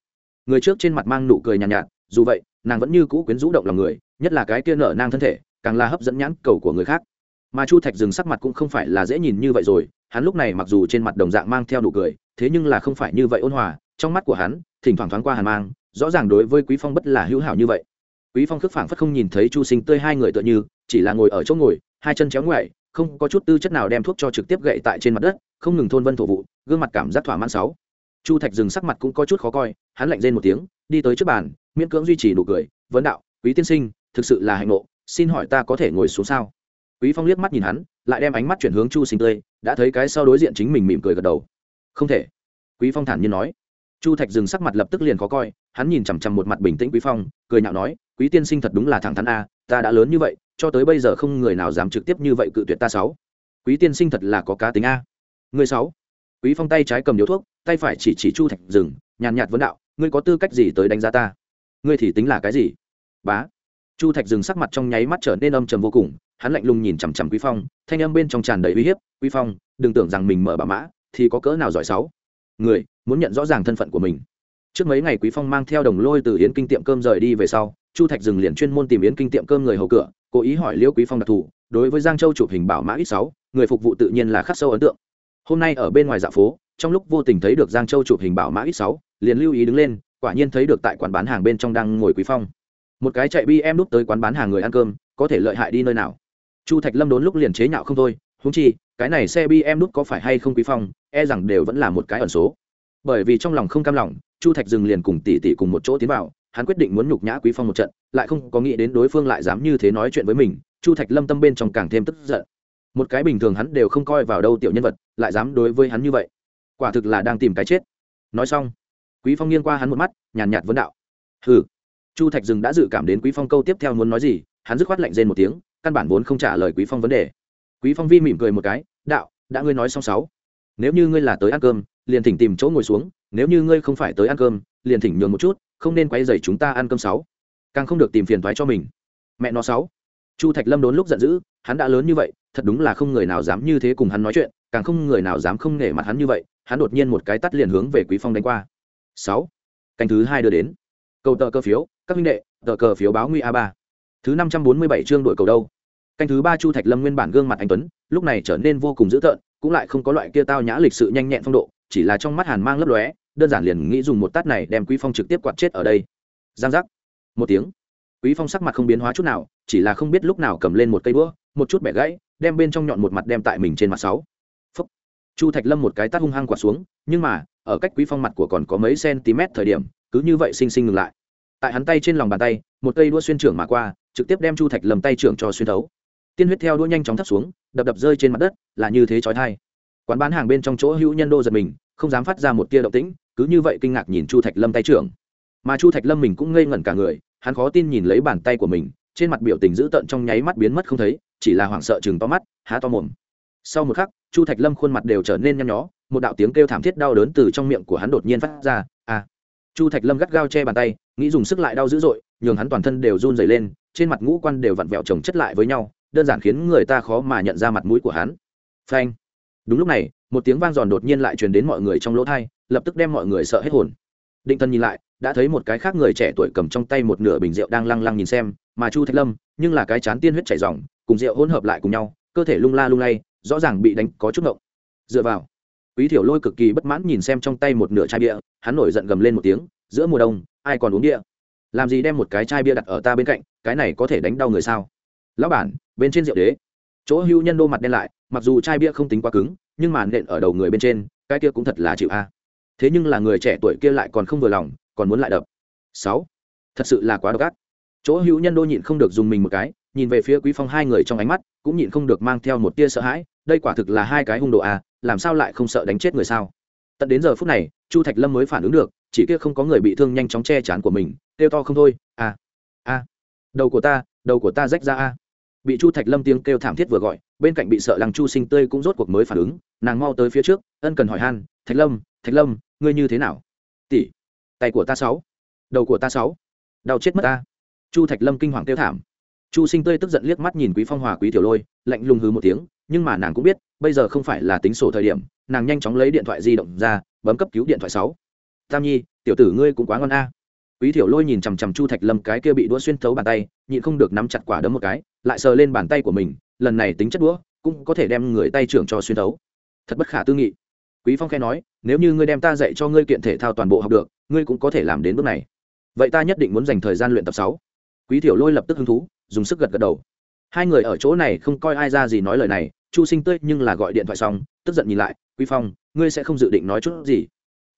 Người trước trên mặt mang nụ cười nhàn nhạt, nhạt dù vậy nàng vẫn như cũ quyến rũ động lòng người nhất là cái kia nở nang thân thể càng là hấp dẫn nhãn cầu của người khác. Mà chu thạch dừng sắc mặt cũng không phải là dễ nhìn như vậy rồi, hắn lúc này mặc dù trên mặt đồng dạng mang theo nụ cười, thế nhưng là không phải như vậy ôn hòa, trong mắt của hắn, thỉnh thoảng thoáng qua hàn mang, rõ ràng đối với quý phong bất là hữu hảo như vậy. Quý phong khước phảng phất không nhìn thấy chu sinh tươi hai người tựa như, chỉ là ngồi ở chỗ ngồi, hai chân chéo ngoại, không có chút tư chất nào đem thuốc cho trực tiếp gậy tại trên mặt đất, không ngừng thôn vân thổ vụ, gương mặt cảm giác thỏa mãn sáu. Chu thạch dừng sắc mặt cũng có chút khó coi, hắn lạnh rên một tiếng, đi tới trước bàn, miễn cưỡng duy trì nụ cười, vấn đạo, quý tiên sinh, thực sự là hạnh ngộ xin hỏi ta có thể ngồi xuống sao? Quý phong liếc mắt nhìn hắn, lại đem ánh mắt chuyển hướng chu sinh tươi, đã thấy cái sau đối diện chính mình mỉm cười gật đầu. Không thể. Quý phong thản nhiên nói. Chu thạch dừng sắc mặt lập tức liền khó coi, hắn nhìn chằm chằm một mặt bình tĩnh quý phong, cười nhạo nói, quý tiên sinh thật đúng là thẳng thắn a, ta đã lớn như vậy, cho tới bây giờ không người nào dám trực tiếp như vậy cự tuyệt ta sáu. Quý tiên sinh thật là có cá tính a. Người sáu? Quý phong tay trái cầm điếu thuốc, tay phải chỉ chỉ chu thạch dừng, nhàn nhạt vấn đạo, ngươi có tư cách gì tới đánh giá ta? Ngươi thì tính là cái gì? Bá chu thạch dừng sắc mặt trong nháy mắt trở nên âm trầm vô cùng, hắn lạnh lùng nhìn chằm chằm quý phong, thanh âm bên trong tràn đầy uy hiếp, quý phong, đừng tưởng rằng mình mở bà mã, thì có cỡ nào giỏi sáu? Người, muốn nhận rõ ràng thân phận của mình. Trước mấy ngày quý phong mang theo đồng lôi từ yến kinh tiệm cơm rời đi về sau, chu thạch dừng liền chuyên môn tìm yến kinh tiệm cơm người hầu cửa, cố ý hỏi liễu quý phong đặc thù, đối với giang châu chụp hình bảo mã ít sáu, người phục vụ tự nhiên là khắc sâu ấn tượng. Hôm nay ở bên ngoài dạ phố, trong lúc vô tình thấy được giang châu chụp hình bảo mã ít sáu, liền lưu ý đứng lên, quả nhiên thấy được tại quán bán hàng bên trong đang ngồi quý phong một cái chạy bi em đút tới quán bán hàng người ăn cơm, có thể lợi hại đi nơi nào? Chu thạch lâm đốn lúc liền chế nhạo không thôi húng chi, cái này xe bi em đút có phải hay không quý phong e rằng đều vẫn là một cái ẩn số. Bởi vì trong lòng không cam lòng, chu thạch dừng liền cùng tỷ tỷ cùng một chỗ tiến vào, hắn quyết định muốn nhục nhã quý phong một trận, lại không có nghĩ đến đối phương lại dám như thế nói chuyện với mình, chu thạch lâm tâm bên trong càng thêm tức giận. Một cái bình thường hắn đều không coi vào đâu tiểu nhân vật, lại dám đối với hắn như vậy. Quả thực là đang tìm cái chết. Nói xong, quý phong nghiêng qua hắn một mắt, nhàn nhạt vấn đạo. Hừ chu thạch dừng đã dự cảm đến quý phong câu tiếp theo muốn nói gì, hắn dứt khoát lạnh rên một tiếng, căn bản vốn không trả lời quý phong vấn đề. Quý phong vi mỉm cười một cái, đạo, đã ngươi nói xong sáu. Nếu như ngươi là tới ăn cơm, liền thỉnh tìm chỗ ngồi xuống, nếu như ngươi không phải tới ăn cơm, liền thỉnh nhường một chút, không nên quay dày chúng ta ăn cơm sáu. Càng không được tìm phiền thoái cho mình. Mẹ nó sáu. Chu thạch lâm đốn lúc giận dữ, hắn đã lớn như vậy, thật đúng là không người nào dám như thế cùng hắn nói chuyện, càng không người nào dám không nể mặt hắn như vậy, hắn đột nhiên một cái tắt liền hướng về quý phong đánh qua. Sáu. Canh thứ hai đưa đến. Cầu tờ cơ phiếu các minh đệ, tờ cờ phiếu báo nguy a ba. Thứ năm trăm bốn mươi bảy chương đội cầu đâu. Canh thứ ba chu thạch lâm nguyên bản gương mặt anh tuấn, lúc này trở nên vô cùng dữ tợn, cũng lại không có loại kia tao nhã lịch sự nhanh nhẹn phong độ, chỉ là trong mắt hàn mang lấp lóe, đơn giản liền nghĩ dùng một tát này đem quý phong trực tiếp quạt chết ở đây. Giang giác. Một tiếng. Quý phong sắc mặt không biến hóa chút nào, chỉ là không biết lúc nào cầm lên một cây đũa, một chút bẻ gãy, đem bên trong nhọn một mặt đem tại mình trên mặt sáu. Phúc. chu thạch lâm một cái tát hung hăng quạt xuống, nhưng mà, ở cách quý phong mặt của còn có mấy cm thời điểm, cứ như vậy sinh sinh ngừng lại tại hắn tay trên lòng bàn tay, một cây đũa xuyên trưởng mà qua, trực tiếp đem chu thạch lâm tay trưởng cho xuyên thấu. Tiên huyết theo đũa nhanh chóng thấp xuống, đập đập rơi trên mặt đất, là như thế chói tai. Quán bán hàng bên trong chỗ hữu nhân đô giật mình, không dám phát ra một tia động tĩnh, cứ như vậy kinh ngạc nhìn chu thạch lâm tay trưởng. Mà chu thạch lâm mình cũng ngây ngẩn cả người, hắn khó tin nhìn lấy bàn tay của mình, trên mặt biểu tình dữ tợn trong nháy mắt biến mất không thấy, chỉ là hoảng sợ chừng to mắt, há to mồm. Sau một khắc, chu thạch lâm khuôn mặt đều trở nên nhăn nhó, một đạo tiếng kêu thảm thiết đau đớn từ trong miệng của hắn đột nhiên phát ra chu thạch lâm gắt gao che bàn tay, nghĩ dùng sức lại đau dữ dội, nhường hắn toàn thân đều run dày lên, trên mặt ngũ quan đều vặn vẹo chồng chất lại với nhau, đơn giản khiến người ta khó mà nhận ra mặt mũi của hắn. Phanh. Đúng lúc này, một tiếng vang giòn đột nhiên lại truyền đến mọi người trong lỗ thai, lập tức đem mọi người sợ hết hồn. Định thân nhìn lại, đã thấy một cái khác người trẻ tuổi cầm trong tay một nửa bình rượu đang lăng lăng nhìn xem, mà chu thạch lâm, nhưng là cái chán tiên huyết chảy dòng cùng rượu hỗn hợp lại cùng nhau, cơ thể lung la lung lay, rõ ràng bị đánh có chút ngộng. Dựa vào quý thiểu lôi cực kỳ bất mãn nhìn xem trong tay một nửa chai bia, hắn nổi giận gầm lên một tiếng, giữa mùa đông, ai còn uống bia? Làm gì đem một cái chai bia đặt ở ta bên cạnh, cái này có thể đánh đau người sao? Lão bản, bên trên rượu đế. Chỗ hưu nhân đô mặt đen lại, mặc dù chai bia không tính quá cứng, nhưng mà nện ở đầu người bên trên, cái kia cũng thật là chịu a. Thế nhưng là người trẻ tuổi kia lại còn không vừa lòng, còn muốn lại đập. Sáu. Thật sự là quá độc ác. Chỗ hữu nhân đô nhịn không được dùng mình một cái, nhìn về phía quý phong hai người trong ánh mắt, cũng nhịn không được mang theo một tia sợ hãi đây quả thực là hai cái hung độ a à, làm sao lại không sợ đánh chết người sao? Tận đến giờ phút này, chu thạch lâm mới phản ứng được, chỉ kia không có người bị thương nhanh chóng che chắn của mình, kêu to không thôi a a đầu của ta, đầu của ta rách ra a bị chu thạch lâm tiếng kêu thảm thiết vừa gọi, bên cạnh bị sợ lăng chu sinh tươi cũng rốt cuộc mới phản ứng, nàng mau tới phía trước, ân cần hỏi han, thạch lâm thạch lâm, ngươi như thế nào? Tỷ, tay của ta sáu đầu của ta sáu đau chết mất ta. Chu thạch lâm kinh hoàng kêu thảm. Chu sinh tươi tức giận liếc mắt nhìn quý phong hòa quý tiểu lôi, lạnh lùng hứ một tiếng nhưng mà nàng cũng biết, bây giờ không phải là tính sổ thời điểm, nàng nhanh chóng lấy điện thoại di động ra, bấm cấp cứu điện thoại sáu. Tam nhi, tiểu tử ngươi cũng quá ngon a. Quý tiểu lôi nhìn chằm chằm chu thạch lâm cái kia bị đũa xuyên thấu bàn tay, nhịn không được nắm chặt quả đấm một cái, lại sờ lên bàn tay của mình, lần này tính chất đũa, cũng có thể đem người tay trưởng cho xuyên thấu. Thật bất khả tư nghị. Quý phong khẽ nói, nếu như ngươi đem ta dạy cho ngươi kiện thể thao toàn bộ học được, ngươi cũng có thể làm đến bước này. Vậy ta nhất định muốn dành thời gian luyện tập sáu. Quý tiểu lôi lập tức hứng thú, dùng sức gật gật đầu hai người ở chỗ này không coi ai ra gì nói lời này, chu sinh tươi nhưng là gọi điện thoại xong, tức giận nhìn lại, quý phong, ngươi sẽ không dự định nói chút gì?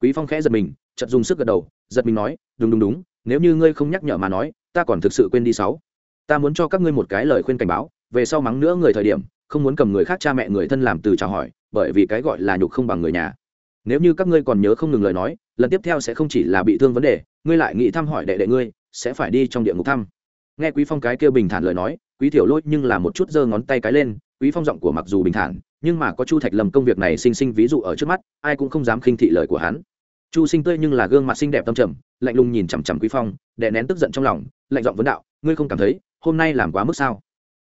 Quý phong khẽ giật mình, chợt dùng sức gật đầu, giật mình nói, đúng đúng đúng, nếu như ngươi không nhắc nhở mà nói, ta còn thực sự quên đi sáu. Ta muốn cho các ngươi một cái lời khuyên cảnh báo, về sau mắng nữa người thời điểm, không muốn cầm người khác cha mẹ người thân làm từ chào hỏi, bởi vì cái gọi là nhục không bằng người nhà. Nếu như các ngươi còn nhớ không ngừng lời nói, lần tiếp theo sẽ không chỉ là bị thương vấn đề, ngươi lại nghĩ thăm hỏi đệ đệ ngươi, sẽ phải đi trong địa ngục thăm. Nghe quý phong cái kia bình thản lời nói quý tiểu lôi nhưng là một chút giơ ngón tay cái lên, quý phong giọng của mặc dù bình thản, nhưng mà có chu thạch lầm công việc này sinh sinh ví dụ ở trước mắt, ai cũng không dám khinh thị lời của hắn. Chu sinh tươi nhưng là gương mặt xinh đẹp tâm trầm, lạnh lùng nhìn chằm chằm quý phong, đè nén tức giận trong lòng, lạnh giọng vấn đạo, ngươi không cảm thấy hôm nay làm quá mức sao?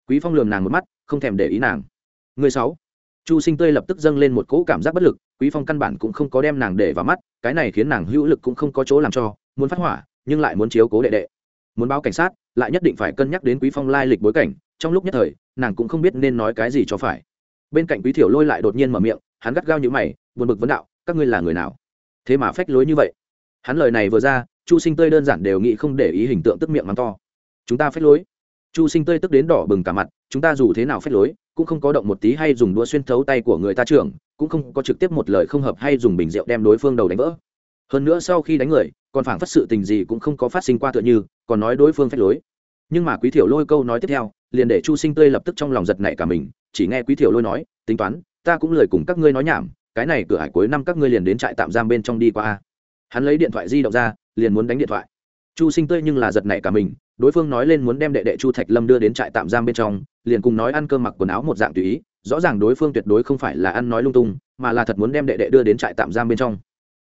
Quý phong lườm nàng một mắt, không thèm để ý nàng. Người sáu chu sinh tươi lập tức dâng lên một cỗ cảm giác bất lực, quý phong căn bản cũng không có đem nàng để vào mắt, cái này khiến nàng hữu lực cũng không có chỗ làm cho, muốn phát hỏa, nhưng lại muốn chiếu cố đệ đệ. Muốn báo cảnh sát lại nhất định phải cân nhắc đến quý phong lai lịch bối cảnh, trong lúc nhất thời, nàng cũng không biết nên nói cái gì cho phải. Bên cạnh quý thiểu lôi lại đột nhiên mở miệng, hắn gắt gao như mày, buồn bực vấn đạo, các ngươi là người nào? Thế mà phách lối như vậy. Hắn lời này vừa ra, chu sinh tươi đơn giản đều nghĩ không để ý hình tượng tức miệng mắng to. Chúng ta phách lối. Chu sinh tươi tức đến đỏ bừng cả mặt, chúng ta dù thế nào phách lối, cũng không có động một tí hay dùng đũa xuyên thấu tay của người ta trưởng, cũng không có trực tiếp một lời không hợp hay dùng bình rượu đem đối phương đầu đánh vỡ hơn nữa sau khi đánh người, còn phảng phất sự tình gì cũng không có phát sinh qua tựa như, còn nói đối phương phách lối. Nhưng mà quý thiểu lôi câu nói tiếp theo, liền để chu sinh tươi lập tức trong lòng giật nảy cả mình, chỉ nghe quý thiểu lôi nói, tính toán, ta cũng lời cùng các ngươi nói nhảm, cái này cửa hải cuối năm các ngươi liền đến trại tạm giam bên trong đi qua hắn lấy điện thoại di động ra, liền muốn đánh điện thoại. Chu sinh tươi nhưng là giật nảy cả mình, đối phương nói lên muốn đem đệ đệ chu thạch lâm đưa đến trại tạm giam bên trong, liền cùng nói ăn cơm mặc quần áo một dạng tùy ý, rõ ràng đối phương tuyệt đối không phải là ăn nói lung tung, mà là thật muốn đem đệ đệ đưa đến trại tạm giam bên trong.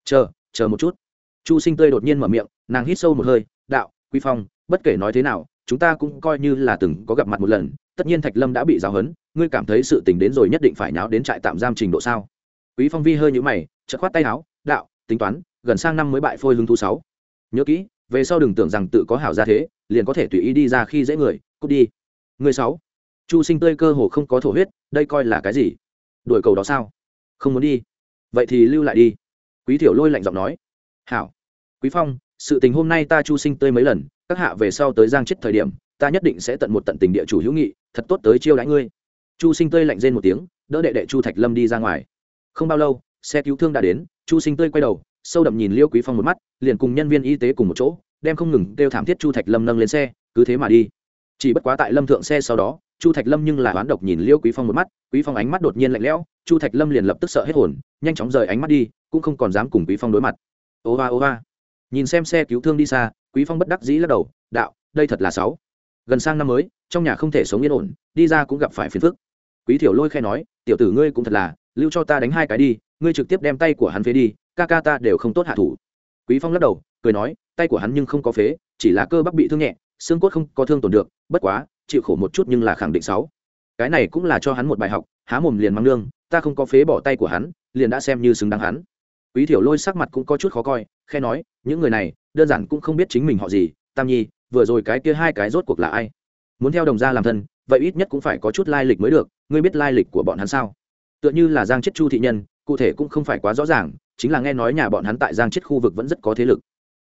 Chờ chờ một chút. Chu sinh tươi đột nhiên mở miệng, nàng hít sâu một hơi, đạo quy phong, bất kể nói thế nào, chúng ta cũng coi như là từng có gặp mặt một lần, tất nhiên thạch lâm đã bị giáo hấn ngươi cảm thấy sự tình đến rồi nhất định phải nháo đến trại tạm giam trình độ sao? Quý phong vi hơi nhũ mày, chợt khoát tay áo, đạo, tính toán, gần sang năm mới bại phôi hứng thú sáu. Nhớ kỹ, về sau đừng tưởng rằng tự có hảo ra thế, liền có thể tùy ý đi ra khi dễ người, cút đi. Người sáu. Chu sinh tươi cơ hồ không có thổ huyết, đây coi là cái gì? Đuổi cầu đó sao? Không muốn đi. Vậy thì lưu lại đi quý thiểu lôi lạnh giọng nói. Hảo. Quý phong, sự tình hôm nay ta chu sinh tươi mấy lần, các hạ về sau tới giang chết thời điểm, ta nhất định sẽ tận một tận tình địa chủ hữu nghị, thật tốt tới chiêu đãi ngươi. Chu sinh tươi lạnh rên một tiếng, đỡ đệ đệ chu thạch lâm đi ra ngoài. Không bao lâu, xe cứu thương đã đến, chu sinh tươi quay đầu, sâu đậm nhìn liêu quý phong một mắt, liền cùng nhân viên y tế cùng một chỗ, đem không ngừng kêu thảm thiết chu thạch lâm nâng lên xe, cứ thế mà đi. Chỉ bất quá tại lâm thượng xe sau đó chu thạch lâm nhưng là oán độc nhìn liêu quý phong một mắt, quý phong ánh mắt đột nhiên lạnh lẽo, chu thạch lâm liền lập tức sợ hết hồn, nhanh chóng rời ánh mắt đi, cũng không còn dám cùng quý phong đối mặt. Ô va ô va. Nhìn xem xe cứu thương đi xa, quý phong bất đắc dĩ lắc đầu, đạo, đây thật là sáu. Gần sang năm mới, trong nhà không thể sống yên ổn, đi ra cũng gặp phải phiền phức. Quý thiểu lôi khe nói, tiểu tử ngươi cũng thật là, lưu cho ta đánh hai cái đi, ngươi trực tiếp đem tay của hắn phế đi, ca ca ta đều không tốt hạ thủ. Quý phong lắc đầu, cười nói, tay của hắn nhưng không có phế, chỉ là cơ bắp bị thương nhẹ, xương cốt không có thương tổn được, bất quá chịu khổ một chút nhưng là khẳng định sáu. Cái này cũng là cho hắn một bài học, há mồm liền mang lương ta không có phế bỏ tay của hắn, liền đã xem như xứng đáng hắn. Quý thiểu lôi sắc mặt cũng có chút khó coi khe nói, những người này, đơn giản cũng không biết chính mình họ gì, tam nhi, vừa rồi cái kia hai cái rốt cuộc là ai? Muốn theo đồng gia làm thân, vậy ít nhất cũng phải có chút lai lịch mới được, ngươi biết lai lịch của bọn hắn sao? Tựa như là giang chết chu thị nhân, cụ thể cũng không phải quá rõ ràng, chính là nghe nói nhà bọn hắn tại giang chết khu vực vẫn rất có thế lực.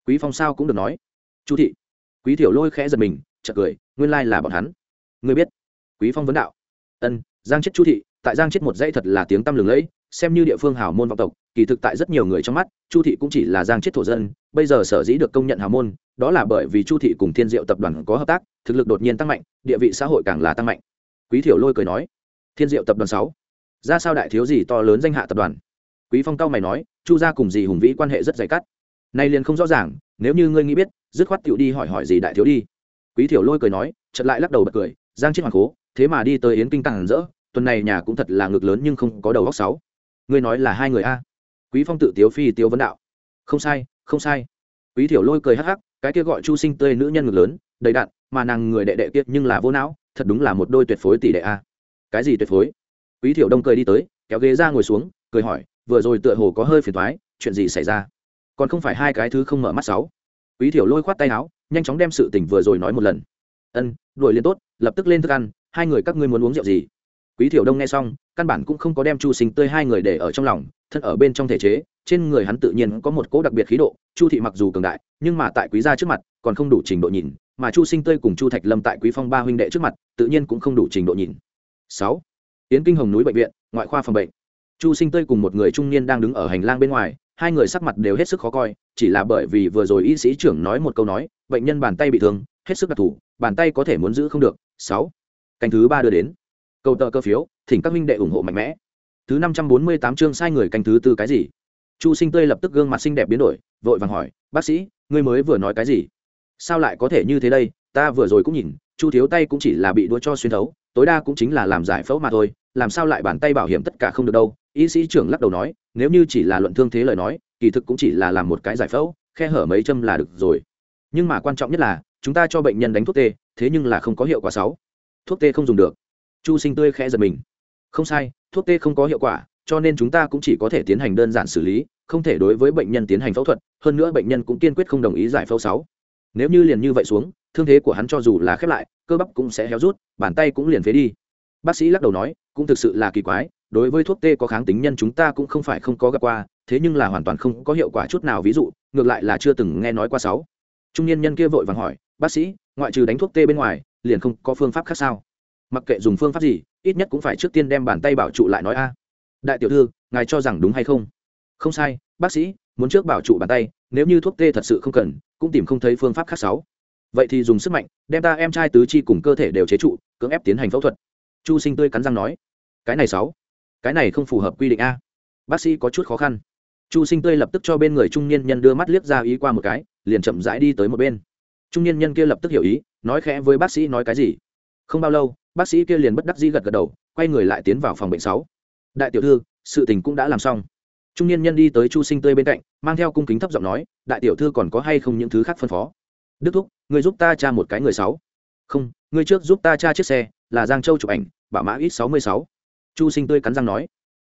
Quý phong sao cũng được nói. Chu thị. Quý thiểu lôi khẽ giật mình chợt cười, nguyên lai là bọn hắn. Ngươi biết, quý phong vấn đạo. Ân, giang chết chu thị, tại giang chết một dãy thật là tiếng tăm lừng lẫy, xem như địa phương hào môn vọng tộc, kỳ thực tại rất nhiều người trong mắt, chu thị cũng chỉ là giang chết thổ dân, bây giờ sở dĩ được công nhận hào môn, đó là bởi vì chu thị cùng thiên diệu tập đoàn có hợp tác, thực lực đột nhiên tăng mạnh, địa vị xã hội càng là tăng mạnh. Quý thiểu lôi cười nói, thiên diệu tập đoàn sáu, ra sao đại thiếu gì to lớn danh hạ tập đoàn? Quý phong cao mày nói, chu gia cùng dì hùng vĩ quan hệ rất dày cắt. Nay liền không rõ ràng, nếu như ngươi nghĩ biết, dứt khoát tiểu đi hỏi hỏi gì đại thiếu đi quý thiểu lôi cười nói, chợt lại lắc đầu bật cười, giang chết hoàng cố thế mà đi tới yến kinh càng rỡ, tuần này nhà cũng thật là ngược lớn nhưng không có đầu góc sáu ngươi nói là hai người a? Quý phong tự tiếu phi Tiếu vấn đạo. Không sai không sai. Quý thiểu lôi cười hắc hắc, cái kia gọi chu sinh tươi nữ nhân ngược lớn, đầy đặn, mà nàng người đệ đệ kia nhưng là vô não, thật đúng là một đôi tuyệt phối tỷ đệ a. Cái gì tuyệt phối? Quý thiểu đông cười đi tới, kéo ghế ra ngồi xuống, cười hỏi, vừa rồi tựa hồ có hơi phiền thoái chuyện gì xảy ra? Còn không phải hai cái thứ không mở mắt sáu quý thiểu lôi khoát tay áo, nhanh chóng đem sự tình vừa rồi nói một lần. Ân, đuổi liền tốt, lập tức lên thức ăn, hai người các ngươi muốn uống rượu gì? Quý thiểu đông nghe xong, căn bản cũng không có đem chu sinh tươi hai người để ở trong lòng, thân ở bên trong thể chế, trên người hắn tự nhiên có một cỗ đặc biệt khí độ, chu thị mặc dù cường đại, nhưng mà tại quý gia trước mặt, còn không đủ trình độ nhìn, mà chu sinh tươi cùng chu thạch lâm tại quý phong ba huynh đệ trước mặt, tự nhiên cũng không đủ trình độ nhìn. Sáu tiến kinh hồng núi bệnh viện, ngoại khoa phòng bệnh. Chu sinh tươi cùng một người trung niên đang đứng ở hành lang bên ngoài hai người sắc mặt đều hết sức khó coi, chỉ là bởi vì vừa rồi y sĩ trưởng nói một câu nói, bệnh nhân bàn tay bị thương, hết sức đặc thù, bàn tay có thể muốn giữ không được. Sáu, canh thứ ba đưa đến. Cầu tờ cơ phiếu, thỉnh các minh đệ ủng hộ mạnh mẽ. Thứ năm trăm bốn mươi tám chương sai người canh thứ tư cái gì? Chu sinh tươi lập tức gương mặt xinh đẹp biến đổi, vội vàng hỏi, bác sĩ, ngươi mới vừa nói cái gì? Sao lại có thể như thế đây? Ta vừa rồi cũng nhìn, chu thiếu tay cũng chỉ là bị đua cho xuyên thấu, tối đa cũng chính là làm giải phẫu mà thôi làm sao lại bàn tay bảo hiểm tất cả không được đâu? Y sĩ trưởng lắc đầu nói, nếu như chỉ là luận thương thế lời nói, kỳ thực cũng chỉ là làm một cái giải phẫu, khe hở mấy châm là được rồi. Nhưng mà quan trọng nhất là, chúng ta cho bệnh nhân đánh thuốc tê, thế nhưng là không có hiệu quả sáu. Thuốc tê không dùng được. Chu sinh tươi khẽ giật mình. Không sai, thuốc tê không có hiệu quả, cho nên chúng ta cũng chỉ có thể tiến hành đơn giản xử lý, không thể đối với bệnh nhân tiến hành phẫu thuật, hơn nữa bệnh nhân cũng kiên quyết không đồng ý giải phẫu sáu. Nếu như liền như vậy xuống, thương thế của hắn cho dù là khép lại, cơ bắp cũng sẽ héo rút, bàn tay cũng liền phế đi bác sĩ lắc đầu nói, cũng thực sự là kỳ quái, đối với thuốc tê có kháng tính nhân chúng ta cũng không phải không có gặp qua, thế nhưng là hoàn toàn không có hiệu quả chút nào. Ví dụ, ngược lại là chưa từng nghe nói qua sáu. Trung niên nhân kia vội vàng hỏi, bác sĩ, ngoại trừ đánh thuốc tê bên ngoài, liền không có phương pháp khác sao? Mặc kệ dùng phương pháp gì, ít nhất cũng phải trước tiên đem bàn tay bảo trụ lại nói a. Đại tiểu thư, ngài cho rằng đúng hay không? Không sai, bác sĩ, muốn trước bảo trụ bàn tay, nếu như thuốc tê thật sự không cần, cũng tìm không thấy phương pháp khác sáu. Vậy thì dùng sức mạnh, đem ta em trai tứ chi cùng cơ thể đều chế trụ, cưỡng ép tiến hành phẫu thuật chu sinh tươi cắn răng nói, cái này sáu, cái này không phù hợp quy định a. Bác sĩ có chút khó khăn. Chu sinh tươi lập tức cho bên người trung niên nhân đưa mắt liếc ra ý qua một cái, liền chậm rãi đi tới một bên. Trung niên nhân kia lập tức hiểu ý, nói khẽ với bác sĩ nói cái gì. Không bao lâu, bác sĩ kia liền bất đắc dĩ gật gật đầu, quay người lại tiến vào phòng bệnh sáu. Đại tiểu thư, sự tình cũng đã làm xong. Trung niên nhân đi tới chu sinh tươi bên cạnh, mang theo cung kính thấp giọng nói, đại tiểu thư còn có hay không những thứ khác phân phó? Đức thúc người giúp ta tra một cái người sáu. Không người trước giúp ta tra chiếc xe là giang châu chụp ảnh bảo mã ít sáu mươi sáu. Chu sinh tươi cắn răng nói,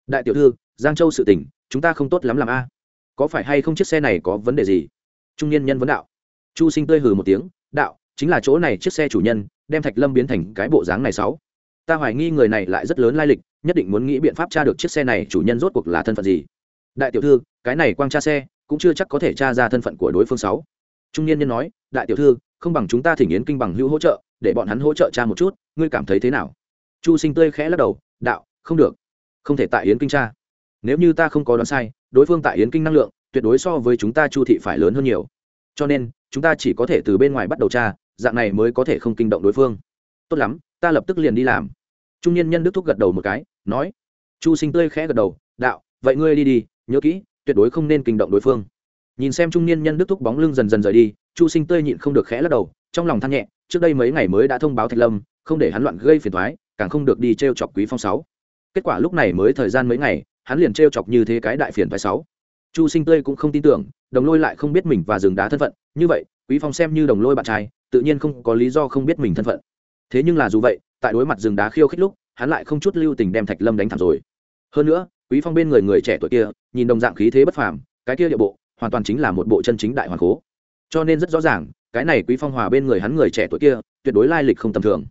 đại tiểu thư, giang châu sự tỉnh chúng ta không tốt lắm làm a. Có phải hay không chiếc xe này có vấn đề gì? Trung niên nhân vấn đạo. Chu sinh tươi hừ một tiếng, đạo, chính là chỗ này chiếc xe chủ nhân, đem thạch lâm biến thành cái bộ dáng này sáu. Ta hoài nghi người này lại rất lớn lai lịch, nhất định muốn nghĩ biện pháp tra được chiếc xe này chủ nhân rốt cuộc là thân phận gì. Đại tiểu thư, cái này quang tra xe, cũng chưa chắc có thể tra ra thân phận của đối phương sáu. Trung niên nhân nói, đại tiểu thư, không bằng chúng ta thỉnh yến kinh bằng hữu hỗ trợ để bọn hắn hỗ trợ tra một chút, ngươi cảm thấy thế nào? Chu sinh tươi khẽ lắc đầu, đạo, không được, không thể tại yến kinh tra nếu như ta không có đoán sai, đối phương tại yến kinh năng lượng, tuyệt đối so với chúng ta chu thị phải lớn hơn nhiều. Cho nên, chúng ta chỉ có thể từ bên ngoài bắt đầu tra, dạng này mới có thể không kinh động đối phương. Tốt lắm, ta lập tức liền đi làm. Trung Nhân nhân đức thúc gật đầu một cái, nói. Chu sinh tươi khẽ gật đầu, đạo, vậy ngươi đi đi, nhớ kỹ, tuyệt đối không nên kinh động đối phương nhìn xem trung niên nhân đức thúc bóng lưng dần dần rời đi, chu sinh tươi nhịn không được khẽ lắc đầu, trong lòng than nhẹ, trước đây mấy ngày mới đã thông báo thạch lâm, không để hắn loạn gây phiền thoái càng không được đi t r e o chọc quý phong sáu. Kết quả lúc này mới thời gian mấy ngày, hắn liền t r e o chọc như thế cái đại phiền thoái sáu. Chu sinh tươi cũng không tin tưởng, đồng lôi lại không biết mình và dừng đá thân phận, như vậy, quý phong xem như đồng lôi bạn trai, tự nhiên không có lý do không biết mình thân phận. Thế nhưng là dù vậy, tại đối mặt rừng đá khiêu khích lúc, hắn lại không chút lưu tình đem thạch lâm đánh thẳng rồi. Hơn nữa, quý phong bên người người trẻ tuổi kia, nhìn đồng dạng khí thế bất phàm, cái kia địa bộ hoàn toàn chính là một bộ chân chính đại hoàng cố cho nên rất rõ ràng, cái này quý phong hòa bên người hắn người trẻ tuổi kia, tuyệt đối lai lịch không tầm thường.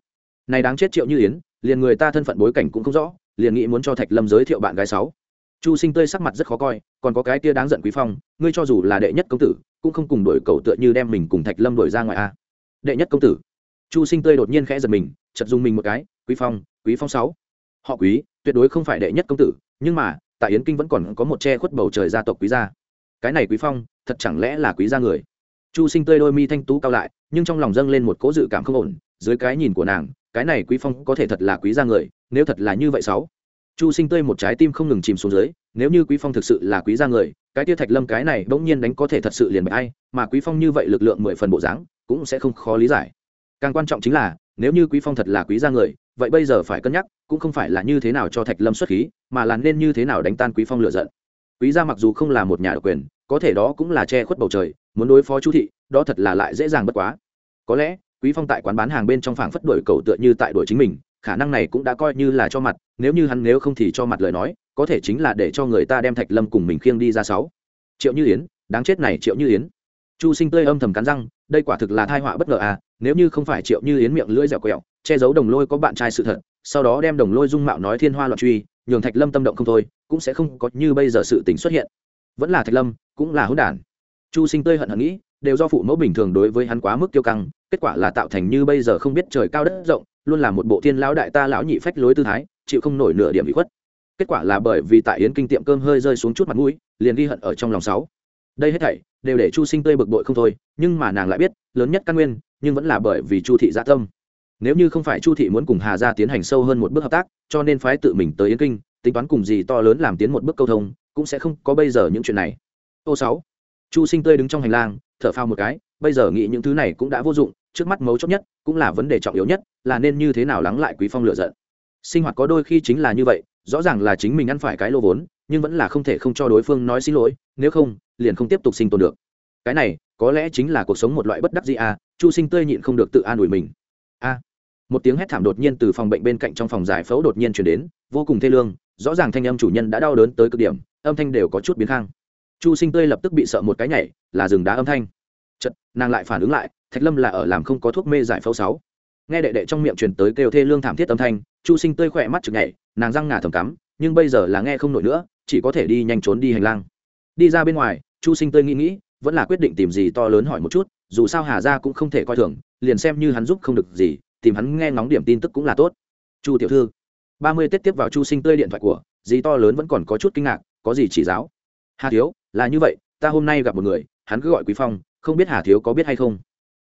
Này đáng chết triệu như yến, liền người ta thân phận bối cảnh cũng không rõ, liền nghĩ muốn cho thạch lâm giới thiệu bạn gái sáu. Chu sinh tươi sắc mặt rất khó coi, còn có cái kia đáng giận quý phong, ngươi cho dù là đệ nhất công tử, cũng không cùng đổi cầu tựa như đem mình cùng thạch lâm đổi ra ngoài a. Đệ nhất công tử. Chu sinh tươi đột nhiên khẽ giật mình chật dùng mình một cái, quý phong quý phong sáu. Họ quý, tuyệt đối không phải đệ nhất công tử, nhưng mà, tại yến kinh vẫn còn có một che khuất bầu trời gia tộc quý gia cái này quý phong, thật chẳng lẽ là quý gia người? Chu sinh tươi đôi mi thanh tú cao lại, nhưng trong lòng dâng lên một cố dự cảm không ổn, dưới cái nhìn của nàng, cái này quý phong có thể thật là quý gia người, nếu thật là như vậy sáu. Chu sinh tươi một trái tim không ngừng chìm xuống dưới, nếu như quý phong thực sự là quý gia người, cái tia thạch lâm cái này bỗng nhiên đánh có thể thật sự liền bại ai, mà quý phong như vậy lực lượng mười phần bộ dáng, cũng sẽ không khó lý giải. Càng quan trọng chính là, nếu như quý phong thật là quý gia người, vậy bây giờ phải cân nhắc, cũng không phải là như thế nào cho thạch lâm xuất khí, mà là nên như thế nào đánh tan quý phong lựa giận quý gia mặc dù không là một nhà độc quyền, có thể đó cũng là che khuất bầu trời, muốn đối phó chu thị, đó thật là lại dễ dàng bất quá. Có lẽ, quý phong tại quán bán hàng bên trong phảng phất đuổi cầu tựa như tại đuổi chính mình, khả năng này cũng đã coi như là cho mặt, nếu như hắn nếu không thì cho mặt lời nói, có thể chính là để cho người ta đem thạch lâm cùng mình khiêng đi ra sáu. Triệu như yến, đáng chết này triệu như yến. Chu sinh tươi âm thầm cắn răng, đây quả thực là thai họa bất ngờ à nếu như không phải triệu như yến miệng lưỡi dẻo quẹo, che giấu đồng lôi có bạn trai sự thật, sau đó đem đồng lôi dung mạo nói thiên hoa loạn truy nhường thạch lâm tâm động không thôi, cũng sẽ không có như bây giờ sự tình xuất hiện. Vẫn là thạch lâm, cũng là hỗn đản. Chu sinh tươi hận hận nghĩ, đều do phụ mẫu bình thường đối với hắn quá mức tiêu căng, kết quả là tạo thành như bây giờ không biết trời cao đất rộng, luôn là một bộ thiên lão đại ta lão nhị phách lối tư thái, chịu không nổi nửa điểm bị khuất. Kết quả là bởi vì tại yến kinh tiệm cơm hơi rơi xuống chút mặt mũi, liền ghi hận ở trong lòng sáu. Đây hết thảy, đều để chu sinh tươi bực bội không thôi, nhưng mà nàng lại biết, lớn nhất căn nguyên, nhưng vẫn là bởi vì chu thị gia tâm nếu như không phải chu thị muốn cùng hà gia tiến hành sâu hơn một bước hợp tác, cho nên phái tự mình tới yến kinh, tính toán cùng gì to lớn làm tiến một bước câu thông, cũng sẽ không có bây giờ những chuyện này. Ô sáu, chu sinh tươi đứng trong hành lang, thở phao một cái, bây giờ nghĩ những thứ này cũng đã vô dụng, trước mắt mấu chốt nhất cũng là vấn đề trọng yếu nhất, là nên như thế nào lắng lại quý phong lựa giận. Sinh hoạt có đôi khi chính là như vậy, rõ ràng là chính mình ăn phải cái lô vốn, nhưng vẫn là không thể không cho đối phương nói xin lỗi, nếu không, liền không tiếp tục sinh tồn được. Cái này, có lẽ chính là cuộc sống một loại bất đắc gì à chu sinh tươi nhịn không được tự an ủi mình. A một tiếng hét thảm đột nhiên từ phòng bệnh bên cạnh trong phòng giải phẫu đột nhiên chuyển đến, vô cùng thê lương, rõ ràng thanh âm chủ nhân đã đau đớn tới cực điểm, âm thanh đều có chút biến khang. Chu sinh tươi lập tức bị sợ một cái nhảy, là rừng đá âm thanh. Chật nàng lại phản ứng lại, thạch lâm là ở làm không có thuốc mê giải phẫu sáu. Nghe đệ đệ trong miệng truyền tới kêu thê lương thảm thiết âm thanh, chu sinh tươi khỏe mắt chực nhảy, nàng răng ngà thầm cắm, nhưng bây giờ là nghe không nổi nữa, chỉ có thể đi nhanh trốn đi hành lang. Đi ra bên ngoài, chu sinh tươi nghĩ nghĩ, vẫn là quyết định tìm gì to lớn hỏi một chút, dù sao hà ra cũng không thể coi thường, liền xem như hắn giúp không được gì tìm hắn nghe ngóng điểm tin tức cũng là tốt. Chu tiểu thư, ba mươi tết tiếp vào chu sinh tươi điện thoại của, dì to lớn vẫn còn có chút kinh ngạc, có gì chỉ giáo? Hà thiếu, là như vậy, ta hôm nay gặp một người, hắn cứ gọi quý phong, không biết hà thiếu có biết hay không?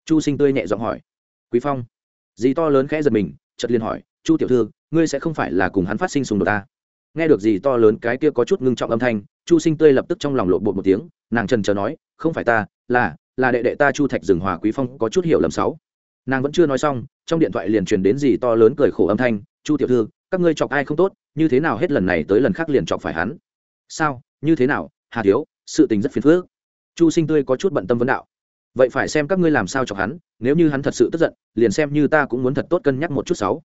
Chu sinh tươi nhẹ giọng hỏi. Quý phong? Dì to lớn khẽ giật mình, chợt liền hỏi, chu tiểu thư, ngươi sẽ không phải là cùng hắn phát sinh xung đột ta nghe được gì to lớn cái kia có chút ngưng trọng âm thanh, chu sinh tươi lập tức trong lòng lộ bột một tiếng, nàng trần chờ nói, không phải ta, là là đệ đệ ta chu thạch rừng hòa quý phong có chút hiểu lầm sáu nàng vẫn chưa nói xong, trong điện thoại liền truyền đến gì to lớn cười khổ âm thanh, chu tiểu thư, các ngươi chọc ai không tốt, như thế nào hết lần này tới lần khác liền chọc phải hắn? Sao, như thế nào, hà thiếu, sự tình rất phiền phức. Chu sinh tươi có chút bận tâm vấn đạo. Vậy phải xem các ngươi làm sao chọc hắn, nếu như hắn thật sự tức giận, liền xem như ta cũng muốn thật tốt cân nhắc một chút sáu.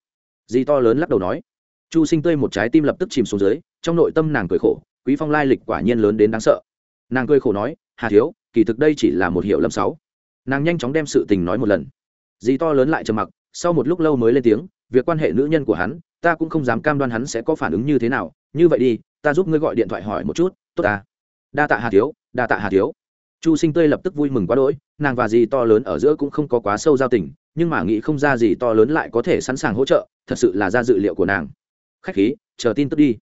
Dì to lớn lắc đầu nói. Chu sinh tươi một trái tim lập tức chìm xuống dưới, trong nội tâm nàng cười khổ, quý phong lai lịch quả nhiên lớn đến đáng sợ. Nàng cười khổ nói, hà thiếu, kỳ thực đây chỉ là một hiểu lầm sáu. Nàng nhanh chóng đem sự tình nói một lần dì to lớn lại trầm mặc, sau một lúc lâu mới lên tiếng, việc quan hệ nữ nhân của hắn, ta cũng không dám cam đoan hắn sẽ có phản ứng như thế nào. Như vậy đi, ta giúp ngươi gọi điện thoại hỏi một chút, tốt ta. Đa tạ hà thiếu, đa tạ hà thiếu. Chu sinh tươi lập tức vui mừng quá đỗi, nàng và dì to lớn ở giữa cũng không có quá sâu giao tình, nhưng mà nghĩ không ra gì to lớn lại có thể sẵn sàng hỗ trợ, thật sự là ra dự liệu của nàng. Khách khí, chờ tin tức đi.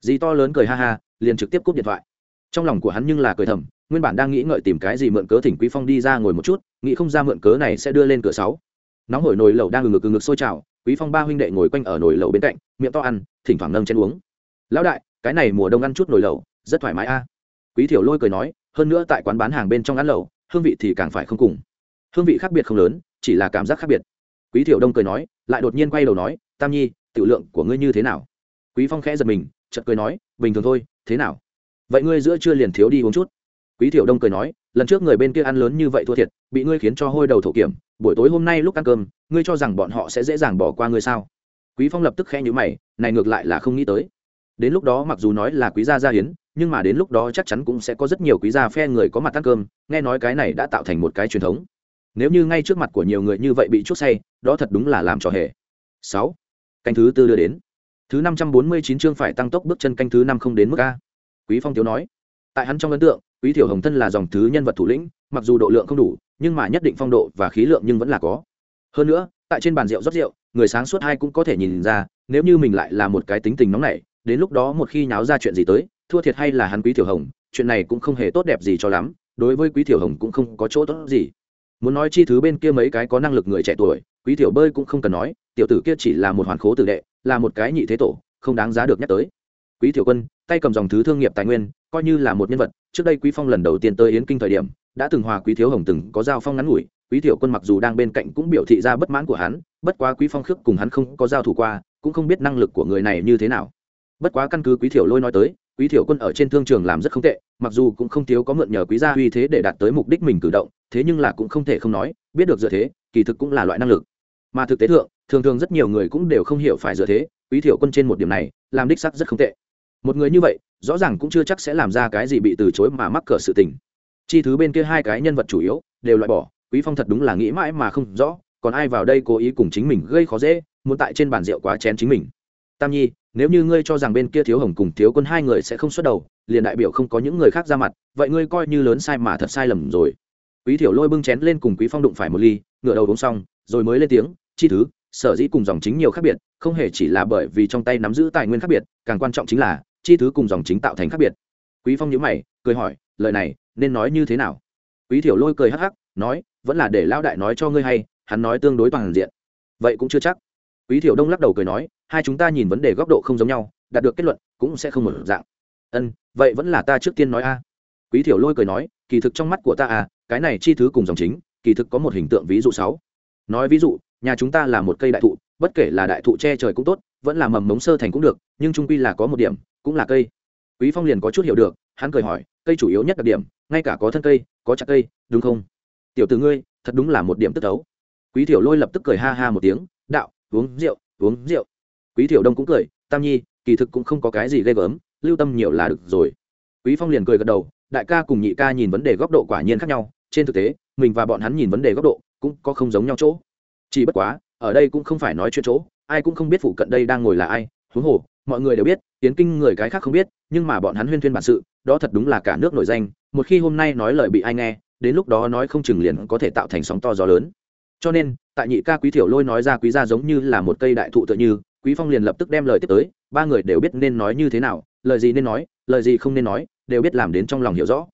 Dì to lớn cười ha ha, liền trực tiếp cúp điện thoại. Trong lòng của hắn nhưng là cười thầm, nguyên bản đang nghĩ ngợi tìm cái gì mượn cớ thỉnh quý phong đi ra ngồi một chút, nghĩ không ra mượn cớ này sẽ đưa lên cửa sáu nóng hổi nồi lẩu đang ngừng ngực ngực sôi trào, quý phong ba huynh đệ ngồi quanh ở nồi lẩu bên cạnh, miệng to ăn, thỉnh thoảng nâng chén uống. Lão đại, cái này mùa đông ăn chút nồi lẩu, rất thoải mái a. Quý thiểu lôi cười nói, hơn nữa tại quán bán hàng bên trong ăn lẩu, hương vị thì càng phải không cùng. Hương vị khác biệt không lớn, chỉ là cảm giác khác biệt. Quý thiểu đông cười nói, lại đột nhiên quay đầu nói, tam nhi, tiểu lượng của ngươi như thế nào? Quý phong khẽ giật mình, chợt cười nói, bình thường thôi, thế nào? Vậy ngươi giữa trưa liền thiếu đi uống chút. Quý thiểu đông cười nói lần trước người bên kia ăn lớn như vậy thua thiệt, bị ngươi khiến cho hôi đầu thổ kiểm, buổi tối hôm nay lúc ăn cơm, ngươi cho rằng bọn họ sẽ dễ dàng bỏ qua ngươi sao? Quý phong lập tức khẽ nhíu mày, này ngược lại là không nghĩ tới. Đến lúc đó mặc dù nói là quý gia gia hiến, nhưng mà đến lúc đó chắc chắn cũng sẽ có rất nhiều quý gia phe người có mặt ăn cơm, nghe nói cái này đã tạo thành một cái truyền thống. Nếu như ngay trước mặt của nhiều người như vậy bị chuốc say, đó thật đúng là làm trò hề. Sáu, canh thứ tư đưa đến. Thứ năm trăm bốn mươi chín chương phải tăng tốc bước chân canh thứ năm không đến mức a. Quý phong thiếu nói. Tại hắn trong ấn tượng quý thiểu hồng thân là dòng thứ nhân vật thủ lĩnh, mặc dù độ lượng không đủ, nhưng mà nhất định phong độ và khí lượng nhưng vẫn là có. Hơn nữa, tại trên bàn rượu rót rượu, người sáng suốt hai cũng có thể nhìn ra, nếu như mình lại là một cái tính tình nóng nảy, đến lúc đó một khi nháo ra chuyện gì tới, thua thiệt hay là hắn quý thiểu hồng, chuyện này cũng không hề tốt đẹp gì cho lắm, đối với quý thiểu hồng cũng không có chỗ tốt gì. Muốn nói chi thứ bên kia mấy cái có năng lực người trẻ tuổi, quý thiểu bơi cũng không cần nói, tiểu tử kia chỉ là một hoàn khố tử đệ, là một cái nhị thế tổ, không đáng giá được nhắc tới. Quý thiểu quân, tay cầm dòng thứ thương nghiệp tài nguyên coi như là một nhân vật, trước đây quý phong lần đầu tiên tới yến kinh thời điểm, đã từng hòa quý thiếu hồng từng có giao phong ngắn ngủi, quý thiểu quân mặc dù đang bên cạnh cũng biểu thị ra bất mãn của hắn, bất quá quý phong khước cùng hắn không có giao thủ qua, cũng không biết năng lực của người này như thế nào. Bất quá căn cứ quý thiểu lôi nói tới, quý thiểu quân ở trên thương trường làm rất không tệ, mặc dù cũng không thiếu có mượn nhờ quý gia uy thế để đạt tới mục đích mình cử động, thế nhưng là cũng không thể không nói, biết được dựa thế, kỳ thực cũng là loại năng lực. Mà thực tế thượng, thường thường rất nhiều người cũng đều không hiểu phải dựa thế, quý thiểu quân trên một điểm này, làm đích sắc rất không tệ một người như vậy, rõ ràng cũng chưa chắc sẽ làm ra cái gì bị từ chối mà mắc cỡ sự tình. Chi thứ bên kia hai cái nhân vật chủ yếu, đều loại bỏ, quý phong thật đúng là nghĩ mãi mà không rõ, còn ai vào đây cố ý cùng chính mình gây khó dễ, muốn tại trên bàn rượu quá chén chính mình. Tam nhi, nếu như ngươi cho rằng bên kia thiếu hồng cùng thiếu quân hai người sẽ không xuất đầu, liền đại biểu không có những người khác ra mặt, vậy ngươi coi như lớn sai mà thật sai lầm rồi. Quý thiểu lôi bưng chén lên cùng quý phong đụng phải một ly ngựa đầu uống xong, rồi mới lên tiếng, chi thứ, sở dĩ cùng dòng chính nhiều khác biệt không hề chỉ là bởi vì trong tay nắm giữ tài nguyên khác biệt, càng quan trọng chính là chi thứ cùng dòng chính tạo thành khác biệt. Quý phong nhíu mày, cười hỏi, lời này nên nói như thế nào? Quý thiểu lôi cười hắc hắc, nói, vẫn là để lão đại nói cho ngươi hay, hắn nói tương đối toàn diện. Vậy cũng chưa chắc. Quý thiểu đông lắc đầu cười nói, hai chúng ta nhìn vấn đề góc độ không giống nhau, đạt được kết luận cũng sẽ không một dạng. Ân, vậy vẫn là ta trước tiên nói a. Quý thiểu lôi cười nói, kỳ thực trong mắt của ta à cái này chi thứ cùng dòng chính, kỳ thực có một hình tượng ví dụ sáu. Nói ví dụ, nhà chúng ta là một cây đại thụ bất kể là đại thụ che trời cũng tốt, vẫn là mầm mống sơ thành cũng được, nhưng trung quy là có một điểm, cũng là cây. Quý phong liền có chút hiểu được, hắn cười hỏi, cây chủ yếu nhất đặc điểm, ngay cả có thân cây, có chặt cây, đúng không? Tiểu tử ngươi, thật đúng là một điểm tức tấu quý tiểu lôi lập tức cười ha ha một tiếng, đạo, uống rượu uống rượu. Quý tiểu đông cũng cười, tam nhi, kỳ thực cũng không có cái gì ghê gớm, lưu tâm nhiều là được rồi. Quý phong liền cười gật đầu, đại ca cùng nhị ca nhìn vấn đề góc độ quả nhiên khác nhau, trên thực tế, mình và bọn hắn nhìn vấn đề góc độ cũng có không giống nhau chỗ. Chỉ bất quá ở đây cũng không phải nói chuyện chỗ, ai cũng không biết phụ cận đây đang ngồi là ai, huống hồ, mọi người đều biết tiến kinh người cái khác không biết, nhưng mà bọn hắn huyên thuyên bản sự, đó thật đúng là cả nước nổi danh, một khi hôm nay nói lời bị ai nghe, đến lúc đó nói không chừng liền có thể tạo thành sóng to gió lớn. Cho nên, tại nhị ca quý thiểu lôi nói ra quý gia giống như là một cây đại thụ tựa như, quý phong liền lập tức đem lời tiếp tới, ba người đều biết nên nói như thế nào, lời gì nên nói, lời gì không nên nói, đều biết làm đến trong lòng hiểu rõ.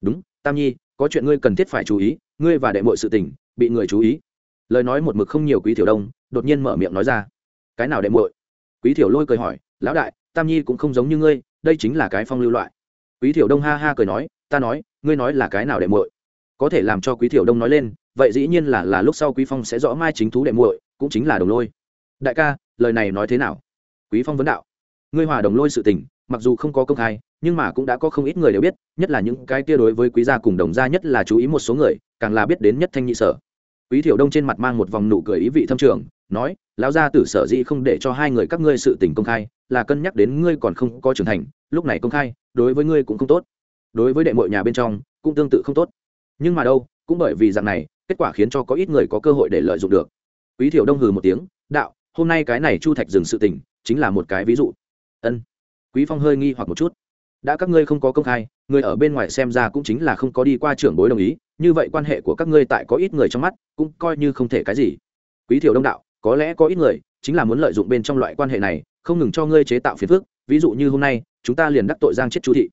Đúng, tam nhi, có chuyện ngươi cần thiết phải chú ý, ngươi và đệ mội sự tình, bị người chú ý lời nói một mực không nhiều quý tiểu đông, đột nhiên mở miệng nói ra. Cái nào đệ muội? Quý tiểu lôi cười hỏi, lão đại, tam nhi cũng không giống như ngươi, đây chính là cái phong lưu loại. Quý tiểu đông ha ha cười nói, ta nói, ngươi nói là cái nào đệ muội? Có thể làm cho quý tiểu đông nói lên, vậy dĩ nhiên là là lúc sau quý phong sẽ rõ mai chính thú đệ muội, cũng chính là đồng lôi. Đại ca, lời này nói thế nào? Quý phong vấn đạo. Ngươi hòa đồng lôi sự tình, mặc dù không có công khai, nhưng mà cũng đã có không ít người đều biết, nhất là những cái kia đối với quý gia cùng đồng gia nhất là chú ý một số người, càng là biết đến nhất thanh nhị sở quý thiểu đông trên mặt mang một vòng nụ cười ý vị thâm trường, nói, lão gia tử sở dĩ không để cho hai người các ngươi sự tình công khai, là cân nhắc đến ngươi còn không có trưởng thành, lúc này công khai, đối với ngươi cũng không tốt. Đối với đệ mội nhà bên trong, cũng tương tự không tốt. Nhưng mà đâu, cũng bởi vì dạng này, kết quả khiến cho có ít người có cơ hội để lợi dụng được. Quý thiểu đông hừ một tiếng, đạo, hôm nay cái này chu thạch dừng sự tình, chính là một cái ví dụ. Ân. Quý phong hơi nghi hoặc một chút. Đã các ngươi không có công khai, người ở bên ngoài xem ra cũng chính là không có đi qua trưởng bối đồng ý như vậy quan hệ của các ngươi tại có ít người trong mắt, cũng coi như không thể cái gì. Quý thiểu đông đạo, có lẽ có ít người chính là muốn lợi dụng bên trong loại quan hệ này, không ngừng cho ngươi chế tạo phiền phức, ví dụ như hôm nay, chúng ta liền đắc tội giang chết chu thị.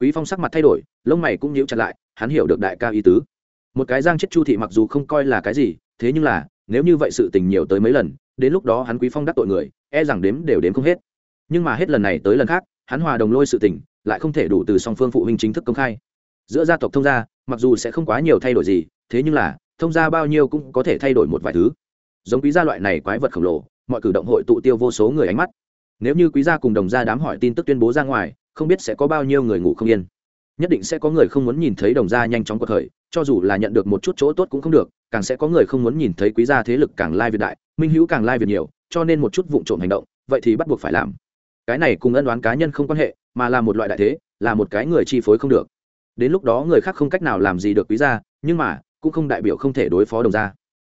Quý phong sắc mặt thay đổi, lông mày cũng nhíu chặt lại, hắn hiểu được đại ca ý tứ. Một cái giang chết chu thị mặc dù không coi là cái gì, thế nhưng là, nếu như vậy sự tình nhiều tới mấy lần, đến lúc đó hắn quý phong đắc tội người e rằng đếm đều đếm không hết. Nhưng mà hết lần này tới lần khác, hắn hòa đồng lôi sự tình, lại không thể đủ từ song phương phụ huynh chính thức công khai. Giữa gia tộc thông gia mặc dù sẽ không quá nhiều thay đổi gì, thế nhưng là, thông gia bao nhiêu cũng có thể thay đổi một vài thứ. Giống quý gia loại này quái vật khổng lồ, mọi cử động hội tụ tiêu vô số người ánh mắt. Nếu như quý gia cùng đồng gia đám hỏi tin tức tuyên bố ra ngoài, không biết sẽ có bao nhiêu người ngủ không yên. Nhất định sẽ có người không muốn nhìn thấy đồng gia nhanh chóng cuộc khởi, cho dù là nhận được một chút chỗ tốt cũng không được, càng sẽ có người không muốn nhìn thấy quý gia thế lực càng lai việt đại, minh hữu càng lai việt nhiều, cho nên một chút vụ trộm hành động, vậy thì bắt buộc phải làm. Cái này cùng ân đoán cá nhân không quan hệ, mà là một loại đại thế, là một cái người chi phối không được đến lúc đó người khác không cách nào làm gì được quý gia, nhưng mà, cũng không đại biểu không thể đối phó đồng gia.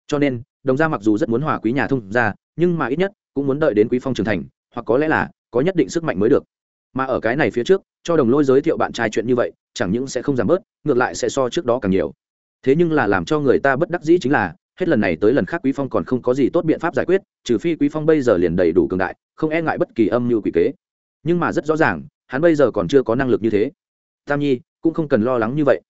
Cho nên, đồng gia mặc dù rất muốn hòa quý nhà thông gia, nhưng mà ít nhất, cũng muốn đợi đến quý phong trưởng thành, hoặc có lẽ là, có nhất định sức mạnh mới được. Mà ở cái này phía trước, cho đồng lôi giới thiệu bạn trai chuyện như vậy, chẳng những sẽ không giảm bớt, ngược lại sẽ so trước đó càng nhiều. Thế nhưng là làm cho người ta bất đắc dĩ chính là, hết lần này tới lần khác quý phong còn không có gì tốt biện pháp giải quyết, trừ phi quý phong bây giờ liền đầy đủ cường đại, không e ngại bất kỳ âm mưu quỷ kế. Nhưng mà rất rõ ràng, hắn bây giờ còn chưa có năng lực như thế. Tam nhi cũng không cần lo lắng như vậy.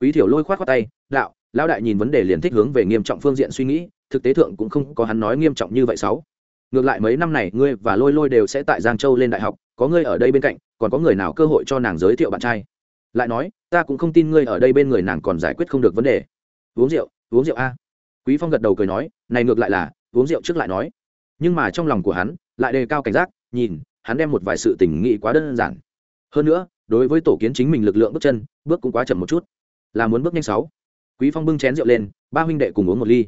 Quý thiểu lôi khoát khoác tay, đạo, lão đại nhìn vấn đề liền thích hướng về nghiêm trọng phương diện suy nghĩ, thực tế thượng cũng không có hắn nói nghiêm trọng như vậy sáu. Ngược lại mấy năm này, ngươi và lôi lôi đều sẽ tại giang châu lên đại học, có ngươi ở đây bên cạnh, còn có người nào cơ hội cho nàng giới thiệu bạn trai? Lại nói, ta cũng không tin ngươi ở đây bên người nàng còn giải quyết không được vấn đề. Uống rượu uống rượu a. Quý phong gật đầu cười nói, này ngược lại là, uống rượu trước lại nói. Nhưng mà trong lòng của hắn, lại đề cao cảnh giác, nhìn, hắn đem một vài sự tình nghị quá đơn giản. Hơn nữa đối với tổ kiến chính mình lực lượng bước chân bước cũng quá chậm một chút. Là muốn bước nhanh sáu. Quý phong bưng chén rượu lên ba huynh đệ cùng uống một ly.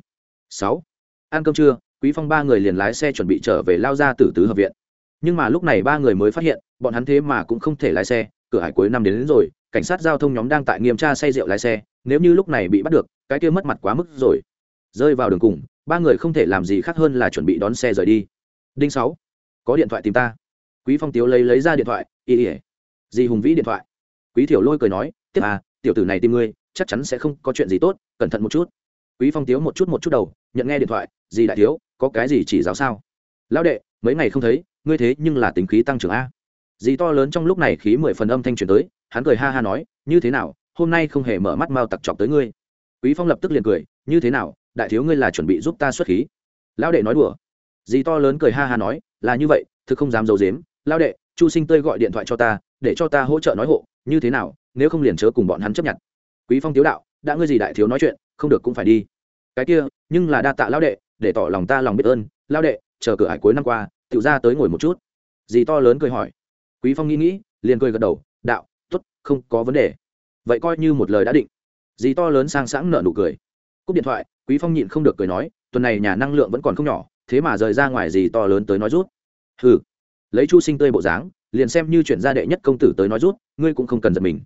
Sáu. Ăn cơm trưa quý phong ba người liền lái xe chuẩn bị trở về lao ra tử tứ hợp viện. Nhưng mà lúc này ba người mới phát hiện bọn hắn thế mà cũng không thể lái xe cửa hải cuối năm đến, đến rồi cảnh sát giao thông nhóm đang tại nghiêm tra say rượu lái xe nếu như lúc này bị bắt được cái kia mất mặt quá mức rồi. Rơi vào đường cùng ba người không thể làm gì khác hơn là chuẩn bị đón xe rời đi. Đinh sáu. Có điện thoại tìm ta. Quý phong tiếu lấy lấy ra điện thoại y ỉa di hùng vĩ điện thoại. Quý thiểu lôi cười nói, tiếp à tiểu tử này tìm ngươi, chắc chắn sẽ không có chuyện gì tốt, cẩn thận một chút. Quý phong tiếu một chút một chút đầu, nhận nghe điện thoại gì đại thiếu, có cái gì chỉ giáo sao? Lão đệ, mấy ngày không thấy, ngươi thế nhưng là tính khí tăng trưởng a. Dì to lớn trong lúc này khí mười phần âm thanh truyền tới, hắn cười ha ha nói, như thế nào, hôm nay không hề mở mắt mau tặc chọc tới ngươi. Quý phong lập tức liền cười, như thế nào, đại thiếu ngươi là chuẩn bị giúp ta xuất khí. Lão đệ nói đùa. Dì to lớn cười ha ha nói, là như vậy, thực không dám giấu dếm lão đệ, chu sinh tươi gọi điện thoại cho ta để cho ta hỗ trợ nói hộ, như thế nào, nếu không liền chớ cùng bọn hắn chấp nhận. Quý phong tiếu đạo, đã ngươi gì đại thiếu nói chuyện, không được cũng phải đi. Cái kia, nhưng là đa tạ lão đệ, để tỏ lòng ta lòng biết ơn. Lão đệ, chờ cửa hải cuối năm qua tự ra tới ngồi một chút. Dì to lớn cười hỏi. Quý phong nghĩ nghĩ, liền cười gật đầu, đạo, tốt, không có vấn đề. Vậy coi như một lời đã định. Dì to lớn sang sáng nở nụ cười. Cúp điện thoại, quý phong nhịn không được cười nói, tuần này nhà năng lượng vẫn còn không nhỏ, thế mà rời ra ngoài dì to lớn tới nói rút. Hừ. Lấy chu sinh tươi bộ dáng liền xem như chuyển gia đệ nhất công tử tới nói rút, ngươi cũng không cần giật mình.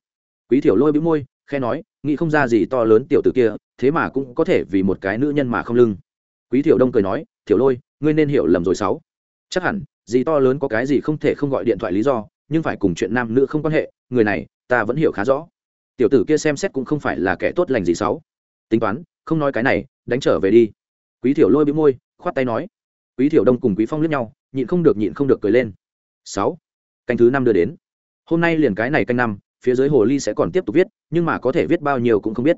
Quý thiểu lôi bĩu môi khe nói, nghĩ không ra gì to lớn tiểu tử kia, thế mà cũng có thể vì một cái nữ nhân mà không lưng. Quý thiểu đông cười nói, thiểu lôi, ngươi nên hiểu lầm rồi sáu. Chắc hẳn, gì to lớn có cái gì không thể không gọi điện thoại lý do, nhưng phải cùng chuyện nam nữ không quan hệ, người này, ta vẫn hiểu khá rõ. Tiểu tử kia xem xét cũng không phải là kẻ tốt lành gì sáu. Tính toán, không nói cái này, đánh trở về đi. Quý thiểu lôi bĩu môi, khoát tay nói. Quý thiểu đông cùng quý phong liếc nhau, nhịn không được nhịn không được cười lên. Sáu canh thứ năm đưa đến. Hôm nay liền cái này canh năm, phía dưới hồ ly sẽ còn tiếp tục viết, nhưng mà có thể viết bao nhiêu cũng không biết.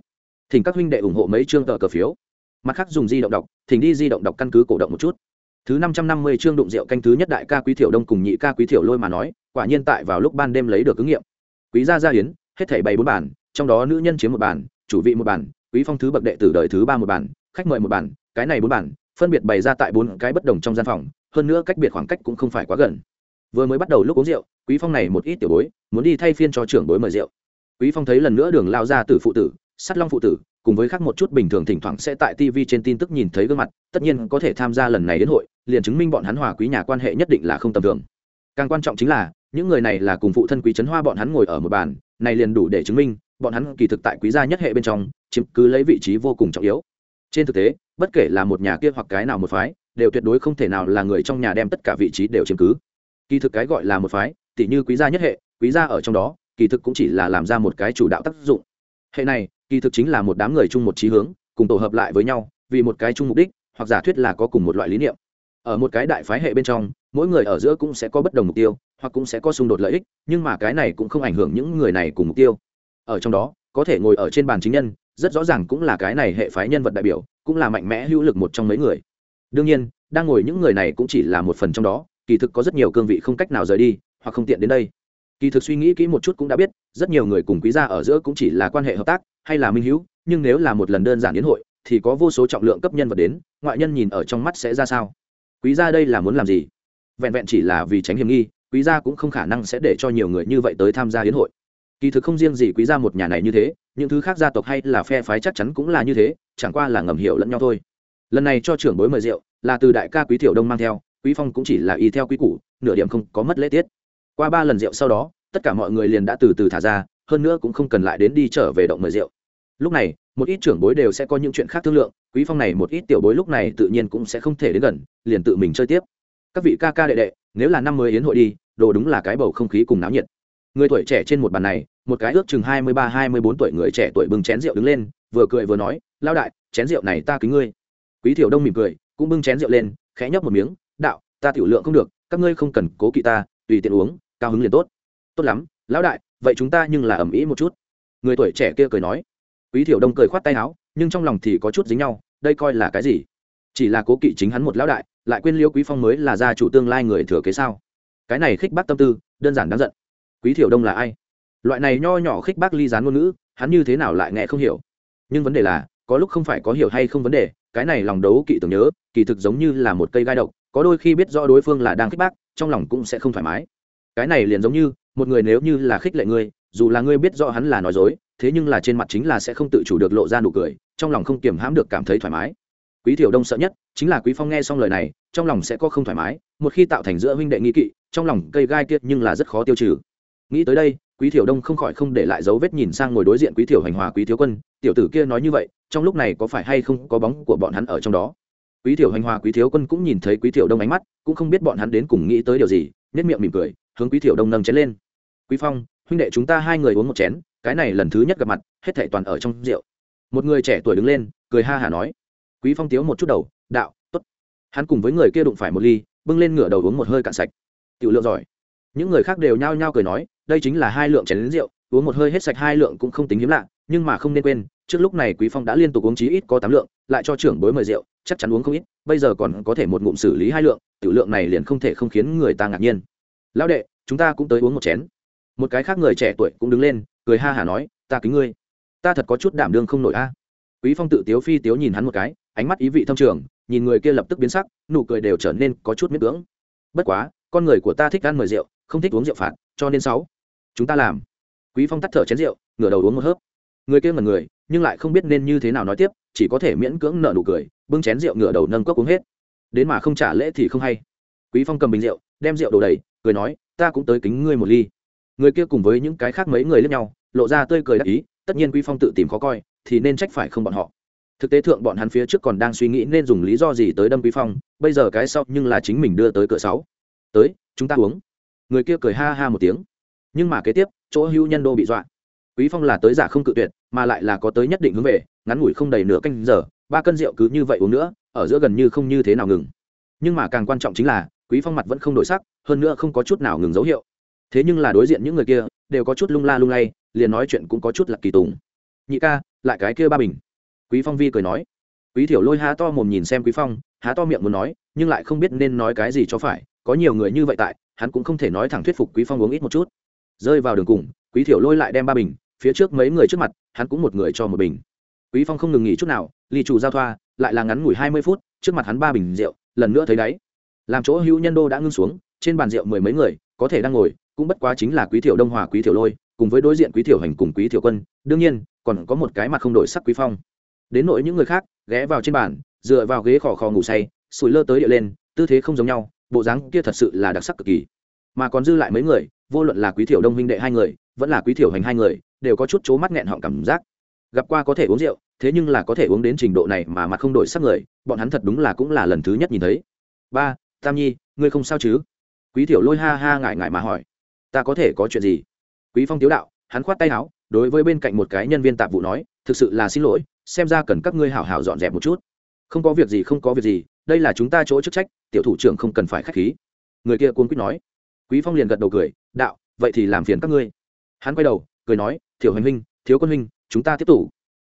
Thỉnh các huynh đệ ủng hộ mấy chương tờ cờ phiếu. Mặt khác dùng di động đọc, thỉnh đi di động đọc căn cứ cổ động một chút. Thứ năm trăm năm mươi chương đụng rượu canh thứ nhất đại ca quý thiểu đông cùng nhị ca quý thiểu lôi mà nói, quả nhiên tại vào lúc ban đêm lấy được ứng nghiệm. Quý gia gia hiến, hết thảy bày bốn bản, trong đó nữ nhân chiếm một bản, chủ vị một bản, quý phong thứ bậc đệ tử đời thứ ba một bản, khách mời một bản, cái này bốn bản, phân biệt bày ra tại bốn cái bất đồng trong gian phòng, hơn nữa cách biệt khoảng cách cũng không phải quá gần vừa mới bắt đầu lúc uống rượu, quý phong này một ít tiểu bối, muốn đi thay phiên cho trưởng bối mời rượu. Quý phong thấy lần nữa đường lao ra từ phụ tử, sắt long phụ tử, cùng với khác một chút bình thường thỉnh thoảng sẽ tại tv trên tin tức nhìn thấy gương mặt, tất nhiên có thể tham gia lần này đến hội, liền chứng minh bọn hắn hòa quý nhà quan hệ nhất định là không tầm thường. Càng quan trọng chính là, những người này là cùng phụ thân quý trấn hoa bọn hắn ngồi ở một bàn, này liền đủ để chứng minh, bọn hắn kỳ thực tại quý gia nhất hệ bên trong, chiếm cứ lấy vị trí vô cùng trọng yếu. Trên thực tế, bất kể là một nhà kia hoặc cái nào một phái, đều tuyệt đối không thể nào là người trong nhà đem tất cả vị trí đều chiếm cứ kỳ thực cái gọi là một phái, tỉ như quý gia nhất hệ, quý gia ở trong đó, kỳ thực cũng chỉ là làm ra một cái chủ đạo tác dụng. Hệ này, kỳ thực chính là một đám người chung một trí hướng, cùng tổ hợp lại với nhau, vì một cái chung mục đích, hoặc giả thuyết là có cùng một loại lý niệm. Ở một cái đại phái hệ bên trong, mỗi người ở giữa cũng sẽ có bất đồng mục tiêu, hoặc cũng sẽ có xung đột lợi ích, nhưng mà cái này cũng không ảnh hưởng những người này cùng mục tiêu. Ở trong đó, có thể ngồi ở trên bàn chính nhân, rất rõ ràng cũng là cái này hệ phái nhân vật đại biểu, cũng là mạnh mẽ hữu lực một trong mấy người. Đương nhiên, đang ngồi những người này cũng chỉ là một phần trong đó kỳ thực có rất nhiều cương vị không cách nào rời đi, hoặc không tiện đến đây. Kỳ thực suy nghĩ kỹ một chút cũng đã biết, rất nhiều người cùng quý gia ở giữa cũng chỉ là quan hệ hợp tác, hay là minh hữu, nhưng nếu là một lần đơn giản đến hội, thì có vô số trọng lượng cấp nhân vật đến, ngoại nhân nhìn ở trong mắt sẽ ra sao? Quý gia đây là muốn làm gì? Vẹn vẹn chỉ là vì tránh hiểm nghi, quý gia cũng không khả năng sẽ để cho nhiều người như vậy tới tham gia hiến hội. Kỳ thực không riêng gì quý gia một nhà này như thế, những thứ khác gia tộc hay là phe phái chắc chắn cũng là như thế, chẳng qua là ngầm hiểu lẫn nhau thôi. Lần này cho trưởng bối mời rượu, là từ đại ca quý thiểu đông mang theo quý phong cũng chỉ là y theo quý củ, nửa điểm không có mất lễ tiết. Qua ba lần rượu sau đó, tất cả mọi người liền đã từ từ thả ra, hơn nữa cũng không cần lại đến đi trở về động mời rượu. Lúc này, một ít trưởng bối đều sẽ có những chuyện khác thương lượng, quý phong này một ít tiểu bối lúc này tự nhiên cũng sẽ không thể đến gần, liền tự mình chơi tiếp. Các vị ca ca đệ đệ, nếu là năm mới yến hội đi, đồ đúng là cái bầu không khí cùng náo nhiệt. Người tuổi trẻ trên một bàn này, một cái ước chừng hai mươi ba, hai mươi bốn tuổi người trẻ tuổi bưng chén rượu đứng lên, vừa cười vừa nói lao đại, chén rượu này ta kính ngươi. Quý thiểu đông mỉm cười, cũng bưng chén rượu lên, khẽ nhấp một miếng đạo, ta tiểu lượng không được, các ngươi không cần cố kỵ ta, tùy tiện uống, cao hứng liền tốt. Tốt lắm, lão đại, vậy chúng ta nhưng là ẩm ý một chút. Người tuổi trẻ kia cười nói. Quý thiểu đông cười khoát tay áo, nhưng trong lòng thì có chút dính nhau, đây coi là cái gì? Chỉ là cố kỵ chính hắn một lão đại, lại quên liêu quý phong mới là gia chủ tương lai người thừa kế sao? Cái này khích bác tâm tư, đơn giản đáng giận. Quý thiểu đông là ai? Loại này nho nhỏ khích bác ly gián ngôn ngữ, hắn như thế nào lại nghe không hiểu? Nhưng vấn đề là, có lúc không phải có hiểu hay không vấn đề, cái này lòng đấu kỵ tưởng nhớ, kỳ thực giống như là một cây gai độc có đôi khi biết rõ đối phương là đang khích bác, trong lòng cũng sẽ không thoải mái. Cái này liền giống như, một người nếu như là khích lệ ngươi, dù là ngươi biết rõ hắn là nói dối, thế nhưng là trên mặt chính là sẽ không tự chủ được lộ ra nụ cười, trong lòng không kiềm hãm được cảm thấy thoải mái. Quý thiểu đông sợ nhất, chính là quý phong nghe xong lời này, trong lòng sẽ có không thoải mái, một khi tạo thành giữa huynh đệ nghi kỵ, trong lòng cây gai kiệt nhưng là rất khó tiêu trừ. Nghĩ tới đây, quý thiểu đông không khỏi không để lại dấu vết nhìn sang ngồi đối diện quý thiểu hành hòa, quý thiếu quân, tiểu tử kia nói như vậy, trong lúc này có phải hay không có bóng của bọn hắn ở trong đó? Quý thiểu hành hòa, quý thiếu quân cũng nhìn thấy quý thiểu đông ánh mắt, cũng không biết bọn hắn đến cùng nghĩ tới điều gì nhất miệng mỉm cười, hướng quý thiểu đông nâng chén lên. Quý phong, huynh đệ chúng ta hai người uống một chén, cái này lần thứ nhất gặp mặt, hết thảy toàn ở trong rượu. Một người trẻ tuổi đứng lên, cười ha hả nói. Quý phong tiếu một chút đầu, đạo, tốt. Hắn cùng với người kia đụng phải một ly, bưng lên ngửa đầu uống một hơi cạn sạch. Tiểu lượng giỏi. Những người khác đều nhao nhao cười nói, đây chính là hai lượng chén lớn rượu, uống một hơi hết sạch hai lượng cũng không tính hiếm lạ, nhưng mà không nên quên trước lúc này quý phong đã liên tục uống chí ít có tám lượng, lại cho trưởng bối mời rượu, chắc chắn uống không ít, bây giờ còn có thể một ngụm xử lý hai lượng, tiểu lượng này liền không thể không khiến người ta ngạc nhiên. Lão đệ, chúng ta cũng tới uống một chén. Một cái khác người trẻ tuổi cũng đứng lên, cười ha hả nói, ta kính ngươi. Ta thật có chút đảm đương không nổi a. Quý phong tự tiếu phi tiếu nhìn hắn một cái, ánh mắt ý vị thâm trường, nhìn người kia lập tức biến sắc, nụ cười đều trở nên có chút miễn cưỡng. Bất quá, con người của ta thích ăn mời rượu, không thích uống rượu phạt, cho nên sáu. Chúng ta làm. Quý phong tắt thở chén rượu, ngửa đầu uống một hớp. Người kia ngẩn người nhưng lại không biết nên như thế nào nói tiếp, chỉ có thể miễn cưỡng nở nụ cười, bưng chén rượu ngửa đầu nâng cốc uống hết. Đến mà không trả lễ thì không hay. Quý phong cầm bình rượu, đem rượu đổ đầy, cười nói, ta cũng tới kính ngươi một ly. Người kia cùng với những cái khác mấy người lẫn nhau, lộ ra tươi cười đắc ý, tất nhiên quý phong tự tìm khó coi, thì nên trách phải không bọn họ. Thực tế thượng bọn hắn phía trước còn đang suy nghĩ nên dùng lý do gì tới đâm quý phong, bây giờ cái sau nhưng là chính mình đưa tới cửa sáu. Tới, chúng ta uống. Người kia cười ha ha một tiếng. Nhưng mà kế tiếp, chỗ hữu nhân đô bị dọa. Quý phong là tới giả không cự tuyệt mà lại là có tới nhất định hướng về, ngắn ngủi không đầy nửa canh giờ, ba cân rượu cứ như vậy uống nữa, ở giữa gần như không như thế nào ngừng. Nhưng mà càng quan trọng chính là, quý phong mặt vẫn không đổi sắc, hơn nữa không có chút nào ngừng dấu hiệu. Thế nhưng là đối diện những người kia, đều có chút lung la lung lay, liền nói chuyện cũng có chút là kỳ tùng. Nhị ca, lại cái kia ba bình. Quý phong vi cười nói. Quý thiểu lôi há to mồm nhìn xem quý phong, há to miệng muốn nói, nhưng lại không biết nên nói cái gì cho phải, có nhiều người như vậy tại, hắn cũng không thể nói thẳng thuyết phục quý phong uống ít một chút. Rơi vào đường cùng, quý thiểu lôi lại đem ba bình phía trước mấy người trước mặt, hắn cũng một người cho một bình. Quý phong không ngừng nghỉ chút nào ly chủ giao thoa, lại là ngắn ngủi hai mươi phút, trước mặt hắn ba bình rượu, lần nữa thấy đáy. Làm chỗ hữu nhân đô đã ngưng xuống, trên bàn rượu mười mấy người, có thể đang ngồi, cũng bất quá chính là quý thiểu đông hòa, quý thiểu lôi, cùng với đối diện quý thiểu hành cùng quý thiểu quân. Đương nhiên, còn có một cái mặt không đổi sắc quý phong. Đến nội những người khác, ghé vào trên bàn, dựa vào ghế khò khò ngủ say, sủi lơ tới địa lên, tư thế không giống nhau, bộ dáng kia thật sự là đặc sắc cực kỳ. Mà còn dư lại mấy người, vô luận là quý thiểu đông huynh đệ hai người, vẫn là quý thiểu hành hai người đều có chút chố mắt nghẹn họng cảm giác. Gặp qua có thể uống rượu, thế nhưng là có thể uống đến trình độ này mà mặt không đổi sắc người, bọn hắn thật đúng là cũng là lần thứ nhất nhìn thấy. Ba, tam nhi, ngươi không sao chứ? Quý thiểu lôi ha ha ngại ngại mà hỏi. Ta có thể có chuyện gì? Quý phong tiếu đạo, hắn khoát tay áo, đối với bên cạnh một cái nhân viên tạp vụ nói, thực sự là xin lỗi, xem ra cần các ngươi hảo hảo dọn dẹp một chút. Không có việc gì, không có việc gì, đây là chúng ta chỗ chức trách, tiểu thủ trưởng không cần phải khách khí. Người kia cuốn quýt nói. Quý phong liền gật đầu cười, đạo, vậy thì làm phiền các ngươi. Hắn quay đầu, cười nói thiểu hành huynh, thiếu quân huynh, chúng ta tiếp tục.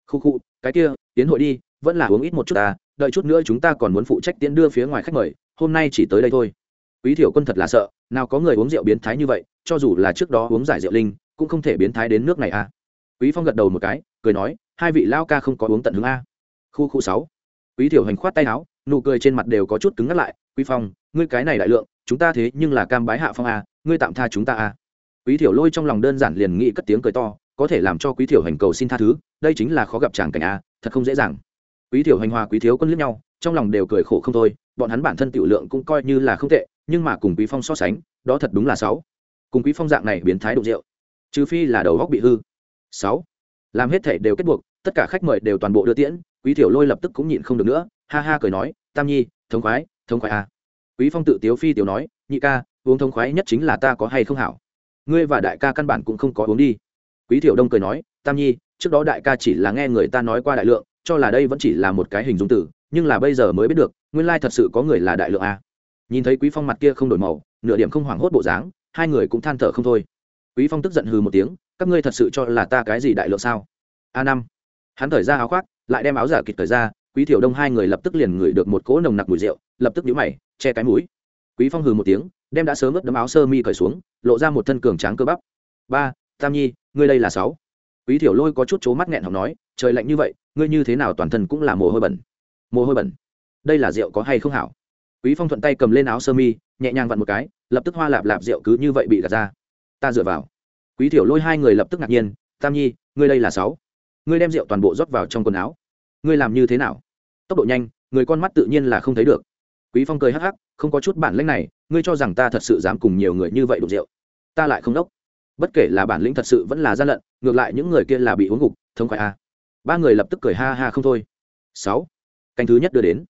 Khu khu, cái kia, tiến hội đi, vẫn là uống ít một chút ta, đợi chút nữa chúng ta còn muốn phụ trách tiến đưa phía ngoài khách mời, hôm nay chỉ tới đây thôi. Quý thiểu quân thật là sợ, nào có người uống rượu biến thái như vậy, cho dù là trước đó uống giải rượu linh, cũng không thể biến thái đến nước này à. Quý phong gật đầu một cái, cười nói, hai vị lao ca không có uống tận hướng a. Khu khu sáu. Quý thiểu hành khoát tay áo, nụ cười trên mặt đều có chút cứng ngắt lại, quý phong, ngươi cái này đại lượng, chúng ta thế nhưng là cam bái hạ phong a, ngươi tạm tha chúng ta a. Quý thiểu lôi trong lòng đơn giản liền nghĩ cất tiếng cười to có thể làm cho quý thiểu hành cầu xin tha thứ, đây chính là khó gặp chàng cảnh a, thật không dễ dàng. Quý thiểu hành hòa quý thiếu quân liếc nhau, trong lòng đều cười khổ không thôi, bọn hắn bản thân tiểu lượng cũng coi như là không tệ, nhưng mà cùng quý phong so sánh, đó thật đúng là sáu. Cùng quý phong dạng này biến thái độ rượu, trừ phi là đầu góc bị hư. Sáu. Làm hết thể đều kết buộc, tất cả khách mời đều toàn bộ đưa tiễn, quý thiểu lôi lập tức cũng nhịn không được nữa, ha ha cười nói, tam nhi, thống khoái thống khoái a. Quý phong tự tiếu phi tiểu nói, nhị ca, uống thống khoái nhất chính là ta có hay không hảo? Ngươi và đại ca căn bản cũng không có uống đi quý thiểu đông cười nói, tam nhi, trước đó đại ca chỉ là nghe người ta nói qua đại lượng, cho là đây vẫn chỉ là một cái hình dung tử, nhưng là bây giờ mới biết được, nguyên lai thật sự có người là đại lượng a. Nhìn thấy quý phong mặt kia không đổi màu, nửa điểm không hoảng hốt bộ dáng, hai người cũng than thở không thôi. Quý phong tức giận hừ một tiếng, các ngươi thật sự cho là ta cái gì đại lượng sao? A năm. Hắn thời ra áo khoác, lại đem áo giả kịch thời ra, quý thiểu đông hai người lập tức liền ngửi được một cỗ nồng nặc mùi rượu, lập tức nhíu mày, che cái mũi. Quý phong hừ một tiếng, đem đã sớm ướt đấm áo sơ mi cởi xuống, lộ ra một thân cường tráng cơ bắp. Ba tam nhi, ngươi đây là sáu. Quý thiểu lôi có chút chố mắt nghẹn học nói, trời lạnh như vậy, ngươi như thế nào toàn thân cũng là mồ hôi bẩn. Mồ hôi bẩn. Đây là rượu có hay không hảo? Quý phong thuận tay cầm lên áo sơ mi, nhẹ nhàng vặn một cái, lập tức hoa lạp lạp rượu cứ như vậy bị gạt ra. Ta dựa vào. Quý thiểu lôi hai người lập tức ngạc nhiên, tam nhi, ngươi đây là sáu. Ngươi đem rượu toàn bộ rót vào trong quần áo. Ngươi làm như thế nào? Tốc độ nhanh, người con mắt tự nhiên là không thấy được. Quý phong cười hắc hắc, không có chút bản lĩnh này, ngươi cho rằng ta thật sự dám cùng nhiều người như vậy đụng rượu. Ta lại không đốc bất kể là bản lĩnh thật sự vẫn là gian lận, ngược lại những người kia là bị uống gục, thống khoái a. Ba người lập tức cười ha ha không thôi. Sáu. Canh thứ nhất đưa đến.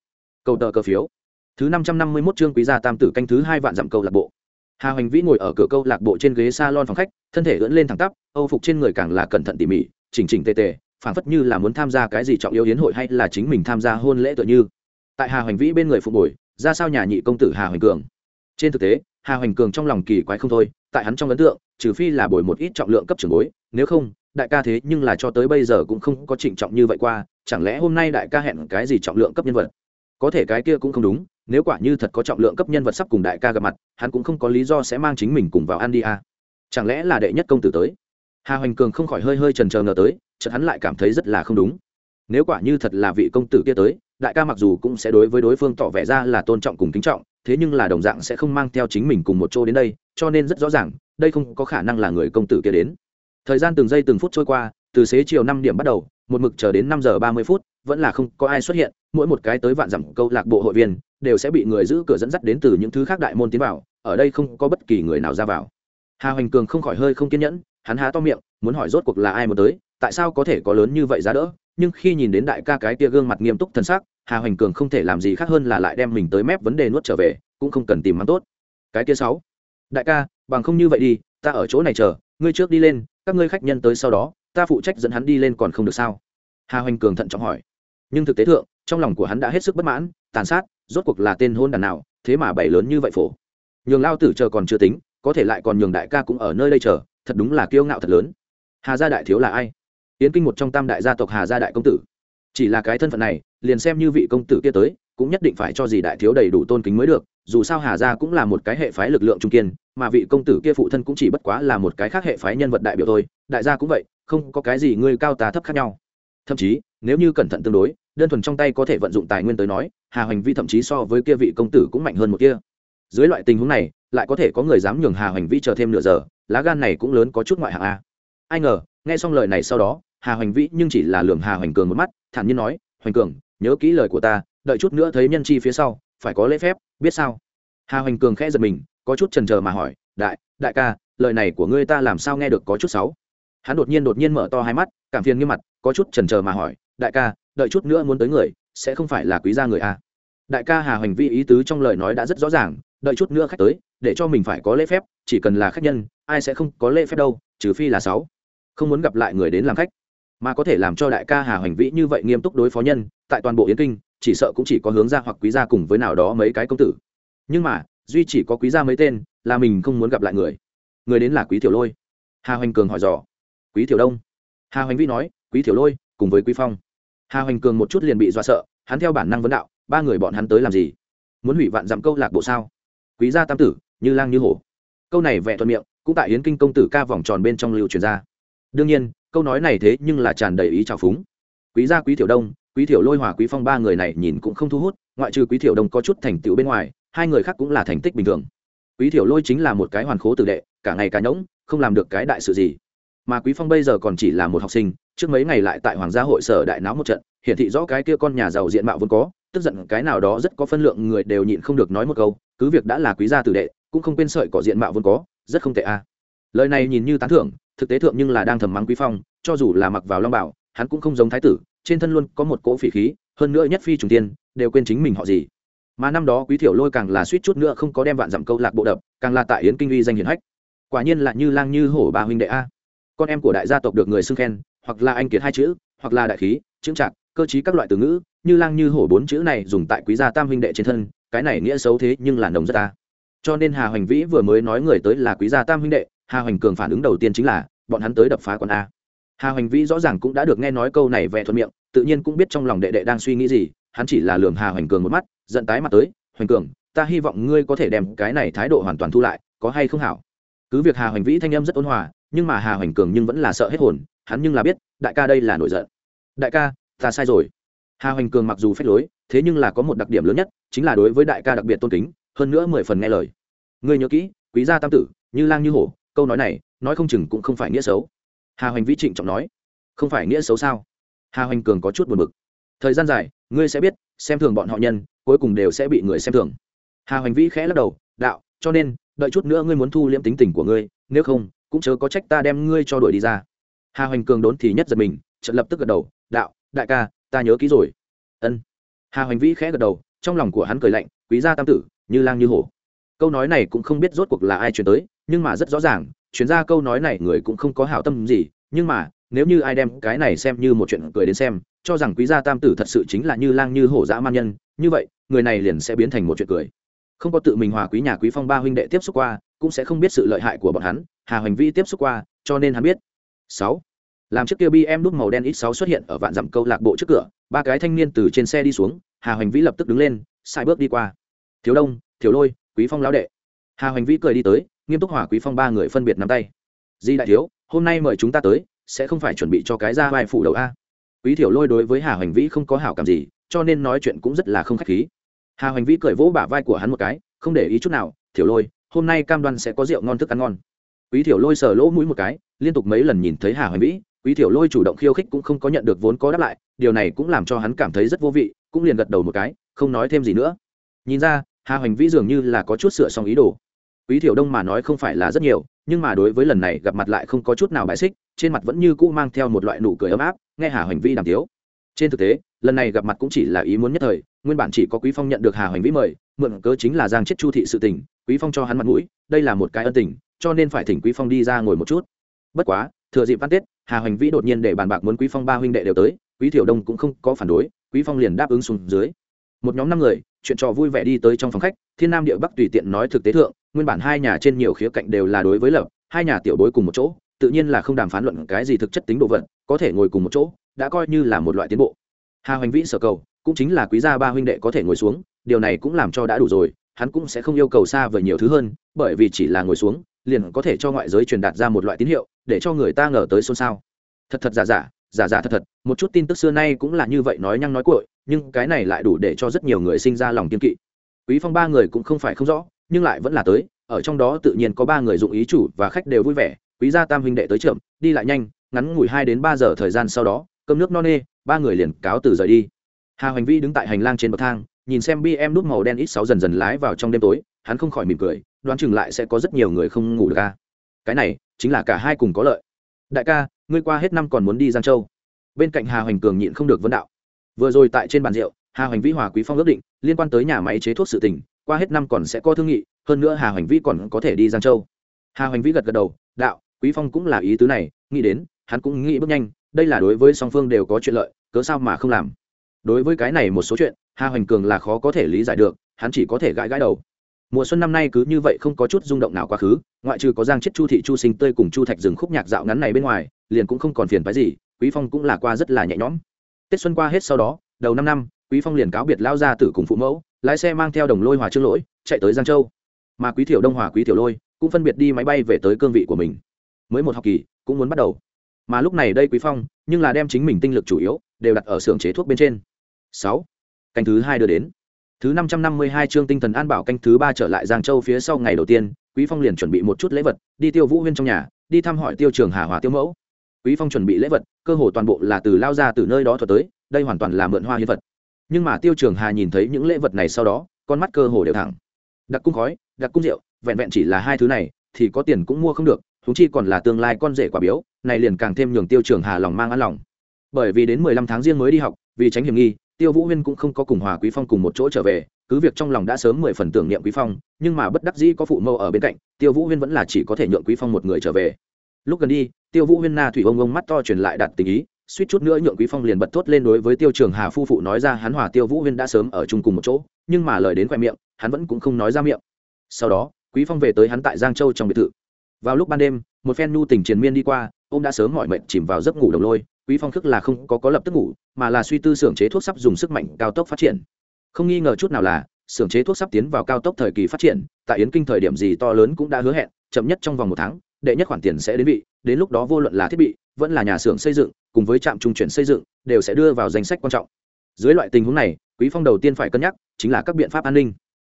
Cầu tờ cờ phiếu. Thứ năm trăm năm mươi mốt chương quý gia tam tử canh thứ hai vạn dặm câu lạc bộ. Hà hoành vĩ ngồi ở cửa câu lạc bộ trên ghế salon phòng khách, thân thể ưỡn lên thẳng tắp, âu phục trên người càng là cẩn thận tỉ mỉ, chỉnh chỉnh tề tề, phảng phất như là muốn tham gia cái gì trọng yếu hiến hội hay là chính mình tham gia hôn lễ tựa như. Tại hà hoành vĩ bên người phục bồi ra sao nhà nhị công tử hà hoành cường. Trên thực tế hà hoành cường trong lòng kỳ quái không thôi, tại hắn trong ấn tượng, trừ phi là bồi một ít trọng lượng cấp trưởng bối, nếu không, đại ca thế nhưng là cho tới bây giờ cũng không có trịnh trọng như vậy qua, chẳng lẽ hôm nay đại ca hẹn cái gì trọng lượng cấp nhân vật? Có thể cái kia cũng không đúng, nếu quả như thật có trọng lượng cấp nhân vật sắp cùng đại ca gặp mặt, hắn cũng không có lý do sẽ mang chính mình cùng vào ăn đi à. chẳng lẽ là đệ nhất công tử tới? Hà hoành cường không khỏi hơi hơi trần trờ ngờ tới, chợt hắn lại cảm thấy rất là không đúng. Nếu quả như thật là vị công tử kia tới, đại ca mặc dù cũng sẽ đối với đối phương tỏ vẻ ra là tôn trọng cùng kính trọng thế nhưng là đồng dạng sẽ không mang theo chính mình cùng một chỗ đến đây, cho nên rất rõ ràng, đây không có khả năng là người công tử kia đến. Thời gian từng giây từng phút trôi qua, từ xế chiều năm điểm bắt đầu, một mực chờ đến năm giờ ba mươi phút, vẫn là không có ai xuất hiện, mỗi một cái tới vạn dặm câu lạc bộ hội viên, đều sẽ bị người giữ cửa dẫn dắt đến từ những thứ khác đại môn tiến vào, ở đây không có bất kỳ người nào ra vào. Hà hoành cường không khỏi hơi không kiên nhẫn, hắn há to miệng, muốn hỏi rốt cuộc là ai muốn tới, tại sao có thể có lớn như vậy giá đỡ, nhưng khi nhìn đến đại ca cái tia gương mặt nghiêm túc thân xác hà hoành cường không thể làm gì khác hơn là lại đem mình tới mép vấn đề nuốt trở về, cũng không cần tìm mắng tốt. Cái kia sáu. Đại ca, bằng không như vậy đi, ta ở chỗ này chờ, ngươi trước đi lên, các ngươi khách nhân tới sau đó, ta phụ trách dẫn hắn đi lên còn không được sao? Hà hoành cường thận trọng hỏi. Nhưng thực tế thượng, trong lòng của hắn đã hết sức bất mãn, tàn sát, rốt cuộc là tên hôn đàn nào, thế mà bảy lớn như vậy phổ. Nhường lao tử chờ còn chưa tính, có thể lại còn nhường đại ca cũng ở nơi đây chờ, thật đúng là kiêu ngạo thật lớn. Hà gia đại thiếu là ai? Yến kinh một trong tam đại gia tộc hà gia đại công tử chỉ là cái thân phận này, liền xem như vị công tử kia tới, cũng nhất định phải cho gì đại thiếu đầy đủ tôn kính mới được, dù sao hà gia cũng là một cái hệ phái lực lượng trung kiên, mà vị công tử kia phụ thân cũng chỉ bất quá là một cái khác hệ phái nhân vật đại biểu thôi. Đại gia cũng vậy, không có cái gì ngươi cao tá thấp khác nhau. Thậm chí, nếu như cẩn thận tương đối, đơn thuần trong tay có thể vận dụng tài nguyên tới nói, hà hoành vi thậm chí so với kia vị công tử cũng mạnh hơn một kia. Dưới loại tình huống này, lại có thể có người dám nhường hà hoành vi chờ thêm nửa giờ, lá gan này cũng lớn có chút ngoại hạng a. Ai ngờ, nghe xong lời này sau đó, hà hoành vĩ nhưng chỉ là lường hà hoành cường một mắt thản nhiên nói, hoành cường, nhớ kỹ lời của ta, đợi chút nữa thấy nhân chi phía sau, phải có lễ phép, biết sao? Hà hoành cường khẽ giật mình, có chút trần trờ mà hỏi, đại đại ca, lời này của ngươi ta làm sao nghe được có chút xấu? Hắn đột nhiên đột nhiên mở to hai mắt, cảm phiền nghiêm mặt, có chút trần trờ mà hỏi, đại ca, đợi chút nữa muốn tới người, sẽ không phải là quý gia người a đại ca hà hoành vi ý tứ trong lời nói đã rất rõ ràng, đợi chút nữa khách tới, để cho mình phải có lễ phép, chỉ cần là khách nhân, ai sẽ không có lễ phép đâu, trừ phi là sáu không muốn gặp lại người đến làm khách mà có thể làm cho đại ca hà hoành vĩ như vậy nghiêm túc đối phó nhân, tại toàn bộ yến kinh, chỉ sợ cũng chỉ có hướng ra hoặc quý gia cùng với nào đó mấy cái công tử. Nhưng mà, duy chỉ có quý gia mấy tên, là mình không muốn gặp lại người. Người đến là quý tiểu lôi. Hà hoành cường hỏi dò. Quý tiểu đông. Hà hoành vĩ nói, quý tiểu lôi, cùng với quý phong. Hà hoành cường một chút liền bị do sợ, hắn theo bản năng vấn đạo, ba người bọn hắn tới làm gì? Muốn hủy vạn dặm câu lạc bộ sao? Quý gia tam tử, như lang như hổ. Câu này vẽ thuận miệng, cũng tại yến kinh công tử ca vòng tròn bên trong lưu truyền ra. Đương nhiên câu nói này thế nhưng là tràn đầy ý trào phúng. Quý gia quý tiểu đông, quý tiểu lôi hòa quý phong ba người này nhìn cũng không thu hút, ngoại trừ quý tiểu đông có chút thành tựu bên ngoài, hai người khác cũng là thành tích bình thường. Quý tiểu lôi chính là một cái hoàn khố tử đệ, cả ngày cả nhỗng, không làm được cái đại sự gì. Mà quý phong bây giờ còn chỉ là một học sinh, trước mấy ngày lại tại hoàng gia hội sở đại náo một trận, hiển thị rõ cái kia con nhà giàu diện mạo vốn có, tức giận cái nào đó rất có phân lượng người đều nhịn không được nói một câu, cứ việc đã là quý gia tử đệ, cũng không quên sợi cỏ diện mạo vốn có, rất không tệ a. Lời này nhìn như tán thưởng thực tế thượng nhưng là đang thầm mắng quý phong, cho dù là mặc vào long bảo, hắn cũng không giống thái tử, trên thân luôn có một cỗ phỉ khí, hơn nữa nhất phi trùng tiên, đều quên chính mình họ gì. Mà năm đó quý thiểu lôi càng là suýt chút nữa không có đem vạn dặm câu lạc bộ đập, càng là tại yến kinh uy danh hiển hách. Quả nhiên là như lang như hổ ba huynh đệ a. Con em của đại gia tộc được người xưng khen, hoặc là anh kiệt hai chữ, hoặc là đại khí, chững chạc, cơ chí các loại từ ngữ, như lang như hổ bốn chữ này dùng tại quý gia tam huynh đệ trên thân, cái này nghĩa xấu thế nhưng là nồng rất ta cho nên hà hoành vĩ vừa mới nói người tới là quý gia tam huynh đệ hà hoành cường phản ứng đầu tiên chính là, bọn hắn tới đập phá quán a. Hà hoành vĩ rõ ràng cũng đã được nghe nói câu này vẽ thuận miệng, tự nhiên cũng biết trong lòng đệ đệ đang suy nghĩ gì, hắn chỉ là lường hà hoành cường một mắt, giận tái mặt tới, hoành cường, ta hy vọng ngươi có thể đem cái này thái độ hoàn toàn thu lại, có hay không hảo? Cứ việc hà hoành vĩ thanh âm rất ôn hòa, nhưng mà hà hoành cường nhưng vẫn là sợ hết hồn, hắn nhưng là biết, đại ca đây là nổi giận. Đại ca, ta sai rồi. Hà hoành cường mặc dù phép lối, thế nhưng là có một đặc điểm lớn nhất, chính là đối với đại ca đặc biệt tôn kính, hơn nữa mười phần nghe lời. Ngươi nhớ kỹ, quý gia tam tử, như lang như hổ câu nói này, nói không chừng cũng không phải nghĩa xấu. Hà hoành vĩ trịnh trọng nói, không phải nghĩa xấu sao? Hà hoành cường có chút buồn bực. Thời gian dài, ngươi sẽ biết, xem thường bọn họ nhân, cuối cùng đều sẽ bị người xem thường. Hà hoành vĩ khẽ lắc đầu, đạo, cho nên, đợi chút nữa ngươi muốn thu liễm tính tình của ngươi, nếu không, cũng chớ có trách ta đem ngươi cho đuổi đi ra. Hà hoành cường đốn thì nhất giật mình trận lập tức gật đầu, đạo, đại ca, ta nhớ kỹ rồi. Ân. Hà hoành vĩ khẽ gật đầu, trong lòng của hắn cười lạnh, quý gia tam tử, như lang như hổ câu nói này cũng không biết rốt cuộc là ai truyền tới, nhưng mà rất rõ ràng chuyển ra câu nói này người cũng không có hảo tâm gì, nhưng mà, nếu như ai đem cái này xem như một chuyện cười đến xem, cho rằng quý gia tam tử thật sự chính là như lang như hổ dã man nhân, như vậy, người này liền sẽ biến thành một chuyện cười. Không có tự mình hòa quý nhà quý phong ba huynh đệ tiếp xúc qua, cũng sẽ không biết sự lợi hại của bọn hắn, hà hoành vi tiếp xúc qua, cho nên hắn biết. Sáu. Làm chiếc kia bm đúc màu đen ít sáu xuất hiện ở vạn dặm câu lạc bộ trước cửa, ba cái thanh niên từ trên xe đi xuống, hà hoành vĩ lập tức đứng lên sai bước đi qua. Thiếu đông, thiếu lôi quý phong lão đệ. Hà hoành vĩ cười đi tới, nghiêm túc hỏa quý phong ba người phân biệt nắm tay. Di đại thiếu, hôm nay mời chúng ta tới, sẽ không phải chuẩn bị cho cái ra vai phủ đầu a. Quý thiểu lôi đối với hà hoành vĩ không có hảo cảm gì, cho nên nói chuyện cũng rất là không khách khí. Hà hoành vĩ cười vỗ bả vai của hắn một cái, không để ý chút nào, thiểu lôi, hôm nay cam đoan sẽ có rượu ngon thức ăn ngon. Quý thiểu lôi sờ lỗ mũi một cái, liên tục mấy lần nhìn thấy hà hoành vĩ, quý thiểu lôi chủ động khiêu khích cũng không có nhận được vốn có đáp lại, điều này cũng làm cho hắn cảm thấy rất vô vị, cũng liền gật đầu một cái, không nói thêm gì nữa. Nhìn ra hà hoành vĩ dường như là có chút sửa xong ý đồ. Quý thiểu đông mà nói không phải là rất nhiều, nhưng mà đối với lần này gặp mặt lại không có chút nào bài xích, trên mặt vẫn như cũ mang theo một loại nụ cười ấm áp, nghe hà hoành vĩ đàm tiếu. Trên thực tế, lần này gặp mặt cũng chỉ là ý muốn nhất thời, nguyên bản chỉ có quý phong nhận được hà hoành vĩ mời, mượn cớ chính là giang chết chu thị sự tình, quý phong cho hắn mặt mũi, đây là một cái ân tình, cho nên phải thỉnh quý phong đi ra ngồi một chút. Bất quá, thừa dịp văn tết, hà hoành vĩ đột nhiên để bàn bạc muốn quý phong ba huynh đệ đều tới, quý thiểu đông cũng không có phản đối, quý phong liền đáp ứng xuống dưới một nhóm năm người, chuyện trò vui vẻ đi tới trong phòng khách, thiên nam địa bắc tùy tiện nói thực tế thượng, nguyên bản hai nhà trên nhiều khía cạnh đều là đối với lập, hai nhà tiểu bối cùng một chỗ, tự nhiên là không đàm phán luận cái gì thực chất tính độ vật, có thể ngồi cùng một chỗ, đã coi như là một loại tiến bộ. Hà hoành vĩ sở cầu, cũng chính là quý gia ba huynh đệ có thể ngồi xuống, điều này cũng làm cho đã đủ rồi, hắn cũng sẽ không yêu cầu xa vời nhiều thứ hơn, bởi vì chỉ là ngồi xuống, liền có thể cho ngoại giới truyền đạt ra một loại tín hiệu, để cho người ta ngờ tới xôn xao. Thật thật giả giả giả giả thật thật, một chút tin tức xưa nay cũng là như vậy nói nhăng nói cội nhưng cái này lại đủ để cho rất nhiều người sinh ra lòng kiên kỵ. Quý phong ba người cũng không phải không rõ, nhưng lại vẫn là tới, ở trong đó tự nhiên có ba người dụng ý chủ và khách đều vui vẻ. Quý gia tam huynh đệ tới chậm, đi lại nhanh, ngắn ngủi hai đến ba giờ thời gian sau đó, cơm nước no nê, ba người liền cáo từ rời đi. Hà hoành vi đứng tại hành lang trên bậc thang, nhìn xem bm đút màu đen ít sáu dần dần lái vào trong đêm tối, hắn không khỏi mỉm cười, đoán chừng lại sẽ có rất nhiều người không ngủ được ca cái này, chính là cả hai cùng có lợi. Đại ca ngươi qua hết năm còn muốn đi giang châu. Bên cạnh hà hoành cường nhịn không được vấn đạo. Vừa rồi tại trên bàn rượu hà hoành vĩ hòa quý phong ước định liên quan tới nhà máy chế thuốc sự tỉnh, qua hết năm còn sẽ có thương nghị hơn nữa hà hoành vĩ còn có thể đi giang châu. Hà hoành vĩ gật gật đầu đạo quý phong cũng là ý tứ này nghĩ đến hắn cũng nghĩ bước nhanh đây là đối với song phương đều có chuyện lợi cớ sao mà không làm. Đối với cái này một số chuyện hà hoành cường là khó có thể lý giải được hắn chỉ có thể gãi gãi đầu. Mùa xuân năm nay cứ như vậy không có chút rung động nào quá khứ ngoại trừ có giang chết chu thị chu sinh tươi cùng chu thạch rừng khúc nhạc dạo ngắn này bên ngoài liền cũng không còn phiền phái gì, quý phong cũng là qua rất là nhẹ nhõm. Tết xuân qua hết sau đó, đầu năm năm, quý phong liền cáo biệt lao ra tử cùng phụ mẫu, lái xe mang theo đồng lôi hòa trương lỗi, chạy tới giang châu. Mà quý thiểu đông hòa, quý thiểu lôi cũng phân biệt đi máy bay về tới cương vị của mình. Mới một học kỳ, cũng muốn bắt đầu. Mà lúc này đây quý phong, nhưng là đem chính mình tinh lực chủ yếu, đều đặt ở xưởng chế thuốc bên trên. Sáu, canh thứ hai đưa đến. Thứ năm trăm năm mươi hai chương tinh thần an bảo canh thứ ba trở lại giang châu phía sau ngày đầu tiên, quý phong liền chuẩn bị một chút lễ vật, đi tiêu vũ huyên trong nhà, đi thăm hỏi tiêu trường hà hòa tiêu mẫu quý phong chuẩn bị lễ vật, cơ hồ toàn bộ là từ lao ra từ nơi đó thuật tới, đây hoàn toàn là mượn hoa hiến vật. Nhưng mà tiêu trường hà nhìn thấy những lễ vật này sau đó, con mắt cơ hồ đều thẳng. Đặc cung khói, đặc cung rượu, vẹn vẹn chỉ là hai thứ này, thì có tiền cũng mua không được thú chi còn là tương lai con rể quả biếu, này liền càng thêm nhường tiêu trường hà lòng mang ăn lòng. Bởi vì đến mười lăm tháng riêng mới đi học, vì tránh hiểm nghi, tiêu vũ huyên cũng không có cùng hòa quý phong cùng một chỗ trở về, cứ việc trong lòng đã sớm mười phần tưởng niệm quý phong, nhưng mà bất đắc dĩ có phụ mâu ở bên cạnh, tiêu vũ huyên vẫn là chỉ có thể nhượng quý phong một người trở về. Lúc gần đi tiêu vũ huyên na thủy ông ông mắt to truyền lại đặt tình ý, suýt chút nữa nhượng quý phong liền bật thốt lên đối với tiêu trường hà phu phụ nói ra hắn hòa tiêu vũ huyên đã sớm ở chung cùng một chỗ, nhưng mà lời đến khoe miệng, hắn vẫn cũng không nói ra miệng. Sau đó, quý phong về tới hắn tại giang châu trong biệt thự. Vào lúc ban đêm, một phen nhu tình triền miên đi qua, ông đã sớm mọi mệnh chìm vào giấc ngủ đồng lôi, quý phong thức là không có có lập tức ngủ, mà là suy tư xưởng chế thuốc sắp dùng sức mạnh cao tốc phát triển. Không nghi ngờ chút nào là, xưởng chế thuốc sắp tiến vào cao tốc thời kỳ phát triển, tại yến kinh thời điểm gì to lớn cũng đã hứa hẹn, chậm nhất trong vòng một tháng đệ nhất khoản tiền sẽ đến vị, đến lúc đó vô luận là thiết bị, vẫn là nhà xưởng xây dựng, cùng với trạm trung chuyển xây dựng, đều sẽ đưa vào danh sách quan trọng. Dưới loại tình huống này, quý phong đầu tiên phải cân nhắc chính là các biện pháp an ninh.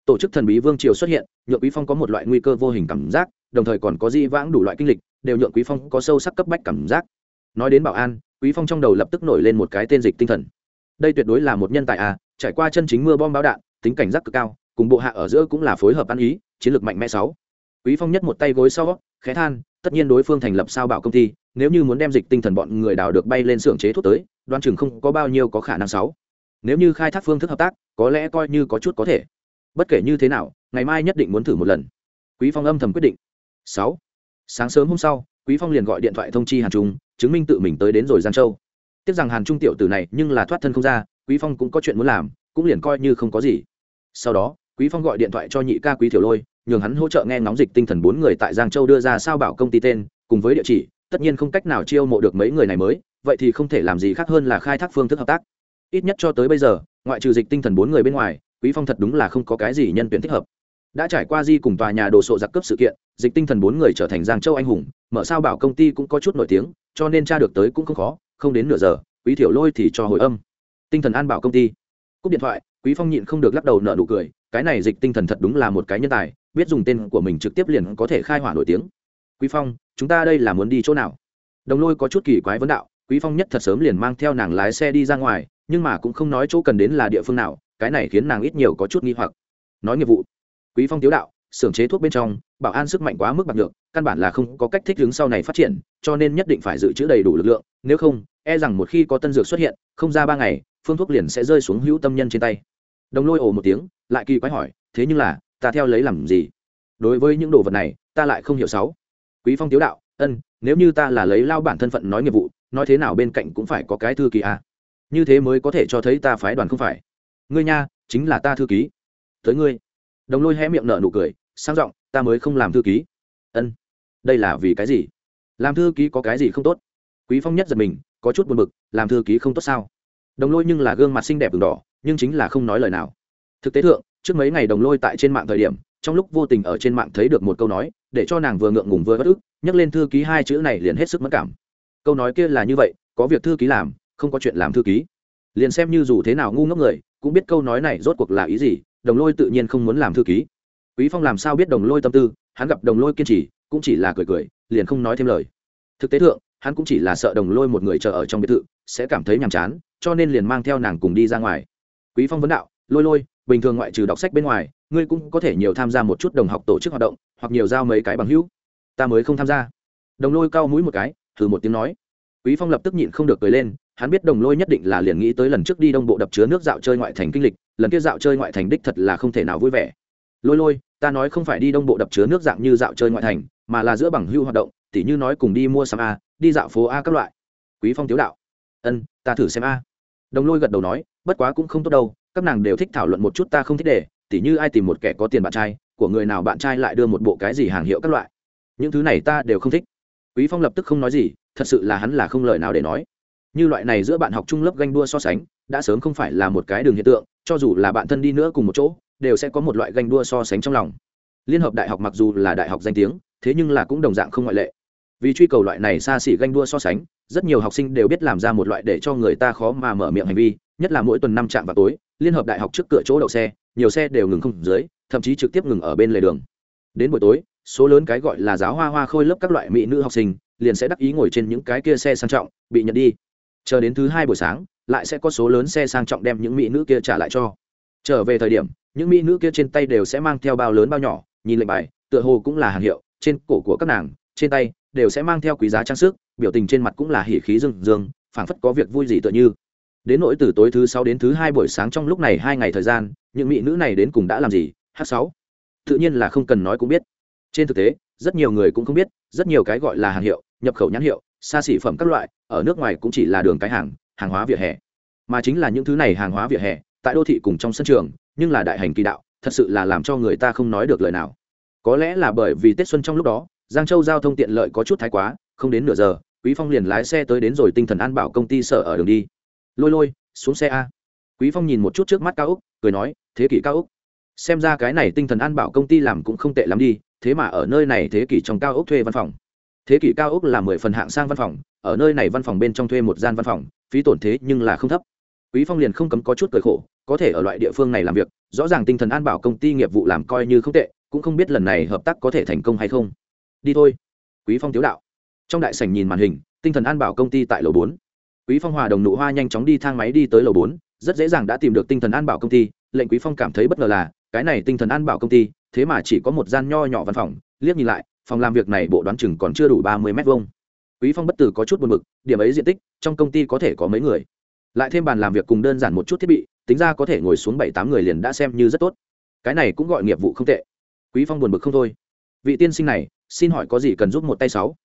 Tổ chức thần bí vương triều xuất hiện, nhượng quý phong có một loại nguy cơ vô hình cảm giác, đồng thời còn có di vãng đủ loại kinh lịch, đều nhượng quý phong có sâu sắc cấp bách cảm giác. Nói đến bảo an, quý phong trong đầu lập tức nổi lên một cái tên dịch tinh thần. Đây tuyệt đối là một nhân tài à trải qua chân chính mưa bom báo đạn, tính cảnh giác cực cao, cùng bộ hạ ở giữa cũng là phối hợp ăn ý, chiến lược mạnh mẽ sáu quý phong nhất một tay gối sau, khẽ than, tất nhiên đối phương thành lập sao bảo công ty, nếu như muốn đem dịch tinh thần bọn người đào được bay lên xưởng chế thuốc tới đoan chừng không có bao nhiêu có khả năng sáu. Nếu như khai thác phương thức hợp tác, có lẽ coi như có chút có thể. Bất kể như thế nào, ngày mai nhất định muốn thử một lần. Quý phong âm thầm quyết định. Sáu. Sáng sớm hôm sau, quý phong liền gọi điện thoại thông chi hàn trung, chứng minh tự mình tới đến rồi giang châu. Tiếc rằng hàn trung tiểu tử này nhưng là thoát thân không ra, quý phong cũng có chuyện muốn làm, cũng liền coi như không có gì. Sau đó, quý phong gọi điện thoại cho nhị ca quý tiểu lôi nhường hắn hỗ trợ nghe ngóng dịch tinh thần bốn người tại giang châu đưa ra sao bảo công ty tên, cùng với địa chỉ, tất nhiên không cách nào chiêu mộ được mấy người này mới, vậy thì không thể làm gì khác hơn là khai thác phương thức hợp tác. Ít nhất cho tới bây giờ, ngoại trừ dịch tinh thần bốn người bên ngoài, quý phong thật đúng là không có cái gì nhân tuyển thích hợp. Đã trải qua di cùng tòa nhà đồ sộ giặc cấp sự kiện, dịch tinh thần bốn người trở thành giang châu anh hùng, mở sao bảo công ty cũng có chút nổi tiếng, cho nên tra được tới cũng không khó, không đến nửa giờ, quý thiểu lôi thì cho hồi âm. Tinh thần an bảo công ty. Cúp điện thoại, quý phong nhịn không được lắc đầu nợ nụ cười, cái này dịch tinh thần thật đúng là một cái nhân tài biết dùng tên của mình trực tiếp liền có thể khai hỏa nổi tiếng. Quý phong, chúng ta đây là muốn đi chỗ nào? Đồng lôi có chút kỳ quái vấn đạo, quý phong nhất thật sớm liền mang theo nàng lái xe đi ra ngoài, nhưng mà cũng không nói chỗ cần đến là địa phương nào, cái này khiến nàng ít nhiều có chút nghi hoặc. Nói nghiệp vụ, quý phong tiếu đạo, xưởng chế thuốc bên trong, bảo an sức mạnh quá mức bạc được căn bản là không có cách thích ứng sau này phát triển, cho nên nhất định phải dự trữ đầy đủ lực lượng, nếu không e rằng một khi có tân dược xuất hiện, không ra ba ngày, phương thuốc liền sẽ rơi xuống hữu tâm nhân trên tay. Đồng lôi ồ một tiếng, lại kỳ quái hỏi, thế nhưng là ta theo lấy làm gì? Đối với những đồ vật này, ta lại không hiểu sáu. Quý phong tiếu đạo, ân, nếu như ta là lấy lao bản thân phận nói nghiệp vụ, nói thế nào bên cạnh cũng phải có cái thư ký à. như thế mới có thể cho thấy ta phái đoàn không phải. Ngươi nha, chính là ta thư ký. Tới ngươi. Đồng lôi hé miệng nở nụ cười, sang giọng, ta mới không làm thư ký. Ân, đây là vì cái gì? Làm thư ký có cái gì không tốt? Quý phong nhất giật mình, có chút buồn bực, làm thư ký không tốt sao? Đồng lôi nhưng là gương mặt xinh đẹp đường đỏ, nhưng chính là không nói lời nào. Thực tế thượng trước mấy ngày đồng lôi tại trên mạng thời điểm, trong lúc vô tình ở trên mạng thấy được một câu nói, để cho nàng vừa ngượng ngùng vừa bất ức, nhắc lên thư ký hai chữ này liền hết sức mất cảm. Câu nói kia là như vậy, có việc thư ký làm, không có chuyện làm thư ký. Liền xem như dù thế nào ngu ngốc người, cũng biết câu nói này rốt cuộc là ý gì, đồng lôi tự nhiên không muốn làm thư ký. Quý phong làm sao biết đồng lôi tâm tư, hắn gặp đồng lôi kiên trì, cũng chỉ là cười cười, liền không nói thêm lời. Thực tế thượng, hắn cũng chỉ là sợ đồng lôi một người chờ ở trong biệt thự, sẽ cảm thấy nhàm chán, cho nên liền mang theo nàng cùng đi ra ngoài. Quý phong vấn đạo, lôi lôi bình thường ngoại trừ đọc sách bên ngoài, ngươi cũng có thể nhiều tham gia một chút đồng học tổ chức hoạt động, hoặc nhiều giao mấy cái bằng hữu. Ta mới không tham gia. Đồng lôi cao mũi một cái, thử một tiếng nói. Quý phong lập tức nhịn không được cười lên, hắn biết đồng lôi nhất định là liền nghĩ tới lần trước đi đông bộ đập chứa nước dạo chơi ngoại thành kinh lịch, lần kia dạo chơi ngoại thành đích thật là không thể nào vui vẻ. Lôi lôi, ta nói không phải đi đông bộ đập chứa nước dạng như dạo chơi ngoại thành, mà là giữa bằng hưu hoạt động, tỉ như nói cùng đi mua sắm a, đi dạo phố a các loại. Quý phong tiếu đạo. Ân, ta thử xem a. Đồng lôi gật đầu nói, bất quá cũng không tốt đâu các nàng đều thích thảo luận một chút ta không thích để, tỉ như ai tìm một kẻ có tiền bạn trai, của người nào bạn trai lại đưa một bộ cái gì hàng hiệu các loại. Những thứ này ta đều không thích. Quý phong lập tức không nói gì, thật sự là hắn là không lời nào để nói. Như loại này giữa bạn học trung lớp ganh đua so sánh, đã sớm không phải là một cái đường hiện tượng, cho dù là bạn thân đi nữa cùng một chỗ, đều sẽ có một loại ganh đua so sánh trong lòng. Liên hợp đại học mặc dù là đại học danh tiếng, thế nhưng là cũng đồng dạng không ngoại lệ. Vì truy cầu loại này xa xỉ ganh đua so sánh, rất nhiều học sinh đều biết làm ra một loại để cho người ta khó mà mở miệng hành vi, nhất là mỗi tuần năm trạm vào tối liên hợp đại học trước cửa chỗ đậu xe, nhiều xe đều ngừng không dưới, thậm chí trực tiếp ngừng ở bên lề đường. Đến buổi tối, số lớn cái gọi là giáo hoa hoa khôi lớp các loại mỹ nữ học sinh liền sẽ đắc ý ngồi trên những cái kia xe sang trọng, bị nhận đi. Chờ đến thứ hai buổi sáng, lại sẽ có số lớn xe sang trọng đem những mỹ nữ kia trả lại cho. Trở về thời điểm, những mỹ nữ kia trên tay đều sẽ mang theo bao lớn bao nhỏ, nhìn lệnh bài, tựa hồ cũng là hàng hiệu, trên cổ của các nàng, trên tay đều sẽ mang theo quý giá trang sức, biểu tình trên mặt cũng là hỉ khí dương dương phảng phất có việc vui gì tựa như đến nỗi từ tối thứ sáu đến thứ hai buổi sáng trong lúc này hai ngày thời gian, những mỹ nữ này đến cùng đã làm gì? H sáu. Tự nhiên là không cần nói cũng biết. Trên thực tế, rất nhiều người cũng không biết, rất nhiều cái gọi là hàng hiệu, nhập khẩu nhãn hiệu, xa xỉ phẩm các loại, ở nước ngoài cũng chỉ là đường cái hàng hàng hóa vỉa hè. Mà chính là những thứ này hàng hóa vỉa hè, tại đô thị cùng trong sân trường, nhưng là đại hành kỳ đạo, thật sự là làm cho người ta không nói được lời nào. Có lẽ là bởi vì tết xuân trong lúc đó, giang châu giao thông tiện lợi có chút thái quá, không đến nửa giờ, quý phong liền lái xe tới đến rồi tinh thần an bảo công ty sở ở đường đi lôi lôi, xuống xe a. Quý phong nhìn một chút trước mắt cao úc, cười nói, thế kỷ cao úc, xem ra cái này tinh thần an bảo công ty làm cũng không tệ lắm đi, thế mà ở nơi này thế kỷ trong cao úc thuê văn phòng. Thế kỷ cao úc là mười phần hạng sang văn phòng, ở nơi này văn phòng bên trong thuê một gian văn phòng, phí tổn thế nhưng là không thấp. Quý phong liền không cấm có chút cười khổ, có thể ở loại địa phương này làm việc, rõ ràng tinh thần an bảo công ty nghiệp vụ làm coi như không tệ, cũng không biết lần này hợp tác có thể thành công hay không. Đi thôi. Quý phong tiếu đạo. Trong đại sảnh nhìn màn hình, tinh thần an bảo công ty tại lầu bốn quý phong hòa đồng nụ hoa nhanh chóng đi thang máy đi tới lầu bốn, rất dễ dàng đã tìm được tinh thần an bảo công ty, lệnh quý phong cảm thấy bất ngờ là, cái này tinh thần an bảo công ty, thế mà chỉ có một gian nho nhỏ văn phòng, liếc nhìn lại, phòng làm việc này bộ đoán chừng còn chưa đủ ba mươi mét vuông. Quý phong bất tử có chút buồn bực, điểm ấy diện tích, trong công ty có thể có mấy người? Lại thêm bàn làm việc cùng đơn giản một chút thiết bị, tính ra có thể ngồi xuống bảy tám người liền đã xem như rất tốt. Cái này cũng gọi nghiệp vụ không tệ. Quý phong buồn bực không thôi. Vị tiên sinh này, xin hỏi có gì cần giúp một tay sáu?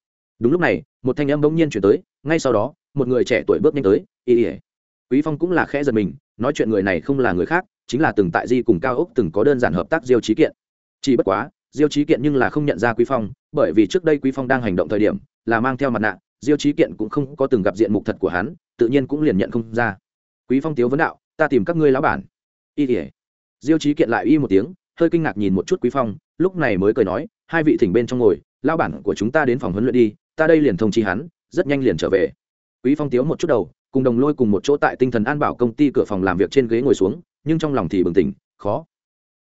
Đúng lúc này, một thanh âm bỗng nhiên chuyển tới, ngay sau đó, một người trẻ tuổi bước nhanh tới, ý ỉa quý phong cũng là khẽ giật mình, nói chuyện người này không là người khác, chính là từng tại di cùng cao ốc từng có đơn giản hợp tác diêu trí kiện. Chỉ bất quá, diêu trí kiện nhưng là không nhận ra quý phong, bởi vì trước đây quý phong đang hành động thời điểm, là mang theo mặt nạ, diêu trí kiện cũng không có từng gặp diện mục thật của hắn, tự nhiên cũng liền nhận không ra. Quý phong tiếu vấn đạo, ta tìm các ngươi lão bản. Y ỉa diêu trí kiện lại y một tiếng, hơi kinh ngạc nhìn một chút quý phong, lúc này mới cười nói, hai vị thỉnh bên trong ngồi, lão bản của chúng ta đến phòng huấn luyện đi ta đây liền thông chi hắn, rất nhanh liền trở về. Quý phong tiếu một chút đầu, cùng đồng lôi cùng một chỗ tại tinh thần an bảo công ty cửa phòng làm việc trên ghế ngồi xuống, nhưng trong lòng thì bừng tỉnh, khó.